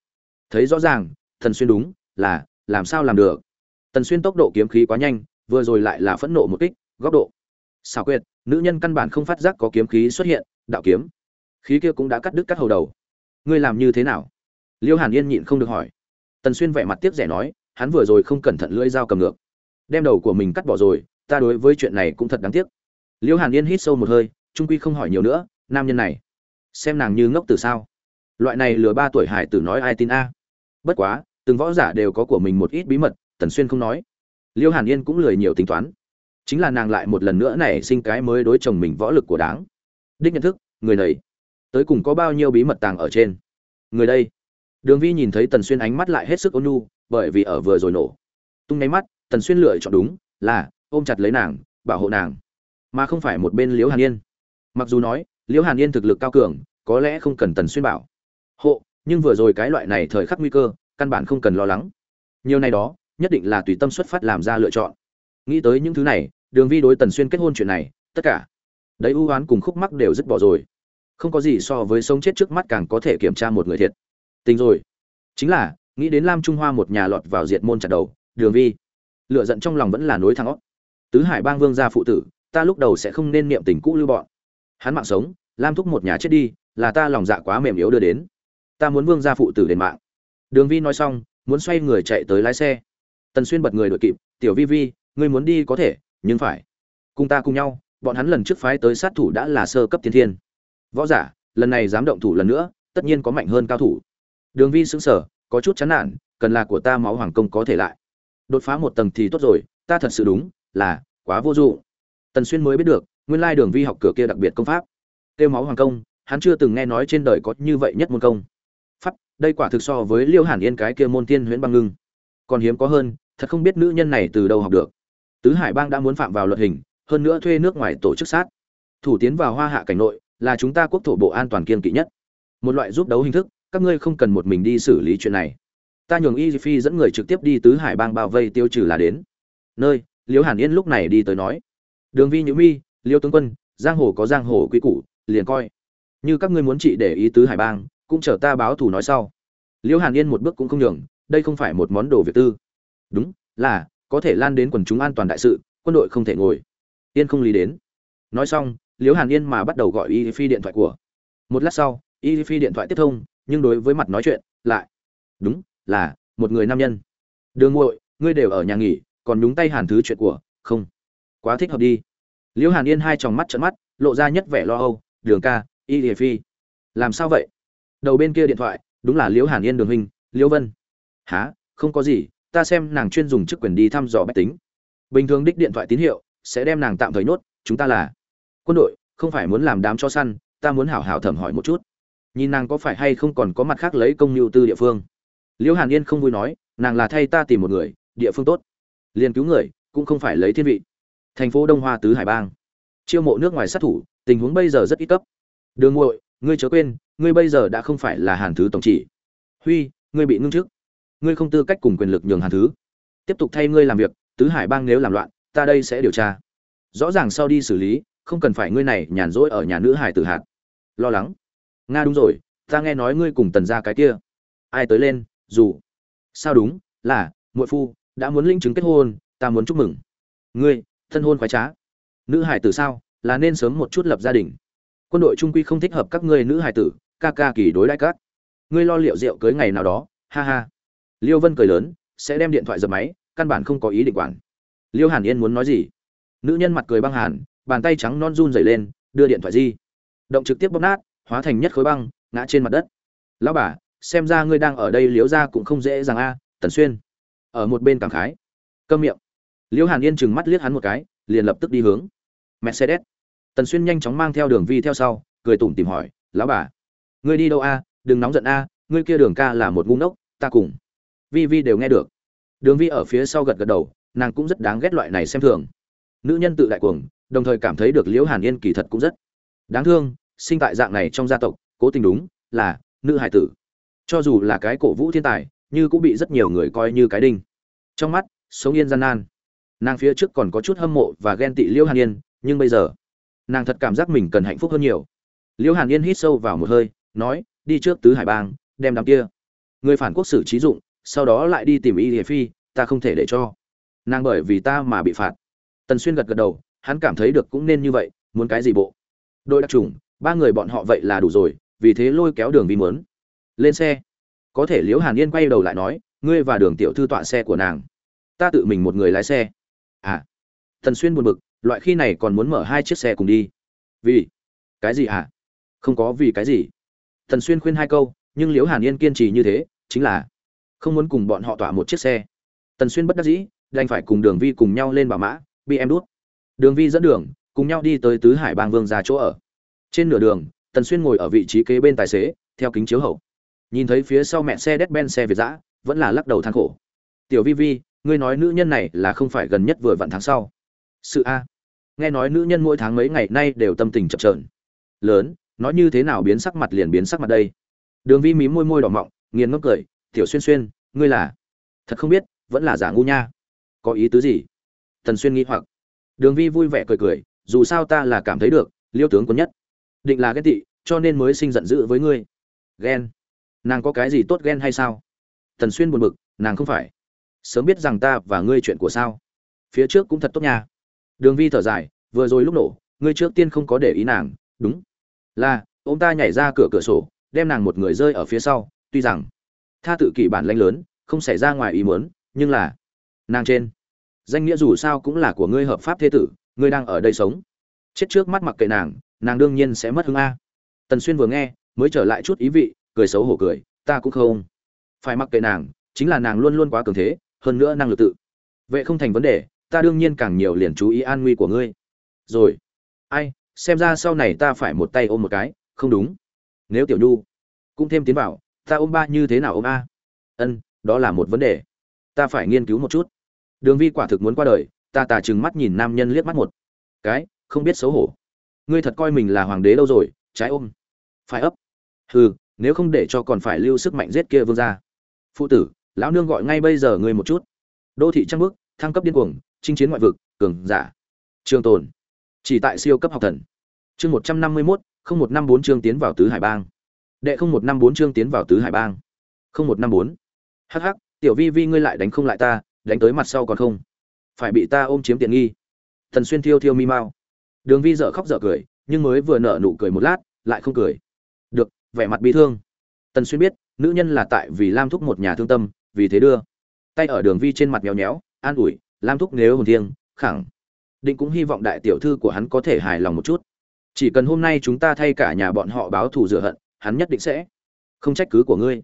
Thấy rõ ràng thần xuyên đúng là, làm sao làm được? Tần xuyên tốc độ kiếm khí quá nhanh, vừa rồi lại là phẫn nộ một kích, góc độ. Xảo quyệt, nữ nhân căn bản không phát giác có kiếm khí xuất hiện, đạo kiếm. Khí kia cũng đã cắt đứt cắt hầu đầu. Ngươi làm như thế nào? Liêu hàn yên nhịn không được hỏi. Tần xuyên vẻ mặt tiếc rẻ nói, hắn vừa rồi không cẩn thận lưỡi dao cầm ngược. Đem đầu của mình cắt bỏ rồi, ta đối với chuyện này cũng thật đáng tiếc. Liêu hàn yên hít sâu một hơi, trung quy không hỏi nhiều nữa, nam nhân này. Xem nàng như ngốc từ sao? Loại này lừa ba tuổi hải tử nói ai tin a? Bất quá từng võ giả đều có của mình một ít bí mật, tần xuyên không nói. Liêu hàn yên cũng lười nhiều tính toán. Chính là nàng lại một lần nữa nảy sinh cái mới đối chồng mình võ lực của đáng. Đích nhận thức, người này, tới cùng có bao nhiêu bí mật tàng ở trên? Người đây. Đường vi nhìn thấy tần xuyên ánh mắt lại hết sức ôn nhu, bởi vì ở vừa rồi nổ. Tung nháy mắt, tần xuyên lựa chọn đúng, là, ôm chặt lấy nàng, bảo hộ nàng. Mà không phải một bên liễu hàn yên. Mặc dù nói liễu hàn yên thực lực cao cường, có lẽ không cần tần xuyên bảo. Hộ, nhưng vừa rồi cái loại này thời khắc nguy cơ căn bản không cần lo lắng. Nhiều này đó, nhất định là tùy tâm xuất phát làm ra lựa chọn. Nghĩ tới những thứ này, đường vi đối tần xuyên kết hôn chuyện này, tất cả đấy ưu oán cùng khúc mắc đều dứt bỏ rồi. Không có gì so với sống chết trước mắt càng có thể kiểm tra một người thiệt. Tình rồi. Chính là, nghĩ đến lam trung hoa một nhà lọt vào diệt môn chặt đầu, đường vi lựa giận trong lòng vẫn là nối thắng óc. Tứ hải bang vương gia phụ tử, ta lúc đầu sẽ không nên niệm tình cũ lưu bọn. Hắn mạng sống, lam thúc một nhà chết đi, là ta lòng dạ quá mềm yếu đưa đến. Ta muốn vương gia phụ tử đền mạng đường vi nói xong muốn xoay người chạy tới lái xe. Tần xuyên bật người đội kịp tiểu vi vi ngươi muốn đi có thể nhưng phải cùng ta cùng nhau bọn hắn lần trước phái tới sát thủ đã là sơ cấp tiên thiên. Võ giả lần này dám động thủ lần nữa tất nhiên có mạnh hơn cao thủ. Đường vi sững sờ, có chút chán nản cần là của ta máu hoàng công có thể lại. Đột phá một tầng thì tốt rồi ta thật sự đúng là quá vô dụng. Tần xuyên mới biết được nguyên lai đường vi học cửa kia đặc biệt công pháp. Tiêu máu hoàng công hắn chưa từng nghe nói trên đời có như vậy nhất môn công đây quả thực so với liêu hàn yên cái kia môn tiên huyễn băng ngưng. Còn hiếm có hơn, thật không biết nữ nhân này từ đâu học được. Tứ hải bang đã muốn phạm vào luật hình, hơn nữa thuê nước ngoài tổ chức sát. Thủ tiến vào hoa hạ cảnh nội, là chúng ta quốc thổ bộ an toàn kiên kỵ nhất. Một loại giúp đấu hình thức, các ngươi không cần một mình đi xử lý chuyện này. Ta nhường y phi dẫn người trực tiếp đi tứ hải bang bao vây tiêu trừ là đến. Nơi, Liêu hàn yên lúc này đi tới nói. Đường vi nhữ mi, liêu tướng quân, giang hồ có giang hồ quy củ, liền coi. Như các ngươi muốn trị để ý tứ hải bang cũng chờ ta báo thù nói sau. Liễu hàn yên một bước cũng không nhường, đây không phải một món đồ việc tư. Đúng, là, có thể lan đến quần chúng an toàn đại sự, quân đội không thể ngồi. Yên không lý đến. Nói xong liễu hàn yên mà bắt đầu gọi y phi điện thoại của. Một lát sau, y phi điện thoại tiếp thông, nhưng đối với mặt nói chuyện, lại. Đúng, là, một người nam nhân. Đường muội, ngươi đều ở nhà nghỉ, còn nhúng tay hàn thứ chuyện của, không. Quá thích hợp đi. Liễu hàn yên hai tròng mắt trợn mắt, lộ ra nhất vẻ lo âu, đường ca, y phi. Làm sao vậy? Đầu bên kia điện thoại, đúng là liễu hàn yên đường huynh, liễu vân. Há không có gì, ta xem nàng chuyên dùng chức quyền đi thăm dò bách tính. Bình thường đích điện thoại tín hiệu, sẽ đem nàng tạm thời nhốt chúng ta là quân đội, không phải muốn làm đám cho săn, ta muốn hảo hảo thẩm hỏi một chút. Nhìn nàng có phải hay không còn có mặt khác lấy công nhu tư địa phương. Liễu hàn yên không vui nói, nàng là thay ta tìm một người, địa phương tốt. Liền cứu người, cũng không phải lấy thiên vị. Thành phố đông hoa tứ hải bang. Chiêu mộ nước ngoài sát thủ, tình huống bây giờ rất ít cấp. Đường muội ngươi chớ quên, ngươi bây giờ đã không phải là hàn thứ tổng chỉ. Huy, ngươi bị ngưng trước ngươi không tư cách cùng quyền lực nhường hàn thứ. Tiếp tục thay ngươi làm việc, tứ hải bang nếu làm loạn, ta đây sẽ điều tra. Rõ ràng sau đi xử lý, không cần phải ngươi này nhàn rỗi ở nhà nữ hải tử hạt. Lo lắng. Nga đúng rồi, ta nghe nói ngươi cùng tần gia cái kia. Ai tới lên, dù. Sao đúng, là, muội phu, đã muốn linh chứng kết hôn, ta muốn chúc mừng. Ngươi, thân hôn khoái trá. Nữ hải tử sao, là nên sớm một chút lập gia đình quân đội trung quy không thích hợp các ngươi nữ hải tử, ca ca kỳ đối đại các ngươi lo liệu rượu cưới ngày nào đó, ha ha. Liêu vân cười lớn, sẽ đem điện thoại dập máy, căn bản không có ý định quản. Liêu hàn yên muốn nói gì? Nữ nhân mặt cười băng hàn, bàn tay trắng non run dày lên, đưa điện thoại di. Động trực tiếp bóp nát, hóa thành nhất khối băng, ngã trên mặt đất. Lão bà, xem ra ngươi đang ở đây liếu ra cũng không dễ dàng a, tần xuyên. Ở một bên cảm khái. Câm miệng. Liễu hàn yên chừng mắt liếc hắn một cái, liền lập tức đi hướng. Mercedes tần xuyên nhanh chóng mang theo đường vi theo sau, cười tủm tìm hỏi, lão bà, ngươi đi đâu a? Đừng nóng giận a, ngươi kia đường ca là một ngu ngốc, ta cùng. Vi vi đều nghe được. Đường vi ở phía sau gật gật đầu, nàng cũng rất đáng ghét loại này xem thường. Nữ nhân tự đại cuồng, đồng thời cảm thấy được liễu hàn yên kỳ thật cũng rất đáng thương, sinh tại dạng này trong gia tộc, cố tình đúng là nữ hải tử. Cho dù là cái cổ vũ thiên tài, như cũng bị rất nhiều người coi như cái đinh. Trong mắt, sống yên gian nan. Nàng phía trước còn có chút hâm mộ và ghen tị liễu hàn yên, nhưng bây giờ nàng thật cảm giác mình cần hạnh phúc hơn nhiều. Liễu hàn yên hít sâu vào một hơi nói đi trước tứ hải bang đem đám kia người phản quốc xử trí dụng sau đó lại đi tìm y hiệp phi ta không thể để cho. Nàng bởi vì ta mà bị phạt. Tần xuyên gật gật đầu hắn cảm thấy được cũng nên như vậy muốn cái gì bộ? Đội đặc trùng ba người bọn họ vậy là đủ rồi vì thế lôi kéo đường vi mướn, lên xe. Có thể liễu hàn yên quay đầu lại nói ngươi và đường tiểu thư tọa xe của nàng. Ta tự mình một người lái xe. À. Tần xuyên buồn bực loại khi này còn muốn mở hai chiếc xe cùng đi. Vì cái gì à không có vì cái gì. Thần xuyên khuyên hai câu, nhưng liễu hàn yên kiên trì như thế, chính là không muốn cùng bọn họ tỏa một chiếc xe. Tần xuyên bất đắc dĩ, đành phải cùng đường vi cùng nhau lên bảo mã, bị em đút. Đường vi dẫn đường, cùng nhau đi tới tứ hải bang vương ra chỗ ở. Trên nửa đường tần xuyên ngồi ở vị trí kế bên tài xế, theo kính chiếu hậu. Nhìn thấy phía sau mẹ xe đét ben xe việt giã vẫn là lắc đầu than khổ. Tiểu vi vi, ngươi nói nữ nhân này là không phải gần nhất vừa vặn tháng sau. Sự a nghe nói nữ nhân mỗi tháng mấy ngày nay đều tâm tình chập trờn lớn nói như thế nào biến sắc mặt liền biến sắc mặt đây? Đường vi mím môi môi đỏ mọng, nghiền ngốc cười, tiểu xuyên xuyên, ngươi là? Thật không biết, vẫn là giả ngu nha. Có ý tứ gì? Tần xuyên nghĩ hoặc. Đường vi vui vẻ cười cười, dù sao ta là cảm thấy được, liêu tướng quân nhất. Định là ghen tị, cho nên mới sinh giận dữ với ngươi. Ghen? Nàng có cái gì tốt ghen hay sao? Tần xuyên buồn bực, nàng không phải. Sớm biết rằng ta và ngươi chuyện của sao. Phía trước cũng thật tốt nha đường vi thở dài, vừa rồi lúc nổ, ngươi trước tiên không có để ý nàng, đúng. Là ông ta nhảy ra cửa cửa sổ, đem nàng một người rơi ở phía sau, tuy rằng, tha tự kỷ bản lãnh lớn, không xảy ra ngoài ý muốn, nhưng là, nàng trên, danh nghĩa dù sao cũng là của ngươi hợp pháp thế tử, ngươi đang ở đây sống. Chết trước mắt mặc kệ nàng nàng đương nhiên sẽ mất hứng a. Tần xuyên vừa nghe, mới trở lại chút ý vị, cười xấu hổ cười, ta cũng không phải mặc kệ nàng, chính là nàng luôn luôn quá cường thế, hơn nữa năng lực tự. Vậy không thành vấn đề ta đương nhiên càng nhiều liền chú ý an nguy của ngươi. Rồi. Ai xem ra sau này ta phải một tay ôm một cái không đúng. Nếu tiểu nhu cũng thêm tiến vào ta ôm ba như thế nào ôm a? Ân đó là một vấn đề. Ta phải nghiên cứu một chút. Đường vi quả thực muốn qua đời ta tà trừng mắt nhìn nam nhân liếc mắt một cái không biết xấu hổ. Ngươi thật coi mình là hoàng đế đâu rồi trái ôm. Phải ấp. Hừ nếu không để cho còn phải lưu sức mạnh giết kia vương ra, phụ tử lão nương gọi ngay bây giờ ngươi một chút. Đô thị trăng bước thăng cấp điên cuồng chinh chiến ngoại vực, cường giả. Trường tồn. Chỉ tại siêu cấp học thần. Chương một trăm năm mươi mốt, không một năm bốn chương tiến vào tứ hải bang. Đệ không một năm bốn chương tiến vào tứ hải bang. Không một năm bốn. Tiểu vi vi ngươi lại đánh không lại ta, đánh tới mặt sau còn không? Phải bị ta ôm chiếm tiện nghi. Thần xuyên thiêu thiêu mi mau. Đường vi dở khóc dở cười, nhưng mới vừa nở nụ cười một lát, lại không cười. Được, vẻ mặt bi thương. Tần xuyên biết, nữ nhân là tại vì lam thúc một nhà thương tâm, vì thế đưa. Tay ở đường vi trên mặt nhéo nhéo an ủi lam thúc nếu hồn thiêng, khẳng định cũng hy vọng đại tiểu thư của hắn có thể hài lòng một chút. Chỉ cần hôm nay chúng ta thay cả nhà bọn họ báo thù rửa hận, hắn nhất định sẽ không trách cứ của ngươi.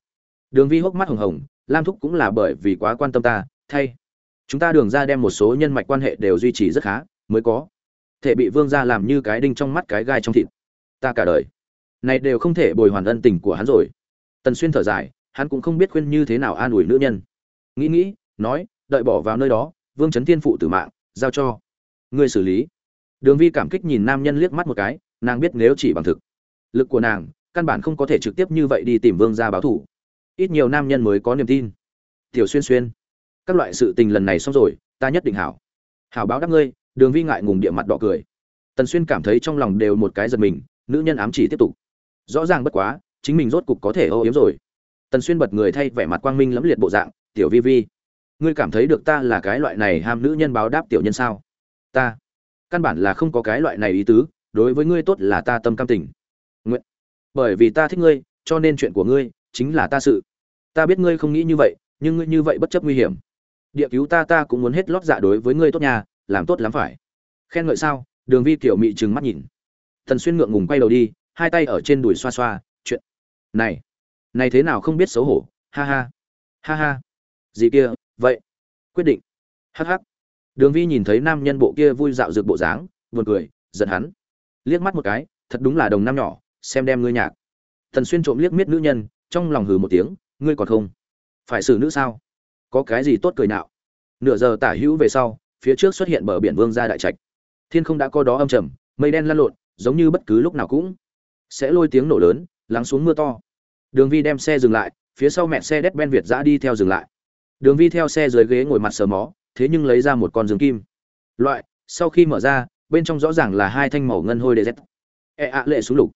Đường vi hốc mắt hồng hồng, lam thúc cũng là bởi vì quá quan tâm ta, thay. Chúng ta đường ra đem một số nhân mạch quan hệ đều duy trì rất khá, mới có thể bị vương gia làm như cái đinh trong mắt cái gai trong thịt. Ta cả đời này đều không thể bồi hoàn ân tình của hắn rồi. Tần xuyên thở dài, hắn cũng không biết khuyên như thế nào an ủi nữ nhân. Nghĩ nghĩ, nói, đợi bỏ vào nơi đó vương trấn thiên phụ tử mạng, giao cho. Ngươi xử lý. Đường vi cảm kích nhìn nam nhân liếc mắt một cái, nàng biết nếu chỉ bằng thực. Lực của nàng, căn bản không có thể trực tiếp như vậy đi tìm vương gia báo thủ ít nhiều nam nhân mới có niềm tin. Tiểu xuyên xuyên, các loại sự tình lần này xong rồi, ta nhất định hảo. Hảo báo đáp ngươi, đường vi ngại ngùng địa mặt đỏ cười. Tần xuyên cảm thấy trong lòng đều một cái giật mình, nữ nhân ám chỉ tiếp tục. Rõ ràng bất quá, chính mình rốt cục có thể âu yếm rồi. Tần xuyên bật người thay vẻ mặt quang minh lẫm liệt bộ dạng, tiểu vi vi ngươi cảm thấy được ta là cái loại này ham nữ nhân báo đáp tiểu nhân sao? Ta. Căn bản là không có cái loại này ý tứ, đối với ngươi tốt là ta tâm cam tình. Nguyện. Bởi vì ta thích ngươi, cho nên chuyện của ngươi chính là ta sự. Ta biết ngươi không nghĩ như vậy, nhưng ngươi như vậy bất chấp nguy hiểm. Địa cứu ta ta cũng muốn hết lót dạ đối với ngươi tốt nhà làm tốt lắm phải. Khen ngợi sao? Đường vi kiểu mị trừng mắt nhìn. Thần xuyên ngượng ngùng quay đầu đi, hai tay ở trên đùi xoa xoa, chuyện. Này. Này thế nào không biết xấu hổ, ha ha. Ha ha. Gì kia? Vậy, quyết định. Hắc hắc. Đường vi nhìn thấy nam nhân bộ kia vui dạo rực bộ dáng, buồn cười, giận hắn. Liếc mắt một cái, thật đúng là đồng nam nhỏ, xem đem ngươi nhạc. Thần xuyên trộm liếc miết nữ nhân, trong lòng hừ một tiếng, ngươi còn không? Phải xử nữ sao? Có cái gì tốt cười nạo? Nửa giờ tả hữu về sau, phía trước xuất hiện bờ biển vương gia đại trạch. Thiên không đã có đó âm trầm, mây đen lăn lộn, giống như bất cứ lúc nào cũng sẽ lôi tiếng nổ lớn, lắng xuống mưa to. Đường vi đem xe dừng lại, phía sau mẹ xe đét ben việt giã đi theo dừng lại đường vi theo xe dưới ghế ngồi mặt sờ mó, thế nhưng lấy ra một con dương kim. Loại, sau khi mở ra, bên trong rõ ràng là hai thanh màu ngân hôi đê z e ạ lệ súng lục.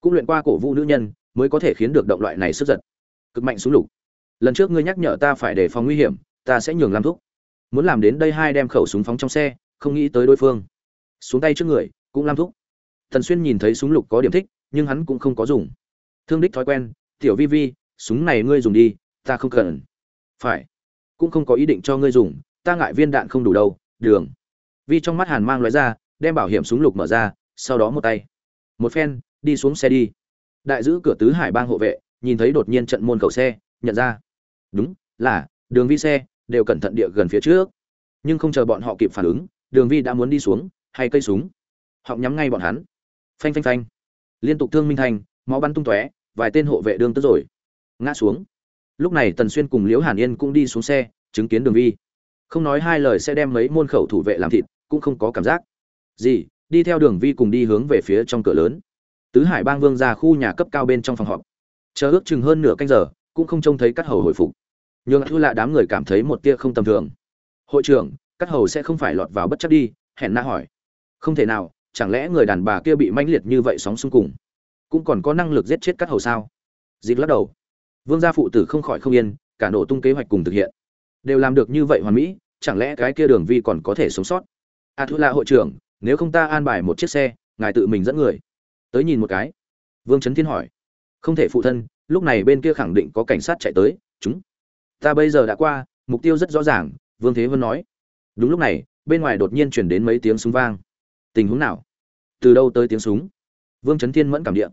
Cũng luyện qua cổ vũ nữ nhân, mới có thể khiến được động loại này sức giật. Cực mạnh súng lục. Lần trước ngươi nhắc nhở ta phải đề phòng nguy hiểm, ta sẽ nhường làm thúc muốn làm đến đây hai đem khẩu súng phóng trong xe, không nghĩ tới đối phương. Xuống tay trước người, cũng làm thúc thần xuyên nhìn thấy súng lục có điểm thích, nhưng hắn cũng không có dùng. Thương đích thói quen, tiểu vi vi, súng này ngươi dùng đi, ta không cần. Phải cũng không có ý định cho ngươi dùng, ta ngại viên đạn không đủ đâu, đường. Vi trong mắt hàn mang loại ra, đem bảo hiểm súng lục mở ra, sau đó một tay. Một phen, đi xuống xe đi. Đại giữ cửa tứ hải bang hộ vệ, nhìn thấy đột nhiên trận môn cầu xe, nhận ra. Đúng, là, đường vi xe, đều cẩn thận địa gần phía trước. Nhưng không chờ bọn họ kịp phản ứng, đường vi đã muốn đi xuống, hay cây súng. Họ nhắm ngay bọn hắn. Phanh phanh phanh. Liên tục thương minh thành, máu bắn tung tóe, vài tên hộ vệ đương tức rồi. Ngã xuống lúc này tần xuyên cùng liễu hàn yên cũng đi xuống xe, chứng kiến đường vi. Không nói hai lời sẽ đem mấy môn khẩu thủ vệ làm thịt, cũng không có cảm giác. Gì, đi theo đường vi cùng đi hướng về phía trong cửa lớn. Tứ hải bang vương ra khu nhà cấp cao bên trong phòng họp. Chờ ước chừng hơn nửa canh giờ, cũng không trông thấy các hầu hồi phục. Nhưng thư lạ đám người cảm thấy một tia không tầm thường. Hội trưởng, các hầu sẽ không phải lọt vào bất chấp đi, hẹn na hỏi. Không thể nào, chẳng lẽ người đàn bà kia bị manh liệt như vậy sóng xung cùng? Cũng còn có năng lực giết chết các hầu sao? Dịch lắc đầu vương gia phụ tử không khỏi không yên, cả nổ tung kế hoạch cùng thực hiện. Đều làm được như vậy hoàn mỹ, chẳng lẽ cái kia đường vi còn có thể sống sót? A thu la hội trưởng, nếu không ta an bài một chiếc xe, ngài tự mình dẫn người. Tới nhìn một cái. Vương trấn thiên hỏi. Không thể phụ thân, lúc này bên kia khẳng định có cảnh sát chạy tới, chúng. Ta bây giờ đã qua, mục tiêu rất rõ ràng, vương thế vân nói. Đúng lúc này, bên ngoài đột nhiên chuyển đến mấy tiếng súng vang. Tình huống nào? Từ đâu tới tiếng súng? Vương trấn thiên mẫn cảm điện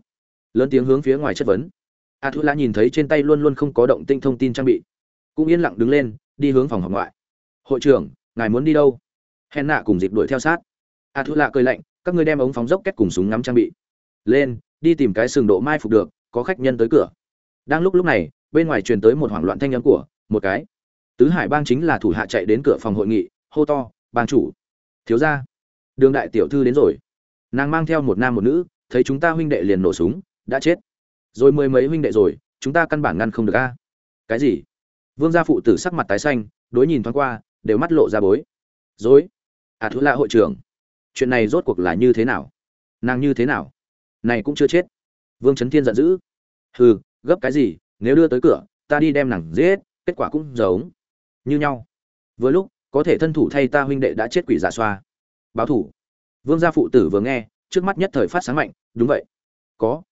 lớn tiếng hướng phía ngoài chất vấn a thu la nhìn thấy trên tay luôn luôn không có động tinh thông tin trang bị, cũng yên lặng đứng lên, đi hướng phòng học ngoại. Hội trưởng, ngài muốn đi đâu? Hèn nạ cùng dịp đuổi theo sát. A thu La cười lạnh, các ngươi đem ống phóng dốc kết cùng súng ngắm trang bị. Lên, đi tìm cái sừng độ mai phục được, có khách nhân tới cửa. Đang lúc lúc này, bên ngoài truyền tới một hoảng loạn thanh âm của một cái. Tứ hải bang chính là thủ hạ chạy đến cửa phòng hội nghị, hô to, bang chủ, thiếu gia, đường đại tiểu thư đến rồi. Nàng mang theo một nam một nữ, thấy chúng ta huynh đệ liền nổ súng, đã chết rồi mười mấy huynh đệ rồi, chúng ta căn bản ngăn không được a. Cái gì? Vương gia phụ tử sắc mặt tái xanh, đối nhìn thoáng qua, đều mắt lộ ra bối. Dối à thứ lạ hội trưởng. Chuyện này rốt cuộc là như thế nào? Nàng như thế nào? Này cũng chưa chết. Vương trấn thiên giận dữ. Hừ, gấp cái gì? Nếu đưa tới cửa, ta đi đem nàng giết, kết quả cũng giống như nhau. Vừa lúc, có thể thân thủ thay ta huynh đệ đã chết quỷ giả xoa. Báo thủ. Vương gia phụ tử vừa nghe, trước mắt nhất thời phát sáng mạnh, đúng vậy. Có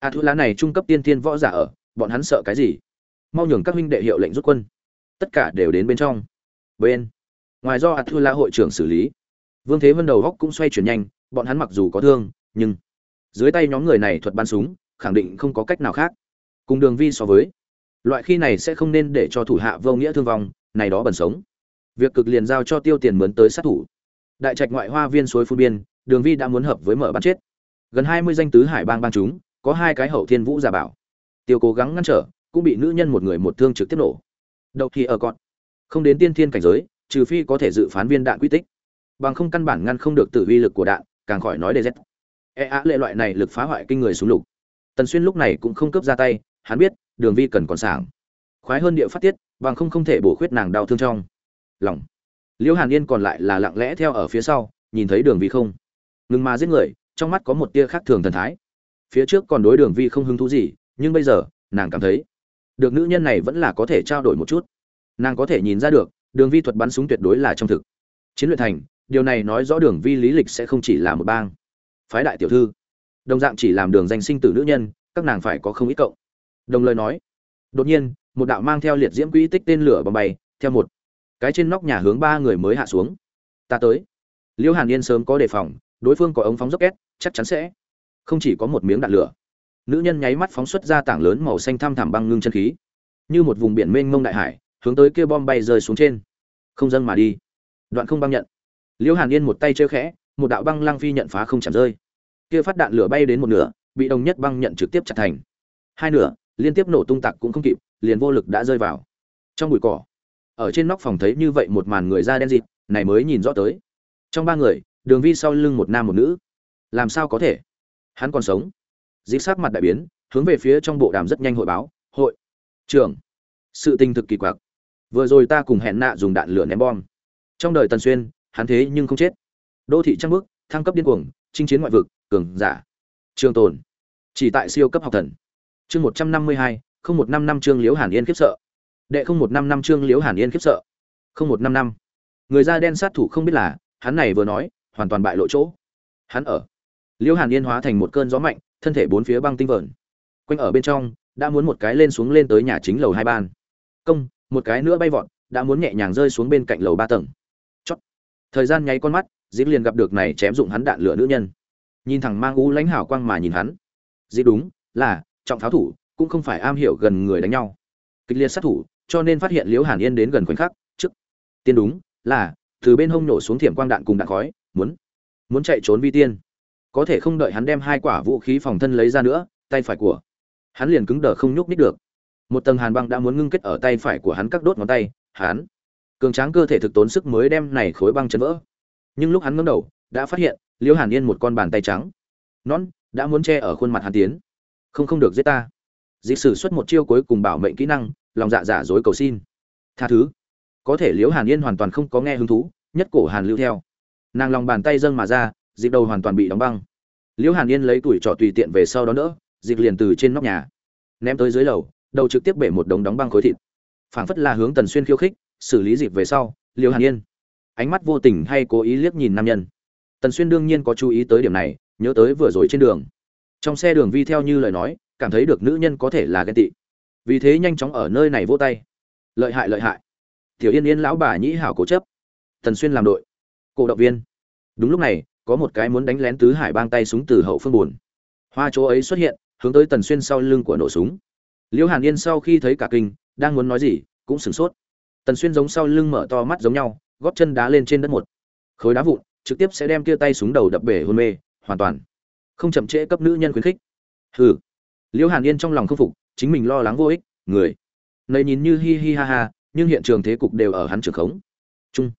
a thu lá này trung cấp tiên tiên võ giả ở, bọn hắn sợ cái gì? Mau nhường các huynh đệ hiệu lệnh rút quân. Tất cả đều đến bên trong. Bên. Ngoài do a thu lá hội trưởng xử lý. Vương thế vân đầu góc cũng xoay chuyển nhanh, bọn hắn mặc dù có thương, nhưng dưới tay nhóm người này thuật bắn súng, khẳng định không có cách nào khác. Cùng đường vi so với, loại khi này sẽ không nên để cho thủ hạ vô nghĩa thương vong, này đó bẩn sống. Việc cực liền giao cho tiêu tiền mướn tới sát thủ. Đại trạch ngoại hoa viên suối phun biên, đường vi đã muốn hợp với mở bắn chết. Gần hai mươi danh tứ hải bang bang chúng có hai cái hậu thiên vũ giả bảo. Tiêu cố gắng ngăn trở, cũng bị nữ nhân một người một thương trực tiếp nổ. Đậu thì ở còn không đến tiên thiên cảnh giới, trừ phi có thể dự phán viên đạn quy tích. Bằng không căn bản ngăn không được tử uy lực của đạn, càng khỏi nói đề z e á lệ loại này lực phá hoại kinh người xuống lục. Tần xuyên lúc này cũng không cướp ra tay, hắn biết, đường vi cần còn sảng. Khoái hơn địa phát tiết, bằng không không thể bổ khuyết nàng đau thương trong. Lòng. Liễu hàn yên còn lại là lặng lẽ theo ở phía sau, nhìn thấy đường vi không. Ngừng mà giết người, trong mắt có một tia khác thường thần thái phía trước còn đối đường vi không hứng thú gì, nhưng bây giờ, nàng cảm thấy, được nữ nhân này vẫn là có thể trao đổi một chút. Nàng có thể nhìn ra được, đường vi thuật bắn súng tuyệt đối là trong thực. Chiến luyện thành, điều này nói rõ đường vi lý lịch sẽ không chỉ là một bang. Phái đại tiểu thư, đồng dạng chỉ làm đường danh sinh tử nữ nhân, các nàng phải có không ít cộng đồng lời nói, đột nhiên, một đạo mang theo liệt diễm quỹ tích tên lửa bầm bay, theo một cái trên nóc nhà hướng ba người mới hạ xuống. Ta tới. Liễu hàn yên sớm có đề phòng, đối phương có ống phóng dốc két, chắc chắn sẽ không chỉ có một miếng đạn lửa, nữ nhân nháy mắt phóng xuất ra tảng lớn màu xanh thăm thẳm băng ngưng chân khí, như một vùng biển mênh mông đại hải, hướng tới kia bom bay rơi xuống trên. Không dâng mà đi. Đoạn không băng nhận. Liễu hàn yên một tay chơi khẽ, một đạo băng lăng phi nhận phá không chạm rơi. Kia phát đạn lửa bay đến một nửa, bị đồng nhất băng nhận trực tiếp chặt thành. Hai nửa, liên tiếp nổ tung tạc cũng không kịp, liền vô lực đã rơi vào. Trong bụi cỏ, ở trên nóc phòng thấy như vậy một màn người da đen dịt, này mới nhìn rõ tới. Trong ba người, đường vi sau lưng một nam một nữ. Làm sao có thể? Hắn còn sống. Dịp sát mặt đại biến, hướng về phía trong bộ đàm rất nhanh hội báo, hội trưởng, sự tình thực kỳ quặc. Vừa rồi ta cùng hẹn nạ dùng đạn lửa ném bom. Trong đời tần xuyên, hắn thế nhưng không chết. Đô thị trăng bước, thăng cấp điên cuồng, chinh chiến ngoại vực, cường giả. Trường tồn, chỉ tại siêu cấp học thần. Chương một trăm năm mươi hai, không một năm năm chương liễu hàn yên khiếp sợ. Đệ không một năm năm chương liễu hàn yên khiếp sợ. Không một năm năm. Người da đen sát thủ không biết là, hắn này vừa nói, hoàn toàn bại lộ chỗ. Hắn ở liễu hàn yên hóa thành một cơn gió mạnh, thân thể bốn phía băng tinh vờn. Quanh ở bên trong, đã muốn một cái lên xuống lên tới nhà chính lầu hai ban. Công, một cái nữa bay vọt, đã muốn nhẹ nhàng rơi xuống bên cạnh lầu ba tầng. Chót. Thời gian nháy con mắt dịp liền gặp được này chém dụng hắn đạn lửa nữ nhân. Nhìn thẳng mang u lãnh hảo quang mà nhìn hắn. Dịp đúng, là, trọng pháo thủ, cũng không phải am hiểu gần người đánh nhau. Kịch liệt sát thủ, cho nên phát hiện liễu hàn yên đến gần khoảnh khắc, trước. Tiên đúng, là, từ bên hông nổ xuống thiểm quang đạn cùng đạn khói, muốn muốn chạy trốn vi tiên có thể không đợi hắn đem hai quả vũ khí phòng thân lấy ra nữa, tay phải của hắn liền cứng đờ không nhúc nít được. Một tầng hàn băng đã muốn ngưng kết ở tay phải của hắn các đốt ngón tay, hắn cường tráng cơ thể thực tốn sức mới đem này khối băng chấn vỡ. Nhưng lúc hắn ngấm đầu, đã phát hiện, liễu hàn yên một con bàn tay trắng. Nón, đã muốn che ở khuôn mặt Hàn tiến. Không không được giết ta. Dịch sử xuất một chiêu cuối cùng bảo mệnh kỹ năng, lòng dạ giả dối cầu xin. Tha thứ. Có thể liễu hàn yên hoàn toàn không có nghe hứng thú, nhất cổ hàn lưu theo. Nàng lòng bàn tay dâng mà ra Dịp đầu hoàn toàn bị đóng băng. Liễu hàn yên lấy tuổi trọ tùy tiện về sau đó nữa dịp liền từ trên nóc nhà, ném tới dưới lầu, đầu trực tiếp bể một đống đóng băng khối thịt. Phảng phất là hướng tần xuyên khiêu khích, xử lý dịp về sau, liễu hàn yên, ánh mắt vô tình hay cố ý liếc nhìn nam nhân. Tần xuyên đương nhiên có chú ý tới điểm này, nhớ tới vừa rồi trên đường. Trong xe đường vi theo như lời nói, cảm thấy được nữ nhân có thể là ghen tị. Vì thế nhanh chóng ở nơi này vỗ tay. Lợi hại lợi hại. Tiểu yên yên lão bà nhĩ hảo cố chấp. Tần xuyên làm đội. Cổ động viên. Đúng lúc này có một cái muốn đánh lén tứ hải bang tay súng từ hậu phương buồn. Hoa chỗ ấy xuất hiện, hướng tới tần xuyên sau lưng của nổ súng. Liễu hàn yên sau khi thấy cả kinh, đang muốn nói gì, cũng sửng sốt. Tần xuyên giống sau lưng mở to mắt giống nhau góp chân đá lên trên đất một. Khối đá vụn, trực tiếp sẽ đem kia tay súng đầu đập bể hôn mê, hoàn toàn. Không chậm trễ cấp nữ nhân khuyến khích. Hừ. Liễu hàn yên trong lòng không phục, chính mình lo lắng vô ích, người. Này nhìn như hi hi ha ha, nhưng hiện trường thế cục đều ở hắn trường khống. Chung.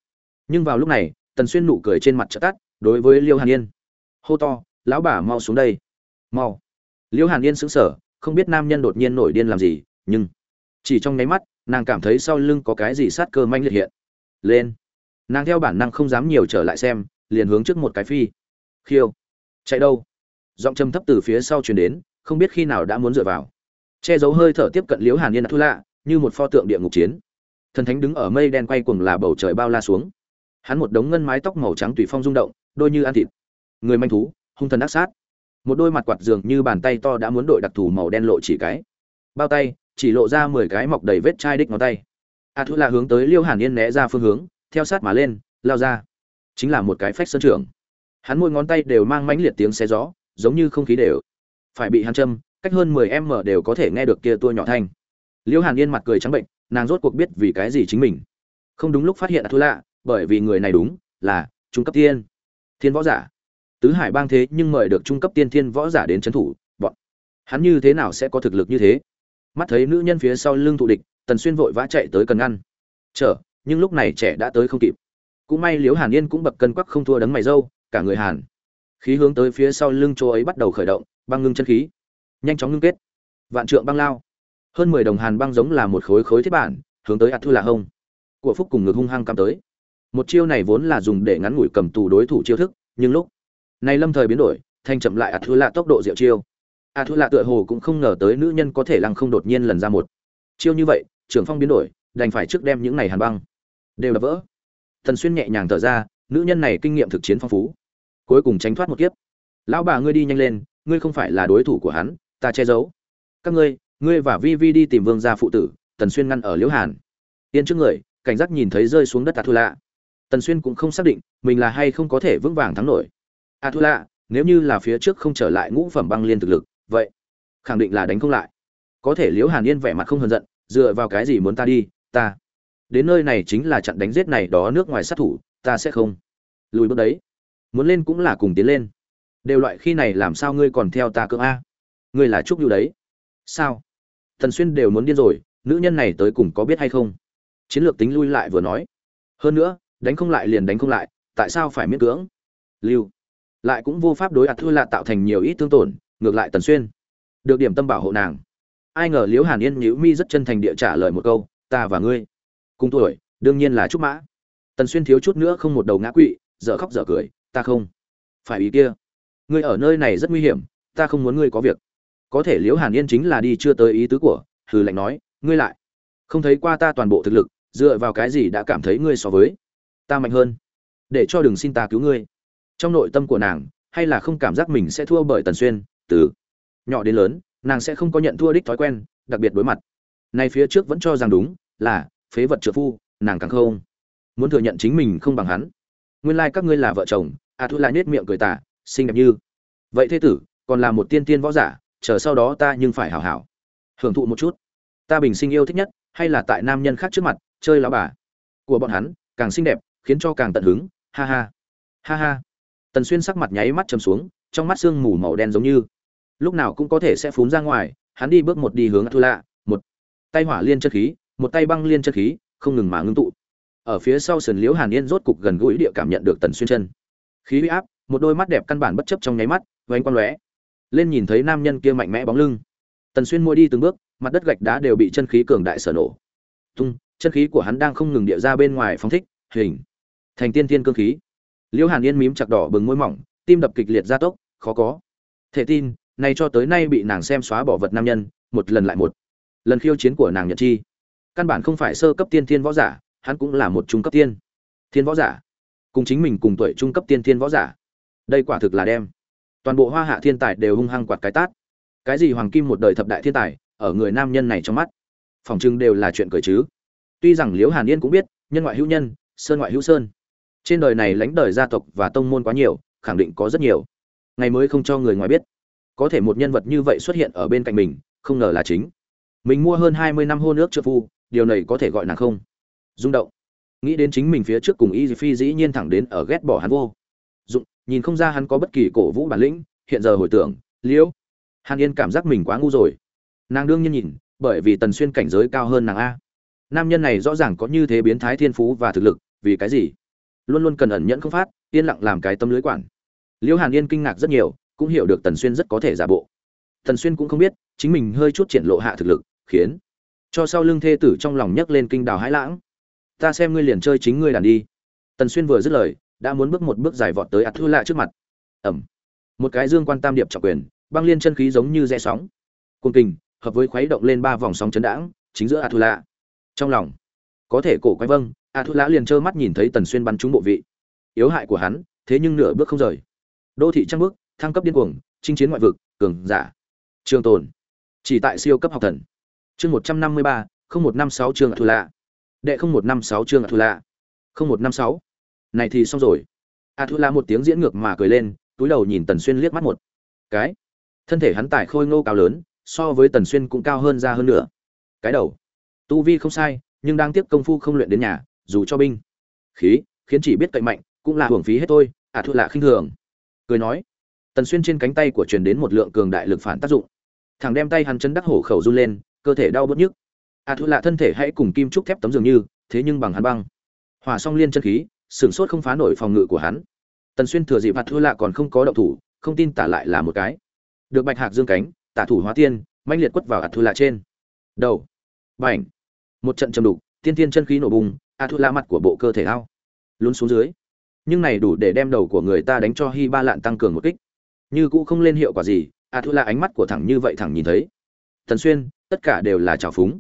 Nhưng vào lúc này, tần xuyên nụ cười trên mặt chợt tắt đối với liêu hàn yên. Hô to, lão bà mau xuống đây. Mau. Liêu hàn yên sững sờ, không biết nam nhân đột nhiên nổi điên làm gì, nhưng chỉ trong nháy mắt, nàng cảm thấy sau lưng có cái gì sát cơ manh liệt hiện. Lên. Nàng theo bản năng không dám nhiều trở lại xem, liền hướng trước một cái phi. Khiêu. Chạy đâu? Giọng châm thấp từ phía sau truyền đến, không biết khi nào đã muốn dựa vào. Che giấu hơi thở tiếp cận liễu hàn yên thu lạ, như một pho tượng địa ngục chiến. Thần thánh đứng ở mây đen quay cuồng là bầu trời bao la xuống. Hắn một đống ngân mái tóc màu trắng tùy phong rung động đôi như ăn thịt. Người manh thú, hung thần ác sát. Một đôi mặt quạt dường như bàn tay to đã muốn đội đặc thù màu đen lộ chỉ cái. Bao tay, chỉ lộ ra mười cái mọc đầy vết chai đích ngón tay. A thu là hướng tới liêu hàn yên né ra phương hướng, theo sát mà lên, lao ra. Chính là một cái phách sơn trưởng. Hắn môi ngón tay đều mang mãnh liệt tiếng xe gió, giống như không khí đều phải bị hắn châm, cách hơn mười em mở đều có thể nghe được kia tua nhỏ thanh. Liêu hàn yên mặt cười trắng bệnh, nàng rốt cuộc biết vì cái gì chính mình. Không đúng lúc phát hiện a thu lạ, bởi vì người này đúng là trung cấp tiên thiên võ giả. Tứ hải bang thế nhưng mời được trung cấp tiên thiên võ giả đến trấn thủ, bọn hắn như thế nào sẽ có thực lực như thế? Mắt thấy nữ nhân phía sau lưng thụ địch, tần xuyên vội vã chạy tới cần ngăn. Chở nhưng lúc này trẻ đã tới không kịp. Cũng may liếu hàn yên cũng bập cân quắc không thua đấng mày dâu, cả người hàn. Khí hướng tới phía sau lưng chỗ ấy bắt đầu khởi động, băng ngưng chân khí. Nhanh chóng ngưng kết. Vạn trượng băng lao. Hơn mười đồng hàn băng giống là một khối khối thiết bản, hướng tới ạt thư là hông. Của phúc cùng ngực hung hăng cắm tới một chiêu này vốn là dùng để ngắn ngủi cầm tù đối thủ chiêu thức, nhưng lúc này lâm thời biến đổi, thanh chậm lại ạt thứ lạ tốc độ diệu chiêu. Ạt thứ lạ tựa hồ cũng không ngờ tới nữ nhân có thể lăng không đột nhiên lần ra một chiêu như vậy, trưởng phong biến đổi, đành phải trước đem những này hàn băng đều đập vỡ. Thần xuyên nhẹ nhàng thở ra, nữ nhân này kinh nghiệm thực chiến phong phú. Cuối cùng tránh thoát một kiếp. Lão bà ngươi đi nhanh lên, ngươi không phải là đối thủ của hắn, ta che giấu. Các ngươi ngươi và vi vi đi tìm vương gia phụ tử, tần xuyên ngăn ở liễu hàn. Yên trước người, cảnh giác nhìn thấy rơi xuống đất a thu lạ tần xuyên cũng không xác định mình là hay không có thể vững vàng thắng nổi. A thu lạ nếu như là phía trước không trở lại ngũ phẩm băng liên thực lực, vậy khẳng định là đánh không lại. Có thể liễu hàn yên vẻ mặt không hờn giận, dựa vào cái gì muốn ta đi, ta đến nơi này chính là trận đánh giết này đó nước ngoài sát thủ, ta sẽ không. Lùi bước đấy. Muốn lên cũng là cùng tiến lên. Đều loại khi này làm sao ngươi còn theo ta cưỡng a? Ngươi là trúc nhu đấy. Sao? Thần xuyên đều muốn điên rồi, nữ nhân này tới cùng có biết hay không? Chiến lược tính lui lại vừa nói. Hơn nữa đánh không lại liền đánh không lại, tại sao phải miễn cưỡng? Lưu, lại cũng vô pháp đối ạt thua lạ tạo thành nhiều ít thương tổn, ngược lại tần xuyên được điểm tâm bảo hộ nàng. Ai ngờ liễu hàn yên nhữ mi rất chân thành địa trả lời một câu, ta và ngươi cùng tuổi, đương nhiên là trúc mã. Tần xuyên thiếu chút nữa không một đầu ngã quỵ, dở khóc dở cười, ta không phải ý kia. Ngươi ở nơi này rất nguy hiểm, ta không muốn ngươi có việc. Có thể liễu hàn yên chính là đi chưa tới ý tứ của, hừ lạnh nói, ngươi lại không thấy qua ta toàn bộ thực lực, dựa vào cái gì đã cảm thấy ngươi so với ta mạnh hơn. Để cho đừng xin ta cứu ngươi. Trong nội tâm của nàng, hay là không cảm giác mình sẽ thua bởi tần xuyên, từ nhỏ đến lớn, nàng sẽ không có nhận thua đích thói quen, đặc biệt đối mặt. Nay phía trước vẫn cho rằng đúng, là phế vật trợ phu, nàng càng không muốn thừa nhận chính mình không bằng hắn. Nguyên lai các ngươi là vợ chồng, a thu lại nết miệng cười tả xinh đẹp như. Vậy thế tử, còn là một tiên tiên võ giả, chờ sau đó ta nhưng phải hảo hảo hưởng thụ một chút. Ta bình sinh yêu thích nhất, hay là tại nam nhân khác trước mặt, chơi lão bà của bọn hắn, càng xinh đẹp khiến cho càng tận hứng, ha ha. Ha ha. Tần xuyên sắc mặt nháy mắt chầm xuống, trong mắt sương mù màu đen giống như. Lúc nào cũng có thể sẽ phún ra ngoài, hắn đi bước một đi hướng thu lạ một tay hỏa liên chất khí, một tay băng liên chất khí, không ngừng mà ngưng tụ. Ở phía sau sườn liễu hàn yên rốt cục gần gũi địa cảm nhận được tần xuyên chân. Khí huy áp, một đôi mắt đẹp căn bản bất chấp trong nháy mắt, vánh quang lóe. Lên nhìn thấy nam nhân kia mạnh mẽ bóng lưng. Tần xuyên mỗi đi từng bước, mặt đất gạch đá đều bị chân khí cường đại sở nổ. Tung, chân khí của hắn đang không ngừng địa ra bên ngoài phóng thích, hình thành tiên thiên cương khí. Liễu hàn yên mím chặt đỏ bừng môi mỏng, tim đập kịch liệt gia tốc, khó có. Thể tin, nay cho tới nay bị nàng xem xóa bỏ vật nam nhân, một lần lại một lần khiêu chiến của nàng nhật chi. Căn bản không phải sơ cấp tiên thiên võ giả, hắn cũng là một trung cấp tiên thiên võ giả. Cùng chính mình cùng tuổi trung cấp tiên thiên võ giả. Đây quả thực là đem toàn bộ hoa hạ thiên tài đều hung hăng quạt cái tát. Cái gì hoàng kim một đời thập đại thiên tài, ở người nam nhân này trong mắt. Phòng trưng đều là chuyện cười chứ. Tuy rằng liễu hàn yên cũng biết, nhân ngoại hữu nhân, sơn ngoại hữu sơn trên đời này lãnh đời gia tộc và tông môn quá nhiều, khẳng định có rất nhiều. Ngày mới không cho người ngoài biết. Có thể một nhân vật như vậy xuất hiện ở bên cạnh mình, không ngờ là chính. Mình mua hơn hai mươi năm hôn ước trợ phu, điều này có thể gọi nàng không. Rung động. Nghĩ đến chính mình phía trước cùng y phi dĩ nhiên thẳng đến ở ghét bỏ hắn vô. Dụng nhìn không ra hắn có bất kỳ cổ vũ bản lĩnh, hiện giờ hồi tưởng, liễu. Hàn yên cảm giác mình quá ngu rồi. Nàng đương nhiên nhìn, bởi vì tần xuyên cảnh giới cao hơn nàng a. Nam nhân này rõ ràng có như thế biến thái thiên phú và thực lực, vì cái gì? Luôn luôn cần ẩn nhẫn không phát yên lặng làm cái tâm lưới quản liễu hàn yên kinh ngạc rất nhiều cũng hiểu được tần xuyên rất có thể giả bộ Tần Xuyên cũng không biết, chính mình hơi chút triển lộ hạ thực lực, khiến cho sau lưng thê tử trong lòng nhấc lên kinh đào hãi lãng. Ta xem ngươi liền chơi chính ngươi đàn đi. Tần Xuyên vừa dứt lời, đã muốn bước một bước dài vọt tới Thu Lạ trước mặt. Ầm. Một cái dương quan tam điệp trọng quyền, băng liên chân khí giống như rẽ sóng. Cuồng kình, hợp với khuấy động lên ba vòng sóng chấn đãng, chính giữa Thu Lạ. Trong lòng, có thể cổ quay vâng, A Thu lã liền trơ mắt nhìn thấy Tần Xuyên bắn trúng bộ vị. Yếu hại của hắn, thế nhưng nửa bước không rời. Đô thị trăng bước, thăng cấp điên cuồng, chinh chiến ngoại vực, cường giả. Trường tồn. Chỉ tại siêu cấp học thần. Chương một trăm năm mươi ba không một năm sáu chương Thu Lạ. Đệ không một năm sáu chương Thu Lạ. không một năm sáu Này thì xong rồi. A Thu Lạ một tiếng diễn ngược mà cười lên, túi đầu nhìn Tần Xuyên liếc mắt một cái. Thân thể hắn tải khôi ngô cao lớn, so với Tần Xuyên cũng cao hơn ra hơn nữa. Cái đầu, tu vi không sai, nhưng đang tiếp công phu không luyện đến nhà, dù cho binh. Khí, khiến chỉ biết cậy mạnh, cũng là hưởng phí hết thôi. À A Thu Lạ khinh thường, cười nói. Tần Xuyên trên cánh tay của truyền đến một lượng cường đại lực phản tác dụng. Thằng đem tay hắn chân đắc hổ khẩu run lên cơ thể đau bớt nhức. À A thu lạ thân thể hãy cùng kim trúc thép tấm dường như thế nhưng bằng hắn băng. Hỏa song liên chân khí sửng sốt không phá nổi phòng ngự của hắn. Tần xuyên thừa dịp hạt thu lạ còn không có động thủ không tin tả lại là một cái. Được bạch hạc dương cánh tả thủ hóa tiên manh liệt quất vào à hạt thu lạ trên. Đầu. Bảnh một trận chầm đục tiên tiên chân khí nổ bùng a thu La mặt của bộ cơ thể ao. Lún xuống dưới. Nhưng này đủ để đem đầu của người ta đánh cho hy ba lạn tăng cường một kích. Như cũ không lên hiệu quả gì, a thu la ánh mắt của thẳng như vậy thẳng nhìn thấy. Tần xuyên, tất cả đều là trào phúng.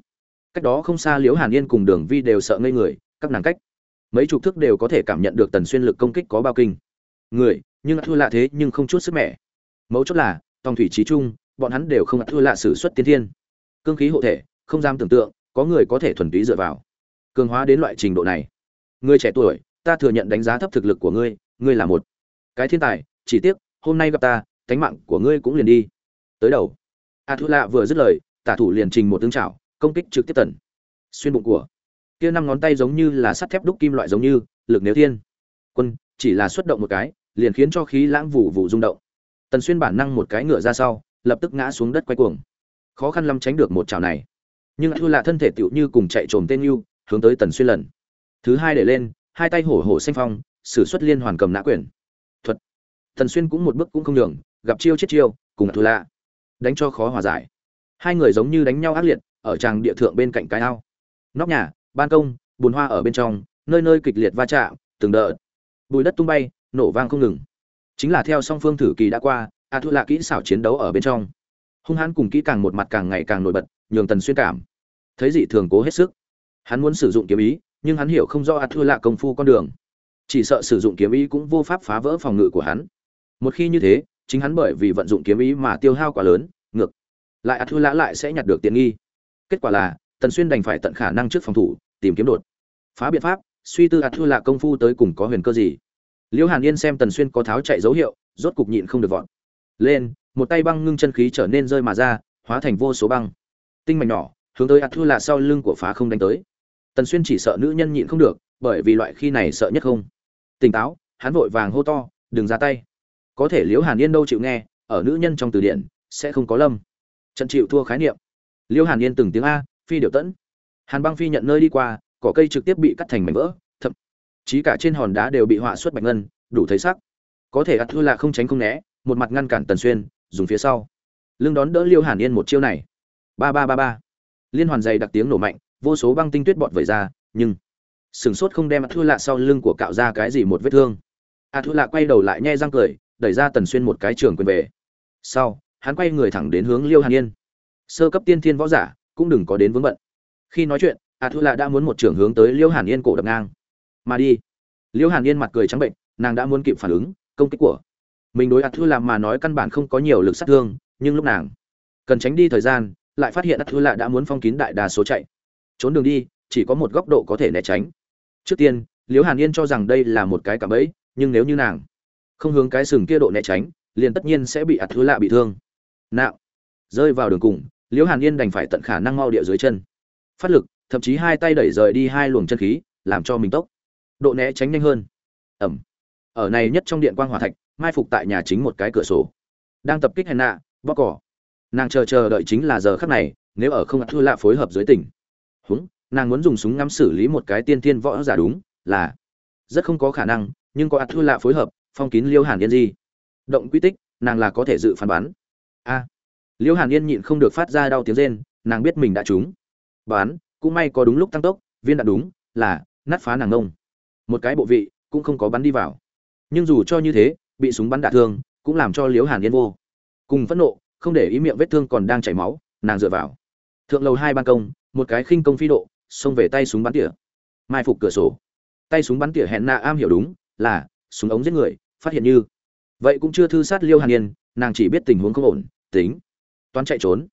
Cách đó không xa liễu hàn yên cùng đường vi đều sợ ngây người, các nàng cách. Mấy chục thức đều có thể cảm nhận được tần xuyên lực công kích có bao kinh. Người, nhưng a thu La thế nhưng không chút sức mẻ. Mấu chốt là, tòng thủy trí trung, bọn hắn đều không a thu La sử xuất tiên thiên. Cương khí hộ thể, không dám tưởng tượng, có người có thể thuần túy dựa vào cường hóa đến loại trình độ này. Ngươi trẻ tuổi, ta thừa nhận đánh giá thấp thực lực của ngươi ngươi là một cái thiên tài, chỉ tiếc, hôm nay gặp ta cánh mạng của ngươi cũng liền đi. Tới đầu. A thu lạ vừa dứt lời, tả thủ liền trình một tương trảo, công kích trực tiếp tần. Xuyên bụng của kia năm ngón tay giống như là sắt thép đúc kim loại giống như, lực nếu thiên. Quân, chỉ là xuất động một cái, liền khiến cho khí lãng vụ vụ rung động. Tần xuyên bản năng một cái ngựa ra sau, lập tức ngã xuống đất quay cuồng. Khó khăn lắm tránh được một chảo này. Nhưng thu lạ thân thể tựu như cùng chạy trồm tên yêu hướng tới tần xuyên lần. Thứ hai để lên, hai tay hổ hổ xanh phong, sử xuất liên hoàn cầm nã quyền. Thuật. Tần xuyên cũng một bước cũng không đường gặp chiêu chết chiêu, cùng thù lạ. Đánh cho khó hòa giải. Hai người giống như đánh nhau ác liệt, ở tràng địa thượng bên cạnh cái ao. Nóc nhà, ban công, bùn hoa ở bên trong, nơi nơi kịch liệt va chạm, từng đợt. Bụi đất tung bay, nổ vang không ngừng. Chính là theo song phương thử kỳ đã qua, a thu lạ kỹ xảo chiến đấu ở bên trong. Hung hãn cùng kỹ càng một mặt càng ngày càng nổi bật, nhường tần xuyên cảm. Thấy dị thường cố hết sức hắn muốn sử dụng kiếm ý, nhưng hắn hiểu không do a thu lạ công phu con đường. Chỉ sợ sử dụng kiếm ý cũng vô pháp phá vỡ phòng ngự của hắn. Một khi như thế, chính hắn bởi vì vận dụng kiếm ý mà tiêu hao quá lớn, ngược lại a thu lạ lại sẽ nhặt được tiện nghi. Kết quả là, tần xuyên đành phải tận khả năng trước phòng thủ, tìm kiếm đột phá biện pháp, suy tư a thu lạ công phu tới cùng có huyền cơ gì. Liễu hàn yên xem tần xuyên có tháo chạy dấu hiệu, rốt cục nhịn không được vọt lên, một tay băng ngưng chân khí trở nên rơi mà ra, hóa thành vô số băng tinh mảnh nhỏ, hướng tới a thu lạ sau lưng của phá không đánh tới tần xuyên chỉ sợ nữ nhân nhịn không được, bởi vì loại khi này sợ nhất không. Tỉnh táo, hắn vội vàng hô to, đừng ra tay. Có thể liễu hàn yên đâu chịu nghe, ở nữ nhân trong từ điển, sẽ không có lâm. Trận chịu thua khái niệm. Liễu hàn yên từng tiếng a, phi điệu tẫn. Hàn băng phi nhận nơi đi qua, cỏ cây trực tiếp bị cắt thành mảnh vỡ, thậm chí cả trên hòn đá đều bị họa xuất bạch ngân, đủ thấy sắc. Có thể ắt thư là không tránh không né, một mặt ngăn cản tần xuyên, dùng phía sau. Lưng đón đỡ liêu hàn yên một chiêu này. Ba ba ba ba. Liên hoàn dày đặc tiếng nổ mạnh vô số băng tinh tuyết bọt vẩy ra, nhưng sừng sốt không đem a thư lạ sau lưng của cạo ra cái gì một vết thương. A thu lạ quay đầu lại nhai răng cười, đẩy ra tần xuyên một cái trường quyền về. Sau, hắn quay người thẳng đến hướng liêu hàn yên. Sơ cấp tiên thiên võ giả, cũng đừng có đến vướng bận. Khi nói chuyện a thu lạ đã muốn một trường hướng tới liêu hàn yên cổ đập ngang. Mà đi. Liêu hàn yên mặt cười trắng bệnh, nàng đã muốn kịp phản ứng, công kích của mình đối a thu lạ mà nói căn bản không có nhiều lực sát thương, nhưng lúc nàng cần tránh đi thời gian, lại phát hiện a thu lạ đã muốn phong kín đại đa số chạy trốn đường đi, chỉ có một góc độ có thể né tránh. Trước tiên, Liễu hàn yên cho rằng đây là một cái cảm bẫy, nhưng nếu như nàng không hướng cái sừng kia độ né tránh, liền tất nhiên sẽ bị ạt thứ lạ bị thương. Nạo. Rơi vào đường cùng, liễu hàn yên đành phải tận khả năng mau địa dưới chân. Phát lực, thậm chí hai tay đẩy rời đi hai luồng chân khí, làm cho mình tốc. Độ né tránh nhanh hơn. Ẩm. Ở này nhất trong điện quang hòa thạch, mai phục tại nhà chính một cái cửa sổ. Đang tập kích hèn nạ bóc cỏ. Nàng chờ chờ đợi chính là giờ khắc này, nếu ở không ạt thua lạ phối hợp dưới tỉnh húng, nàng muốn dùng súng ngắm xử lý một cái tiên tiên võ giả đúng, là rất không có khả năng, nhưng có ạt thua lạ phối hợp, phong kín liêu hàn yên gì động quy tích, nàng là có thể dự phán bán a. Liêu hàn yên nhịn không được phát ra đau tiếng rên, nàng biết mình đã trúng. Bán cũng may có đúng lúc tăng tốc, viên đạn đúng, là nát phá nàng ngông. Một cái bộ vị, cũng không có bắn đi vào. Nhưng dù cho như thế, bị súng bắn đả thương, cũng làm cho liễu hàn yên vô cùng phẫn nộ, không để ý miệng vết thương còn đang chảy máu, nàng dựa vào. Thượng lầu hai ban công một cái khinh công phi độ, xông về tay súng bắn tỉa. Mai phục cửa sổ. Tay súng bắn tỉa hẹn nạ am hiểu đúng, là, súng ống giết người, phát hiện như. Vậy cũng chưa thư sát liêu hàn yên, nàng chỉ biết tình huống không ổn, tính. Toán chạy trốn.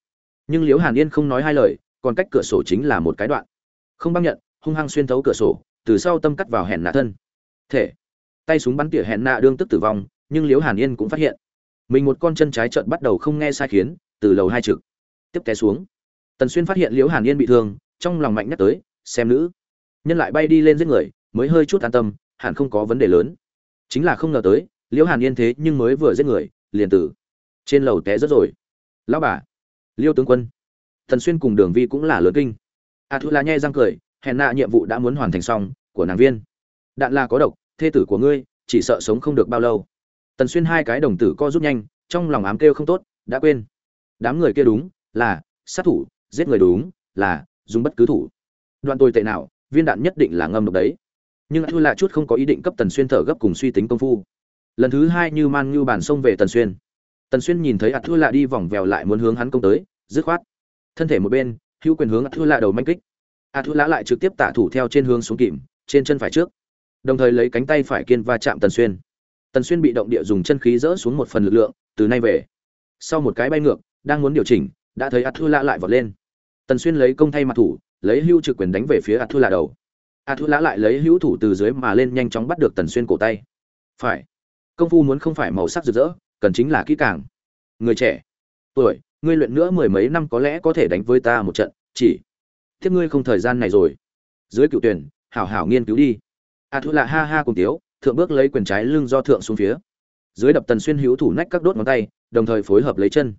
Nhưng liễu hàn yên không nói hai lời, còn cách cửa sổ chính là một cái đoạn. Không băng nhận, hung hăng xuyên thấu cửa sổ, từ sau tâm cắt vào hẹn nạ thân. Thể. Tay súng bắn tỉa hẹn nạ đương tức tử vong, nhưng liễu hàn yên cũng phát hiện. Mình một con chân trái trợn bắt đầu không nghe sai khiến, từ lầu hai trực. Tiếp té xuống tần xuyên phát hiện liễu hàn yên bị thương, trong lòng mạnh nhắc tới, xem nữ. Nhân lại bay đi lên giết người, mới hơi chút an tâm, hẳn không có vấn đề lớn. Chính là không ngờ tới, liễu hàn yên thế nhưng mới vừa giết người, liền tử. Trên lầu té rất rồi. Lão bà, liêu tướng quân. Thần xuyên cùng đường vi cũng là lớn kinh. A thu la nhai răng cười, hèn nạ nhiệm vụ đã muốn hoàn thành xong, của nàng viên. Đạn là có độc, thê tử của ngươi, chỉ sợ sống không được bao lâu. Tần xuyên hai cái đồng tử co rút nhanh, trong lòng ám kêu không tốt, đã quên. Đám người kia đúng, là sát thủ giết người đúng là dùng bất cứ thủ. Đoạn tồi tệ nào, viên đạn nhất định là ngâm độc đấy. Nhưng thua lạ chút không có ý định cấp tần xuyên thở gấp cùng suy tính công phu. Lần thứ hai như man như bàn sông về tần xuyên. Tần xuyên nhìn thấy ạt thua lạ đi vòng vèo lại muốn hướng hắn công tới, dứt khoát. Thân thể một bên, hữu quyền hướng ạt thua lạ đầu manh kích. Ạt thua lạ lại trực tiếp tạ thủ theo trên hướng xuống kìm, trên chân phải trước. Đồng thời lấy cánh tay phải kiên va chạm tần xuyên. Tần xuyên bị động địa dùng chân khí dỡ xuống một phần lực lượng, từ nay về, sau một cái bay ngược, đang muốn điều chỉnh đã thấy ạt thua lạ lại vọt lên. Tần xuyên lấy công thay mặt thủ, lấy hưu trực quyền đánh về phía ạt thua lạ đầu. Ạt thua lạ lại lấy hữu thủ từ dưới mà lên nhanh chóng bắt được tần xuyên cổ tay. Phải. Công phu muốn không phải màu sắc rực rỡ, cần chính là kỹ càng. Người trẻ. Tuổi, ngươi luyện nữa mười mấy năm có lẽ có thể đánh với ta một trận, chỉ. Tiếp ngươi không thời gian này rồi. Dưới cựu tuyển, hảo hảo nghiên cứu đi. A thu lạ ha ha cùng tiếu, thượng bước lấy quyền trái lưng do thượng xuống phía. Dưới đập tần xuyên hữu thủ nách các đốt ngón tay, đồng thời phối hợp lấy chân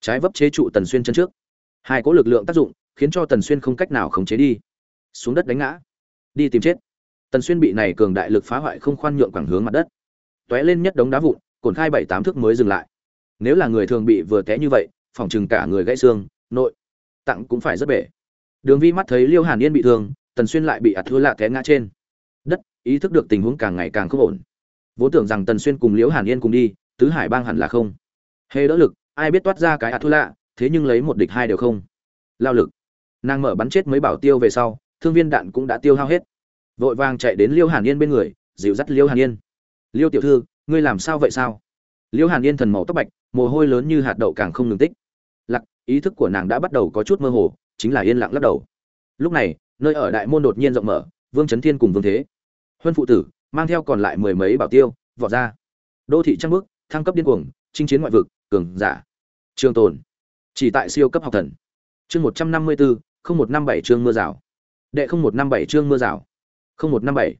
trái vấp chế trụ tần xuyên chân trước. Hai có lực lượng tác dụng khiến cho tần xuyên không cách nào khống chế đi. Xuống đất đánh ngã, đi tìm chết. Tần xuyên bị này cường đại lực phá hoại không khoan nhượng quảng hướng mặt đất. T lên nhất đống đá vụn, cồn khai bảy tám thước mới dừng lại. Nếu là người thường bị vừa té như vậy, phòng chừng cả người gãy xương, nội tặng cũng phải rất bể. Đường vi mắt thấy liêu hàn yên bị thương, tần xuyên lại bị ạt thua lạ té ngã trên. Đất, ý thức được tình huống càng ngày càng không ổn. Vốn tưởng rằng tần xuyên cùng liễu hàn yên cùng đi, tứ hải bang hẳn là không. Hê đỡ lực ai biết toát ra cái ạt thu lạ thế nhưng lấy một địch hai đều không. Lao lực. Nàng mở bắn chết mấy bảo tiêu về sau, thương viên đạn cũng đã tiêu hao hết. Vội vàng chạy đến liêu hàn yên bên người, dịu dắt liêu hàn yên. Liêu tiểu thư, ngươi làm sao vậy sao? Liêu hàn yên thần màu tóc bạch, mồ hôi lớn như hạt đậu càng không ngừng tích. Lặc ý thức của nàng đã bắt đầu có chút mơ hồ, chính là yên lặng lắc đầu. Lúc này, nơi ở đại môn đột nhiên rộng mở, vương trấn thiên cùng vương thế. Huân phụ tử, mang theo còn lại mười mấy bảo tiêu, vọt ra. Đô thị trăng bước, thăng cấp điên cuồng, chinh chiến ngoại vực, cường giả trường tồn. Chỉ tại siêu cấp học thần. Chương một trăm năm mươi bốn không một năm bảy chương mưa rào. Đệ không một năm bảy chương mưa rào. Không một năm bảy.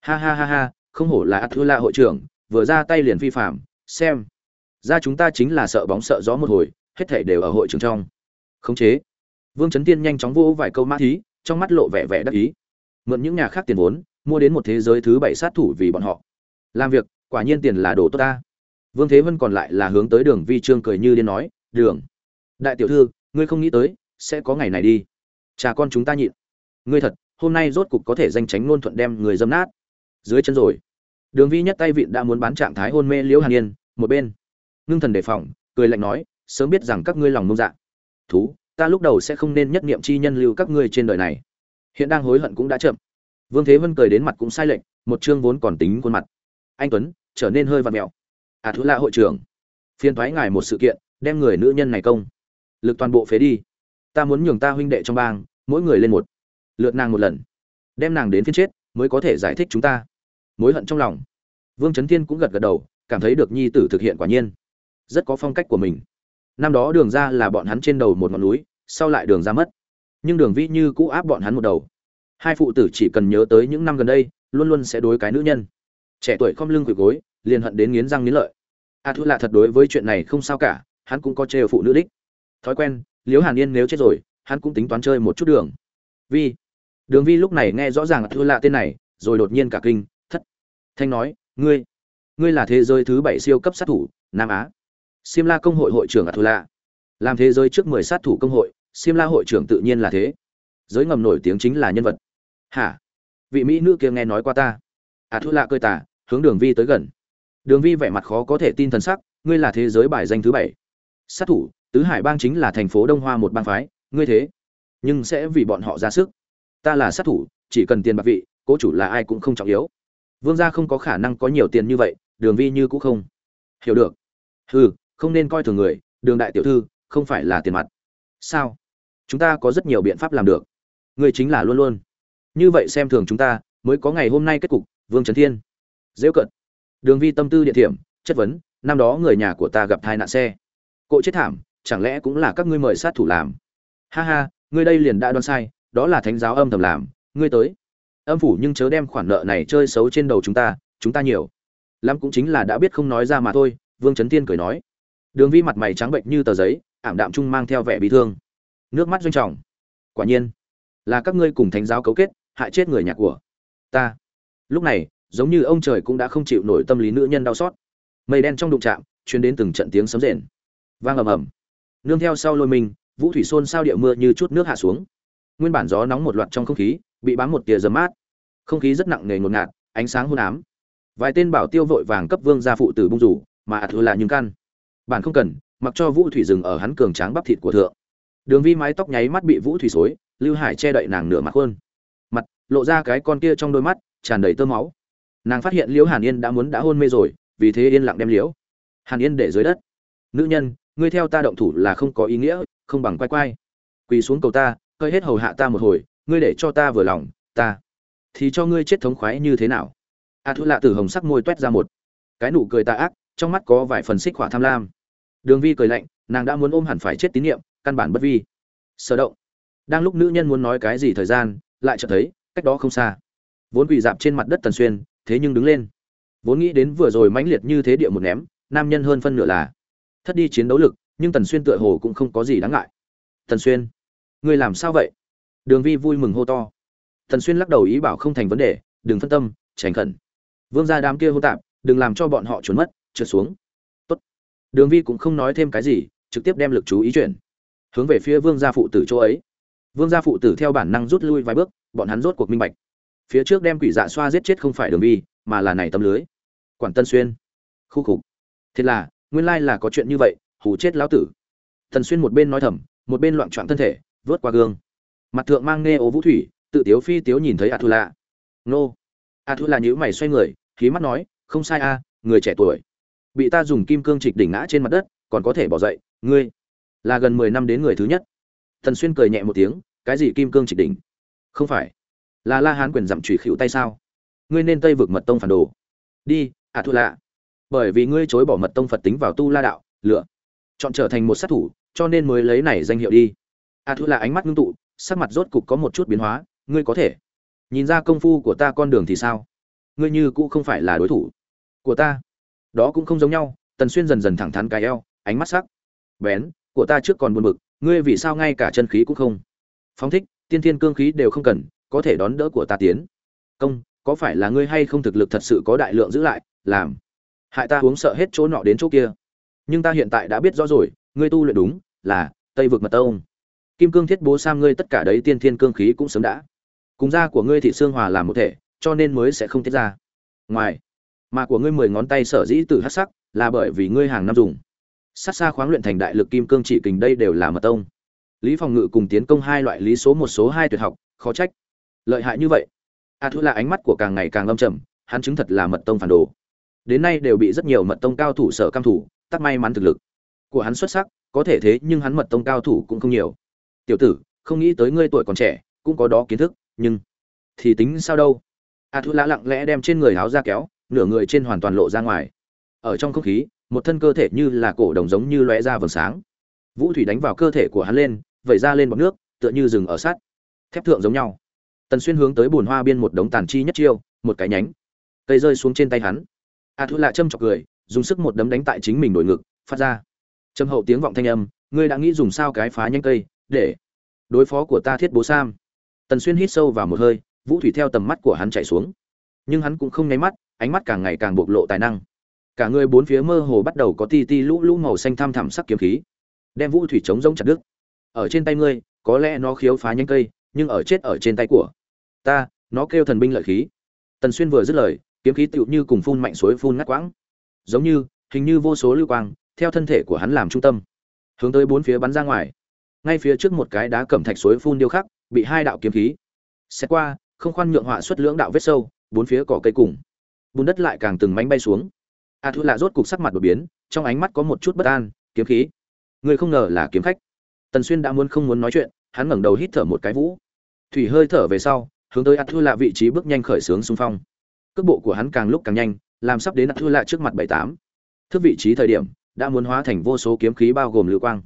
Ha ha ha ha, không hổ là Atula hội trưởng, vừa ra tay liền vi phạm, xem. Ra chúng ta chính là sợ bóng sợ gió một hồi, hết thảy đều ở hội trường trong. Khống chế. Vương trấn tiên nhanh chóng vô vài câu mã thí, trong mắt lộ vẻ vẻ đắc ý. Mượn những nhà khác tiền vốn, mua đến một thế giới thứ bảy sát thủ vì bọn họ. Làm việc, quả nhiên tiền là đồ tốt ta. Vương thế vân còn lại là hướng tới đường vi trương cười như điên nói đường. Đại tiểu thư, ngươi không nghĩ tới, sẽ có ngày này đi. Cha con chúng ta nhịn. Ngươi thật, hôm nay rốt cục có thể danh tránh luôn thuận đem người dâm nát. Dưới chân rồi. Đường vi nhất tay vịn đã muốn bán trạng thái hôn mê liễu hàn yên, một bên. Ngưng thần đề phòng, cười lạnh nói, sớm biết rằng các ngươi lòng nông dạ. Thú, ta lúc đầu sẽ không nên nhất niệm chi nhân lưu các ngươi trên đời này. Hiện đang hối hận cũng đã chậm. Vương thế vân cười đến mặt cũng sai lệch, một chương vốn còn tính khuôn mặt. Anh tuấn, trở nên hơi vặt mẹo. À thú la hội trưởng. Phiên thoái ngài một sự kiện đem người nữ nhân này công. Lực toàn bộ phế đi. Ta muốn nhường ta huynh đệ trong bang mỗi người lên một. Lượt nàng một lần. Đem nàng đến phiên chết mới có thể giải thích chúng ta. Mối hận trong lòng. Vương trấn thiên cũng gật gật đầu cảm thấy được nhi tử thực hiện quả nhiên. Rất có phong cách của mình. Năm đó đường ra là bọn hắn trên đầu một ngọn núi sau lại đường ra mất. Nhưng đường vĩ như cũ áp bọn hắn một đầu. Hai phụ tử chỉ cần nhớ tới những năm gần đây luôn luôn sẽ đối cái nữ nhân. Trẻ tuổi không lưng quỳ gối liền hận đến nghiến răng nghiến lợi. A à, thu lạ thật đối với chuyện này không sao cả hắn cũng có trêu phụ nữ đích. Thói quen liếu hàn yên nếu chết rồi, hắn cũng tính toán chơi một chút đường. Vi đường vi lúc này nghe rõ ràng a lạ tên này, rồi đột nhiên cả kinh thanh nói, ngươi ngươi là thế giới thứ bảy siêu cấp sát thủ, nam á. Siêm la công hội hội trưởng ạt thù lạ. Làm thế giới trước mười sát thủ công hội, xiêm la hội trưởng tự nhiên là thế. Giới ngầm nổi tiếng chính là nhân vật. Hả? Vị mỹ nữ kia nghe nói qua ta. À thu lạ cơi tả hướng đường vi tới gần. Đường vi vẻ mặt khó có thể tin thần sắc, ngươi là thế giới bài danh thứ bảy sát thủ, tứ hải bang chính là thành phố đông hoa một bang phái, ngươi thế. Nhưng sẽ vì bọn họ ra sức. Ta là sát thủ, chỉ cần tiền bạc vị, cố chủ là ai cũng không trọng yếu. Vương gia không có khả năng có nhiều tiền như vậy, đường vi như cũng không. Hiểu được. Hừ, không nên coi thường người, đường đại tiểu thư, không phải là tiền mặt. Sao? Chúng ta có rất nhiều biện pháp làm được. Người chính là luôn luôn. Như vậy xem thường chúng ta, mới có ngày hôm nay kết cục, vương trấn thiên. Dễ cận. Đường vi tâm tư địa điểm chất vấn, năm đó người nhà của ta gặp tai nạn xe cộ chết thảm, chẳng lẽ cũng là các ngươi mời sát thủ làm? Ha ha, ngươi đây liền đã đoán sai, đó là thánh giáo âm thầm làm, ngươi tới. Âm phủ nhưng chớ đem khoản nợ này chơi xấu trên đầu chúng ta chúng ta nhiều. Lắm cũng chính là đã biết không nói ra mà thôi, vương trấn tiên cười nói. Đường vi mặt mày trắng bệnh như tờ giấy, ảm đạm trung mang theo vẻ bị thương. Nước mắt doanh trọng. Quả nhiên, là các ngươi cùng thánh giáo cấu kết, hại chết người nhà của ta. Lúc này, giống như ông trời cũng đã không chịu nổi tâm lý nữ nhân đau xót. Mây đen trong đụng trạm chuyến đến từng trận tiếng sấm rền vang ầm ầm. Nương theo sau lôi mình, vũ thủy xôn sao địa mưa như chút nước hạ xuống. Nguyên bản gió nóng một loạt trong không khí, bị bám một tia dấm mát. Không khí rất nặng nề ngột ngạt, ánh sáng hôn ám. Vài tên bảo tiêu vội vàng cấp vương gia phụ tử bung rủ, mà ạt là những căn bản không cần, mặc cho vũ thủy dừng ở hắn cường tráng bắp thịt của thượng. Đường vi mái tóc nháy mắt bị vũ thủy xối, lưu hải che đậy nàng nửa mặt hơn mặt, lộ ra cái con kia trong đôi mắt, tràn đầy tơ máu. Nàng phát hiện liễu hàn yên đã muốn đã hôn mê rồi, vì thế yên lặng đem liễu hàn yên để dưới đất. Nữ nhân ngươi theo ta động thủ là không có ý nghĩa, không bằng quay quay. Quỳ xuống cầu ta, hơi hết hầu hạ ta một hồi, ngươi để cho ta vừa lòng, ta thì cho ngươi chết thống khoái như thế nào? A thu lạ từ hồng sắc môi toét ra một cái nụ cười tà ác, trong mắt có vài phần xích hỏa tham lam. Đường vi cười lạnh, nàng đã muốn ôm hẳn phải chết tín nhiệm, căn bản bất vi. Sở động. Đang lúc nữ nhân muốn nói cái gì thời gian, lại chợt thấy, cách đó không xa. Vốn quỳ dạp trên mặt đất tần xuyên, thế nhưng đứng lên. Vốn nghĩ đến vừa rồi mãnh liệt như thế địa một ném, nam nhân hơn phân nửa là thất đi chiến đấu lực, nhưng tần xuyên tựa hồ cũng không có gì đáng ngại. Tần xuyên, ngươi làm sao vậy? Đường vi vui mừng hô to. Tần xuyên lắc đầu ý bảo không thành vấn đề, đừng phân tâm, tránh khẩn. Vương gia đám kia hô tạp, đừng làm cho bọn họ trốn mất, trượt xuống. Tốt. Đường vi cũng không nói thêm cái gì, trực tiếp đem lực chú ý chuyển. Hướng về phía vương gia phụ tử chỗ ấy. Vương gia phụ tử theo bản năng rút lui vài bước, bọn hắn rốt cuộc minh bạch. Phía trước đem quỷ dạ xoa giết chết không phải đường vi, mà là này tấm lưới. Quản tân xuyên. Khu khục. Thiệt là nguyên lai là có chuyện như vậy, hù chết lão tử. Thần xuyên một bên nói thầm, một bên loạn trọn thân thể, vớt qua gương. Mặt thượng mang nghe ố vũ thủy, tự tiếu phi tiếu nhìn thấy a thu lạ nô. A thu lạ nhữ mày xoay người, khí mắt nói, không sai a, người trẻ tuổi. Bị ta dùng kim cương trịch đỉnh ngã trên mặt đất, còn có thể bỏ dậy, ngươi là gần mười năm đến người thứ nhất. Thần xuyên cười nhẹ một tiếng, cái gì kim cương trịch đỉnh? Không phải. Là la hán quyền giảm trùy khịu tay sao? Ngươi nên tây vực mật tông phản đồ. Đi a thu lạ bởi vì ngươi chối bỏ mật tông phật tính vào tu la đạo, lựa, chọn trở thành một sát thủ, cho nên mới lấy này danh hiệu đi. A thứ là ánh mắt ngưng tụ, sắc mặt rốt cục có một chút biến hóa, ngươi có thể nhìn ra công phu của ta con đường thì sao? Ngươi như cũng không phải là đối thủ của ta. Đó cũng không giống nhau, tần xuyên dần dần thẳng thắn cái eo, ánh mắt sắc. Bén, của ta trước còn buồn bực, ngươi vì sao ngay cả chân khí cũng không? Phóng thích, tiên thiên cương khí đều không cần, có thể đón đỡ của ta tiến. Công, có phải là ngươi hay không thực lực thật sự có đại lượng giữ lại? Làm hại ta uống sợ hết chỗ nọ đến chỗ kia. Nhưng ta hiện tại đã biết rõ rồi, ngươi tu luyện đúng, là, tây vực mật tông. Kim cương thiết bố sam ngươi tất cả đấy tiên thiên cương khí cũng sớm đã. Cùng da của ngươi thị xương hòa làm một thể, cho nên mới sẽ không tiết ra. Ngoài, mà của ngươi mười ngón tay sở dĩ từ hát sắc, là bởi vì ngươi hàng năm dùng. Sát xa khoáng luyện thành đại lực kim cương chỉ kình đây đều là mật tông. Lý phòng ngự cùng tiến công hai loại lý số một số hai tuyệt học, khó trách. Lợi hại như vậy. A thu là ánh mắt của càng ngày càng âm trầm, hắn chứng thật là mật tông phản đồ đến nay đều bị rất nhiều mật tông cao thủ sở cam thủ, tắc may mắn thực lực của hắn xuất sắc, có thể thế nhưng hắn mật tông cao thủ cũng không nhiều. Tiểu tử, không nghĩ tới ngươi tuổi còn trẻ, cũng có đó kiến thức, nhưng thì tính sao đâu? A thu lã lặng lẽ đem trên người áo ra kéo, nửa người trên hoàn toàn lộ ra ngoài. Ở trong không khí, một thân cơ thể như là cổ đồng giống như lóe ra vầng sáng. Vũ thủy đánh vào cơ thể của hắn lên, vẩy ra lên bọc nước, tựa như rừng ở sát thép thượng giống nhau. Tần xuyên hướng tới bùn hoa biên một đống tàn chi nhất chiêu, một cái nhánh. Cây rơi xuống trên tay hắn a thu lạ châm chọc cười, dùng sức một đấm đánh tại chính mình đổi ngực, phát ra. Châm hậu tiếng vọng thanh âm, ngươi đã nghĩ dùng sao cái phá nhanh cây, để đối phó của ta thiết bố sam. Tần xuyên hít sâu vào một hơi, vũ thủy theo tầm mắt của hắn chạy xuống. Nhưng hắn cũng không nháy mắt, ánh mắt càng ngày càng bộc lộ tài năng. Cả người bốn phía mơ hồ bắt đầu có ti ti lũ lũ màu xanh thăm thẳm sắc kiếm khí, đem vũ thủy chống rông chặt đứt. Ở trên tay ngươi, có lẽ nó khiếu phá nhanh cây, nhưng ở chết ở trên tay của ta, nó kêu thần binh lợi khí. Tần xuyên vừa dứt lời kiếm khí tựu như cùng phun mạnh suối phun ngắt quãng. Giống như, hình như vô số lưu quang, theo thân thể của hắn làm trung tâm, hướng tới bốn phía bắn ra ngoài. Ngay phía trước một cái đá cẩm thạch suối phun điêu khắc, bị hai đạo kiếm khí xét qua, không khoan nhượng họa xuất lưỡng đạo vết sâu, bốn phía cỏ cây cùng. Bùn đất lại càng từng mánh bay xuống. A à thu lạ rốt cục sắc mặt đột biến, trong ánh mắt có một chút bất an, kiếm khí? Người không ngờ là kiếm khách. Tần xuyên đã muốn không muốn nói chuyện, hắn ngẩng đầu hít thở một cái vũ. Thủy hơi thở về sau, hướng tới a thu lạ vị trí bước nhanh khởi sướng xung phong cước bộ của hắn càng lúc càng nhanh, làm sắp đến đặt thu lại trước mặt bảy tám. Thước vị trí thời điểm, đã muốn hóa thành vô số kiếm khí bao gồm lưu quang.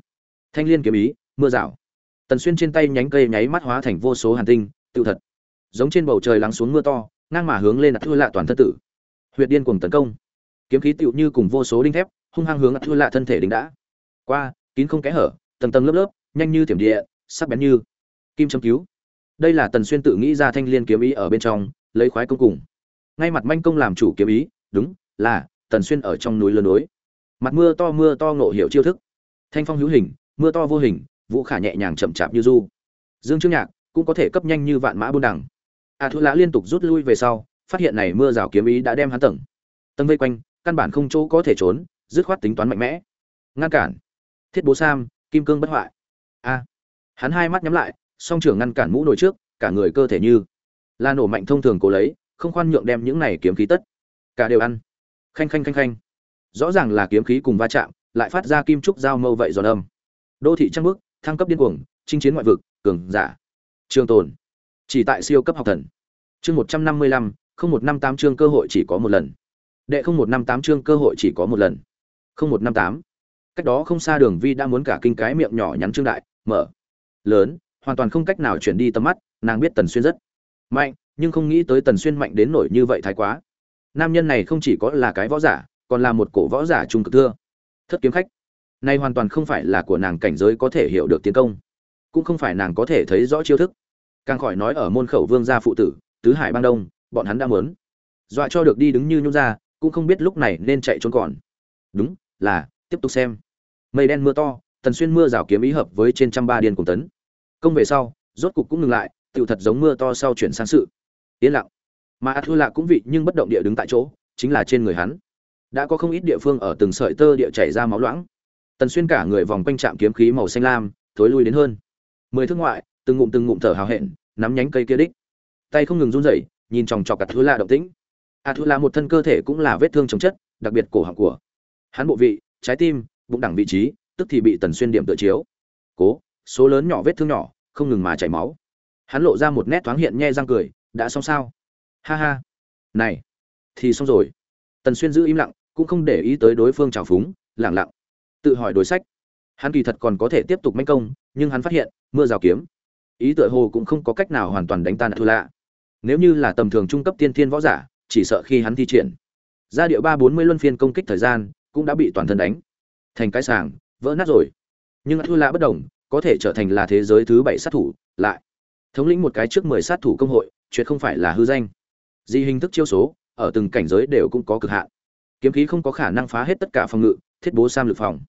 Thanh liên kiếm ý, mưa rào. Tần xuyên trên tay nhánh cây nháy mắt hóa thành vô số hàn tinh tự thật. Giống trên bầu trời lắng xuống mưa to, ngang mà hướng lên đặt thua lạ toàn thân tử. Huyệt điên cùng tấn công. Kiếm khí tựu như cùng vô số đinh thép, hung hăng hướng đặt thua lạ thân thể đính đã. Qua, kín không kẽ hở, tầng tầng lớp lớp, nhanh như thiểm địa, sắc bén như kim châm cứu. Đây là tần xuyên tự nghĩ ra thanh liên kiếm ý ở bên trong, lấy khoái công cùng ngay mặt manh công làm chủ kiếm ý, đúng, là, tần xuyên ở trong núi lớn núi mặt mưa to mưa to ngộ hiểu chiêu thức. Thanh phong hữu hình, mưa to vô hình, vũ khả nhẹ nhàng chậm chạp như du. Dương trương nhạc cũng có thể cấp nhanh như vạn mã buôn đằng. A thu lã liên tục rút lui về sau, phát hiện này mưa rào kiếm ý đã đem hắn tầng. Tầng vây quanh, căn bản không chỗ có thể trốn, dứt khoát tính toán mạnh mẽ. Ngăn cản. Thiết bố sam, kim cương bất hoại. A. Hắn hai mắt nhắm lại, song trưởng ngăn cản mũ nổi trước, cả người cơ thể như là nổ mạnh thông thường cố lấy không khoan nhượng đem những này kiếm khí tất cả đều ăn. Khanh khanh khanh khanh. Rõ ràng là kiếm khí cùng va chạm, lại phát ra kim trúc giao mâu vậy giòn âm. Đô thị trăng bước, thăng cấp điên cuồng, chinh chiến ngoại vực, cường giả. Trường tồn. Chỉ tại siêu cấp học thần. Chương một trăm năm mươi lăm, không một năm tám chương cơ hội chỉ có một lần. Đệ không một năm tám chương cơ hội chỉ có một lần. Không một năm tám. Cách đó không xa đường vi đã muốn cả kinh cái miệng nhỏ nhắn trương đại, mở. Lớn, hoàn toàn không cách nào chuyển đi tầm mắt, nàng biết tần xuyên rất mạnh, nhưng không nghĩ tới tần xuyên mạnh đến nổi như vậy thái quá. Nam nhân này không chỉ có là cái võ giả, còn là một cổ võ giả trung cực thưa. Thất kiếm khách. Nay hoàn toàn không phải là của nàng cảnh giới có thể hiểu được tiến công. Cũng không phải nàng có thể thấy rõ chiêu thức. Càng khỏi nói ở môn khẩu vương gia phụ tử, tứ hải bang đông, bọn hắn đã muốn. Dọa cho được đi đứng như nhún ra, cũng không biết lúc này nên chạy trốn còn. Đúng, là, tiếp tục xem. Mây đen mưa to, tần xuyên mưa rào kiếm ý hợp với trên trăm ba điên cùng tấn. Công về sau, rốt cục cũng ngừng lại tựu thật giống mưa to sau chuyển sang sự. Yên lặng. Mà a thua lạ cũng vị nhưng bất động địa đứng tại chỗ, chính là trên người hắn. Đã có không ít địa phương ở từng sợi tơ địa chảy ra máu loãng. Tần xuyên cả người vòng quanh trạm kiếm khí màu xanh lam, thối lui đến hơn. Mười thước ngoại, từng ngụm từng ngụm thở hào hẹn, nắm nhánh cây kia đích. Tay không ngừng run rẩy, nhìn chòng chọc cả thứ la động tĩnh. A thứ la một thân cơ thể cũng là vết thương chồng chất, đặc biệt cổ họng của hắn bộ vị, trái tim, bụng đẳng vị trí, tức thì bị tần xuyên điểm tự chiếu. Cố, số lớn nhỏ vết thương nhỏ, không ngừng mà chảy máu hắn lộ ra một nét thoáng hiện nhe răng cười, đã xong sao? Ha ha. Này, thì xong rồi. Tần xuyên giữ im lặng, cũng không để ý tới đối phương trào phúng lẳng lặng, tự hỏi đối sách. Hắn kỳ thật còn có thể tiếp tục manh công, nhưng hắn phát hiện, mưa rào kiếm. Ý tựa hồ cũng không có cách nào hoàn toàn đánh tan thư lạ. Nếu như là tầm thường trung cấp tiên thiên võ giả, chỉ sợ khi hắn thi triển, ra điệu ba bốn mươi luân phiên công kích thời gian, cũng đã bị toàn thân đánh. Thành cái sàng, vỡ nát rồi. Nhưng thư lạ bất đồng, có thể trở thành là thế giới thứ bảy sát thủ, lại thống lĩnh một cái trước mười sát thủ công hội chuyện không phải là hư danh. Di hình thức chiêu số ở từng cảnh giới đều cũng có cực hạn. Kiếm khí không có khả năng phá hết tất cả phòng ngự thiết bố sam lực phòng.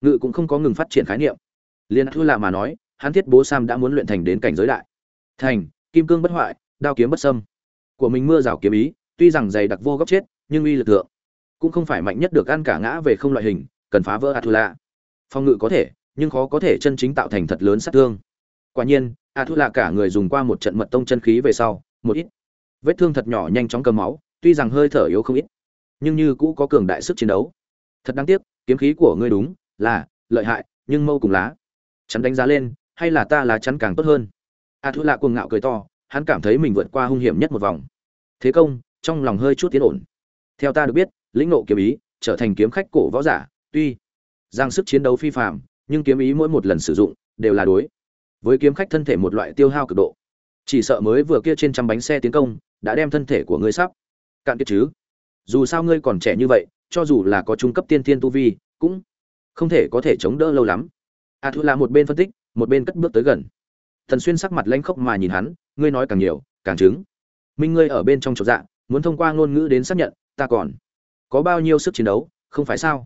Ngự cũng không có ngừng phát triển khái niệm. Liên thư lạ mà nói hắn thiết bố sam đã muốn luyện thành đến cảnh giới đại. Thành kim cương bất hoại đao kiếm bất sâm của mình mưa rào kiếm ý tuy rằng dày đặc vô góc chết nhưng uy lực thượng, cũng không phải mạnh nhất được ăn cả ngã về không loại hình cần phá vỡ atula phòng ngự có thể nhưng khó có thể chân chính tạo thành thật lớn sát thương. Quả nhiên A Thu là cả người dùng qua một trận mật tông chân khí về sau, một ít vết thương thật nhỏ nhanh chóng cầm máu, tuy rằng hơi thở yếu không ít, nhưng như cũ có cường đại sức chiến đấu. Thật đáng tiếc, kiếm khí của ngươi đúng, là, lợi hại, nhưng mâu cùng lá. Chắn đánh giá lên, hay là ta lá chắn càng tốt hơn? A thu lạ cuồng ngạo cười to, hắn cảm thấy mình vượt qua hung hiểm nhất một vòng. Thế công, trong lòng hơi chút tiến ổn. Theo ta được biết, lĩnh nộ kiếm ý, trở thành kiếm khách cổ võ giả, tuy giang sức chiến đấu phi phạm nhưng kiếm ý mỗi một lần sử dụng đều là đối với kiếm khách thân thể một loại tiêu hao cực độ. Chỉ sợ mới vừa kia trên trăm bánh xe tiến công, đã đem thân thể của ngươi sắp cạn kiệt chứ. Dù sao ngươi còn trẻ như vậy, cho dù là có trung cấp tiên thiên tu vi, cũng không thể có thể chống đỡ lâu lắm. A thu là một bên phân tích, một bên cất bước tới gần. Thần xuyên sắc mặt lanh khốc mà nhìn hắn, ngươi nói càng nhiều, càng chứng minh ngươi ở bên trong chỗ dạ muốn thông qua ngôn ngữ đến xác nhận, ta còn có bao nhiêu sức chiến đấu, không phải sao?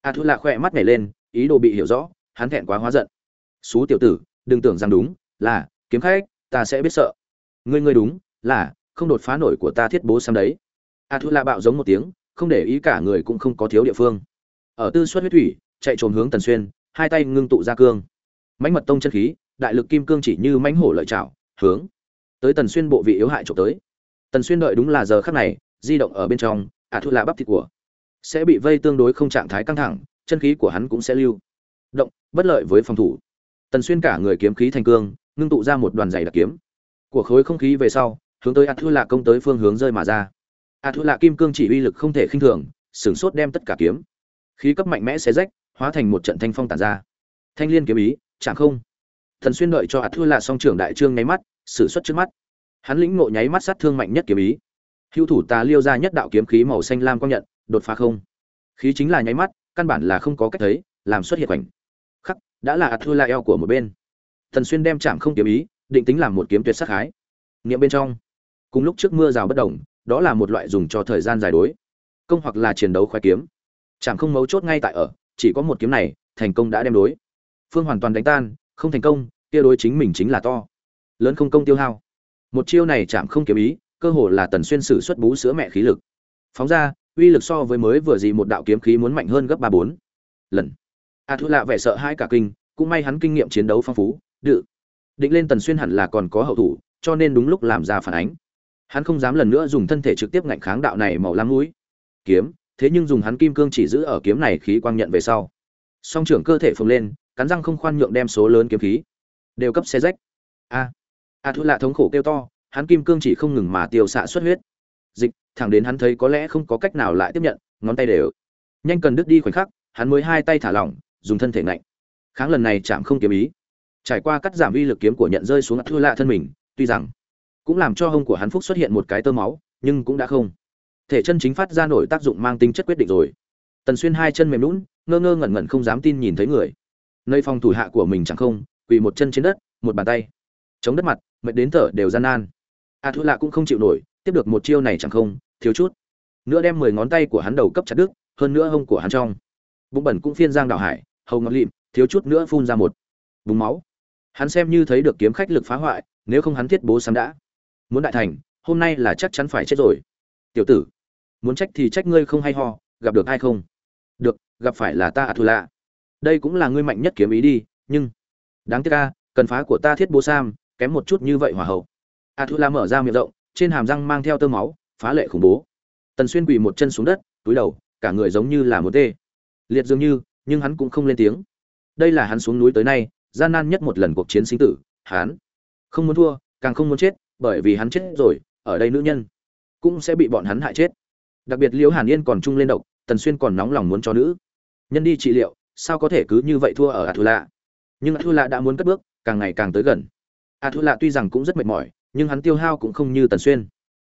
A thu lạ khỏe mắt nhảy lên, ý đồ bị hiểu rõ, hắn thẹn quá hóa giận. Xú tiểu tử đừng tưởng rằng đúng, là, kiếm khách, ta sẽ biết sợ. Ngươi ngươi đúng, là, không đột phá nổi của ta thiết bố xem đấy. A thu la bạo giống một tiếng, không để ý cả người cũng không có thiếu địa phương. Ở tư suất huyết thủy, chạy trồm hướng tần xuyên, hai tay ngưng tụ ra cương. Mãnh mật tông chân khí, đại lực kim cương chỉ như mãnh hổ lợi chảo hướng tới tần xuyên bộ vị yếu hại trộm tới. Tần xuyên đợi đúng là giờ khắc này, di động ở bên trong ả thu là bắp thịt của sẽ bị vây tương đối không trạng thái căng thẳng, chân khí của hắn cũng sẽ lưu động, bất lợi với phòng thủ tần xuyên cả người kiếm khí thành cương, ngưng tụ ra một đoàn dày đặc kiếm. Của khối không khí về sau, hướng tới a thu lạ công tới phương hướng rơi mà ra. A thu lạ kim cương chỉ uy lực không thể khinh thường, sửng sốt đem tất cả kiếm. Khí cấp mạnh mẽ xé rách, hóa thành một trận thanh phong tản ra. Thanh liên kiếm ý chẳng không. Thần xuyên đợi cho a thư lạ song trưởng đại trương nháy mắt, sử xuất trước mắt. Hắn lĩnh ngộ nháy mắt sát thương mạnh nhất kiếm ý. Hữu thủ tà liêu ra nhất đạo kiếm khí màu xanh lam quang nhận, đột phá không. Khí chính là nháy mắt, căn bản là không có cách thấy, làm xuất hiện cảnh đã là ạt thua lại eo của một bên. Thần xuyên đem chạm không kiếm ý, định tính làm một kiếm tuyệt sắc hái. Niệm bên trong, cùng lúc trước mưa rào bất đồng, đó là một loại dùng cho thời gian dài đối. Công hoặc là chiến đấu khoái kiếm. Chạm không mấu chốt ngay tại ở, chỉ có một kiếm này, thành công đã đem đối. Phương hoàn toàn đánh tan, không thành công, kia đối chính mình chính là to. Lớn không công tiêu hao. Một chiêu này chạm không kiếm ý, cơ hồ là tần xuyên sử xuất bú sữa mẹ khí lực. Phóng ra, uy lực so với mới vừa gì một đạo kiếm khí muốn mạnh hơn gấp ba bốn lần a thu lạ vẻ sợ hai cả kinh, cũng may hắn kinh nghiệm chiến đấu phong phú, đự. Định lên tần xuyên hẳn là còn có hậu thủ, cho nên đúng lúc làm ra phản ánh. Hắn không dám lần nữa dùng thân thể trực tiếp ngạnh kháng đạo này màu lam núi kiếm, thế nhưng dùng hắn kim cương chỉ giữ ở kiếm này khí quang nhận về sau. Song trưởng cơ thể phồng lên, cắn răng không khoan nhượng đem số lớn kiếm khí. Đều cấp xe rách. A. A thu lạ thống khổ kêu to, hắn kim cương chỉ không ngừng mà tiêu xạ xuất huyết. Dịch, thẳng đến hắn thấy có lẽ không có cách nào lại tiếp nhận, ngón tay đều. Nhanh cần đứt đi khoảnh khắc, hắn mới hai tay thả lỏng dùng thân thể ngạnh. Kháng lần này chạm không kiếm ý. Trải qua cắt giảm uy lực kiếm của nhận rơi xuống thua lạ thân mình, tuy rằng cũng làm cho hông của hắn phúc xuất hiện một cái tơ máu, nhưng cũng đã không. Thể chân chính phát ra nổi tác dụng mang tính chất quyết định rồi. Tần xuyên hai chân mềm lún ngơ ngơ ngẩn ngẩn không dám tin nhìn thấy người. Nơi phòng thủ hạ của mình chẳng không, quỳ một chân trên đất, một bàn tay. Chống đất mặt, mệt đến thở đều gian nan. A thu lạ cũng không chịu nổi, tiếp được một chiêu này chẳng không, thiếu chút nữa đem mười ngón tay của hắn đầu cấp chặt đứt, hơn nữa hông của hắn trong. Bụng bẩn cũng phiên giang đảo hải hầu ngọc lịm, thiếu chút nữa phun ra một búng máu. Hắn xem như thấy được kiếm khách lực phá hoại, nếu không hắn thiết bố sắm đã. Muốn đại thành, hôm nay là chắc chắn phải chết rồi. Tiểu tử, muốn trách thì trách ngươi không hay ho, gặp được ai không? Được, gặp phải là ta a thu lạ đây cũng là ngươi mạnh nhất kiếm ý đi, nhưng đáng tiếc ca cần phá của ta thiết bố sam, kém một chút như vậy hòa hậu. A thu la mở ra miệng rộng, trên hàm răng mang theo tơ máu, phá lệ khủng bố. Tần xuyên quỳ một chân xuống đất, túi đầu, cả người giống như là một tê. Liệt dường như nhưng hắn cũng không lên tiếng đây là hắn xuống núi tới nay gian nan nhất một lần cuộc chiến sinh tử hắn không muốn thua càng không muốn chết bởi vì hắn chết rồi ở đây nữ nhân cũng sẽ bị bọn hắn hại chết đặc biệt liễu hàn yên còn trung lên độc tần xuyên còn nóng lòng muốn cho nữ nhân đi trị liệu sao có thể cứ như vậy thua ở Athula? Nhưng Athula đã muốn cất bước, càng ngày càng tới gần. Athula tuy rằng cũng rất mệt mỏi, nhưng hắn tiêu hao cũng không như Tần Xuyên.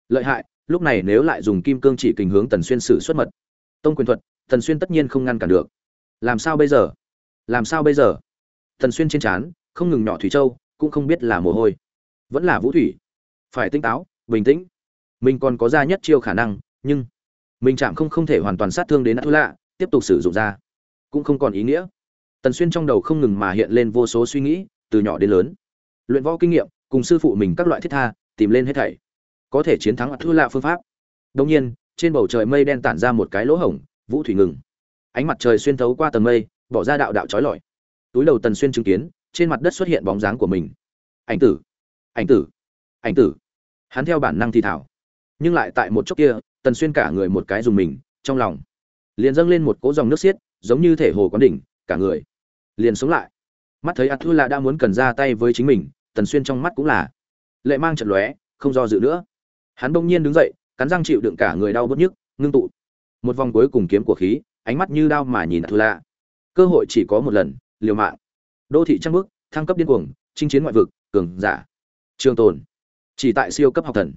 Lợi hại, lúc này nếu lại dùng kim cương chỉ kình hướng Tần Xuyên sử xuất mật. Tông quyền thuật, Tần Xuyên tất nhiên không ngăn cản được. Làm sao bây giờ? Làm sao bây giờ? thần Xuyên trên trán, không ngừng nhỏ thủy châu, cũng không biết là mồ hôi, vẫn là vũ thủy. Phải tinh táo, bình tĩnh. Mình còn có ra nhất chiêu khả năng, nhưng mình chạm không không thể hoàn toàn sát thương đến Athula, tiếp tục sử dụng ra cũng không còn ý nghĩa tần xuyên trong đầu không ngừng mà hiện lên vô số suy nghĩ từ nhỏ đến lớn luyện võ kinh nghiệm cùng sư phụ mình các loại thiết tha tìm lên hết thảy có thể chiến thắng ác thua lạ phương pháp đông nhiên trên bầu trời mây đen tản ra một cái lỗ hổng vũ thủy ngừng ánh mặt trời xuyên thấu qua tầng mây, bỏ ra đạo đạo trói lọi. Túi đầu tần xuyên chứng kiến, trên mặt đất xuất hiện bóng dáng của mình. Ảnh tử! Ảnh tử! Ảnh tử! Hắn theo bản năng thì thảo. Nhưng lại tại một chốc kia, tần xuyên cả người một cái dùng mình, trong lòng liền dâng lên một cỗ dòng nước xiết, giống như thể hồ quán đỉnh, cả người liền sống lại. Mắt thấy Atula đã muốn cần ra tay với chính mình, tần xuyên trong mắt cũng là lệ mang trận lóe, không do dự nữa. Hắn bỗng nhiên đứng dậy, cắn răng chịu đựng cả người đau bớt nhức, ngưng tụ. Một vòng cuối cùng kiếm của khí ánh mắt như đao mà nhìn Atula. Cơ hội chỉ có một lần, liều mạng. Đô thị trăng bước, thăng cấp điên cuồng, chinh chiến ngoại vực, cường giả. Trường tồn. Chỉ tại siêu cấp học thần.